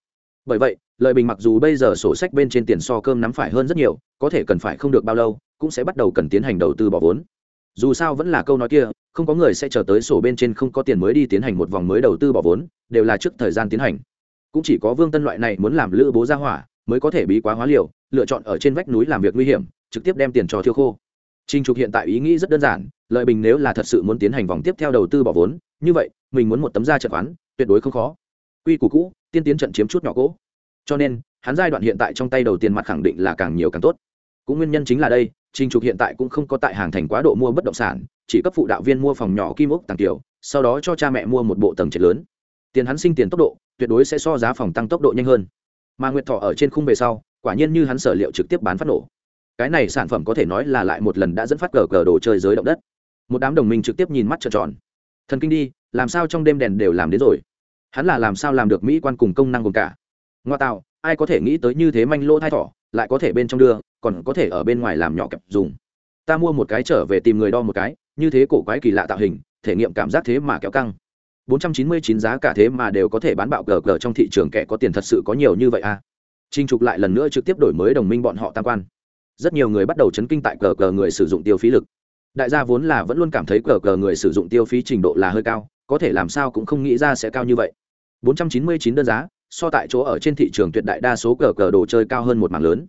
Bởi vậy, lợi bình mặc dù bây giờ sổ sách bên trên tiền so cơm nắm phải hơn rất nhiều, có thể cần phải không được bao lâu, cũng sẽ bắt đầu cần tiến hành đầu tư bỏ vốn. Dù sao vẫn là câu nói kia, không có người sẽ chờ tới sổ bên trên không có tiền mới đi tiến hành một vòng mới đầu tư bỏ vốn, đều là trước thời gian tiến hành. Cũng chỉ có vương tân loại này muốn làm lữ bố ra hỏa, mới có thể bí quá hóa liều, lựa chọn ở trên vách núi làm việc nguy hiểm, trực tiếp đem tiền cho thiêu khô. Trình Trục hiện tại ý nghĩ rất đơn giản, lợi bình nếu là thật sự muốn tiến hành vòng tiếp theo đầu tư bỏ vốn, như vậy, mình muốn một tấm da trận khoán, tuyệt đối không khó. Quy củ cũ, tiên tiến trận chiếm chút nhỏ cố. Cho nên, hắn giai đoạn hiện tại trong tay đầu tiền mặt khẳng định là càng nhiều càng tốt. Cũng nguyên nhân chính là đây, Trình Trục hiện tại cũng không có tại hàng thành quá độ mua bất động sản, chỉ cấp phụ đạo viên mua phòng nhỏ kim ốc tăng tiểu, sau đó cho cha mẹ mua một bộ tầng trệt lớn. Tiền hắn sinh tiền tốc độ, tuyệt đối sẽ so giá phòng tăng tốc độ nhanh hơn. Mà Nguyệt Thọ ở trên khung về sau, quả nhiên như hắn sở liệu trực tiếp bán phát nổ cái này sản phẩm có thể nói là lại một lần đã dẫn phát cờ cờ đồ chơi giới động đất. Một đám đồng minh trực tiếp nhìn mắt trợn tròn. Thần kinh đi, làm sao trong đêm đèn đều làm đến rồi? Hắn là làm sao làm được mỹ quan cùng công năng cùng cả? Ngoa tạo, ai có thể nghĩ tới như thế manh lỗ thai thỏ, lại có thể bên trong đưa, còn có thể ở bên ngoài làm nhỏ kẹp dùng. Ta mua một cái trở về tìm người đo một cái, như thế cổ quái kỳ lạ tạo hình, thể nghiệm cảm giác thế mà kéo căng. 499 giá cả thế mà đều có thể bán bạo cờ cờ trong thị trường kẻ có tiền thật sự có nhiều như vậy à? Trinh trục lại lần nữa trực tiếp đổi mới đồng minh bọn họ tam quan rất nhiều người bắt đầu chấn kinh tại cờ cờ người sử dụng tiêu phí lực. Đại gia vốn là vẫn luôn cảm thấy cờ cờ người sử dụng tiêu phí trình độ là hơi cao, có thể làm sao cũng không nghĩ ra sẽ cao như vậy. 499 đơn giá, so tại chỗ ở trên thị trường tuyệt đại đa số cờ cờ đồ chơi cao hơn một mảng lớn.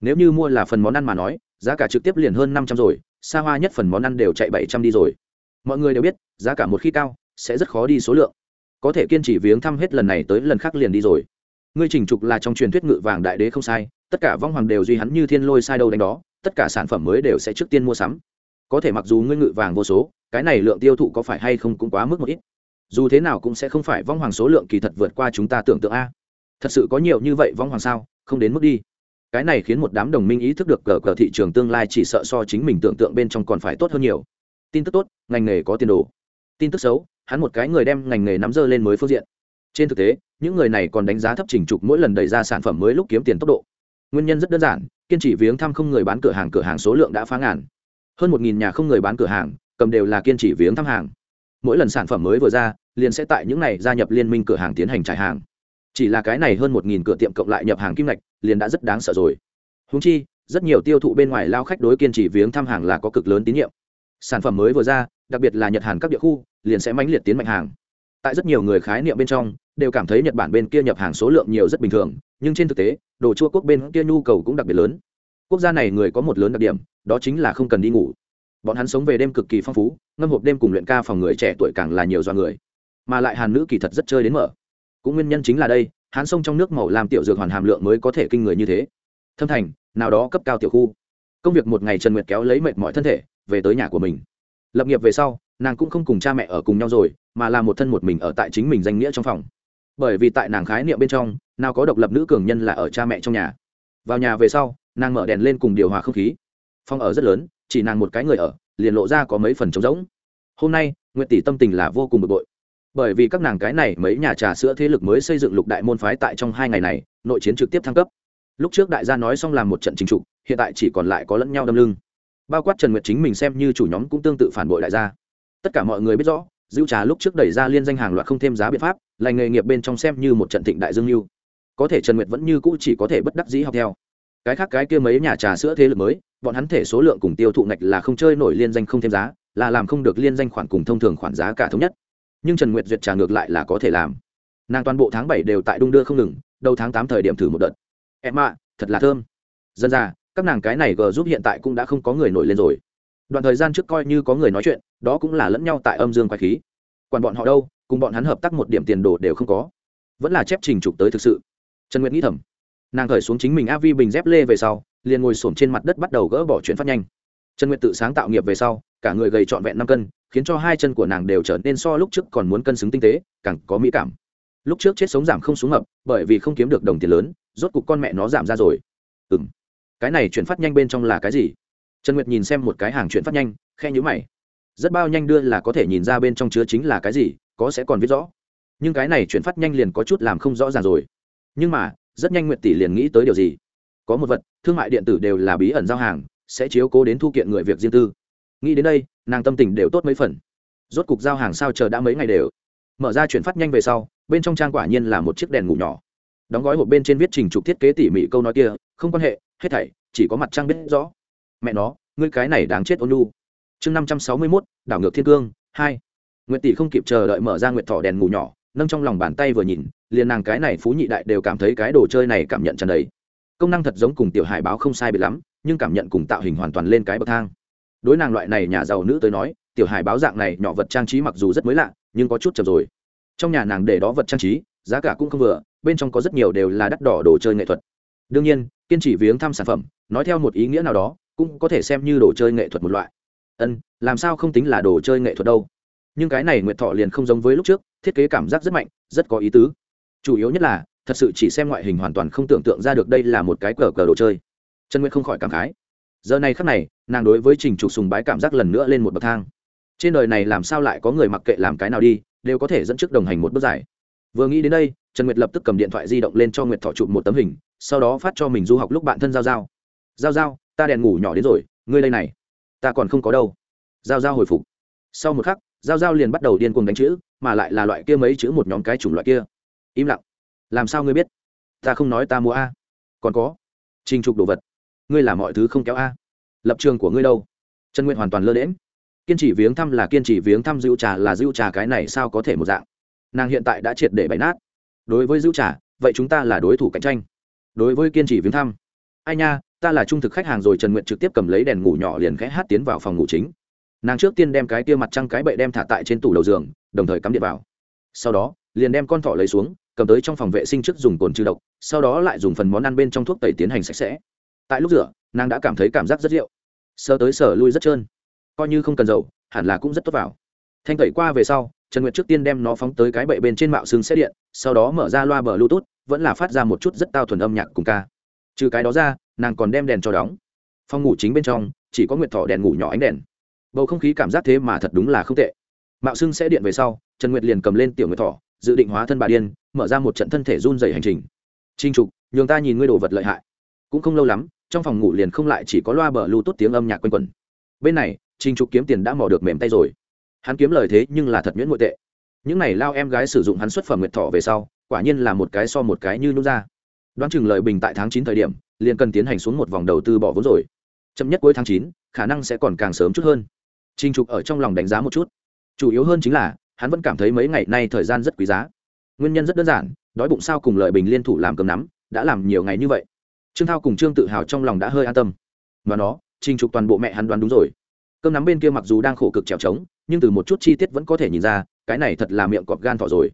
Nếu như mua là phần món ăn mà nói, giá cả trực tiếp liền hơn 500 rồi, xa hoa nhất phần món ăn đều chạy 700 đi rồi. Mọi người đều biết, giá cả một khi cao, sẽ rất khó đi số lượng. Có thể kiên trì viếng thăm hết lần này tới lần khác liền đi rồi. Ngươi chỉnh trục là trong truyền thuyết ngự vàng đại đế không sai tất cả vong hoàng đều duy hắn như thiên lôi sai đâu đánh đó, tất cả sản phẩm mới đều sẽ trước tiên mua sắm. Có thể mặc dù ngươi ngự vàng vô số, cái này lượng tiêu thụ có phải hay không cũng quá mức một ít. Dù thế nào cũng sẽ không phải vong hoàng số lượng kỳ thật vượt qua chúng ta tưởng tượng a. Thật sự có nhiều như vậy vong hoàng sao, không đến mức đi. Cái này khiến một đám đồng minh ý thức được cờ cờ thị trường tương lai chỉ sợ so chính mình tưởng tượng bên trong còn phải tốt hơn nhiều. Tin tức tốt, ngành nghề có tiền đồ. Tin tức xấu, hắn một cái người đem ngành nghề nắm dơ lên mới phương diện. Trên thực tế, những người này còn đánh giá thấp trình trục mỗi lần đẩy ra sản phẩm mới lúc kiếm tiền tốc độ nguyên nhân rất đơn giản, kiên trì viếng thăm không người bán cửa hàng cửa hàng số lượng đã phá ngàn. Hơn một nghìn nhà không người bán cửa hàng, cầm đều là kiên trì viếng thăm hàng. Mỗi lần sản phẩm mới vừa ra, liền sẽ tại những này gia nhập liên minh cửa hàng tiến hành trải hàng. Chỉ là cái này hơn một nghìn cửa tiệm cộng lại nhập hàng kim ngạch, liền đã rất đáng sợ rồi. Húng chi, rất nhiều tiêu thụ bên ngoài lao khách đối kiên trì viếng thăm hàng là có cực lớn tín nhiệm. Sản phẩm mới vừa ra, đặc biệt là nhật hàn các địa khu, liền sẽ mãnh liệt tiến mạnh hàng. Tại rất nhiều người khái niệm bên trong, đều cảm thấy nhật bản bên kia nhập hàng số lượng nhiều rất bình thường nhưng trên thực tế, đồ chua quốc bên kia nhu cầu cũng đặc biệt lớn. Quốc gia này người có một lớn đặc điểm, đó chính là không cần đi ngủ. Bọn hắn sống về đêm cực kỳ phong phú, ngâm hộp đêm cùng luyện ca phòng người trẻ tuổi càng là nhiều do người. Mà lại hàn nữ kỳ thật rất chơi đến mở. Cũng nguyên nhân chính là đây, hắn sông trong nước màu làm tiểu dược hoàn hàm lượng mới có thể kinh người như thế. Thâm thành, nào đó cấp cao tiểu khu. Công việc một ngày trần nguyệt kéo lấy mệt mọi thân thể, về tới nhà của mình. Lập nghiệp về sau, nàng cũng không cùng cha mẹ ở cùng nhau rồi, mà là một thân một mình ở tại chính mình danh nghĩa trong phòng bởi vì tại nàng khái niệm bên trong, nào có độc lập nữ cường nhân là ở cha mẹ trong nhà. Vào nhà về sau, nàng mở đèn lên cùng điều hòa không khí. Phòng ở rất lớn, chỉ nàng một cái người ở, liền lộ ra có mấy phần trống rỗng. Hôm nay nguyện tỷ tâm tình là vô cùng bực bội. Bởi vì các nàng cái này mấy nhà trà sữa thế lực mới xây dựng lục đại môn phái tại trong hai ngày này, nội chiến trực tiếp thăng cấp. Lúc trước đại gia nói xong làm một trận chính trục hiện tại chỉ còn lại có lẫn nhau đâm lưng. Bao quát trần nguyệt chính mình xem như chủ nhóm cũng tương tự phản bội đại gia. Tất cả mọi người biết rõ dữ trà lúc trước đẩy ra liên danh hàng loạt không thêm giá biện pháp, lành nghề nghiệp bên trong xem như một trận thịnh đại dương mưu có thể trần nguyệt vẫn như cũ chỉ có thể bất đắc dĩ học theo. Cái khác cái kia mấy nhà trà sữa thế lực mới, bọn hắn thể số lượng cùng tiêu thụ ngạch là không chơi nổi liên danh không thêm giá, là làm không được liên danh khoản cùng thông thường khoản giá cả thống nhất. Nhưng trần nguyệt duyệt trà ngược lại là có thể làm. Nàng toàn bộ tháng bảy đều tại đung đưa không ngừng, đầu tháng tám thời điểm thử một đợt. Em ạ, thật là thơm. Dân ra, các nàng cái này g giúp hiện tại cũng đã không có người nổi lên rồi đoạn thời gian trước coi như có người nói chuyện, đó cũng là lẫn nhau tại âm dương quái khí. Còn bọn họ đâu, cùng bọn hắn hợp tác một điểm tiền đồ đều không có. Vẫn là chép trình trục tới thực sự. Trần nguyệt nghĩ thầm. Nàng khởi xuống chính mình a vi bình dép lê về sau, liền ngồi s trên mặt đất bắt đầu gỡ bỏ chuyện phát nhanh. Trần nguyệt tự sáng tạo nghiệp về sau, cả người gầy trọn vẹn năm cân, khiến cho hai chân của nàng đều trở nên so lúc trước còn muốn cân xứng tinh tế, càng có mỹ cảm. Lúc trước chết sống giảm không xuống ngập, bởi vì không kiếm được đồng tiền lớn, rốt cục con mẹ nó giảm ra rồi. Ừ m cái này chuyển phát nhanh bên trong là cái gì? Trần nguyệt nhìn xem một cái hàng chuyển phát nhanh khe nhữ mày. Rất bao nhanh đưa là có thể nhìn ra bên trong chứa chính là cái gì, có sẽ còn viết rõ. Nhưng cái này chuyển phát nhanh liền có chút làm không rõ ràng rồi. Nhưng mà, rất nhanh nguyệt tỷ liền nghĩ tới điều gì? Có một vật, thương mại điện tử đều là bí ẩn giao hàng, sẽ chiếu cố đến thu kiện người việc riêng tư. Nghĩ đến đây, nàng tâm tình đều tốt mấy phần. Rốt cục giao hàng sao chờ đã mấy ngày đều. Mở ra chuyển phát nhanh về sau, bên trong trang quả nhiên là một chiếc đèn ngủ nhỏ. Đóng gói hộp bên trên viết trình trục thiết kế tỉ mỉ câu nói kia, không quan hệ, hết thảy, chỉ có mặt trang biết rõ mẹ nó, ngươi cái này đáng chết ôn lu chương năm trăm sáu mươi mốt, đảo ngược thiên cương, hai. Nguyệt tỷ không kịp chờ đợi mở ra nguyệt thỏ đèn ngủ nhỏ, nâng trong lòng bàn tay vừa nhìn, liền nàng cái này phú nhị đại đều cảm thấy cái đồ chơi này cảm nhận trần đấy công năng thật giống cùng tiểu hải báo không sai biệt lắm, nhưng cảm nhận cùng tạo hình hoàn toàn lên cái bậc thang. Đối nàng loại này nhà giàu nữ tới nói, tiểu hải báo dạng này nhỏ vật trang trí mặc dù rất mới lạ, nhưng có chút chậm rồi. Trong nhà nàng để đó vật trang trí, giá cả cũng không vừa, bên trong có rất nhiều đều là đắt đỏ đồ chơi nghệ thuật. Đương nhiên, kiên trì viếng thăm sản phẩm, nói theo một ý nghĩa nào đó cũng có thể xem như đồ chơi nghệ thuật một loại. Ân, làm sao không tính là đồ chơi nghệ thuật đâu. Nhưng cái này nguyệt thọ liền không giống với lúc trước, thiết kế cảm giác rất mạnh, rất có ý tứ. Chủ yếu nhất là, thật sự chỉ xem ngoại hình hoàn toàn không tưởng tượng ra được đây là một cái cờ cờ đồ chơi. Trần nguyệt không khỏi cảm khái. Giờ này khắc này, nàng đối với trình trục sùng bái cảm giác lần nữa lên một bậc thang. Trên đời này làm sao lại có người mặc kệ làm cái nào đi, đều có thể dẫn trước đồng hành một bước giải vừa nghĩ đến đây, trần nguyệt lập tức cầm điện thoại di động lên cho nguyệt thọ chụp một tấm hình, sau đó phát cho mình du học lúc bạn thân giao giao. Giao giao ta đèn ngủ nhỏ đến rồi, ngươi đây này. Ta còn không có đâu. Giao giao hồi phục. Sau một khắc, giao giao liền bắt đầu điên cuồng đánh chữ, mà lại là loại kia mấy chữ một nhóm cái chủng loại kia. Im lặng. Làm sao ngươi biết? Ta không nói ta mua a. Còn có. Trình trục đồ vật. Ngươi làm mọi thứ không kéo a. Lập trường của ngươi đâu? Trần nguyện hoàn toàn lơ lễm kiên trì viếng thăm là kiên trì viếng thăm dữ trà là dữ trà, cái này sao có thể một dạng? Nàng hiện tại đã triệt để bày nát. Đối với dữ trà, vậy chúng ta là đối thủ cạnh tranh. Đối với kiên trì viếng thăm ai nha, ta là trung thực khách hàng rồi. Trần nguyện trực tiếp cầm lấy đèn ngủ nhỏ liền khẽ hát tiến vào phòng ngủ chính. Nàng trước tiên đem cái tia mặt trăng cái bậy đem thả tại trên tủ đầu giường, đồng thời cắm điện vào. Sau đó, liền đem con thỏ lấy xuống, cầm tới trong phòng vệ sinh trước dùng cồn trừ độc, sau đó lại dùng phần món ăn bên trong thuốc tẩy tiến hành sạch sẽ. Tại lúc rửa, nàng đã cảm thấy cảm giác rất rượu. Sơ tới sở lui rất trơn. Coi như không cần dầu, hẳn là cũng rất tốt vào. Thanh tẩy qua về sau, trần nguyệt trước tiên đem nó phóng tới cái bậy bên trên mạo xương xét điện, sau đó mở ra loa bờ bluetooth, vẫn là phát ra một chút rất tao thuần âm nhạc cùng ca trừ cái đó ra, nàng còn đem đèn cho đóng. Phòng ngủ chính bên trong, chỉ có nguyệt thọ đèn ngủ nhỏ ánh đèn. Bầu không khí cảm giác thế mà thật đúng là không tệ. Mạo xưng sẽ điện về sau, trần nguyệt liền cầm lên tiểu nguyệt thọ, dự định hóa thân bà điên, mở ra một trận thân thể run dày hành trình. Trinh trục, nhường ta nhìn ngươi đồ vật lợi hại. Cũng không lâu lắm, trong phòng ngủ liền không lại chỉ có loa bờ lưu tốt tiếng âm nhạc quanh quẩn. Bên này, trinh trục kiếm tiền đã mò được mềm tay rồi. Hắn kiếm lời thế nhưng là thật nhuyễn ngoại tệ. Những này lao em gái sử dụng hắn xuất phẩm nguyệt thọ về sau, quả nhiên là một cái so một cái như nút ra đoán chừng lợi bình tại tháng chín thời điểm, liền cần tiến hành xuống một vòng đầu tư bỏ vốn rồi. Chậm nhất cuối tháng chín, khả năng sẽ còn càng sớm chút hơn. Trinh trục ở trong lòng đánh giá một chút. Chủ yếu hơn chính là, hắn vẫn cảm thấy mấy ngày nay thời gian rất quý giá. Nguyên nhân rất đơn giản, đói bụng sao cùng lợi bình liên thủ làm cơm nắm, đã làm nhiều ngày như vậy. Trương thao cùng trương tự hào trong lòng đã hơi an tâm. Và nó, trình trục toàn bộ mẹ hắn đoán đúng rồi. Cơm nắm bên kia mặc dù đang khổ cực trèo trống, nhưng từ một chút chi tiết vẫn có thể nhìn ra, cái này thật là miệng cọp gan thỏ rồi.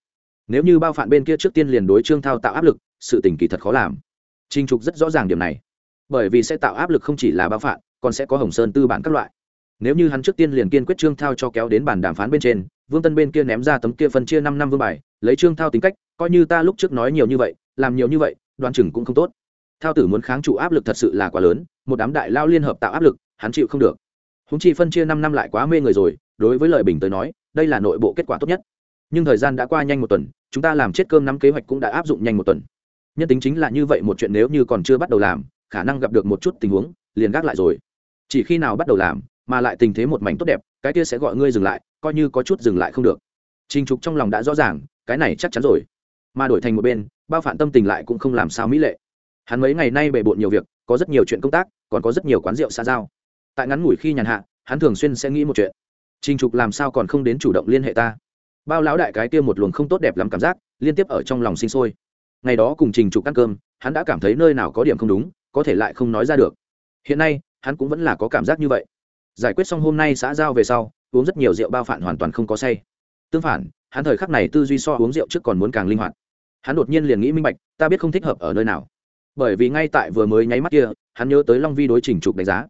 Nếu như bao phản bên kia trước tiên liền đối trương thao tạo áp lực sự tình kỳ thật khó làm. Trình trục rất rõ ràng điểm này. Bởi vì sẽ tạo áp lực không chỉ là bao phạm còn sẽ có hồng sơn tư bản các loại. Nếu như hắn trước tiên liền kiên quyết trương thao cho kéo đến bàn đàm phán bên trên, vương tân bên kia ném ra tấm kia phân chia năm năm vương bài, lấy trương thao tính cách, coi như ta lúc trước nói nhiều như vậy, làm nhiều như vậy đoan chừng cũng không tốt. Thao tử muốn kháng trụ áp lực thật sự là quá lớn, một đám đại lao liên hợp tạo áp lực, hắn chịu không được. Húng chi phân chia năm năm lại quá mê người rồi, đối với lời bình tới nói, đây là nội bộ kết quả tốt nhất. Nhưng thời gian đã qua nhanh một tuần, chúng ta làm chết cơm nắm kế hoạch cũng đã áp dụng nhanh một tuần nhân tính chính là như vậy một chuyện nếu như còn chưa bắt đầu làm, khả năng gặp được một chút tình huống, liền gác lại rồi. Chỉ khi nào bắt đầu làm, mà lại tình thế một mảnh tốt đẹp, cái kia sẽ gọi ngươi dừng lại, coi như có chút dừng lại không được. Trình trục trong lòng đã rõ ràng, cái này chắc chắn rồi. Mà đổi thành một bên, bao phản tâm tình lại cũng không làm sao mỹ lệ. Hắn mấy ngày nay bề bộn nhiều việc, có rất nhiều chuyện công tác, còn có rất nhiều quán rượu xa giao. Tại ngắn ngủi khi nhàn hạ, hắn thường xuyên sẽ nghĩ một chuyện. Trình trục làm sao còn không đến chủ động liên hệ ta? Bao lão đại cái kia một luồng không tốt đẹp lắm cảm giác, liên tiếp ở trong lòng sinh sôi ngày đó cùng trình trục ăn cơm, hắn đã cảm thấy nơi nào có điểm không đúng, có thể lại không nói ra được. Hiện nay, hắn cũng vẫn là có cảm giác như vậy. Giải quyết xong hôm nay xã giao về sau, uống rất nhiều rượu bao phản hoàn toàn không có say. Tương phản, hắn thời khắc này tư duy so uống rượu trước còn muốn càng linh hoạt. Hắn đột nhiên liền nghĩ minh bạch, ta biết không thích hợp ở nơi nào. Bởi vì ngay tại vừa mới nháy mắt kia, hắn nhớ tới long vi đối trình trục đánh giá.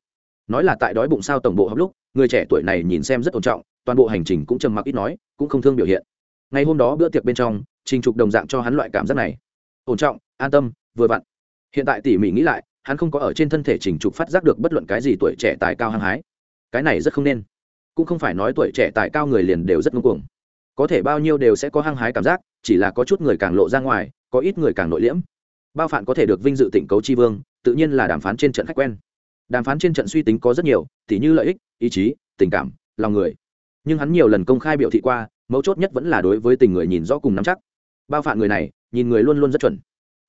Nói là tại đói bụng sao tổng bộ hấp lúc, người trẻ tuổi này nhìn xem rất ổn trọng, toàn bộ hành trình cũng trầm mặc ít nói, cũng không thương biểu hiện. Ngày hôm đó bữa tiệc bên trong, trình trục đồng dạng cho hắn loại cảm giác này ổn trọng, an tâm, vừa vặn. Hiện tại tỉ mỉ nghĩ lại, hắn không có ở trên thân thể trình trục phát giác được bất luận cái gì tuổi trẻ tài cao hăng hái. Cái này rất không nên. Cũng không phải nói tuổi trẻ tài cao người liền đều rất ngưng cuồng. Có thể bao nhiêu đều sẽ có hăng hái cảm giác, chỉ là có chút người càng lộ ra ngoài, có ít người càng nội liễm. Bao phạn có thể được vinh dự tỉnh cấu tri vương, tự nhiên là đàm phán trên trận khách quen. Đàm phán trên trận suy tính có rất nhiều, tỉ như lợi ích, ý chí, tình cảm, lòng người. Nhưng hắn nhiều lần công khai biểu thị qua, mấu chốt nhất vẫn là đối với tình người nhìn rõ cùng nắm chắc. Bao phạn người này nhìn người luôn luôn rất chuẩn.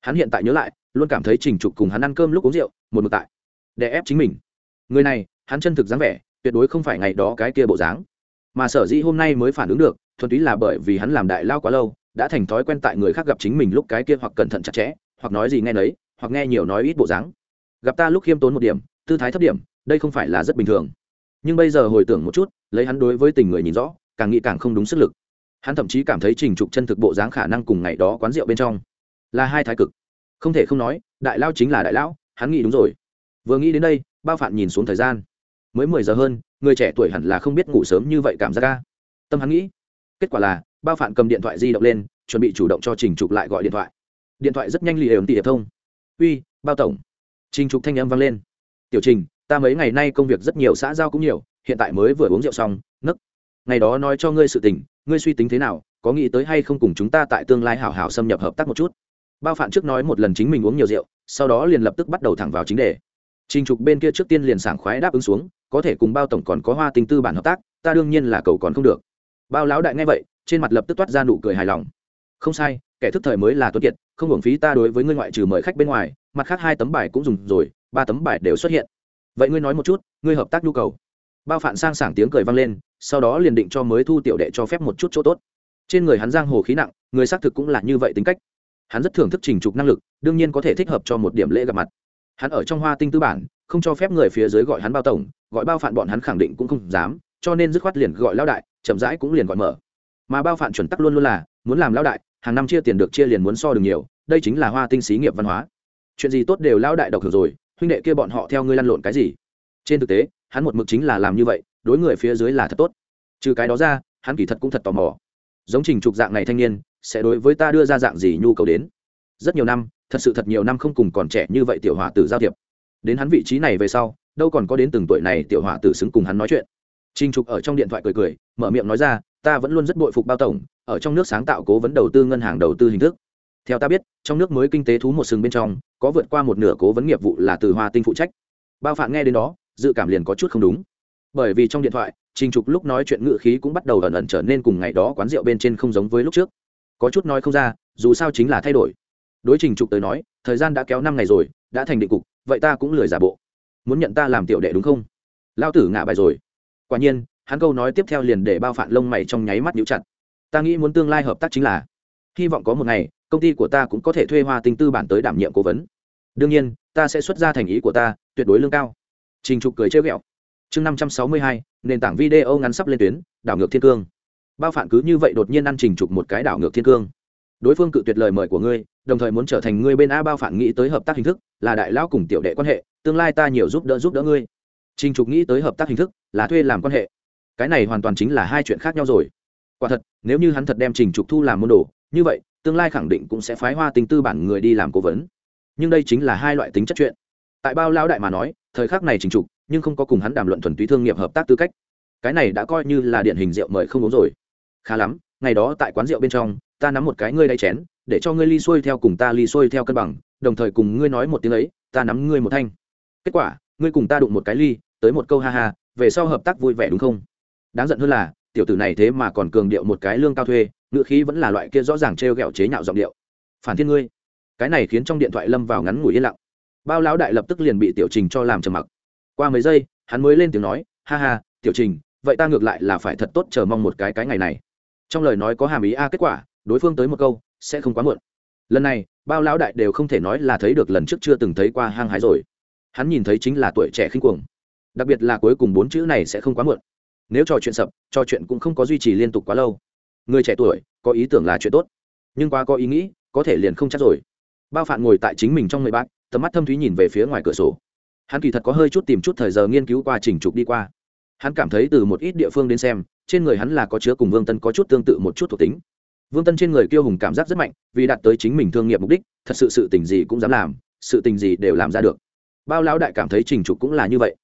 Hắn hiện tại nhớ lại, luôn cảm thấy trình trục cùng hắn ăn cơm lúc uống rượu, một mực tại để ép chính mình. Người này, hắn chân thực dáng vẻ, tuyệt đối không phải ngày đó cái kia bộ dáng. Mà sở dĩ hôm nay mới phản ứng được, thuần túy là bởi vì hắn làm đại lao quá lâu, đã thành thói quen tại người khác gặp chính mình lúc cái kia hoặc cẩn thận chặt chẽ, hoặc nói gì nghe nấy, hoặc nghe nhiều nói ít bộ dáng. Gặp ta lúc khiêm tốn một điểm, tư thái thấp điểm, đây không phải là rất bình thường. Nhưng bây giờ hồi tưởng một chút, lấy hắn đối với tình người nhìn rõ, càng nghĩ càng không đúng sức lực hắn thậm chí cảm thấy trình trục chân thực bộ dáng khả năng cùng ngày đó quán rượu bên trong là hai thái cực. Không thể không nói, đại lao chính là đại lão hắn nghĩ đúng rồi. Vừa nghĩ đến đây, bao phạn nhìn xuống thời gian. Mới mười giờ hơn, người trẻ tuổi hẳn là không biết ngủ sớm như vậy cảm giác ca tâm hắn nghĩ, kết quả là, bao phạn cầm điện thoại di động lên, chuẩn bị chủ động cho trình trục lại gọi điện thoại. Điện thoại rất nhanh lì ẩn tỉ thông. Uy, bao tổng. Trình trục thanh âm vang lên. Tiểu trình, ta mấy ngày nay công việc rất nhiều, xã giao cũng nhiều, hiện tại mới vừa uống rượu xong, nấc. Ngày đó nói cho ngươi sự tình ngươi suy tính thế nào, có nghĩ tới hay không cùng chúng ta tại tương lai hảo hảo xâm nhập hợp tác một chút? Bao Phạm trước nói một lần chính mình uống nhiều rượu, sau đó liền lập tức bắt đầu thẳng vào chính đề. Trình trục bên kia trước tiên liền sảng khoái đáp ứng xuống, có thể cùng bao tổng còn có hoa tình tư bản hợp tác, ta đương nhiên là cầu còn không được. Bao lão đại nghe vậy, trên mặt lập tức toát ra nụ cười hài lòng. Không sai, kẻ thức thời mới là tuấn kiệt, không hưởng phí ta đối với ngươi ngoại trừ mời khách bên ngoài, mặt khác hai tấm bài cũng dùng rồi, ba tấm bài đều xuất hiện. Vậy ngươi nói một chút, ngươi hợp tác nhu cầu? Bao phạn sang sảng tiếng cười vang lên, sau đó liền định cho mới thu tiểu đệ cho phép một chút chỗ tốt. Trên người hắn giang hồ khí nặng, người xác thực cũng là như vậy tính cách. Hắn rất thưởng thức trình trục năng lực, đương nhiên có thể thích hợp cho một điểm lễ gặp mặt. Hắn ở trong hoa tinh tư bản, không cho phép người phía dưới gọi hắn bao tổng, gọi bao phạn bọn hắn khẳng định cũng không dám, cho nên dứt khoát liền gọi lao đại, chậm rãi cũng liền gọi mở. Mà bao phạn chuẩn tắc luôn luôn là, muốn làm lao đại, hàng năm chia tiền được chia liền muốn so được nhiều, đây chính là hoa tinh xí nghiệp văn hóa. Chuyện gì tốt đều lao đại độc hưởng rồi, huynh đệ kia bọn họ theo ngươi lăn lộn cái gì? Trên thực tế hắn một mực chính là làm như vậy, đối người phía dưới là thật tốt. Trừ cái đó ra, hắn kỳ thật cũng thật tò mò. Giống trình trục dạng này thanh niên, sẽ đối với ta đưa ra dạng gì nhu cầu đến? Rất nhiều năm, thật sự thật nhiều năm không cùng còn trẻ như vậy tiểu hòa tử giao thiệp. Đến hắn vị trí này về sau, đâu còn có đến từng tuổi này tiểu hòa tử xứng cùng hắn nói chuyện. Trình trục ở trong điện thoại cười cười, mở miệng nói ra, ta vẫn luôn rất bội phục bao tổng, ở trong nước sáng tạo cố vấn đầu tư ngân hàng đầu tư hình thức. Theo ta biết, trong nước mới kinh tế thú một sừng bên trong, có vượt qua một nửa cố vấn nghiệp vụ là từ hoa tinh phụ trách. Bao phạm nghe đến đó dự cảm liền có chút không đúng. Bởi vì trong điện thoại, trình trục lúc nói chuyện ngự khí cũng bắt đầu ẩn ẩn trở nên cùng ngày đó quán rượu bên trên không giống với lúc trước. Có chút nói không ra, dù sao chính là thay đổi. Đối trình trục tới nói, thời gian đã kéo năm ngày rồi, đã thành định cục, vậy ta cũng lười giả bộ. Muốn nhận ta làm tiểu đệ đúng không? Lao tử ngả bài rồi. Quả nhiên, hắn câu nói tiếp theo liền để bao phản lông mày trong nháy mắt nhíu chặt. Ta nghĩ muốn tương lai hợp tác chính là, hy vọng có một ngày, công ty của ta cũng có thể thuê hoa tinh tư bản tới đảm nhiệm cố vấn. Đương nhiên, ta sẽ xuất ra thành ý của ta, tuyệt đối lương cao trình trục cười chơi ghẹo. Chương năm trăm sáu mươi hai, nền tảng video ngắn sắp lên tuyến, đảo ngược thiên cương. Bao phản cứ như vậy đột nhiên ăn trình trục một cái đảo ngược thiên cương. Đối phương cự tuyệt lời mời của ngươi, đồng thời muốn trở thành ngươi bên a bao phản nghĩ tới hợp tác hình thức, là đại lão cùng tiểu đệ quan hệ, tương lai ta nhiều giúp đỡ giúp đỡ ngươi. Trình trục nghĩ tới hợp tác hình thức, là thuê làm quan hệ. Cái này hoàn toàn chính là hai chuyện khác nhau rồi. Quả thật, nếu như hắn thật đem trình trục thu làm môn đồ, như vậy, tương lai khẳng định cũng sẽ phái hoa tình tư bản người đi làm cố vấn. Nhưng đây chính là hai loại tính chất chuyện. Tại bao lao đại mà nói thời khắc này trình trục, nhưng không có cùng hắn đàm luận thuần túy thương nghiệp hợp tác tư cách. Cái này đã coi như là điển hình rượu mời không uống rồi. Khá lắm, ngày đó tại quán rượu bên trong, ta nắm một cái ngươi đay chén, để cho ngươi ly xuôi theo cùng ta ly xuôi theo cân bằng, đồng thời cùng ngươi nói một tiếng ấy, ta nắm ngươi một thanh. Kết quả, ngươi cùng ta đụng một cái ly, tới một câu ha ha, về sau hợp tác vui vẻ đúng không? Đáng giận hơn là, tiểu tử này thế mà còn cường điệu một cái lương cao thuê ngựa khí vẫn là loại kia rõ ràng t r e o g ẹ o chế nhạo giọng điệu. Phản thiên ngươi. Cái này khiến trong điện thoại lâm vào ngắn ngủi yên lặng bao lão đại lập tức liền bị tiểu trình cho làm trầm mặc. Qua mấy giây, hắn mới lên tiếng nói, ha ha, tiểu trình, vậy ta ngược lại là phải thật tốt chờ mong một cái cái ngày này. Trong lời nói có hàm ý a, kết quả, đối phương tới một câu, sẽ không quá muộn. Lần này, bao lão đại đều không thể nói là thấy được lần trước chưa từng thấy qua hang hái rồi. Hắn nhìn thấy chính là tuổi trẻ khinh cuồng. Đặc biệt là cuối cùng bốn chữ này sẽ không quá muộn. Nếu trò chuyện sập, trò chuyện cũng không có duy trì liên tục quá lâu. Người trẻ tuổi, có ý tưởng là chuyện tốt, nhưng qua có ý nghĩ, có thể liền không chắc rồi. Bao phạn ngồi tại chính mình trong người bác tầm mắt thâm thúy nhìn về phía ngoài cửa sổ. Hắn kỳ thật có hơi chút tìm chút thời giờ nghiên cứu qua trình trục đi qua. Hắn cảm thấy từ một ít địa phương đến xem, trên người hắn là có chứa cùng vương tân có chút tương tự một chút thuộc tính. Vương tân trên người kiêu hùng cảm giác rất mạnh, vì đạt tới chính mình thương nghiệp mục đích, thật sự sự tình gì cũng dám làm, sự tình gì đều làm ra được. Bao lão đại cảm thấy trình trục cũng là như vậy.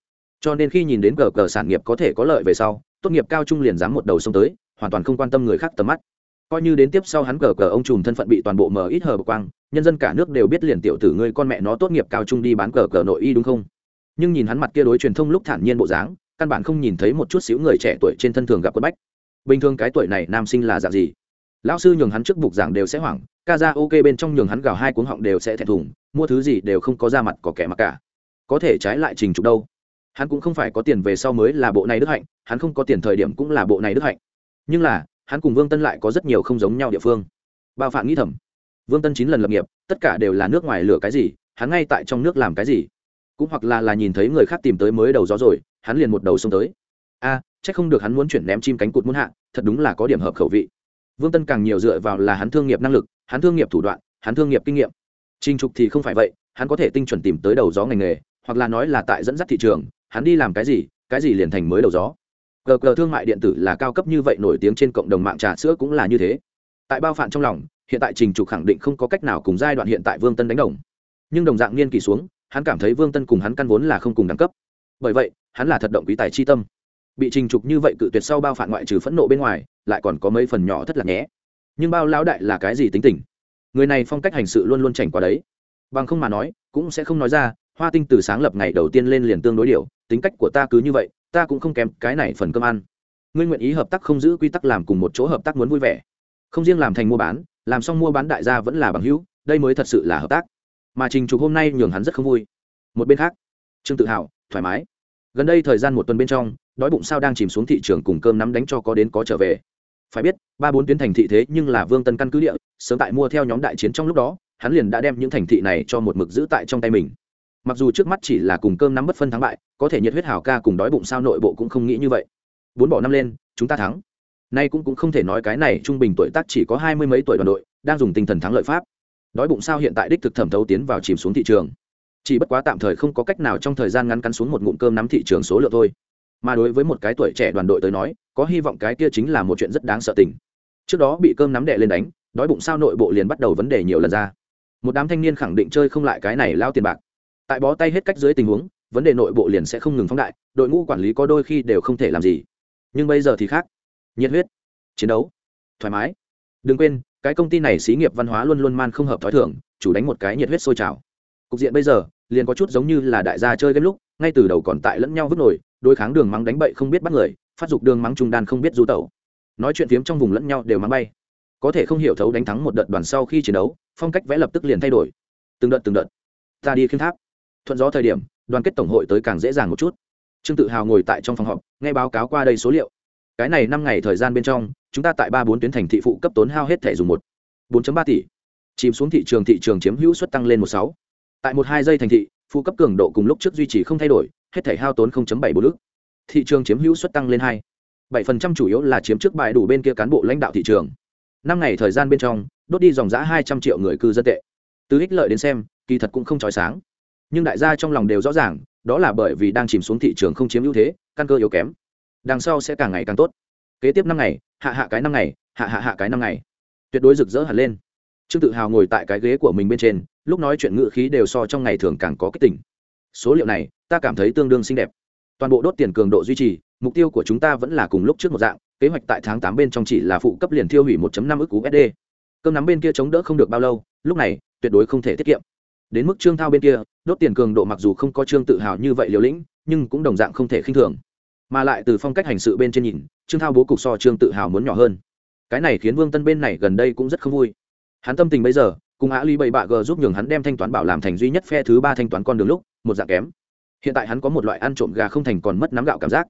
Cho nên khi nhìn đến cờ cờ sản nghiệp có thể có lợi về sau, tốt nghiệp cao trung liền dám một đầu xông tới, hoàn toàn không quan tâm người khác tầm mắt. Coi như đến tiếp sau hắn cờ cờ ông trùm thân phận bị toàn bộ mờ ít hờ bờ quang nhân dân cả nước đều biết liền tiểu tử ngươi con mẹ nó tốt nghiệp cao trung đi bán cờ cờ nội y đúng không? Nhưng nhìn hắn mặt kia đối truyền thông lúc thản nhiên bộ dáng, căn bản không nhìn thấy một chút xíu người trẻ tuổi trên thân thường gặp quân bách. Bình thường cái tuổi này nam sinh là dạng gì? Lão sư nhường hắn trước bục giảng đều sẽ hoảng, ca ra ok bên trong nhường hắn gào hai cuống họng đều sẽ thẹn thùng, mua thứ gì đều không có ra mặt có kẻ mặc cả. Có thể trái lại trình trục đâu? Hắn cũng không phải có tiền về sau mới là bộ này đức hạnh, hắn không có tiền thời điểm cũng là bộ này đức hạnh. Nhưng là, hắn cùng vương tân lại có rất nhiều không giống nhau địa phương. Bao phạm nghĩ thầm vương tân chín lần lập nghiệp tất cả đều là nước ngoài lửa cái gì hắn ngay tại trong nước làm cái gì? Cũng hoặc là là nhìn thấy người khác tìm tới mới đầu gió rồi hắn liền một đầu xông tới. A à, c h ắ c không được hắn muốn chuyển ném chim cánh cụt muốn hạ thật đúng là có điểm hợp khẩu vị. Vương tân càng nhiều dựa vào là hắn thương nghiệp năng lực hắn thương nghiệp thủ đoạn hắn thương nghiệp kinh nghiệm. Trinh trục thì không phải vậy hắn có thể tinh chuẩn tìm tới đầu gió ngành nghề hoặc là nói là tại dẫn dắt thị trường hắn đi làm cái gì cái gì liền thành mới đầu gió. Cờ cờ thương mại điện tử là cao cấp như vậy nổi tiếng trên cộng đồng mạng trà sữa cũng là như thế. Tại bao phạn trong lòng hiện tại trình trục khẳng định không có cách nào cùng giai đoạn hiện tại vương tân đánh đồng. Nhưng đồng dạng niên kỳ xuống, hắn cảm thấy vương tân cùng hắn căn vốn là không cùng đẳng cấp. Bởi vậy, hắn là thật động quý tài chi tâm. Bị trình trục như vậy cự tuyệt sau bao phản ngoại trừ phẫn nộ bên ngoài, lại còn có mấy phần nhỏ thất lạc nhé. Nhưng bao lão đại là cái gì tính tình? Người này phong cách hành sự luôn luôn chảnh qua đấy. Bằng không mà nói, cũng sẽ không nói ra, hoa tinh từ sáng lập ngày đầu tiên lên liền tương đối điều, tính cách của ta cứ như vậy, ta cũng không kém cái này phần cơm ăn. Ngươi nguyện ý hợp tác không giữ quy tắc làm cùng một chỗ hợp tác muốn vui vẻ. Không riêng làm thành mua bán làm xong mua bán đại gia vẫn là bằng hữu, đây mới thật sự là hợp tác. Mà trình trục hôm nay nhường hắn rất không vui. Một bên khác, trương tự hào, thoải mái. Gần đây thời gian một tuần bên trong, đói bụng sao đang chìm xuống thị trường cùng cơm nắm đánh cho có đến có trở về. Phải biết, ba bốn tuyến thành thị thế nhưng là vương tân căn cứ địa, sớm tại mua theo nhóm đại chiến trong lúc đó, hắn liền đã đem những thành thị này cho một mực giữ tại trong tay mình. Mặc dù trước mắt chỉ là cùng cơm nắm bất phân thắng bại, có thể nhiệt huyết hào ca cùng đói bụng sao nội bộ cũng không nghĩ như vậy. Bốn bỏ năm lên, chúng ta thắng nay cũng cũng không thể nói cái này trung bình tuổi tác chỉ có hai mươi mấy tuổi đoàn đội đang dùng tinh thần thắng lợi pháp. Đói bụng sao hiện tại đích thực thẩm thấu tiến vào chìm xuống thị trường. Chỉ bất quá tạm thời không có cách nào trong thời gian ngắn cắn xuống một ngụm cơm nắm thị trường số lượng thôi. Mà đối với một cái tuổi trẻ đoàn đội tới nói, có hy vọng cái kia chính là một chuyện rất đáng sợ tình. Trước đó bị cơm nắm đệ lên đánh, đói bụng sao nội bộ liền bắt đầu vấn đề nhiều lần ra. Một đám thanh niên khẳng định chơi không lại cái này lao tiền bạc. Tại bó tay hết cách dưới tình huống, vấn đề nội bộ liền sẽ không ngừng phóng đại, đội ngũ quản lý có đôi khi đều không thể làm gì. Nhưng bây giờ thì khác nhiệt huyết, chiến đấu, thoải mái. Đừng quên, cái công ty này xí nghiệp văn hóa luôn luôn man không hợp t h ó i thưởng chủ đánh một cái nhiệt huyết sôi trào. Cục diện bây giờ, liền có chút giống như là đại gia chơi game lúc, ngay từ đầu còn tại lẫn nhau vứt nổi đối kháng đường mắng đánh bậy không biết bắt người, phát dục đường mắng trung đan không biết du tẩu. Nói chuyện phiếm trong vùng lẫn nhau đều mắng bay. Có thể không hiểu thấu đánh thắng một đợt đoàn sau khi chiến đấu, phong cách vẽ lập tức liền thay đổi. Từng đợt từng đợt. Ta đi khiêm tháp. Thuận gió thời điểm, đoàn kết tổng hội tới càng dễ dàng một chút. Trương tự hào ngồi tại trong phòng họp, nghe báo cáo qua đây số liệu cái này năm ngày thời gian bên trong, chúng ta tại ba bốn tuyến thành thị phụ cấp tốn hao hết thẻ dùng một. bốn ba tỷ. Chìm xuống thị trường thị trường chiếm hữu suất tăng lên một sáu. Tại một hai giây thành thị, phụ cấp cường độ cùng lúc trước duy trì không thay đổi, hết thẻ hao tốn bảy bốn ước thị trường chiếm hữu suất tăng lên hai. bảy phần trăm chủ yếu là chiếm trước bài đủ bên kia cán bộ lãnh đạo thị trường. Năm ngày thời gian bên trong, đốt đi dòng giã hai trăm triệu người cư dân tệ. Từ ích lợi đến xem, kỳ thật cũng không trói sáng. Nhưng đại gia trong lòng đều rõ ràng, đó là bởi vì đang chìm xuống thị trường không chiếm ưu thế, căn cơ yếu kém đằng sau sẽ càng ngày càng tốt kế tiếp năm ngày hạ hạ cái năm ngày hạ hạ hạ cái năm ngày tuyệt đối rực rỡ hẳn lên trương tự hào ngồi tại cái ghế của mình bên trên lúc nói chuyện ngự khí đều so trong ngày thường càng có kích tỉnh số liệu này ta cảm thấy tương đương xinh đẹp toàn bộ đốt tiền cường độ duy trì mục tiêu của chúng ta vẫn là cùng lúc trước một dạng kế hoạch tại tháng tám bên trong chỉ là phụ cấp liền thiêu hủy 1 năm ức USD. Cơm nắm bên kia chống đỡ không được bao lâu, lúc này, tuyệt đối không thể tiết kiệm. Đến mức Trương Thao bên kia, đốt tiền cường độ mặc dù không có Trương tự hào như vậy liều lĩnh, nhưng cũng đồng dạng không thể khinh thường. Mà lại từ phong cách hành sự bên trên nhìn, Trương Thao bố cục so Trương tự hào muốn nhỏ hơn. Cái này khiến Vương Tân bên này gần đây cũng rất không vui. Hắn tâm tình bây giờ, cùng Á ly bảy bạ g giúp nhường hắn đem thanh toán bảo làm thành duy nhất phe thứ ba thanh toán con đường lúc, một dạng kém. Hiện tại hắn có một loại ăn trộm gà không thành còn mất nắm gạo cảm giác.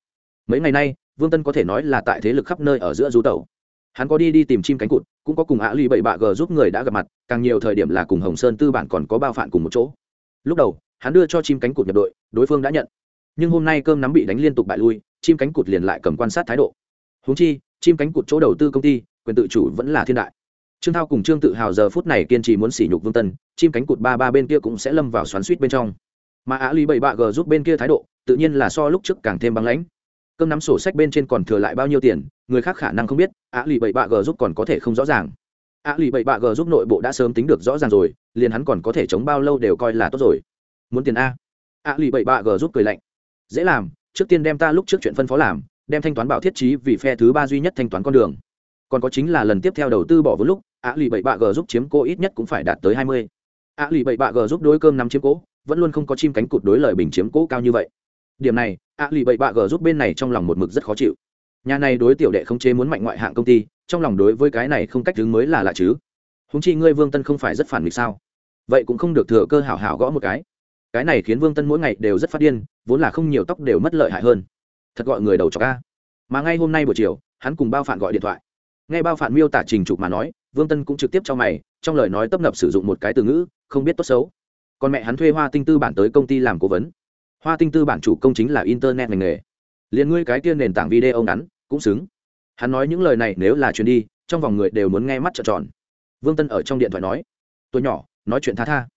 Mấy ngày nay, Vương Tân có thể nói là tại thế lực khắp nơi ở giữa du tẩu hắn có đi đi tìm chim cánh cụt cũng có cùng ạ ly bảy bạ g giúp người đã gặp mặt càng nhiều thời điểm là cùng hồng sơn tư bản còn có bao phạn cùng một chỗ lúc đầu hắn đưa cho chim cánh cụt nhập đội đối phương đã nhận nhưng hôm nay cơm nắm bị đánh liên tục bại lui chim cánh cụt liền lại cầm quan sát thái độ. Húng chi, chim cánh cụt chỗ đầu tư công ty, quyền tự chủ vẫn là thiên đại. Trương thao cùng trương tự hào giờ phút này kiên trì muốn sỉ nhục vương tân, chim cánh cụt ba ba bên kia cũng sẽ lâm vào xoắn suýt bên trong. Mà Á ly bảy bạ g giúp bên kia thái độ, tự nhiên là so lúc trước càng thêm băng lãnh. Cơm nắm sổ sách bên trên còn thừa lại bao nhiêu tiền, người khác khả năng không biết, Á lì bảy bạ g giúp còn có thể không rõ ràng. Á lì bảy bạ g giúp nội bộ đã sớm tính được rõ ràng rồi, liền hắn còn có thể chống bao lâu đều coi là tốt rồi. Muốn tiền a. Á lì bảy bạ g giúp cười lạnh. Dễ làm trước tiên đem ta lúc trước chuyện phân phó làm, đem thanh toán bảo thiết trí vì phe thứ ba duy nhất thanh toán con đường. Còn có chính là lần tiếp theo đầu tư bỏ vốn lúc, ạ lì bảy bạ g giúp chiếm cố ít nhất cũng phải đạt tới hai mươi. ạ lì bảy bạ g giúp đối cơm năm chiếm cố, vẫn luôn không có chim cánh cụt đối lời bình chiếm cố cao như vậy. Điểm này, ạ lì bảy bạ g giúp bên này trong lòng một mực rất khó chịu. Nhà này đối tiểu đệ không chế muốn mạnh ngoại hạng công ty, trong lòng đối với cái này không cách đứng mới là lạ chứ. Húng chi ngươi vương tân không phải rất phản nghịch sao? Vậy cũng không được thừa cơ hảo hảo gõ một cái cái này khiến vương tân mỗi ngày đều rất phát điên, vốn là không nhiều tóc đều mất lợi hại hơn. Thật gọi người đầu cho ca mà ngay hôm nay buổi chiều, hắn cùng bao phản gọi điện thoại. Nghe bao phản miêu tả trình trục mà nói, vương tân cũng trực tiếp cho mày, trong lời nói tấp nập sử dụng một cái từ ngữ, không biết tốt xấu. Còn mẹ hắn thuê hoa tinh tư bản tới công ty làm cố vấn. Hoa tinh tư bản chủ công chính là internet ngành nghề. Liền ngươi cái kia nền tảng video ngắn, cũng xứng. Hắn nói những lời này nếu là chuyến đi, trong vòng người đều muốn nghe mắt trợn tròn. Vương tân ở trong điện thoại nói, tôi nhỏ, nói chuyện tha tha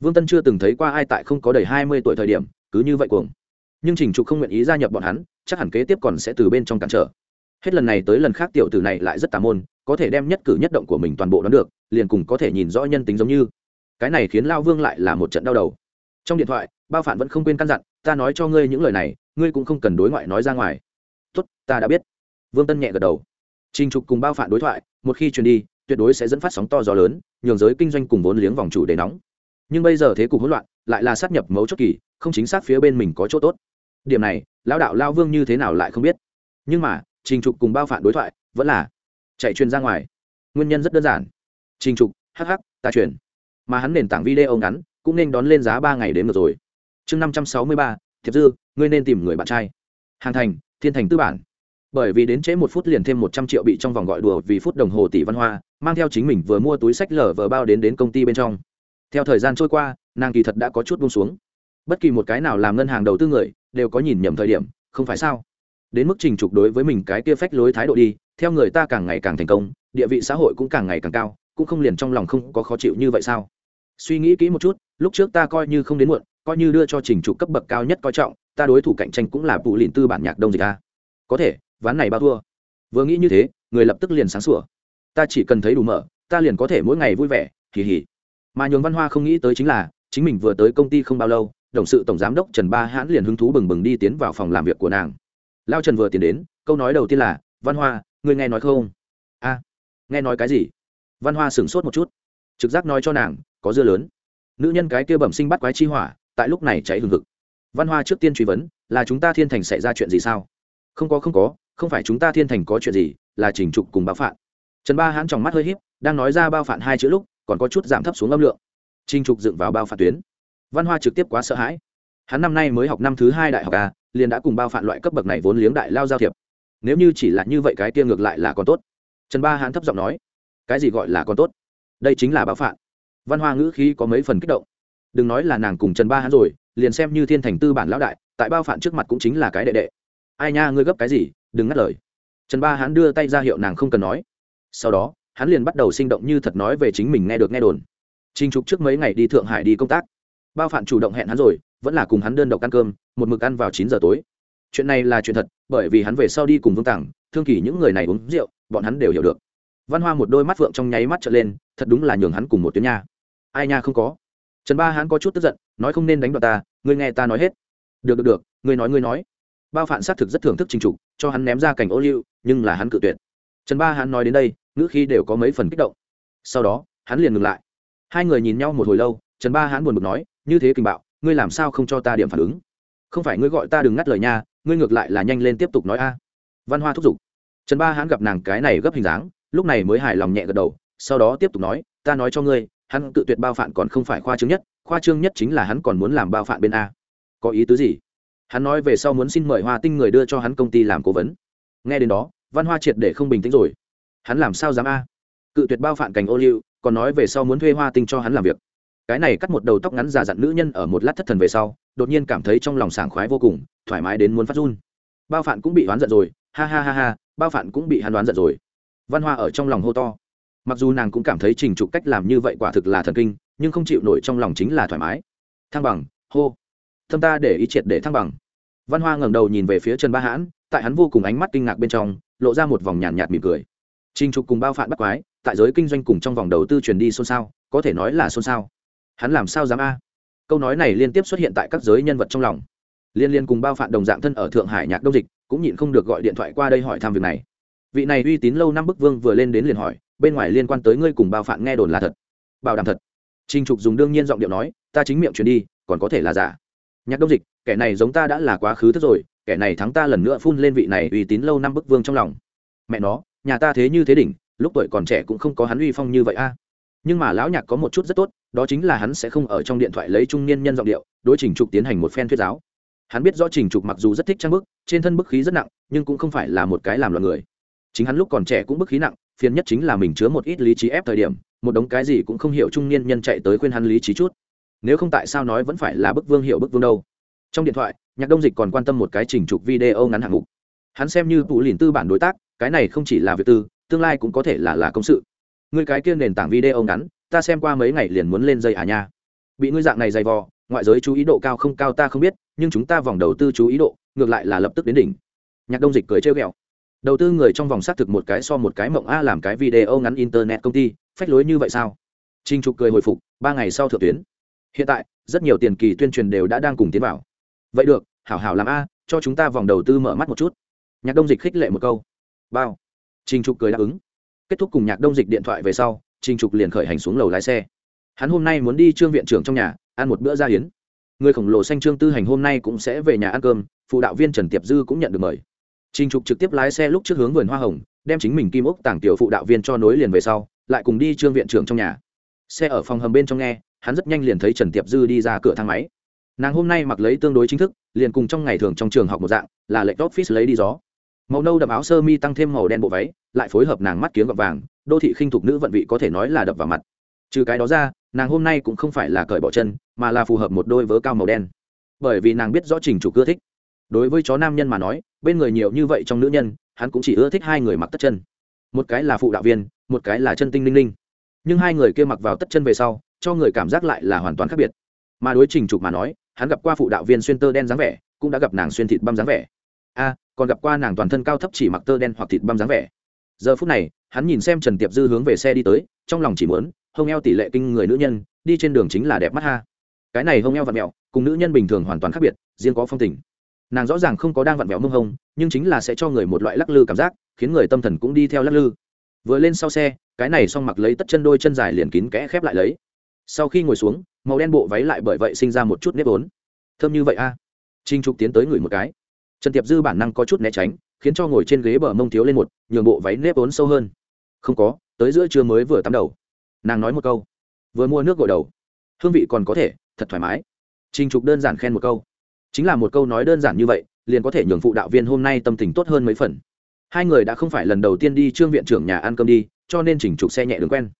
vương tân chưa từng thấy qua ai tại không có đầy hai mươi tuổi thời điểm, cứ như vậy cuồng. Nhưng trình trục không nguyện ý gia nhập bọn hắn, chắc hẳn kế tiếp còn sẽ từ bên trong cản trở. Hết lần này tới lần khác tiểu tử này lại rất tà môn, có thể đem nhất cử nhất động của mình toàn bộ đoán được, liền cùng có thể nhìn rõ nhân tính giống như. Cái này khiến lao vương lại là một trận đau đầu. Trong điện thoại, bao phản vẫn không quên căn dặn, ta nói cho ngươi những lời này, ngươi cũng không cần đối ngoại nói ra ngoài. Tốt, ta đã biết. Vương tân nhẹ gật đầu. Trình trục cùng bao phản đối thoại, một khi truyền đi, tuyệt đối sẽ dẫn phát sóng to gió lớn, nhường giới kinh doanh cùng vốn liếng vòng chủ để nóng nhưng bây giờ thế cục hỗn loạn, lại là sát nhập mấu chốt kỳ, không chính xác phía bên mình có chỗ tốt. Điểm này, lão đạo lao vương như thế nào lại không biết. Nhưng mà, trình trục cùng bao phản đối thoại, vẫn là chạy truyền ra ngoài. Nguyên nhân rất đơn giản. Trình trục hh ta truyền. Mà hắn nền tảng video ngắn, cũng nên đón lên giá ba ngày đến được rồi. Chương năm trăm sáu mươi ba, thiệp dư, ngươi nên tìm người bạn trai. Hàng thành, thiên thành tư bản. Bởi vì đến trễ một phút liền thêm một trăm triệu bị trong vòng gọi đùa vì phút đồng hồ tỷ văn hoa, mang theo chính mình vừa mua túi sách lở vờ bao đến đến công ty bên trong theo thời gian trôi qua, nàng kỳ thật đã có chút buông xuống. Bất kỳ một cái nào làm ngân hàng đầu tư người, đều có nhìn nhầm thời điểm, không phải sao? Đến mức trình trục đối với mình cái kia phách lối thái độ đi, theo người ta càng ngày càng thành công, địa vị xã hội cũng càng ngày càng cao, cũng không liền trong lòng không có khó chịu như vậy sao? Suy nghĩ kỹ một chút, lúc trước ta coi như không đến muộn, coi như đưa cho trình trục cấp bậc cao nhất coi trọng, ta đối thủ cạnh tranh cũng là phụ lìn tư bản nhạc đông dịch a. Có thể, ván này bao thua. Vừa nghĩ như thế, người lập tức liền sáng sủa. Ta chỉ cần thấy đủ mở, ta liền có thể mỗi ngày vui vẻ kỳ hỉ mà nhường văn hoa không nghĩ tới chính là, chính mình vừa tới công ty không bao lâu, đồng sự tổng giám đốc trần ba hãn liền hứng thú bừng bừng đi tiến vào phòng làm việc của nàng. Lao trần vừa tiến đến, câu nói đầu tiên là, văn hoa, ngươi nghe nói không? A, nghe nói cái gì? Văn hoa sửng sốt một chút, trực giác nói cho nàng, có dưa lớn. Nữ nhân cái kia bẩm sinh bắt quái chi hỏa, tại lúc này cháy hừng hực. Văn hoa trước tiên truy vấn, là chúng ta thiên thành xảy ra chuyện gì sao? Không có không có, không phải chúng ta thiên thành có chuyện gì, là chỉnh trục cùng báo phạn trần ba hãn tròng mắt hơi h í p đang nói ra bao phạn hai chữ lúc còn có chút giảm thấp xuống âm lượng. Trình trục dựng vào bao phản tuyến. Văn hoa trực tiếp quá sợ hãi. Hắn năm nay mới học năm thứ hai đại học a liền đã cùng bao phản loại cấp bậc này vốn liếng đại lao giao thiệp. Nếu như chỉ là như vậy cái kia ngược lại là còn tốt. Trần ba hắn thấp giọng nói cái gì gọi là còn tốt? Đây chính là bao phản, văn hoa ngữ khí có mấy phần kích động. Đừng nói là nàng cùng trần ba hắn rồi liền xem như thiên thành tư bản lão đại tại bao phạn trước mặt cũng chính là cái đệ đệ. Ai nha ngươi gấp cái gì? Đừng ngắt lời. Trần ba hắn đưa tay ra hiệu nàng không cần nói. Sau đó hắn liền bắt đầu sinh động như thật nói về chính mình nghe được nghe đồn. Trinh trục trước mấy ngày đi thượng hải đi công tác. Bao Phạm chủ động hẹn hắn rồi, vẫn là cùng hắn đơn độc ăn cơm, một mực ăn vào chín giờ tối. Chuyện này là chuyện thật, bởi vì hắn về sau đi cùng vương tàng thương kỳ những người này uống rượu, bọn hắn đều hiểu được. Văn hoa một đôi mắt phượng trong nháy mắt trở lên, thật đúng là nhường hắn cùng một tiếng nha. Ai nha không có. Trần ba hắn có chút tức giận, nói không nên đánh đoạt ta, ngươi nghe ta nói hết. Được được được, ngươi nói ngươi nói. Bao Phạm xác thực rất thưởng thức trình trục, cho hắn ném ra cảnh ô liu, nhưng là hắn cự tuyệt. Trần ba hắn nói đến đây ngữ khi đều có mấy phần kích động. Sau đó, hắn liền ngừng lại. Hai người nhìn nhau một hồi lâu, trần ba hắn buồn bực nói, như thế kinh bạo, ngươi làm sao không cho ta điểm phản ứng? Không phải ngươi gọi ta đừng ngắt lời nha, ngươi ngược lại là nhanh lên tiếp tục nói a. Văn hoa thúc giục. Trần ba hắn gặp nàng cái này gấp hình dáng, lúc này mới hài lòng nhẹ gật đầu, sau đó tiếp tục nói, ta nói cho ngươi, hắn tự tuyệt bao phạn còn không phải khoa trương nhất, khoa trương nhất chính là hắn còn muốn làm bao phạn bên a. Có ý tứ gì? Hắn nói về sau muốn xin mời hoa tinh người đưa cho hắn công ty làm cố vấn. Nghe đến đó, văn hoa triệt để không bình tĩnh rồi hắn làm sao dám a? Cự tuyệt bao phạn cành ô liu còn nói về sau muốn thuê hoa tinh cho hắn làm việc. Cái này cắt một đầu tóc ngắn già dặn nữ nhân ở một lát thất thần về sau đột nhiên cảm thấy trong lòng sảng khoái vô cùng thoải mái đến muốn phát run. Bao phạn cũng bị oán giận rồi ha ha ha ha bao phạn cũng bị hắn đoán giận rồi. Văn hoa ở trong lòng hô to. Mặc dù nàng cũng cảm thấy trình trục cách làm như vậy quả thực là thần kinh nhưng không chịu nổi trong lòng chính là thoải mái. Thăng bằng hô. Thâm ta để ý triệt để thăng bằng. Văn hoa ngẩng đầu nhìn về phía trần ba hãn tại hắn vô cùng ánh mắt kinh ngạc bên trong lộ ra một vòng nhàn nhạt, mỉm cười trình trục cùng bao phạn bắt quái, tại giới kinh doanh cùng trong vòng đầu tư truyền đi xôn xao, có thể nói là xôn xao. Hắn làm sao dám a? Câu nói này liên tiếp xuất hiện tại các giới nhân vật trong lòng. Liên liên cùng bao phạn đồng dạng thân ở thượng hải nhạc đông dịch, cũng nhịn không được gọi điện thoại qua đây hỏi thăm việc này. Vị này uy tín lâu năm bức vương vừa lên đến liền hỏi, bên ngoài liên quan tới ngươi cùng bao phạm nghe đồn là thật? Bảo đảm thật. Trình trục dùng đương nhiên giọng điệu nói, ta chính miệng truyền đi, còn có thể là giả. Nhạc đông dịch, kẻ này giống ta đã là quá khứ thức rồi, kẻ này thắng ta lần nữa phun lên vị này uy tín lâu năm bức vương trong lòng. Mẹ nó nhà ta thế như thế đỉnh, lúc tuổi còn trẻ cũng không có hắn uy phong như vậy a. Nhưng mà lão nhạc có một chút rất tốt, đó chính là hắn sẽ không ở trong điện thoại lấy trung niên nhân giọng điệu, đối trình trục tiến hành một phen thuyết giáo. Hắn biết rõ trình trục mặc dù rất thích trang bức, trên thân bức khí rất nặng, nhưng cũng không phải là một cái làm loạn người. Chính hắn lúc còn trẻ cũng bức khí nặng, phiền nhất chính là mình chứa một ít lý trí ép thời điểm, một đống cái gì cũng không hiểu trung niên nhân chạy tới khuyên hắn lý trí chút. Nếu không tại sao nói vẫn phải là bức vương hiệu bức vương đâu. Trong điện thoại, nhạc đông dịch còn quan tâm một cái trình trục video ngắn hạng mục. Hắn xem như phụ lìn tư bản đối tác cái này không chỉ là việc tư, tương lai cũng có thể là là công sự. Người cái kia nền tảng video ngắn, ta xem qua mấy ngày liền muốn lên dây à nha. Bị ngươi dạng này dày vò, ngoại giới chú ý độ cao không cao ta không biết, nhưng chúng ta vòng đầu tư chú ý độ, ngược lại là lập tức đến đỉnh. Nhạc đông dịch cười trêu ghẹo. Đầu tư người trong vòng xác thực một cái so một cái mộng a làm cái video ngắn internet công ty, phách lối như vậy sao? Trinh trục cười hồi phục, ba ngày sau thượng tuyến. Hiện tại, rất nhiều tiền kỳ tuyên truyền đều đã đang cùng tiến vào. Vậy được, hảo hảo làm a, cho chúng ta vòng đầu tư mở mắt một chút. Nhạc đông dịch khích lệ một câu bao. Trình trục cười đáp ứng. Kết thúc cùng nhạc đông dịch điện thoại về sau, Trình trục liền khởi hành xuống lầu lái xe. Hắn hôm nay muốn đi trương viện trưởng trong nhà, ăn một bữa gia hiến người khổng lồ xanh trương tư hành hôm nay cũng sẽ về nhà ăn cơm, phụ đạo viên trần tiệp dư cũng nhận được mời. Trình trục trực tiếp lái xe lúc trước hướng vườn hoa hồng, đem chính mình kim ốc tảng tiểu phụ đạo viên cho nối liền về sau, lại cùng đi trương viện trưởng trong nhà. Xe ở phòng hầm bên trong nghe, hắn rất nhanh liền thấy trần tiệp dư đi ra cửa thang máy. Nàng hôm nay mặc lấy tương đối chính thức, liền cùng trong ngày thường trong trường học một dạng, là lệnh office lấy đi gió màu nâu đậm áo sơ mi tăng thêm màu đen bộ váy, lại phối hợp nàng mắt kiếm gọt vàng, đô thị khinh thục nữ vận vị có thể nói là đập vào mặt. Trừ cái đó ra, nàng hôm nay cũng không phải là cởi bỏ chân, mà là phù hợp một đôi vớ cao màu đen. Bởi vì nàng biết rõ trình chủ ưa thích. Đối với chó nam nhân mà nói, bên người nhiều như vậy trong nữ nhân, hắn cũng chỉ ưa thích hai người mặc tất chân. Một cái là phụ đạo viên, một cái là chân tinh linh linh. Nhưng hai người kia mặc vào tất chân về sau, cho người cảm giác lại là hoàn toàn khác biệt. Mà đối trình trục mà nói, hắn gặp qua phụ đạo viên xuyên tơ đen dáng vẻ, cũng đã gặp nàng xuyên thịt băm dáng vẻ a, còn gặp qua nàng toàn thân cao thấp chỉ mặc tơ đen hoặc thịt băm dáng vẻ. Giờ phút này, hắn nhìn xem trần tiệp dư hướng về xe đi tới, trong lòng chỉ muốn, hông eo tỷ lệ kinh người nữ nhân, đi trên đường chính là đẹp mắt ha. Cái này hông eo vặn mẹo, cùng nữ nhân bình thường hoàn toàn khác biệt, riêng có phong tình. Nàng rõ ràng không có đang vặn vẹo mông hông, nhưng chính là sẽ cho người một loại lắc lư cảm giác, khiến người tâm thần cũng đi theo lắc lư. Vừa lên sau xe, cái này xong mặc lấy tất chân đôi chân dài liền kín kẽ khép lại lấy. Sau khi ngồi xuống, màu đen bộ váy lại bởi vậy sinh ra một chút nếp vốn. Thơm như vậy a. À. trinh trục tiến tới ngửi một cái trần tiệp dư bản năng có chút né tránh, khiến cho ngồi trên ghế bờ mông thiếu lên một, nhường bộ váy nếp ốn sâu hơn. Không có, tới giữa trưa mới vừa tắm đầu. Nàng nói một câu. Vừa mua nước gội đầu. Hương vị còn có thể, thật thoải mái. Trình trục đơn giản khen một câu. Chính là một câu nói đơn giản như vậy, liền có thể nhường phụ đạo viên hôm nay tâm tình tốt hơn mấy phần. Hai người đã không phải lần đầu tiên đi trương viện trưởng nhà ăn cơm đi, cho nên Trình trục xe nhẹ đường quen.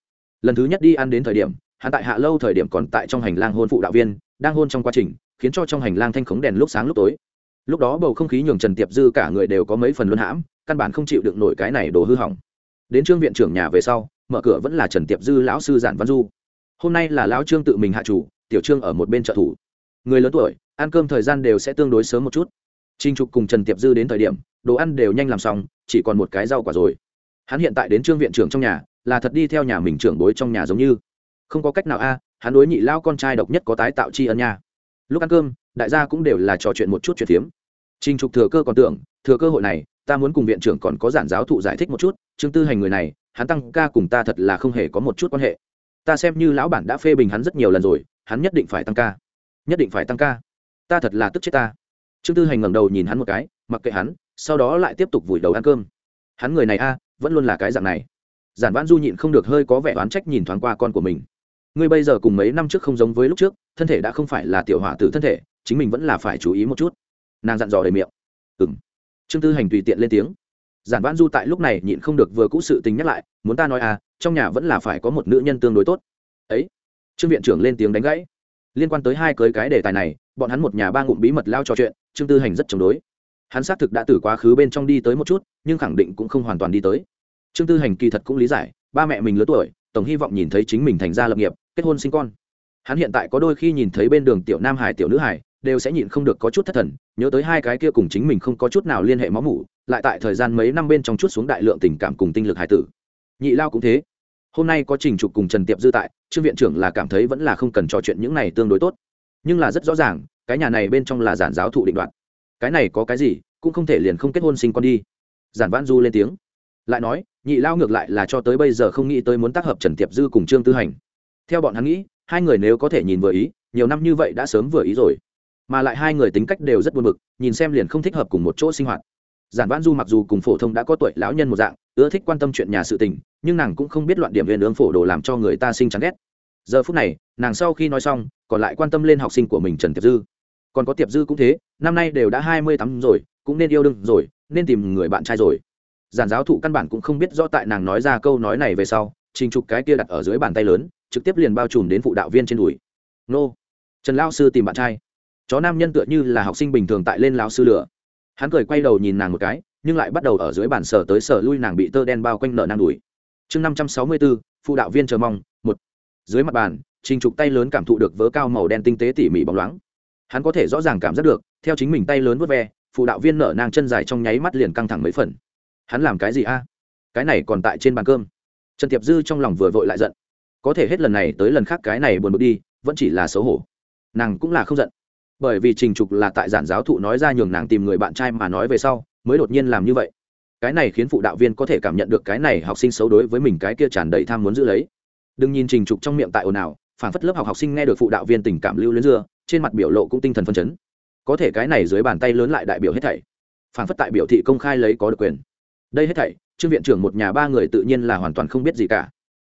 Lần thứ nhất đi ăn đến thời điểm, hắn tại hạ lâu thời điểm còn tại trong hành lang hôn phụ đạo viên, đang hôn trong quá trình, khiến cho trong hành lang thanh khống đèn lúc sáng lúc tối lúc đó bầu không khí nhường trần tiệp dư cả người đều có mấy phần luân hãm, căn bản không chịu được nổi cái này đồ hư hỏng. Đến trương viện trưởng nhà về sau, mở cửa vẫn là trần tiệp dư lão sư giản văn du. Hôm nay là lão trương tự mình hạ chủ, tiểu trương ở một bên trợ thủ. Người lớn tuổi, ăn cơm thời gian đều sẽ tương đối sớm một chút. Trinh trục cùng trần tiệp dư đến thời điểm, đồ ăn đều nhanh làm xong, chỉ còn một cái rau quả rồi. Hắn hiện tại đến trương viện trưởng trong nhà, là thật đi theo nhà mình trưởng bối trong nhà giống như. Không có cách nào a, hắn đối nhị lao con trai độc nhất có tái tạo tri ân nha. Lúc ăn cơm, đại gia cũng đều là trò chuyện một chút chuyện phiếm. Trình trục thừa cơ còn tưởng, thừa cơ hội này, ta muốn cùng viện trưởng còn có giản giáo thụ giải thích một chút, Trương tư hành người này, hắn tăng ca cùng ta thật là không hề có một chút quan hệ. Ta xem như lão bản đã phê bình hắn rất nhiều lần rồi, hắn nhất định phải tăng ca. Nhất định phải tăng ca. Ta thật là tức chết ta. Trương tư hành ngẩng đầu nhìn hắn một cái, mặc kệ hắn, sau đó lại tiếp tục vùi đầu ăn cơm. Hắn người này a, vẫn luôn là cái dạng này. Giản vãn du nhịn không được hơi có vẻ oán trách nhìn thoáng qua con của mình. Ngươi bây giờ cùng mấy năm trước không giống với lúc trước, thân thể đã không phải là tiểu hỏa tử thân thể, chính mình vẫn là phải chú ý một chút nàng dặn dò đầy miệng. Ừ m trương tư hành tùy tiện lên tiếng. Giản vãn du tại lúc này nhịn không được vừa cũ sự tình nhắc lại, muốn ta nói à trong nhà vẫn là phải có một nữ nhân tương đối tốt. Ấy. Trương viện trưởng lên tiếng đánh gãy. Liên quan tới hai cưới cái đề tài này, bọn hắn một nhà ba ngụm bí mật lao trò chuyện, trương tư hành rất chống đối. Hắn xác thực đã từ quá khứ bên trong đi tới một chút, nhưng khẳng định cũng không hoàn toàn đi tới. Trương tư hành kỳ thật cũng lý giải, ba mẹ mình lớn tuổi, tổng hy vọng nhìn thấy chính mình thành ra lập nghiệp, kết hôn sinh con. Hắn hiện tại có đôi khi nhìn thấy bên đường tiểu nam hải tiểu nữ hải đều sẽ nhịn không được có chút thất thần, nhớ tới hai cái kia cùng chính mình không có chút nào liên hệ máu mủ, lại tại thời gian mấy năm bên trong chút xuống đại lượng tình cảm cùng tinh lực hải tử. Nhị lao cũng thế. Hôm nay có trình trục cùng trần tiệp dư tại, trương viện trưởng là cảm thấy vẫn là không cần trò chuyện những này tương đối tốt. Nhưng là rất rõ ràng, cái nhà này bên trong là giản giáo thụ định đoạt. Cái này có cái gì, cũng không thể liền không kết hôn sinh con đi. Giản vãn du lên tiếng. Lại nói, nhị lao ngược lại là cho tới bây giờ không nghĩ tới muốn tác hợp trần tiệp dư cùng trương tư hành. Theo bọn hắn nghĩ, hai người nếu có thể nhìn vừa ý, nhiều năm như vậy đã sớm vừa ý rồi mà lại hai người tính cách đều rất buồn bực, nhìn xem liền không thích hợp cùng một chỗ sinh hoạt. Giản vãn du mặc dù cùng phổ thông đã có tuổi lão nhân một dạng, ưa thích quan tâm chuyện nhà sự tình, nhưng nàng cũng không biết loạn điểm viên ương phổ đồ làm cho người ta sinh chán ghét. Giờ phút này, nàng sau khi nói xong, còn lại quan tâm lên học sinh của mình trần tiệp dư. Còn có tiệp dư cũng thế, năm nay đều đã hai mươi tám rồi, cũng nên yêu đương rồi, nên tìm người bạn trai rồi. Giản giáo thụ căn bản cũng không biết rõ tại nàng nói ra câu nói này về sau, trình trục cái kia đặt ở dưới bàn tay lớn, trực tiếp liền bao trùm đến phụ đạo viên trên đùi. Nô, trần lao sư tìm bạn trai chó nam nhân tựa như là học sinh bình thường tại lên lao sư lửa. Hắn cười quay đầu nhìn nàng một cái, nhưng lại bắt đầu ở dưới bàn sở tới sở lui nàng bị tơ đen bao quanh nợ nàng đùi. Chương năm trăm sáu mươi bốn, phụ đạo viên chờ mong, một. Dưới mặt bàn, trình trục tay lớn cảm thụ được vớ cao màu đen tinh tế tỉ mỉ bóng loáng. Hắn có thể rõ ràng cảm giác được, theo chính mình tay lớn vớt ve, phụ đạo viên nở nàng chân dài trong nháy mắt liền căng thẳng mấy phần. Hắn làm cái gì a? Cái này còn tại trên bàn cơm. Trần tiệp dư trong lòng vừa vội lại giận. Có thể hết lần này tới lần khác cái này buồn bực đi, vẫn chỉ là xấu hổ. Nàng cũng là không giận bởi vì trình trục là tại giản giáo thụ nói ra nhường nàng tìm người bạn trai mà nói về sau, mới đột nhiên làm như vậy. Cái này khiến phụ đạo viên có thể cảm nhận được cái này học sinh xấu đối với mình cái kia tràn đầy tham muốn giữ lấy. Đừng nhìn trình trục trong miệng tại ồn ào phản phất lớp học học sinh nghe được phụ đạo viên tình cảm lưu luyến dưa, trên mặt biểu lộ cũng tinh thần phân chấn. Có thể cái này dưới bàn tay lớn lại đại biểu hết thảy. Phản phất tại biểu thị công khai lấy có được quyền. Đây hết thảy, trương viện trưởng một nhà ba người tự nhiên là hoàn toàn không biết gì cả.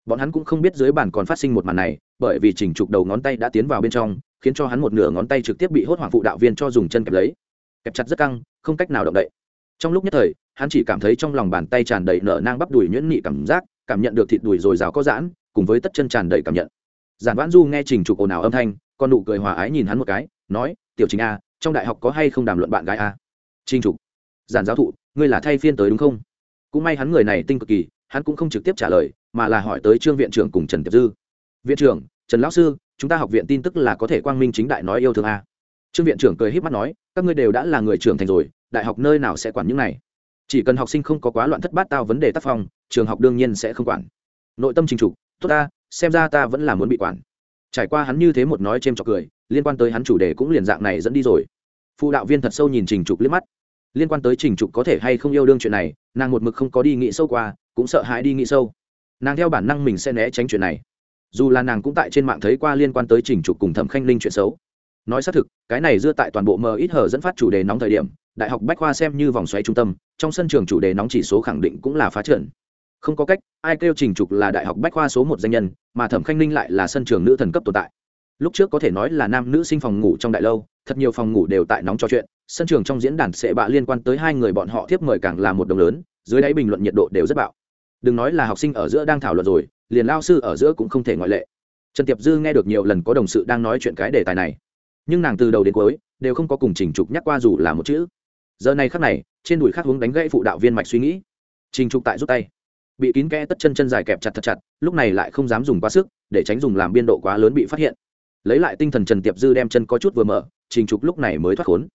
Bọn hắn cũng không biết dưới bàn còn phát sinh một màn này, bởi vì trình trục đầu ngón tay đã tiến vào bên trong khiến cho hắn một nửa ngón tay trực tiếp bị hốt hoảng phụ đạo viên cho dùng chân kẹp lấy. Kẹp chặt rất căng, không cách nào động đậy. Trong lúc nhất thời, hắn chỉ cảm thấy trong lòng bàn tay tràn đầy nở nang bắp đùi nhuyễn nị cảm giác, cảm nhận được thịt đùi dồi dào có giãn, cùng với tất chân tràn đầy cảm nhận. Giản vãn du nghe trình trục ồn ào âm thanh, con nụ cười hòa ái nhìn hắn một cái, nói, tiểu trình a, trong đại học có hay không đàm luận bạn gái a? Trình trục giản giáo thụ, ngươi là thay phiên tới đúng không? Cũng may hắn người này tinh cực kỳ, hắn cũng không trực tiếp trả lời, mà là hỏi tới trương viện trưởng cùng trần tiệp dư. Viện trưởng, trần lão sư chúng ta học viện tin tức là có thể quang minh chính đại nói yêu thương a. Trương viện trưởng cười h í p mắt nói, các ngươi đều đã là người trưởng thành rồi, đại học nơi nào sẽ quản những này? Chỉ cần học sinh không có quá loạn thất bát tao vấn đề tác phong, trường học đương nhiên sẽ không quản. Nội tâm trình trục, tốt ta, xem ra ta vẫn là muốn bị quản. Trải qua hắn như thế một nói c h ê m trọc cười, liên quan tới hắn chủ đề cũng liền dạng này dẫn đi rồi. Phụ đạo viên thật sâu nhìn trình trục liếc mắt. Liên quan tới trình trục có thể hay không yêu đương chuyện này, nàng một mực không có đi nghĩ sâu qua, cũng sợ hãi đi nghĩ sâu. Nàng theo bản năng mình sẽ né tránh chuyện này dù là nàng cũng tại trên mạng thấy qua liên quan tới trình trục cùng thẩm khanh linh chuyện xấu. Nói xác thực, cái này dưa tại toàn bộ mờ ít hở dẫn phát chủ đề nóng thời điểm, đại học bách khoa xem như vòng xoáy trung tâm, trong sân trường chủ đề nóng chỉ số khẳng định cũng là phá trần không có cách, ai kêu trình trục là đại học bách khoa số một danh nhân, mà thẩm khanh linh lại là sân trường nữ thần cấp tồn tại. Lúc trước có thể nói là nam nữ sinh phòng ngủ trong đại lâu, thật nhiều phòng ngủ đều tại nóng trò chuyện, sân trường trong diễn đàn sẽ bạ liên quan tới hai người bọn họ tiếp mời càng là một đồng lớn, dưới đáy bình luận nhiệt độ đều rất bạo. Đừng nói là học sinh ở giữa đang thảo luận rồi liền lao sư ở giữa cũng không thể ngoại lệ. Trần tiệp dư nghe được nhiều lần có đồng sự đang nói chuyện cái đề tài này, nhưng nàng từ đầu đến cuối đều không có cùng trình trục nhắc qua dù là một chữ. Giờ này khắc này, trên đùi khắc hướng đánh gãy phụ đạo viên mạch suy nghĩ. Trình trục tại rút tay, bị kín kẽ tất chân chân dài kẹp chặt thật chặt, lúc này lại không dám dùng quá sức, để tránh dùng làm biên độ quá lớn bị phát hiện. Lấy lại tinh thần trần tiệp dư đem chân có chút vừa mở, trình trục lúc này mới thoát khốn.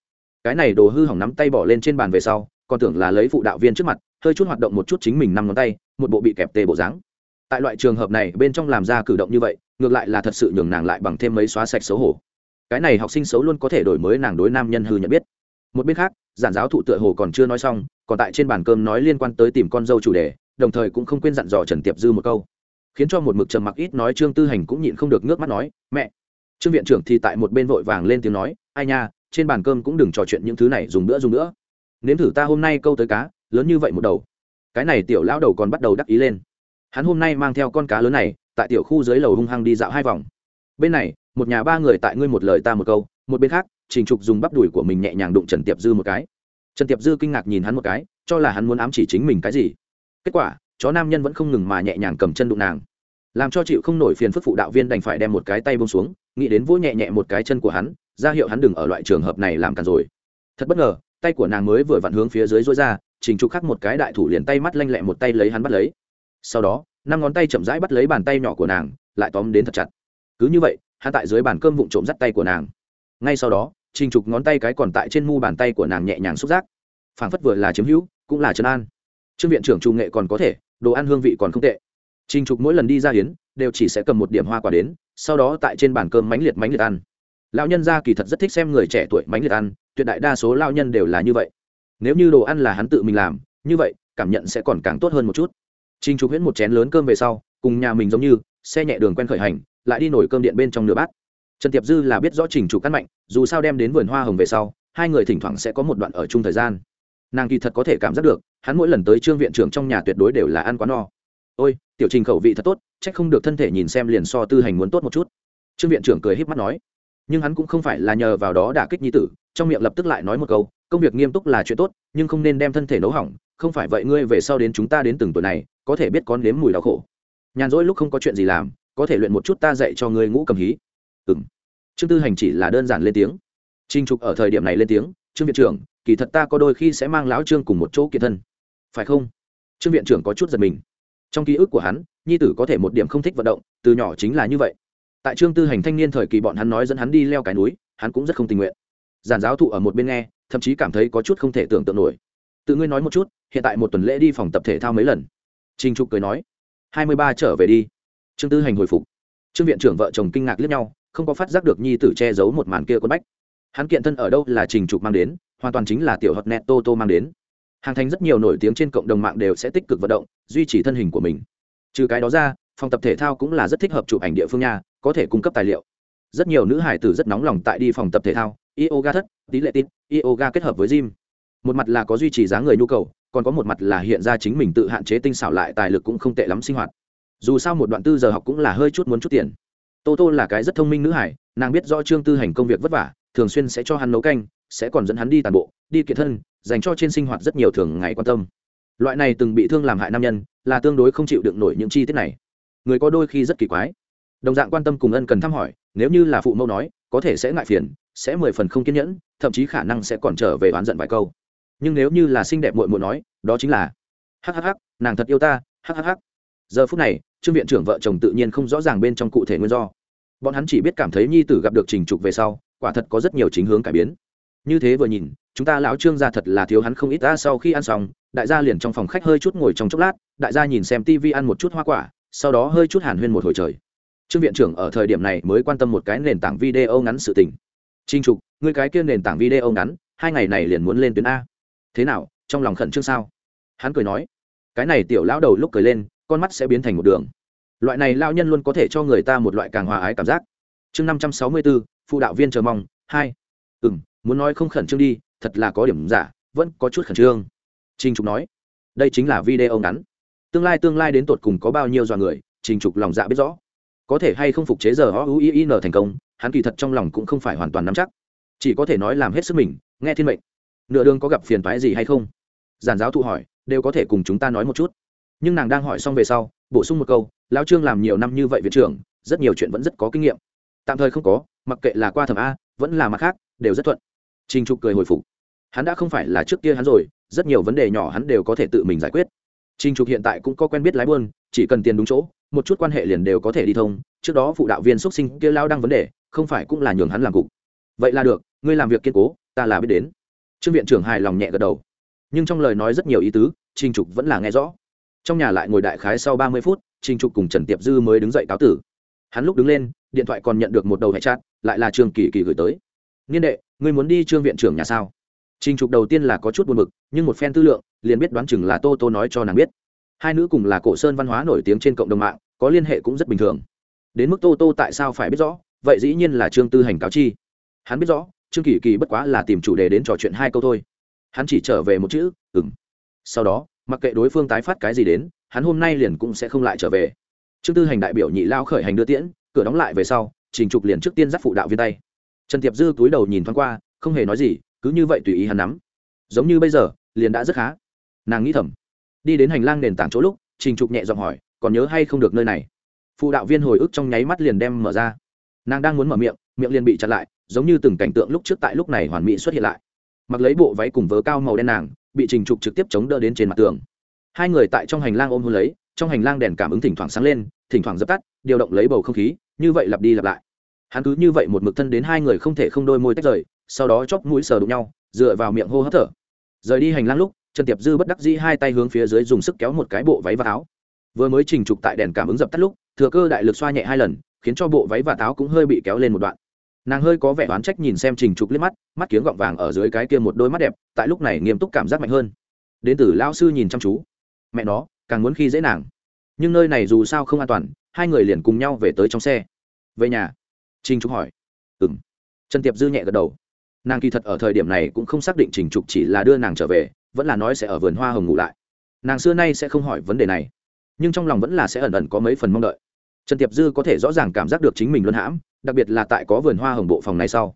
Cái này đồ hư hỏng nắm tay bỏ lên trên bàn về sau, còn tưởng là lấy phụ đạo viên trước mặt, hơi chút hoạt động một chút chính mình năm ngón tay, một bộ bị kẹp tê bộ dáng tại loại trường hợp này, bên trong làm ra cử động như vậy, ngược lại là thật sự nhường nàng lại bằng thêm mấy xóa sạch xấu hổ. Cái này học sinh xấu luôn có thể đổi mới nàng đối nam nhân hư nhận biết. Một bên khác, giản giáo thụ tựa hồ còn chưa nói xong, còn tại trên bàn cơm nói liên quan tới tìm con dâu chủ đề, đồng thời cũng không quên dặn dò trần tiệp dư một câu. Khiến cho một mực trầm mặc ít nói trương tư hành cũng nhịn không được nước mắt nói, mẹ. Trương viện trưởng thì tại một bên vội vàng lên tiếng nói, ai nha, trên bàn cơm cũng đừng trò chuyện những thứ này, dùng nữa dùng nữa. Nếm thử ta hôm nay câu tới cá, lớn như vậy một đầu. Cái này tiểu lão đầu còn bắt đầu đắc ý lên hắn hôm nay mang theo con cá lớn này, tại tiểu khu dưới lầu hung hăng đi dạo hai vòng. Bên này, một nhà ba người tại ngươi một lời ta một câu, một bên khác, trình trục dùng bắp đùi của mình nhẹ nhàng đụng trần tiệp dư một cái. Trần tiệp dư kinh ngạc nhìn hắn một cái, cho là hắn muốn ám chỉ chính mình cái gì. Kết quả, chó nam nhân vẫn không ngừng mà nhẹ nhàng cầm chân đụng nàng. Làm cho chịu không nổi phiền phức phụ đạo viên đành phải đem một cái tay bông xuống, nghĩ đến vỗ nhẹ nhẹ một cái chân của hắn, ra hiệu hắn đừng ở loại trường hợp này làm càn rồi. Thật bất ngờ, tay của nàng mới vừa vặn hướng phía dưới dối ra, trình trục khắc một cái đại thủ liền tay mắt lanh lẹ một tay lấy hắn bắt lấy sau đó, năm ngón tay chậm rãi bắt lấy bàn tay nhỏ của nàng, lại tóm đến thật chặt. Cứ như vậy, hắn tại dưới bàn cơm vụn trộm dắt tay của nàng. Ngay sau đó, trình trục ngón tay cái còn tại trên mu bàn tay của nàng nhẹ nhàng xúc giác. Phảng phất vừa là chiếm hữu, cũng là trấn an. Trương viện trưởng trung nghệ còn có thể, đồ ăn hương vị còn không tệ. Trình trục mỗi lần đi ra hiến, đều chỉ sẽ cầm một điểm hoa quả đến, sau đó tại trên bàn cơm mánh liệt mánh liệt ăn. Lão nhân gia kỳ thật rất thích xem người trẻ tuổi mánh liệt ăn, tuyệt đại đa số lao nhân đều là như vậy. Nếu như đồ ăn là hắn tự mình làm, như vậy, cảm nhận sẽ còn càng tốt hơn một chút. Trình Trục Huyễn một chén lớn cơm về sau, cùng nhà mình giống như, xe nhẹ đường quen khởi hành, lại đi nổi cơm điện bên trong nửa bát. Trần Tiệp Dư là biết rõ Trình Trục căn mạnh, dù sao đem đến vườn hoa hồng về sau, hai người thỉnh thoảng sẽ có một đoạn ở chung thời gian. Nàng kỳ thật có thể cảm giác được, hắn mỗi lần tới trương viện trưởng trong nhà tuyệt đối đều là ăn quá no. Ôi, tiểu Trình khẩu vị thật tốt, chắc không được thân thể nhìn xem liền so tư hành muốn tốt một chút. Trương viện trưởng cười híp mắt nói, nhưng hắn cũng không phải là nhờ vào đó đả kích nhi tử, trong miệng lập tức lại nói một câu, công việc nghiêm túc là chuyện tốt, nhưng không nên đem thân thể nấu hỏng, không phải vậy ngươi về sau đến chúng ta đến từng tuổi này, có thể biết con nếm mùi đau khổ. Nhàn rỗi lúc không có chuyện gì làm, có thể luyện một chút ta dạy cho ngươi ngũ cầm hí. Ừng trương tư hành chỉ là đơn giản lên tiếng. Trinh trục ở thời điểm này lên tiếng, trương viện trưởng, kỳ thật ta có đôi khi sẽ mang lão trương cùng một chỗ kiệt thân. Phải không? Trương viện trưởng có chút giật mình. Trong ký ức của hắn, nhi tử có thể một điểm không thích vận động, từ nhỏ chính là như vậy. Tại trương tư hành thanh niên thời kỳ bọn hắn nói dẫn hắn đi leo cái núi, hắn cũng rất không tình nguyện. Giản giáo thụ ở một bên nghe, thậm chí cảm thấy có chút không thể tưởng tượng nổi. Tự ngươi nói một chút, hiện tại một tuần lễ đi phòng tập thể thao mấy lần? Trình Trục cười nói, hai mươi ba trở về đi. Trương Tư Hành hồi phục. Trương viện trưởng vợ chồng kinh ngạc liếc nhau, không có phát giác được nhi tử che giấu một màn kia quân bách. Hắn kiện thân ở đâu là Trình Trục mang đến, hoàn toàn chính là tiểu hoạt net Tô Tô mang đến. Hàng thành rất nhiều nổi tiếng trên cộng đồng mạng đều sẽ tích cực vận động, duy trì thân hình của mình. Trừ cái đó ra, phòng tập thể thao cũng là rất thích hợp chụp ảnh địa phương nha, có thể cung cấp tài liệu. Rất nhiều nữ hải tử rất nóng lòng tại đi phòng tập thể thao, yoga thất, tí lệ tin, yoga kết hợp với gym. Một mặt là có duy trì dáng người nhu cầu, còn có một mặt là hiện ra chính mình tự hạn chế tinh xảo lại tài lực cũng không tệ lắm sinh hoạt. Dù sao một đoạn tư giờ học cũng là hơi chút muốn chút tiền. Tô tô là cái rất thông minh nữ hải, nàng biết do trương tư hành công việc vất vả, thường xuyên sẽ cho hắn nấu canh, sẽ còn dẫn hắn đi tàn bộ, đi kiệt thân, dành cho trên sinh hoạt rất nhiều thường ngày quan tâm. Loại này từng bị thương làm hại nam nhân, là tương đối không chịu đựng nổi những chi tiết này. Người có đôi khi rất kỳ quái. Đồng dạng quan tâm cùng ân cần thăm hỏi, nếu như là phụ mẫu nói, có thể sẽ ngại phiền, sẽ mười phần không kiên nhẫn, thậm chí khả năng sẽ còn trở về oán giận vài câu nhưng nếu như là xinh đẹp muội muội nói, đó chính là hhh nàng thật yêu ta hhh giờ phút này, trương viện trưởng vợ chồng tự nhiên không rõ ràng bên trong cụ thể nguyên do. Bọn hắn chỉ biết cảm thấy nhi tử gặp được trình trục về sau, quả thật có rất nhiều chính hướng cải biến. Như thế vừa nhìn, chúng ta lão trương gia thật là thiếu hắn không ít ta sau khi ăn xong, đại gia liền trong phòng khách hơi chút ngồi trong chốc lát, đại gia nhìn xem tivi ăn một chút hoa quả, sau đó hơi chút hàn huyên một hồi trời. Trương viện trưởng ở thời điểm này mới quan tâm một cái nền tảng video ngắn sự tình. Trinh trục người cái kia nền tảng video ngắn, hai ngày này liền muốn lên tuyến a thế nào, trong lòng khẩn trương sao? Hắn cười nói, cái này tiểu lão đầu lúc cười lên, con mắt sẽ biến thành một đường. Loại này lao nhân luôn có thể cho người ta một loại càng hòa ái cảm giác. Chương năm trăm sáu mươi bốn phụ đạo viên chờ mong, hai. Ừ m muốn nói không khẩn trương đi, thật là có điểm giả, vẫn có chút khẩn trương. Trình trục nói, đây chính là video ngắn. Tương lai tương lai đến tột cùng có bao nhiêu dọa người, trình trục lòng dạ biết rõ. Có thể hay không phục chế giờ o u i n thành công, hắn kỳ thật trong lòng cũng không phải hoàn toàn nắm chắc. Chỉ có thể nói làm hết sức mình, nghe thiên mệnh nửa đường có gặp phiền toái gì hay không? Giản giáo thụ hỏi, đều có thể cùng chúng ta nói một chút. Nhưng nàng đang hỏi xong về sau, bổ sung một câu, lão trương làm nhiều năm như vậy viện trưởng, rất nhiều chuyện vẫn rất có kinh nghiệm. Tạm thời không có, mặc kệ là qua thẩm a, vẫn là mặt khác, đều rất thuận. Trình trục cười hồi phục. Hắn đã không phải là trước kia hắn rồi, rất nhiều vấn đề nhỏ hắn đều có thể tự mình giải quyết. Trình trục hiện tại cũng có quen biết lái buôn, chỉ cần tiền đúng chỗ, một chút quan hệ liền đều có thể đi thông. Trước đó phụ đạo viên xuất sinh kia lao đăng vấn đề, không phải cũng là nhường hắn làm cục. Vậy là được, ngươi làm việc kiên cố, ta là biết đến trương viện trưởng hài lòng nhẹ gật đầu. Nhưng trong lời nói rất nhiều ý tứ, trình trục vẫn là nghe rõ. Trong nhà lại ngồi đại khái sau ba mươi phút, trình trục cùng trần tiệp dư mới đứng dậy cáo tử. Hắn lúc đứng lên, điện thoại còn nhận được một đầu hệ chat, lại là trương kỳ kỳ gửi tới. Niên đệ người muốn đi trương viện trưởng nhà sao? Trình trục đầu tiên là có chút buồn mực nhưng một phen tư lượng, liền biết đoán chừng là tô tô nói cho nàng biết. Hai nữ cùng là cổ sơn văn hóa nổi tiếng trên cộng đồng mạng, có liên hệ cũng rất bình thường. Đến mức tô tô tại sao phải biết rõ, vậy dĩ nhiên là trương tư hành cáo chi. Hắn biết rõ trương kỳ kỳ bất quá là tìm chủ đề đến trò chuyện hai câu thôi. Hắn chỉ trở về một chữ ừng sau đó, mặc kệ đối phương tái phát cái gì đến, hắn hôm nay liền cũng sẽ không lại trở về. Trương tư hành đại biểu nhị lao khởi hành đưa tiễn, cửa đóng lại về sau, trình trục liền trước tiên dắt phụ đạo viên tay. Trần tiệp dư cúi đầu nhìn thoáng qua, không hề nói gì, cứ như vậy tùy ý hắn nắm. Giống như bây giờ, liền đã rất khá. Nàng nghĩ thầm, đi đến hành lang nền tảng chỗ lúc, trình trục nhẹ giọng hỏi, còn nhớ hay không được nơi này? Phụ đạo viên hồi ức trong nháy mắt liền đem mở ra. Nàng đang muốn mở miệng miệng liền bị chặn lại, giống như từng cảnh tượng lúc trước tại lúc này hoàn mỹ xuất hiện lại. Mặc lấy bộ váy cùng vớ cao màu đen nàng, bị trình trục trực tiếp chống đỡ đến trên mặt tường. Hai người tại trong hành lang ôm hôn lấy, trong hành lang đèn cảm ứng thỉnh thoảng sáng lên, thỉnh thoảng dập tắt, điều động lấy bầu không khí, như vậy lặp đi lặp lại. Hắn cứ như vậy một mực thân đến hai người không thể không đôi môi tách rời, sau đó chóp mũi sờ đụng nhau, dựa vào miệng hô hấp thở. Rời đi hành lang lúc, trần tiệp dư bất đắc dĩ hai tay hướng phía dưới dùng sức kéo một cái bộ váy và áo. Vừa mới trình trục tại đèn cảm ứng dập tắt lúc, thừa cơ đại lực xoa nhẹ hai lần, khiến cho bộ váy và áo cũng hơi bị kéo lên một đoạn nàng hơi có vẻ oán trách nhìn xem trình trục liếc mắt mắt kiếng gọng vàng ở dưới cái kia một đôi mắt đẹp, tại lúc này nghiêm túc cảm giác mạnh hơn. Đến từ lão sư nhìn chăm chú. Mẹ nó, càng muốn khi dễ nàng. Nhưng nơi này dù sao không an toàn, hai người liền cùng nhau về tới trong xe. Về nhà. Trình trục hỏi. Ừ m trần tiệp dư nhẹ gật đầu. Nàng kỳ thật ở thời điểm này cũng không xác định trình trục chỉ là đưa nàng trở về, vẫn là nói sẽ ở vườn hoa hồng ngủ lại. Nàng xưa nay sẽ không hỏi vấn đề này. Nhưng trong lòng vẫn là sẽ ẩn ẩn có mấy phần mong đợi trần tiệp dư có thể rõ ràng cảm giác được chính mình luân hãm đặc biệt là tại có vườn hoa hồng bộ phòng này sau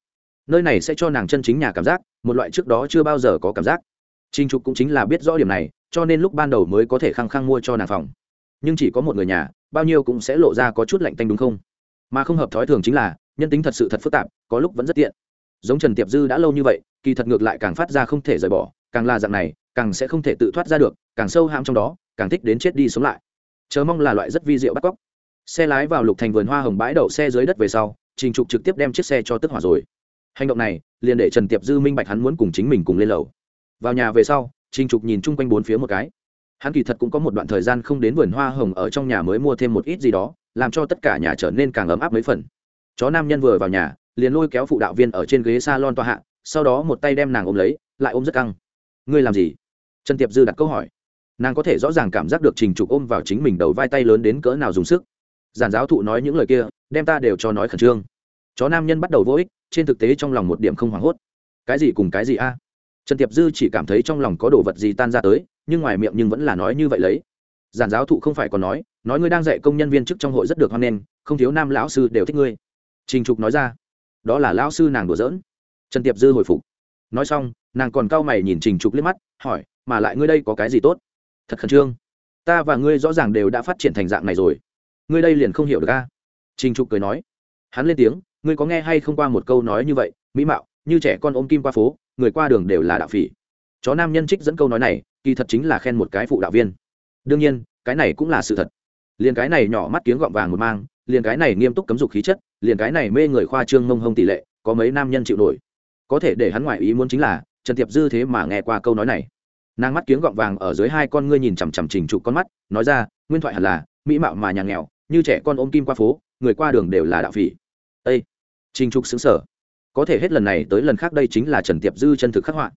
nơi này sẽ cho nàng chân chính nhà cảm giác một loại trước đó chưa bao giờ có cảm giác Trình Trục cũng chính là biết rõ điểm này, cho nên lúc ban đầu mới có thể khăng khăng mua cho nàng phòng. Nhưng chỉ có một người nhà, bao nhiêu cũng sẽ lộ ra có chút lạnh tanh đúng không? Mà không hợp thói thường chính là, nhân tính thật sự thật phức tạp, có lúc vẫn rất tiện. Giống Trần Tiệp Dư đã lâu như vậy, kỳ thật ngược lại càng phát ra không thể rời bỏ, càng là dạng này, càng sẽ không thể tự thoát ra được, càng sâu hãm trong đó, càng thích đến chết đi sống lại. Chờ mong là loại rất vi diệu bắt cóc. Xe lái vào lục thành vườn hoa hồng bãi đậu xe dưới đất về sau, Trình Trục trực tiếp đem chiếc xe cho tức hỏa rồi. Hành động này, liền để Trần Tiệp Dư minh bạch hắn muốn cùng chính mình cùng lên lầu. Vào nhà về sau trình trục nhìn chung quanh bốn phía một cái. Hắn kỳ thật cũng có một đoạn thời gian không đến vườn hoa hồng ở trong nhà mới mua thêm một ít gì đó làm cho tất cả nhà trở nên càng ấm áp mấy phần. Chó nam nhân vừa vào nhà liền lôi kéo phụ đạo viên ở trên ghế s a lon tòa hạ sau đó một tay đem nàng ôm lấy lại ôm rất căng. Ngươi làm gì? Trần tiệp dư đặt câu hỏi. Nàng có thể rõ ràng cảm giác được trình trục ôm vào chính mình đầu vai tay lớn đến cỡ nào dùng sức giản giáo thụ nói những lời kia, đem ta đều cho nói khẩn trương. Chó nam nhân bắt đầu vô ích, trên thực tế trong lòng một điểm không hoảng hốt. Cái gì cùng cái gì a? Trần tiệp dư chỉ cảm thấy trong lòng có đồ vật gì tan ra tới, nhưng ngoài miệng nhưng vẫn là nói như vậy lấy. Giản giáo thụ không phải còn nói nói ngươi đang dạy công nhân viên chức trong hội rất được hoan nghênh, không thiếu nam lão sư đều thích ngươi. Trình trục nói ra, đó là lão sư nàng đùa giỡn. Trần tiệp dư hồi phục. Nói xong, nàng còn cau mày nhìn trình trục liếc mắt, hỏi, mà lại ngươi đây có cái gì tốt? Thật khẩn trương. Ta và ngươi rõ ràng đều đã phát triển thành dạng này rồi ngươi đây liền không hiểu được a. Trình trục cười nói. Hắn lên tiếng, ngươi có nghe hay không qua một câu nói như vậy, mỹ mạo, như trẻ con ôm kim qua phố, người qua đường đều là đạo phỉ. Chó nam nhân trích dẫn câu nói này, kỳ thật chính là khen một cái phụ đạo viên. Đương nhiên, cái này cũng là sự thật. Liền cái này nhỏ mắt tiếng gọng vàng một mang, liền cái này nghiêm túc cấm dục khí chất, liền cái này mê người khoa trương mông hông tỷ lệ, có mấy nam nhân chịu nổi. Có thể để hắn ngoại ý muốn chính là, trần tiệp dư thế mà nghe qua câu nói này. Nàng mắt kiếng gọng vàng ở dưới hai con ngươi nhìn chằm chằm trình trụ con mắt, nói ra, nguyên thoại hẳn là, mỹ mạo mà nhà nghèo như trẻ con ôm kim qua phố, người qua đường đều là đạo phỉ. Ây trình trục xứng sở có thể hết lần này tới lần khác đây chính là trần tiệp dư chân thực khắc họa.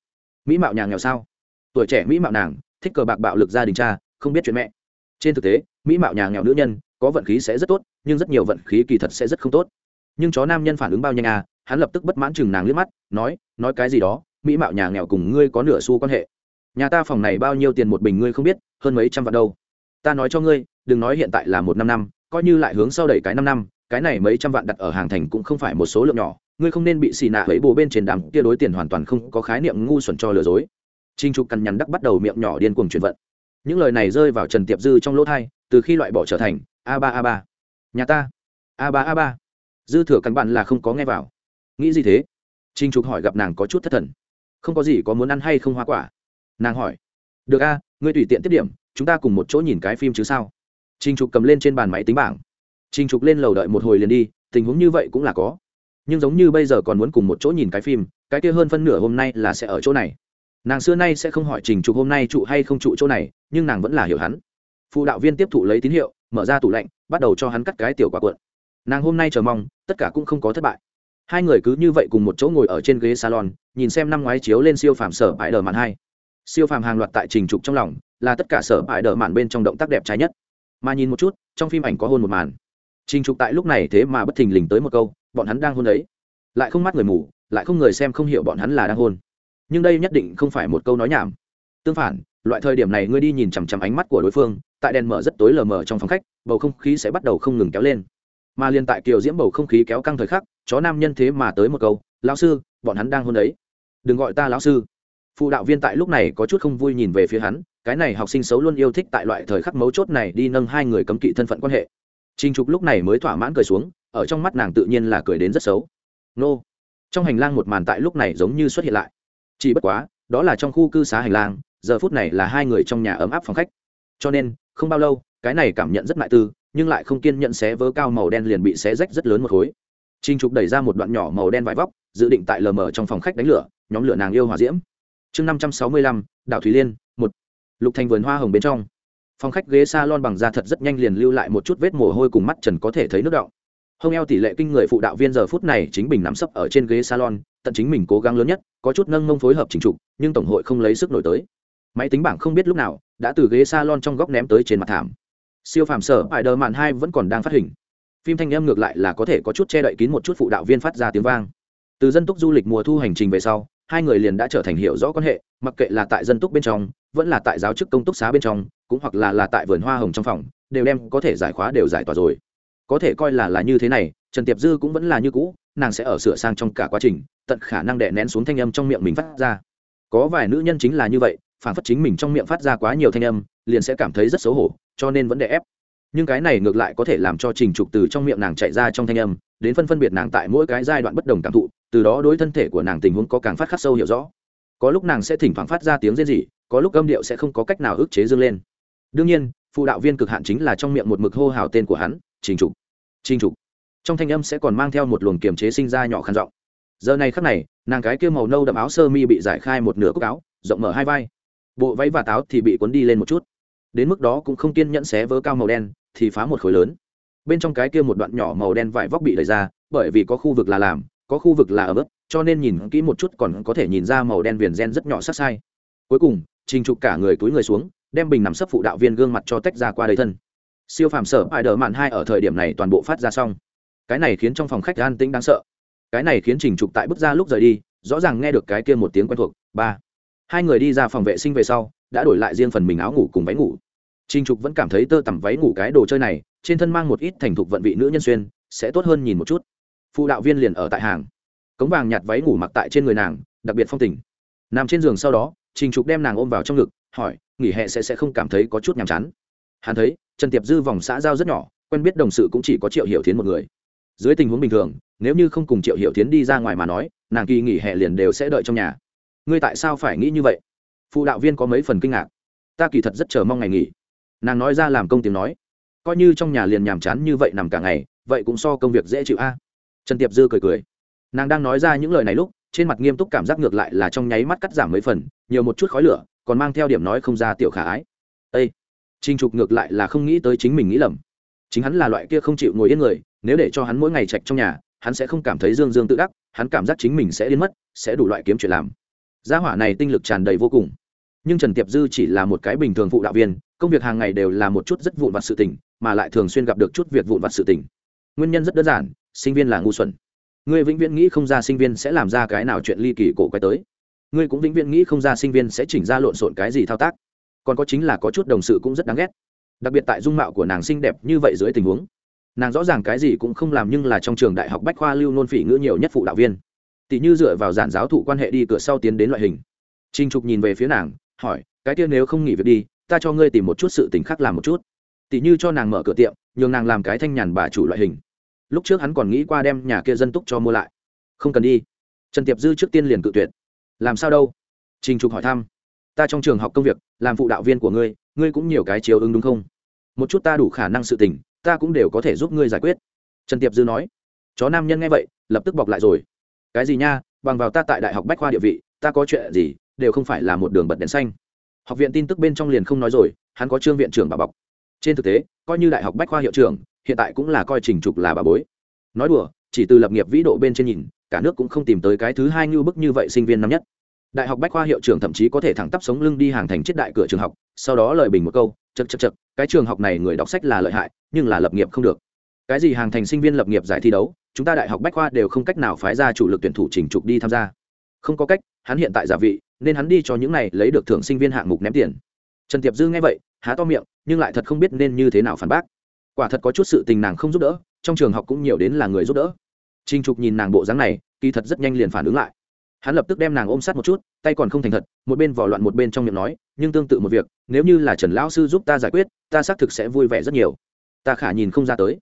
Mỹ mạo nhà nghèo sao? Tuổi trẻ mỹ mạo nàng, thích cờ bạc bạo lực gia đình cha, không biết chuyện mẹ. Trên thực tế, mỹ mạo nhà nghèo nữ nhân, có vận khí sẽ rất tốt, nhưng rất nhiều vận khí kỳ thật sẽ rất không tốt. Nhưng chó nam nhân phản ứng bao nhanh à hắn lập tức bất mãn chừng nàng liếc mắt, nói nói cái gì đó, mỹ mạo nhà nghèo cùng ngươi có nửa xu quan hệ. Nhà ta phòng này bao nhiêu tiền một bình ngươi không biết, hơn mấy trăm vạn đâu. Ta nói cho ngươi, đừng nói hiện tại là một năm năm coi như lại hướng sau đẩy cái năm năm, cái này mấy trăm vạn đặt ở hàng thành cũng không phải một số lượng nhỏ, ngươi không nên bị xì nạ ấy bồ bên trên đàm kia đối tiền hoàn toàn không có khái niệm ngu xuẩn cho lừa dối. Trinh trục cằn nhằn đắc bắt đầu miệng nhỏ điên cuồng chuyển vận. Những lời này rơi vào trần tiệp dư trong lỗ thai, từ khi loại bỏ trở thành, a ba a ba. Nhà ta, a ba a ba. Dư thừa căn bản là không có nghe vào. Nghĩ gì thế? Trinh trục hỏi gặp nàng có chút thất thần. Không có gì có muốn ăn hay không hoa quả? Nàng hỏi. Được a, ngươi tùy tiện tiết điểm, chúng ta cùng một chỗ nhìn cái phim chứ sao? Trình trục cầm lên trên bàn máy tính bảng. Trình trục lên lầu đợi một hồi liền đi, tình huống như vậy cũng là có. Nhưng giống như bây giờ còn muốn cùng một chỗ nhìn cái phim, cái kia hơn phân nửa hôm nay là sẽ ở chỗ này. Nàng xưa nay sẽ không hỏi trình trục hôm nay trụ hay không trụ chỗ này, nhưng nàng vẫn là hiểu hắn. Phụ đạo viên tiếp thụ lấy tín hiệu, mở ra tủ lạnh, bắt đầu cho hắn cắt cái tiểu quả cuộn. Nàng hôm nay chờ mong, tất cả cũng không có thất bại. Hai người cứ như vậy cùng một chỗ ngồi ở trên ghế salon, nhìn xem năm ngoái chiếu lên siêu phàm sở bãi đờ mạn hai. Siêu phàm hàng loạt tại trình trục trong lòng, là tất cả sở bãi đờ mạn bên trong động tác đẹp trái nhất mà nhìn một chút, trong phim ảnh có hôn một màn. Trình trục tại lúc này thế mà bất thình lình tới một câu, bọn hắn đang hôn đấy. Lại không mắt người mù, lại không người xem không hiểu bọn hắn là đang hôn. Nhưng đây nhất định không phải một câu nói nhảm. Tương phản, loại thời điểm này ngươi đi nhìn chằm chằm ánh mắt của đối phương, tại đèn mở rất tối lờ mờ trong phòng khách, bầu không khí sẽ bắt đầu không ngừng kéo lên. Mà liền tại kiều diễm bầu không khí kéo căng thời khắc, chó nam nhân thế mà tới một câu, lão sư, bọn hắn đang hôn đấy. Đừng gọi ta lão sư phụ đạo viên tại lúc này có chút không vui nhìn về phía hắn cái này học sinh xấu luôn yêu thích tại loại thời khắc mấu chốt này đi nâng hai người cấm kỵ thân phận quan hệ Trình Trục lúc này mới thỏa mãn cười xuống, ở trong mắt nàng tự nhiên là cười đến rất xấu. Nô. Trong hành lang một màn tại lúc này giống như xuất hiện lại. Chỉ bất quá, đó là trong khu cư xá hành lang, giờ phút này là hai người trong nhà ấm áp phòng khách. Cho nên, không bao lâu, cái này cảm nhận rất mại tư, nhưng lại không kiên nhận xé vớ cao màu đen liền bị xé rách rất lớn một khối. Trình Trục đẩy ra một đoạn nhỏ màu đen vải vóc, dự định tại lờ mờ trong phòng khách đánh lửa, nhóm lửa nàng yêu hỏa diễm. Chương năm trăm sáu mươi lăm, Đào Thúy Liên, một. Lục Thành vườn hoa hồng bên trong. Phòng khách ghế salon bằng da thật rất nhanh liền lưu lại một chút vết mồ hôi cùng mắt trần có thể thấy nước động hông eo tỷ lệ kinh người phụ đạo viên giờ phút này chính mình nằm sấp ở trên ghế salon tận chính mình cố gắng lớn nhất có chút nâng mông phối hợp chỉnh trục nhưng tổng hội không lấy sức nổi tới. Máy tính bảng không biết lúc nào đã từ ghế salon trong góc ném tới trên mặt thảm. Siêu phàm sở bài đờ mạn hai vẫn còn đang phát hình. Phim thanh âm ngược lại là có thể có chút che đậy kín một chút phụ đạo viên phát ra tiếng vang. Từ dân túc du lịch mùa thu hành trình về sau hai người liền đã trở thành hiểu rõ quan hệ, mặc kệ là tại dân túc bên trong, vẫn là tại giáo chức công túc xá bên trong, cũng hoặc là là tại vườn hoa hồng trong phòng, đều đem có thể giải khóa đều giải tỏa rồi. Có thể coi là là như thế này, trần tiệp dư cũng vẫn là như cũ, nàng sẽ ở sửa sang trong cả quá trình, tận khả năng đè nén xuống thanh âm trong miệng mình phát ra. Có vài nữ nhân chính là như vậy, phản phất chính mình trong miệng phát ra quá nhiều thanh âm, liền sẽ cảm thấy rất xấu hổ, cho nên vẫn đè ép. Nhưng cái này ngược lại có thể làm cho trình trục từ trong miệng nàng chạy ra trong thanh âm, đến phân phân biệt nàng tại mỗi cái giai đoạn bất đồng cảm thụ từ đó đối thân thể của nàng tình huống có càng phát khắc sâu hiểu rõ. Có lúc nàng sẽ thỉnh thoảng phát ra tiếng rên rỉ, có lúc âm điệu sẽ không có cách nào ức chế dương lên. Đương nhiên, phụ đạo viên cực hạn chính là trong miệng một mực hô hào tên của hắn, trình trục. Trình trục. Trong thanh âm sẽ còn mang theo một luồng kiềm chế sinh ra nhỏ khăn giọng. Giờ này khắc này, nàng cái kia màu nâu đậm áo sơ mi bị giải khai một nửa cúc áo, rộng mở hai vai. Bộ váy và táo thì bị cuốn đi lên một chút. Đến mức đó cũng không kiên nhẫn xé vớ cao màu đen, thì phá một khối lớn. Bên trong cái kia một đoạn nhỏ màu đen vải vóc bị đẩy ra, bởi vì có khu vực là làm có khu vực là ở bớt cho nên nhìn kỹ một chút còn có thể nhìn ra màu đen viền gen rất nhỏ sắc sai. Cuối cùng, trình trục cả người túi người xuống, đem bình nằm sấp phụ đạo viên gương mặt cho tách ra qua đầy thân. Siêu phàm sở ai đờ mạn hai ở thời điểm này toàn bộ phát ra xong. Cái này khiến trong phòng khách an tĩnh đáng sợ. Cái này khiến trình trục tại bước ra lúc rời đi, rõ ràng nghe được cái kia một tiếng quen thuộc, ba. Hai người đi ra phòng vệ sinh về sau, đã đổi lại riêng phần mình áo ngủ cùng váy ngủ. Trình trục vẫn cảm thấy tơ tằm váy ngủ cái đồ chơi này, trên thân mang một ít thành thục vận vị nữ nhân xuyên, sẽ tốt hơn nhìn một chút phụ đạo viên liền ở tại hàng. Cống vàng nhạt váy ngủ mặc tại trên người nàng, đặc biệt phong tình. Nằm trên giường sau đó, trình trục đem nàng ôm vào trong ngực, hỏi, nghỉ hè sẽ sẽ không cảm thấy có chút nhàm chán. Hắn thấy, trần tiệp dư vòng xã giao rất nhỏ, quen biết đồng sự cũng chỉ có triệu hiểu tiến một người. Dưới tình huống bình thường, nếu như không cùng triệu hiểu tiến đi ra ngoài mà nói, nàng kỳ nghỉ hè liền đều sẽ đợi trong nhà. Ngươi tại sao phải nghĩ như vậy? Phụ đạo viên có mấy phần kinh ngạc. Ta kỳ thật rất chờ mong ngày nghỉ. Nàng nói ra làm công tiếng nói. Coi như trong nhà liền nhàm chán như vậy nằm cả ngày, vậy cũng so công việc dễ chịu a trần tiệp dư cười cười. Nàng đang nói ra những lời này lúc, trên mặt nghiêm túc cảm giác ngược lại là trong nháy mắt cắt giảm mấy phần, nhiều một chút khói lửa, còn mang theo điểm nói không ra tiểu khả ái. Â trinh trục ngược lại là không nghĩ tới chính mình nghĩ lầm. Chính hắn là loại kia không chịu ngồi yên người, nếu để cho hắn mỗi ngày chạch trong nhà, hắn sẽ không cảm thấy dương dương tự đắc, hắn cảm giác chính mình sẽ điên mất, sẽ đủ loại kiếm chuyện làm. Gia hỏa này tinh lực tràn đầy vô cùng. Nhưng trần tiệp dư chỉ là một cái bình thường phụ đạo viên, công việc hàng ngày đều là một chút rất vụn vặt sự tình, mà lại thường xuyên gặp được chút việc vụn vặt sự tình. Nguyên nhân rất đơn giản sinh viên là ngu xuẩn. Ngươi vĩnh viễn nghĩ không ra sinh viên sẽ làm ra cái nào chuyện ly kỳ cổ quay tới. Ngươi cũng vĩnh viễn nghĩ không ra sinh viên sẽ chỉnh ra lộn xộn cái gì thao tác. Còn có chính là có chút đồng sự cũng rất đáng ghét. Đặc biệt tại dung mạo của nàng xinh đẹp như vậy dưới tình huống, nàng rõ ràng cái gì cũng không làm nhưng là trong trường đại học bách khoa lưu nôn phỉ ngữ nhiều nhất phụ đạo viên. Tỷ như dựa vào giản giáo thụ quan hệ đi cửa sau tiến đến loại hình. Trinh trục nhìn về phía nàng, hỏi, cái kia nếu không nghỉ việc đi, ta cho ngươi tìm một chút sự tình khác làm một chút. Tỷ như cho nàng mở cửa tiệm, nhường nàng làm cái thanh nhàn bà chủ loại hình lúc trước hắn còn nghĩ qua đem nhà kia dân túc cho mua lại. Không cần đi. Trần tiệp dư trước tiên liền cự tuyệt. Làm sao đâu? Trình trục hỏi thăm. Ta trong trường học công việc, làm phụ đạo viên của ngươi ngươi cũng nhiều cái chiếu ứng đúng không? Một chút ta đủ khả năng sự tình, ta cũng đều có thể giúp ngươi giải quyết. Trần tiệp dư nói. Chó nam nhân nghe vậy, lập tức bọc lại rồi. Cái gì nha? Bằng vào ta tại đại học bách khoa địa vị, ta có chuyện gì, đều không phải là một đường bật đèn xanh. Học viện tin tức bên trong liền không nói rồi, hắn có trương viện trưởng bà bọc trên thực tế, coi như đại học bách khoa hiệu trưởng, hiện tại cũng là coi trình trục là bà bối. Nói đùa, chỉ từ lập nghiệp vĩ độ bên trên nhìn, cả nước cũng không tìm tới cái thứ hai như bức như vậy sinh viên năm nhất. Đại học bách khoa hiệu trưởng thậm chí có thể thẳng tắp sống lưng đi hàng thành chết đại cửa trường học, sau đó lời bình một câu chật chật chật cái trường học này người đọc sách là lợi hại, nhưng là lập nghiệp không được. Cái gì hàng thành sinh viên lập nghiệp giải thi đấu, chúng ta đại học bách khoa đều không cách nào phái ra chủ lực tuyển thủ trình trục đi tham gia. Không có cách, hắn hiện tại giả vị, nên hắn đi cho những này lấy được thưởng sinh viên hạng mục ném tiền. Trần tiệp dư nghe vậy há to miệng, nhưng lại thật không biết nên như thế nào phản bác. Quả thật có chút sự tình nàng không giúp đỡ, trong trường học cũng nhiều đến là người giúp đỡ. Trinh trục nhìn nàng bộ dáng này, kỳ thật rất nhanh liền phản ứng lại. Hắn lập tức đem nàng ôm sát một chút, tay còn không thành thật, một bên vỏ loạn một bên trong miệng nói, nhưng tương tự một việc, nếu như là trần lão sư giúp ta giải quyết, ta xác thực sẽ vui vẻ rất nhiều. Ta khả nhìn không ra tới.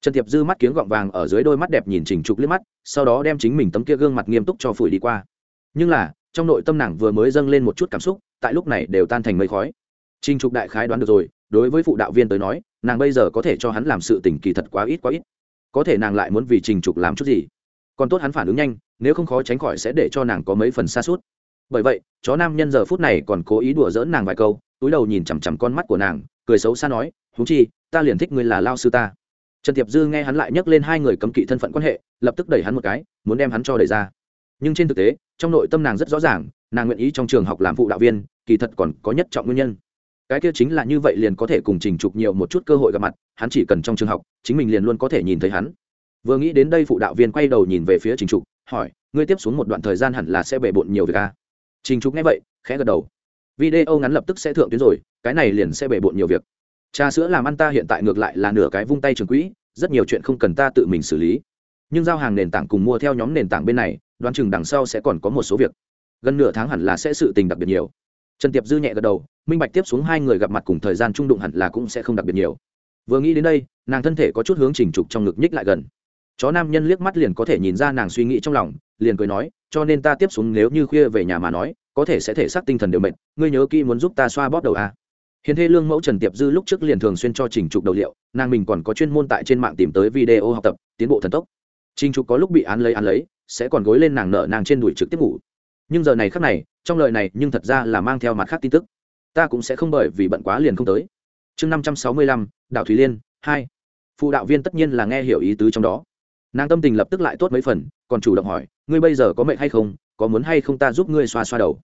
Trần tiệp dư mắt kiếng gọng vàng ở dưới đôi mắt đẹp nhìn trình trục liếc mắt, sau đó đem chính mình tấm kia gương mặt nghiêm túc cho phủi đi qua. Nhưng là, trong nội tâm nàng vừa mới dâng lên một chút cảm xúc, tại lúc này đều tan thành mây khói trình trục đại khái đoán được rồi, đối với phụ đạo viên tới nói, nàng bây giờ có thể cho hắn làm sự tình kỳ thật quá ít quá ít. Có thể nàng lại muốn vì trình trục làm chút gì? Còn tốt hắn phản ứng nhanh, nếu không khó tránh khỏi sẽ để cho nàng có mấy phần xa suốt bởi vậy, chó nam nhân giờ phút này còn cố ý đùa dỡn nàng vài câu, túi đầu nhìn chằm chằm con mắt của nàng, cười xấu xa nói húng chi, ta liền thích ngươi là lao sư ta. Trần tiệp dư nghe hắn lại nhắc lên hai người cấm kỵ thân phận quan hệ, lập tức đẩy hắn một cái, muốn đem hắn cho đẩy ra. Nhưng trên thực tế, trong nội tâm nàng rất rõ ràng, nàng nguyện ý trong trường học làm phụ đạo viên, kỳ thật còn có nhất trọng nguyên nhân cái kia chính là như vậy liền có thể cùng trình trục nhiều một chút cơ hội gặp mặt, hắn chỉ cần trong trường học, chính mình liền luôn có thể nhìn thấy hắn. Vừa nghĩ đến đây phụ đạo viên quay đầu nhìn về phía trình trục, hỏi, ngươi tiếp xuống một đoạn thời gian hẳn là sẽ bề bộn nhiều việc a à? trình trục nghe vậy, khẽ gật đầu. Video ngắn lập tức sẽ thượng tuyến rồi, cái này liền sẽ bề bộn nhiều việc. Trà sữa làm ăn ta hiện tại ngược lại là nửa cái vung tay trường quỹ, rất nhiều chuyện không cần ta tự mình xử lý. Nhưng giao hàng nền tảng cùng mua theo nhóm nền tảng bên này, đoán chừng đằng sau sẽ còn có một số việc. Gần nửa tháng hẳn là sẽ sự tình đặc biệt nhiều. Trần tiệp dư nhẹ gật đầu minh bạch tiếp xuống hai người gặp mặt cùng thời gian trung đụng hẳn là cũng sẽ không đặc biệt nhiều. Vừa nghĩ đến đây, nàng thân thể có chút hướng trình trục trong ngực nhích lại gần. Chó nam nhân liếc mắt liền có thể nhìn ra nàng suy nghĩ trong lòng, liền cười nói, cho nên ta tiếp xuống nếu như khuya về nhà mà nói, có thể sẽ thể xác tinh thần đều mệt, ngươi nhớ kỹ muốn giúp ta xoa bóp đầu à. hiền thê lương mẫu trần tiệp dư lúc trước liền thường xuyên cho trình trục đầu liệu, nàng mình còn có chuyên môn tại trên mạng tìm tới video học tập, tiến bộ thần tốc. Trình trục có lúc bị án lấy án lấy, sẽ còn gối lên nàng nợ nàng trên đùi trực tiếp ngủ. Nhưng giờ này khác này, trong lời này nhưng thật ra là mang theo mặt khác tin tức ta cũng sẽ không bởi vì bận quá liền không tới. Chương năm trăm sáu mươi lăm đạo thúy liên, hai. Phụ đạo viên tất nhiên là nghe hiểu ý tứ trong đó. Nàng tâm tình lập tức lại tốt mấy phần, còn chủ động hỏi, ngươi bây giờ có mệnh hay không? Có muốn hay không ta giúp ngươi xoa xoa đầu?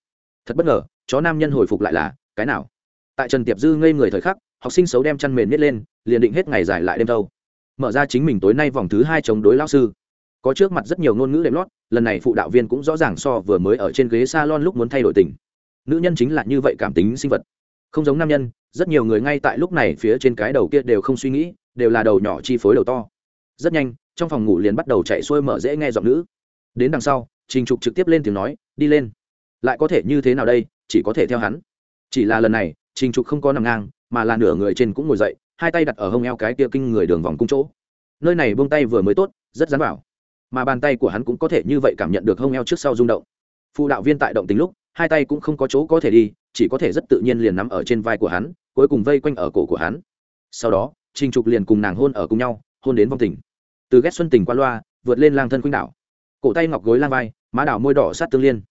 Thật bất ngờ, chó nam nhân hồi phục lại là, cái nào? Tại trần tiệp dư ngây người thời khắc, học sinh xấu đem chăn mền miết lên, liền định hết ngày dài lại đêm thâu. Mở ra chính mình tối nay vòng thứ hai chống đối lao sư. Có trước mặt rất nhiều ngôn ngữ đệm lót, lần này phụ đạo viên cũng rõ ràng so vừa mới ở trên ghế s a lon lúc muốn thay đổi tình nữ nhân chính là như vậy cảm tính sinh vật. Không giống nam nhân, rất nhiều người ngay tại lúc này phía trên cái đầu kia đều không suy nghĩ, đều là đầu nhỏ chi phối đầu to. Rất nhanh, trong phòng ngủ liền bắt đầu chạy xuôi mở dễ nghe giọng nữ. Đến đằng sau, trình trục trực tiếp lên tiếng nói, đi lên. Lại có thể như thế nào đây, chỉ có thể theo hắn. Chỉ là lần này, trình trục không có nằm ngang, mà là nửa người trên cũng ngồi dậy, hai tay đặt ở hông eo cái kia kinh người đường vòng cung chỗ. Nơi này buông tay vừa mới tốt, rất dán vào mà bàn tay của hắn cũng có thể như vậy cảm nhận được hông eo trước sau rung động. Phụ đạo viên tại động tính lúc hai tay cũng không có chỗ có thể đi, chỉ có thể rất tự nhiên liền nắm ở trên vai của hắn, cuối cùng vây quanh ở cổ của hắn. Sau đó, trình trục liền cùng nàng hôn ở cùng nhau, hôn đến vong tình. Từ ghét xuân tình qua loa, vượt lên lang thân khuynh đảo. Cổ tay ngọc gối lang vai, má đảo môi đỏ sát tương liên.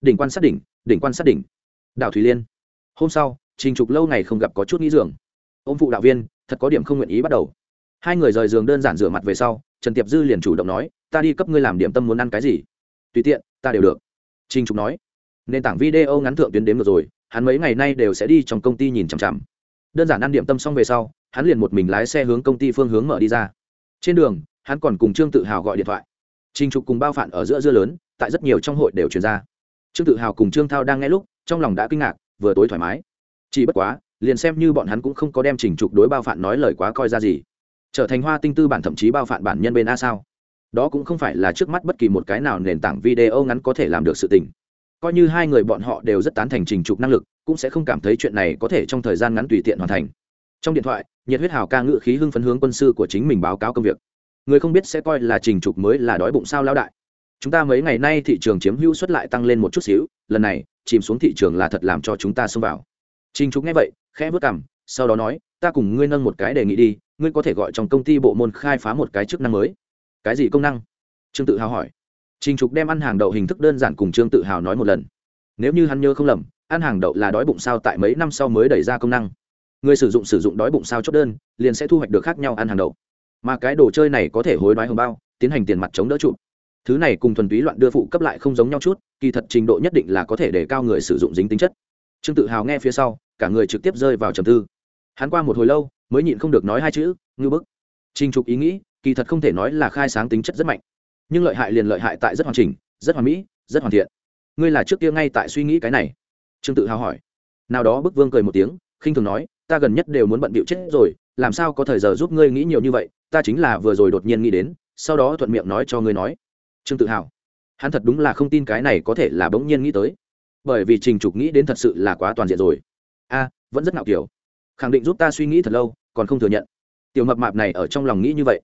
Đỉnh quan sát đỉnh đỉnh quan sát đỉnh. Đảo thủy liên. Hôm sau, trình trục lâu ngày không gặp có chút nghĩ giường ô m phụ đạo viên, thật có điểm không nguyện ý bắt đầu. Hai người rời giường đơn giản rửa mặt về sau, trần tiệp dư liền chủ động nói, ta đi cấp ngươi làm điểm tâm muốn ăn cái gì? Tùy tiện, ta đều được. Trình trục nói nền tảng video ngắn thượng tuyến đếm được rồi, hắn mấy ngày nay đều sẽ đi trong công ty nhìn chằm chằm. Đơn giản ăn điểm tâm xong về sau, hắn liền một mình lái xe hướng công ty phương hướng mở đi ra. Trên đường, hắn còn cùng trương tự hào gọi điện thoại. Trình trục cùng bao phản ở giữa dưa lớn, tại rất nhiều trong hội đều truyền ra. Trương tự hào cùng trương thao đang nghe lúc, trong lòng đã kinh ngạc, vừa tối thoải mái. Chỉ bất quá, liền xem như bọn hắn cũng không có đem trình trục đối bao phản nói lời quá coi ra gì. Trở thành hoa tinh tư bản thậm chí bao phản bản nhân bên a sao? Đó cũng không phải là trước mắt bất kỳ một cái nào nền tảng video ngắn có thể làm được sự tình coi như hai người bọn họ đều rất tán thành trình trục năng lực, cũng sẽ không cảm thấy chuyện này có thể trong thời gian ngắn tùy tiện hoàn thành. Trong điện thoại, nhiệt huyết hào ca ngự khí hưng phấn hướng quân sư của chính mình báo cáo công việc. Người không biết sẽ coi là trình trục mới là đói bụng sao lao đại. Chúng ta mấy ngày nay thị trường chiếm hữu suất lại tăng lên một chút xíu, lần này, chìm xuống thị trường là thật làm cho chúng ta xông vào. Trình trục nghe vậy, khẽ vớt cảm sau đó nói, ta cùng ngươi nâng một cái đề nghị đi, ngươi có thể gọi trong công ty bộ môn khai phá một cái chức năng mới. Cái gì công năng? Trương tự hào hỏi trình trục đem ăn hàng đậu hình thức đơn giản cùng trương tự hào nói một lần. Nếu như hắn nhớ không lầm, ăn hàng đậu là đói bụng sao tại mấy năm sau mới đẩy ra công năng. Người sử dụng sử dụng đói bụng sao chốt đơn, liền sẽ thu hoạch được khác nhau ăn hàng đậu. Mà cái đồ chơi này có thể hối đoái hồng bao, tiến hành tiền mặt chống đỡ trụ. Thứ này cùng thuần túy loạn đưa phụ cấp lại không giống nhau chút, kỳ thật trình độ nhất định là có thể để cao người sử dụng dính tính chất. Trương tự hào nghe phía sau, cả người trực tiếp rơi vào trầm tư. Hắn qua một hồi lâu, mới nhịn không được nói hai chữ, ngư bức. Trình trục ý nghĩ, kỳ thật không thể nói là khai sáng tính chất rất mạnh nhưng lợi hại liền lợi hại tại rất hoàn chỉnh, rất hoàn mỹ, rất hoàn thiện. Ngươi là trước kia ngay tại suy nghĩ cái này? Trương tự hào hỏi. Nào đó bức vương cười một tiếng, khinh thường nói, ta gần nhất đều muốn bận bịu chết rồi, làm sao có thời giờ giúp ngươi nghĩ nhiều như vậy, ta chính là vừa rồi đột nhiên nghĩ đến, sau đó thuận miệng nói cho ngươi nói. Trương tự hào. Hắn thật đúng là không tin cái này có thể là bỗng nhiên nghĩ tới. Bởi vì trình trục nghĩ đến thật sự là quá toàn diện rồi. A, vẫn rất ngạo kiểu. Khẳng định giúp ta suy nghĩ thật lâu, còn không thừa nhận. Tiểu mập mạp này ở trong lòng nghĩ như vậy.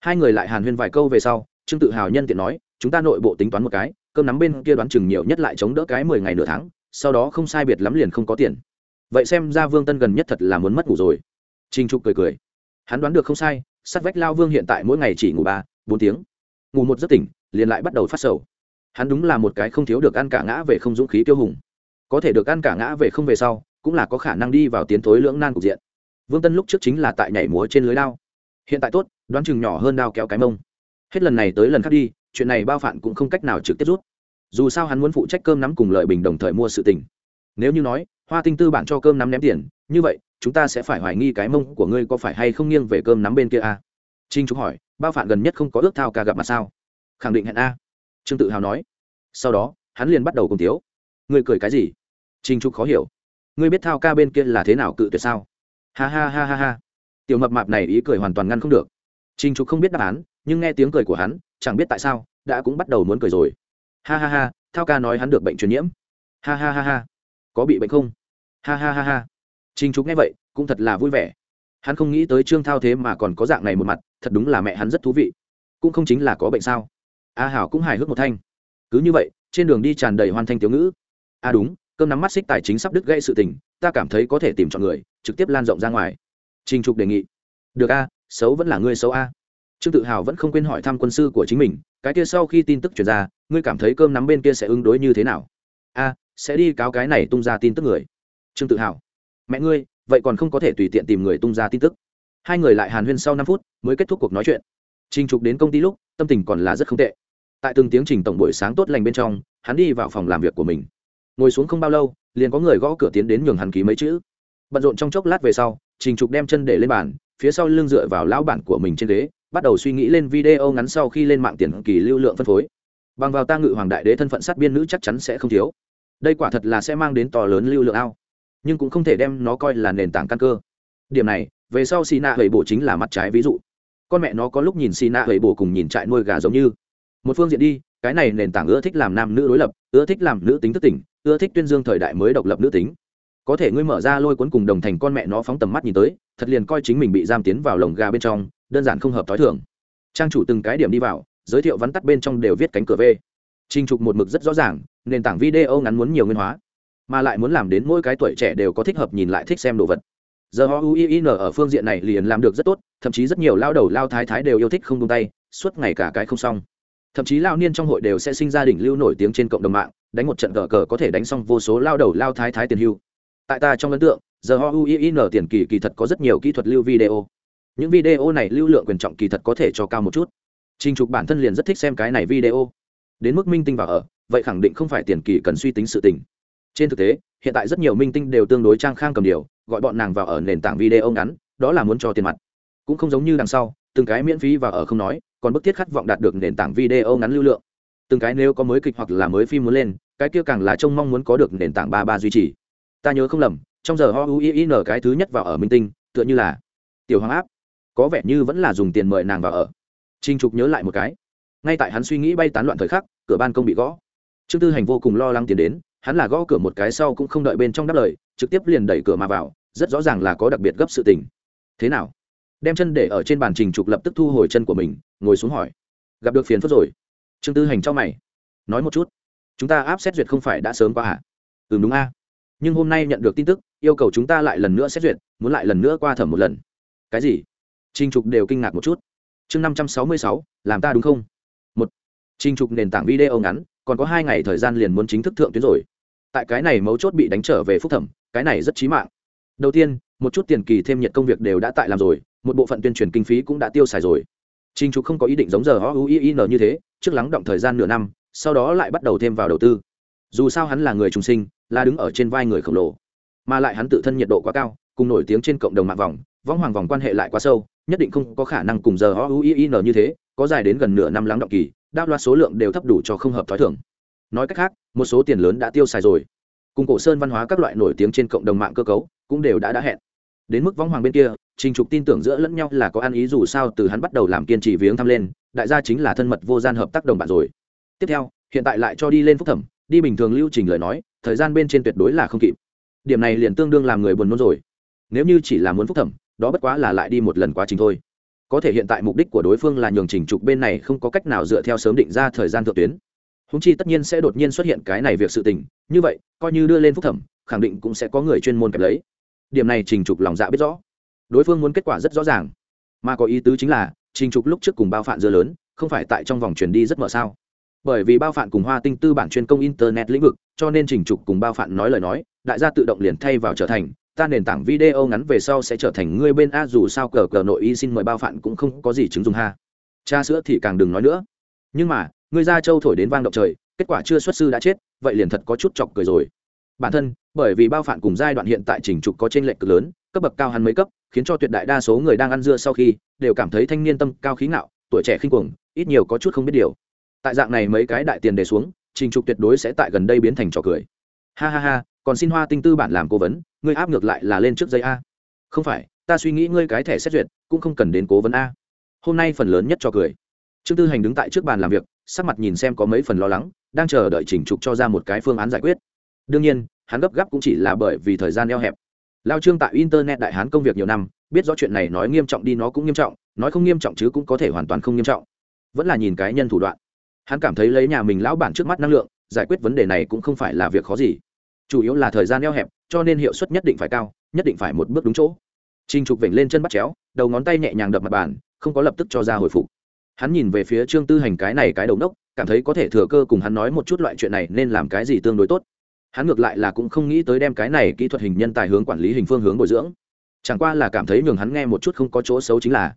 Hai người lại hàn huyên vài câu về sau trương tự hào nhân tiện nói, chúng ta nội bộ tính toán một cái, cơm nắm bên kia đoán chừng nhiều nhất lại chống đỡ cái mười ngày nửa tháng, sau đó không sai biệt lắm liền không có tiền. Vậy xem ra vương tân gần nhất thật là muốn mất ngủ rồi. Trinh trục cười cười. Hắn đoán được không sai, sát vách lao vương hiện tại mỗi ngày chỉ ngủ ba, bốn tiếng. Ngủ một giấc tỉnh, liền lại bắt đầu phát sầu. Hắn đúng là một cái không thiếu được ăn cả ngã về không dũng khí tiêu hùng. Có thể được ăn cả ngã về không về sau, cũng là có khả năng đi vào tiến thối lưỡng nan cục diện. Vương tân lúc trước chính là tại nhảy múa trên lưới lao hiện tại tốt, đoán chừng nhỏ hơn đao kéo cái mông hết lần này tới lần khác đi, chuyện này bao phản cũng không cách nào trực tiếp rút. Dù sao hắn muốn phụ trách cơm nắm cùng lợi bình đồng thời mua sự tình. Nếu như nói, hoa tinh tư bản cho cơm nắm ném tiền, như vậy, chúng ta sẽ phải hoài nghi cái mông của ngươi có phải hay không nghiêng về cơm nắm bên kia a à? trinh trúc hỏi, bao phản gần nhất không có ước thao ca gặp mặt sao? Khẳng định hẹn a. Trương tự hào nói. Sau đó, hắn liền bắt đầu cùng tiếu. Ngươi cười cái gì? Trinh trúc khó hiểu. Ngươi biết thao ca bên kia là thế nào cự tuyệt sao? Ha ha ha ha ha. Tiểu mập mạp này ý cười hoàn toàn ngăn không được. Trinh trúc không biết đáp án nhưng nghe tiếng cười của hắn, chẳng biết tại sao, đã cũng bắt đầu muốn cười rồi. Ha ha ha, thao ca nói hắn được bệnh truyền nhiễm. Ha ha ha ha. Có bị bệnh không? Ha ha ha ha. Trinh trúc nghe vậy, cũng thật là vui vẻ. Hắn không nghĩ tới trương thao thế mà còn có dạng này một mặt, thật đúng là mẹ hắn rất thú vị. Cũng không chính là có bệnh sao? A hảo cũng hài hước một thanh. Cứ như vậy, trên đường đi tràn đầy hoàn thanh tiểu ngữ. A đúng, cơm nắm mắt xích tài chính sắp đứt gây sự tình, ta cảm thấy có thể tìm chọn người, trực tiếp lan rộng ra ngoài. Trình trục đề nghị. Được a, xấu vẫn là ngươi xấu a trương tự hào vẫn không quên hỏi thăm quân sư của chính mình, cái kia sau khi tin tức chuyển ra, ngươi cảm thấy cơm nắm bên kia sẽ ứng đối như thế nào? A, sẽ đi cáo cái này tung ra tin tức người. Trương tự hào, mẹ ngươi, vậy còn không có thể tùy tiện tìm người tung ra tin tức. Hai người lại hàn huyên sau năm phút, mới kết thúc cuộc nói chuyện. Trình trục đến công ty lúc, tâm tình còn là rất không tệ. Tại từng tiếng trình tổng buổi sáng tốt lành bên trong, hắn đi vào phòng làm việc của mình. Ngồi xuống không bao lâu, liền có người gõ cửa tiến đến nhường hắn ký mấy chữ. Bận rộn trong chốc lát về sau, trình trục đem chân để lên bàn, phía sau lưng dựa vào lão bản của mình trên ghế bắt đầu suy nghĩ lên video ngắn sau khi lên mạng tiền kỳ lưu lượng phân phối. Bằng vào ta ngự hoàng đại đế thân phận sát biên nữ chắc chắn sẽ không thiếu. Đây quả thật là sẽ mang đến to lớn lưu lượng ao. Nhưng cũng không thể đem nó coi là nền tảng căn cơ. Điểm này, về sau xì nạ hầy bổ chính là mặt trái ví dụ. Con mẹ nó có lúc nhìn xì nạ hầy bổ cùng nhìn trại nuôi gà giống như. Một phương diện đi, cái này nền tảng ưa thích làm nam nữ đối lập, ưa thích làm nữ tính thức tỉnh, ưa thích tuyên dương thời đại mới độc lập nữ tính. Có thể ngươi mở ra lôi cuốn cùng đồng thành con mẹ nó phóng tầm mắt nhìn tới, thật liền coi chính mình bị giam tiến vào lồng gà bên trong đơn giản không hợp t h o i thường. Trang chủ từng cái điểm đi vào, giới thiệu vắn tắt bên trong đều viết cánh cửa v. Trinh trục một mực rất rõ ràng, nền tảng video ngắn muốn nhiều nguyên hóa, mà lại muốn làm đến mỗi cái tuổi trẻ đều có thích hợp nhìn lại thích xem đồ vật. Giờ họ uin ở phương diện này liền làm được rất tốt, thậm chí rất nhiều lao đầu lao thái thái đều yêu thích không tung tay, suốt ngày cả cái không xong. Thậm chí lao niên trong hội đều sẽ sinh ra đỉnh lưu nổi tiếng trên cộng đồng mạng, đánh một trận cờ cờ có thể đánh xong vô số lao đầu lao thái thái tiền hưu. Tại ta trong ấn tượng, giờ họ uin tiền kỳ kỳ thật có rất nhiều kỹ thuật lưu video những video này lưu lượng quyền trọng kỳ thật có thể cho cao một chút. Trình trục bản thân liền rất thích xem cái này video. Đến mức minh tinh vào ở, vậy khẳng định không phải tiền kỳ cần suy tính sự tình. Trên thực tế, hiện tại rất nhiều minh tinh đều tương đối trang khang cầm điều, gọi bọn nàng vào ở nền tảng video ngắn, đó là muốn cho tiền mặt. Cũng không giống như đằng sau, từng cái miễn phí và ở không nói, còn bức thiết khát vọng đạt được nền tảng video ngắn lưu lượng. Từng cái nếu có mới kịch hoặc là mới phim muốn lên, cái kia càng là trông mong muốn có được nền tảng ba ba duy trì. Ta nhớ không lầm, trong giờ ho uin cái thứ nhất vào ở minh tinh, tựa như là tiểu hoàng áp có vẻ như vẫn là dùng tiền mời nàng vào ở. Trinh trục nhớ lại một cái. Ngay tại hắn suy nghĩ bay tán loạn thời khắc, cửa ban công bị gõ. Trương tư hành vô cùng lo lắng tiến đến, hắn là gõ cửa một cái sau cũng không đợi bên trong đáp lời, trực tiếp liền đẩy cửa mà vào, rất rõ ràng là có đặc biệt gấp sự tình. Thế nào? Đem chân để ở trên bàn trình trục lập tức thu hồi chân của mình, ngồi xuống hỏi. Gặp được phiền phức rồi. Trương tư hành cho mày. Nói một chút. Chúng ta áp xét duyệt không phải đã sớm qua à? hả ừ đúng a. Nhưng hôm nay nhận được tin tức, yêu cầu chúng ta lại lần nữa xét duyệt, muốn lại lần nữa qua thẩm một lần. Cái gì? Trình trục đều kinh ngạc một chút. Chương năm trăm sáu mươi sáu, làm ta đúng không? Một, trình trục nền tảng video ngắn, còn có hai ngày thời gian liền muốn chính thức thượng tuyến rồi. Tại cái này mấu chốt bị đánh trở về phúc thẩm, cái này rất chí mạng. Đầu tiên, một chút tiền kỳ thêm nhiệt công việc đều đã tại làm rồi, một bộ phận tuyên truyền kinh phí cũng đã tiêu xài rồi. Trình trục không có ý định giống giờ o u như thế, trước lắng động thời gian nửa năm, sau đó lại bắt đầu thêm vào đầu tư. Dù sao hắn là người trùng sinh, là đứng ở trên vai người khổng lồ. Mà lại hắn tự thân nhiệt độ quá cao, cùng nổi tiếng trên cộng đồng mạng vòng, vong hoàng vòng quan hệ lại quá sâu nhất định không có khả năng cùng giờ o u i n như thế, có dài đến gần nửa năm lắng động kỳ đa loạt số lượng đều thấp đủ cho không hợp t h ó i thưởng nói cách khác, một số tiền lớn đã tiêu xài rồi. Cùng cổ sơn văn hóa các loại nổi tiếng trên cộng đồng mạng cơ cấu cũng đều đã đã hẹn. Đến mức võng hoàng bên kia, trình trục tin tưởng giữa lẫn nhau là có ăn ý dù sao từ hắn bắt đầu làm kiên trì viếng thăm lên, đại gia chính là thân mật vô gian hợp tác đồng bạn rồi. Tiếp theo, hiện tại lại cho đi lên phúc thẩm, đi bình thường lưu trình lời nói, thời gian bên trên tuyệt đối là không kịp. Điểm này liền tương đương làm người buồn nôn rồi. Nếu như chỉ là muốn phúc thẩm đó bất quá là lại đi một lần quá trình thôi. Có thể hiện tại mục đích của đối phương là nhường trình trục bên này không có cách nào dựa theo sớm định ra thời gian thượng tuyến. Húng chi tất nhiên sẽ đột nhiên xuất hiện cái này việc sự tình, như vậy, coi như đưa lên phúc thẩm, khẳng định cũng sẽ có người chuyên môn kẹp lấy. Điểm này trình trục lòng dạ biết rõ. Đối phương muốn kết quả rất rõ ràng. Mà có ý tứ chính là trình trục lúc trước cùng bao phạn dưa lớn, không phải tại trong vòng truyền đi rất mở sao? Bởi vì bao phạn cùng hoa tinh tư bản chuyên công internet lĩnh vực, cho nên trình trục cùng bao phạn nói lời nói, đại gia tự động liền thay vào trở thành ta nền tảng video ngắn về sau sẽ trở thành ngươi bên a, dù sao cờ cờ nội y xin mời bao phạn cũng không có gì chứng dùng ha. Cha sữa thì càng đừng nói nữa. Nhưng mà, ngươi ra châu thổi đến vang động trời, kết quả chưa xuất sư đã chết, vậy liền thật có chút chọc cười rồi. Bản thân, bởi vì bao phạn cùng giai đoạn hiện tại trình trục có trên lệch cực lớn, cấp bậc cao hắn mấy cấp, khiến cho tuyệt đại đa số người đang ăn dưa sau khi đều cảm thấy thanh niên tâm cao khí ngạo, tuổi trẻ khinh cuồng, ít nhiều có chút không biết điều. Tại dạng này mấy cái đại tiền đề xuống trình trục tuyệt đối sẽ tại gần đây biến thành trò cười. Ha ha ha còn xin hoa tinh tư bản làm cố vấn, ngươi áp ngược lại là lên trước giấy a. Không phải, ta suy nghĩ ngươi cái thẻ xét duyệt, cũng không cần đến cố vấn a. Hôm nay phần lớn nhất cho cười. Trương tư hành đứng tại trước bàn làm việc, sắc mặt nhìn xem có mấy phần lo lắng, đang chờ đợi chỉnh trục cho ra một cái phương án giải quyết. Đương nhiên, hắn gấp gáp cũng chỉ là bởi vì thời gian eo hẹp. Lao trương tại internet đại hán công việc nhiều năm, biết rõ chuyện này nói nghiêm trọng đi nó cũng nghiêm trọng, nói không nghiêm trọng chứ cũng có thể hoàn toàn không nghiêm trọng. Vẫn là nhìn cái nhân thủ đoạn. Hắn cảm thấy lấy nhà mình lão bản trước mắt năng lượng, giải quyết vấn đề này cũng không phải là việc khó gì chủ yếu là thời gian eo hẹp, cho nên hiệu suất nhất định phải cao, nhất định phải một bước đúng chỗ. Trinh trục vểnh lên chân bắt chéo, đầu ngón tay nhẹ nhàng đập mặt bàn, không có lập tức cho ra hồi phục. Hắn nhìn về phía trương tư hành cái này cái đầu nốc cảm thấy có thể thừa cơ cùng hắn nói một chút loại chuyện này nên làm cái gì tương đối tốt. Hắn ngược lại là cũng không nghĩ tới đem cái này kỹ thuật hình nhân tài hướng quản lý hình phương hướng bồi dưỡng. Chẳng qua là cảm thấy nhường hắn nghe một chút không có chỗ xấu chính là,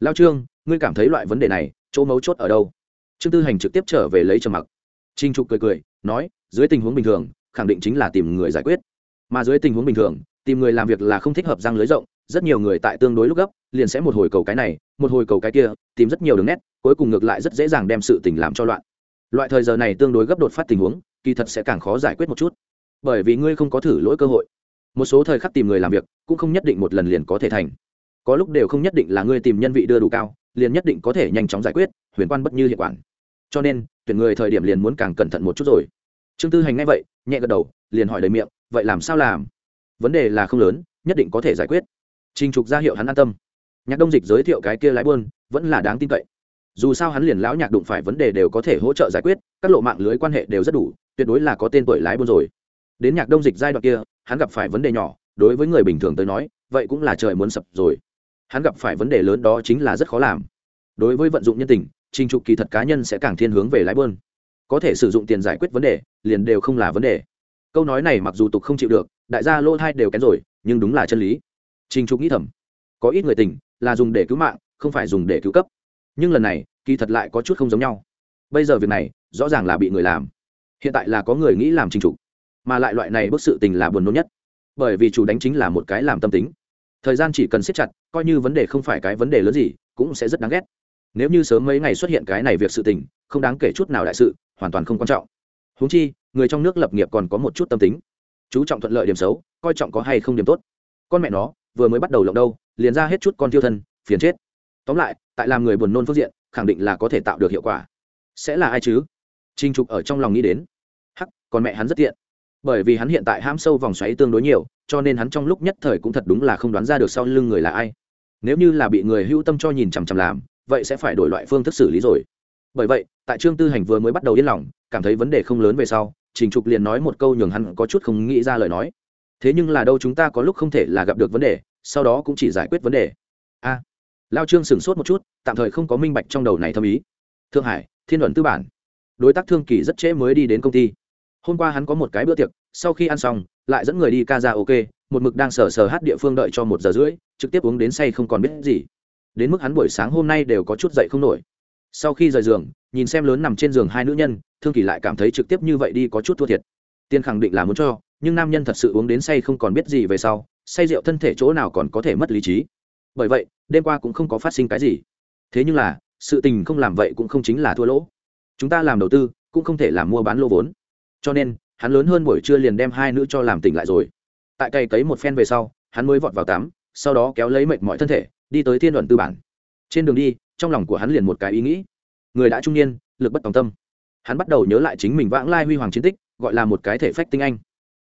lao trương, ngươi cảm thấy loại vấn đề này, chỗ mấu chốt ở đâu? Trương tư hành trực tiếp trở về lấy trầm mặc. Trinh trục cười cười, nói, dưới tình huống bình thường khẳng định chính là tìm người giải quyết. Mà dưới tình huống bình thường, tìm người làm việc là không thích hợp răng lưới rộng, rất nhiều người tại tương đối lúc gấp, liền sẽ một hồi cầu cái này, một hồi cầu cái kia, tìm rất nhiều đường nét, cuối cùng ngược lại rất dễ dàng đem sự tình làm cho loạn. Loại thời giờ này tương đối gấp đột phát tình huống, kỳ thật sẽ càng khó giải quyết một chút. Bởi vì ngươi không có thử lỗi cơ hội. Một số thời khắc tìm người làm việc, cũng không nhất định một lần liền có thể thành. Có lúc đều không nhất định là ngươi tìm nhân vị đưa đủ cao, liền nhất định có thể nhanh chóng giải quyết, huyền quan bất như hiệu quản. Cho nên, tuyển người thời điểm liền muốn càng cẩn thận một chút rồi. Trương tư hành ngay vậy nhẹ gật đầu, liền hỏi đầy miệng, vậy làm sao làm? Vấn đề là không lớn, nhất định có thể giải quyết. Trình trục ra hiệu hắn an tâm. Nhạc đông dịch giới thiệu cái kia lái buôn, vẫn là đáng tin cậy. Dù sao hắn liền lão nhạc đụng phải vấn đề đều có thể hỗ trợ giải quyết, các lộ mạng lưới quan hệ đều rất đủ, tuyệt đối là có tên tuổi lái buôn rồi. Đến nhạc đông dịch giai đoạn kia, hắn gặp phải vấn đề nhỏ, đối với người bình thường tới nói, vậy cũng là trời muốn sập rồi. Hắn gặp phải vấn đề lớn đó chính là rất khó làm. Đối với vận dụng nhân tình, trình trục kỳ thật cá nhân sẽ càng thiên hướng về lái buôn có thể sử dụng tiền giải quyết vấn đề, liền đều không là vấn đề. Câu nói này mặc dù tục không chịu được, đại gia lô thai đều kén rồi, nhưng đúng là chân lý. Trình trục nghĩ thầm, có ít người tình là dùng để cứu mạng, không phải dùng để cứu cấp. Nhưng lần này, kỳ thật lại có chút không giống nhau. Bây giờ việc này, rõ ràng là bị người làm. Hiện tại là có người nghĩ làm trình trục, mà lại loại này bức sự tình là buồn nôn nhất. Bởi vì chủ đánh chính là một cái làm tâm tính. Thời gian chỉ cần siết chặt, coi như vấn đề không phải cái vấn đề lớn gì, cũng sẽ rất đáng ghét. Nếu như sớm mấy ngày xuất hiện cái này việc sự tình, không đáng kể chút nào đại sự hoàn toàn không quan trọng. Húng chi, người trong nước lập nghiệp còn có một chút tâm tính. Chú trọng thuận lợi điểm xấu, coi trọng có hay không điểm tốt. Con mẹ nó, vừa mới bắt đầu lộng đâu, liền ra hết chút con tiêu thân, phiền chết. Tóm lại, tại làm người buồn nôn phương diện, khẳng định là có thể tạo được hiệu quả. Sẽ là ai chứ? Trinh trục ở trong lòng nghĩ đến. Hắc còn mẹ hắn rất tiện. Bởi vì hắn hiện tại ham sâu vòng xoáy tương đối nhiều, cho nên hắn trong lúc nhất thời cũng thật đúng là không đoán ra được sau lưng người là ai. Nếu như là bị người hữu tâm cho nhìn chằm chằm làm, vậy sẽ phải đổi loại phương thức xử lý rồi. Bởi vậy tại trương tư hành vừa mới bắt đầu yên lòng, cảm thấy vấn đề không lớn về sau, trình trục liền nói một câu nhường hắn có chút không nghĩ ra lời nói. Thế nhưng là đâu chúng ta có lúc không thể là gặp được vấn đề, sau đó cũng chỉ giải quyết vấn đề. A, lao trương sửng sốt một chút, tạm thời không có minh bạch trong đầu này thâm ý. Thượng hải, thiên luận tư bản. Đối tác thương kỳ rất trễ mới đi đến công ty. Hôm qua hắn có một cái bữa tiệc, sau khi ăn xong, lại dẫn người đi ca ra ok một mực đang sờ sờ hát địa phương đợi cho một giờ rưỡi, trực tiếp uống đến say không còn biết gì. Đến mức hắn buổi sáng hôm nay đều có chút dậy không nổi sau khi rời giường, nhìn xem lớn nằm trên giường hai nữ nhân, thương kỳ lại cảm thấy trực tiếp như vậy đi có chút thua thiệt. Tiên khẳng định là muốn cho, nhưng nam nhân thật sự uống đến say không còn biết gì về sau, say rượu thân thể chỗ nào còn có thể mất lý trí. Bởi vậy, đêm qua cũng không có phát sinh cái gì. Thế nhưng là, sự tình không làm vậy cũng không chính là thua lỗ. Chúng ta làm đầu tư, cũng không thể làm mua bán lô vốn. Cho nên, hắn lớn hơn buổi trưa liền đem hai nữ cho làm tỉnh lại rồi. Tại cày cấy một phen về sau, hắn mới vọt vào tắm, sau đó kéo lấy mệt mọi thân thể, đi tới thiên luận tư bản. Trên đường đi trong lòng của hắn liền một cái ý nghĩ. Người đã trung niên, lực bất tòng tâm. Hắn bắt đầu nhớ lại chính mình vãng lai huy hoàng chiến tích, gọi là một cái thể phách tinh anh.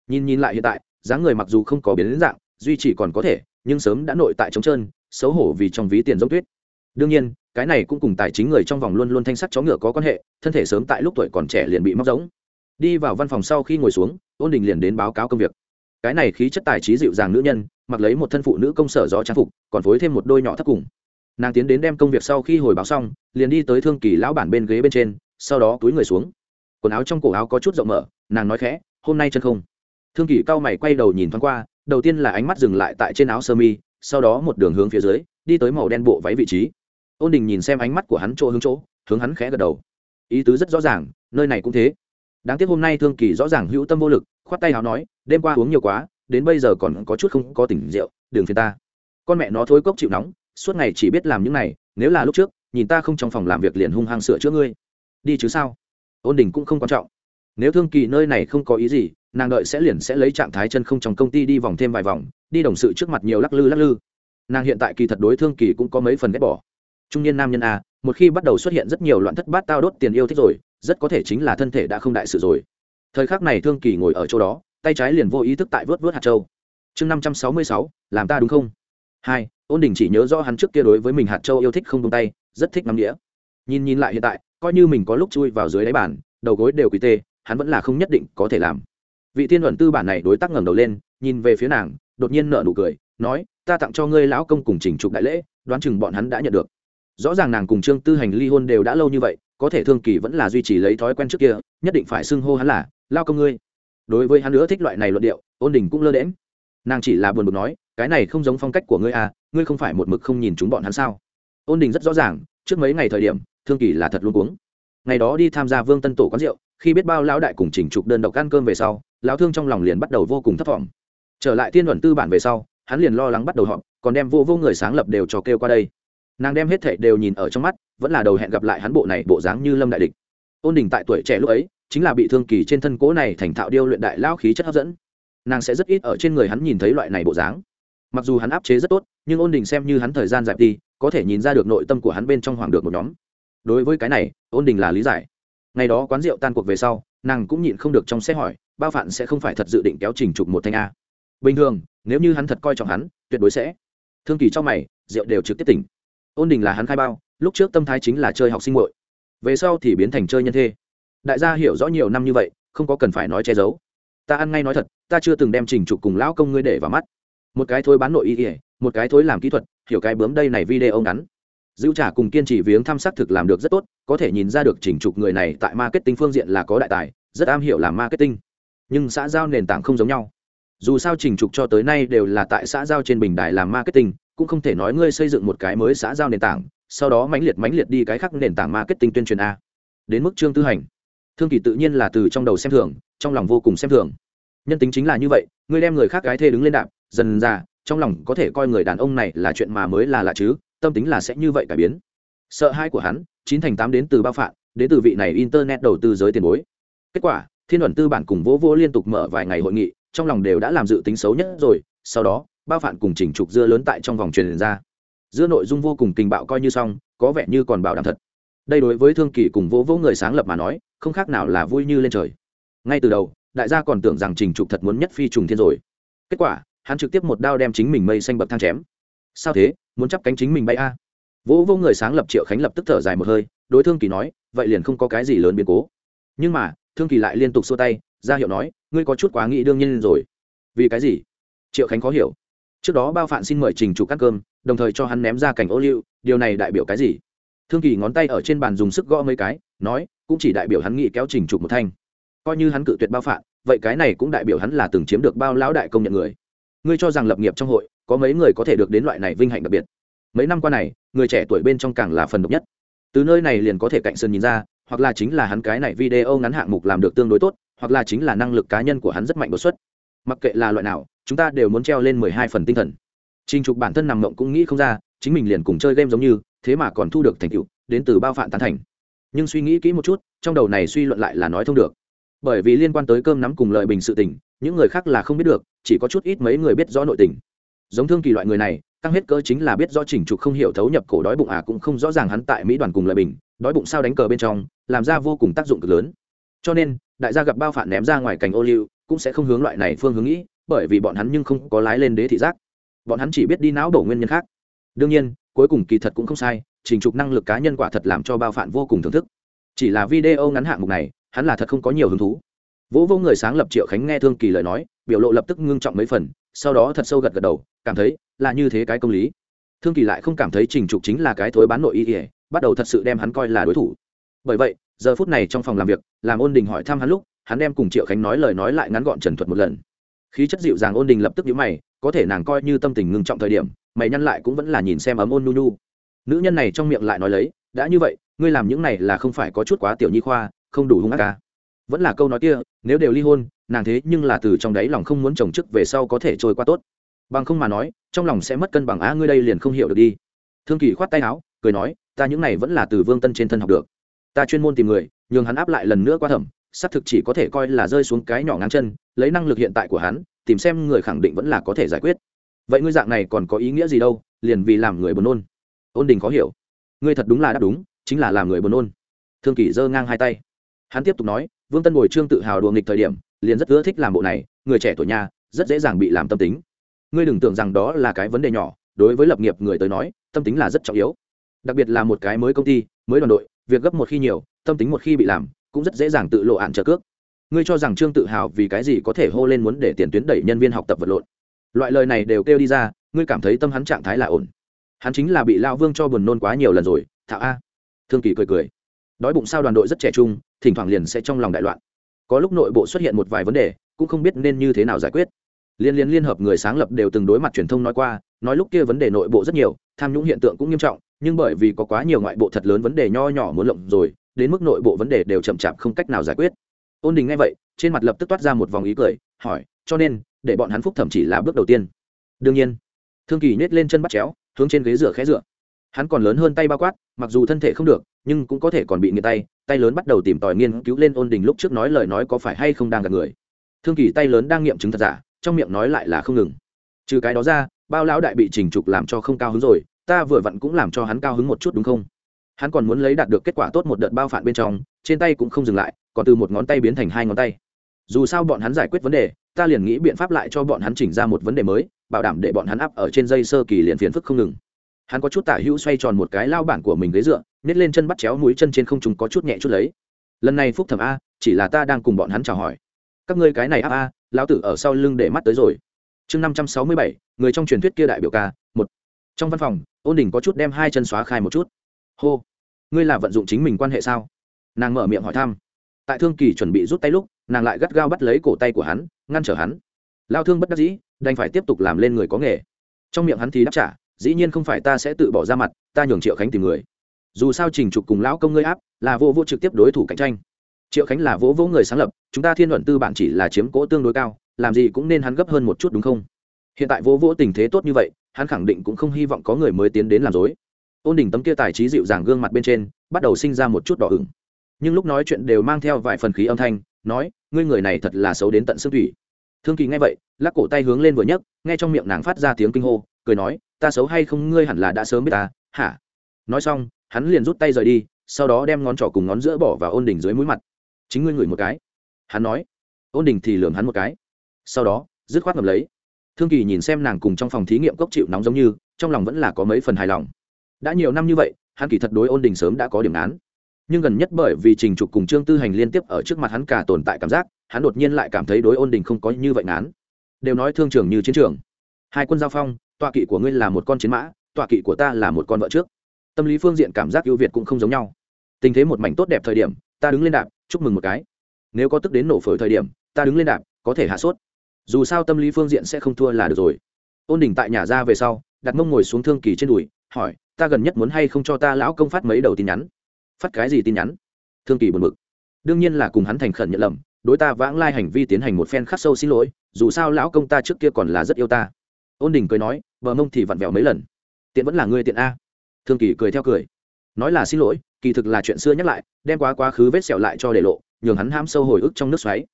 Nhìn nhìn lại hiện tại, dáng người mặc dù không có biến đến dạng, duy trì còn có thể, nhưng sớm đã nội tại trống trơn, xấu hổ vì trong ví tiền giống tuyết. Đương nhiên, cái này cũng cùng tài chính người trong vòng luôn luôn thanh sắc chó ngựa có quan hệ, thân thể sớm tại lúc tuổi còn trẻ liền bị móc giống. Đi vào văn phòng sau khi ngồi xuống, ôn đình liền đến báo cáo công việc. Cái này khí chất tài trí dịu dàng nữ nhân, mặc lấy một thân phụ nữ công sở gió trang phục, còn phối thêm một đôi nhỏ thấp cùng nàng tiến đến đem công việc sau khi hồi báo xong, liền đi tới thương kỳ lão bản bên ghế bên trên, sau đó túi người xuống. Quần áo trong cổ áo có chút rộng mở, nàng nói khẽ, hôm nay chân không. Thương kỳ cao mày quay đầu nhìn thoáng qua, đầu tiên là ánh mắt dừng lại tại trên áo sơ mi, sau đó một đường hướng phía dưới, đi tới màu đen bộ váy vị trí. Ôn đình nhìn xem ánh mắt của hắn chỗ hướng chỗ, hướng hắn khẽ gật đầu. Ý tứ rất rõ ràng, nơi này cũng thế. Đáng tiếc hôm nay thương kỳ rõ ràng hữu tâm vô lực, khoát tay áo nói, đêm qua uống nhiều quá, đến bây giờ còn có chút không có tỉnh rượu đường phiền ta. Con mẹ nó thối cốc chịu nóng suốt ngày chỉ biết làm những này, nếu là lúc trước, nhìn ta không trong phòng làm việc liền hung hăng sửa chữa ngươi. Đi chứ sao? Ôn đình cũng không quan trọng. Nếu thương kỳ nơi này không có ý gì, nàng đợi sẽ liền sẽ lấy trạng thái chân không trong công ty đi vòng thêm vài vòng, đi đồng sự trước mặt nhiều lắc lư lắc lư. Nàng hiện tại kỳ thật đối thương kỳ cũng có mấy phần ghét bỏ. Trung niên nam nhân a, một khi bắt đầu xuất hiện rất nhiều loạn thất bát tao đốt tiền yêu thích rồi, rất có thể chính là thân thể đã không đại sự rồi. Thời khắc này thương kỳ ngồi ở chỗ đó, tay trái liền vô ý thức tại vớt vớt hạt châu. Chương năm trăm sáu mươi sáu, làm ta đúng không? Hai ôn đình chỉ nhớ rõ hắn trước kia đối với mình hạt châu yêu thích không tung tay, rất thích nắm đĩa. Nhìn nhìn lại hiện tại, coi như mình có lúc chui vào dưới đáy bàn, đầu gối đều quỳ tê, hắn vẫn là không nhất định có thể làm. Vị tiên luận tư bản này đối tác ngẩng đầu lên, nhìn về phía nàng, đột nhiên nở nụ cười, nói, ta tặng cho ngươi lão công cùng chỉnh trục đại lễ, đoán chừng bọn hắn đã nhận được. Rõ ràng nàng cùng trương tư hành ly hôn đều đã lâu như vậy, có thể thương kỳ vẫn là duy trì lấy thói quen trước kia, nhất định phải xưng hô hắn là lao công ngươi. Đối với hắn nữa thích loại này luận điệu, ôn đình cũng lơ đễm nàng chỉ là buồn bực nói cái này không giống phong cách của ngươi à ngươi không phải một mực không nhìn chúng bọn hắn sao? Ôn đình rất rõ ràng, trước mấy ngày thời điểm, thương kỳ là thật luôn uống ngày đó đi tham gia vương tân tổ quán rượu, khi biết bao lão đại cùng chỉnh trục đơn độc ăn cơm về sau, lão thương trong lòng liền bắt đầu vô cùng thất vọng. Trở lại thiên luận tư bản về sau, hắn liền lo lắng bắt đầu họp, còn đem vô vô người sáng lập đều cho kêu qua đây. Nàng đem hết thệ đều nhìn ở trong mắt, vẫn là đầu hẹn gặp lại hắn bộ này bộ dáng như lâm đại địch. Ôn đình tại tuổi trẻ lúc ấy, chính là bị thương kỳ trên thân cố này thành thạo điêu luyện đại lao khí chất hấp dẫn. Nàng sẽ rất ít ở trên người hắn nhìn thấy loại này bộ dáng mặc dù hắn áp chế rất tốt, nhưng ôn đình xem như hắn thời gian dài đi có thể nhìn ra được nội tâm của hắn bên trong hoàng được một nhóm. Đối với cái này, ôn đình là lý giải. Ngày đó quán rượu tan cuộc về sau, nàng cũng nhịn không được trong xe hỏi, bao phạn sẽ không phải thật dự định kéo trình trục một thanh a. Bình thường, nếu như hắn thật coi trọng hắn, tuyệt đối sẽ. Thương kỳ trong mày, rượu đều trực tiếp tỉnh. Ôn đình là hắn khai bao, lúc trước tâm thái chính là chơi học sinh muội. Về sau thì biến thành chơi nhân thê. Đại gia hiểu rõ nhiều năm như vậy, không có cần phải nói che giấu. Ta ăn ngay nói thật, ta chưa từng đem trình trục cùng lão công ngươi để vào mắt một cái thối bán nội y ỉa một cái thối làm kỹ thuật, hiểu cái bướm đây này video ngắn. Dữ trả cùng kiên trì viếng thăm xác thực làm được rất tốt, có thể nhìn ra được chỉnh trục người này tại marketing phương diện là có đại tài, rất am hiểu làm marketing. Nhưng xã giao nền tảng không giống nhau. Dù sao trình trục cho tới nay đều là tại xã giao trên bình đài làm marketing, cũng không thể nói ngươi xây dựng một cái mới xã giao nền tảng, sau đó mãnh liệt mãnh liệt đi cái khác nền tảng marketing tuyên truyền a. Đến mức trương tư hành. Thương kỳ tự nhiên là từ trong đầu xem thường, trong lòng vô cùng xem thường. Nhân tính chính là như vậy, ngươi đem người khác gái thê đứng lên đạp dần ra, trong lòng có thể coi người đàn ông này là chuyện mà mới là lạ chứ, tâm tính là sẽ như vậy cải biến. Sợ hai của hắn, chín thành tám đến từ bao phạm đến từ vị này internet đầu tư giới tiền bối. Kết quả, thiên đoàn tư bản cùng vỗ vô liên tục mở vài ngày hội nghị, trong lòng đều đã làm dự tính xấu nhất rồi, sau đó, bao phạm cùng chỉnh trục dưa lớn tại trong vòng truyền ra. Dưa nội dung vô cùng tình bạo coi như xong, có vẻ như còn bảo đảm thật. Đây đối với thương kỳ cùng vỗ vỗ người sáng lập mà nói, không khác nào là vui như lên trời. Ngay từ đầu, đại gia còn tưởng rằng trình trục thật muốn nhất phi trùng thiên rồi. Kết quả hắn trực tiếp một đao đem chính mình mây xanh bậc thang chém. Sao thế? Muốn chắp cánh chính mình bay a? À? vỗ vô người sáng lập triệu khánh lập tức thở dài một hơi, đối thương kỳ nói, vậy liền không có cái gì lớn biến cố. Nhưng mà, thương kỳ lại liên tục xua tay, ra hiệu nói, ngươi có chút quá nghĩ đương nhiên rồi. Vì cái gì? Triệu khánh khó hiểu. Trước đó bao phạn xin mời trình chủ cắt cơm, đồng thời cho hắn ném ra cảnh ô liu, điều này đại biểu cái gì? Thương kỳ ngón tay ở trên bàn dùng sức gõ mấy cái, nói, cũng chỉ đại biểu hắn nghĩ kéo trình trục một thanh. Coi như hắn cự tuyệt bao phạn, vậy cái này cũng đại biểu hắn là từng chiếm được bao lão đại công nhận người ngươi cho rằng lập nghiệp trong hội, có mấy người có thể được đến loại này vinh hạnh đặc biệt? Mấy năm qua này, người trẻ tuổi bên trong càng là phần độc nhất. Từ nơi này liền có thể cạnh sơn nhìn ra, hoặc là chính là hắn cái này video ngắn hạng mục làm được tương đối tốt, hoặc là chính là năng lực cá nhân của hắn rất mạnh đột xuất. Mặc kệ là loại nào, chúng ta đều muốn treo lên mười hai phần tinh thần. Trình trục bản thân nằm mộng cũng nghĩ không ra, chính mình liền cùng chơi game giống như, thế mà còn thu được thành tựu, đến từ bao phạm tán thành. Nhưng suy nghĩ kỹ một chút, trong đầu này suy luận lại là nói thông được bởi vì liên quan tới cơm nắm cùng lợi bình sự tình, những người khác là không biết được, chỉ có chút ít mấy người biết rõ nội tình. Giống thương kỳ loại người này tăng hết cỡ chính là biết rõ chỉnh trục không hiểu thấu nhập cổ đói bụng à cũng không rõ ràng hắn tại mỹ đoàn cùng lợi bình, đói bụng sao đánh cờ bên trong, làm ra vô cùng tác dụng cực lớn. Cho nên, đại gia gặp bao phản ném ra ngoài cành ô liu, cũng sẽ không hướng loại này phương hướng nghĩ, bởi vì bọn hắn nhưng không có lái lên đế thị giác. Bọn hắn chỉ biết đi não đổ nguyên nhân khác. Đương nhiên, cuối cùng kỳ thật cũng không sai trình trục năng lực cá nhân quả thật làm cho bao phản vô cùng thưởng thức. Chỉ là video ngắn hạng mục này hắn là thật không có nhiều hứng thú. Vỗ vô người sáng lập triệu khánh nghe thương kỳ lời nói, biểu lộ lập tức ngưng trọng mấy phần, sau đó thật sâu gật gật đầu, cảm thấy là như thế cái công lý. Thương kỳ lại không cảm thấy trình trục chính là cái thối bán nội y ỉa bắt đầu thật sự đem hắn coi là đối thủ. Bởi vậy, giờ phút này trong phòng làm việc, làm ôn đình hỏi thăm hắn lúc, hắn đem cùng triệu khánh nói lời nói lại ngắn gọn trần thuật một lần. Khí chất dịu dàng ôn đình lập tức nhíu mày, có thể nàng coi như tâm tình ngưng trọng thời điểm, mày nhăn lại cũng vẫn là nhìn xem ấm ôn nu nu nữ nhân này trong miệng lại nói lấy, đã như vậy, ngươi làm những này là không phải có chút quá tiểu nhi khoa không đủ hung ác ca. Vẫn là câu nói kia, nếu đều ly hôn, nàng thế nhưng là từ trong đáy lòng không muốn chồng chức về sau có thể trôi qua tốt. Bằng không mà nói, trong lòng sẽ mất cân bằng, á, ngươi đây liền không hiểu được đi. Thương kỳ khoát tay áo, cười nói, ta những này vẫn là từ vương tân trên thân học được. Ta chuyên môn tìm người, nhường hắn áp lại lần nữa qua thẩm, xác thực chỉ có thể coi là rơi xuống cái nhỏ ngang chân, lấy năng lực hiện tại của hắn, tìm xem người khẳng định vẫn là có thể giải quyết. Vậy ngươi dạng này còn có ý nghĩa gì đâu, liền vì làm người buồn nôn. Ôn đình khó hiểu. Ngươi thật đúng là đáp đúng, chính là làm người buồn nôn. Thương kỷ giơ ngang hai tay hắn tiếp tục nói, vương tân bồi trương tự hào đùa nghịch thời điểm, liền rất ưa thích làm bộ này, người trẻ tuổi nhà, rất dễ dàng bị làm tâm tính. Ngươi đừng tưởng rằng đó là cái vấn đề nhỏ, đối với lập nghiệp người tới nói, tâm tính là rất trọng yếu. Đặc biệt là một cái mới công ty, mới đoàn đội, việc gấp một khi nhiều, tâm tính một khi bị làm, cũng rất dễ dàng tự lộ ạn trợ cước. Ngươi cho rằng trương tự hào vì cái gì có thể hô lên muốn để tiền tuyến đẩy nhân viên học tập vật lộn? Loại lời này đều kêu đi ra, ngươi cảm thấy tâm hắn trạng thái là ổn. Hắn chính là bị lao vương cho buồn nôn quá nhiều lần rồi thạo a. Thương kỳ cười cười đói bụng sao đoàn đội rất trẻ trung, thỉnh thoảng liền sẽ trong lòng đại loạn. Có lúc nội bộ xuất hiện một vài vấn đề, cũng không biết nên như thế nào giải quyết. Liên liên liên hợp người sáng lập đều từng đối mặt truyền thông nói qua, nói lúc kia vấn đề nội bộ rất nhiều, tham nhũng hiện tượng cũng nghiêm trọng, nhưng bởi vì có quá nhiều ngoại bộ thật lớn vấn đề nho nhỏ muốn lộng rồi, đến mức nội bộ vấn đề đều chậm chạp không cách nào giải quyết. Ôn đình nghe vậy, trên mặt lập tức toát ra một vòng ý cười, hỏi, cho nên, để bọn hắn phúc thẩm chỉ là bước đầu tiên? Đương nhiên. Thương kỳ nhét lên chân bắt chéo, hướng trên ghế rửa khẽ rửa hắn còn lớn hơn tay bao quát, mặc dù thân thể không được, nhưng cũng có thể còn bị nghiệt tay tay lớn bắt đầu tìm tòi nghiên cứu lên ôn đình lúc trước nói lời nói có phải hay không đang gặp người. Thương kỳ tay lớn đang nghiệm chứng thật giả, trong miệng nói lại là không ngừng. Trừ cái đó ra, bao lão đại bị trình trục làm cho không cao hứng rồi, ta vừa vặn cũng làm cho hắn cao hứng một chút đúng không? Hắn còn muốn lấy đạt được kết quả tốt một đợt bao phản bên trong, trên tay cũng không dừng lại, còn từ một ngón tay biến thành hai ngón tay. Dù sao bọn hắn giải quyết vấn đề, ta liền nghĩ biện pháp lại cho bọn hắn chỉnh ra một vấn đề mới, bảo đảm để bọn hắn áp ở trên dây sơ kỳ liền phiền phức không ngừng hắn có chút tả hữu xoay tròn một cái lao bản của mình ghế dựa, nhét lên chân bắt chéo mũi chân trên không chúng có chút nhẹ chút lấy. Lần này phúc thẩm a, chỉ là ta đang cùng bọn hắn chào hỏi. Các ngươi cái này áp a, lão tử ở sau lưng để mắt tới rồi. Chương năm trăm sáu mươi bảy, người trong truyền thuyết kia đại biểu ca, một. Trong văn phòng, ôn đình có chút đem hai chân xóa khai một chút. Hô. Ngươi là vận dụng chính mình quan hệ sao? Nàng mở miệng hỏi thăm. Tại thương kỳ chuẩn bị rút tay lúc, nàng lại gắt gao bắt lấy cổ tay của hắn, ngăn trở hắn. Lao thương bất đắc dĩ, đành phải tiếp tục làm lên người có nghề. Trong miệng hắn thì đáp trả dĩ nhiên không phải ta sẽ tự bỏ ra mặt, ta nhường triệu khánh tìm người. Dù sao trình trục cùng lão công ngươi áp, là vô vô trực tiếp đối thủ cạnh tranh. Triệu khánh là vỗ vỗ người sáng lập, chúng ta thiên luận tư bản chỉ là chiếm cỗ tương đối cao, làm gì cũng nên hắn gấp hơn một chút đúng không? Hiện tại vỗ vỗ tình thế tốt như vậy, hắn khẳng định cũng không hy vọng có người mới tiến đến làm dối. Ôn đỉnh tấm kia tài trí dịu dàng gương mặt bên trên, bắt đầu sinh ra một chút đỏ ửng. Nhưng lúc nói chuyện đều mang theo vài phần khí âm thanh, nói, ngươi người này thật là xấu đến tận xương thủy. Thương kỳ nghe vậy, lắc cổ tay hướng lên vừa nhấc, nghe trong miệng nàng phát ra tiếng kinh hô, cười nói ta xấu hay không ngươi hẳn là đã sớm biết ta, hả? Nói xong, hắn liền rút tay rời đi, sau đó đem ngón trỏ cùng ngón giữa bỏ vào ôn đỉnh dưới mũi mặt. Chính ngươi ngửi một cái. Hắn nói. Ôn đỉnh thì lường hắn một cái. Sau đó, dứt khoát ngầm lấy. Thương kỳ nhìn xem nàng cùng trong phòng thí nghiệm cốc chịu nóng giống như, trong lòng vẫn là có mấy phần hài lòng. Đã nhiều năm như vậy, hắn kỳ thật đối ôn đình sớm đã có điểm án nhưng gần nhất bởi vì trình trục cùng trương tư hành liên tiếp ở trước mặt hắn cả tồn tại cảm giác, hắn đột nhiên lại cảm thấy đối ôn đình không có như vậy án đều nói thương trường như chiến trường. Hai quân giao phong tọa kỵ của ngươi là một con chiến mã, tọa kỵ của ta là một con vợ trước. Tâm lý phương diện cảm giác ưu việt cũng không giống nhau. Tình thế một mảnh tốt đẹp thời điểm, ta đứng lên đạp, chúc mừng một cái. Nếu có tức đến nổ phổi thời điểm, ta đứng lên đạp, có thể hạ sốt. Dù sao tâm lý phương diện sẽ không thua là được rồi. Ôn đỉnh tại nhà ra về sau, đặt mông ngồi xuống thương kỳ trên đùi, hỏi, ta gần nhất muốn hay không cho ta lão công phát mấy đầu tin nhắn? Phát cái gì tin nhắn? Thương kỳ buồn bực. Đương nhiên là cùng hắn thành khẩn nhận lầm, đối ta vãng lai hành vi tiến hành một phen khắc sâu xin lỗi, dù sao lão công ta trước kia còn là rất yêu ta ôn đình cười nói, bờ mông thì vặn vẹo mấy lần. Tiện vẫn là ngươi tiện a. Thương kỳ cười theo cười. Nói là xin lỗi, kỳ thực là chuyện xưa nhắc lại, đem quá quá khứ vết sẹo lại cho để lộ, nhường hắn ham sâu hồi ức trong nước xoáy.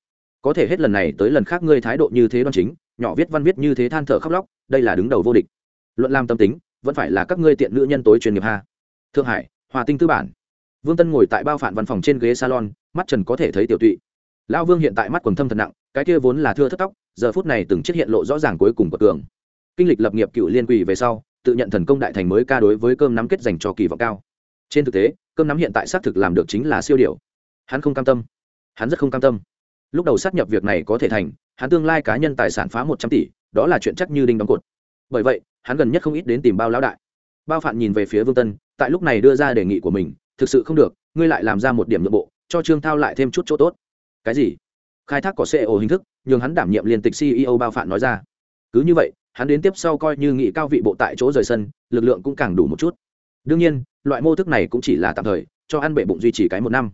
Có thể hết lần này tới lần khác ngươi thái độ như thế đoan chính, nhỏ viết văn viết như thế than thở khóc lóc, đây là đứng đầu vô địch. Luận làm tâm tính, vẫn phải là các ngươi tiện nữ nhân tối chuyên nghiệp ha. Thượng hải, hòa tinh tư bản. Vương tân ngồi tại bao phản văn phòng trên ghế salon, mắt trần có thể thấy tiểu tụy. Lão vương hiện tại mắt quần thâm thật nặng, cái kia vốn là thưa thất tóc, giờ phút này từng chiếc hiện lộ rõ ràng cuối cùng của tường kinh lịch lập nghiệp cựu liên quỷ về sau, tự nhận thần công đại thành mới ca đối với cơm nắm kết dành cho kỳ vọng cao. Trên thực tế, cơm nắm hiện tại xác thực làm được chính là siêu điều. Hắn không cam tâm. Hắn rất không cam tâm. Lúc đầu sát nhập việc này có thể thành, hắn tương lai cá nhân tài sản phá một trăm tỷ, đó là chuyện chắc như đinh đóng cột. Bởi vậy, hắn gần nhất không ít đến tìm bao lão đại. Bao phạn nhìn về phía vương tân, tại lúc này đưa ra đề nghị của mình, thực sự không được, ngươi lại làm ra một điểm nội bộ, cho trương thao lại thêm chút chỗ tốt. Cái gì? Khai thác có xe ổ hình thức, nhường hắn đảm nhiệm liên tịch ceo bao phạn nói ra. Cứ như vậy hắn đến tiếp sau coi như nghị cao vị bộ tại chỗ rời sân, lực lượng cũng càng đủ một chút. Đương nhiên, loại mô thức này cũng chỉ là tạm thời, cho ăn bệ bụng duy trì cái một năm.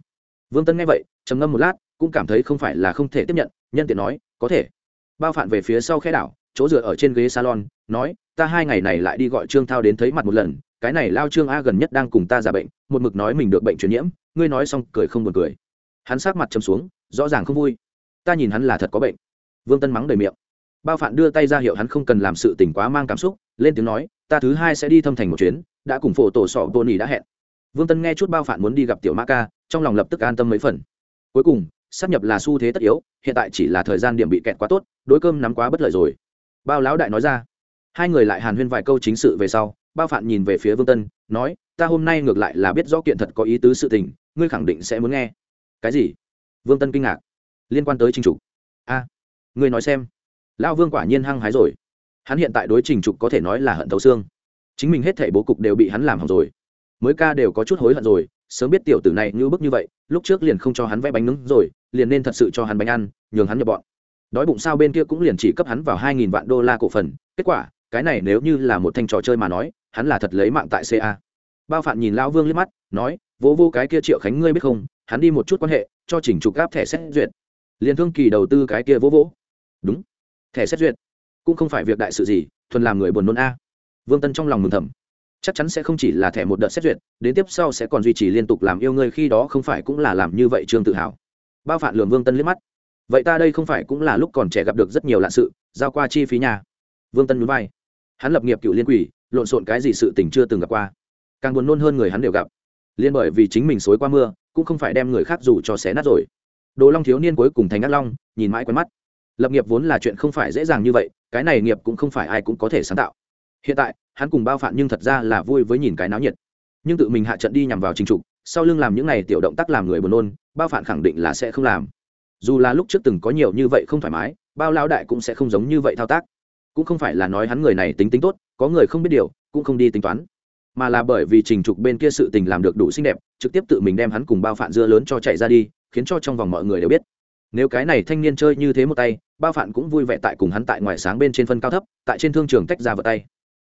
Vương tân nghe vậy, trầm ngâm một lát, cũng cảm thấy không phải là không thể tiếp nhận, nhân tiện nói, có thể. Bao phạn về phía sau khe đảo, chỗ dựa ở trên ghế salon, nói, ta hai ngày này lại đi gọi trương thao đến thấy mặt một lần, cái này lao trương a gần nhất đang cùng ta giả bệnh, một mực nói mình được bệnh truyền nhiễm, ngươi nói xong cười không buồn cười. Hắn sát mặt trầm xuống, rõ ràng không vui. Ta nhìn hắn là thật có bệnh. Vương tân mắng đầy miệng bao phạn đưa tay ra hiệu hắn không cần làm sự tỉnh quá mang cảm xúc, lên tiếng nói, ta thứ hai sẽ đi thâm thành một chuyến, đã cùng phổ tổ sọ tôn ý đã hẹn. Vương tân nghe chút bao phạn muốn đi gặp tiểu ma ca, trong lòng lập tức an tâm mấy phần. Cuối cùng, sắp nhập là xu thế tất yếu, hiện tại chỉ là thời gian điểm bị kẹt quá tốt, đối cơm nắm quá bất lợi rồi. Bao lão đại nói ra. Hai người lại hàn huyên vài câu chính sự về sau, bao phạn nhìn về phía vương tân, nói, ta hôm nay ngược lại là biết rõ kiện thật có ý tứ sự tình, ngươi khẳng định sẽ muốn nghe. Cái gì? Vương tân kinh ngạc. Liên quan tới chính chủ. A, ngươi nói xem lão vương quả nhiên hăng hái rồi. Hắn hiện tại đối trình trục có thể nói là hận thấu xương. Chính mình hết thể bố cục đều bị hắn làm hỏng rồi. Mới ca đều có chút hối hận rồi, sớm biết tiểu tử này như bức như vậy, lúc trước liền không cho hắn vẽ bánh nướng rồi, liền nên thật sự cho hắn bánh ăn, nhường hắn nhập bọn. Đói bụng sao bên kia cũng liền chỉ cấp hắn vào hai nghìn vạn đô la cổ phần, kết quả, cái này nếu như là một thanh trò chơi mà nói, hắn là thật lấy mạng tại ca bao phạn nhìn lão vương liếc mắt, nói, vô vô cái kia triệu khánh ngươi biết không, hắn đi một chút quan hệ, cho chỉnh trục gáp thẻ xét duyệt. Liền thương kỳ đầu tư cái kia vô vô. Đúng thẻ xét duyệt. Cũng không phải việc đại sự gì, thuần làm người buồn nôn a. Vương tân trong lòng mừng thầm. Chắc chắn sẽ không chỉ là thẻ một đợt xét duyệt, đến tiếp sau sẽ còn duy trì liên tục làm yêu ngươi khi đó không phải cũng là làm như vậy trương tự hào. Bao phản lường vương tân liếc mắt. Vậy ta đây không phải cũng là lúc còn trẻ gặp được rất nhiều lạ sự, giao qua chi phí nhà. Vương tân núi vai. Hắn lập nghiệp cựu liên quỷ, lộn xộn cái gì sự tình chưa từng gặp qua. Càng buồn nôn hơn người hắn đều gặp. Liên bởi vì chính mình xối qua mưa, cũng không phải đem người khác dù cho xé nát rồi. Đồ long thiếu niên cuối cùng thành ác long, nhìn mãi quen mắt lập nghiệp vốn là chuyện không phải dễ dàng như vậy, cái này nghiệp cũng không phải ai cũng có thể sáng tạo. Hiện tại, hắn cùng bao phạn nhưng thật ra là vui với nhìn cái náo nhiệt. Nhưng tự mình hạ trận đi nhằm vào trình trục, sau lưng làm những n à y tiểu động tác làm người buồn nôn, bao phạn khẳng định là sẽ không làm. Dù là lúc trước từng có nhiều như vậy không thoải mái, bao lao đại cũng sẽ không giống như vậy thao tác. Cũng không phải là nói hắn người này tính tính tốt, có người không biết điều, cũng không đi tính toán. Mà là bởi vì trình trục bên kia sự tình làm được đủ xinh đẹp, trực tiếp tự mình đem hắn cùng bao phạn dưa lớn cho chạy ra đi, khiến cho trong vòng mọi người đều biết nếu cái này thanh niên chơi như thế một tay, bao phạn cũng vui vẻ tại cùng hắn tại ngoài sáng bên trên phân cao thấp, tại trên thương trường tách ra vợ tay.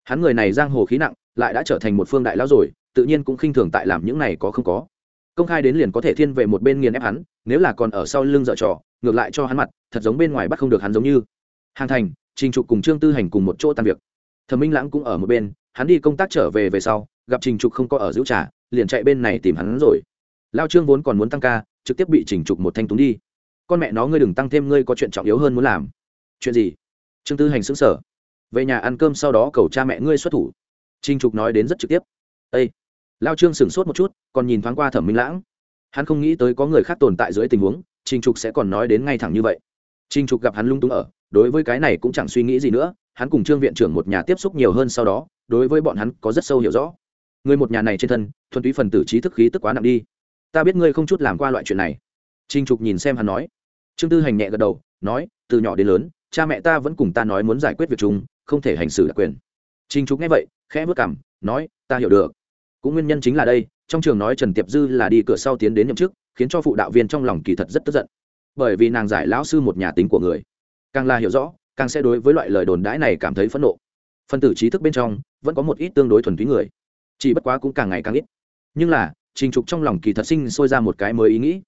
Hắn người này giang hồ khí nặng, lại đã trở thành một phương đại lão rồi, tự nhiên cũng khinh thường tại làm những này có không có. Công khai đến liền có thể thiên về một bên nghiền ép hắn, nếu là còn ở sau lưng dở trò, ngược lại cho hắn mặt, thật giống bên ngoài bắt không được hắn giống như. Hàng thành, trình trục cùng trương tư hành cùng một chỗ tan việc. Thẩm minh lãng cũng ở một bên, hắn đi công tác trở về về sau, gặp trình trục không có ở giữ trà, liền chạy bên này tìm hắn rồi. Lao trương vốn còn muốn tăng ca, trực tiếp bị trình trục một thanh túng đi con mẹ nó ngươi đừng tăng thêm ngươi có chuyện trọng yếu hơn muốn làm. Chuyện gì? Trương tư hành xứng sở về nhà ăn cơm sau đó cầu cha mẹ ngươi xuất thủ. Trinh trục nói đến rất trực tiếp. Â lao trương sửng sốt một chút, còn nhìn thoáng qua thẩm minh lãng. Hắn không nghĩ tới có người khác tồn tại dưới tình huống trinh trục sẽ còn nói đến ngay thẳng như vậy. Trinh trục gặp hắn lung tung ở, đối với cái này cũng chẳng suy nghĩ gì nữa, hắn cùng trương viện trưởng một nhà tiếp xúc nhiều hơn sau đó, đối với bọn hắn có rất sâu hiểu rõ. Người một nhà này trên thân, thuần túy phần tử trí thức khí tức quá nặng đi. Ta biết ngươi không chút làm qua loại chuyện này. Trinh trục nhìn xem hắn nói trương tư hành nhẹ gật đầu, nói, từ nhỏ đến lớn, cha mẹ ta vẫn cùng ta nói muốn giải quyết việc chung, không thể hành xử đặc quyền. Trinh trục nghe vậy, khẽ vất cảm nói, ta hiểu được. Cũng nguyên nhân chính là đây, trong trường nói trần tiệp dư là đi cửa sau tiến đến nhậm chức, khiến cho phụ đạo viên trong lòng kỳ thật rất tức giận. Bởi vì nàng giải lão sư một nhà tính của người. Càng là hiểu rõ, càng sẽ đối với loại lời đồn đãi này cảm thấy phẫn nộ. Phân tử trí thức bên trong, vẫn có một ít tương đối thuần túy người. Chỉ bất quá cũng càng ngày càng ít. Nhưng là, trình trục trong lòng kỳ thật sinh sôi ra một cái mới ý nghĩ.